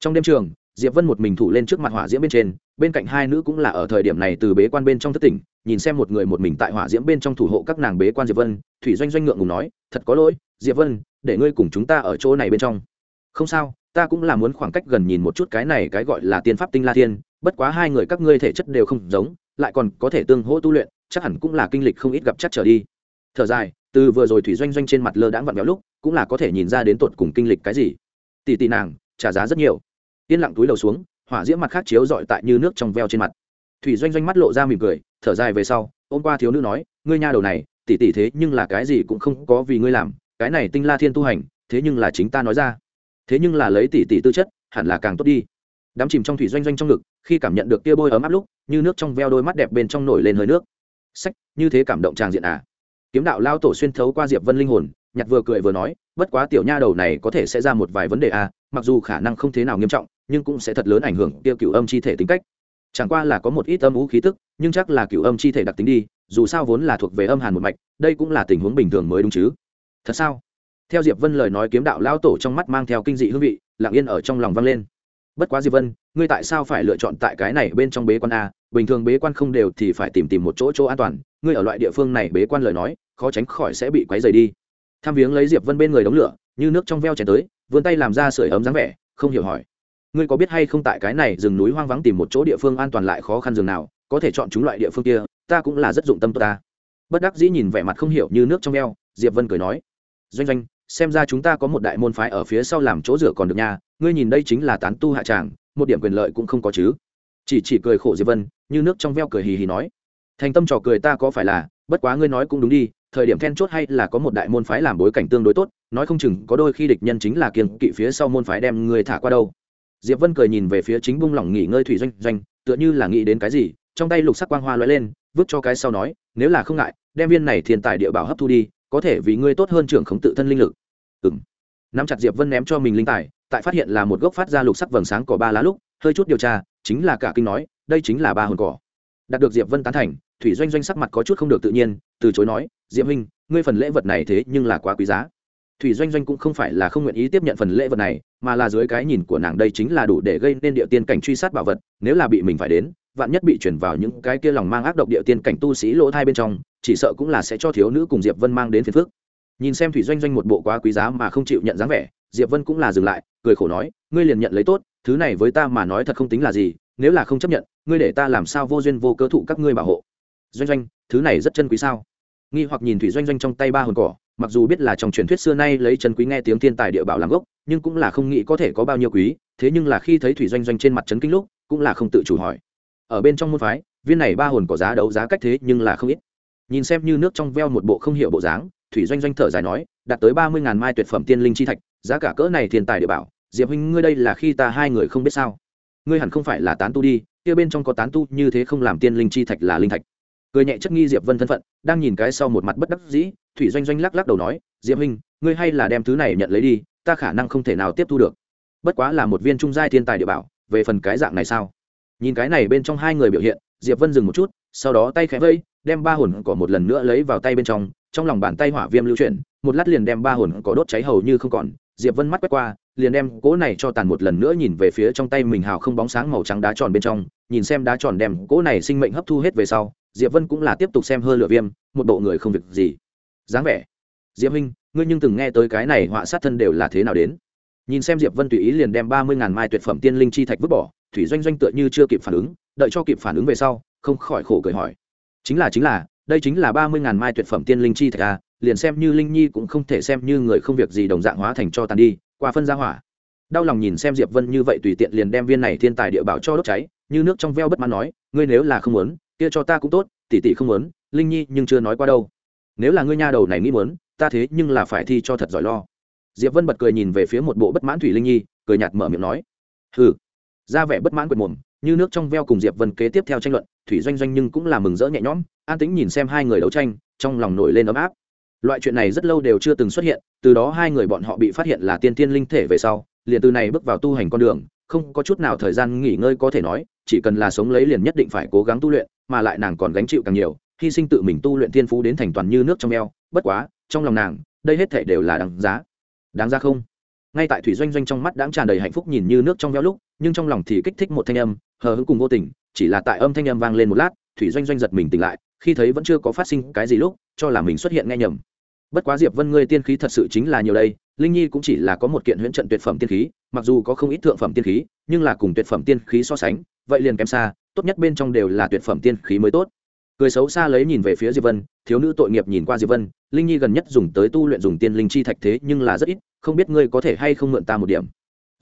Trong đêm trường, diệp vân một mình thủ lên trước mặt hỏa diễm bên trên, bên cạnh hai nữ cũng là ở thời điểm này từ bế quan bên trong thất tỉnh, nhìn xem một người một mình tại hỏa diễm bên trong thủ hộ các nàng bế quan diệp vân, thủy doanh doanh ngượng ngùng nói, thật có lỗi, diệp vân, để ngươi cùng chúng ta ở chỗ này bên trong không sao, ta cũng là muốn khoảng cách gần nhìn một chút cái này cái gọi là tiên pháp tinh la thiên, bất quá hai người các ngươi thể chất đều không giống, lại còn có thể tương hỗ tu luyện, chắc hẳn cũng là kinh lịch không ít gặp chắc trở đi. Thở dài, từ vừa rồi thủy doanh doanh trên mặt lơ đãng vặn béo lúc, cũng là có thể nhìn ra đến tột cùng kinh lịch cái gì. Tỷ tỷ nàng, trả giá rất nhiều. Yên lặng túi đầu xuống, hỏa diễm mặt khác chiếu dọi tại như nước trong veo trên mặt. Thủy doanh doanh mắt lộ ra mỉm cười, thở dài về sau, ôm qua thiếu nữ nói, ngươi nha đầu này, tỷ tỷ thế nhưng là cái gì cũng không có vì ngươi làm, cái này tinh la thiên tu hành, thế nhưng là chính ta nói ra thế nhưng là lấy tỷ tỷ tư chất, hẳn là càng tốt đi. Đám chìm trong thủy doanh doanh trong ngực, khi cảm nhận được tia bôi ấm áp lúc, như nước trong veo đôi mắt đẹp bên trong nổi lên hơi nước. Sách, như thế cảm động tràng diện à? Kiếm đạo lao tổ xuyên thấu qua diệp vân linh hồn, nhặt vừa cười vừa nói, bất quá tiểu nha đầu này có thể sẽ ra một vài vấn đề à mặc dù khả năng không thế nào nghiêm trọng, nhưng cũng sẽ thật lớn ảnh hưởng tiêu cựu âm chi thể tính cách. Chẳng qua là có một ít âm ú khí tức, nhưng chắc là cựu âm chi thể đặc tính đi, dù sao vốn là thuộc về âm hàn một mạch, đây cũng là tình huống bình thường mới đúng chứ. Thật sao? Theo diệp vân lời nói kiếm đạo lao tổ trong mắt mang theo kinh dị hương vị, lặng yên ở trong lòng vang lên. Bất quá diệp vân, ngươi tại sao phải lựa chọn tại cái này bên trong bế quan a? Bình thường bế quan không đều thì phải tìm tìm một chỗ chỗ an toàn. Ngươi ở loại địa phương này bế quan lời nói, khó tránh khỏi sẽ bị quấy rầy đi. Tham viếng lấy diệp vân bên người đống lửa, như nước trong veo chảy tới, vươn tay làm ra sưởi ấm dáng vẻ, không hiểu hỏi. Ngươi có biết hay không tại cái này rừng núi hoang vắng tìm một chỗ địa phương an toàn lại khó khăn rừng nào, có thể chọn chúng loại địa phương kia, ta cũng là rất dụng tâm ta. Bất đắc dĩ nhìn vẻ mặt không hiểu như nước trong veo, diệp vân cười nói. Doanh doanh xem ra chúng ta có một đại môn phái ở phía sau làm chỗ rửa còn được nha, ngươi nhìn đây chính là tán tu hạ tràng, một điểm quyền lợi cũng không có chứ. Chỉ chỉ cười khổ diệp vân, như nước trong veo cười hì hì nói. Thành tâm trò cười ta có phải là, bất quá ngươi nói cũng đúng đi, thời điểm then chốt hay là có một đại môn phái làm bối cảnh tương đối tốt, nói không chừng có đôi khi địch nhân chính là kiêng kỵ phía sau môn phái đem người thả qua đâu. Diệp vân cười nhìn về phía chính bung lỏng nghỉ ngơi thủy doanh doanh, tựa như là nghĩ đến cái gì, trong tay lục sắc quang hoa lóe lên, vứt cho cái sau nói, nếu là không ngại, đem viên này thiên tài địa bảo hấp thu đi, có thể vì ngươi tốt hơn trưởng khống tự thân linh lực ừng nắm chặt diệp vân ném cho mình linh tài, tại phát hiện là một gốc phát ra lục sắc vầng sáng cỏ ba lá lúc, hơi chút điều tra, chính là cả kinh nói, đây chính là ba hồn cỏ. Đạt được diệp vân tán thành, thủy doanh doanh sắc mặt có chút không được tự nhiên, từ chối nói, diệp huynh, ngươi phần lễ vật này thế nhưng là quá quý giá. Thủy doanh doanh cũng không phải là không nguyện ý tiếp nhận phần lễ vật này, mà là dưới cái nhìn của nàng đây chính là đủ để gây nên địa tiên cảnh truy sát bảo vật, nếu là bị mình phải đến, vạn nhất bị chuyển vào những cái kia lòng mang ác độc địa tiên cảnh tu sĩ lỗ thai bên trong, chỉ sợ cũng là sẽ cho thiếu nữ cùng diệp vân mang đến phiền phước nhìn xem thủy doanh doanh một bộ quá quý giá mà không chịu nhận dáng vẻ, diệp vân cũng là dừng lại, cười khổ nói, ngươi liền nhận lấy tốt, thứ này với ta mà nói thật không tính là gì, nếu là không chấp nhận, ngươi để ta làm sao vô duyên vô cớ thụ các ngươi bảo hộ? Doanh doanh, thứ này rất chân quý sao? Nghi hoặc nhìn thủy doanh doanh trong tay ba hồn cỏ, mặc dù biết là trong truyền thuyết xưa nay lấy chân quý nghe tiếng thiên tài địa bảo làm gốc, nhưng cũng là không nghĩ có thể có bao nhiêu quý, thế nhưng là khi thấy thủy doanh doanh trên mặt trấn kinh lúc, cũng là không tự chủ hỏi. Ở bên trong môn phái, viên này ba hồn cỏ giá đấu giá cách thế nhưng là không ít. Nhìn xem như nước trong veo một bộ không hiểu bộ dáng thủy doanh doanh thở dài nói, đạt tới ba mươi ngàn mai tuyệt phẩm tiên linh chi thạch, giá cả cỡ này thiên tài địa bảo, diệp huynh ngươi đây là khi ta hai người không biết sao? Ngươi hẳn không phải là tán tu đi, kia bên trong có tán tu như thế không làm tiên linh chi thạch là linh thạch. Cười nhẹ chất nghi diệp vân thân phận, đang nhìn cái sau một mặt bất đắc dĩ, thủy doanh doanh lắc lắc đầu nói, diệp huynh, ngươi hay là đem thứ này nhận lấy đi, ta khả năng không thể nào tiếp thu được. Bất quá là một viên trung giai thiên tài địa bảo, về phần cái dạng này sao? Nhìn cái này bên trong hai người biểu hiện, diệp vân dừng một chút, sau đó tay khẽ vây đem ba hồn cỏ một lần nữa lấy vào tay bên trong trong lòng bàn tay hỏa viêm lưu chuyển, một lát liền đem ba hồn cỏ đốt cháy hầu như không còn, diệp vân mắt quét qua, liền đem cỗ này cho tàn một lần nữa nhìn về phía trong tay mình hào không bóng sáng màu trắng đá tròn bên trong, nhìn xem đá tròn đem cỗ này sinh mệnh hấp thu hết về sau, diệp vân cũng là tiếp tục xem hơ lửa viêm, một bộ người không việc gì. Dáng vẻ. Diệp huynh, ngươi nhưng từng nghe tới cái này họa sát thân đều là thế nào đến? Nhìn xem diệp vân tùy ý liền đem ba mươi ngàn mai tuyệt phẩm tiên linh chi thạch vứt bỏ, thủy doanh doanh tựa như chưa kịp phản ứng, đợi cho kịp phản ứng về sau, không khỏi khổ cười hỏi chính là chính là, đây chính là ba mươi ngàn mai tuyệt phẩm tiên linh chi thạch a liền xem như linh nhi cũng không thể xem như người không việc gì đồng dạng hóa thành cho tàn đi, qua phân ra hỏa. Đau lòng nhìn xem diệp vân như vậy tùy tiện liền đem viên này thiên tài địa bảo cho đốt cháy, như nước trong veo bất mãn nói, ngươi nếu là không muốn, kia cho ta cũng tốt, tỷ tỷ không muốn, linh nhi nhưng chưa nói qua đâu. Nếu là ngươi nha đầu này nghĩ muốn, ta thế nhưng là phải thi cho thật giỏi lo. Diệp vân bật cười nhìn về phía một bộ bất mãn thủy linh nhi, cười nhạt mở miệng nói, hừ. Ra vẻ bất mãn quệt mồm, như nước trong veo cùng diệp vân kế tiếp theo tranh luận thủy doanh doanh nhưng cũng là mừng rỡ nhẹ nhõm, an tĩnh nhìn xem hai người đấu tranh, trong lòng nổi lên ấm áp. Loại chuyện này rất lâu đều chưa từng xuất hiện, từ đó hai người bọn họ bị phát hiện là tiên tiên linh thể về sau, liền từ này bước vào tu hành con đường, không có chút nào thời gian nghỉ ngơi có thể nói, chỉ cần là sống lấy liền nhất định phải cố gắng tu luyện, mà lại nàng còn gánh chịu càng nhiều, hy sinh tự mình tu luyện thiên phú đến thành toàn như nước trong eo, bất quá, trong lòng nàng, đây hết thể đều là đáng giá. Đáng ra không? Ngay tại thủy doanh doanh trong mắt đáng tràn đầy hạnh phúc nhìn như nước trong veo lúc nhưng trong lòng thì kích thích một thanh âm, hờ hững cùng vô tình, chỉ là tại âm thanh âm vang lên một lát, thủy doanh doanh giật mình tỉnh lại, khi thấy vẫn chưa có phát sinh cái gì lúc, cho là mình xuất hiện nghe nhầm. Bất quá diệp vân ngươi tiên khí thật sự chính là nhiều đây, linh nhi cũng chỉ là có một kiện huyễn trận tuyệt phẩm tiên khí, mặc dù có không ít thượng phẩm tiên khí, nhưng là cùng tuyệt phẩm tiên khí so sánh, vậy liền kém xa, tốt nhất bên trong đều là tuyệt phẩm tiên khí mới tốt. Cười xấu xa lấy nhìn về phía diệp vân, thiếu nữ tội nghiệp nhìn qua diệp vân, linh nhi gần nhất dùng tới tu luyện dùng tiên linh chi thạch thế nhưng là rất ít, không biết ngươi có thể hay không mượn ta một điểm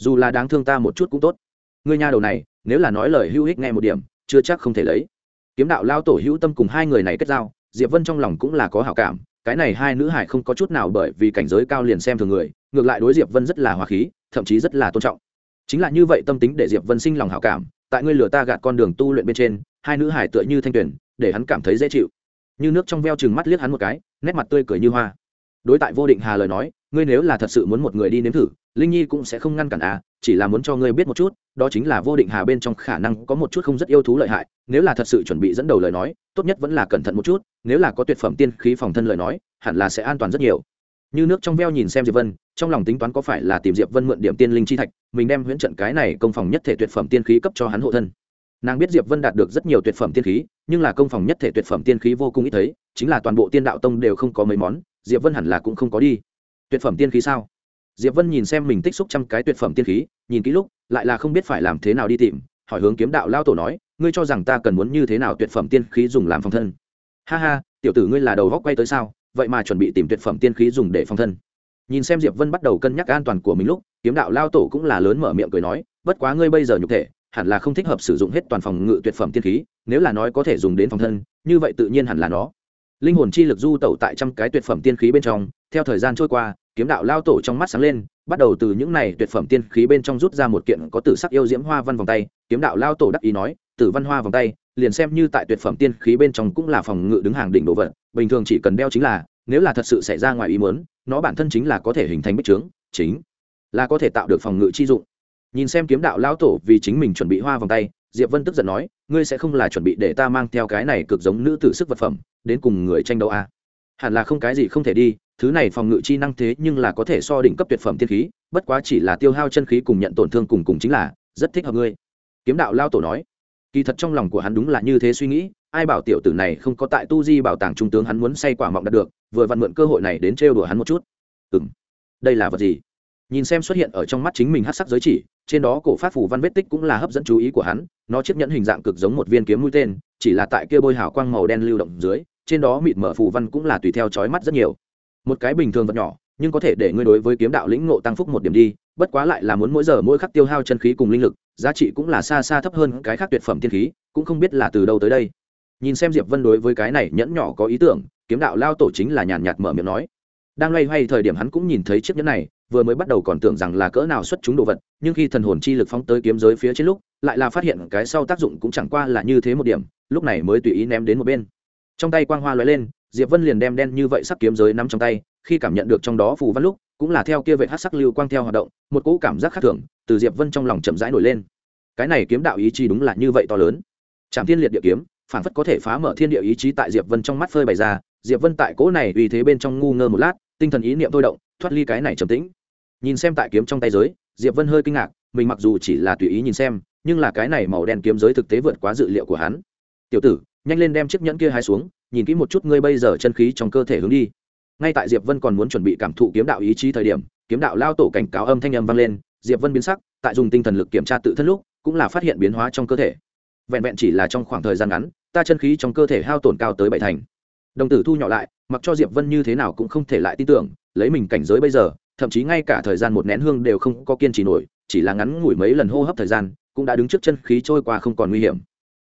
dù là đáng thương ta một chút cũng tốt. Ngươi nha đầu này, nếu là nói lời hữu ích nghe một điểm, chưa chắc không thể lấy. Kiếm đạo lao tổ hữu tâm cùng hai người này kết giao, diệp vân trong lòng cũng là có hảo cảm, cái này hai nữ hải không có chút nào bởi vì cảnh giới cao liền xem thường người, ngược lại đối diệp vân rất là hòa khí, thậm chí rất là tôn trọng. Chính là như vậy tâm tính để diệp vân sinh lòng hảo cảm, tại ngươi lừa ta gạt con đường tu luyện bên trên, hai nữ hải tựa như thanh tuyển, để hắn cảm thấy dễ chịu. Như nước trong veo chừng mắt liếc hắn một cái, nét mặt tươi cười như hoa đối tại vô định hà lời nói, ngươi nếu là thật sự muốn một người đi nếm thử, linh nhi cũng sẽ không ngăn cản à chỉ là muốn cho ngươi biết một chút, đó chính là vô định hà bên trong khả năng có một chút không rất yêu thú lợi hại, nếu là thật sự chuẩn bị dẫn đầu lời nói, tốt nhất vẫn là cẩn thận một chút, nếu là có tuyệt phẩm tiên khí phòng thân lời nói, hẳn là sẽ an toàn rất nhiều. Như nước trong veo nhìn xem diệp vân, trong lòng tính toán có phải là tìm diệp vân mượn điểm tiên linh chi thạch, mình đem huyễn trận cái này công phòng nhất thể tuyệt phẩm tiên khí cấp cho hắn hộ thân. Nàng biết diệp vân đạt được rất nhiều tuyệt phẩm tiên khí, nhưng là công phòng nhất thể tuyệt phẩm tiên khí vô cùng ít thấy, chính là toàn bộ tiên đạo tông đều không có mấy món diệp vân hẳn là cũng không có đi. Tuyệt phẩm tiên khí sao? Diệp vân nhìn xem mình tích xúc trăm cái tuyệt phẩm tiên khí, nhìn kỹ lúc, lại là không biết phải làm thế nào đi tìm, hỏi hướng kiếm đạo lao tổ nói, ngươi cho rằng ta cần muốn như thế nào tuyệt phẩm tiên khí dùng làm phòng thân? Ha ha, tiểu tử ngươi là đầu góc quay tới sao? Vậy mà chuẩn bị tìm tuyệt phẩm tiên khí dùng để phòng thân. Nhìn xem diệp vân bắt đầu cân nhắc an toàn của mình lúc, kiếm đạo lao tổ cũng là lớn mở miệng cười nói, bất quá ngươi bây giờ nhục thể, hẳn là không thích hợp sử dụng hết toàn phòng ngự tuyệt phẩm tiên khí, nếu là nói có thể dùng đến phòng thân, như vậy tự nhiên hẳn là nó linh hồn chi lực du tẩu tại trăm cái tuyệt phẩm tiên khí bên trong, theo thời gian trôi qua, kiếm đạo lao tổ trong mắt sáng lên, bắt đầu từ những này tuyệt phẩm tiên khí bên trong rút ra một kiện có tử sắc yêu diễm hoa văn vòng tay, kiếm đạo lao tổ đắc ý nói, tử văn hoa vòng tay, liền xem như tại tuyệt phẩm tiên khí bên trong cũng là phòng ngự đứng hàng đỉnh đồ vật, bình thường chỉ cần đeo chính là, nếu là thật sự xảy ra ngoài ý muốn, nó bản thân chính là có thể hình thành bích trướng, chính là có thể tạo được phòng ngự chi dụng. Nhìn xem kiếm đạo lao tổ vì chính mình chuẩn bị hoa vòng tay, diệp vân tức giận nói, ngươi sẽ không là chuẩn bị để ta mang theo cái này cực giống nữ tử sức vật phẩm đến cùng người tranh đấu à. hẳn là không cái gì không thể đi, thứ này phòng ngự chi năng thế nhưng là có thể so đỉnh cấp tuyệt phẩm thiên khí, bất quá chỉ là tiêu hao chân khí cùng nhận tổn thương cùng cùng chính là, rất thích hợp ngươi. Kiếm đạo lao tổ nói, kỳ thật trong lòng của hắn đúng là như thế suy nghĩ, ai bảo tiểu tử này không có tại tu di bảo tàng trung tướng hắn muốn say quả mọng đạt được, vừa vặn mượn cơ hội này đến trêu đùa hắn một chút. Ừ m đây là vật gì? Nhìn xem xuất hiện ở trong mắt chính mình hát sắc giới chỉ, trên đó cổ phát phủ văn vết tích cũng là hấp dẫn chú ý của hắn, nó chiếc nhẫn hình dạng cực giống một viên kiếm mũi tên, chỉ là tại kia bôi hào quang màu đen lưu động dưới trên đó mịt mở phù văn cũng là tùy theo chói mắt rất nhiều. Một cái bình thường vật nhỏ, nhưng có thể để ngươi đối với kiếm đạo lĩnh ngộ tăng phúc một điểm đi, bất quá lại là muốn mỗi giờ mỗi khắc tiêu hao chân khí cùng linh lực, giá trị cũng là xa xa thấp hơn cái khác tuyệt phẩm tiên khí, cũng không biết là từ đâu tới đây. Nhìn xem diệp vân đối với cái này nhẫn nhỏ có ý tưởng, kiếm đạo lao tổ chính là nhàn nhạt mở miệng nói. Đang loay hoay thời điểm hắn cũng nhìn thấy chiếc nhẫn này, vừa mới bắt đầu còn tưởng rằng là cỡ nào xuất chúng đồ vật, nhưng khi thần hồn chi lực phóng tới kiếm giới phía trên lúc, lại là phát hiện cái sau tác dụng cũng chẳng qua là như thế một điểm, lúc này mới tùy ý ném đến một bên trong tay quang hoa lóe lên, diệp vân liền đem đen như vậy sắc kiếm giới nắm trong tay, khi cảm nhận được trong đó phù văn lúc, cũng là theo kia vệ hát sắc lưu quang theo hoạt động, một cỗ cảm giác khác thường từ diệp vân trong lòng chậm rãi nổi lên. Cái này kiếm đạo ý chí đúng là như vậy to lớn. Trạm thiên liệt địa kiếm, phản phất có thể phá mở thiên địa ý chí tại diệp vân trong mắt phơi bày ra, diệp vân tại cỗ này uy thế bên trong ngu ngơ một lát, tinh thần ý niệm thôi động, thoát ly cái này trầm tĩnh. Nhìn xem tại kiếm trong tay giới, diệp vân hơi kinh ngạc, mình mặc dù chỉ là tùy ý nhìn xem, nhưng là cái này màu đen kiếm giới thực tế vượt quá dự liệu của hắn. Tiểu tử nhanh lên đem chiếc nhẫn kia hái xuống, nhìn kỹ một chút ngươi bây giờ chân khí trong cơ thể hướng đi. Ngay tại diệp vân còn muốn chuẩn bị cảm thụ kiếm đạo ý chí thời điểm, kiếm đạo lao tổ cảnh cáo âm thanh âm vang lên, diệp vân biến sắc, tại dùng tinh thần lực kiểm tra tự thân lúc, cũng là phát hiện biến hóa trong cơ thể. Vẹn vẹn chỉ là trong khoảng thời gian ngắn, ta chân khí trong cơ thể hao tổn cao tới bảy thành. Đồng tử thu nhỏ lại, mặc cho diệp vân như thế nào cũng không thể lại tin tưởng, lấy mình cảnh giới bây giờ, thậm chí ngay cả thời gian một nén hương đều không có kiên trì nổi, chỉ là ngắn ngủi mấy lần hô hấp thời gian, cũng đã đứng trước chân khí trôi qua không còn nguy hiểm.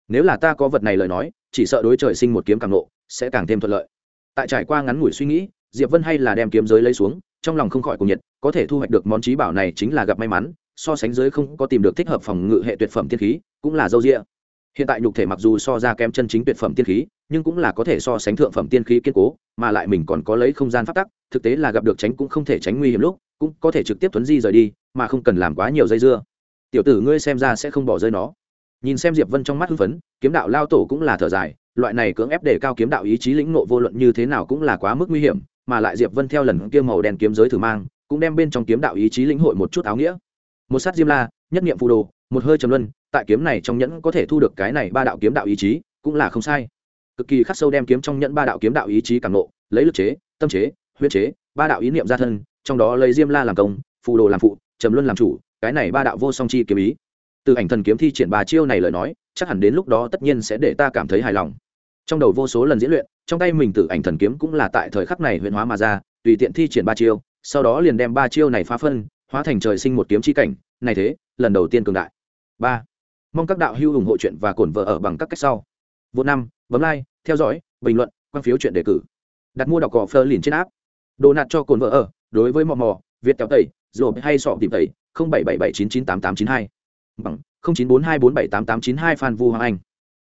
Nếu là ta có vật này lời nói chỉ sợ đối trời sinh một kiếm càng nộ sẽ càng thêm thuận lợi. Tại trải qua ngắn ngủi suy nghĩ, diệp vân hay là đem kiếm giới lấy xuống, trong lòng không khỏi cùng nhiệt, có thể thu hoạch được món trí bảo này chính là gặp may mắn, so sánh giới không có tìm được thích hợp phòng ngự hệ tuyệt phẩm tiên khí, cũng là dâu rịa hiện tại nhục thể mặc dù so ra kém chân chính tuyệt phẩm tiên khí, nhưng cũng là có thể so sánh thượng phẩm tiên khí kiên cố, mà lại mình còn có lấy không gian phát tắc, thực tế là gặp được tránh cũng không thể tránh nguy hiểm lúc, cũng có thể trực tiếp tuấn di rời đi, mà không cần làm quá nhiều dây dưa. Tiểu tử ngươi xem ra sẽ không bỏ rơi nó nhìn xem diệp vân trong mắt hưng phấn, kiếm đạo lao tổ cũng là thở dài, loại này cưỡng ép để cao kiếm đạo ý chí lĩnh nộ vô luận như thế nào cũng là quá mức nguy hiểm, mà lại diệp vân theo lần kia màu đen kiếm giới thử mang, cũng đem bên trong kiếm đạo ý chí lĩnh hội một chút áo nghĩa. Một sát diêm la, nhất niệm phù đồ, một hơi trầm luân, tại kiếm này trong nhẫn có thể thu được cái này ba đạo kiếm đạo ý chí, cũng là không sai. Cực kỳ khắc sâu đem kiếm trong nhẫn ba đạo kiếm đạo ý chí càng nộ lấy lực chế, tâm chế, huyết chế, ba đạo ý niệm ra thân, trong đó lấy diêm la làm công, phù đồ làm phụ, trầm luân làm chủ, cái này ba đạo vô song chi kiếm ý từ ảnh thần kiếm thi triển ba chiêu này lời nói, chắc hẳn đến lúc đó tất nhiên sẽ để ta cảm thấy hài lòng. Trong đầu vô số lần diễn luyện, trong tay mình tự ảnh thần kiếm cũng là tại thời khắc này huyện hóa mà ra, tùy tiện thi triển ba chiêu, sau đó liền đem ba chiêu này phá phân, hóa thành trời sinh một kiếm chi cảnh, này thế, lần đầu tiên cường đại. Ba. Mong các đạo hữu ủng hộ chuyện và cổn vợ ở bằng các cách sau. Vô năm, bấm like, theo dõi, bình luận, quan phiếu chuyện đề cử. Đặt mua đọc cỏ phơ liền trên áp đồ nạt cho cồn vợ ở, đối với mò mò, việt kéo tẩy rồi hay sọ tìm tẩy, không bảy bảy bảy chín chín tám tám chín hai bằng không chín bốn hai bốn bảy tám tám chín hai phan vu hoàng anh.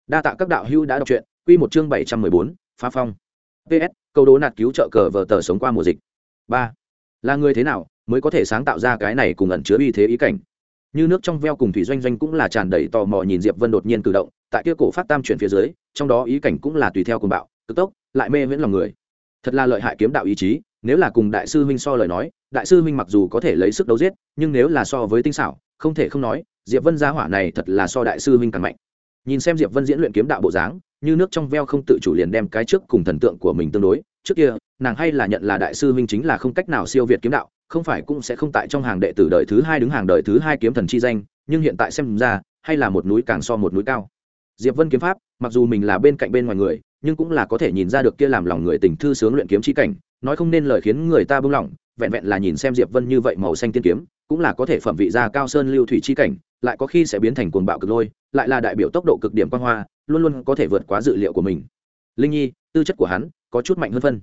Đa tạ các đạo hữu đã đọc truyện, quy một chương bảy trăm mười bốn, phá phong. Ps câu đố nạt cứu trợ cờ vờ tờ sống qua mùa dịch. Ba, là người thế nào mới có thể sáng tạo ra cái này cùng ẩn chứa uy thế ý cảnh? Như nước trong veo cùng thủy doanh doanh cũng là tràn đầy tò mò nhìn diệp vân đột nhiên cử động, tại kia cổ phát tam chuyển phía dưới, trong đó ý cảnh cũng là tùy theo cùng bạo, cực tốc, lại mê miễn lòng người. Thật là lợi hại kiếm đạo ý chí, nếu là cùng đại sư huynh so lời nói, đại sư huynh mặc dù có thể lấy sức đấu giết, nhưng nếu là so với tinh xảo, không thể không nói diệp vân gia hỏa này thật là so đại sư huynh càng mạnh. Nhìn xem diệp vân diễn luyện kiếm đạo bộ dáng, như nước trong veo không tự chủ liền đem cái trước cùng thần tượng của mình tương đối. Trước kia, nàng hay là nhận là đại sư huynh chính là không cách nào siêu việt kiếm đạo, không phải cũng sẽ không tại trong hàng đệ tử đời thứ hai đứng hàng đời thứ hai kiếm thần chi danh, nhưng hiện tại xem ra, hay là một núi càng so một núi cao. Diệp vân kiếm pháp, mặc dù mình là bên cạnh bên ngoài người, nhưng cũng là có thể nhìn ra được kia làm lòng người tình thư sướng luyện kiếm chi cảnh, nói không nên lời khiến người ta bưng lỏng vẹn vẹn là nhìn xem diệp vân như vậy màu xanh tiên kiếm, cũng là có thể phẩm vị ra cao sơn lưu thủy chi cảnh lại có khi sẽ biến thành cuồng bạo cực lôi, lại là đại biểu tốc độ cực điểm quan hoa, luôn luôn có thể vượt quá dự liệu của mình. Linh nhi, tư chất của hắn có chút mạnh hơn phân.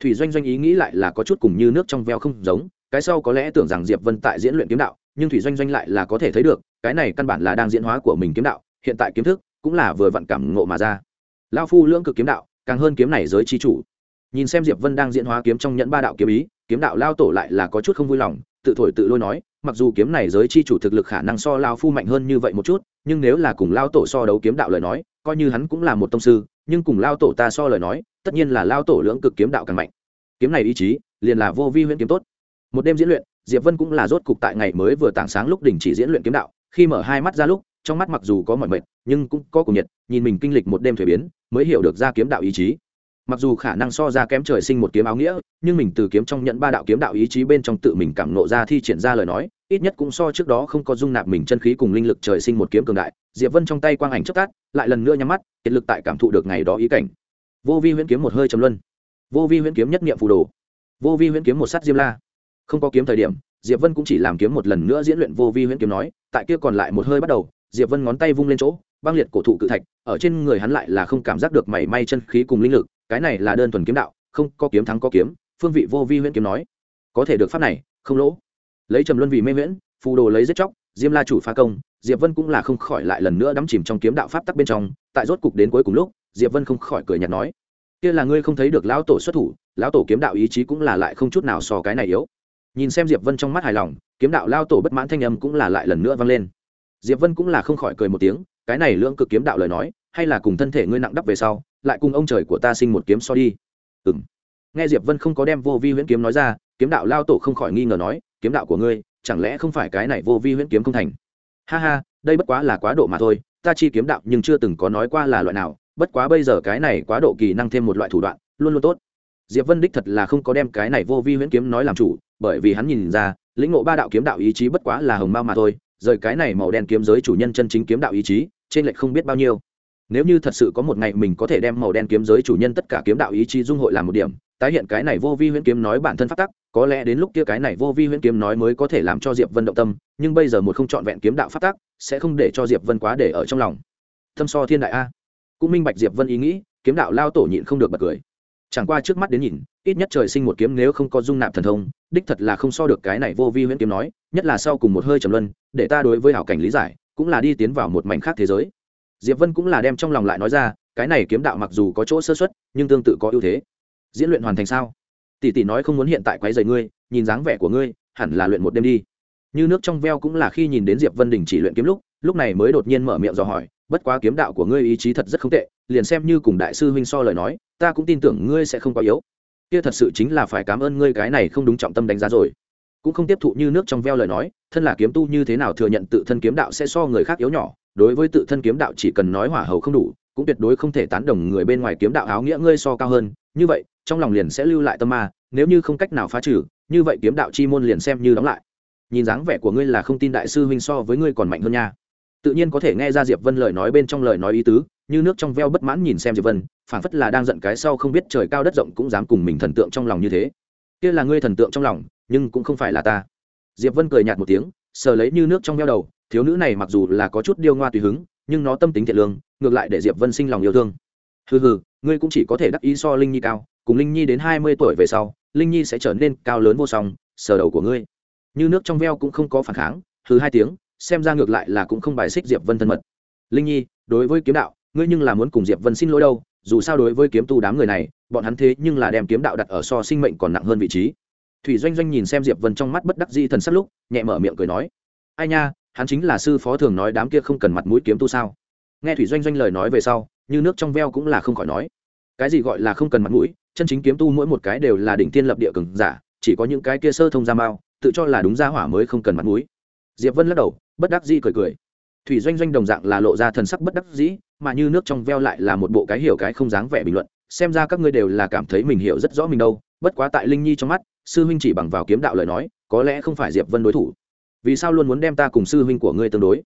Thủy doanh doanh ý nghĩ lại là có chút cùng như nước trong veo không giống, cái sau có lẽ tưởng rằng diệp vân tại diễn luyện kiếm đạo, nhưng thủy doanh doanh lại là có thể thấy được, cái này căn bản là đang diễn hóa của mình kiếm đạo, hiện tại kiếm thức cũng là vừa vặn cảm ngộ mà ra. Lao phu lưỡng cực kiếm đạo, càng hơn kiếm này giới chi chủ. Nhìn xem diệp vân đang diễn hóa kiếm trong nhẫn ba đạo kiếm ý, kiếm đạo lao tổ lại là có chút không vui lòng, tự thổi tự lôi nói mặc dù kiếm này giới chi chủ thực lực khả năng so lao phu mạnh hơn như vậy một chút, nhưng nếu là cùng lao tổ so đấu kiếm đạo lời nói, coi như hắn cũng là một tông sư, nhưng cùng lao tổ ta so lời nói, tất nhiên là lao tổ lưỡng cực kiếm đạo càng mạnh. Kiếm này ý chí, liền là vô vi huyễn kiếm tốt. Một đêm diễn luyện, diệp vân cũng là rốt cục tại ngày mới vừa tảng sáng lúc đình chỉ diễn luyện kiếm đạo, khi mở hai mắt ra lúc, trong mắt mặc dù có mọi mệt, nhưng cũng có cùng nhiệt, nhìn mình kinh lịch một đêm thuế biến, mới hiểu được ra kiếm đạo ý chí mặc dù khả năng so ra kém trời sinh một kiếm áo nghĩa, nhưng mình từ kiếm trong nhận ba đạo kiếm đạo ý chí bên trong tự mình cảm nộ ra thi triển ra lời nói, ít nhất cũng so trước đó không có dung nạp mình chân khí cùng linh lực trời sinh một kiếm cường đại. Diệp vân trong tay quang ảnh chất tát lại lần nữa nhắm mắt, kiệt lực tại cảm thụ được ngày đó ý cảnh. Vô vi huyễn kiếm một hơi trầm luân. Vô vi huyễn kiếm nhất niệm phù đồ. Vô vi huyễn kiếm một sắt diêm la. Không có kiếm thời điểm, diệp vân cũng chỉ làm kiếm một lần nữa diễn luyện vô vi huyễn kiếm nói, tại kia còn lại một hơi bắt đầu, diệp vân ngón tay vung lên chỗ, băng liệt cổ thụ cự thạch, ở trên người hắn lại là không cảm giác được mảy may chân khí cùng linh lực cái này là đơn thuần kiếm đạo, không có kiếm thắng có kiếm, phương vị vô vi huyễn kiếm nói. Có thể được pháp này, không lỗ. Lấy trầm luân vì mê miễn phù đồ lấy giết chóc, diêm la chủ phá công, diệp vân cũng là không khỏi lại lần nữa đắm chìm trong kiếm đạo pháp tắc bên trong, tại rốt cục đến cuối cùng lúc, diệp vân không khỏi cười nhạt nói. Kia là ngươi không thấy được lão tổ xuất thủ, lão tổ kiếm đạo ý chí cũng là lại không chút nào so cái này yếu. Nhìn xem diệp vân trong mắt hài lòng, kiếm đạo lao tổ bất mãn thanh âm cũng là lại lần nữa vang lên. Diệp vân cũng là không khỏi cười một tiếng, cái này lưỡng cực kiếm đạo lời nói, hay là cùng thân thể ngươi nặng đắp về sau lại cùng ông trời của ta sinh một kiếm so đi. Ừ m nghe diệp vân không có đem vô vi huyễn kiếm nói ra, kiếm đạo lao tổ không khỏi nghi ngờ nói, kiếm đạo của ngươi, chẳng lẽ không phải cái này vô vi huyễn kiếm không thành? Ha ha, đây bất quá là quá độ mà thôi, ta chi kiếm đạo nhưng chưa từng có nói qua là loại nào, bất quá bây giờ cái này quá độ kỳ năng thêm một loại thủ đoạn, luôn luôn tốt. Diệp vân đích thật là không có đem cái này vô vi huyễn kiếm nói làm chủ, bởi vì hắn nhìn ra, lĩnh ngộ ba đạo kiếm đạo ý chí bất quá là hồng mao mà thôi, rời cái này màu đen kiếm giới chủ nhân chân chính kiếm đạo ý chí, trên lệch không biết bao nhiêu nếu như thật sự có một ngày mình có thể đem màu đen kiếm giới chủ nhân tất cả kiếm đạo ý chí dung hội làm một điểm, tái hiện cái này vô vi huyễn kiếm nói bản thân phát tắc, có lẽ đến lúc kia cái này vô vi huyễn kiếm nói mới có thể làm cho diệp vân động tâm, nhưng bây giờ một không trọn vẹn kiếm đạo phát tắc, sẽ không để cho diệp vân quá để ở trong lòng. Thâm so thiên đại a. Cũng minh bạch diệp vân ý nghĩ, kiếm đạo lao tổ nhịn không được bật cười. Chẳng qua trước mắt đến nhìn, ít nhất trời sinh một kiếm nếu không có dung nạp thần thông, đích thật là không so được cái này vô vi huyễn kiếm nói, nhất là sau cùng một hơi trầm luân, để ta đối với hảo cảnh lý giải, cũng là đi tiến vào một mảnh khác thế giới diệp vân cũng là đem trong lòng lại nói ra, cái này kiếm đạo mặc dù có chỗ sơ xuất nhưng tương tự có ưu thế. Diễn luyện hoàn thành sao? Tỷ tỷ nói không muốn hiện tại quấy rầy ngươi, nhìn dáng vẻ của ngươi, hẳn là luyện một đêm đi. Như nước trong veo cũng là khi nhìn đến diệp vân đình chỉ luyện kiếm lúc lúc này mới đột nhiên mở miệng dò hỏi, bất quá kiếm đạo của ngươi ý chí thật rất không tệ, liền xem như cùng đại sư huynh so lời nói, ta cũng tin tưởng ngươi sẽ không quá yếu. Kia thật sự chính là phải cảm ơn ngươi cái này không đúng trọng tâm đánh giá rồi. Cũng không tiếp thụ như nước trong veo lời nói, thân là kiếm tu như thế nào thừa nhận tự thân kiếm đạo sẽ so người khác yếu nhỏ đối với tự thân kiếm đạo chỉ cần nói hỏa hầu không đủ, cũng tuyệt đối không thể tán đồng người bên ngoài kiếm đạo áo nghĩa ngươi so cao hơn. Như vậy, trong lòng liền sẽ lưu lại tâm ma, nếu như không cách nào phá trừ, như vậy kiếm đạo chi môn liền xem như đóng lại. Nhìn dáng vẻ của ngươi là không tin đại sư huynh so với ngươi còn mạnh hơn nha. Tự nhiên có thể nghe ra diệp vân lời nói bên trong lời nói ý tứ, như nước trong veo bất mãn nhìn xem diệp vân phản phất là đang giận cái sau không biết trời cao đất rộng cũng dám cùng mình thần tượng trong lòng như thế. Kia là ngươi thần tượng trong lòng, nhưng cũng không phải là ta. Diệp vân cười nhạt một tiếng, sờ lấy như nước trong veo đầu thiếu nữ này mặc dù là có chút điêu ngoa tùy hứng, nhưng nó tâm tính thiện lương, ngược lại để diệp vân sinh lòng yêu thương. Hừ hừ, ngươi cũng chỉ có thể đắc ý so linh nhi cao, cùng linh nhi đến hai mươi tuổi về sau, linh nhi sẽ trở nên cao lớn vô song, sờ đầu của ngươi. Như nước trong veo cũng không có phản kháng, hừ hai tiếng, xem ra ngược lại là cũng không bài xích diệp vân thân mật. Linh nhi, đối với kiếm đạo, ngươi nhưng là muốn cùng diệp vân xin lỗi đâu, dù sao đối với kiếm tu đám người này, bọn hắn thế nhưng là đem kiếm đạo đặt ở so sinh mệnh còn nặng hơn vị trí. Thủy doanh doanh nhìn xem diệp vân trong mắt bất đắc di thần sắc lúc, nhẹ mở miệng cười nói, ai nha hắn chính là sư phó thường nói đám kia không cần mặt mũi kiếm tu sao? Nghe thủy doanh doanh lời nói về sau, như nước trong veo cũng là không khỏi nói. Cái gì gọi là không cần mặt mũi? Chân chính kiếm tu mỗi một cái đều là đỉnh tiên lập địa cường giả, chỉ có những cái kia sơ thông gia mao, tự cho là đúng gia hỏa mới không cần mặt mũi. Diệp vân lắc đầu, bất đắc dĩ cười cười. Thủy doanh doanh đồng dạng là lộ ra thần sắc bất đắc dĩ, mà như nước trong veo lại là một bộ cái hiểu cái không dáng vẻ bình luận, xem ra các ngươi đều là cảm thấy mình hiểu rất rõ mình đâu, bất quá tại linh nhi trong mắt, sư huynh chỉ bằng vào kiếm đạo lời nói, có lẽ không phải diệp vân đối thủ vì sao luôn muốn đem ta cùng sư huynh của ngươi tương đối?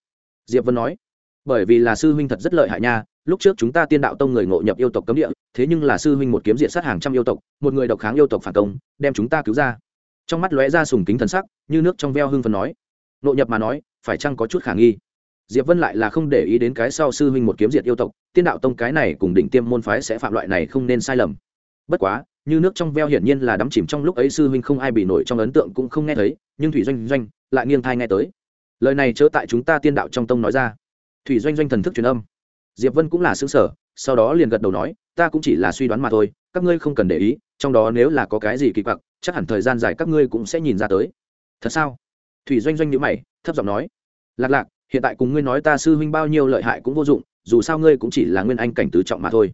Diệp vân nói. Bởi vì là sư huynh thật rất lợi hại nha, lúc trước chúng ta tiên đạo tông người ngộ nhập yêu tộc cấm địa, thế nhưng là sư huynh một kiếm diện sát hàng trăm yêu tộc, một người độc kháng yêu tộc phản công, đem chúng ta cứu ra. Trong mắt lóe ra sùng kính thần sắc, như nước trong veo hưng phần nói. Ngộ nhập mà nói, phải chăng có chút khả nghi? Diệp vân lại là không để ý đến cái sau sư huynh một kiếm diệt yêu tộc, tiên đạo tông cái này cùng đỉnh tiêm môn phái sẽ phạm loại này không nên sai lầm. Bất quá, như nước trong veo hiển nhiên là đắm chìm trong lúc ấy sư huynh không ai bị nổi trong ấn tượng cũng không nghe thấy, nhưng thủy doanh doanh lại nghiêng thai nghe tới. Lời này chớ tại chúng ta tiên đạo trong tông nói ra. Thủy doanh doanh thần thức truyền âm. Diệp vân cũng là xứng sở sau đó liền gật đầu nói, ta cũng chỉ là suy đoán mà thôi, các ngươi không cần để ý, trong đó nếu là có cái gì kỳ quặc, chắc hẳn thời gian dài các ngươi cũng sẽ nhìn ra tới. Thật sao? Thủy doanh doanh nhữ mày, thấp giọng nói, lạc lạc, hiện tại cùng ngươi nói ta sư huynh bao nhiêu lợi hại cũng vô dụng, dù sao ngươi cũng chỉ là nguyên anh cảnh tứ trọng mà thôi.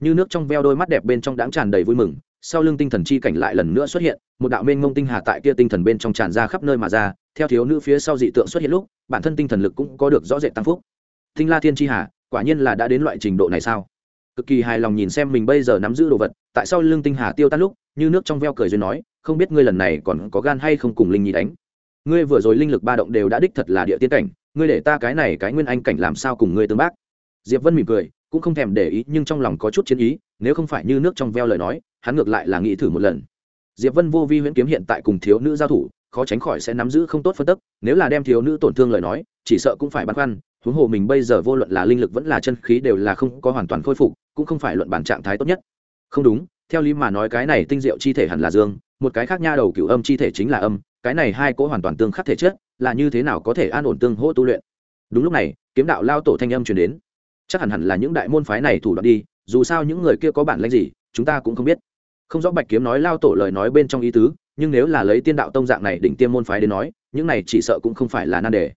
Như nước trong veo đôi mắt đẹp bên trong đáng tràn đầy vui mừng sau lưng tinh thần chi cảnh lại lần nữa xuất hiện, một đạo mênh mông tinh hà tại kia tinh thần bên trong tràn ra khắp nơi mà ra, theo thiếu nữ phía sau dị tượng xuất hiện lúc, bản thân tinh thần lực cũng có được rõ rệt tăng phúc. Tinh la thiên chi hà, quả nhiên là đã đến loại trình độ này sao? Cực kỳ hài lòng nhìn xem mình bây giờ nắm giữ đồ vật, tại sao lưng tinh hà tiêu tan lúc, như nước trong veo cười duyên nói, không biết ngươi lần này còn có gan hay không cùng linh nhi đánh. Ngươi vừa rồi linh lực ba động đều đã đích thật là địa tiên cảnh, ngươi để ta cái này cái nguyên anh cảnh làm sao cùng ngươi tương bác? Diệp vân mỉm cười cũng không thèm để ý, nhưng trong lòng có chút chiến ý, nếu không phải như nước trong veo lời nói, hắn ngược lại là nghĩ thử một lần. Diệp vân vô vi huyễn kiếm hiện tại cùng thiếu nữ giao thủ, khó tránh khỏi sẽ nắm giữ không tốt phân tức, nếu là đem thiếu nữ tổn thương lời nói, chỉ sợ cũng phải băn khoăn, huống hồ mình bây giờ vô luận là linh lực vẫn là chân khí đều là không có hoàn toàn khôi phục, cũng không phải luận bản trạng thái tốt nhất. Không đúng, theo lý mà nói cái này tinh diệu chi thể hẳn là dương, một cái khác nha đầu cửu âm chi thể chính là âm, cái này hai cỗ hoàn toàn tương khắc thể chất, là như thế nào có thể an ổn tương hỗ tu luyện? Đúng lúc này, kiếm đạo lao tổ thanh âm truyền đến chắc hẳn hẳn là những đại môn phái này thủ đoạn đi, dù sao những người kia có bản lãnh gì, chúng ta cũng không biết. Không rõ bạch kiếm nói lao tổ lời nói bên trong ý tứ, nhưng nếu là lấy tiên đạo tông dạng này đỉnh tiêm môn phái đến nói, những này chỉ sợ cũng không phải là nan đề.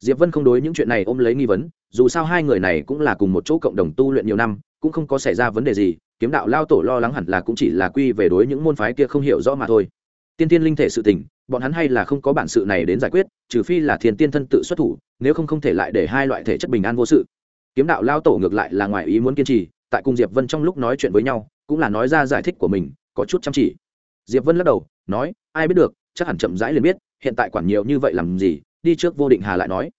Diệp vân không đối những chuyện này ôm lấy nghi vấn, dù sao hai người này cũng là cùng một chỗ cộng đồng tu luyện nhiều năm, cũng không có xảy ra vấn đề gì, kiếm đạo lao tổ lo lắng hẳn là cũng chỉ là quy về đối những môn phái kia không hiểu rõ mà thôi. Tiên tiên linh thể sự tình, bọn hắn hay là không có bản sự này đến giải quyết, trừ phi là thiên tiên thân tự xuất thủ, nếu không không thể lại để hai loại thể chất bình an vô sự kiếm đạo lao tổ ngược lại là ngoài ý muốn kiên trì, tại cùng diệp vân trong lúc nói chuyện với nhau, cũng là nói ra giải thích của mình, có chút chăm chỉ. Diệp vân lắc đầu, nói, ai biết được, chắc hẳn chậm rãi liền biết, hiện tại quản nhiều như vậy làm gì, đi trước vô định hà lại nói.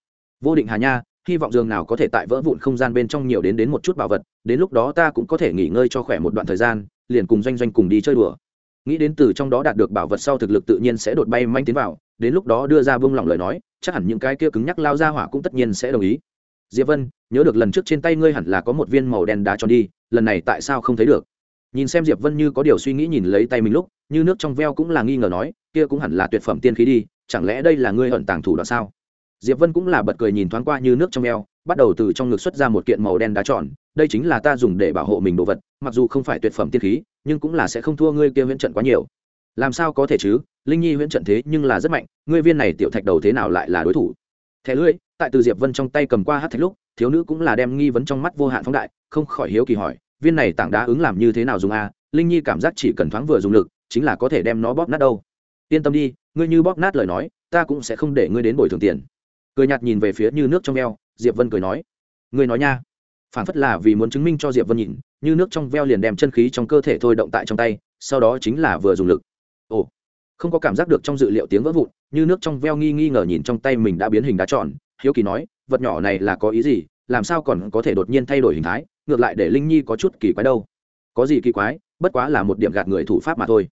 Vô định hà nha, hy vọng dường nào có thể tại vỡ vụn không gian bên trong nhiều đến đến một chút bảo vật, đến lúc đó ta cũng có thể nghỉ ngơi cho khỏe một đoạn thời gian, liền cùng doanh doanh cùng đi chơi đùa. Nghĩ đến từ trong đó đạt được bảo vật sau thực lực tự nhiên sẽ đột bay manh tiến vào, đến lúc đó đưa ra vương lòng lời nói, chắc hẳn những cái kia cứng nhắc lao ra hỏa cũng tất nhiên sẽ đồng ý diệp vân, nhớ được lần trước trên tay ngươi hẳn là có một viên màu đen đá tròn đi, lần này tại sao không thấy được? Nhìn xem diệp vân như có điều suy nghĩ nhìn lấy tay mình lúc, như nước trong veo cũng là nghi ngờ nói, kia cũng hẳn là tuyệt phẩm tiên khí đi, chẳng lẽ đây là ngươi hận tàng thủ đoạn sao? Diệp vân cũng là bật cười nhìn thoáng qua như nước trong veo, bắt đầu từ trong ngực xuất ra một kiện màu đen đá tròn, đây chính là ta dùng để bảo hộ mình đồ vật, mặc dù không phải tuyệt phẩm tiên khí, nhưng cũng là sẽ không thua ngươi kia huyễn trận quá nhiều. Làm sao có thể chứ? Linh nhi huyễn trận thế nhưng là rất mạnh, ngươi viên này tiểu thạch đầu thế nào lại là đối thủ? Thẻ lưỡi tại từ diệp vân trong tay cầm qua hát thạch lúc, thiếu nữ cũng là đem nghi vấn trong mắt vô hạn phóng đại, không khỏi hiếu kỳ hỏi, viên này tảng đá ứng làm như thế nào dùng a? Linh nhi cảm giác chỉ cần thoáng vừa dùng lực, chính là có thể đem nó bóp nát đâu. Yên tâm đi, ngươi như bóp nát lời nói, ta cũng sẽ không để ngươi đến bồi thường tiền. Cười nhạt nhìn về phía như nước trong veo, diệp vân cười nói, ngươi nói nha. Phản phất là vì muốn chứng minh cho diệp vân nhìn, như nước trong veo liền đem chân khí trong cơ thể thôi động tại trong tay, sau đó chính là vừa dùng lực. Ồ, không có cảm giác được trong dự liệu tiếng vỡ vụn, như nước trong veo nghi nghi ngờ nhìn trong tay mình đã biến hình đá tròn hiếu kỳ nói, vật nhỏ này là có ý gì, làm sao còn có thể đột nhiên thay đổi hình thái, ngược lại để linh nhi có chút kỳ quái đâu. Có gì kỳ quái, bất quá là một điểm gạt người thủ pháp mà thôi.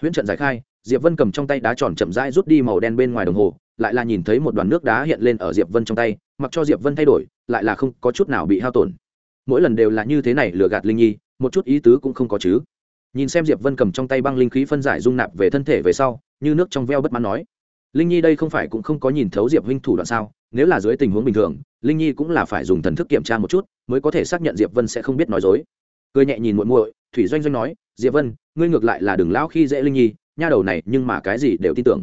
Huyễn trận giải khai, diệp vân cầm trong tay đá tròn chậm rãi rút đi màu đen bên ngoài đồng hồ, lại là nhìn thấy một đoàn nước đá hiện lên ở diệp vân trong tay, mặc cho diệp vân thay đổi, lại là không có chút nào bị hao tổn. Mỗi lần đều là như thế này lừa gạt linh nhi, một chút ý tứ cũng không có chứ. Nhìn xem diệp vân cầm trong tay băng linh khí phân giải dung nạp về thân thể về sau, như nước trong veo bất mãn nói. Linh nhi đây không phải cũng không có nhìn thấu diệp huynh thủ đoạn sao? Nếu là dưới tình huống bình thường, linh nhi cũng là phải dùng thần thức kiểm tra một chút mới có thể xác nhận diệp vân sẽ không biết nói dối. Cười nhẹ nhìn muội muội, thủy doanh doanh nói, diệp vân, ngươi ngược lại là đừng lão khi dễ linh nhi, nha đầu này nhưng mà cái gì đều tin tưởng.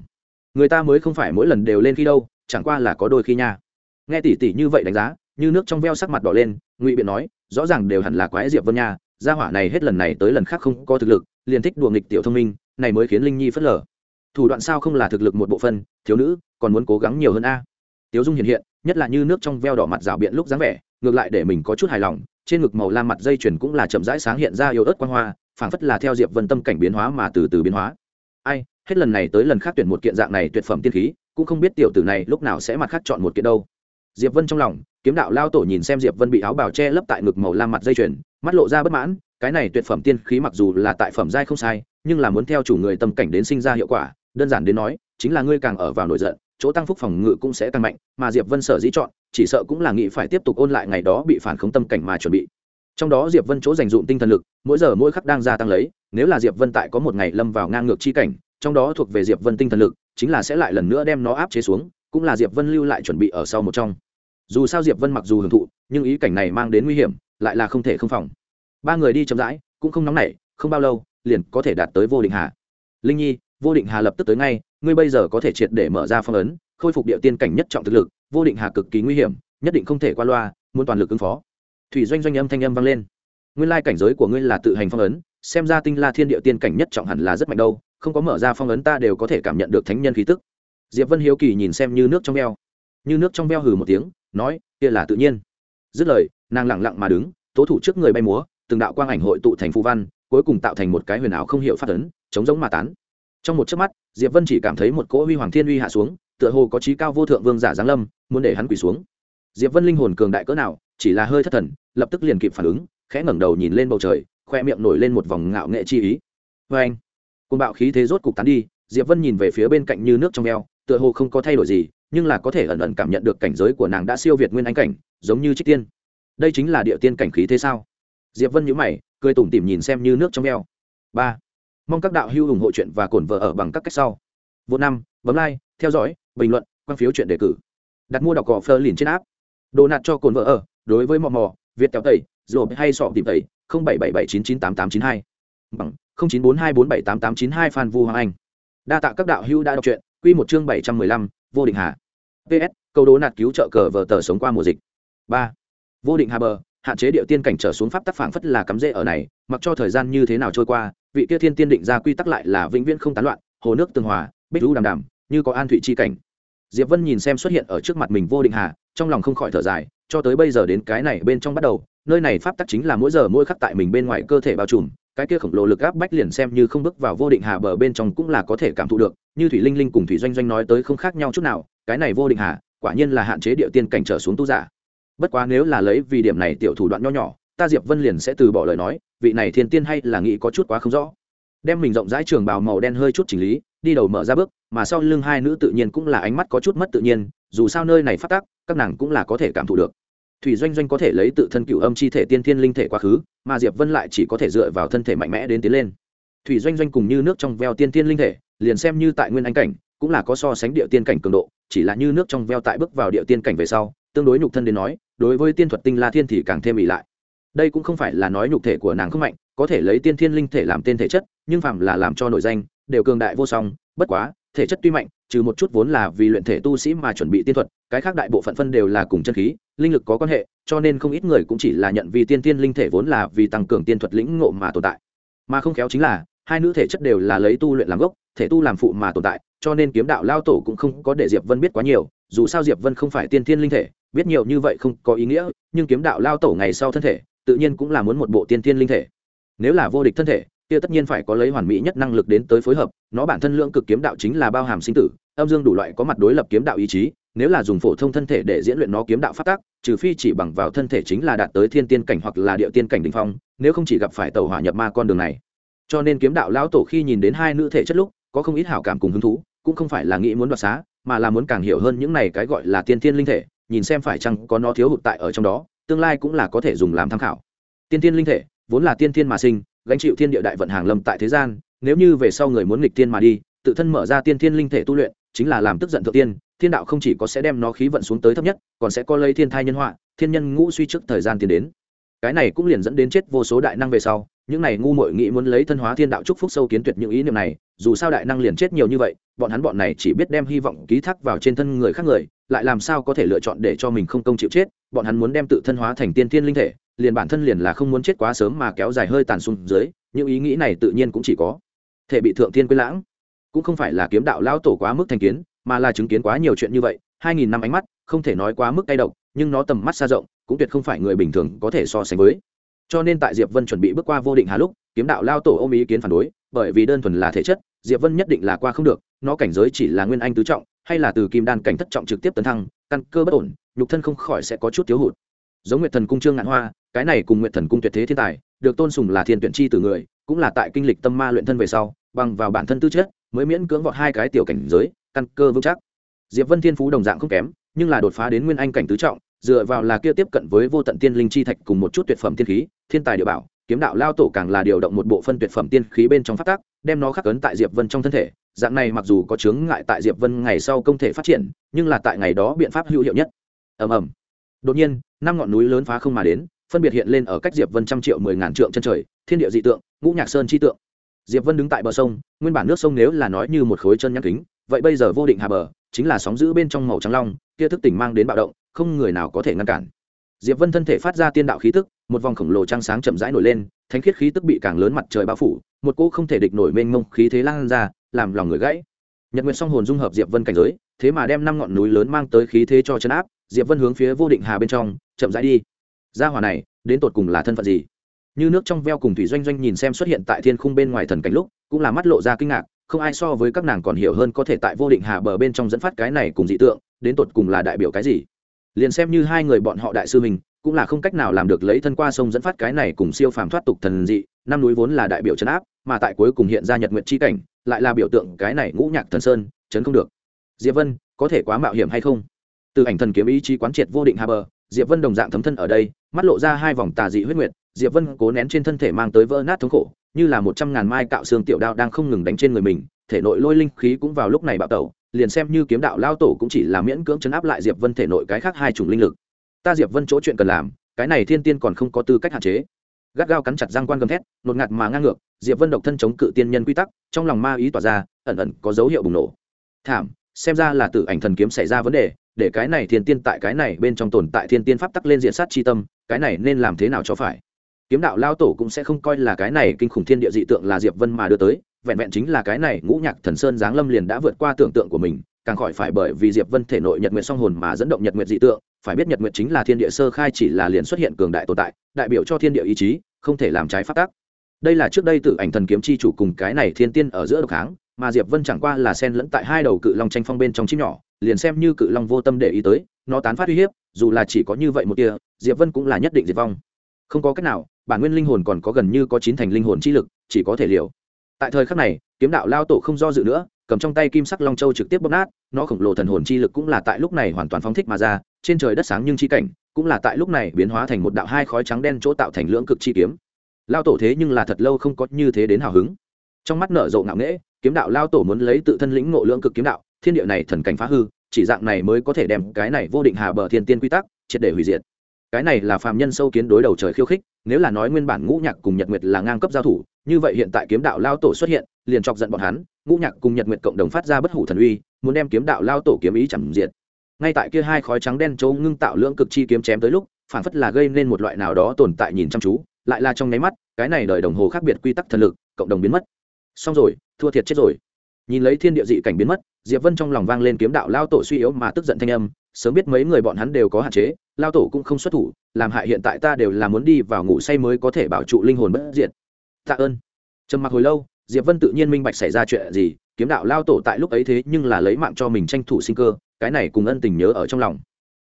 Người ta mới không phải mỗi lần đều lên khi đâu, chẳng qua là có đôi khi nha. Nghe tỷ tỷ như vậy đánh giá, như nước trong veo sắc mặt đỏ lên, ngụy biện nói, rõ ràng đều hẳn là quái diệp vân nha, gia hỏa này hết lần này tới lần khác không có thực lực, liền thích đùa nghịch tiểu thông minh, này mới khiến linh nhi phất lờ. Thủ đoạn sao không là thực lực một bộ phân thiếu nữ, còn muốn cố gắng nhiều hơn a tiếu dung hiện hiện, nhất là như nước trong veo đỏ mặt rào biện lúc dáng vẻ, ngược lại để mình có chút hài lòng, trên ngực màu lam mặt dây chuyền cũng là chậm rãi sáng hiện ra yếu ớt quan hoa, phảng phất là theo diệp vân tâm cảnh biến hóa mà từ từ biến hóa. Ai, hết lần này tới lần khác tuyển một kiện dạng này tuyệt phẩm tiên khí, cũng không biết tiểu tử này lúc nào sẽ mặt khác chọn một kiện đâu. Diệp vân trong lòng, kiếm đạo lao tổ nhìn xem diệp vân bị áo bào che lấp tại ngực màu lam mặt dây chuyền, mắt lộ ra bất mãn, cái này tuyệt phẩm tiên khí mặc dù là tại phẩm giai không sai, nhưng là muốn theo chủ người tâm cảnh đến sinh ra hiệu quả, đơn giản đến nói, chính là ngươi càng ở vào nổi giận chỗ tăng phúc phòng ngự cũng sẽ tăng mạnh, mà diệp vân sở dĩ chọn, chỉ sợ cũng là nghĩ phải tiếp tục ôn lại ngày đó bị phản khống tâm cảnh mà chuẩn bị. Trong đó diệp vân chỗ dành dụng tinh thần lực, mỗi giờ mỗi khắc đang gia tăng lấy, nếu là diệp vân tại có một ngày lâm vào ngang ngược chi cảnh, trong đó thuộc về diệp vân tinh thần lực, chính là sẽ lại lần nữa đem nó áp chế xuống, cũng là diệp vân lưu lại chuẩn bị ở sau một trong. Dù sao diệp vân mặc dù hưởng thụ, nhưng ý cảnh này mang đến nguy hiểm, lại là không thể không phòng. Ba người đi chậm rãi, cũng không nóng nảy, không bao lâu, liền có thể đạt tới vô định hà. Linh nhi, vô định hà lập tức tới ngay ngươi bây giờ có thể triệt để mở ra phong ấn, khôi phục địa tiên cảnh nhất trọng thực lực, vô định hà cực kỳ nguy hiểm, nhất định không thể qua loa, muốn toàn lực ứng phó. Thủy doanh doanh âm thanh âm vang lên. Nguyên lai cảnh giới của ngươi là tự hành phong ấn, xem ra tinh la thiên địa tiên cảnh nhất trọng hẳn là rất mạnh đâu, không có mở ra phong ấn ta đều có thể cảm nhận được thánh nhân khí tức. Diệp vân hiếu kỳ nhìn xem như nước trong veo. Như nước trong veo hừ một tiếng, nói, kia là tự nhiên. Dứt lời, nàng lặng lặng mà đứng, tố thủ trước người bay múa, từng đạo quang ảnh hội tụ thành phù văn, cuối cùng tạo thành một cái huyền ảo không hiểu phát ấn, chống giống mà tán trong một chớp mắt, diệp vân chỉ cảm thấy một cỗ huy hoàng thiên uy hạ xuống, tựa hồ có trí cao vô thượng vương giả giáng lâm, muốn để hắn quỳ xuống. Diệp vân linh hồn cường đại cỡ nào, chỉ là hơi thất thần, lập tức liền kịp phản ứng, khẽ ngẩng đầu nhìn lên bầu trời, khoe miệng nổi lên một vòng ngạo nghệ chi ý. Vê anh côn bạo khí thế rốt cục tán đi, diệp vân nhìn về phía bên cạnh như nước trong eo, tựa hồ không có thay đổi gì, nhưng là có thể ẩn ẩn cảm nhận được cảnh giới của nàng đã siêu việt nguyên anh cảnh, giống như trích tiên. Đây chính là địa tiên cảnh khí thế sao? Diệp vân nhíu mày, cười tủm tỉm nhìn xem như nước trong eo. Ba mong các đạo hữu ủng hộ chuyện và cổn vợ ở bằng các cách sau. Vô năm, bấm like, theo dõi, bình luận, quan phiếu chuyện đề cử. Đặt mua đọc cỏ phơ liền trên áp đồ nạt cho cồn vợ ở, đối với mò mò, việt kéo tẩy rồi hay sọ tìm tẩy, không bảy bảy bảy chín chín tám tám chín hai. Bằng, không chín bốn hai bốn bảy tám tám chín hai phan vu hoàng anh. Đa tạ các đạo hữu đã đọc truyện, quy một chương bảy trăm mười lăm, vô định hà. Ps câu đố nạt cứu trợ cờ vờ tờ sống qua mùa dịch. Ba, vô định hà bờ hạn chế điệu tiên cảnh trở xuống pháp tắc phảng phất là cắm rễ ở này, mặc cho thời gian như thế nào trôi qua, vị kia thiên tiên định ra quy tắc lại là vĩnh viễn không tán loạn, hồ nước tương hòa, bích lũ đàm đàm, như có an thủy chi cảnh. Diệp vân nhìn xem xuất hiện ở trước mặt mình vô định hà, trong lòng không khỏi thở dài, cho tới bây giờ đến cái này bên trong bắt đầu, nơi này pháp tắc chính là mỗi giờ mỗi khắc tại mình bên ngoài cơ thể bao trùm, cái kia khổng lồ lực áp bách liền xem như không bước vào vô định hà bờ bên trong cũng là có thể cảm thụ được, như thủy linh linh cùng thủy doanh doanh nói tới không khác nhau chút nào, cái này vô định hà, quả nhiên là hạn chế địa tiên cảnh trở xuống tu giả bất quá nếu là lấy vì điểm này tiểu thủ đoạn nho nhỏ, ta diệp vân liền sẽ từ bỏ lời nói, vị này thiên tiên hay là nghĩ có chút quá không rõ. Đem mình rộng rãi trường bào màu đen hơi chút chỉnh lý, đi đầu mở ra bước, mà sau lưng hai nữ tự nhiên cũng là ánh mắt có chút mất tự nhiên, dù sao nơi này phát tác các nàng cũng là có thể cảm thụ được. Thủy doanh doanh có thể lấy tự thân cựu âm chi thể tiên thiên linh thể quá khứ, mà diệp vân lại chỉ có thể dựa vào thân thể mạnh mẽ đến tiến lên. Thủy doanh doanh cùng như nước trong veo tiên thiên linh thể, liền xem như tại nguyên anh cảnh, cũng là có so sánh địa tiên cảnh cường độ, chỉ là như nước trong veo tại bước vào địa tiên cảnh về sau tương đối nhục thân đến nói, đối với tiên thuật tinh la thiên thì càng thêm ỉ lại. Đây cũng không phải là nói nhục thể của nàng không mạnh, có thể lấy tiên thiên linh thể làm tên thể chất, nhưng phạm là làm cho nổi danh, đều cường đại vô song, bất quá, thể chất tuy mạnh, trừ một chút vốn là vì luyện thể tu sĩ mà chuẩn bị tiên thuật, cái khác đại bộ phận phân đều là cùng chân khí, linh lực có quan hệ, cho nên không ít người cũng chỉ là nhận vì tiên tiên linh thể vốn là vì tăng cường tiên thuật lĩnh ngộ mà tồn tại. Mà không khéo chính là, hai nữ thể chất đều là lấy tu luyện làm gốc, thể tu làm phụ mà tồn tại, cho nên kiếm đạo lao tổ cũng không có để diệp vân biết quá nhiều, dù sao diệp vân không phải tiên thiên linh thể biết nhiều như vậy không có ý nghĩa, nhưng kiếm đạo lao tổ ngày sau thân thể, tự nhiên cũng là muốn một bộ tiên tiên linh thể. Nếu là vô địch thân thể, kia tất nhiên phải có lấy hoàn mỹ nhất năng lực đến tới phối hợp, nó bản thân lượng cực kiếm đạo chính là bao hàm sinh tử, âm dương đủ loại có mặt đối lập kiếm đạo ý chí, nếu là dùng phổ thông thân thể để diễn luyện nó kiếm đạo phát tác trừ phi chỉ bằng vào thân thể chính là đạt tới thiên tiên cảnh hoặc là địa tiên cảnh đ ỉ n h phong, nếu không chỉ gặp phải tàu hỏa nhập ma con đường này. Cho nên kiếm đạo lão tổ khi nhìn đến hai nữ thể chất lúc, có không ít hảo cảm cùng hứng thú, cũng không phải là nghĩ muốn đoạt xá, mà là muốn càng hiểu hơn những này cái gọi là tiên tiên linh thể nhìn xem phải chăng có nó thiếu hụt tại ở trong đó, tương lai cũng là có thể dùng làm tham khảo. Tiên tiên linh thể, vốn là tiên tiên mà sinh, gánh chịu thiên địa đại vận hàng lâm tại thế gian, nếu như về sau người muốn nghịch tiên mà đi, tự thân mở ra tiên thiên linh thể tu luyện, chính là làm tức giận thượng tiên, thiên đạo không chỉ có sẽ đem nó khí vận xuống tới thấp nhất, còn sẽ có lấy thiên thai nhân họa, thiên nhân ngũ suy trước thời gian tiến đến. Cái này cũng liền dẫn đến chết vô số đại năng về sau, những này ngu muội nghĩ muốn lấy thân hóa thiên đạo chúc phúc sâu kiến tuyệt những ý niệm này, dù sao đại năng liền chết nhiều như vậy, bọn hắn bọn này chỉ biết đem hy vọng ký thác vào trên thân người khác người lại làm sao có thể lựa chọn để cho mình không công chịu chết? Bọn hắn muốn đem tự thân hóa thành tiên thiên linh thể, liền bản thân liền là không muốn chết quá sớm mà kéo dài hơi tàn xuống dưới, những ý nghĩ này tự nhiên cũng chỉ có thể bị thượng tiên quên lãng. Cũng không phải là kiếm đạo lão tổ quá mức thành kiến, mà là chứng kiến quá nhiều chuyện như vậy, hai nghìn năm ánh mắt, không thể nói quá mức tay độc, nhưng nó tầm mắt xa rộng, cũng tuyệt không phải người bình thường có thể so sánh với. Cho nên tại diệp vân chuẩn bị bước qua vô định hà lúc, kiếm đạo lao tổ ôm ý kiến phản đối, bởi vì đơn thuần là thể chất, diệp vân nhất định là qua không được, nó cảnh giới chỉ là nguyên anh tứ trọng hay là từ kim đan cảnh thất trọng trực tiếp tấn thăng, căn cơ bất ổn, nhục thân không khỏi sẽ có chút thiếu hụt. Giống nguyệt thần cung trương ngạn hoa, cái này cùng nguyệt thần cung tuyệt thế thiên tài, được tôn sùng là thiên tuyển chi từ người, cũng là tại kinh lịch tâm ma luyện thân về sau, bằng vào bản thân tư chất, mới miễn cưỡng vọt hai cái tiểu cảnh giới, căn cơ vững chắc. Diệp vân thiên phú đồng dạng không kém, nhưng là đột phá đến nguyên anh cảnh tứ trọng, dựa vào là kia tiếp cận với vô tận tiên linh chi thạch cùng một chút tuyệt phẩm tiên khí, thiên tài địa bảo, kiếm đạo lao tổ càng là điều động một bộ phân tuyệt phẩm tiên khí bên trong phát tác đem nó khắc ấn tại diệp vân trong thân thể dạng này mặc dù có chướng ngại tại diệp vân ngày sau công thể phát triển, nhưng là tại ngày đó biện pháp hữu hiệu nhất. Ầm ầm. Đột nhiên, năm ngọn núi lớn phá không mà đến, phân biệt hiện lên ở cách diệp vân trăm triệu mười ngàn trượng chân trời, thiên địa dị tượng, ngũ nhạc sơn chi tượng. Diệp vân đứng tại bờ sông, nguyên bản nước sông nếu là nói như một khối chân nhăn kính, vậy bây giờ vô định hà bờ, chính là sóng giữ bên trong màu trắng long, kia thức tỉnh mang đến bạo động, không người nào có thể ngăn cản. Diệp vân thân thể phát ra tiên đạo khí tức, một vòng khổng lồ trăng sáng chậm rãi nổi lên, thánh khiết khí tức bị càng lớn mặt trời bao phủ, một cô không thể địch nổi mênh mông khí thế lan ra làm lòng người gãy. Nhật nguyện song hồn dung hợp diệp vân cảnh giới, thế mà đem năm ngọn núi lớn mang tới khí thế cho chân áp, diệp vân hướng phía vô định hà bên trong, chậm rãi đi. Gia hỏa này, đến tột cùng là thân phận gì? Như nước trong veo cùng thủy doanh doanh nhìn xem xuất hiện tại thiên khung bên ngoài thần cảnh lúc, cũng là mắt lộ ra kinh ngạc, không ai so với các nàng còn hiểu hơn có thể tại vô định hà bờ bên trong dẫn phát cái này cùng dị tượng, đến tột cùng là đại biểu cái gì? Liền xem như hai người bọn họ đại sư mình cũng là không cách nào làm được lấy thân qua sông dẫn phát cái này cùng siêu phàm thoát tục thần dị, năm núi vốn là đại biểu trấn áp, mà tại cuối cùng hiện ra nhật nguyện chi cảnh, lại là biểu tượng cái này ngũ nhạc thần sơn, chấn không được. Diệp vân, có thể quá mạo hiểm hay không? Từ ảnh thần kiếm ý chí quán triệt vô định hà bờ, diệp vân đồng dạng thấm thân ở đây, mắt lộ ra hai vòng tà dị huyết nguyệt, diệp vân cố nén trên thân thể mang tới vỡ nát thống khổ, như là một trăm ngàn mai cạo xương tiểu đao đang không ngừng đánh trên người mình, thể nội lôi linh khí cũng vào lúc này bạo tẩu, liền xem như kiếm đạo lao tổ cũng chỉ là miễn cưỡng chấn áp lại diệp vân thể nội cái khác hai chủng linh lực ta diệp vân chỗ chuyện cần làm, cái này thiên tiên còn không có tư cách hạn chế. Gắt gao cắn chặt răng quan gầm thét, nột ngạt mà ngang ngược, diệp vân độc thân chống cự tiên nhân quy tắc, trong lòng ma ý tỏa ra, ẩn ẩn có dấu hiệu bùng nổ. Thảm, xem ra là tự ảnh thần kiếm xảy ra vấn đề, để cái này thiên tiên tại cái này bên trong tồn tại thiên tiên pháp tắc lên diện sát chi tâm, cái này nên làm thế nào cho phải? Kiếm đạo lao tổ cũng sẽ không coi là cái này kinh khủng thiên địa dị tượng là diệp vân mà đưa tới, vẹn vẹn chính là cái này ngũ nhạc thần sơn giáng lâm liền đã vượt qua tưởng tượng của mình, càng khỏi phải bởi vì diệp vân thể nội nhật nguyện song hồn mà dẫn động nhật nguyện dị tượng phải biết nhật nguyện chính là thiên địa sơ khai chỉ là liền xuất hiện cường đại tồn tại, đại biểu cho thiên địa ý chí, không thể làm trái pháp tắc. Đây là trước đây tự ảnh thần kiếm chi chủ cùng cái này thiên tiên ở giữa độc kháng, mà diệp vân chẳng qua là sen lẫn tại hai đầu cự long tranh phong bên trong chim nhỏ, liền xem như cự long vô tâm để ý tới, nó tán phát uy hiếp, dù là chỉ có như vậy một tia, diệp vân cũng là nhất định diệt vong. Không có cách nào, bản nguyên linh hồn còn có gần như có chín thành linh hồn chi lực, chỉ có thể liều. Tại thời khắc này, kiếm đạo lao tổ không do dự nữa, cầm trong tay kim sắc long châu trực tiếp bóp nát, nó khổng lồ thần hồn chi lực cũng là tại lúc này hoàn toàn phóng thích mà ra trên trời đất sáng nhưng chi cảnh, cũng là tại lúc này biến hóa thành một đạo hai khói trắng đen chỗ tạo thành lưỡng cực chi kiếm. Lao tổ thế nhưng là thật lâu không có như thế đến hào hứng. Trong mắt nở rộ ngạo nghễ, kiếm đạo lao tổ muốn lấy tự thân lĩnh ngộ lưỡng cực kiếm đạo, thiên địa này thần cảnh phá hư, chỉ dạng này mới có thể đem cái này vô định hà bờ thiên tiên quy tắc, triệt để hủy diệt. Cái này là phàm nhân sâu kiến đối đầu trời khiêu khích, nếu là nói nguyên bản ngũ nhạc cùng nhật nguyệt là ngang cấp giao thủ, như vậy hiện tại kiếm đạo lao tổ xuất hiện, liền chọc giận bọn hắn, ngũ nhạc cùng nhật nguyệt cộng đồng phát ra bất hủ thần uy, muốn đem kiếm đạo lao tổ kiếm ý chẳng diệt ngay tại kia hai khói trắng đen chỗ ngưng tạo lưỡng cực chi kiếm chém tới lúc, phản phất là gây nên một loại nào đó tồn tại nhìn chăm chú, lại là trong nháy mắt, cái này đời đồng hồ khác biệt quy tắc thần lực, cộng đồng biến mất. Xong rồi, thua thiệt chết rồi. Nhìn lấy thiên địa dị cảnh biến mất, diệp vân trong lòng vang lên kiếm đạo lao tổ suy yếu mà tức giận thanh âm, sớm biết mấy người bọn hắn đều có hạn chế, lao tổ cũng không xuất thủ, làm hại hiện tại ta đều là muốn đi vào ngủ say mới có thể bảo trụ linh hồn bất diệt. Tạ ơn. Trầm mặc hồi lâu, diệp vân tự nhiên minh bạch xảy ra chuyện gì, kiếm đạo lao tổ tại lúc ấy thế nhưng là lấy mạng cho mình tranh thủ sinh cơ cái này cùng ân tình nhớ ở trong lòng.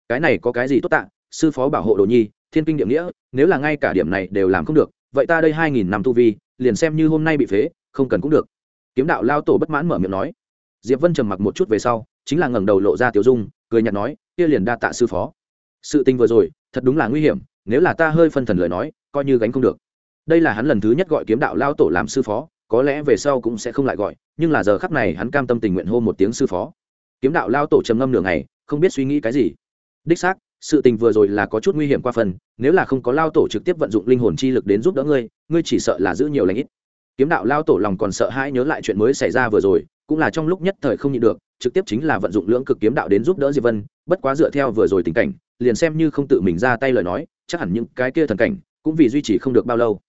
Cái này có cái gì tốt tạ, sư phó bảo hộ đồ nhi, thiên kinh địa nghĩa, nếu là ngay cả điểm này đều làm không được, vậy ta đây hai nghìn năm tu vi, liền xem như hôm nay bị phế, không cần cũng được. Kiếm đạo lao tổ bất mãn mở miệng nói. Diệp vân trầm mặc một chút về sau, chính là ngẩng đầu lộ ra tiểu dung, cười nhạt nói, kia liền đa tạ sư phó. Sự tình vừa rồi, thật đúng là nguy hiểm, nếu là ta hơi phân thần lời nói, coi như gánh không được. Đây là hắn lần thứ nhất gọi kiếm đạo lao tổ làm sư phó, có lẽ về sau cũng sẽ không lại gọi, nhưng là giờ khắc này hắn cam tâm tình nguyện hô một tiếng sư phó kiếm đạo lao tổ trầm ngâm nửa ngày, không biết suy nghĩ cái gì. Đích xác, sự tình vừa rồi là có chút nguy hiểm qua phần, nếu là không có lao tổ trực tiếp vận dụng linh hồn chi lực đến giúp đỡ ngươi ngươi chỉ sợ là giữ nhiều lãnh ít. Kiếm đạo lao tổ lòng còn sợ hãi nhớ lại chuyện mới xảy ra vừa rồi, cũng là trong lúc nhất thời không nhịn được, trực tiếp chính là vận dụng lưỡng cực kiếm đạo đến giúp đỡ diệp vân, bất quá dựa theo vừa rồi tình cảnh, liền xem như không tự mình ra tay lời nói, chắc hẳn những cái kia thần cảnh, cũng vì duy trì không được bao lâu.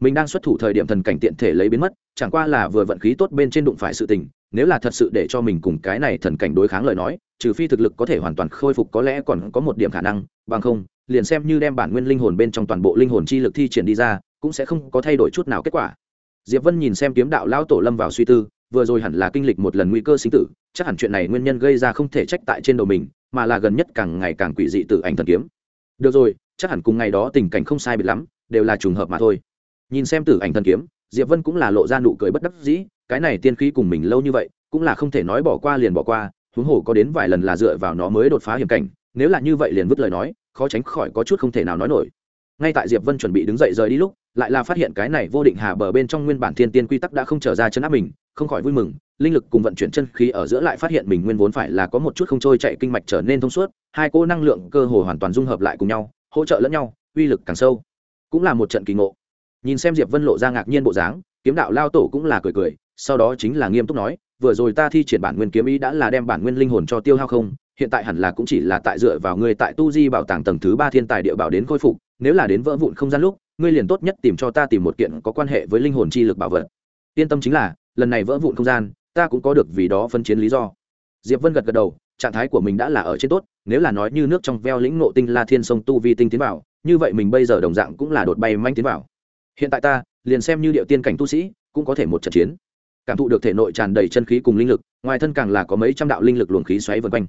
Mình đang xuất thủ thời điểm thần cảnh tiện thể lấy biến mất, chẳng qua là vừa vận khí tốt bên trên đụng phải sự tình nếu là thật sự để cho mình cùng cái này thần cảnh đối kháng lời nói, trừ phi thực lực có thể hoàn toàn khôi phục có lẽ còn có một điểm khả năng, bằng không, liền xem như đem bản nguyên linh hồn bên trong toàn bộ linh hồn chi lực thi triển đi ra, cũng sẽ không có thay đổi chút nào kết quả. Diệp vân nhìn xem kiếm đạo lão tổ lâm vào suy tư, vừa rồi hẳn là kinh lịch một lần nguy cơ sinh tử, chắc hẳn chuyện này nguyên nhân gây ra không thể trách tại trên đầu mình, mà là gần nhất càng ngày càng quỷ dị tự ảnh thần kiếm. Được rồi, chắc hẳn cùng ngày đó tình cảnh không sai biệt lắm, đều là trùng hợp mà thôi. Nhìn xem tử ảnh thần kiếm, diệp vân cũng là lộ ra nụ cười bất đắc dĩ cái này tiên khí cùng mình lâu như vậy, cũng là không thể nói bỏ qua liền bỏ qua, huống hồ có đến vài lần là dựa vào nó mới đột phá hiểm cảnh, nếu là như vậy liền vứt lời nói, khó tránh khỏi có chút không thể nào nói nổi. Ngay tại diệp vân chuẩn bị đứng dậy rời đi lúc, lại là phát hiện cái này vô định hà bờ bên trong nguyên bản thiên tiên quy tắc đã không trở ra chân áp mình, không khỏi vui mừng, linh lực cùng vận chuyển chân khí ở giữa lại phát hiện mình nguyên vốn phải là có một chút không trôi chạy kinh mạch trở nên thông suốt, hai cô năng lượng cơ hồ hoàn toàn dung hợp lại cùng nhau, hỗ trợ lẫn nhau, uy lực càng sâu. Cũng là một trận kỳ ngộ. Nhìn xem diệp vân lộ ra ngạc nhiên bộ dáng, kiếm đạo lao tổ cũng là cười cười sau đó chính là nghiêm túc nói, vừa rồi ta thi triển bản nguyên kiếm ý đã là đem bản nguyên linh hồn cho tiêu hao không, hiện tại hẳn là cũng chỉ là tại dựa vào ngươi tại tu di bảo tàng tầng thứ ba thiên tài địa bảo đến khôi phục, nếu là đến vỡ vụn không gian lúc, ngươi liền tốt nhất tìm cho ta tìm một kiện có quan hệ với linh hồn chi lực bảo vật. Yên tâm chính là, lần này vỡ vụn không gian, ta cũng có được vì đó phân chiến lý do. Diệp vân gật gật đầu, trạng thái của mình đã là ở trên tốt, nếu là nói như nước trong veo lĩnh nộ tinh la thiên sông tu vi tinh tiến vào, như vậy mình bây giờ đồng dạng cũng là đột bay manh tiến vào. Hiện tại ta, liền xem như điệu tiên cảnh tu sĩ, cũng có thể một trận chiến cảm thụ được thể nội tràn đầy chân khí cùng linh lực, ngoài thân càng là có mấy trăm đạo linh lực luồng khí xoáy vần quanh.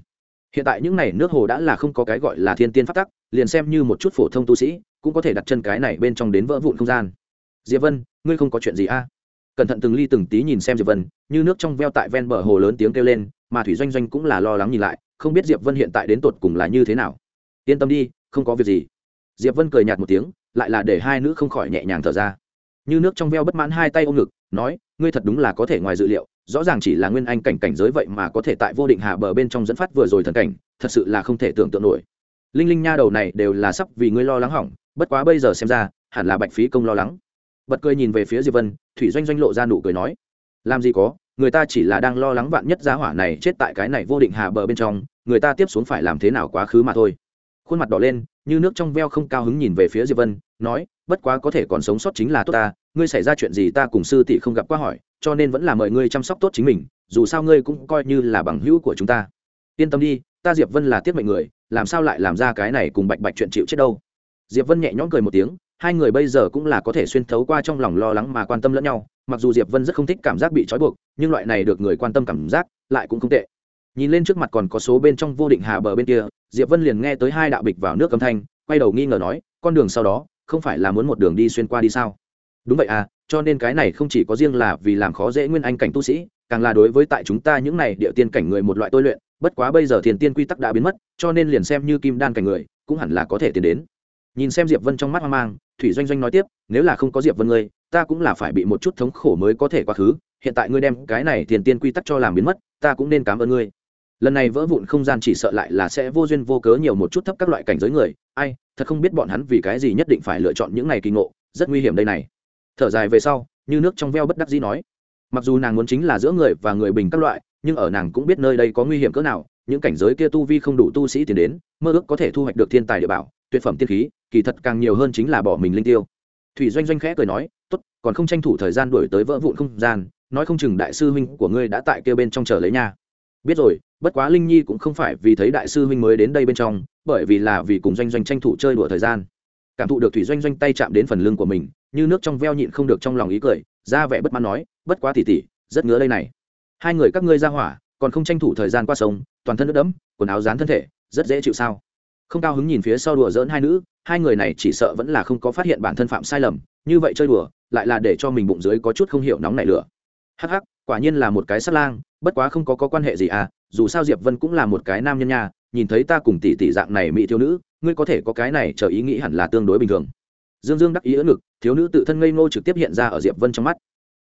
Hiện tại những n à y nước hồ đã là không có cái gọi là thiên tiên phát tắc, liền xem như một chút phổ thông tu sĩ, cũng có thể đặt chân cái này bên trong đến vỡ vụn không gian. Diệp vân, ngươi không có chuyện gì a? À? cẩn thận từng ly từng tí nhìn xem diệp vân, như nước trong veo tại ven bờ hồ lớn tiếng kêu lên, mà thủy doanh doanh cũng là lo lắng nhìn lại, không biết diệp vân hiện tại đến tột cùng là như thế nào. Yên tâm đi, không có việc gì. Diệp vân cười nhạt một tiếng, lại là để hai nữ không khỏi nhẹ nhàng thở ra. Như nước trong veo bất mãn hai tay ôm ngực, nói ngươi thật đúng là có thể ngoài dự liệu, rõ ràng chỉ là nguyên anh cảnh cảnh giới vậy mà có thể tại vô định hạ bờ bên trong dẫn phát vừa rồi thần cảnh, thật sự là không thể tưởng tượng nổi. Linh linh nha đầu này đều là sắp vì ngươi lo lắng hỏng, bất quá bây giờ xem ra, hẳn là bạch phí công lo lắng. Bật cười nhìn về phía diệp vân, thủy doanh doanh lộ ra nụ cười nói, làm gì có, người ta chỉ là đang lo lắng vạn nhất giá hỏa này chết tại cái này vô định hà bờ bên trong, người ta tiếp xuống phải làm thế nào quá khứ mà thôi. Khuôn mặt đỏ lên, như nước trong veo không cao hứng nhìn về phía diệp vân, nói, bất quá có thể còn sống sót chính là tốt ta ngươi xảy ra chuyện gì ta cùng sư tỷ không gặp qua hỏi, cho nên vẫn là mời ngươi chăm sóc tốt chính mình, dù sao ngươi cũng coi như là bằng hữu của chúng ta. Yên tâm đi, ta diệp vân là tiết mệnh người, làm sao lại làm ra cái này cùng bạch bạch chuyện chịu chết đâu. Diệp vân nhẹ nhõm cười một tiếng, hai người bây giờ cũng là có thể xuyên thấu qua trong lòng lo lắng mà quan tâm lẫn nhau, mặc dù diệp vân rất không thích cảm giác bị trói buộc, nhưng loại này được người quan tâm cảm giác lại cũng không tệ. Nhìn lên trước mặt còn có số bên trong vô định hà bờ bên kia, diệp vân liền nghe tới hai đạo bịch vào nước âm thanh, quay đầu nghi ngờ nói, con đường sau đó, không phải là muốn một đường đi xuyên qua đi sao? Đúng vậy à cho nên cái này không chỉ có riêng là vì làm khó dễ nguyên anh cảnh tu sĩ, càng là đối với tại chúng ta những này địa tiên cảnh người một loại tôi luyện, bất quá bây giờ thiền tiên quy tắc đã biến mất, cho nên liền xem như kim đan cảnh người, cũng hẳn là có thể tiến đến. Nhìn xem diệp vân trong mắt hoang mang, thủy doanh doanh nói tiếp, nếu là không có diệp vân ngươi, ta cũng là phải bị một chút thống khổ mới có thể quá khứ, hiện tại ngươi đem cái này thiền tiên quy tắc cho làm biến mất, ta cũng nên cảm ơn ngươi. Lần này vỡ vụn không gian chỉ sợ lại là sẽ vô duyên vô cớ nhiều một chút thấp các loại cảnh giới người, ai, thật không biết bọn hắn vì cái gì nhất định phải lựa chọn những này kỳ ngộ, rất nguy hiểm đây này thở dài về sau, như nước trong veo bất đắc dĩ nói. Mặc dù nàng muốn chính là giữa người và người bình các loại, nhưng ở nàng cũng biết nơi đây có nguy hiểm cỡ nào, những cảnh giới kia tu vi không đủ tu sĩ tiến đến, mơ ước có thể thu hoạch được thiên tài địa bảo, tuyệt phẩm tiên khí, kỳ thật càng nhiều hơn chính là bỏ mình linh tiêu. Thủy doanh doanh khẽ cười nói, tốt, còn không tranh thủ thời gian đuổi tới vỡ vụn không gian, nói không chừng đại sư huynh của ngươi đã tại kia bên trong chờ lấy nha. Biết rồi, bất quá linh nhi cũng không phải vì thấy đại sư huynh mới đến đây bên trong, bởi vì là vì cùng doanh doanh tranh thủ chơi đùa thời gian. Cảm thụ được thủy doanh doanh tay chạm đến phần lưng của mình như nước trong veo nhịn không được trong lòng ý cười ra vẻ bất mãn nói bất quá tỉ tỉ rất ngứa đây này. Hai người các ngươi ra hỏa còn không tranh thủ thời gian qua sông toàn thân nước đẫm quần áo dán thân thể rất dễ chịu sao? Không cao hứng nhìn phía sau đùa dỡn hai nữ hai người này chỉ sợ vẫn là không có phát hiện bản thân phạm sai lầm như vậy chơi đùa lại là để cho mình bụng dưới có chút không hiểu nóng nảy lửa. Hắc hắc quả nhiên là một cái sát lang bất quá không có, có quan hệ gì à dù sao diệp vân cũng là một cái nam nhân nha nhìn thấy ta cùng tỷ tỷ dạng này mỹ thiếu nữ ngươi có thể có cái này chờ ý nghĩ hẳn là tương đối bình thường dương dương đắc ý ưỡn ngực, thiếu nữ tự thân ngây ngô trực tiếp hiện ra ở diệp vân trong mắt.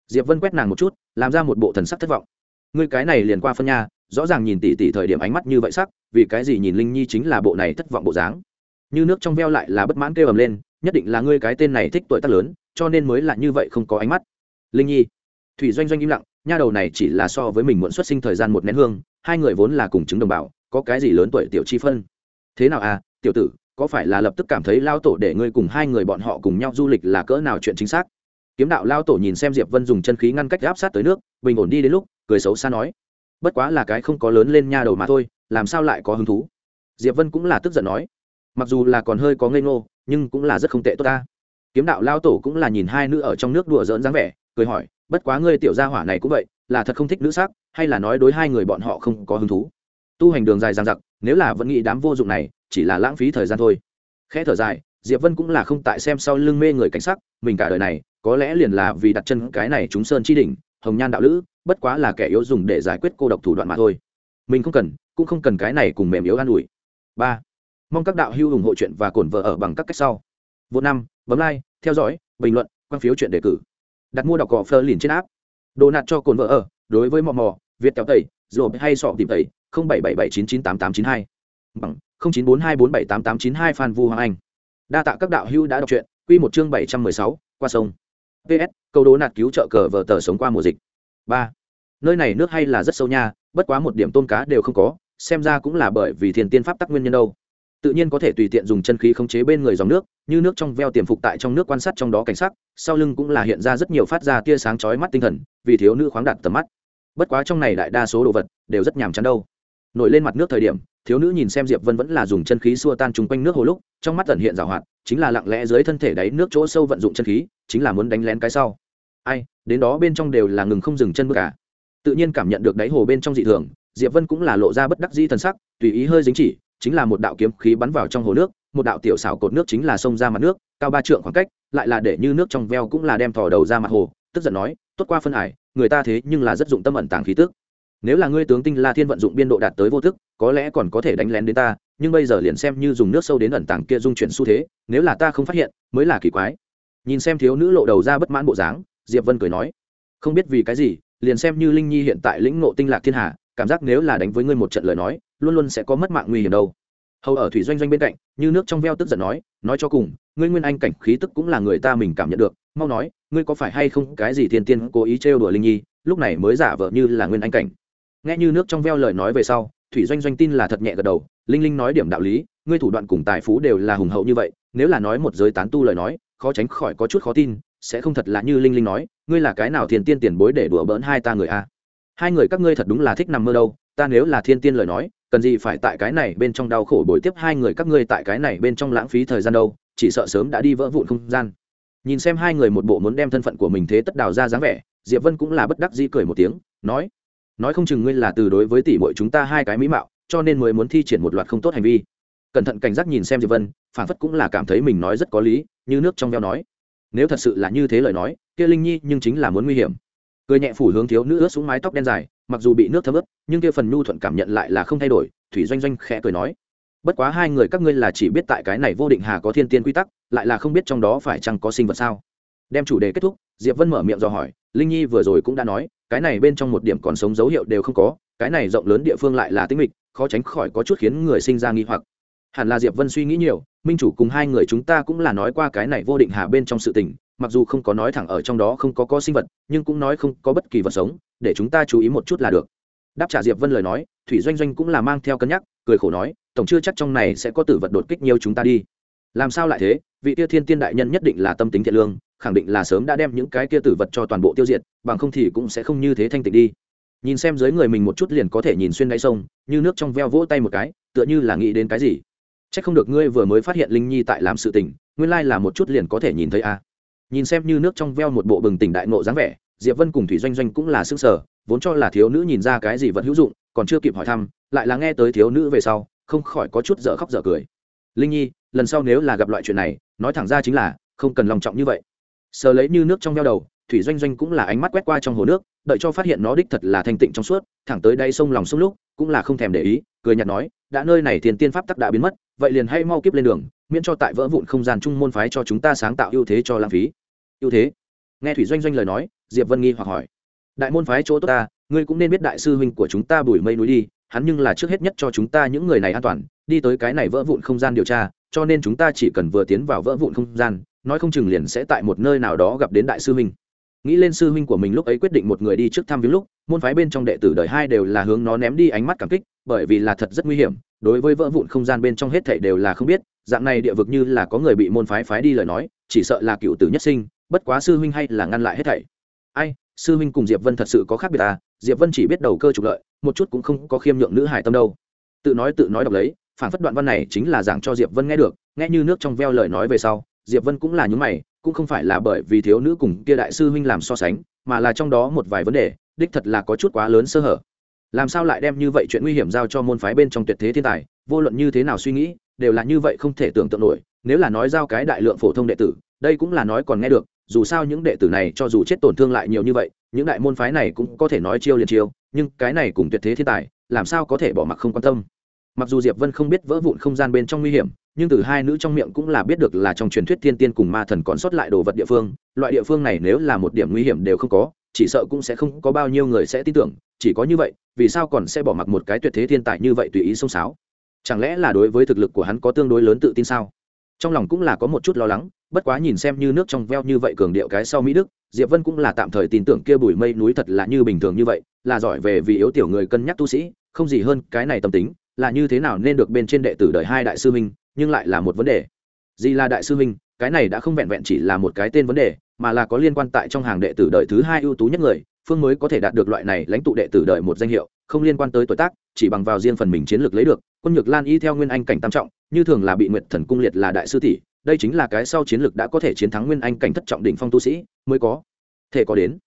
Diệp vân quét nàng một chút, làm ra một bộ thần sắc thất vọng. Ngươi cái này liền qua phân nha, rõ ràng nhìn tỷ tỷ thời điểm ánh mắt như vậy sắc, vì cái gì nhìn linh nhi chính là bộ này thất vọng bộ dáng? Như nước trong veo lại là bất mãn kêu ầm lên, nhất định là ngươi cái tên này thích tuổi tác lớn, cho nên mới là như vậy không có ánh mắt. Linh nhi, thủy doanh doanh im lặng, nha đầu này chỉ là so với mình muộn xuất sinh thời gian một nén hương, hai người vốn là cùng chứng đồng bào, có cái gì lớn tuổi tiểu chi phân? Thế nào à tiểu tử có phải là lập tức cảm thấy lao tổ để ngươi cùng hai người bọn họ cùng nhau du lịch là cỡ nào chuyện chính xác? Kiếm đạo lao tổ nhìn xem diệp vân dùng chân khí ngăn cách áp sát tới nước, bình ổn đi đến lúc, cười xấu xa nói, bất quá là cái không có lớn lên nha đầu mà thôi, làm sao lại có hứng thú? Diệp vân cũng là tức giận nói, mặc dù là còn hơi có ngây ngô, nhưng cũng là rất không tệ tốt ta. Kiếm đạo lao tổ cũng là nhìn hai nữ ở trong nước đùa giỡn dáng vẻ, cười hỏi, bất quá ngươi tiểu gia hỏa này cũng vậy, là thật không thích nữ sắc, hay là nói đối hai người bọn họ không có hứng thú? Tu hành đường dài dằng dặc, nếu là vẫn nghĩ đám vô dụng này chỉ là lãng phí thời gian thôi. Khẽ thở dài, diệp vân cũng là không tại xem sau lưng mê người cảnh sắc, mình cả đời này, có lẽ liền là vì đặt chân cái này chúng sơn chi đỉnh, hồng nhan đạo lữ, bất quá là kẻ yếu dùng để giải quyết cô độc thủ đoạn mà thôi. Mình không cần, cũng không cần cái này cùng mềm yếu an ủi. Ba, mong các đạo hữu ủng hộ chuyện và cổn vợ ở bằng các cách sau. Vô năm, bấm like, theo dõi, bình luận, quan phiếu chuyện đề cử. Đặt mua đọc cỏ phơ liền trên áp đồ nạt cho cồn vợ ở, đối với mò mò, việt kéo tẩy rồi hay sọ tìm tẩy, không bảy bảy bảy chín chín tám tám chín hai. Bằng chín bốn hai bốn bảy tám tám chín hai phan vu hoàng anh. Đa tạ các đạo hữu đã đọc truyện. Quy một chương bảy trăm mười sáu, qua sông. Ps câu đố nạt cứu trợ cờ vợ tờ sống qua mùa dịch. Ba. Nơi này nước hay là rất sâu nha, bất quá một điểm tôm cá đều không có, xem ra cũng là bởi vì thiền tiên pháp tắc nguyên nhân đâu. Tự nhiên có thể tùy tiện dùng chân khí khống chế bên người dòng nước, như nước trong veo tiềm phục tại trong nước quan sát trong đó cảnh sắc, sau lưng cũng là hiện ra rất nhiều phát ra tia sáng chói mắt tinh thần, vì thiếu nữ khoáng đạt tầm mắt. Bất quá trong này đại đa số đồ vật đều rất nhàm chán đâu. Nổi lên mặt nước thời điểm thiếu nữ nhìn xem diệp vân vẫn là dùng chân khí xua tan chung quanh nước hồ lúc, trong mắt tẩn hiện rào hoạt, chính là lặng lẽ dưới thân thể đáy nước chỗ sâu vận dụng chân khí, chính là muốn đánh lén cái sau. Ai, đến đó bên trong đều là ngừng không dừng chân bước cả. Tự nhiên cảm nhận được đáy hồ bên trong dị thường, diệp vân cũng là lộ ra bất đắc dĩ thần sắc, tùy ý hơi dính chỉ, chính là một đạo kiếm khí bắn vào trong hồ nước, một đạo tiểu xảo cột nước chính là xông ra mặt nước, cao ba trượng khoảng cách, lại là để như nước trong veo cũng là đem thò đầu ra mặt hồ, tức giận nói, tốt qua phân ải, người ta thế nhưng là rất dụng tâm ẩn tàng khí tức nếu là ngươi tướng tinh la thiên vận dụng biên độ đạt tới vô thức, có lẽ còn có thể đánh lén đến ta, nhưng bây giờ liền xem như dùng nước sâu đến ẩn tàng kia dung chuyển xu thế, nếu là ta không phát hiện, mới là kỳ quái. Nhìn xem thiếu nữ lộ đầu ra bất mãn bộ dáng, diệp vân cười nói, không biết vì cái gì, liền xem như linh nhi hiện tại lĩnh ngộ tinh lạc thiên hà, cảm giác nếu là đánh với ngươi một trận lời nói, luôn luôn sẽ có mất mạng nguy hiểm đâu. Hầu ở thủy doanh doanh bên cạnh, như nước trong veo tức giận nói nói cho cùng, ngươi nguyên anh cảnh khí tức cũng là người ta mình cảm nhận được, mau nói, ngươi có phải hay không cái gì thiên tiên cố ý trêu đùa linh nhi, lúc này mới giả vờ như là nguyên anh cảnh? Nghe như nước trong veo lời nói về sau, thủy doanh doanh tin là thật nhẹ gật đầu, linh linh nói điểm đạo lý, ngươi thủ đoạn cùng tài phú đều là hùng hậu như vậy, nếu là nói một giới tán tu lời nói, khó tránh khỏi có chút khó tin, sẽ không thật là như linh linh nói, ngươi là cái nào thiên tiên tiền bối để đùa bỡn hai ta người a? Hai người các ngươi thật đúng là thích nằm mơ đâu, ta nếu là thiên tiên lời nói, cần gì phải tại cái này bên trong đau khổ bồi tiếp hai người các ngươi tại cái này bên trong lãng phí thời gian đâu, chỉ sợ sớm đã đi vỡ vụn không gian. Nhìn xem hai người một bộ muốn đem thân phận của mình thế tất đào ra dáng vẻ, diệp vân cũng là bất đắc dĩ cười một tiếng, nói nói không chừng ngươi là từ đối với tỷ muội chúng ta hai cái mỹ mạo, cho nên mới muốn thi triển một loạt không tốt hành vi. Cẩn thận cảnh giác nhìn xem diệp vân, phản phất cũng là cảm thấy mình nói rất có lý, như nước trong veo nói. Nếu thật sự là như thế lời nói, kia linh nhi nhưng chính là muốn nguy hiểm. Cười nhẹ phủ hướng thiếu nữ ướt xuống mái tóc đen dài, mặc dù bị nước thấm ướt, nhưng kia phần nhu thuận cảm nhận lại là không thay đổi, thủy doanh doanh khẽ cười nói. Bất quá hai người các ngươi là chỉ biết tại cái này vô định hà có thiên tiên quy tắc, lại là không biết trong đó phải chăng có sinh vật sao. Đem chủ đề kết thúc, diệp vân mở miệng dò hỏi linh nhi vừa rồi cũng đã nói, cái này bên trong một điểm còn sống dấu hiệu đều không có, cái này rộng lớn địa phương lại là tinh mịch, khó tránh khỏi có chút khiến người sinh ra nghi hoặc. Hẳn là diệp vân suy nghĩ nhiều, minh chủ cùng hai người chúng ta cũng là nói qua cái này vô định hà bên trong sự tình, mặc dù không có nói thẳng ở trong đó không có có sinh vật, nhưng cũng nói không có bất kỳ vật sống, để chúng ta chú ý một chút là được. Đáp trả diệp vân lời nói, thủy doanh doanh cũng là mang theo cân nhắc, cười khổ nói, tổng chưa chắc trong này sẽ có tử vật đột kích nhiều chúng ta đi. Làm sao lại thế? Vị Tiêu thiên tiên đại nhân nhất định là tâm tính thiện lương khẳng định là sớm đã đem những cái kia tử vật cho toàn bộ tiêu diệt, bằng không thì cũng sẽ không như thế thanh tịnh đi. Nhìn xem dưới người mình một chút liền có thể nhìn xuyên đáy sông, như nước trong veo vỗ tay một cái, tựa như là nghĩ đến cái gì. C h ắ c không được ngươi vừa mới phát hiện linh nhi tại làm sự tình, nguyên lai là một chút liền có thể nhìn thấy a nhìn xem như nước trong veo một bộ bừng tỉnh đại nộ dáng vẻ, diệp vân cùng thủy doanh doanh cũng là s ư ơ n g sở vốn cho là thiếu nữ nhìn ra cái gì vẫn hữu dụng, còn chưa kịp hỏi thăm, lại là nghe tới thiếu nữ về sau, không khỏi có chút dở khóc dở cười. Linh nhi, lần sau nếu là gặp loại chuyện này, nói thẳng ra chính là, không cần lòng trọng như vậy sờ lấy như nước trong veo đầu, thủy doanh doanh cũng là ánh mắt quét qua trong hồ nước, đợi cho phát hiện nó đích thật là thanh tịnh trong suốt, thẳng tới đây sông lòng sông lúc, cũng là không thèm để ý, cười nhạt nói, đã nơi này tiền tiên pháp tắc đã biến mất, vậy liền hay mau kiếp lên đường, miễn cho tại vỡ vụn không gian chung môn phái cho chúng ta sáng tạo ưu thế cho lãng phí. Ưu thế? Nghe thủy doanh doanh lời nói, diệp vân nghi hoặc hỏi. Đại môn phái chỗ tốt ta, ngươi cũng nên biết đại sư huynh của chúng ta bùi mây núi đi, hắn nhưng là trước hết nhất cho chúng ta những người này an toàn, đi tới cái này vỡ vụn không gian điều tra, cho nên chúng ta chỉ cần vừa tiến vào vỡ vụn không gian nói không chừng liền sẽ tại một nơi nào đó gặp đến đại sư huynh. Nghĩ lên sư huynh của mình lúc ấy quyết định một người đi trước thăm viếng lúc, môn phái bên trong đệ tử đời hai đều là hướng nó ném đi ánh mắt cảm kích, bởi vì là thật rất nguy hiểm, đối với vỡ vụn không gian bên trong hết thảy đều là không biết, dạng này địa vực như là có người bị môn phái phái đi lời nói, chỉ sợ là cựu tử nhất sinh, bất quá sư huynh hay là ngăn lại hết thảy. Ai, sư huynh cùng diệp vân thật sự có khác biệt à? Diệp vân chỉ biết đầu cơ trục lợi, một chút cũng không có khiêm nhượng nữ hải tâm đâu. Tự nói tự nói đọc lấy, phản phất đoạn văn này chính là giảng cho diệp vân nghe được, nghe như nước trong veo lời nói về sau diệp vân cũng là những mày, cũng không phải là bởi vì thiếu nữ cùng kia đại sư huynh làm so sánh, mà là trong đó một vài vấn đề, đích thật là có chút quá lớn sơ hở. Làm sao lại đem như vậy chuyện nguy hiểm giao cho môn phái bên trong tuyệt thế thiên tài, vô luận như thế nào suy nghĩ, đều là như vậy không thể tưởng tượng nổi, nếu là nói giao cái đại lượng phổ thông đệ tử, đây cũng là nói còn nghe được, dù sao những đệ tử này cho dù chết tổn thương lại nhiều như vậy, những đại môn phái này cũng có thể nói chiêu liền chiêu, nhưng cái này cùng tuyệt thế thiên tài, làm sao có thể bỏ mặc không quan tâm. Mặc dù diệp vân không biết vỡ vụn không gian bên trong nguy hiểm nhưng từ hai nữ trong miệng cũng là biết được là trong truyền thuyết thiên tiên cùng ma thần còn sót lại đồ vật địa phương, loại địa phương này nếu là một điểm nguy hiểm đều không có, chỉ sợ cũng sẽ không có bao nhiêu người sẽ tin tưởng, chỉ có như vậy, vì sao còn sẽ bỏ mặc một cái tuyệt thế thiên tài như vậy tùy ý xông xáo? Chẳng lẽ là đối với thực lực của hắn có tương đối lớn tự tin sao? Trong lòng cũng là có một chút lo lắng, bất quá nhìn xem như nước trong veo như vậy cường điệu cái sau mỹ đức, diệp vân cũng là tạm thời tin tưởng kia bùi mây núi thật là như bình thường như vậy, là giỏi về vì yếu tiểu người cân nhắc tu sĩ, không gì hơn cái này tâm tính, là như thế nào nên được bên trên đệ tử đời hai đại sư minh nhưng lại là một vấn đề. Gì là đại sư huynh cái này đã không vẹn vẹn chỉ là một cái tên vấn đề, mà là có liên quan tại trong hàng đệ tử đời thứ hai ưu tú nhất người, phương mới có thể đạt được loại này lãnh tụ đệ tử đời một danh hiệu, không liên quan tới tuổi tác, chỉ bằng vào riêng phần mình chiến lược lấy được, quân nhược lan y theo nguyên anh cảnh tam trọng, như thường là bị nguyệt thần cung liệt là đại sư tỷ, đây chính là cái sau chiến lược đã có thể chiến thắng nguyên anh cảnh thất trọng đỉnh phong tu sĩ, mới có thể có đến.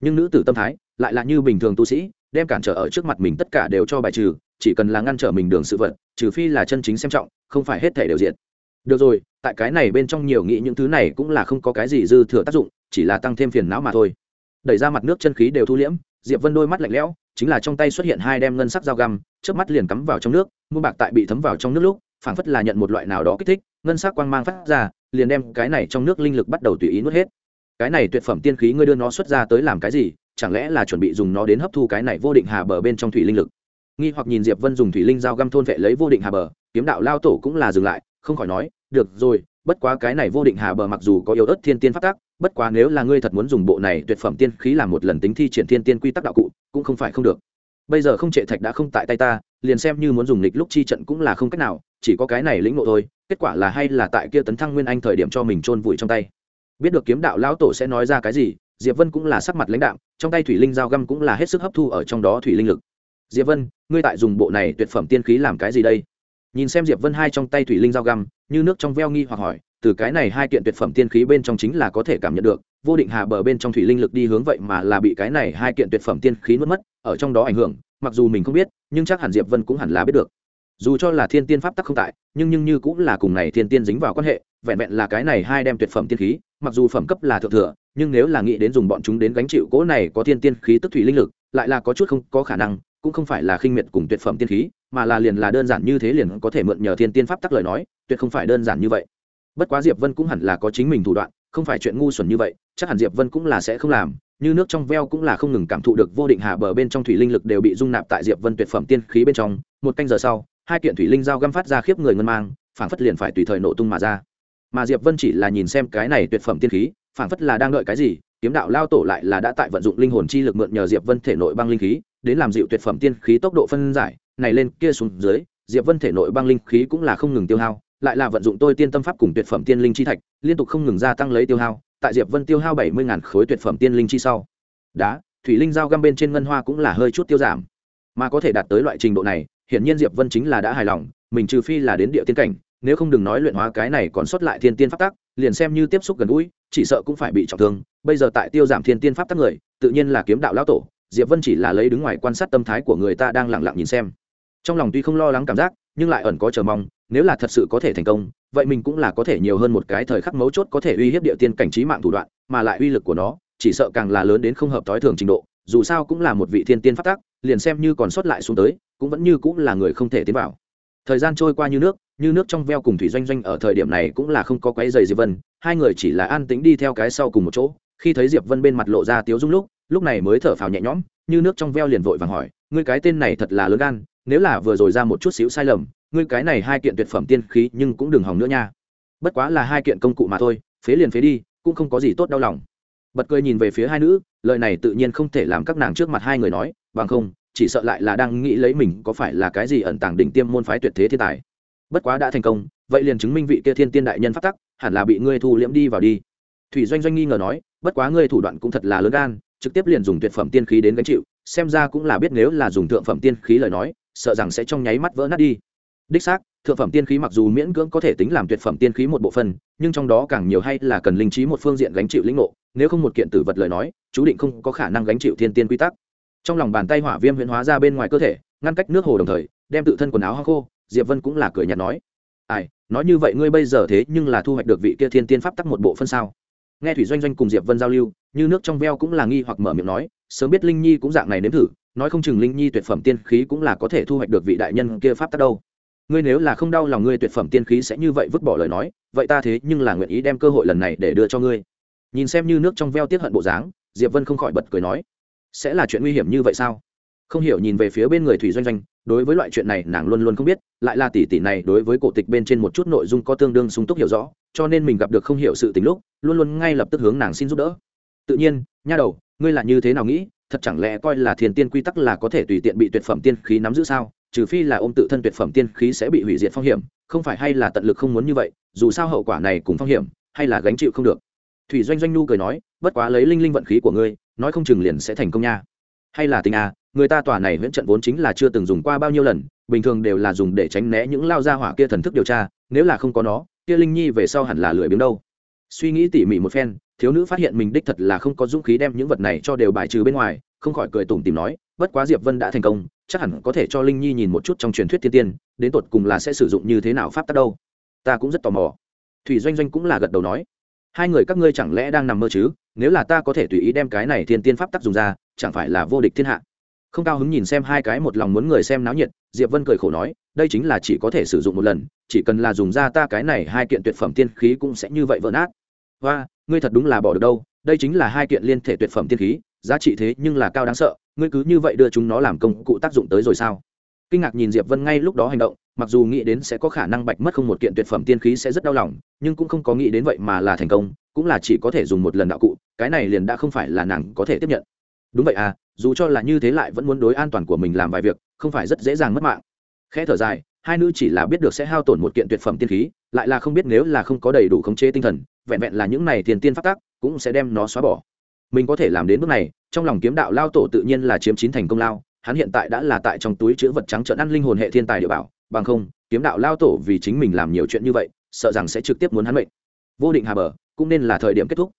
Nhưng nữ tử tâm thái lại là như bình thường tu sĩ, đem cản trở ở trước mặt mình tất cả đều cho bài trừ, chỉ cần là ngăn trở mình đường sự vật, trừ phi là chân chính xem trọng không phải hết thể đều diện được rồi, tại cái này bên trong nhiều nghĩ những thứ này cũng là không có cái gì dư thừa tác dụng, chỉ là tăng thêm phiền não mà thôi. Đẩy ra mặt nước chân khí đều thu liễm, diệp vân đôi mắt lạnh lẽo, chính là trong tay xuất hiện hai đem ngân sắc dao găm trước mắt liền cắm vào trong nước, muôn bạc tại bị thấm vào trong nước lúc, phảng phất là nhận một loại nào đó kích thích, ngân sắc quang mang phát ra, liền đem cái này trong nước linh lực bắt đầu tùy ý nuốt hết. Cái này tuyệt phẩm tiên khí ngươi đưa nó xuất ra tới làm cái gì, chẳng lẽ là chuẩn bị dùng nó đến hấp thu cái này vô định hà bờ bên trong thủy linh lực? Nghi hoặc nhìn diệp vân dùng thủy linh dao găm thôn vệ lấy vô định hà bờ kiếm đạo lao tổ cũng là dừng lại không khỏi nói được rồi bất quá cái này vô định hà bờ mặc dù có yếu ớt thiên tiên pháp tắc bất quá nếu là ngươi thật muốn dùng bộ này tuyệt phẩm tiên khí làm một lần tính thi triển thiên tiên quy tắc đạo cụ cũng không phải không được. Bây giờ không trệ thạch đã không tại tay ta liền xem như muốn dùng lịch lúc chi trận cũng là không cách nào chỉ có cái này lĩnh ngộ thôi kết quả là hay là tại kia tấn thăng nguyên anh thời điểm cho mình chôn vùi trong tay. Biết được kiếm đạo lão tổ sẽ nói ra cái gì diệp vân cũng là sắc mặt lãnh đạm, trong tay thủy linh dao găm cũng là hết sức hấp thu ở trong đó thủy linh lực. Diệp vân ngươi tại dùng bộ này tuyệt phẩm tiên khí làm cái gì đây? Nhìn xem diệp vân hai trong tay thủy linh dao găm, như nước trong veo nghi hoặc hỏi, từ cái này hai kiện tuyệt phẩm tiên khí bên trong chính là có thể cảm nhận được, vô định hà bờ bên trong thủy linh lực đi hướng vậy mà là bị cái này hai kiện tuyệt phẩm tiên khí nuốt mất, ở trong đó ảnh hưởng, mặc dù mình không biết, nhưng chắc hẳn diệp vân cũng hẳn là biết được. Dù cho là thiên tiên pháp tắc không tại, nhưng nhưng như cũng là cùng này thiên tiên dính vào quan hệ, vẹn vẹn là cái này hai đem tuyệt phẩm tiên khí, mặc dù phẩm cấp là thượng thừa, nhưng nếu là nghĩ đến dùng bọn chúng đến gánh chịu cỗ này có thiên tiên khí tức thủy linh lực, lại là có chút không có khả năng, cũng không phải là khinh miệt cùng tuyệt phẩm tiên khí mà là liền là đơn giản như thế liền có thể mượn nhờ thiên tiên pháp tắc lời nói, tuyệt không phải đơn giản như vậy. Bất quá diệp vân cũng hẳn là có chính mình thủ đoạn, không phải chuyện ngu xuẩn như vậy, chắc hẳn diệp vân cũng là sẽ không làm, như nước trong veo cũng là không ngừng cảm thụ được vô định hạ bờ bên trong thủy linh lực đều bị dung nạp tại diệp vân tuyệt phẩm tiên khí bên trong, một canh giờ sau, hai kiện thủy linh dao găm phát ra khiếp người ngân mang, phảng phất liền phải tùy thời nổ tung mà ra. Mà diệp vân chỉ là nhìn xem cái này tuyệt phẩm tiên khí, phảng phất là đang đợi cái gì, kiếm đạo lao tổ lại là đã tại vận dụng linh hồn chi lực mượn nhờ diệp vân thể nội băng linh khí, đến làm dịu tuyệt phẩm tiên khí tốc độ phân giải này lên, kia xuống dưới, diệp vân thể nội băng linh khí cũng là không ngừng tiêu hao, lại là vận dụng tôi tiên tâm pháp cùng tuyệt phẩm tiên linh chi thạch, liên tục không ngừng gia tăng lấy tiêu hao, tại diệp vân tiêu hao bảy mươi khối tuyệt phẩm tiên linh chi sau. Đá, thủy linh dao găm bên trên ngân hoa cũng là hơi chút tiêu giảm. Mà có thể đạt tới loại trình độ này, hiển nhiên diệp vân chính là đã hài lòng, mình trừ phi là đến địa tiên cảnh, nếu không đừng nói luyện hóa cái này còn sót lại thiên tiên pháp tắc, liền xem như tiếp xúc gần gũi, chỉ sợ cũng phải bị trọng thương. Bây giờ tại tiêu giảm thiên tiên pháp tắc người, tự nhiên là kiếm đạo lão tổ, diệp vân chỉ là lấy đứng ngoài quan sát tâm thái của người ta đang lặng lặng nhìn xem trong lòng tuy không lo lắng cảm giác, nhưng lại ẩn có chờ mong, nếu là thật sự có thể thành công, vậy mình cũng là có thể nhiều hơn một cái thời khắc mấu chốt có thể uy hiếp địa tiên cảnh trí mạng thủ đoạn, mà lại uy lực của nó, chỉ sợ càng là lớn đến không hợp thói thường trình độ, dù sao cũng là một vị thiên tiên phát tác liền xem như còn sót lại xuống tới, cũng vẫn như cũng là người không thể tiến vào. Thời gian trôi qua như nước như nước trong veo cùng thủy doanh doanh ở thời điểm này cũng là không có quái dày diệp vân, hai người chỉ là an tĩnh đi theo cái sau cùng một chỗ. Khi thấy diệp vân bên mặt lộ ra tiếu dung lúc lúc này mới thở phào nhẹ nhõm, như nước trong veo liền vội vàng hỏi, ngươi cái tên này thật là lớn gan nếu là vừa rồi ra một chút xíu sai lầm, ngươi cái này hai kiện tuyệt phẩm tiên khí nhưng cũng đừng hỏng nữa nha. Bất quá là hai kiện công cụ mà thôi, phế liền phế đi, cũng không có gì tốt đau lòng. Bật cười nhìn về phía hai nữ, lời này tự nhiên không thể làm các nàng trước mặt hai người nói, bằng không, chỉ sợ lại là đang nghĩ lấy mình có phải là cái gì ẩn tàng đỉnh tiêm môn phái tuyệt thế thiên tài. Bất quá đã thành công, vậy liền chứng minh vị kia thiên tiên đại nhân phát tắc, hẳn là bị ngươi thu liễm đi vào đi. Thủy doanh doanh nghi ngờ nói, bất quá ngươi thủ đoạn cũng thật là lớn gan, trực tiếp liền dùng tuyệt phẩm tiên khí đến gánh chịu, xem ra cũng là biết nếu là dùng thượng phẩm tiên khí lời nói sợ rằng sẽ trong nháy mắt vỡ nát đi. Đích xác, thượng phẩm tiên khí mặc dù miễn cưỡng có thể tính làm tuyệt phẩm tiên khí một bộ phân nhưng trong đó càng nhiều hay là cần linh trí một phương diện gánh chịu lĩnh ngộ, nếu không một kiện tử vật lời nói, chú định không có khả năng gánh chịu thiên tiên quy tắc. Trong lòng bàn tay hỏa viêm huyễn hóa ra bên ngoài cơ thể, ngăn cách nước hồ đồng thời, đem tự thân quần áo hoa khô, diệp vân cũng là cười nhạt nói. Ai, nói như vậy ngươi bây giờ thế nhưng là thu hoạch được vị kia thiên tiên pháp tắc một bộ phân sao? Nghe thủy doanh doanh cùng diệp vân giao lưu, như nước trong veo cũng là nghi hoặc mở miệng nói, sớm biết linh nhi cũng dạng này nếm thử nói không chừng linh nhi tuyệt phẩm tiên khí cũng là có thể thu hoạch được vị đại nhân kia pháp tắc đâu. Ngươi nếu là không đau lòng ngươi tuyệt phẩm tiên khí sẽ như vậy vứt bỏ lời nói, vậy ta thế nhưng là nguyện ý đem cơ hội lần này để đưa cho ngươi. Nhìn xem như nước trong veo tiết hận bộ dáng, diệp vân không khỏi bật cười nói, sẽ là chuyện nguy hiểm như vậy sao? Không hiểu nhìn về phía bên người thủy doanh doanh, đối với loại chuyện này nàng luôn luôn không biết, lại là tỷ tỷ này đối với cổ tịch bên trên một chút nội dung có tương đương sung túc hiểu rõ, cho nên mình gặp được không hiểu sự tình lúc, luôn luôn ngay lập tức hướng nàng xin giúp đỡ. Tự nhiên, nha đầu, ngươi là như thế nào nghĩ thật chẳng lẽ coi là thiền tiên quy tắc là có thể tùy tiện bị tuyệt phẩm tiên khí nắm giữ sao? Trừ phi là ôm tự thân tuyệt phẩm tiên khí sẽ bị hủy diệt phong hiểm, không phải hay là tận lực không muốn như vậy, dù sao hậu quả này cũng phong hiểm, hay là gánh chịu không được. Thủy doanh doanh nu cười nói, bất quá lấy linh linh vận khí của ngươi, nói không chừng liền sẽ thành công nha. Hay là tình à người ta tòa này huyễn trận vốn chính là chưa từng dùng qua bao nhiêu lần, bình thường đều là dùng để tránh né những lao gia hỏa kia thần thức điều tra, nếu là không có nó, kia linh nhi về sau hẳn là lười biếng đâu. Suy nghĩ tỉ mỉ một phen thiếu nữ phát hiện mình đích thật là không có dũng khí đem những vật này cho đều bài trừ bên ngoài, không khỏi cười tủm tìm nói, bất quá diệp vân đã thành công, chắc hẳn có thể cho linh nhi nhìn một chút trong truyền thuyết thiên tiên, đến tột cùng là sẽ sử dụng như thế nào pháp tắc đâu. Ta cũng rất tò mò. Thủy doanh doanh cũng là gật đầu nói, hai người các ngươi chẳng lẽ đang nằm mơ chứ? Nếu là ta có thể tùy ý đem cái này thiên tiên pháp tắc dùng ra, chẳng phải là vô địch thiên hạ? Không cao hứng nhìn xem hai cái một lòng muốn người xem náo nhiệt, diệp vân cười khổ nói, đây chính là chỉ có thể sử dụng một lần, chỉ cần là dùng ra ta cái này hai kiện tuyệt phẩm tiên khí cũng sẽ như vậy vỡ nát. Hoa ngươi thật đúng là bỏ được đâu, đây chính là hai kiện liên thể tuyệt phẩm tiên khí, giá trị thế nhưng là cao đáng sợ, ngươi cứ như vậy đưa chúng nó làm công cụ tác dụng tới rồi sao? Kinh ngạc nhìn diệp vân ngay lúc đó hành động, mặc dù nghĩ đến sẽ có khả năng bạch mất không một kiện tuyệt phẩm tiên khí sẽ rất đau lòng, nhưng cũng không có nghĩ đến vậy mà là thành công, cũng là chỉ có thể dùng một lần đạo cụ, cái này liền đã không phải là nàng có thể tiếp nhận. Đúng vậy à dù cho là như thế lại vẫn muốn đối an toàn của mình làm vài việc, không phải rất dễ dàng mất mạng. Khẽ thở dài, hai nữ chỉ là biết được sẽ hao tổn một kiện tuyệt phẩm tiên khí, lại là không biết nếu là không có đầy đủ khống chế tinh thần vẹn vẹn là những này tiền tiên phát tác cũng sẽ đem nó xóa bỏ. Mình có thể làm đến bước này, trong lòng kiếm đạo lao tổ tự nhiên là chiếm chín thành công lao, hắn hiện tại đã là tại trong túi chữ vật trắng trợn ăn linh hồn hệ thiên tài địa bảo, bằng không, kiếm đạo lao tổ vì chính mình làm nhiều chuyện như vậy, sợ rằng sẽ trực tiếp muốn hắn mệnh. Vô định hà bờ, cũng nên là thời điểm kết thúc.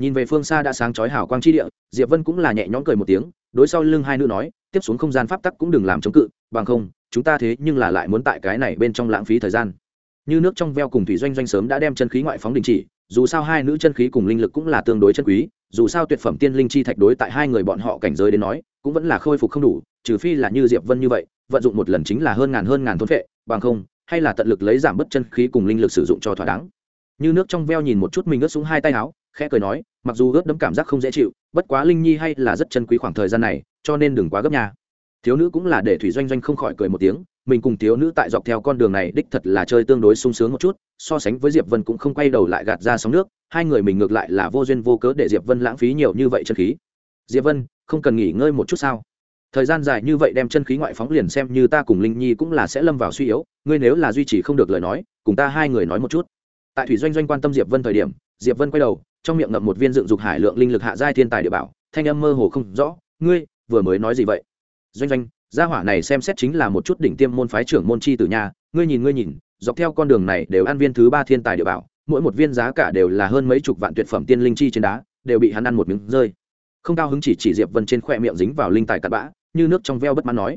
Nhìn về phương xa đã sáng chói hào quang chi địa, diệp vân cũng là nhẹ nhõm cười một tiếng, đối sau lưng hai nữ nói, tiếp xuống không gian pháp tắc cũng đừng làm chống cự, bằng không, chúng ta thế nhưng là lại muốn tại cái này bên trong lãng phí thời gian. Như nước trong veo cùng thủy doanh doanh sớm đã đem chân khí ngoại phóng đình chỉ dù sao hai nữ chân khí cùng linh lực cũng là tương đối chân quý, dù sao tuyệt phẩm tiên linh chi thạch đối tại hai người bọn họ cảnh giới đến nói, cũng vẫn là khôi phục không đủ, trừ phi là như diệp vân như vậy, vận dụng một lần chính là hơn ngàn hơn ngàn thôn phệ bằng không, hay là tận lực lấy giảm bớt chân khí cùng linh lực sử dụng cho thỏa đáng. Như nước trong veo nhìn một chút mình ướt xuống hai tay áo, khẽ cười nói, mặc dù ướt đẫm cảm giác không dễ chịu, bất quá linh nhi hay là rất chân quý khoảng thời gian này, cho nên đừng quá gấp nhà thiếu nữ cũng là để thủy doanh doanh không khỏi cười một tiếng, mình cùng thiếu nữ tại dọc theo con đường này đích thật là chơi tương đối sung sướng một chút so sánh với diệp vân cũng không quay đầu lại gạt ra sóng nước, hai người mình ngược lại là vô duyên vô cớ để diệp vân lãng phí nhiều như vậy chân khí. Diệp vân, không cần nghỉ ngơi một chút sao? Thời gian dài như vậy đem chân khí ngoại phóng liền xem như ta cùng linh nhi cũng là sẽ lâm vào suy yếu, ngươi nếu là duy trì không được lời nói, cùng ta hai người nói một chút. Tại thủy doanh doanh quan tâm diệp vân thời điểm, diệp vân quay đầu, trong miệng ngậm một viên dựng dục hải lượng linh lực hạ giai thiên tài địa bảo, thanh âm mơ hồ không rõ, ngươi, vừa mới nói gì vậy? Doanh doanh, gia hỏa này xem xét chính là một chút đỉnh tiêm môn phái trưởng môn chi tử nhà ngươi nhìn ngươi nhìn dọc theo con đường này đều ăn viên thứ ba thiên tài địa bảo, mỗi một viên giá cả đều là hơn mấy chục vạn tuyệt phẩm tiên linh chi trên đá, đều bị hắn ăn một miếng rơi. Không cao hứng chỉ chỉ diệp vân trên khoe miệng dính vào linh tài cặn bã, như nước trong veo bất mãn nói.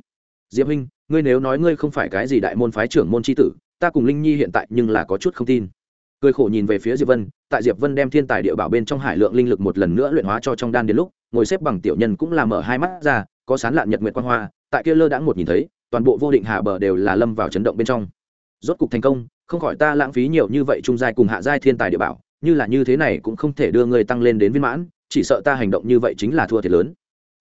Diệp huynh, ngươi nếu nói ngươi không phải cái gì đại môn phái trưởng môn chi tử, ta cùng linh nhi hiện tại nhưng là có chút không tin. Cười khổ nhìn về phía diệp vân, tại diệp vân đem thiên tài địa bảo bên trong hải lượng linh lực một lần nữa luyện hóa cho trong đan đến lúc, ngồi xếp bằng tiểu nhân cũng là mở hai mắt ra, có sán lạn nhật nguyệt quan hoa, tại kia lơ đãng một nhìn thấy, toàn bộ vô định hạ bờ đều là lâm vào chấn động bên trong rốt cục thành công, không khỏi ta lãng phí nhiều như vậy trung giai cùng hạ giai thiên tài địa bảo, như là như thế này cũng không thể đưa người tăng lên đến viên mãn, chỉ sợ ta hành động như vậy chính là thua thiệt lớn.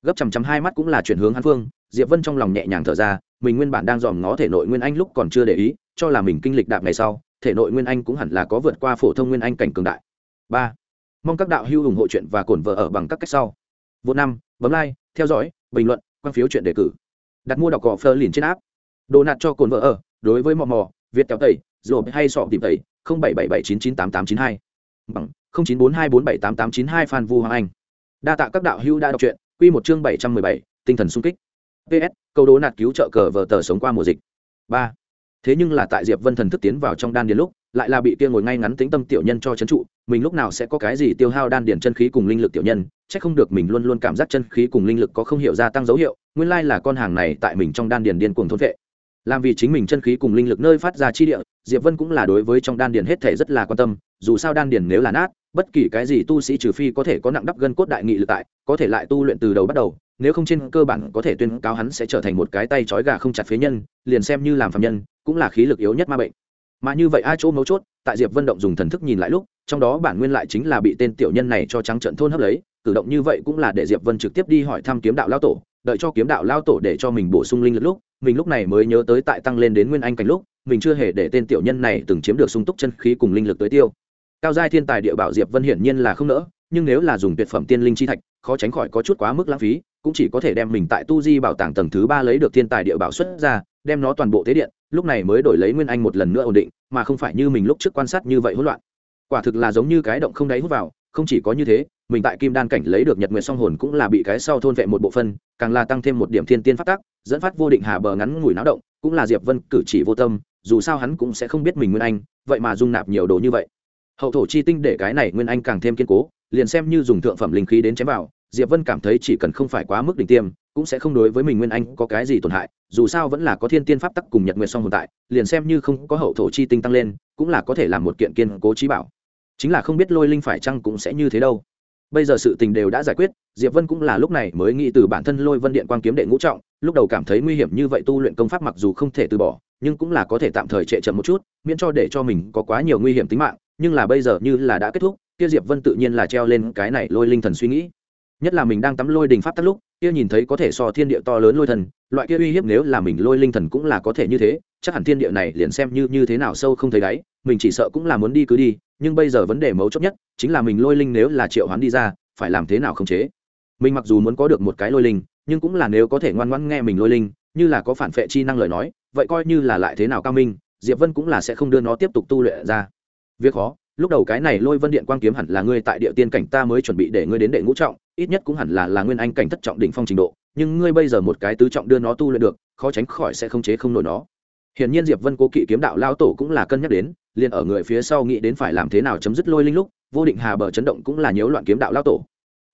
Gấp chằm chằm hai mắt cũng là chuyển hướng hắn phương diệp vân trong lòng nhẹ nhàng thở ra, mình nguyên bản đang dòm ngó thể nội nguyên anh lúc còn chưa để ý, cho là mình kinh lịch đạp ngày sau, thể nội nguyên anh cũng hẳn là có vượt qua phổ thông nguyên anh cảnh cường đại. Ba, mong các đạo hữu ủng hộ chuyện và cổn vợ ở bằng các cách sau. Vô năm, bấm like, theo dõi, bình luận, quan phiếu chuyện đề cử. Đặt mua đọc cỏ phơ liền trên áp đồ nạt cho cồn vợ ở, đối với mò mò việt kéo tẩy rồi hay sọ tìm tẩy, không bảy bảy bảy chín chín tám tám chín hai. Bằng, không chín bốn hai bốn bảy tám tám chín hai phan vu hoàng anh. Đa tạ các đạo hữu đã đọc truyện, quy một chương bảy trăm mười bảy, tinh thần sung kích. Ps câu đố nạt cứu trợ cờ vờ tờ sống qua mùa dịch. Ba. Thế nhưng là tại diệp vân thần thức tiến vào trong đan điền lúc, lại là bị kia ngồi ngay ngắn tính tâm tiểu nhân cho chấn trụ, mình lúc nào sẽ có cái gì tiêu hao đan điền chân khí cùng linh lực tiểu nhân, chắc không được mình luôn luôn cảm giác chân khí cùng linh lực có không hiểu gia tăng dấu hiệu, nguyên lai là con hàng này tại mình trong đan điền điên cuồng thôn vệ làm vì chính mình chân khí cùng linh lực nơi phát ra chi địa, diệp vân cũng là đối với trong đan điền hết thể rất là quan tâm, dù sao đan điền nếu là nát, bất kỳ cái gì tu sĩ trừ phi có thể có nặng đắp gân cốt đại nghị lực tại, có thể lại tu luyện từ đầu bắt đầu, nếu không trên cơ bản có thể tuyên cáo hắn sẽ trở thành một cái tay trói gà không chặt phế nhân, liền xem như làm phạm nhân, cũng là khí lực yếu nhất ma bệnh. Mà như vậy ai chỗ mấu chốt, tại diệp vân động dùng thần thức nhìn lại lúc, trong đó bản nguyên lại chính là bị tên tiểu nhân này cho trắng trận thôn hấp lấy, cử động như vậy cũng là để diệp vân trực tiếp đi hỏi thăm kiếm đạo lao tổ đợi cho kiếm đạo lao tổ để cho mình bổ sung linh lực lúc, mình lúc này mới nhớ tới tại tăng lên đến nguyên anh cảnh lúc, mình chưa hề để tên tiểu nhân này từng chiếm được sung túc chân khí cùng linh lực tới tiêu. Cao giai thiên tài địa bảo diệp vân hiển nhiên là không nỡ, nhưng nếu là dùng tuyệt phẩm tiên linh chi thạch, khó tránh khỏi có chút quá mức lãng phí, cũng chỉ có thể đem mình tại tu di bảo tàng tầng thứ ba lấy được thiên tài địa bảo xuất ra, đem nó toàn bộ thế điện, lúc này mới đổi lấy nguyên anh một lần nữa ổn định, mà không phải như mình lúc trước quan sát như vậy hỗn loạn. Quả thực là giống như cái động không đáy hút vào, không chỉ có như thế mình tại kim đan cảnh lấy được nhật nguyệt song hồn cũng là bị cái sau thôn vệ một bộ phân càng là tăng thêm một điểm thiên tiên phát tác dẫn phát vô định hà bờ ngắn ngủi náo động, cũng là diệp vân cử chỉ vô tâm, dù sao hắn cũng sẽ không biết mình nguyên anh, vậy mà dung nạp nhiều đồ như vậy. Hậu thổ chi tinh để cái này nguyên anh càng thêm kiên cố, liền xem như dùng thượng phẩm linh khí đến chém vào, diệp vân cảm thấy chỉ cần không phải quá mức đỉnh tiêm, cũng sẽ không đối với mình nguyên anh có cái gì tổn hại, dù sao vẫn là có thiên tiên pháp tắc cùng nhật nguyệt song tồn tại, liền xem như không có hậu thổ chi tinh tăng lên, cũng là có thể làm một kiện kiên cố trí bảo. Chính là không biết lôi linh phải chăng cũng sẽ như thế đâu bây giờ sự tình đều đã giải quyết, diệp vân cũng là lúc này mới nghĩ từ bản thân lôi vân điện quang kiếm đệ ngũ trọng, lúc đầu cảm thấy nguy hiểm như vậy tu luyện công pháp mặc dù không thể từ bỏ, nhưng cũng là có thể tạm thời trệ chậm một chút, miễn cho để cho mình có quá nhiều nguy hiểm tính mạng, nhưng là bây giờ như là đã kết thúc, kia diệp vân tự nhiên là treo lên cái này lôi linh thần suy nghĩ. Nhất là mình đang tắm lôi đình pháp tắt lúc, kia nhìn thấy có thể so thiên địa to lớn lôi thần, loại kia uy hiếp nếu là mình lôi linh thần cũng là có thể như thế, chắc hẳn thiên địa này liền xem như như thế nào sâu không thấy đáy mình chỉ sợ cũng là muốn đi cứ đi, nhưng bây giờ vấn đề mấu chốt nhất chính là mình lôi linh nếu là triệu hoán đi ra, phải làm thế nào không chế? Mình mặc dù muốn có được một cái lôi linh, nhưng cũng là nếu có thể ngoan ngoãn nghe mình lôi linh, như là có phản phệ chi năng lời nói, vậy coi như là lại thế nào cao minh, diệp vân cũng là sẽ không đưa nó tiếp tục tu luyện ra. Việc khó, lúc đầu cái này lôi vân điện quang kiếm hẳn là ngươi tại địa tiên cảnh ta mới chuẩn bị để ngươi đến đệ ngũ trọng, ít nhất cũng hẳn là là nguyên anh cảnh thất trọng đỉnh phong trình độ, nhưng ngươi bây giờ một cái tứ trọng đưa nó tu luyện được, khó tránh khỏi sẽ không chế không nổi nó. Hiển nhiên diệp vân cố kỵ kiếm đạo lao tổ cũng là cân nhắc đến liền ở người phía sau nghĩ đến phải làm thế nào chấm dứt lôi linh lúc, vô định hà bờ chấn động cũng là nhiễu loạn kiếm đạo lao tổ.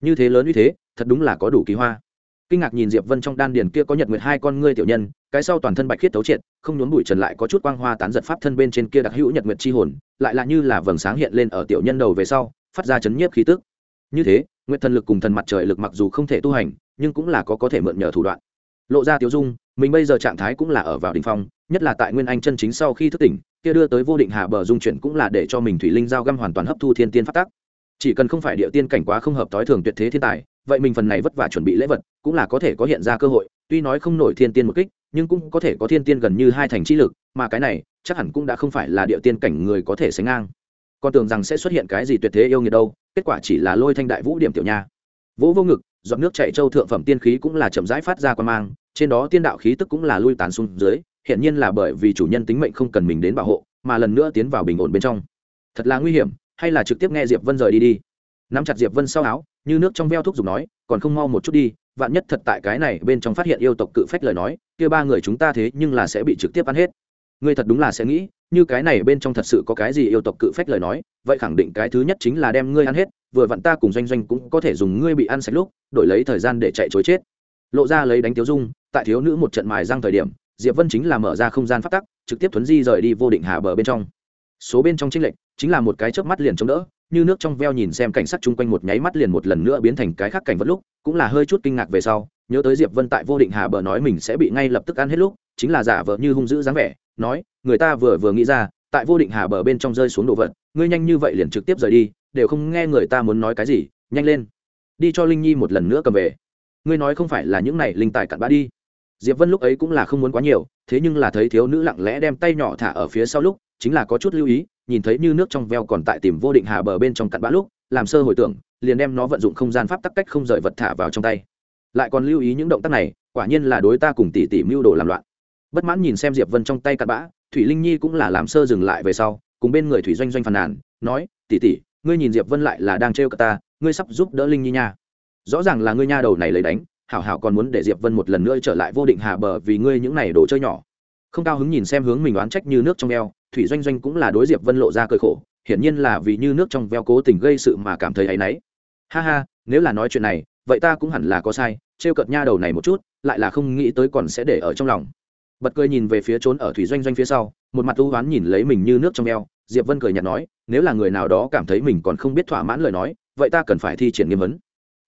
Như thế lớn như thế, thật đúng là có đủ kỳ hoa. Kinh ngạc nhìn diệp vân trong đan điền kia có nhật nguyệt hai con ngươi tiểu nhân, cái sau toàn thân bạch khiết tấu triệt, không nhốn bụi trần lại có chút quang hoa tán giật pháp thân bên trên kia đặc hữu nhật nguyệt chi hồn, lại là như là vầng sáng hiện lên ở tiểu nhân đầu về sau, phát ra chấn nhiếp khí tức. Như thế, nguyệt thần lực cùng thần mặt trời lực mặc dù không thể tu hành, nhưng cũng là có có thể mượn nhờ thủ đoạn. Lộ ra tiểu dung mình bây giờ trạng thái cũng là ở vào đỉnh phong, nhất là tại nguyên anh chân chính sau khi thức tỉnh, kia đưa tới vô định hạ bờ dung chuyển cũng là để cho mình thủy linh giao găm hoàn toàn hấp thu thiên tiên phát tác chỉ cần không phải địa tiên cảnh quá không hợp tối thường tuyệt thế thiên tài, vậy mình phần này vất vả chuẩn bị lễ vật, cũng là có thể có hiện ra cơ hội, tuy nói không nổi thiên tiên một kích, nhưng cũng có thể có thiên tiên gần như hai thành trí lực, mà cái này, chắc hẳn cũng đã không phải là địa tiên cảnh người có thể sánh ngang. Con tưởng rằng sẽ xuất hiện cái gì tuyệt thế yêu nghiệt đâu, kết quả chỉ là lôi thanh đại vũ điểm tiểu nha. Vũ vô ngực, giọt nước chạy châu thượng phẩm tiên khí cũng là chậm rãi phát ra quan mang trên đó tiên đạo khí tức cũng là lui tán xuống dưới hiện nhiên là bởi vì chủ nhân tính mệnh không cần mình đến bảo hộ, mà lần nữa tiến vào bình ổn bên trong. Thật là nguy hiểm, hay là trực tiếp nghe diệp vân rời đi đi. Nắm chặt diệp vân sau áo, như nước trong veo thuốc dùng nói, còn không mau một chút đi, vạn nhất thật tại cái này bên trong phát hiện yêu tộc cự phách lời nói, kia ba người chúng ta thế nhưng là sẽ bị trực tiếp ăn hết. Ngươi thật đúng là sẽ nghĩ, như cái này bên trong thật sự có cái gì yêu tộc cự phách lời nói, vậy khẳng định cái thứ nhất chính là đem ngươi ăn hết, vừa vặn ta cùng doanh doanh cũng có thể dùng ngươi bị ăn sạch lúc, đổi lấy thời gian để chạy chối chết. Lộ ra lấy đánh tiếu dung tại thiếu nữ một trận mài răng thời điểm, diệp vân chính là mở ra không gian phát tắc, trực tiếp thuấn di rời đi vô định hà bờ bên trong. Số bên trong chính lệnh chính là một cái chớp mắt liền chống đỡ, như nước trong veo nhìn xem cảnh sắc chung quanh một nháy mắt liền một lần nữa biến thành cái khác cảnh vật lúc, cũng là hơi chút kinh ngạc về sau, nhớ tới diệp vân tại vô định hà bờ nói mình sẽ bị ngay lập tức ăn hết lúc, chính là giả vờ như hung dữ dáng vẻ, nói, người ta vừa vừa nghĩ ra, tại vô định hà bờ bên trong rơi xuống đồ vật, ngươi nhanh như vậy liền trực tiếp rời đi, đều không nghe người ta muốn nói cái gì, nhanh lên. Đi cho linh nhi một lần nữa cầm về. Ngươi nói không phải là những này linh tài cặn bã đi diệp vân lúc ấy cũng là không muốn quá nhiều, thế nhưng là thấy thiếu nữ lặng lẽ đem tay nhỏ thả ở phía sau lúc, chính là có chút lưu ý, nhìn thấy như nước trong veo còn tại tìm vô định hà bờ bên trong cặn bã lúc, làm sơ hồi tưởng, liền đem nó vận dụng không gian pháp tắc cách không rời vật thả vào trong tay. Lại còn lưu ý những động tác này, quả nhiên là đối ta cùng tỷ tỷ mưu đồ làm loạn. Bất mãn nhìn xem diệp vân trong tay cặn bã, thủy linh nhi cũng là làm sơ dừng lại về sau, cùng bên người thủy doanh doanh phàn nàn, nói, tỷ tỷ, ngươi nhìn diệp vân lại là đang trêu cả ta, ngươi sắp giúp đỡ linh nhi nha. Rõ ràng là ngươi nha đầu này lấy đánh hảo hảo còn muốn để diệp vân một lần nữa trở lại vô định hà bờ vì ngươi những này đồ chơi nhỏ. Không cao hứng nhìn xem hướng mình oán trách như nước trong eo, thủy doanh doanh cũng là đối diệp vân lộ ra cơi khổ, hiển nhiên là vì như nước trong veo cố tình gây sự mà cảm thấy áy náy. Ha ha, nếu là nói chuyện này, vậy ta cũng hẳn là có sai, trêu cợt nha đầu này một chút, lại là không nghĩ tới còn sẽ để ở trong lòng. Bật cười nhìn về phía trốn ở thủy doanh doanh phía sau, một mặt u hoán nhìn lấy mình như nước trong eo, diệp vân cười nhạt nói, nếu là người nào đó cảm thấy mình còn không biết thỏa mãn lời nói, vậy ta cần phải thi triển nghiêm vấn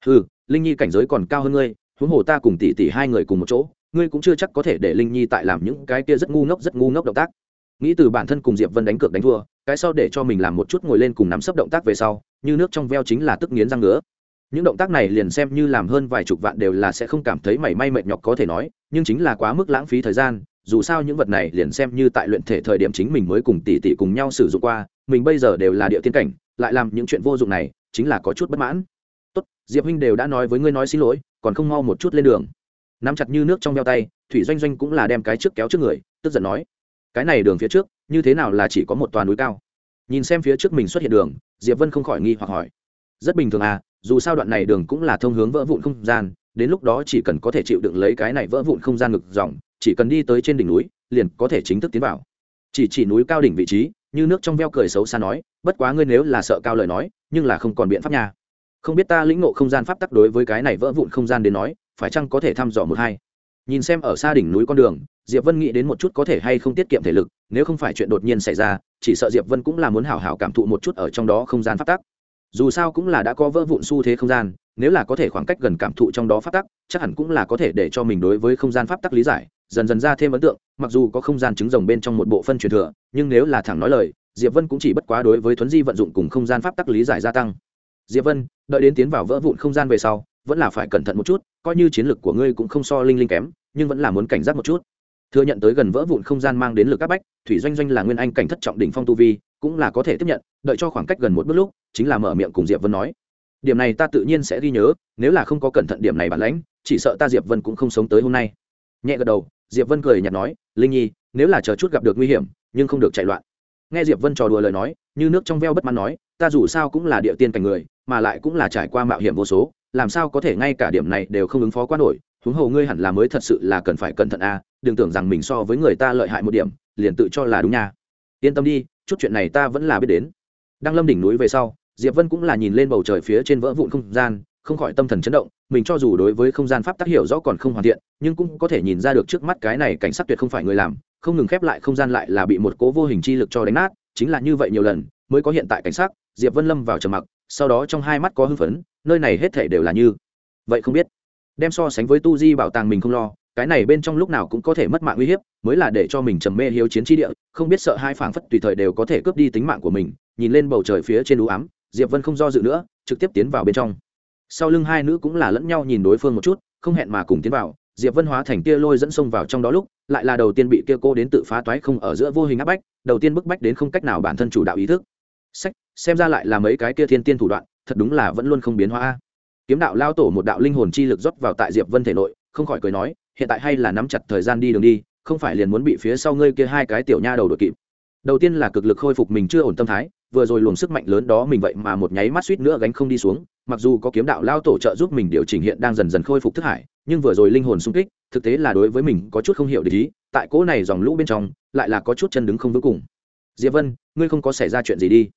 ừ linh nhi cảnh giới còn cao hơn ngươi huống hồ ta cùng tỷ tỷ hai người cùng một chỗ, ngươi cũng chưa chắc có thể để linh nhi tại làm những cái kia rất ngu ngốc, rất ngu ngốc động tác. Nghĩ từ bản thân cùng diệp vân đánh cược đánh thua, cái sau để cho mình làm một chút ngồi lên cùng nắm sấp động tác về sau, như nước trong veo chính là tức nghiến răng ngứa. Những động tác này liền xem như làm hơn vài chục vạn đều là sẽ không cảm thấy mảy may mệt nhọc có thể nói, nhưng chính là quá mức lãng phí thời gian, dù sao những vật này liền xem như tại luyện thể thời điểm chính mình mới cùng tỷ tỷ cùng nhau sử dụng qua, mình bây giờ đều là địa tiên cảnh, lại làm những chuyện vô dụng này, chính là có chút bất mãn. Tốt, diệp huynh đều đã nói với ngươi nói xin lỗi còn không mau một chút lên đường. Nắm chặt như nước trong veo tay, thủy doanh doanh cũng là đem cái trước kéo trước người, tức giận nói, cái này đường phía trước, như thế nào là chỉ có một toàn núi cao? Nhìn xem phía trước mình xuất hiện đường, diệp vân không khỏi nghi hoặc hỏi, rất bình thường à dù sao đoạn này đường cũng là thông hướng vỡ vụn không gian, đến lúc đó chỉ cần có thể chịu đựng lấy cái này vỡ vụn không gian ngực dòng, chỉ cần đi tới trên đỉnh núi, liền có thể chính thức tiến vào. Chỉ chỉ núi cao đỉnh vị trí, như nước trong veo cười xấu xa nói, bất quá ngươi nếu là sợ cao lời nói, nhưng là không còn biện pháp nha không biết ta lĩnh ngộ không gian pháp tắc đối với cái này vỡ vụn không gian đến nói, phải chăng có thể thăm dò một hai? Nhìn xem ở xa đỉnh núi con đường, diệp vân nghĩ đến một chút có thể hay không tiết kiệm thể lực, nếu không phải chuyện đột nhiên xảy ra, chỉ sợ diệp vân cũng là muốn hảo hảo cảm thụ một chút ở trong đó không gian pháp tắc. Dù sao cũng là đã có vỡ vụn xu thế không gian, nếu là có thể khoảng cách gần cảm thụ trong đó pháp tắc, chắc hẳn cũng là có thể để cho mình đối với không gian pháp tắc lý giải, dần dần ra thêm ấn tượng, mặc dù có không gian trứng rồng bên trong một bộ phân truyền thừa, nhưng nếu là thẳng nói lời, diệp vân cũng chỉ bất quá đối với thuấn di vận dụng cùng không gian pháp tắc lý giải gia tăng diệp vân, đợi đến tiến vào vỡ vụn không gian về sau, vẫn là phải cẩn thận một chút, coi như chiến lược của ngươi cũng không so linh linh kém, nhưng vẫn là muốn cảnh giác một chút. Thừa nhận tới gần vỡ vụn không gian mang đến lực các bách, thủy doanh doanh là nguyên anh cảnh thất trọng đỉnh phong tu vi, cũng là có thể tiếp nhận, đợi cho khoảng cách gần một bước lúc, chính là mở miệng cùng diệp vân nói. Điểm này ta tự nhiên sẽ ghi nhớ, nếu là không có cẩn thận điểm này bản lãnh, chỉ sợ ta diệp vân cũng không sống tới hôm nay. Nhẹ gật đầu, diệp vân cười nhạt nói, linh nhi, nếu là chờ chút gặp được nguy hiểm, nhưng không được chạy loạn. Nghe diệp vân trò đùa lời nói, như nước trong veo bất mãn nói ta dù sao cũng là địa tiên cảnh người, mà lại cũng là trải qua mạo hiểm vô số, làm sao có thể ngay cả điểm này đều không ứng phó quá nổi, huống hồ ngươi hẳn là mới thật sự là cần phải cẩn thận a đừng tưởng rằng mình so với người ta lợi hại một điểm, liền tự cho là đúng nha. Yên tâm đi, chút chuyện này ta vẫn là biết đến. Đang lâm đỉnh núi về sau, diệp vân cũng là nhìn lên bầu trời phía trên vỡ vụn không gian, không khỏi tâm thần chấn động, mình cho dù đối với không gian pháp tác hiểu rõ còn không hoàn thiện, nhưng cũng có thể nhìn ra được trước mắt cái này cảnh sát tuyệt không phải người làm, không ngừng khép lại không gian lại là bị một cố vô hình chi lực cho đánh nát, chính là như vậy nhiều lần, mới có hiện tại cảnh sát diệp vân lâm vào trầm mặc, sau đó trong hai mắt có hưng phấn, nơi này hết thể đều là như vậy không biết. Đem so sánh với tu di bảo tàng mình không lo, cái này bên trong lúc nào cũng có thể mất mạng uy hiếp, mới là để cho mình trầm mê hiếu chiến tri địa, không biết sợ hai phảng phất tùy thời đều có thể cướp đi tính mạng của mình. Nhìn lên bầu trời phía trên đũ ám, diệp vân không do dự nữa, trực tiếp tiến vào bên trong. Sau lưng hai nữ cũng là lẫn nhau nhìn đối phương một chút, không hẹn mà cùng tiến vào, diệp vân hóa thành tia lôi dẫn sông vào trong đó lúc, lại là đầu tiên bị kia cô đến tự phá toái không ở giữa vô hình áp bách, đầu tiên bức bách đến không cách nào bản thân chủ đạo ý thức. Sách xem ra lại là mấy cái kia thiên tiên thủ đoạn, thật đúng là vẫn luôn không biến hóa kiếm đạo lao tổ một đạo linh hồn chi lực rót vào tại diệp vân thể nội, không khỏi cười nói, hiện tại hay là nắm chặt thời gian đi đường đi, không phải liền muốn bị phía sau ngươi kia hai cái tiểu nha đầu đội kịp. Đầu tiên là cực lực khôi phục mình chưa ổn tâm thái, vừa rồi luồng sức mạnh lớn đó mình vậy mà một nháy mắt suýt nữa gánh không đi xuống, mặc dù có kiếm đạo lao tổ trợ giúp mình điều chỉnh hiện đang dần dần khôi phục thức hải, nhưng vừa rồi linh hồn sung kích, thực tế là đối với mình có chút không hiểu để ý, tại cỗ này dòng lũ bên trong, lại là có chút chân đứng không vững cùng. Diệp vân, ngươi không có xảy ra chuyện gì đi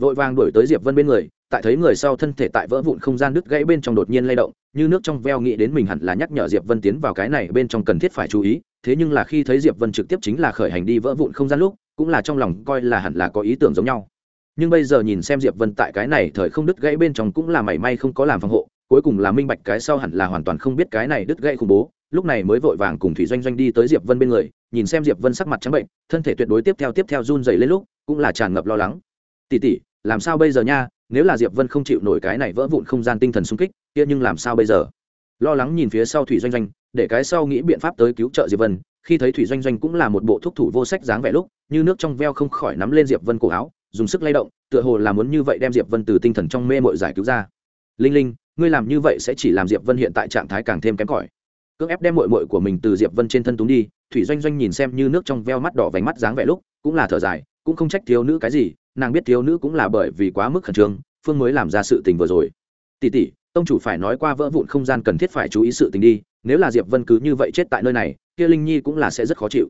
vội vàng đuổi tới diệp vân bên người, tại thấy người sau thân thể tại vỡ vụn không gian đứt gãy bên trong đột nhiên lay động, như nước trong veo nghĩ đến mình hẳn là nhắc nhở diệp vân tiến vào cái này bên trong cần thiết phải chú ý, thế nhưng là khi thấy diệp vân trực tiếp chính là khởi hành đi vỡ vụn không gian lúc, cũng là trong lòng coi là hẳn là có ý tưởng giống nhau. Nhưng bây giờ nhìn xem diệp vân tại cái này thời không đứt gãy bên trong cũng là mảy may không có làm phòng hộ, cuối cùng là minh bạch cái sau hẳn là hoàn toàn không biết cái này đứt gãy khủng bố, lúc này mới vội vàng cùng thủy doanh doanh đi tới diệp vân bên người, nhìn xem diệp vân sắc mặt trắng bệnh, thân thể tuyệt đối tiếp theo tiếp theo run dày lên lúc, cũng là tràn ngập lo lắng tỷ tỷ làm sao bây giờ nha? Nếu là diệp vân không chịu nổi cái này vỡ vụn không gian tinh thần xung kích, kia nhưng làm sao bây giờ? Lo lắng nhìn phía sau thủy doanh doanh, để cái sau nghĩ biện pháp tới cứu trợ diệp vân. Khi thấy thủy doanh doanh cũng là một bộ thuốc thủ vô sách dáng vẻ lúc, như nước trong veo không khỏi nắm lên diệp vân cổ áo, dùng sức lay động, tựa hồ là muốn như vậy đem diệp vân từ tinh thần trong mê mội giải cứu ra. Linh linh, ngươi làm như vậy sẽ chỉ làm diệp vân hiện tại trạng thái càng thêm kém cỏi. Cưỡng ép đem mội mội của mình từ diệp vân trên thân túng đi, thủy doanh doanh nhìn xem như nước trong veo mắt đỏ vành mắt dáng vẻ lúc, cũng là thở dài, cũng không trách thiếu nữ cái gì nàng biết thiếu nữ cũng là bởi vì quá mức khẩn trương, phương mới làm ra sự tình vừa rồi. Tỷ tỷ, tông chủ phải nói qua vỡ vụn không gian cần thiết phải chú ý sự tình đi, nếu là diệp vân cứ như vậy chết tại nơi này, kia linh nhi cũng là sẽ rất khó chịu.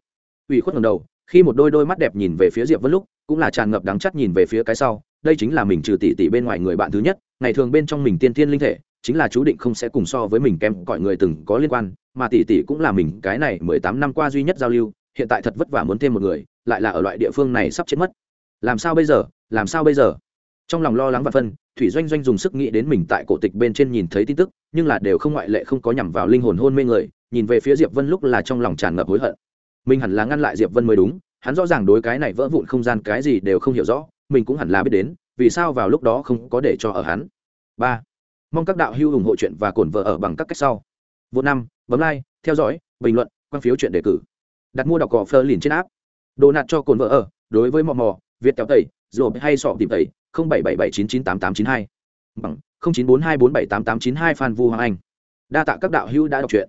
Ủy khuất ngầm đầu, khi một đôi đôi mắt đẹp nhìn về phía diệp vân lúc, cũng là tràn ngập đắng chắt nhìn về phía cái sau, đây chính là mình trừ tỷ tỷ bên ngoài người bạn thứ nhất, ngày thường bên trong mình tiên tiên linh thể, chính là chú định không sẽ cùng so với mình kém cõi người từng có liên quan, mà tỷ tỷ cũng là mình, cái này mười tám năm qua duy nhất giao lưu, hiện tại thật vất vả muốn thêm một người, lại là ở loại địa phương này sắp chết mất làm sao bây giờ, làm sao bây giờ? Trong lòng lo lắng và phân, thủy doanh doanh dùng sức nghĩ đến mình tại cổ tịch bên trên nhìn thấy tin tức, nhưng là đều không ngoại lệ, không có nhằm vào linh hồn hôn mê người, nhìn về phía diệp vân lúc là trong lòng tràn ngập hối hận. Mình hẳn là ngăn lại diệp vân mới đúng, hắn rõ ràng đối cái này vỡ vụn không gian cái gì đều không hiểu rõ, mình cũng hẳn là biết đến, vì sao vào lúc đó không có để cho ở hắn. Ba, mong các đạo hữu ủng hộ chuyện và cổn vợ ở bằng các cách sau. Vô năm, bấm like, theo dõi, bình luận, quan phiếu chuyện đề cử. Đặt mua đọc cỏ phơ liền trên áp đồ nạt cho cồn vợ ở, đối với mò mò việt kéo tẩy rồi hay sọ tìm tẩy, không bảy bảy bảy chín chín tám tám chín hai. Bằng, không chín bốn hai bốn bảy tám tám chín hai phan vu hoàng anh. Đa tạ các đạo hữu đã đọc truyện.